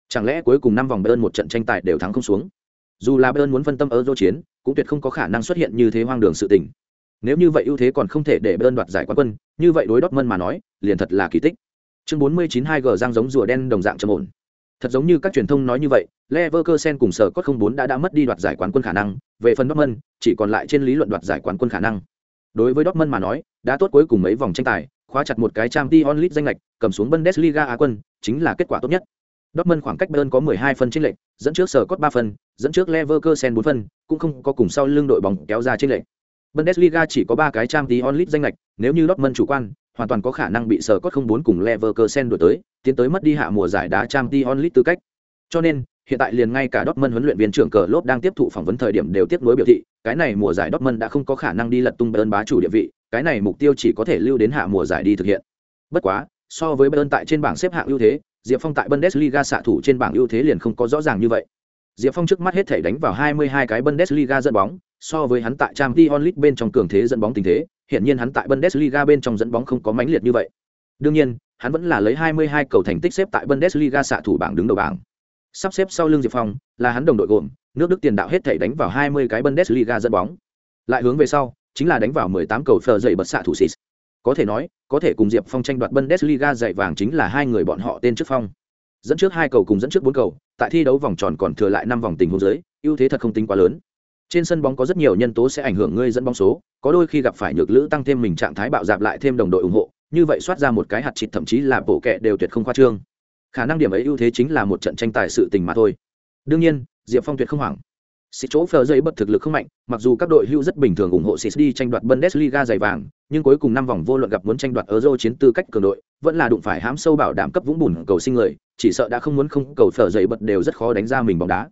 Chẳng lẽ cuối cùng năm vòng Bayern một trận tranh tài đều thắng không xuống? Dù là Bayern muốn phân tâm ở Euro chiến, cũng tuyệt không có khả năng xuất hiện như thế hoang đường sự tình. Nếu như vậy ưu thế còn không thể để Bayern đoạt giải quán quân, như vậy đối Dortmund mà nói, liền thật là kỳ tích. Chương 49 2G giang giống rùa đen đồng dạng trầm ổn. Thật giống như các truyền thông nói như vậy, Leverkusen cùng sở cốt 04 đã đã mất đi đoạt giải quán quân khả năng, về phần Dortmund, chỉ còn lại trên lý luận đoạt giải quán quân khả năng. Đối với Dortmund mà nói, đã tốt cuối cùng mấy vòng tranh tài, khóa chặt một cái Champions League danh lệch, cầm xuống Bundesliga Á quân, chính là kết quả tốt nhất. Dortmund khoảng cách Bayern có 12 phân chênh lệch, dẫn trước sở cốt 3 phân, dẫn trước Leverkusen 4 phân, cũng không có cùng sau lưng đội bóng kéo ra chênh lệch. Bundesliga chỉ có 3 cái Champions League danh lệch, nếu như Dortmund chủ quan, hoàn toàn có khả năng bị sở cốt 04 cùng Leverkusen đuổi tới, tiến tới mất đi hạ mùa giải đá Champions League tư cách. Cho nên, hiện tại liền ngay cả Dortmund huấn luyện viên trưởng cờ lốp đang tiếp thụ phỏng vấn thời điểm đều tiếp nối biểu thị, cái này mùa giải Dortmund đã không có khả năng đi lật tung Bayern bá chủ địa vị, cái này mục tiêu chỉ có thể lưu đến hạ mùa giải đi thực hiện. Bất quá, so với Bayern tại trên bảng xếp hạng ưu thế, Diệp Phong tại Bundesliga xạ thủ trên bảng ưu thế liền không có rõ ràng như vậy. Diệp Phong trước mắt hết thể đánh vào 22 cái Bundesliga dẫn bóng, so với hắn tại Champions League bên trong cường thế dẫn bóng tình thế, hiện nhiên hắn tại Bundesliga bên trong dẫn bóng không có mãnh liệt như vậy. Đương nhiên, hắn vẫn là lấy 22 cầu thành tích xếp tại Bundesliga xạ thủ bảng đứng đầu bảng. Sắp xếp sau lưng Diệp Phong, là hắn đồng đội gồm, nước Đức tiền đạo hết thảy đánh vào 20 cái Bundesliga dẫn bóng. Lại hướng về sau, chính là đánh vào 18 cầu phở dậy bật xạ thủ Sis. Có thể nói, có thể cùng Diệp Phong tranh đoạt Bundesliga giải vàng chính là hai người bọn họ tên trước phong. Dẫn trước hai cầu cùng dẫn trước bốn cầu, tại thi đấu vòng tròn còn thừa lại năm vòng tình huống dưới, ưu thế thật không tính quá lớn. Trên sân bóng có rất nhiều nhân tố sẽ ảnh hưởng ngươi dẫn bóng số, có đôi khi gặp phải nhược lữ tăng thêm mình trạng thái bạo dạp lại thêm đồng đội ủng hộ, như vậy soát ra một cái hạt chịt thậm chí là bổ kẹ đều tuyệt không khoa trương. Khả năng điểm ấy ưu thế chính là một trận tranh tài sự tình mà thôi. Đương nhiên, Diệp Phong tuyệt không hoảng. Xịt chỗ phờ dây bất thực lực không mạnh, mặc dù các đội hưu rất bình thường ủng hộ Xịt đi tranh đoạt Bundesliga giày vàng, nhưng cuối cùng năm vòng vô luận gặp muốn tranh đoạt Euro chiến tư cách cường đội, vẫn là đụng phải hám sâu bảo đảm cấp vũng bùn cầu sinh người, chỉ sợ đã không muốn không cầu phờ dây bật đều rất khó đánh ra mình bóng đá.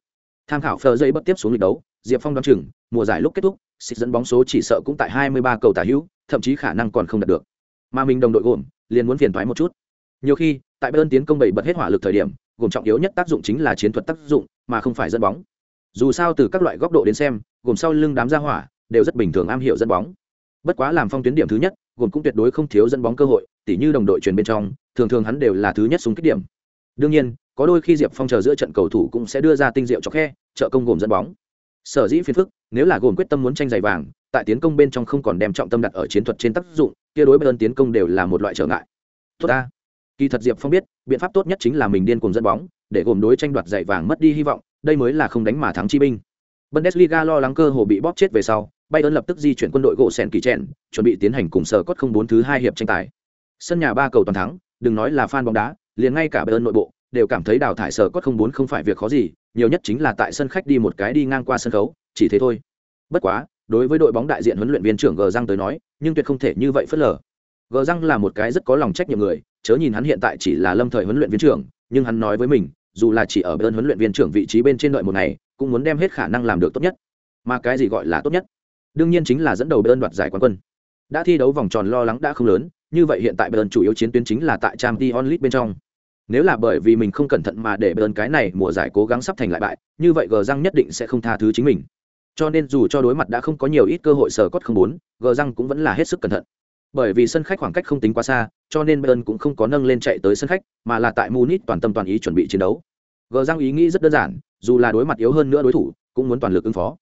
tham khảo phờ dây bất tiếp xuống lịch đấu diệp phong đoán chừng, mùa giải lúc kết thúc xịt dẫn bóng số chỉ sợ cũng tại 23 cầu tả hữu, thậm chí khả năng còn không đạt được. Mà mình đồng đội gồm, liền muốn phiền toái một chút. Nhiều khi, tại bên tiến công bảy bật hết hỏa lực thời điểm, gồm trọng yếu nhất tác dụng chính là chiến thuật tác dụng, mà không phải dẫn bóng. Dù sao từ các loại góc độ đến xem, gồm sau lưng đám ra hỏa, đều rất bình thường am hiểu dẫn bóng. Bất quá làm phong tuyến điểm thứ nhất, gồm cũng tuyệt đối không thiếu dẫn bóng cơ hội, tỉ như đồng đội truyền bên trong, thường thường hắn đều là thứ nhất xuống kích điểm. Đương nhiên, có đôi khi diệp phong chờ giữa trận cầu thủ cũng sẽ đưa ra tinh diệu cho khe, trợ công gồm dẫn bóng sở dĩ phiền phức, nếu là gồm quyết tâm muốn tranh giày vàng, tại tiến công bên trong không còn đem trọng tâm đặt ở chiến thuật trên tác dụng, kia đối bên tiến công đều là một loại trở ngại. Tốt ta. Kỳ thật diệp phong biết, biện pháp tốt nhất chính là mình điên cùng dẫn bóng, để gồm đối tranh đoạt giày vàng mất đi hy vọng, đây mới là không đánh mà thắng chi binh. Bundesliga lo lắng cơ hồ bị bóp chết về sau, bayern lập tức di chuyển quân đội gỗ sèn kỳ trẻn chuẩn bị tiến hành cùng sở cốt không bốn thứ hai hiệp tranh tài. Sân nhà ba cầu toàn thắng, đừng nói là fan bóng đá, liền ngay cả bayern nội bộ, đều cảm thấy đào thải sở cốt không bốn không phải việc khó gì nhiều nhất chính là tại sân khách đi một cái đi ngang qua sân khấu, chỉ thế thôi. Bất quá, đối với đội bóng đại diện huấn luyện viên trưởng g giang tới nói, nhưng tuyệt không thể như vậy phớt lờ. G giang là một cái rất có lòng trách nhiệm người, chớ nhìn hắn hiện tại chỉ là lâm thời huấn luyện viên trưởng, nhưng hắn nói với mình, dù là chỉ ở bên huấn luyện viên trưởng vị trí bên trên đợi một ngày, cũng muốn đem hết khả năng làm được tốt nhất. Mà cái gì gọi là tốt nhất? Đương nhiên chính là dẫn đầu bên đoạt giải quán quân. Đã thi đấu vòng tròn lo lắng đã không lớn, như vậy hiện tại bên chủ yếu chiến tuyến chính là tại trang t onlit bên trong nếu là bởi vì mình không cẩn thận mà để bơn cái này mùa giải cố gắng sắp thành lại bại, như vậy gờ răng nhất định sẽ không tha thứ chính mình. Cho nên dù cho đối mặt đã không có nhiều ít cơ hội sở cốt không bốn, gờ răng cũng vẫn là hết sức cẩn thận. Bởi vì sân khách khoảng cách không tính quá xa, cho nên bơn cũng không có nâng lên chạy tới sân khách, mà là tại munich toàn tâm toàn ý chuẩn bị chiến đấu. Gờ răng ý nghĩ rất đơn giản, dù là đối mặt yếu hơn nữa đối thủ, cũng muốn toàn lực ứng phó.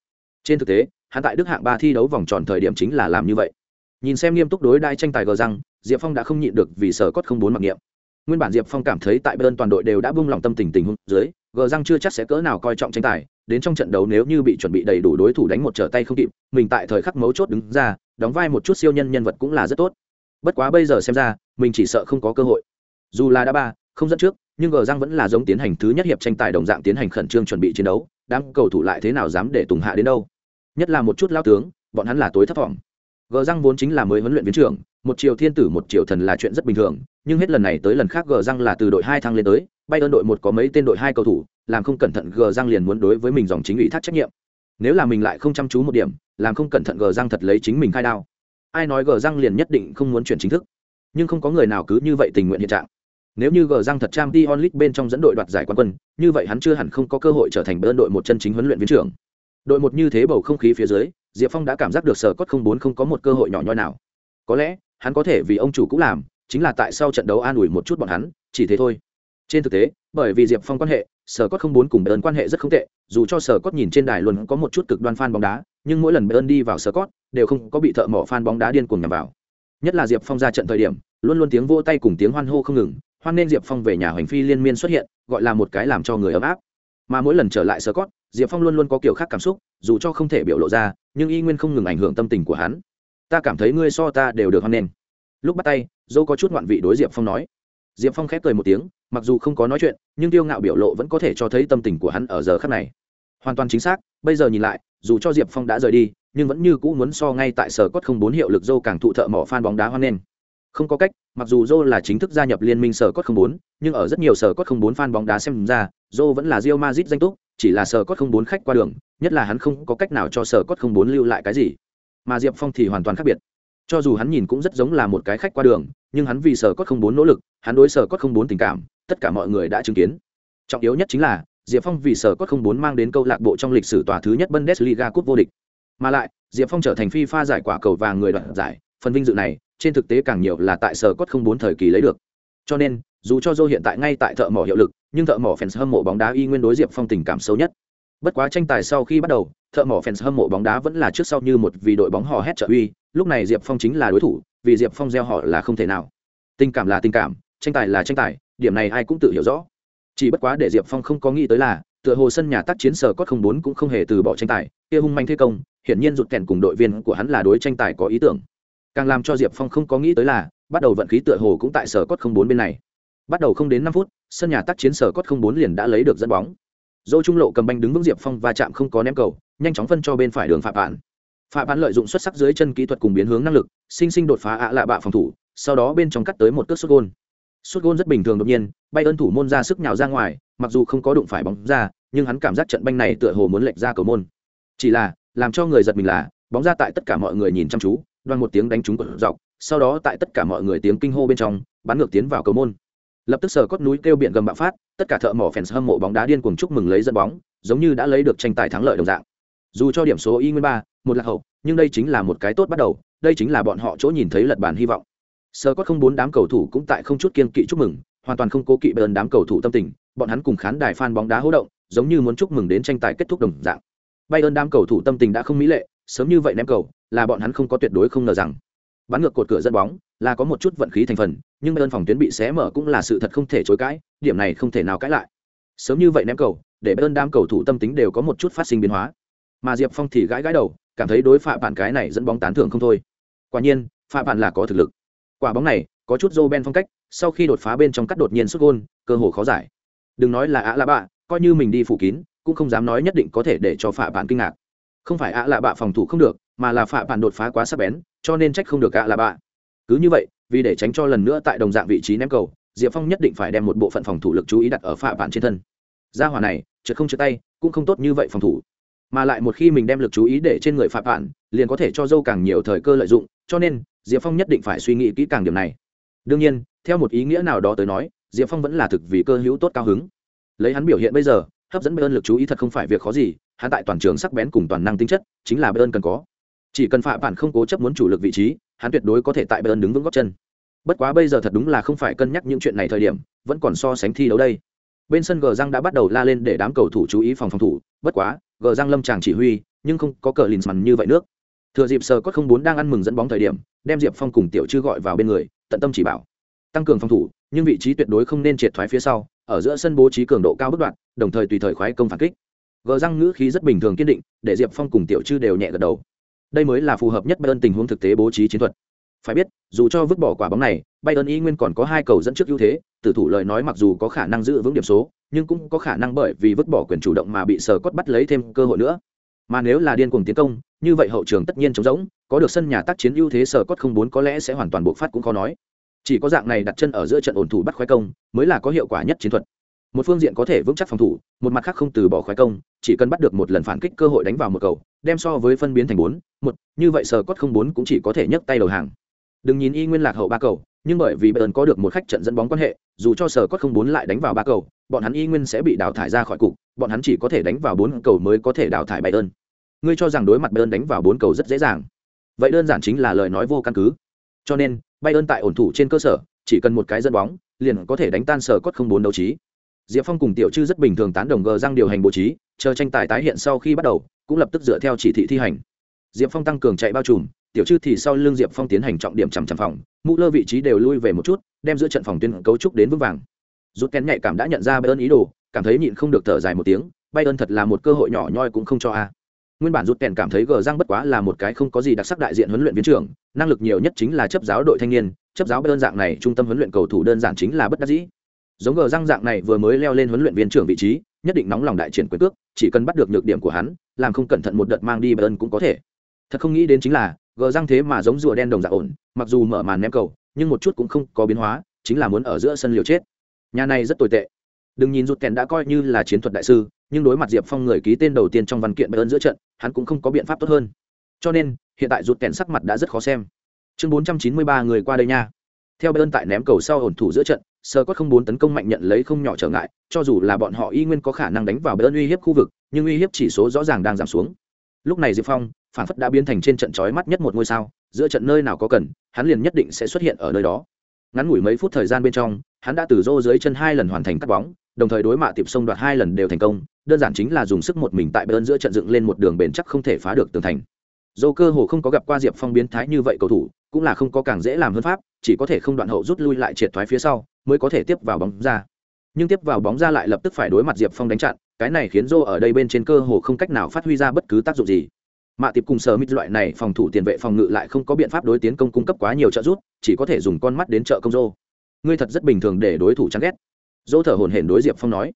Trên thực tế, hắn tại đức hạng ba thi đấu vòng tròn thời điểm chính là làm như vậy. Nhìn xem nghiêm túc đối đai tranh tài gờ răng, diệp phong đã không nhịn được vì sở cốt không bốn mặc niệm nguyên bản diệp phong cảm thấy tại bên toàn đội đều đã bung lòng tâm tình tình huống dưới, gờ răng chưa chắc sẽ cỡ nào coi trọng tranh tài. Đến trong trận đấu nếu như bị chuẩn bị đầy đủ đối thủ đánh một trở tay không kịp, mình tại thời khắc mấu chốt đứng ra, đóng vai một chút siêu nhân nhân vật cũng là rất tốt. Bất quá bây giờ xem ra, mình chỉ sợ không có cơ hội. Dù là đã ba, không dẫn trước, nhưng gờ răng vẫn là giống tiến hành thứ nhất hiệp tranh tài đồng dạng tiến hành khẩn trương chuẩn bị chiến đấu, đám cầu thủ lại thế nào dám để tùng hạ đến đâu. Nhất là một chút lao tướng, bọn hắn là tối thấp thỏm gờ răng vốn chính là mới huấn luyện viên trưởng, một triều thiên tử một triều thần là chuyện rất bình thường nhưng hết lần này tới lần khác gờ răng là từ đội hai thăng lên tới bay ơn đội một có mấy tên đội hai cầu thủ, làm không cẩn thận gờ răng liền muốn đối với mình dòng chính ủy thác trách nhiệm. Nếu là mình lại không chăm chú một điểm, làm không cẩn thận gờ răng thật lấy chính mình khai đao. Ai nói gờ răng liền nhất định không muốn chuyển chính thức? Nhưng không có người nào cứ như vậy tình nguyện hiện trạng. Nếu như gờ răng thật trang t onlit bên trong dẫn đội đoạt giải quán quân, như vậy hắn chưa hẳn không có cơ hội trở thành bên đội một chân chính huấn luyện viên trưởng. Đội một như thế bầu không khí phía dưới, diệp phong đã cảm giác được sở cốt không bốn không có một cơ hội nhỏ nhoi nào. Có lẽ, hắn có thể vì ông chủ cũng làm chính là tại sau trận đấu an ủi một chút bọn hắn, chỉ thế thôi. Trên thực tế, bởi vì diệp phong quan hệ, sở cốt không bốn cùng ơn quan hệ rất không tệ, dù cho sở cốt nhìn trên đài luôn có một chút cực đoan f bóng đá, nhưng mỗi lần ơn đi vào sở cốt, đều không có bị thợ mỏ f bóng đá điên cuồng nhằm vào. Nhất là diệp phong ra trận thời điểm, luôn luôn tiếng vô tay cùng tiếng hoan hô không ngừng, hoan nên diệp phong về nhà hoành phi liên miên xuất hiện, gọi là một cái làm cho người ấm áp. Mà mỗi lần trở lại sở cốt, diệp phong luôn luôn có kiểu khác cảm xúc, dù cho không thể biểu lộ ra, nhưng y nguyên không ngừng ảnh hưởng tâm tình của hắn. Ta cảm thấy ngươi so ta đều được hoan nghênh lúc bắt tay, dâu có chút ngoạn vị đối diệp phong nói. Diệp phong khép cười một tiếng, mặc dù không có nói chuyện, nhưng tiêu ngạo biểu lộ vẫn có thể cho thấy tâm tình của hắn ở giờ khắc này. Hoàn toàn chính xác, bây giờ nhìn lại, dù cho diệp phong đã rời đi, nhưng vẫn như cũ muốn so ngay tại sở cốt không bốn hiệu lực dâu càng thụ thợ mỏ phan bóng đá hoan nghênh. Không có cách, mặc dù dâu là chính thức gia nhập liên minh sở cốt không bốn, nhưng ở rất nhiều sở cốt không bốn fan bóng đá xem ra, dâu vẫn là rio mazit danh túc, chỉ là sở cốt không bốn khách qua đường, nhất là hắn không có cách nào cho sở cốt không bốn lưu lại cái gì. Mà diệp phong thì hoàn toàn khác biệt cho dù hắn nhìn cũng rất giống là một cái khách qua đường, nhưng hắn vì sở cốt không bốn nỗ lực, hắn đối sở cốt không bốn tình cảm, tất cả mọi người đã chứng kiến. Trọng yếu nhất chính là, diệp phong vì sở cốt không bốn mang đến câu lạc bộ trong lịch sử tòa thứ nhất bundesliga cúp vô địch. Mà lại, diệp phong trở thành phi pha giải quả cầu và người đoạt giải, phần vinh dự này, trên thực tế càng nhiều là tại sở cốt không bốn thời kỳ lấy được. Cho nên, dù cho dô hiện tại ngay tại thợ mỏ hiệu lực, nhưng thợ mỏ fans hâm mộ bóng đá y nguyên đối diệp phong tình cảm sâu nhất. Bất quá tranh tài sau khi bắt đầu, thợ mỏ fans hâm mộ bóng đá vẫn là trước sau như một vì đội bóng hò hét trợ uy lúc này diệp phong chính là đối thủ, vì diệp phong gieo họ là không thể nào. Tình cảm là tình cảm, tranh tài là tranh tài, điểm này ai cũng tự hiểu rõ. Chỉ bất quá để diệp phong không có nghĩ tới là, tựa hồ sân nhà tác chiến sở cốt không bốn cũng không hề từ bỏ tranh tài, kia hung manh thế công, hiển nhiên rụt kèn cùng đội viên của hắn là đối tranh tài có ý tưởng. Càng làm cho diệp phong không có nghĩ tới là, bắt đầu vận khí tựa hồ cũng tại sở cốt không bốn bên này. Bắt đầu không đến năm phút, sân nhà tác chiến sở cốt không bốn liền đã lấy được dẫn bóng. Dỗ trung lộ cầm banh đứng vững diệp phong và chạm không có ném cầu, nhanh chóng phân cho bên phải đường phạm bạn Phạ bạn lợi dụng xuất sắc dưới chân kỹ thuật cùng biến hướng năng lực, sinh sinh đột phá ạ lạ bạ phòng thủ, sau đó bên trong cắt tới một cước xuất gôn. Xuất gôn rất bình thường đột nhiên, bay ơn thủ môn ra sức nhào ra ngoài, mặc dù không có đụng phải bóng ra, nhưng hắn cảm giác trận banh này tựa hồ muốn lệch ra cầu môn. Chỉ là, làm cho người giật mình là, bóng ra tại tất cả mọi người nhìn chăm chú đoan một tiếng đánh trúng cột dọc, sau đó tại tất cả mọi người tiếng kinh hô bên trong, bắn ngược tiến vào cầu môn. Lập tức sờ cốt núi kêu biển gầm bạo phát, tất cả thợ mỏ fans hâm mộ bóng đá điên cuồng chúc mừng lấy dẫn bóng, giống như đã lấy được tranh tài thắng lợi đồng dạng. Dù cho điểm số y nguyên ba một lạc hậu, nhưng đây chính là một cái tốt bắt đầu, đây chính là bọn họ chỗ nhìn thấy lật bàn hy vọng. Sơ có không bốn đám cầu thủ cũng tại không chút kiên kỵ chúc mừng, hoàn toàn không cố kỵ bờn đám cầu thủ tâm tình, bọn hắn cùng khán đài fan bóng đá hỗ động, giống như muốn chúc mừng đến tranh tài kết thúc đồng dạng. Bay ơn đám cầu thủ tâm tình đã không mỹ lệ, sớm như vậy ném cầu, là bọn hắn không có tuyệt đối không ngờ rằng. Bắn ngược cột cửa dẫn bóng, là có một chút vận khí thành phần, nhưng ơn phòng tuyến bị xé mở cũng là sự thật không thể chối cãi, điểm này không thể nào cãi lại. Sớm như vậy ném cầu, để ơn đám cầu thủ tâm tính đều có một chút phát sinh biến hóa. Mà diệp phong thì gãi gãi đầu cảm thấy đối phạm bạn cái này dẫn bóng tán thưởng không thôi. Quả nhiên phạm bạn là có thực lực. Quả bóng này, có chút dô ben phong cách, sau khi đột phá bên trong cắt đột nhiên xuất gôn, cơ hồ khó giải. Đừng nói là ạ lạ bạ coi như mình đi phủ kín, cũng không dám nói nhất định có thể để cho phạm bạn kinh ngạc. Không phải ạ lạ bạ phòng thủ không được, mà là phạm bạn đột phá quá sắc bén, cho nên trách không được ạ lạ bạ cứ như vậy, vì để tránh cho lần nữa tại đồng dạng vị trí ném cầu, diệp phong nhất định phải đem một bộ phận phòng thủ lực chú ý đặt ở phạm bạn trên thân. Gia hỏa này, chợt không trượt tay, cũng không tốt như vậy phòng thủ mà lại một khi mình đem lực chú ý để trên người phạm bạn, liền có thể cho dâu càng nhiều thời cơ lợi dụng cho nên diệp phong nhất định phải suy nghĩ kỹ càng điểm này. Đương nhiên theo một ý nghĩa nào đó tới nói diệp phong vẫn là thực vì cơ hữu tốt cao hứng. Lấy hắn biểu hiện bây giờ hấp dẫn bayern lực chú ý thật không phải việc khó gì hắn tại toàn trường sắc bén cùng toàn năng tính chất chính là bayern cần có. Chỉ cần phạm bạn không cố chấp muốn chủ lực vị trí hắn tuyệt đối có thể tại bayern đứng vững góc chân. Bất quá bây giờ thật đúng là không phải cân nhắc những chuyện này thời điểm vẫn còn so sánh thi đấu đây. Bên sân gờ răng đã bắt đầu la lên để đám cầu thủ chú ý phòng phòng thủ bất quá gờ Giang lâm chàng chỉ huy, nhưng không có cờ lìn mằn như vậy nước. Thừa dịp sờ có không bốn đang ăn mừng dẫn bóng thời điểm, đem diệp phong cùng tiểu chư gọi vào bên người, tận tâm chỉ bảo. Tăng cường phòng thủ, nhưng vị trí tuyệt đối không nên triệt thoái phía sau, ở giữa sân bố trí cường độ cao bất đoạn, đồng thời tùy thời khoái công phản kích. Gờ răng ngữ khí rất bình thường kiên định, để diệp phong cùng tiểu chư đều nhẹ gật đầu. Đây mới là phù hợp nhất bayern tình huống thực tế bố trí chiến thuật phải biết, dù cho vứt bỏ quả bóng này, bayern y nguyên còn có hai cầu dẫn trước ưu thế, tử thủ lời nói mặc dù có khả năng giữ vững điểm số, nhưng cũng có khả năng bởi vì vứt bỏ quyền chủ động mà bị sờ cốt bắt lấy thêm cơ hội nữa. Mà nếu là điên cuồng tiến công, như vậy hậu trường tất nhiên trống rỗng, có được sân nhà tác chiến ưu thế sờ cốt không bốn có lẽ sẽ hoàn toàn bộc phát cũng khó nói. Chỉ có dạng này đặt chân ở giữa trận ổn thủ bắt khoái công, mới là có hiệu quả nhất chiến thuật. Một phương diện có thể vững chắc phòng thủ, một mặt khác không từ bỏ khoái công, chỉ cần bắt được một lần phản kích cơ hội đánh vào một cầu, đem so với phân biến thành bốn, một, như vậy sờ cốt không bốn cũng chỉ có thể nhấc tay đầu hàng đừng nhìn y nguyên lạc hậu ba cầu, nhưng bởi vì bayern có được một khách trận dẫn bóng quan hệ, dù cho Sở cốt không bốn lại đánh vào ba cầu, bọn hắn y nguyên sẽ bị đào thải ra khỏi cục, bọn hắn chỉ có thể đánh vào bốn cầu mới có thể đào thải bayern. Ngươi cho rằng đối mặt bayern đánh vào bốn cầu rất dễ dàng. Vậy đơn giản chính là lời nói vô căn cứ. Cho nên, bayern tại ổn thủ trên cơ sở, chỉ cần một cái dẫn bóng, liền có thể đánh tan Sở cốt không bốn đấu trí. Diệp phong cùng tiểu chư rất bình thường tán đồng gờ răng điều hành bố trí, chờ tranh tài tái hiện sau khi bắt đầu, cũng lập tức dựa theo chỉ thị thi hành. Diệp phong tăng cường chạy bao trùm tiểu chư thì sau l ư n g diệp phong tiến hành trọng điểm chằm chằm phòng, mũ lơ vị trí đều lui về một chút, đem giữa trận phòng tuyên cấu trúc đến vững vàng. Rút kén nhạy cảm đã nhận ra bayern ý đồ, cảm thấy nhịn không được thở dài một tiếng, bayern thật là một cơ hội nhỏ nhoi cũng không cho a. Nguyên bản rút kèn cảm thấy gờ răng bất quá là một cái không có gì đặc sắc đại diện huấn luyện viên trưởng, năng lực nhiều nhất chính là chấp giáo đội thanh niên, chấp giáo bayern dạng này trung tâm huấn luyện cầu thủ đơn giản chính là bất đắc dĩ. Giống gờ răng dạng này vừa mới leo lên huấn luyện viên trưởng vị trí, nhất định nóng lòng đại triển quyền cước, chỉ cần bắt được nhược điểm của hắn, làm không cẩn thận một đợt mang đi bayern cũng có thể. Thật không nghĩ đến chính là gờ răng thế mà giống rùa đen đồng dạng ổn, mặc dù mở màn ném cầu, nhưng một chút cũng không có biến hóa, chính là muốn ở giữa sân liều chết. Nhà này rất tồi tệ. Đừng nhìn rụt kèn đã coi như là chiến thuật đại sư, nhưng đối mặt diệp phong người ký tên đầu tiên trong văn kiện bayern giữa trận, hắn cũng không có biện pháp tốt hơn. Cho nên, hiện tại rụt kèn sắc mặt đã rất khó xem. Chương bốn trăm chín mươi ba người qua đây nha. Theo bayern tại ném cầu sau ổn thủ giữa trận, sơ có không bốn tấn công mạnh nhận lấy không nhỏ trở ngại, cho dù là bọn họ y nguyên có khả năng đánh vào bayern uy hiếp khu vực, nhưng uy hiếp chỉ số rõ ràng đang giảm xuống. Lúc này diệp phong phản phất đã biến thành trên trận chói mắt nhất một ngôi sao, giữa trận nơi nào có cần, hắn liền nhất định sẽ xuất hiện ở nơi đó. Ngắn ngủi mấy phút thời gian bên trong, hắn đã từ rô dưới chân hai lần hoàn thành cắt bóng, đồng thời đối mạ tiệp sông đoạt hai lần đều thành công, đơn giản chính là dùng sức một mình tại bên giữa trận dựng lên một đường bền chắc không thể phá được tường thành. Dô cơ hồ không có gặp qua diệp phong biến thái như vậy cầu thủ, cũng là không có càng dễ làm hơn pháp, chỉ có thể không đoạn hậu rút lui lại triệt thoái phía sau, mới có thể tiếp vào bóng ra. Nhưng tiếp vào bóng ra lại lập tức phải đối mặt diệp phong đánh chặn, cái này khiến dô ở đây bên trên cơ hồ không cách nào phát huy ra bất cứ tác dụng gì mạ tiệp cùng sở mít loại này phòng thủ tiền vệ phòng ngự lại không có biện pháp đối tiến công cung cấp quá nhiều trợ giúp, chỉ có thể dùng con mắt đến trợ công dô. Ngươi thật rất bình thường để đối thủ chán ghét. Dỗ thở hổn hển đối diệp phong nói.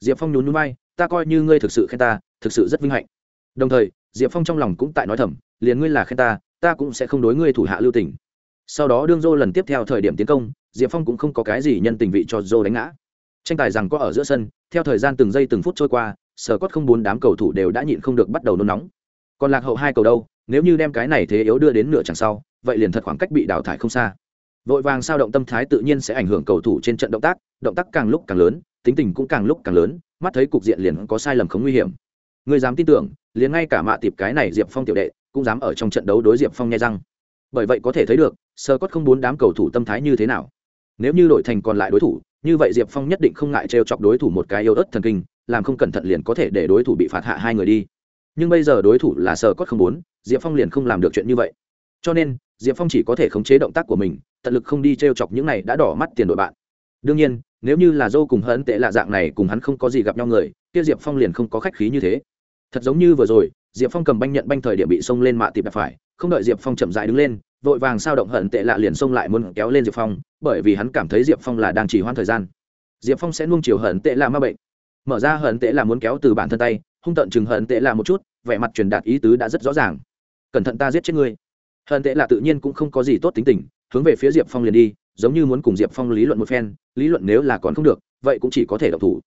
Diệp phong nhún nhún bay ta coi như ngươi thực sự khen ta, thực sự rất vinh hạnh. Đồng thời, diệp phong trong lòng cũng tại nói thầm, liền ngươi là khen ta ta cũng sẽ không đối ngươi thủ hạ lưu tình. Sau đó đương dô lần tiếp theo thời điểm tiến công, diệp phong cũng không có cái gì nhân tình vị cho dô đánh ngã. Tranh tài rằng có ở giữa sân, theo thời gian từng giây từng phút trôi qua, sở cốt không bốn đám cầu thủ đều đã nhịn không được bắt đầu nôn nóng còn lạc hậu hai cầu đâu, nếu như đem cái này thế yếu đưa đến nửa chẳng sau, vậy liền thật khoảng cách bị đào thải không xa. Vội vàng sao động tâm thái tự nhiên sẽ ảnh hưởng cầu thủ trên trận động tác động tác càng lúc càng lớn, tính tình cũng càng lúc càng lớn, mắt thấy cục diện liền có sai lầm không nguy hiểm. Người dám tin tưởng, liền ngay cả mạ tiệp cái này diệp phong tiểu đệ, cũng dám ở trong trận đấu đối diệp phong nghe răng. Bởi vậy có thể thấy được, sơ cốt không bốn đám cầu thủ tâm thái như thế nào. Nếu như đội thành còn lại đối thủ, như vậy diệp phong nhất định không ngại trêu chọc đối thủ một cái yêu ớt thần kinh, làm không cẩn thận liền có thể để đối thủ bị phạt hạ hai người đi nhưng bây giờ đối thủ là sở cốt không bốn diệp phong liền không làm được chuyện như vậy. Cho nên, diệp phong chỉ có thể khống chế động tác của mình, tận lực không đi trêu chọc những này đã đỏ mắt tiền đội bạn. Đương nhiên, nếu như là dâu cùng hấn tệ lạ dạng này cùng hắn không có gì gặp nhau người, kia diệp phong liền không có khách khí như thế. Thật giống như vừa rồi, diệp phong cầm banh nhận banh thời điểm bị xông lên mạ tịp đạp phải, không đợi diệp phong chậm dại đứng lên, vội vàng sao động hận tệ lạ liền xông lại muốn kéo lên diệp phong, bởi vì hắn cảm thấy diệp phong là đang chỉ hoãn thời gian. Diệp phong sẽ nuông chiều hận tệ lạ ma bệnh. Mở ra hận tệ lạ muốn kéo từ bản thân tay hung tận chừng hận tệ là một chút, vẻ mặt truyền đạt ý tứ đã rất rõ ràng. Cẩn thận ta giết chết ngươi. Hận tệ là tự nhiên cũng không có gì tốt tính tình, hướng về phía diệp phong liền đi, giống như muốn cùng diệp phong lý luận một phen, lý luận nếu là còn không được, vậy cũng chỉ có thể độc thủ.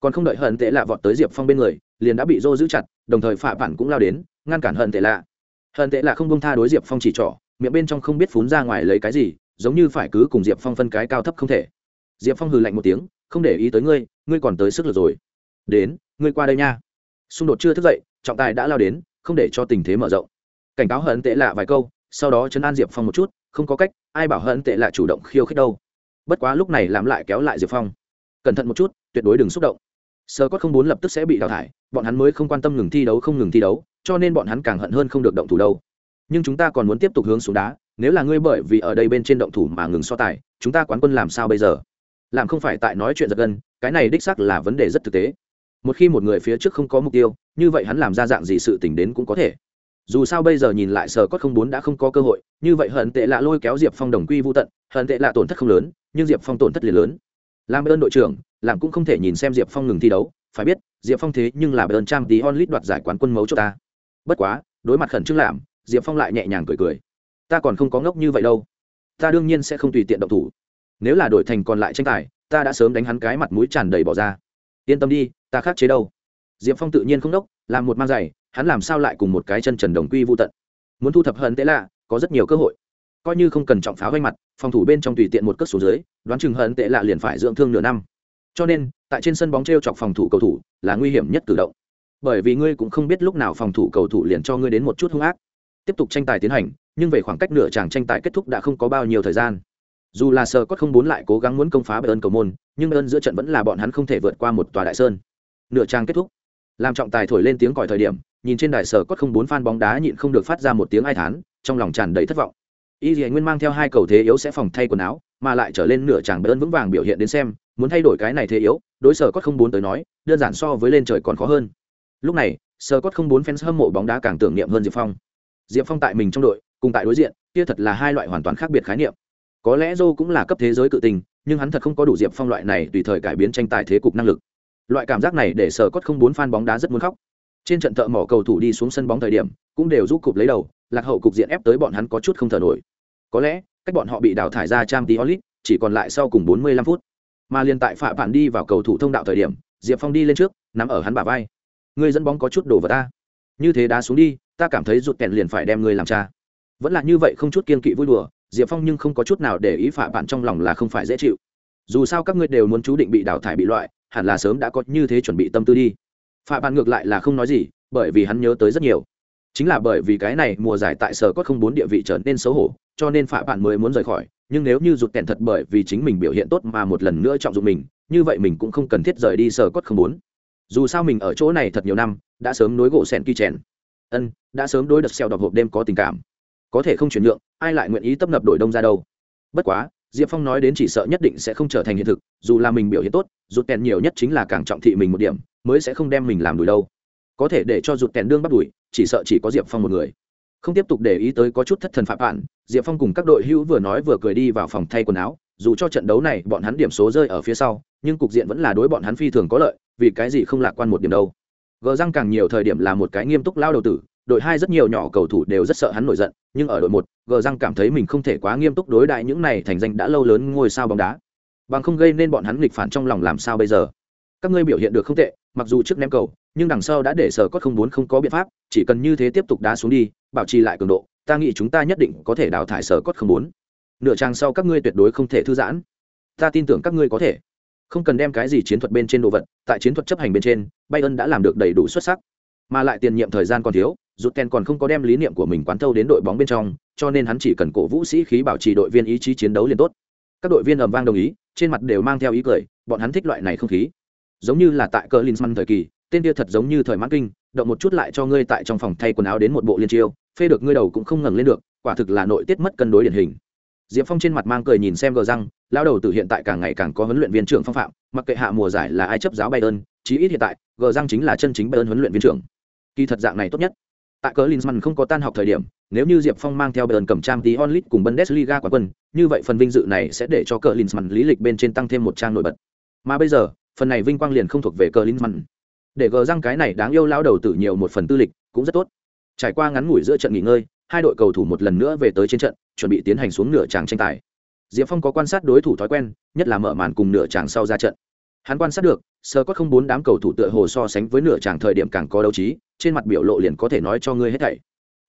Còn không đợi hận tệ lạ vọt tới diệp phong bên người, liền đã bị dô giữ chặt, đồng thời phạm bản cũng lao đến, ngăn cản hận tệ lạ. Hận tệ lạ không bông tha đối diệp phong chỉ trỏ, miệng bên trong không biết phún ra ngoài lấy cái gì, giống như phải cứ cùng diệp phong phân cái cao thấp không thể. Diệp phong hừ lạnh một tiếng, không để ý tới ngươi ngươi còn tới sức lực rồi. Đến, ngươi qua đây nha xung đột chưa thức dậy, trọng tài đã lao đến, không để cho tình thế mở rộng. Cảnh cáo hận tệ lạ vài câu, sau đó chấn an diệp phong một chút, không có cách, ai bảo hận tệ lạ chủ động khiêu khích đâu. Bất quá lúc này làm lại kéo lại diệp phong. Cẩn thận một chút, tuyệt đối đừng xúc động. Sơ cốt không bốn lập tức sẽ bị đào thải, bọn hắn mới không quan tâm ngừng thi đấu không ngừng thi đấu, cho nên bọn hắn càng hận hơn không được động thủ đâu. Nhưng chúng ta còn muốn tiếp tục hướng xuống đá, nếu là ngươi bởi vì ở đây bên trên động thủ mà ngừng so tài, chúng ta quán quân làm sao bây giờ? Làm không phải tại nói chuyện giật gân, cái này đích sắc là vấn đề rất thực tế một khi một người phía trước không có mục tiêu, như vậy hắn làm ra dạng gì sự t ì n h đến cũng có thể. Dù sao bây giờ nhìn lại sờ cốt không bốn đã không có cơ hội, như vậy hận tệ lạ lôi kéo diệp phong đồng quy vô tận, hận tệ lạ tổn thất không lớn, nhưng diệp phong tổn thất liền lớn. Làm ơn đội trưởng, làm cũng không thể nhìn xem diệp phong ngừng thi đấu, phải biết, diệp phong thế nhưng là ơn trang tí onlit đoạt giải quán quân mấu cho ta. Bất quá, đối mặt khẩn trương làm, diệp phong lại nhẹ nhàng cười cười. Ta còn không có ngốc như vậy đâu. Ta đương nhiên sẽ không tùy tiện động thủ. Nếu là đổi thành còn lại tranh tài, ta đã sớm đánh hắn cái mặt mũi tràn đầy bỏ ra. Yên tâm đi ta khắc chế đâu? Diệp phong tự nhiên không đốc, làm một mang giày, hắn làm sao lại cùng một cái chân trần đồng quy vô tận? Muốn thu thập hận tế lạ, có rất nhiều cơ hội. Coi như không cần trọng pháo vanh mặt, phòng thủ bên trong tùy tiện một cất số dưới, đoán chừng hận tệ lạ liền phải dưỡng thương nửa năm. Cho nên, tại trên sân bóng t r e o chọc phòng thủ cầu thủ là nguy hiểm nhất cử động. Bởi vì ngươi cũng không biết lúc nào phòng thủ cầu thủ liền cho ngươi đến một chút hung ác. Tiếp tục tranh tài tiến hành, nhưng về khoảng cách nửa chàng tranh tài kết thúc đã không có bao nhiêu thời gian. Dù là sờ cốt không bốn lại cố gắng muốn công phá ơn cầu môn, nhưng ơn giữa trận vẫn là bọn hắn không thể vượt qua một tòa đại sơn nửa trang kết thúc. Làm trọng tài thổi lên tiếng còi thời điểm, nhìn trên đài sờ cốt không bốn fan bóng đá nhịn không được phát ra một tiếng ai thán, trong lòng tràn đầy thất vọng. Y dì nguyên mang theo hai cầu thế yếu sẽ phòng thay quần áo, mà lại trở lên nửa chàng bơn vững vàng biểu hiện đến xem, muốn thay đổi cái này thế yếu, đối sở cốt không bốn tới nói, đơn giản so với lên trời còn khó hơn. Lúc này, sở cốt không bốn fans hâm mộ bóng đá càng tưởng niệm hơn diệp phong. Diệp phong tại mình trong đội, cùng tại đối diện, kia thật là hai loại hoàn toàn khác biệt khái niệm. Có lẽ dô cũng là cấp thế giới cự tình, nhưng hắn thật không có đủ diệp phong loại này tùy thời cải biến tranh tài thế cục năng lực loại cảm giác này để sở cốt không bốn fan bóng đá rất muốn khóc. Trên trận thợ mỏ cầu thủ đi xuống sân bóng thời điểm, cũng đều giúp cục lấy đầu, lạc hậu cục diện ép tới bọn hắn có chút không thở nổi. Có lẽ, cách bọn họ bị đào thải ra trang tí olit chỉ còn lại sau cùng 45 phút. Mà liên tại phạm bạn đi vào cầu thủ thông đạo thời điểm, diệp phong đi lên trước, nắm ở hắn bả vai. Người dẫn bóng có chút đổ vào ta. Như thế đá xuống đi, ta cảm thấy rụt kẹn liền phải đem ngươi làm cha. Vẫn là như vậy không chút kiên kỵ vui đùa, diệp phong nhưng không có chút nào để ý phạm bạn trong lòng là không phải dễ chịu. Dù sao các ngươi đều muốn chú định bị đào thải bị loại hẳn là sớm đã có như thế chuẩn bị tâm tư đi. Phạ bạn ngược lại là không nói gì, bởi vì hắn nhớ tới rất nhiều. Chính là bởi vì cái này mùa giải tại sở có không bốn địa vị trở nên xấu hổ, cho nên phạ bạn mới muốn rời khỏi. Nhưng nếu như rụt kẹn thật bởi vì chính mình biểu hiện tốt mà một lần nữa trọng dụng mình, như vậy mình cũng không cần thiết rời đi sở cốt không bốn. Dù sao mình ở chỗ này thật nhiều năm, đã sớm nối gỗ sẹn kỳ chèn. Ân, đã sớm đối đập xèo đọc hộp đêm có tình cảm. Có thể không chuyển nhượng, ai lại nguyện ý tấp nập đổi đông ra đâu? Bất quá diệp phong nói đến chỉ sợ nhất định sẽ không trở thành hiện thực, dù là mình biểu hiện tốt, rụt kèn nhiều nhất chính là càng trọng thị mình một điểm, mới sẽ không đem mình làm đuổi đâu. Có thể để cho rụt kèn đương bắt đuổi chỉ sợ chỉ có diệp phong một người. Không tiếp tục để ý tới có chút thất thần phạm bạn diệp phong cùng các đội hữu vừa nói vừa cười đi vào phòng thay quần áo, dù cho trận đấu này bọn hắn điểm số rơi ở phía sau, nhưng cục diện vẫn là đối bọn hắn phi thường có lợi, vì cái gì không lạc quan một điểm đâu. Gờ răng càng nhiều thời điểm là một cái nghiêm túc lao đầu tử đội hai rất nhiều nhỏ cầu thủ đều rất sợ hắn nổi giận, nhưng ở đội một, gờ răng cảm thấy mình không thể quá nghiêm túc đối đại những này thành danh đã lâu lớn ngôi sao bóng đá. Bằng không gây nên bọn hắn nghịch phản trong lòng làm sao bây giờ? Các ngươi biểu hiện được không tệ, mặc dù trước ném cầu, nhưng đằng sau đã để sở cốt không muốn không có biện pháp, chỉ cần như thế tiếp tục đá xuống đi, bảo trì lại cường độ, ta nghĩ chúng ta nhất định có thể đào thải sở cốt không muốn. nửa trang sau các ngươi tuyệt đối không thể thư giãn. Ta tin tưởng các ngươi có thể. Không cần đem cái gì chiến thuật bên trên đồ vật, tại chiến thuật chấp hành bên trên, bayern đã làm được đầy đủ xuất sắc. Mà lại tiền nhiệm thời gian còn thiếu rút ken còn không có đem lý niệm của mình quán thâu đến đội bóng bên trong, cho nên hắn chỉ cần cổ vũ sĩ khí bảo trì đội viên ý chí chiến đấu liền tốt. Các đội viên ầm vang đồng ý, trên mặt đều mang theo ý cười, bọn hắn thích loại này không khí. Giống như là tại cờ linsman thời kỳ, tên kia thật giống như thời mãn kinh, động một chút lại cho ngươi tại trong phòng thay quần áo đến một bộ liên chiêu, phê được ngươi đầu cũng không ngẩng lên được, quả thực là nội tiết mất cân đối điển hình. Diệp phong trên mặt mang cười nhìn xem gờ răng lao đầu từ hiện tại càng ngày càng có huấn luyện viên trưởng phong phạm, mặc kệ hạ mùa giải là ai chấp giáo bayern, chí ít hiện tại, gờ răng chính là chân chính bayern huấn luyện viên trưởng. Kỳ thật dạng này tốt nhất tại cờ linsman không có tan học thời điểm, nếu như diệp phong mang theo bayern cầm trang tí onlit cùng bundesliga quả quân, như vậy phần vinh dự này sẽ để cho cờ linsman lý lịch bên trên tăng thêm một trang nổi bật. Mà bây giờ, phần này vinh quang liền không thuộc về cờ linsman. Để gờ răng cái này đáng yêu lao đầu tử nhiều một phần tư lịch cũng rất tốt. Trải qua ngắn ngủi giữa trận nghỉ ngơi, hai đội cầu thủ một lần nữa về tới trên trận, chuẩn bị tiến hành xuống nửa tràng tranh tài. Diệp phong có quan sát đối thủ thói quen, nhất là mở màn cùng nửa tràng sau ra trận. Hắn quan sát được sơ có không bốn đám cầu thủ tựa hồ so sánh với nửa tràng thời điểm càng có đấu trí trên mặt biểu lộ liền có thể nói cho ngươi hết thảy.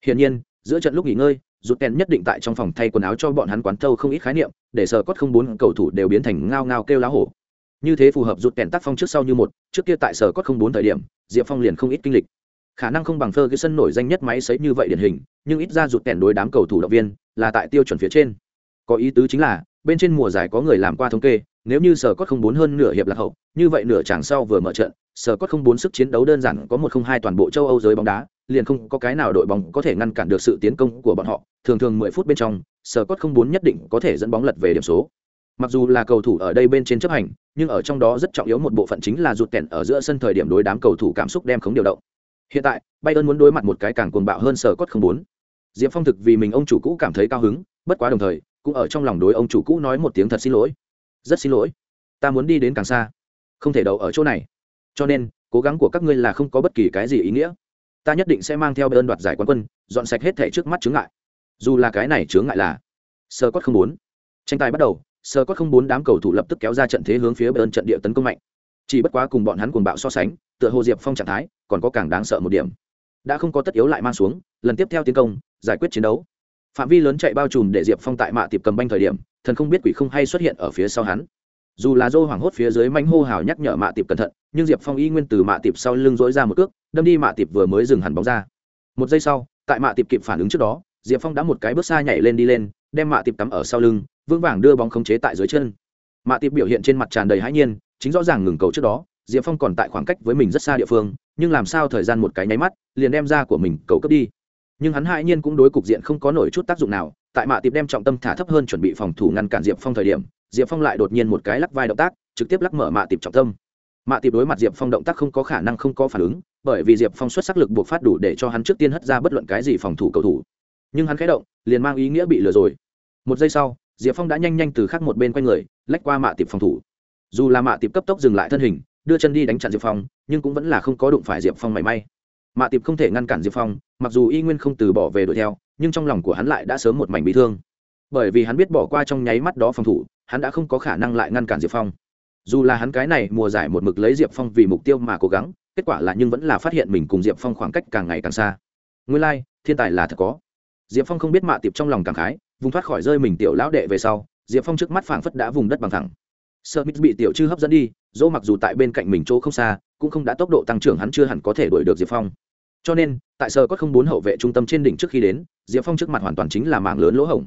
Hiển nhiên, giữa trận lúc nghỉ ngơi rút kèn nhất định tại trong phòng thay quần áo cho bọn hắn quán thâu không ít khái niệm, để sờ cốt không bốn cầu thủ đều biến thành ngao ngao kêu lá hổ. Như thế phù hợp rút kèn tác phong trước sau như một, trước kia tại sở cốt không bốn thời điểm, diệp phong liền không ít kinh lịch. Khả năng không bằng phơ cái sân nổi danh nhất máy sấy như vậy điển hình, nhưng ít ra rụt kèn đối đám cầu thủ động viên là tại tiêu chuẩn phía trên. Có ý tứ chính là bên trên mùa giải có người làm qua thống kê, nếu như sở cốt không bốn hơn nửa hiệp lạc hậu, như vậy nửa chẳng sau vừa mở trận, sở cốt không bốn sức chiến đấu đơn giản có một không hai toàn bộ châu âu giới bóng đá, liền không có cái nào đội bóng có thể ngăn cản được sự tiến công của bọn họ. Thường thường mười phút bên trong, sở cốt không bốn nhất định có thể dẫn bóng lật về điểm số. Mặc dù là cầu thủ ở đây bên trên chấp hành, nhưng ở trong đó rất trọng yếu một bộ phận chính là rụt kèn ở giữa sân thời điểm đối đám cầu thủ cảm xúc đem khống điều động. Hiện tại, bayern muốn đối mặt một cái càng cuồng bạo hơn sở cốt không bốn. Diệp phong thực vì mình ông chủ cũ cảm thấy cao hứng, bất quá đồng thời cũng ở trong lòng đối ông chủ cũ nói một tiếng thật xin lỗi. Rất xin lỗi. Ta muốn đi đến càng xa. Không thể đậu ở chỗ này. Cho nên, cố gắng của các ngươi là không có bất kỳ cái gì ý nghĩa. Ta nhất định sẽ mang theo bayern đoạt giải quán quân, dọn sạch hết thẻ trước mắt chướng ngại. Dù là cái này chướng ngại là sơ cốt không bốn tranh tài bắt đầu, sơ cốt không bốn đám cầu thủ lập tức kéo ra trận thế hướng phía bayern trận địa tấn công mạnh. Chỉ bất quá cùng bọn hắn cuồng bạo so sánh, tựa hồ diệp phong trạng thái còn có càng đáng sợ một điểm. Đã không có tất yếu lại mang xuống, lần tiếp theo tiến công, giải quyết chiến đấu phạm vi lớn chạy bao trùm để diệp phong tại mạ tiệp cầm banh thời điểm, thần không biết quỷ không hay xuất hiện ở phía sau hắn. Dù là dô hoảng hốt phía dưới manh hô hào nhắc nhở mạ tiệp cẩn thận, nhưng diệp phong y nguyên từ mạ tiệp sau lưng dối ra một cước, đâm đi mạ tiệp vừa mới dừng hẳn bóng ra. Một giây sau, tại mạ tiệp kịp phản ứng trước đó, diệp phong đã một cái bước xa nhảy lên đi lên, đem mạ tiệp cắm ở sau lưng, vững vàng đưa bóng khống chế tại dưới chân. Mạ tiệp biểu hiện trên mặt tràn đầy hãi nhiên, chính rõ ràng ngừng cầu trước đó, diệp phong còn tại khoảng cách với mình rất xa địa phương, nhưng làm sao thời gian một cái nháy mắt, liền đem ra của mình cầu cấp đi nhưng hắn hại nhiên cũng đối cục diện không có nổi chút tác dụng nào, tại mạ tiệp đem trọng tâm thả thấp hơn chuẩn bị phòng thủ ngăn cản diệp phong thời điểm, diệp phong lại đột nhiên một cái lắc vai động tác, trực tiếp lắc mở mạ tiệp trọng tâm. Mạ tiệp đối mặt diệp phong động tác không có khả năng không có phản ứng, bởi vì diệp phong xuất sắc lực buộc phát đủ để cho hắn trước tiên hất ra bất luận cái gì phòng thủ cầu thủ. Nhưng hắn khé động, liền mang ý nghĩa bị lừa rồi. Một giây sau, diệp phong đã nhanh nhanh từ khác một bên quanh người, lách qua mạ tiệp phòng thủ. Dù là mạ tiệp cấp tốc dừng lại thân hình, đưa chân đi đánh chặn diệp phong, nhưng cũng vẫn là không có đụng phải diệp phong mảy may mạ tiệp không thể ngăn cản diệp phong mặc dù y nguyên không từ bỏ về đuổi theo nhưng trong lòng của hắn lại đã sớm một mảnh bị thương. Bởi vì hắn biết bỏ qua trong nháy mắt đó phòng thủ hắn đã không có khả năng lại ngăn cản diệp phong. Dù là hắn cái này mùa giải một mực lấy diệp phong vì mục tiêu mà cố gắng kết quả là nhưng vẫn là phát hiện mình cùng diệp phong khoảng cách càng ngày càng xa. Nguyên lai、like, thiên tài là thật có. Diệp phong không biết mạ tiệp trong lòng càng khái vùng thoát khỏi rơi mình tiểu lão đệ về sau diệp phong trước mắt phảng phất đã vùng đất bằng thẳng. Sợ mít bị tiểu chư hấp dẫn đi dỗ mặc dù tại bên cạnh mình chỗ không xa cũng không đã tốc độ tăng trưởng hắn chưa hẳn có thể đuổi được diệp phong. Cho nên, tại sở có không bốn hậu vệ trung tâm trên đỉnh trước khi đến, diệp phong trước mặt hoàn toàn chính là mạng lớn lỗ hổng.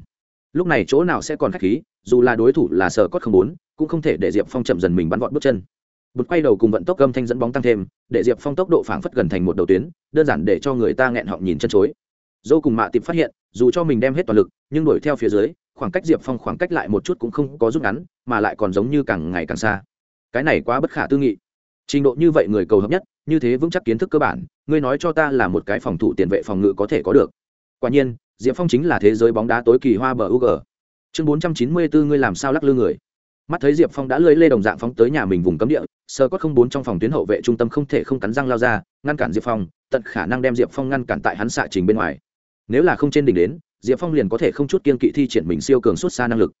Lúc này chỗ nào sẽ còn k h á c h khí, dù là đối thủ là sở cốt không bốn, cũng không thể để diệp phong chậm dần mình bắn vọt bước chân. Bụt quay đầu cùng vận tốc gâm thanh dẫn bóng tăng thêm, để diệp phong tốc độ phảng phất gần thành một đầu tuyến, đơn giản để cho người ta nghẹn họng nhìn chân chối. Dô cùng mạ tìm phát hiện, dù cho mình đem hết toàn lực, nhưng đuổi theo phía dưới, khoảng cách diệp phong khoảng cách lại một chút cũng không có rút ngắn, mà lại còn giống như càng ngày càng xa. Cái này quá bất khả tư nghị trình độ như vậy người cầu hợp nhất, như thế vững chắc kiến thức cơ bản, ngươi nói cho ta là một cái phòng thủ tiền vệ phòng ngự có thể có được. Quả nhiên, diệp phong chính là thế giới bóng đá tối kỳ hoa bờ u g chương bốn trăm chín mươi bốn ngươi làm sao lắc lư người? Mắt thấy diệp phong đã lưỡi lê đồng dạng phóng tới nhà mình vùng cấm địa, sơ có không bốn trong phòng tuyến hậu vệ trung tâm không thể không cắn răng lao ra, ngăn cản diệp phong, tận khả năng đem diệp phong ngăn cản tại hắn xạ trình bên ngoài. Nếu là không trên đỉnh đến, diệp phong liền có thể không chút kiên kỵ thi triển mình siêu cường xuất xa năng lực.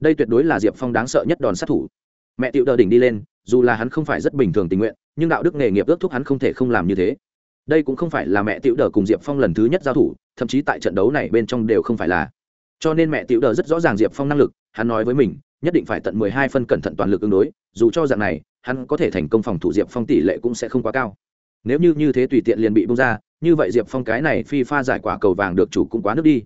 Đây tuyệt đối là diệp phong đáng sợ nhất đòn sát thủ. Mẹ tiệu đờ đỉnh đi lên dù là hắn không phải rất bình thường tình nguyện, nhưng đạo đức nghề nghiệp ước thúc hắn không thể không làm như thế. Đây cũng không phải là mẹ tiểu đờ cùng diệp phong lần thứ nhất giao thủ, thậm chí tại trận đấu này bên trong đều không phải là. Cho nên mẹ tiểu đờ rất rõ ràng diệp phong năng lực, hắn nói với mình, nhất định phải tận mười hai phân cẩn thận toàn lực ứng đối, dù cho dạng này, hắn có thể thành công phòng thủ diệp phong tỷ lệ cũng sẽ không quá cao. Nếu như như thế tùy tiện liền bị bung ra, như vậy diệp phong cái này phi pha giải quả cầu vàng được chủ cũng quá nước đi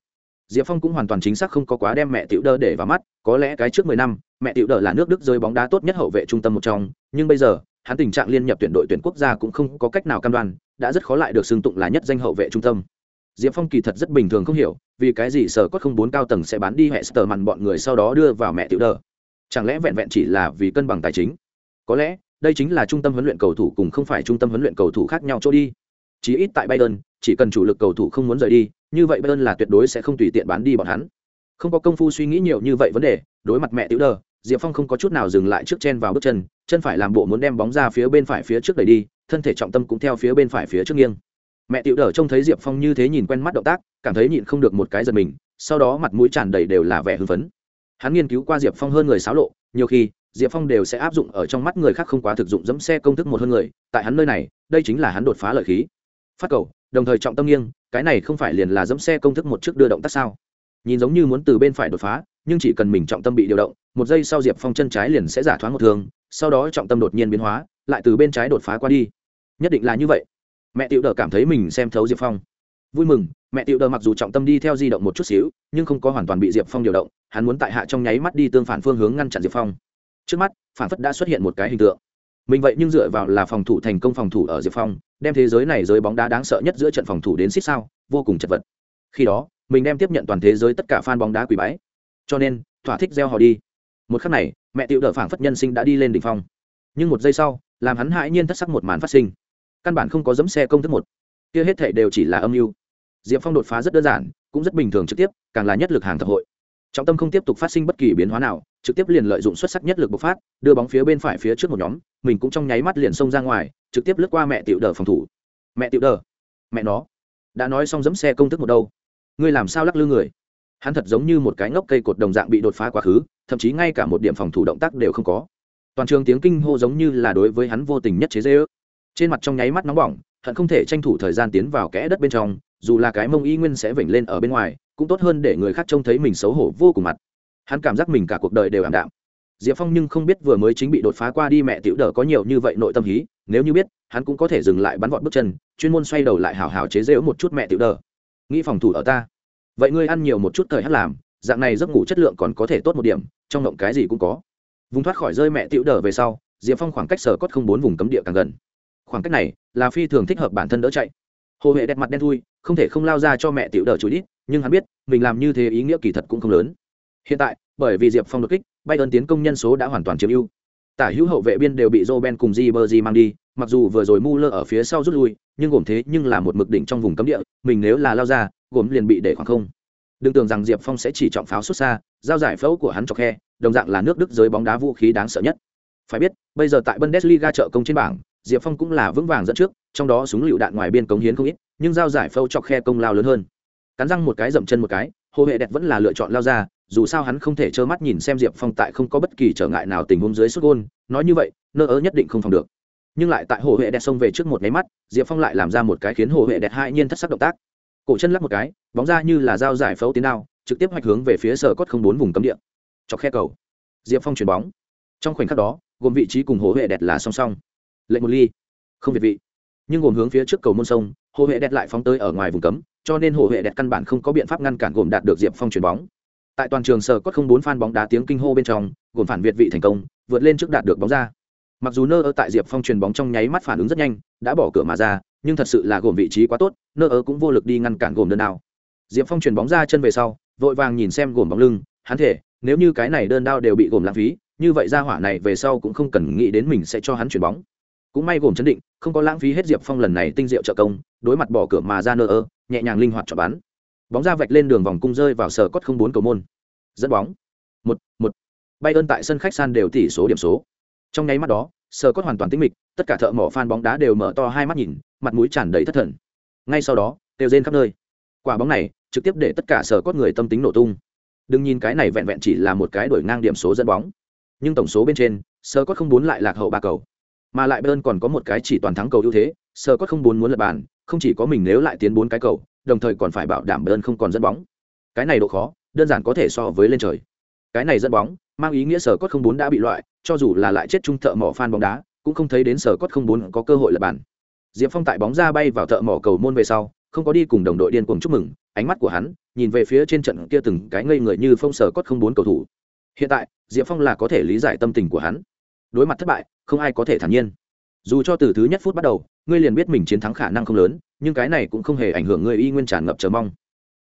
diệp phong cũng hoàn toàn chính xác không có quá đem mẹ tiểu đơ để vào mắt, có lẽ cái trước mười năm, mẹ tiểu đơ là nước đức rơi bóng đá tốt nhất hậu vệ trung tâm một trong, nhưng bây giờ, hắn tình trạng liên nhập tuyển đội tuyển quốc gia cũng không có cách nào cam đoan, đã rất khó lại được xưng tụng là nhất danh hậu vệ trung tâm. Diệp phong kỳ thật rất bình thường không hiểu, vì cái gì sở cốt không bốn cao tầng sẽ bán đi hệ sờ mặn bọn người sau đó đưa vào mẹ tiểu đơ chẳng lẽ vẹn vẹn chỉ là vì cân bằng tài chính? Có lẽ, đây chính là trung tâm huấn luyện cầu thủ cùng không phải trung tâm huấn luyện cầu thủ khác nhau chỗ đi chí ít tại bayern, chỉ cần chủ lực cầu thủ không muốn rời đi, như vậy bayern là tuyệt đối sẽ không tùy tiện bán đi bọn hắn. Không có công phu suy nghĩ nhiều như vậy vấn đề, đối mặt mẹ tiểu đờ, diệp phong không có chút nào dừng lại trước chen vào bước chân chân phải làm bộ muốn đem bóng ra phía bên phải phía trước đẩy đi, thân thể trọng tâm cũng theo phía bên phải phía trước nghiêng. Mẹ tiểu đờ trông thấy diệp phong như thế nhìn quen mắt động tác, cảm thấy nhịn không được một cái giật mình, sau đó mặt mũi tràn đầy đều là vẻ hưng phấn. Hắn nghiên cứu qua diệp phong hơn người xáo lộ, nhiều khi, diệp phong đều sẽ áp dụng ở trong mắt người khác không quá thực dụng dẫm xe công thức một hơn người, tại hắn nơi này, đây chính là hắn đột phá lợi khí phát cầu, đồng thời trọng tâm nghiêng, cái này không phải liền là dẫm xe công thức một trước đưa động tác sao? Nhìn giống như muốn từ bên phải đột phá, nhưng chỉ cần mình trọng tâm bị điều động, một giây sau diệp phong chân trái liền sẽ giả thoáng một thường sau đó trọng tâm đột nhiên biến hóa, lại từ bên trái đột phá qua đi. Nhất định là như vậy. Mẹ tiểu đờ cảm thấy mình xem thấu diệp phong. Vui mừng, mẹ tiểu đờ mặc dù trọng tâm đi theo di động một chút xíu, nhưng không có hoàn toàn bị diệp phong điều động, hắn muốn tại hạ trong nháy mắt đi tương phản phương hướng ngăn chặn diệp phong. Trước mắt, phản phất đã xuất hiện một cái hình tượng mình vậy nhưng dựa vào là phòng thủ thành công phòng thủ ở diệp phong, đem thế giới này giới bóng đá đáng sợ nhất giữa trận phòng thủ đến xích sao, vô cùng chật vật. Khi đó, mình đem tiếp nhận toàn thế giới tất cả fan bóng đá quỷ bái. Cho nên, thỏa thích gieo họ đi. Một khắc này, mẹ tiểu đỡ phảng phất nhân sinh đã đi lên đỉnh phong. Nhưng một giây sau, làm hắn hãi nhiên thất sắc một màn phát sinh. Căn bản không có dấm xe công thức một. Kia hết thể đều chỉ là âm mưu. Diệp phong đột phá rất đơn giản, cũng rất bình thường trực tiếp, càng là nhất lực hàng thập hội. Trọng tâm không tiếp tục phát sinh bất kỳ biến hóa nào trực tiếp liền lợi dụng xuất sắc nhất lực bộc phát, đưa bóng phía bên phải phía trước một nhóm, mình cũng trong nháy mắt liền xông ra ngoài, trực tiếp lướt qua mẹ tiểu đờ phòng thủ. Mẹ tiểu đờ, mẹ nó, đã nói xong giẫm xe công thức một đầu ngươi làm sao lắc lư người? Hắn thật giống như một cái ngốc cây cột đồng dạng bị đột phá quá khứ, thậm chí ngay cả một điểm phòng thủ động tác đều không có. Toàn trường tiếng kinh hô giống như là đối với hắn vô tình nhất chế dễ trên mặt trong nháy mắt nóng bỏng hắn không thể tranh thủ thời gian tiến vào kẽ đất bên trong, dù là cái mông y nguyên sẽ vểnh lên ở bên ngoài, cũng tốt hơn để người khác trông thấy mình xấu hổ vô cùng mặt hắn cảm giác mình cả cuộc đời đều ảm đạm. Diệp phong nhưng không biết vừa mới chính bị đột phá qua đi mẹ tiểu đờ có nhiều như vậy nội tâm hí, nếu như biết, hắn cũng có thể dừng lại bắn vọt bước chân, chuyên môn xoay đầu lại hào hào chế rễu một chút mẹ tiểu đờ. Nghĩ phòng thủ ở ta. Vậy ngươi ăn nhiều một chút thời hát làm, dạng này giấc ngủ chất lượng còn có thể tốt một điểm, trong động cái gì cũng có. Vùng thoát khỏi rơi mẹ tiểu đờ về sau, diệp phong khoảng cách sở cốt không bốn vùng cấm địa càng gần. Khoảng cách này là phi thường thích hợp bản thân đỡ chạy. Hồ hệ đẹp mặt đen thui, không thể không lao ra cho mẹ tiểu đờ chú ít nhưng hắn biết, mình làm như thế ý nghĩa kỳ thật cũng không lớn hiện tại, bởi vì diệp phong đột kích bay ơn tiến công nhân số đã hoàn toàn chiếm ưu. Tả hữu hậu vệ biên đều bị joe ben cùng di bơ di mang đi, mặc dù vừa rồi mu lơ ở phía sau rút lui, nhưng gồm thế nhưng là một mực đỉnh trong vùng cấm địa, mình nếu là lao ra, gồm liền bị để khoảng không. Đừng tưởng rằng diệp phong sẽ chỉ trọng pháo xuất xa, giao giải phẫu của hắn cho khe, đồng dạng là nước đức giới bóng đá vũ khí đáng sợ nhất. Phải biết, bây giờ tại bundesliga trợ công trên bảng, diệp phong cũng là vững vàng dẫn trước, trong đó súng lựu đạn ngoài biên cống hiến không ít, nhưng giao giải phâu chọc khe công lao lớn hơn. Cắn răng một cái dậm chân một cái hồ hệ đẹp vẫn là lựa chọn lao ra dù sao hắn không thể trơ mắt nhìn xem diệp phong tại không có bất kỳ trở ngại nào tình huống dưới xuất gôn, nói như vậy, nơ ớ nhất định không phòng được. Nhưng lại tại hồ huệ đẹp xông về trước một máy mắt, diệp phong lại làm ra một cái khiến hồ huệ đẹp hai nhiên thất sắc động tác. Cổ chân lắc một cái, bóng ra như là dao giải phẫu tiến đao, trực tiếp hoạch hướng về phía sở cốt không bốn vùng cấm địa. Chọc khe cầu. Diệp phong chuyển bóng. Trong khoảnh khắc đó, gồm vị trí cùng hồ huệ đẹp là song song. Lệnh một ly. Không việt vị. Nhưng gồm hướng phía trước cầu môn sông, hồ huệ đẹp lại phóng tới ở ngoài vùng cấm, cho nên hồ huệ đẹp căn bản không có biện pháp ngăn cản gồm đạt được diệp phong chuyền bóng tại toàn trường sở cốt không bốn phan bóng đá tiếng kinh hô bên trong, gồm phản việt vị thành công, vượt lên trước đạt được bóng ra. Mặc dù nơ ơ tại diệp phong truyền bóng trong nháy mắt phản ứng rất nhanh, đã bỏ cửa mà ra, nhưng thật sự là gồm vị trí quá tốt nơ ơ cũng vô lực đi ngăn cản gồm đơn đao. Diệp phong truyền bóng ra chân về sau, vội vàng nhìn xem gồm bóng lưng, hắn thể nếu như cái này đơn đao đều bị gồm lãng phí, như vậy ra hỏa này về sau cũng không cần nghĩ đến mình sẽ cho hắn chuyển bóng. Cũng may gồm chấn định, không có lãng phí hết diệp phong lần này tinh diệu trợ công, đối mặt bỏ cửa mà ra nơ ơ nhẹ nhàng linh hoạt cho bắn bóng ra vạch lên đường vòng cung rơi vào sở cốt không bốn cầu môn. Dẫn bóng. Một một. Bay ơn tại sân khách san đều tỷ số điểm số. Trong nháy mắt đó, sở cốt hoàn toàn tĩnh mịch, tất cả thợ mỏ phan bóng đá đều mở to hai mắt nhìn, mặt mũi tràn đầy thất thần. Ngay sau đó đều rên khắp nơi. Quả bóng này, trực tiếp để tất cả sở cốt người tâm tính nổ tung. Đừng nhìn cái này vẹn vẹn chỉ là một cái đổi ngang điểm số dẫn bóng. Nhưng tổng số bên trên sơ cốt không bốn lại lạc hậu ba cầu. Mà lại bayern còn có một cái chỉ toàn thắng cầu ưu thế sơ cốt không bốn muốn lật bàn, không chỉ có mình nếu lại tiến bốn cái cầu đồng thời còn phải bảo đảm bơn không còn dẫn bóng. Cái này độ khó, đơn giản có thể so với lên trời. Cái này dẫn bóng, mang ý nghĩa sở cốt không bốn đã bị loại, cho dù là lại chết trung thợ mỏ phan bóng đá, cũng không thấy đến sở cốt không bốn có cơ hội lập bàn. Diệp phong tại bóng ra bay vào thợ mỏ cầu môn về sau, không có đi cùng đồng đội điên cuồng chúc mừng, ánh mắt của hắn nhìn về phía trên trận kia từng cái ngây người như phong sở cốt không bốn cầu thủ. Hiện tại, diệp phong là có thể lý giải tâm tình của hắn. Đối mặt thất bại, không ai có thể thản nhiên. Dù cho từ thứ nhất phút bắt đầu, ngươi liền biết mình chiến thắng khả năng không lớn nhưng cái này cũng không hề ảnh hưởng ngươi y nguyên tràn ngập chờ mong.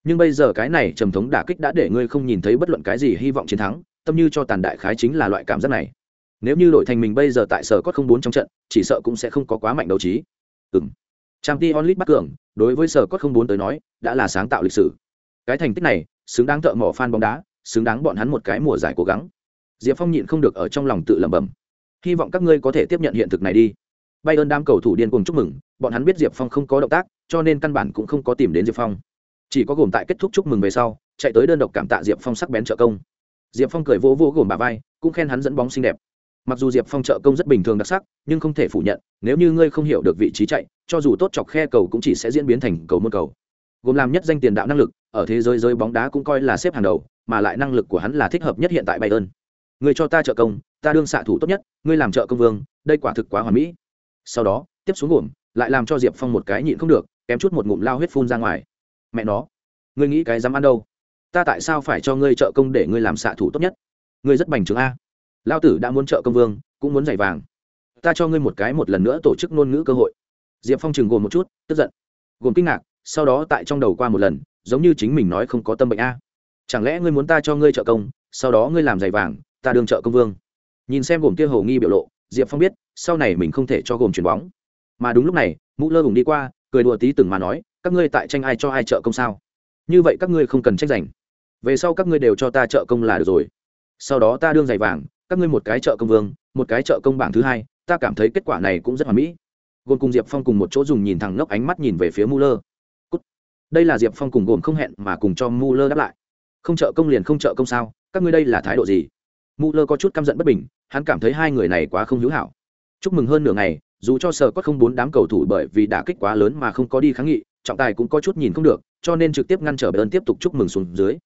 Nhưng bây giờ cái này trầm thống đả kích đã để ngươi không nhìn thấy bất luận cái gì hy vọng chiến thắng, tâm như cho tàn đại khái chính là loại cảm giác này. Nếu như đội thành mình bây giờ tại sở có không bốn trong trận, chỉ sợ cũng sẽ không có quá mạnh đấu trí. Ừng trang t onlit bắt cường, đối với sở cốt không bốn tới nói, đã là sáng tạo lịch sử. Cái thành tích này, xứng đáng thợ mỏ fan bóng đá, xứng đáng bọn hắn một cái mùa giải cố gắng. Diệp phong nhịn không được ở trong lòng tự lẩm bẩm. Hy vọng các ngươi có thể tiếp nhận hiện thực này đi bay ơn đám cầu thủ điên cuồng chúc mừng, bọn hắn biết diệp phong không có động tác, cho nên căn bản cũng không có tìm đến diệp phong. Chỉ có gồm tại kết thúc chúc mừng về sau, chạy tới đơn độc cảm tạ diệp phong sắc bén trợ công. Diệp phong cười vỗ vỗ gồm bà vai, cũng khen hắn dẫn bóng xinh đẹp. Mặc dù diệp phong trợ công rất bình thường đặc sắc, nhưng không thể phủ nhận, nếu như ngươi không hiểu được vị trí chạy, cho dù tốt chọc khe cầu cũng chỉ sẽ diễn biến thành cầu môn cầu. Gồm làm nhất danh tiền đạo năng lực, ở thế giới giới bóng đá cũng coi là xếp hàng đầu, mà lại năng lực của hắn là thích hợp nhất hiện tại bayern. Người cho ta trợ công, ta đương xạ thủ tốt nhất, ngươi làm trợ công vương, đây quả thực quá hoàn mỹ sau đó, tiếp xuống gồm, lại làm cho diệp phong một cái nhịn không được, kém chút một ngụm lao huyết phun ra ngoài. Mẹ nó, ngươi nghĩ cái dám ăn đâu? Ta tại sao phải cho ngươi trợ công để ngươi làm xạ thủ tốt nhất? Ngươi rất bành trướng a. Lao tử đã muốn trợ công vương, cũng muốn giày vàng. Ta cho ngươi một cái một lần nữa tổ chức ngôn ngữ cơ hội. Diệp phong chừng gồm một chút, tức giận. Gồm kinh ngạc, sau đó tại trong đầu qua một lần, giống như chính mình nói không có tâm bệnh a. Chẳng lẽ ngươi muốn ta cho ngươi trợ công, sau đó ngươi làm giày vàng, ta đương trợ công vương? Nhìn xem gồm kia hầu nghi biểu lộ, diệp phong biết sau này mình không thể cho gồm chuyền bóng. Mà đúng lúc này, mũ lơ hùng đi qua, cười đùa tí từng mà nói, các ngươi tại tranh ai cho ai trợ công sao? Như vậy các ngươi không cần tranh giành về sau các ngươi đều cho ta trợ công là được rồi. Sau đó ta đương giày vàng, các ngươi một cái trợ công vương, một cái trợ công bảng thứ hai, ta cảm thấy kết quả này cũng rất hoàn mỹ. Gồm cùng diệp phong cùng một chỗ dùng nhìn thẳng ngốc ánh mắt nhìn về phía Muller. Cút. đây là diệp phong cùng gồm không hẹn mà cùng cho Muller đáp lại. Không trợ công liền không trợ công sao? Các ngươi đây là thái độ gì? Muller có chút căm giận bất bình, hắn cảm thấy hai người này quá không hữu hảo chúc mừng hơn nửa ngày, dù cho sở có không bốn đám cầu thủ bởi vì đã kích quá lớn mà không có đi kháng nghị, trọng tài cũng có chút nhìn không được, cho nên trực tiếp ngăn trở bayern tiếp tục chúc mừng xuống dưới.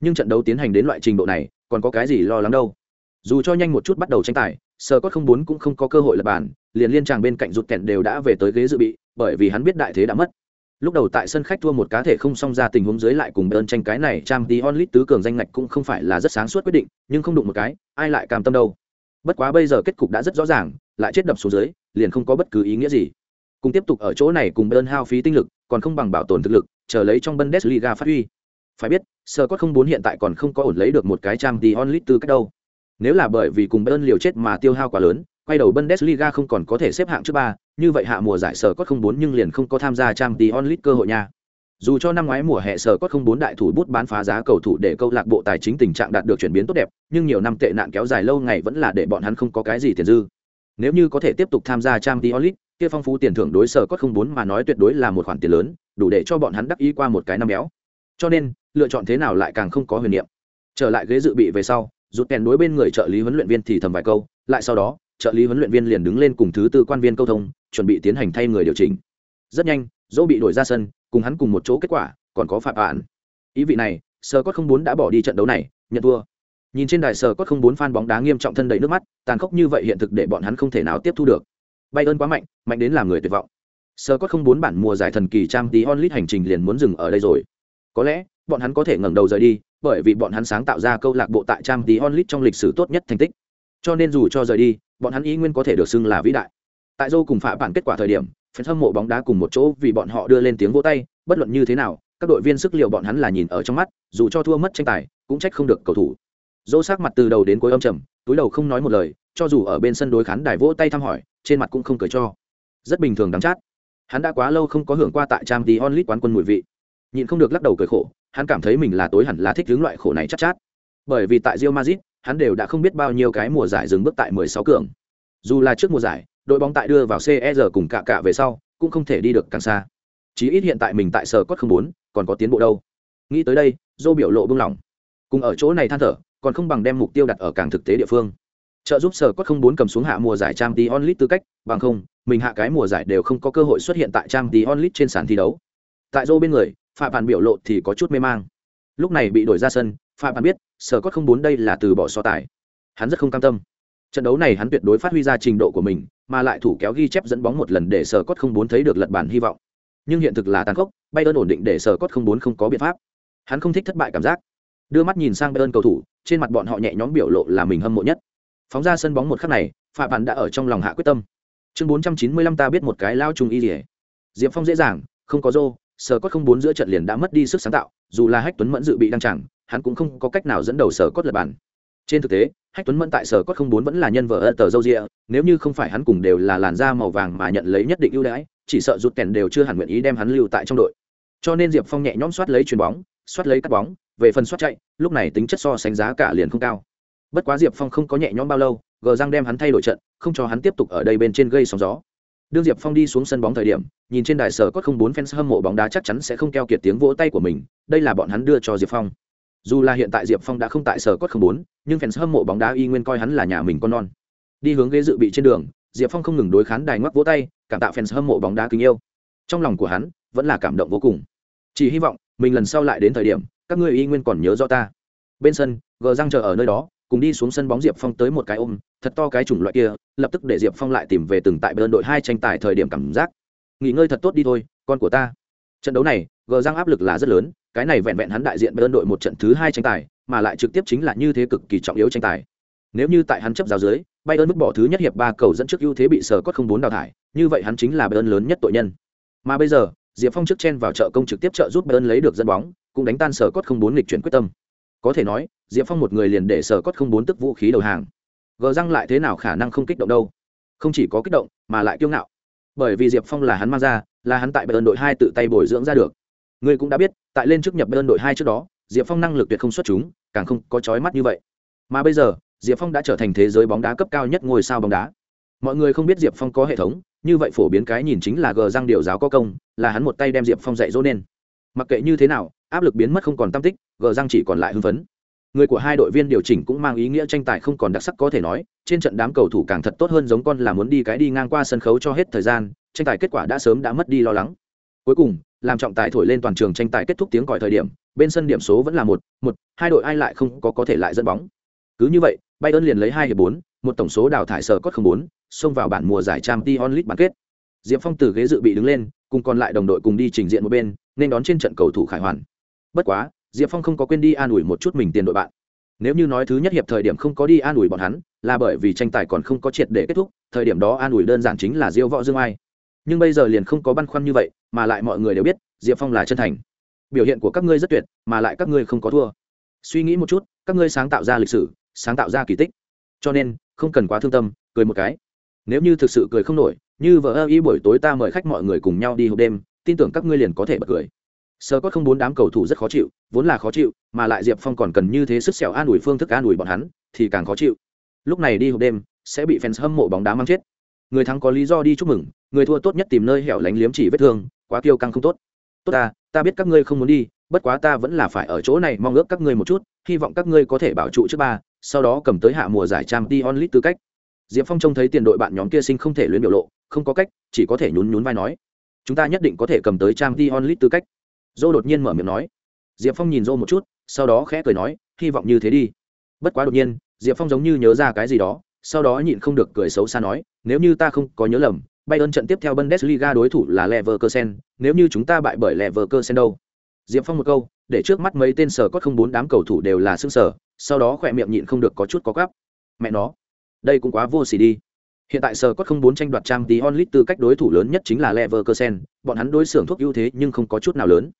Nhưng trận đấu tiến hành đến loại trình độ này, còn có cái gì lo lắng đâu? Dù cho nhanh một chút bắt đầu tranh tài, sở cốt không bốn cũng không có cơ hội lập bàn, liền liên tràng bên cạnh rụt kẹn đều đã về tới ghế dự bị, bởi vì hắn biết đại thế đã mất. Lúc đầu tại sân khách thua một cá thể không xong ra tình huống dưới lại cùng bơn tranh cái này trang tí onlit tứ cường danh ngạch cũng không phải là rất sáng suốt quyết định, nhưng không đụng một cái, ai lại cam tâm đâu? Bất quá bây giờ kết cục đã rất rõ ràng lại chết đập xuống dưới liền không có bất cứ ý nghĩa gì. Cùng tiếp tục ở chỗ này cùng bơn hao phí tinh lực còn không bằng bảo tồn thực lực chờ lấy trong bundesliga phát huy. Phải biết sơ cốt không bốn hiện tại còn không có ổn lấy được một cái trang t onlit tư cách đâu. Nếu là bởi vì cùng bơn liều chết mà tiêu hao quá lớn, quay đầu Bundesliga không còn có thể xếp hạng trước ba, như vậy hạ mùa giải sơ cốt không bốn nhưng liền không có tham gia trang t onlit cơ hội nha. Dù cho năm ngoái mùa hè sở có không bốn đại thủ bút bán phá giá cầu thủ để câu lạc bộ tài chính tình trạng đạt được chuyển biến tốt đẹp, nhưng nhiều năm tệ nạn kéo dài lâu ngày vẫn là để bọn hắn không có cái gì tiền dư. Nếu như có thể tiếp tục tham gia Champions League, kia phong phú tiền thưởng đối sở có không bốn mà nói tuyệt đối là một khoản tiền lớn, đủ để cho bọn hắn đắc ý qua một cái năm béo. Cho nên, lựa chọn thế nào lại càng không có huyền niệm. Trở lại ghế dự bị về sau, rút kèn đối bên người trợ lý huấn luyện viên thì thầm vài câu lại sau đó trợ lý huấn luyện viên liền đứng lên cùng thứ tư quan viên câu thông chuẩn bị tiến hành thay người điều chỉnh rất nhanh dỗ bị đổi ra sân cùng hắn cùng một chỗ kết quả, còn có phạm bạn ý vị này sơ cốt không bốn đã bỏ đi trận đấu này, nhận thua. Nhìn trên đài sơ cốt không bốn fan bóng đá nghiêm trọng thân đầy nước mắt, tàn khốc như vậy hiện thực để bọn hắn không thể nào tiếp thu được. Bay ơn quá mạnh mạnh đến làm người tuyệt vọng. Sơ cốt không bốn bản mùa giải thần kỳ trang tí onlit hành trình liền muốn dừng ở đây rồi. Có lẽ, bọn hắn có thể ngẩng đầu rời đi, bởi vì bọn hắn sáng tạo ra câu lạc bộ tại trang tí onlit trong lịch sử tốt nhất thành tích. Cho nên dù cho rời đi, bọn hắn ý nguyên có thể được xưng là vĩ đại. Tại dô cùng phá bản kết quả thời điểm phần hâm mộ bóng đá cùng một chỗ vì bọn họ đưa lên tiếng vỗ tay bất luận như thế nào các đội viên sức liệu bọn hắn là nhìn ở trong mắt dù cho thua mất tranh tài cũng trách không được cầu thủ. Dỗ sát mặt từ đầu đến cuối âm trầm túi đầu không nói một lời cho dù ở bên sân đối khán đài vỗ tay thăm hỏi trên mặt cũng không cười cho. Rất bình thường đáng chát. Hắn đã quá lâu không có hưởng qua tại trang tí onlit quán quân mùi vị. Nhịn không được lắc đầu cười khổ hắn cảm thấy mình là tối hẳn là thích hướng loại khổ này chắc chát, chát. Bởi vì tại Real Madrid hắn đều đã không biết bao nhiêu cái mùa giải dừng bước tại 16 cường. Dù là trước mùa giải đội bóng tại đưa vào CR cùng cả cả về sau, cũng không thể đi được càng xa. Chí ít hiện tại mình tại sở cốt không bốn, còn có tiến bộ đâu. Nghĩ tới đây dô biểu lộ bừng lòng. cùng ở chỗ này than thở, còn không bằng đem mục tiêu đặt ở càng thực tế địa phương. Trợ giúp sở cốt không bốn cầm xuống hạ mùa giải trang League tư cách, bằng không, mình hạ cái mùa giải đều không có cơ hội xuất hiện tại trang League trên sàn thi đấu. Tại dô bên người, phạm Bản biểu lộ thì có chút mê mang. Lúc này bị đổi ra sân, phạm Bản biết, sở cốt không bốn đây là từ bỏ so tài. Hắn rất không cam tâm. Trận đấu này hắn tuyệt đối phát huy ra trình độ của mình mà lại thủ kéo ghi chép dẫn bóng một lần để sở cốt không bốn thấy được lật bản hy vọng. Nhưng hiện thực là tàn khốc bay ơn ổn định để sở cốt không bốn không có biện pháp. Hắn không thích thất bại cảm giác. Đưa mắt nhìn sang bay ơn cầu thủ, trên mặt bọn họ nhẹ nhõm biểu lộ là mình hâm mộ nhất. Phóng ra sân bóng một khắc này, phạm bạn đã ở trong lòng hạ quyết tâm. Chương bốn trăm chín mươi lăm ta biết một cái lao trùng y dỉa diệp phong dễ dàng, không có rô, sở cốt không bốn giữa trận liền đã mất đi sức sáng tạo, dù là hách tuấn mẫn dự bị đăng chẳng hắn cũng không có cách nào dẫn đầu sở cốt lật bản trên thực tế, hách tuấn mẫn tại sở cốt không bốn vẫn là nhân vợ ở tờ dâu rịa, nếu như không phải hắn cùng đều là làn da màu vàng mà nhận lấy nhất định ưu đãi, chỉ sợ rút kèn đều chưa hẳn nguyện ý đem hắn lưu tại trong đội. Cho nên diệp phong nhẹ nhõm soát lấy chuyền bóng, soát lấy cắt bóng, về phần soát chạy, lúc này tính chất so sánh giá cả liền không cao. Bất quá diệp phong không có nhẹ nhõm bao lâu, gờ răng đem hắn thay đổi trận, không cho hắn tiếp tục ở đây bên trên gây sóng gió. Đương diệp phong đi xuống sân bóng thời điểm, nhìn trên đài sở có không bốn fans hâm mộ bóng đá chắc chắn sẽ không keo kiệt tiếng vỗ tay của mình, đây là bọn hắn đưa cho diệp phong dù là hiện tại diệp phong đã không tại sở cốt không bốn, nhưng fans hâm mộ bóng đá y nguyên coi hắn là nhà mình con non. Đi hướng ghế dự bị trên đường, diệp phong không ngừng đối khán đài ngoắc vỗ tay, cảm tạo fans hâm mộ bóng đá kính yêu. Trong lòng của hắn, vẫn là cảm động vô cùng. Chỉ hy vọng, mình lần sau lại đến thời điểm, các ngươi y nguyên còn nhớ rõ ta. Bên sân gờ răng chờ ở nơi đó, cùng đi xuống sân bóng diệp phong tới một cái ôm, thật to cái chủng loại kia, lập tức để diệp phong lại tìm về từng tại bên đội hai tranh tài thời điểm cảm giác. Nghỉ ngơi thật tốt đi thôi, con của ta. Trận đấu này gờ răng áp lực là rất lớn cái này vẹn vẹn hắn đại diện bên đội một trận thứ hai tranh tài, mà lại trực tiếp chính là như thế cực kỳ trọng yếu tranh tài. Nếu như tại hắn chấp giáo dưới bay ơn mức bỏ thứ nhất hiệp ba cầu dẫn trước ưu thế bị sở cốt không bốn đào thải, như vậy hắn chính là bay ơn lớn nhất tội nhân. Mà bây giờ, diệp phong trước chen vào trợ công trực tiếp trợ giúp bay ơn lấy được dẫn bóng, cũng đánh tan sở cốt không bốn lịch chuyển quyết tâm. Có thể nói, diệp phong một người liền để sở cốt không bốn tức vũ khí đầu hàng. Gờ răng lại thế nào khả năng không kích động đâu? Không chỉ có kích động, mà lại kiêu ngạo. Bởi vì diệp phong là hắn mang ra, là hắn tại bay ơn đội hai tự tay bồi dưỡng ra được ngươi cũng đã biết, tại lên trước nhập bay đội hai trước đó, diệp phong năng lực tuyệt không xuất chúng, càng không có trói mắt như vậy. Mà bây giờ, diệp phong đã trở thành thế giới bóng đá cấp cao nhất ngôi sao bóng đá. Mọi người không biết diệp phong có hệ thống, như vậy phổ biến cái nhìn chính là gờ răng điều giáo có công, là hắn một tay đem diệp phong dạy dỗ nên. Mặc kệ như thế nào, áp lực biến mất không còn tâm tích, gờ răng chỉ còn lại hưng phấn. Người của hai đội viên điều chỉnh cũng mang ý nghĩa tranh tài không còn đặc sắc có thể nói, trên trận đám cầu thủ càng thật tốt hơn giống con là muốn đi cái đi ngang qua sân khấu cho hết thời gian, tranh tài kết quả đã sớm đã mất đi lo lắng. Cuối cùng làm trọng tài thổi lên toàn trường tranh tài kết thúc tiếng còi thời điểm, bên sân điểm số vẫn là một một, hai đội ai lại không có có thể lại dẫn bóng. Cứ như vậy, bayern liền lấy hai hiệp bốn, một tổng số đào thải sở cốt không bốn, xông vào bản mùa giải Champions League bán kết. Diệp phong từ ghế dự bị đứng lên, cùng còn lại đồng đội cùng đi trình diện một bên, nên đón trên trận cầu thủ khải hoàn. Bất quá, diệp phong không có quên đi an ủi một chút mình tiền đội bạn. Nếu như nói thứ nhất hiệp thời điểm không có đi an ủi bọn hắn, là bởi vì tranh tài còn không có triệt để kết thúc, thời điểm đó an ủi đơn giản chính là diêu võ dương ai nhưng bây giờ liền không có băn khoăn như vậy, mà lại mọi người đều biết, diệp phong là chân thành. Biểu hiện của các ngươi rất tuyệt, mà lại các ngươi không có thua. Suy nghĩ một chút, các ngươi sáng tạo ra lịch sử, sáng tạo ra kỳ tích. Cho nên, không cần quá thương tâm, cười một cái. Nếu như thực sự cười không nổi, như vợ ơ y buổi tối ta mời khách mọi người cùng nhau đi hộp đêm, tin tưởng các ngươi liền có thể bật cười. Sơ có không bốn đám cầu thủ rất khó chịu, vốn là khó chịu, mà lại diệp phong còn cần như thế sức xẻo an ủi phương thức an ủi bọn hắn, thì càng khó chịu. Lúc này đi hộp đêm, sẽ bị fans hâm mộ bóng đá mang chết người thắng có lý do đi chúc mừng, người thua tốt nhất tìm nơi hẻo lánh liếm chỉ vết thương, quá kiêu căng không tốt. Tốt ta ta biết các ngươi không muốn đi, bất quá ta vẫn là phải ở chỗ này mong ước các ngươi một chút, hy vọng các ngươi có thể bảo trụ trước ba, sau đó cầm tới hạ mùa giải trang t onlit tư cách. Diệp phong trông thấy tiền đội bạn nhóm kia sinh không thể luyến biểu lộ, không có cách, chỉ có thể nhún nhún vai nói, chúng ta nhất định có thể cầm tới trang t onlit tư cách. Dô đột nhiên mở miệng nói. Diệp phong nhìn dô một chút, sau đó khẽ cười nói, hy vọng như thế đi. Bất quá đột nhiên, diệp phong giống như nhớ ra cái gì đó, sau đó nhịn không được cười xấu xa nói nếu như ta không có nhớ lầm Bayern trận tiếp theo Bundesliga đối thủ là Leverkusen, nếu như chúng ta bại bởi Leverkusen đâu? Diệp Phong một câu, để trước mắt mấy tên sở có không bốn đám cầu thủ đều là sững sở, sau đó khỏe miệng nhịn không được có chút có gắp. Mẹ nó, đây cũng quá vô sỉ đi. Hiện tại sở có không bốn tranh đoạt trang tí onlit tư cách đối thủ lớn nhất chính là Leverkusen, bọn hắn đối xưởng thuốc ưu thế nhưng không có chút nào lớn.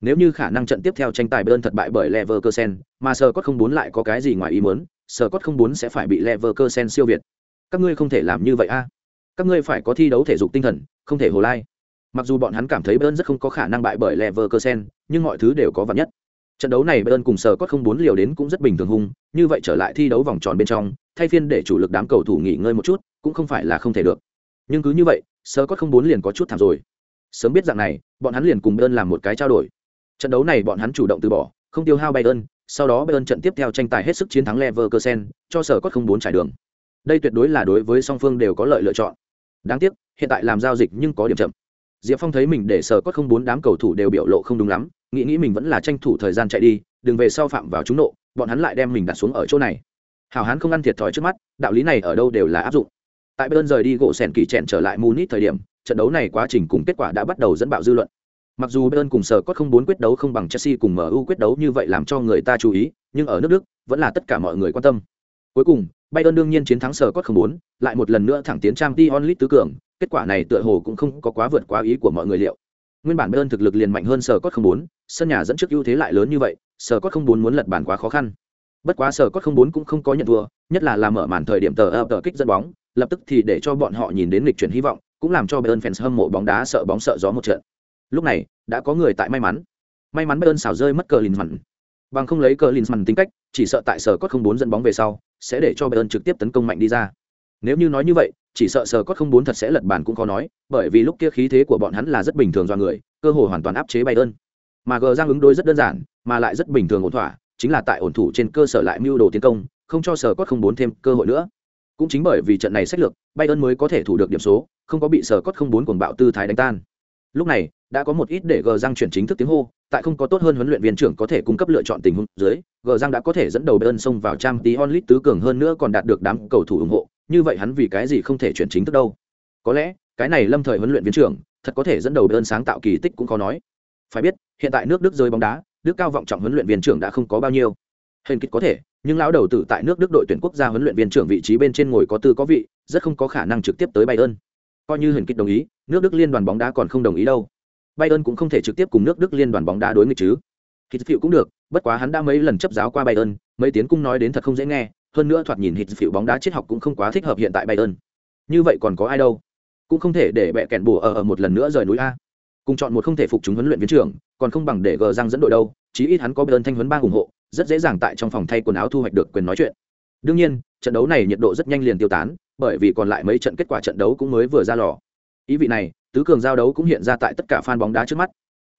Nếu như khả năng trận tiếp theo tranh tài Bayern thật bại bởi Leverkusen, mà sở có không bốn lại có cái gì ngoài ý muốn, sở có không bốn sẽ phải bị Leverkusen siêu việt. Các ngươi không thể làm như vậy a. Các ngươi phải có thi đấu thể dục tinh thần, không thể hồ lai. Mặc dù bọn hắn cảm thấy bayern rất không có khả năng bại bởi leverkusen, nhưng mọi thứ đều có vật nhất. Trận đấu này bayern cùng sở có không bốn liều đến cũng rất bình thường hung, như vậy trở lại thi đấu vòng tròn bên trong, thay phiên để chủ lực đám cầu thủ nghỉ ngơi một chút, cũng không phải là không thể được. Nhưng cứ như vậy sở có không bốn liền có chút thảm rồi. Sớm biết dạng này, bọn hắn liền cùng bayern làm một cái trao đổi. Trận đấu này bọn hắn chủ động từ bỏ, không tiêu hao bayern, sau đó bayern trận tiếp theo tranh tài hết sức chiến thắng leverkusen, cho sở có không bốn trải đường đây tuyệt đối là đối với song phương đều có lợi lựa chọn. Đáng tiếc, hiện tại làm giao dịch nhưng có điểm chậm. Diệp phong thấy mình để sở cốt không bốn đám cầu thủ đều biểu lộ không đúng lắm, nghĩ nghĩ mình vẫn là tranh thủ thời gian chạy đi, đừng về sau phạm vào trúng nộ, bọn hắn lại đem mình đặt xuống ở chỗ này. Hào hán không ăn thiệt thòi trước mắt, đạo lý này ở đâu đều là áp dụng. Tại bên rời đi gỗ sèn kỳ trẹn trở lại munich thời điểm, trận đấu này quá trình cùng kết quả đã bắt đầu dẫn bạo dư luận. Mặc dù bayern cùng sở cốt không bốn quyết đấu không bằng chelsea cùng mu quyết đấu như vậy làm cho người ta chú ý, nhưng ở nước đức, vẫn là tất cả mọi người quan tâm. Cuối cùng bayern đương nhiên chiến thắng sở cốt không muốn, lại một lần nữa thẳng tiến trang Dion Lit tứ cường kết quả này tựa hồ cũng không có quá vượt quá ý của mọi người liệu. Nguyên bản bayern thực lực liền mạnh hơn sở cốt không muốn, sân nhà dẫn trước ưu thế lại lớn như vậy sở cốt không muốn muốn lật bàn quá khó khăn. Bất quá sở cốt không muốn cũng không có nhận thua nhất là làm mở màn thời điểm tờ ập tờ kích dẫn bóng lập tức thì để cho bọn họ nhìn đến lịch chuyển hy vọng cũng làm cho bayern fans hâm mộ bóng đá sợ bóng sợ gió một trận. Lúc này đã có người tại may mắn. May mắn bayern xảo rơi mất cờ linsman bằng không lấy cờ linsman tính cách, chỉ sợ tại sở cốt không bốn dẫn bóng về sau, sẽ để cho bayern trực tiếp tấn công mạnh đi ra. Nếu như nói như vậy, chỉ sợ sở cốt không bốn thật sẽ lật bàn cũng khó nói, bởi vì lúc kia khí thế của bọn hắn là rất bình thường do người, cơ hội hoàn toàn áp chế bayern. Mà gờ giang ứng đối rất đơn giản, mà lại rất bình thường ổn thỏa, chính là tại ổn thủ trên cơ sở lại mưu đồ tiến công, không cho sở cốt không bốn thêm cơ hội nữa. Cũng chính bởi vì trận này sách lược, bayern mới có thể thủ được điểm số, không có bị sở cốt không bốn cuồng bạo tư thái đánh tan. Lúc này đã có một ít để gờ giang chuyển chính thức tiếng hô, tại không có tốt hơn huấn luyện viên trưởng có thể cung cấp lựa chọn tình huống dưới gờ giang đã có thể dẫn đầu bayern xông vào trang tí onlit tứ cường hơn nữa còn đạt được đám cầu thủ ủng hộ, như vậy hắn vì cái gì không thể chuyển chính thức đâu? Có lẽ, cái này lâm thời huấn luyện viên trưởng, thật có thể dẫn đầu bayern sáng tạo kỳ tích cũng khó nói. Phải biết, hiện tại nước đức rơi bóng đá, đức cao vọng trọng huấn luyện viên trưởng đã không có bao nhiêu. Hình kích có thể, nhưng lão đầu tử tại nước đức đội tuyển quốc gia huấn luyện viên trưởng vị trí bên trên ngồi có tư có vị, rất không có khả năng trực tiếp tới bayern. Coi như hình kích đồng ý, nước đức liên đoàn bóng đá còn không đồng ý đâu bayern cũng không thể trực tiếp cùng nước đức liên đoàn bóng đá đối nghịch chứ. Hít phiệu cũng được bất quá hắn đã mấy lần chấp giáo qua bayern mấy tiếng cung nói đến thật không dễ nghe hơn nữa thoạt nhìn hít phiệu bóng đá triết học cũng không quá thích hợp hiện tại bayern. Như vậy còn có ai đâu? Cũng không thể để bẹ kẹn bùa ở, ở một lần nữa rời núi a. Cùng chọn một không thể phục chúng huấn luyện viên trưởng còn không bằng để gờ răng dẫn đội đâu chí ít hắn có bayern thanh huấn ba ủng hộ rất dễ dàng tại trong phòng thay quần áo thu hoạch được quyền nói chuyện. Đương nhiên trận đấu này nhiệt độ rất nhanh liền tiêu tán bởi vì còn lại mấy trận kết quả trận đấu cũng mới vừa ra lò. Ý vị này tứ cường giao đấu cũng hiện ra tại tất cả fan bóng đá trước mắt.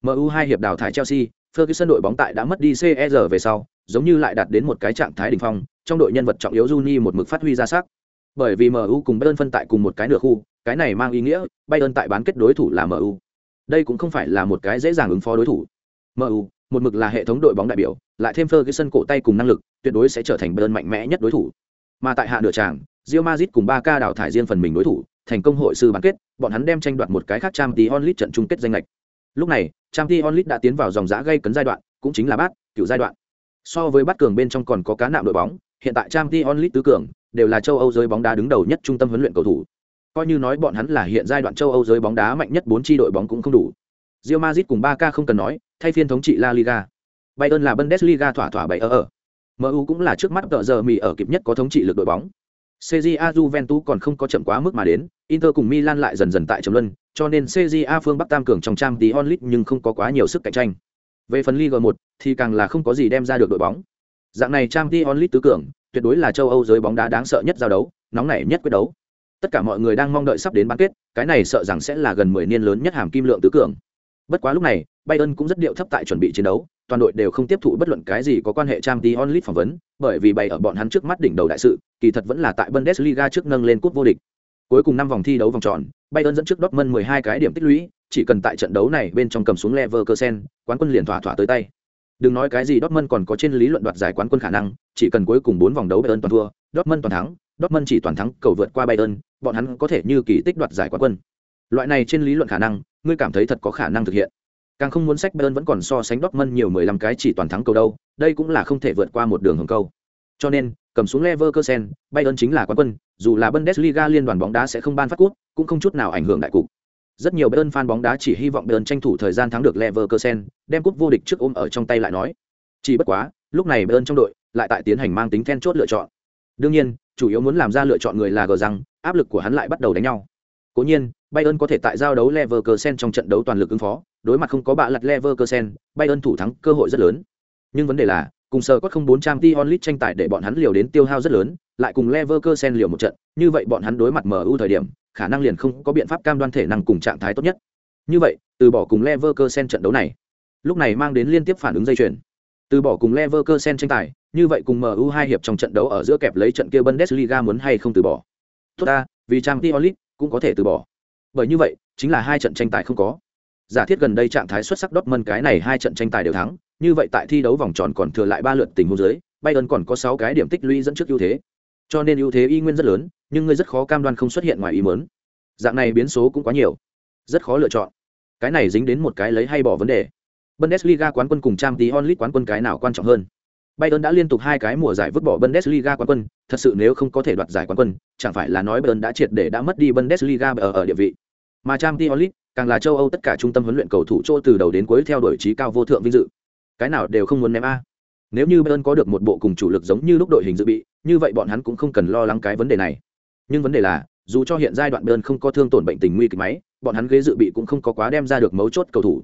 Mu hai hiệp đào thải chelsea, ferguson đội bóng tại đã mất đi CR về sau, giống như lại đạt đến một cái trạng thái đỉnh phong, trong đội nhân vật trọng yếu Juni một mực phát huy ra sắc. Bởi vì mu cùng bayern phân tại cùng một cái nửa khu, cái này mang ý nghĩa bayern tại bán kết đối thủ là mu đây cũng không phải là một cái dễ dàng ứng phó đối thủ. Mu một mực là hệ thống đội bóng đại biểu, lại thêm Ferguson cổ tay cùng năng lực, tuyệt đối sẽ trở thành bayern mạnh mẽ nhất đối thủ. Mà tại hạ nửa tràng, Real Madrid cùng Barca đào thải riêng phần mình đối thủ thành công hội sư bán kết bọn hắn đem tranh đoạt một cái khác Champions League trận chung kết danh lệch. Lúc này Champions League đã tiến vào dòng giá gây cấn giai đoạn cũng chính là bát cựu giai đoạn. So với bát cường bên trong còn có cá nạm đội bóng hiện tại Champions League tứ cường đều là châu Âu giới bóng đá đứng đầu nhất trung tâm huấn luyện cầu thủ. Coi như nói bọn hắn là hiện giai đoạn châu Âu giới bóng đá mạnh nhất bốn chi đội bóng cũng không đủ. Real Madrid cùng Barca không cần nói thay phiên thống trị La Liga. Bayern là Bundesliga thỏa thỏa bảy ở. Ở MU cũng là trước mắt tợ giờ mì ở kịp nhất có thống trị lực đội bóng. CJA Juventus còn không có chậm quá mức mà đến, Inter cùng Milan lại dần dần tại trầm luân, cho nên CJA phương Bắc tam cường trong trang tí onlit nhưng không có quá nhiều sức cạnh tranh. Về phần Liga 1 thì càng là không có gì đem ra được đội bóng. Dạng này trang tí onlit tứ cường, tuyệt đối là châu Âu giới bóng đá đáng sợ nhất giao đấu, nóng nảy nhất quyết đấu. Tất cả mọi người đang mong đợi sắp đến bán kết, cái này sợ rằng sẽ là gần 10 niên lớn nhất hàm kim lượng tứ cường. Bất quá lúc này, Bayern cũng rất điệu thấp tại chuẩn bị chiến đấu, toàn đội đều không tiếp thụ bất luận cái gì có quan hệ trang tí onlit phỏng vấn, bởi vì bày ở bọn hắn trước mắt đỉnh đầu đại sự, kỳ thật vẫn là tại Bundesliga trước nâng lên cúp vô địch. Cuối cùng năm vòng thi đấu vòng tròn, Bayern dẫn trước Dortmund 12 cái điểm tích lũy, chỉ cần tại trận đấu này bên trong cầm xuống Leverkusen, quán quân liền thỏa thỏa tới tay. Đừng nói cái gì Dortmund còn có trên lý luận đoạt giải quán quân khả năng, chỉ cần cuối cùng 4 vòng đấu Bayern toàn thua, Dortmund toàn thắng, Dortmund chỉ toàn thắng cầu vượt qua Bayern, bọn hắn có thể như kỳ tích đoạt giải quán quân. Loại này trên lý luận khả năng, ngươi cảm thấy thật có khả năng thực hiện. Càng không muốn sách Bayern vẫn còn so sánh Dortmund nhiều 15 cái chỉ toàn thắng cầu đâu, đây cũng là không thể vượt qua một đường hồng câu. Cho nên, cầm xuống Leverkusen, Bayern chính là quán quân, dù là Bundesliga liên đoàn bóng đá sẽ không ban phát cúp, cũng không chút nào ảnh hưởng đại cục. Rất nhiều Bayern fan bóng đá chỉ hy vọng Bayern tranh thủ thời gian thắng được Leverkusen, đem cúp vô địch trước ôm ở trong tay lại nói. Chỉ bất quá, lúc này Bayern trong đội lại tại tiến hành mang tính then chốt lựa chọn. Đương nhiên, chủ yếu muốn làm ra lựa chọn người là gờ rằng, áp lực của hắn lại bắt đầu đánh nhau. Cố nhiên, Bayern có thể tại giao đấu Leverkusen trong trận đấu toàn lực ứng phó, đối mặt không có bạ lật Leverkusen, Bayern thủ thắng cơ hội rất lớn. Nhưng vấn đề là, cùng sở có không bốn trang Dion tranh tài để bọn hắn liều đến tiêu hao rất lớn, lại cùng Leverkusen liều một trận, như vậy bọn hắn đối mặt MU thời điểm, khả năng liền không có biện pháp cam đoan thể năng cùng trạng thái tốt nhất. Như vậy, từ bỏ cùng Leverkusen trận đấu này, lúc này mang đến liên tiếp phản ứng dây chuyền. Từ bỏ cùng Leverkusen tranh tài, như vậy cùng MU hai hiệp trong trận đấu ở giữa kẹp lấy trận kia Bundesliga muốn hay không từ bỏ. Tốt ta, vì Champions League cũng có thể từ bỏ. Bởi như vậy, chính là hai trận tranh tài không có. Giả thiết gần đây trạng thái xuất sắc Dortmund cái này hai trận tranh tài đều thắng, như vậy tại thi đấu vòng tròn còn thừa lại ba lượt tình huống dưới, Bayern còn có sáu cái điểm tích lũy dẫn trước ưu thế. Cho nên ưu thế y nguyên rất lớn, nhưng ngươi rất khó cam đoan không xuất hiện ngoài ý muốn. Dạng này biến số cũng quá nhiều, rất khó lựa chọn. Cái này dính đến một cái lấy hay bỏ vấn đề. Bundesliga quán quân cùng Champions League quán quân cái nào quan trọng hơn? Bayern đã liên tục hai cái mùa giải vứt bỏ Bundesliga quán quân, thật sự nếu không có thể đoạt giải quán quân, chẳng phải là nói Bayern đã triệt để đã mất đi Bundesliga ở ở địa vị. Mà Champions League, càng là châu Âu tất cả trung tâm huấn luyện cầu thủ chỗ từ đầu đến cuối theo đuổi trí cao vô thượng vinh dự. Cái nào đều không muốn ném a. Nếu như Bayern có được một bộ cùng chủ lực giống như lúc đội hình dự bị, như vậy bọn hắn cũng không cần lo lắng cái vấn đề này. Nhưng vấn đề là, dù cho hiện giai đoạn Bayern không có thương tổn bệnh tình nguy kịch máy, bọn hắn ghế dự bị cũng không có quá đem ra được mấu chốt cầu thủ.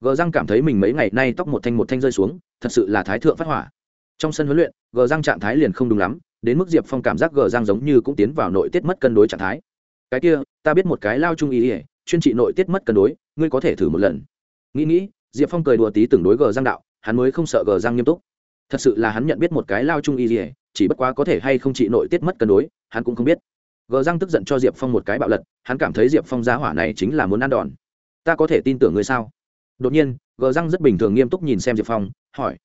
Gờ răng cảm thấy mình mấy ngày nay tóc một thanh một thanh rơi xuống, thật sự là thái thượng phát hỏa trong sân huấn luyện gờ răng trạng thái liền không đúng lắm đến mức diệp phong cảm giác gờ răng giống như cũng tiến vào nội tiết mất cân đối trạng thái cái kia ta biết một cái lao trung ý ỉa chuyên trị nội tiết mất cân đối ngươi có thể thử một lần nghĩ nghĩ diệp phong cười đùa tí từng đối gờ răng đạo hắn mới không sợ gờ răng nghiêm túc. Thật sự là hắn nhận biết một cái lao trung y ỉa chỉ bất quá có thể hay không trị nội tiết mất cân đối, hắn cũng không biết. Gờ răng tức giận cho diệp phong một cái bạo lật, hắn cảm thấy diệp phong giá hỏa này chính là muốn ăn đòn. Ta có thể tin tưởng ngươi sao? Đột nhiên, gờ răng rất bình thường nghiêm túc nhìn xem diệp phong, hỏi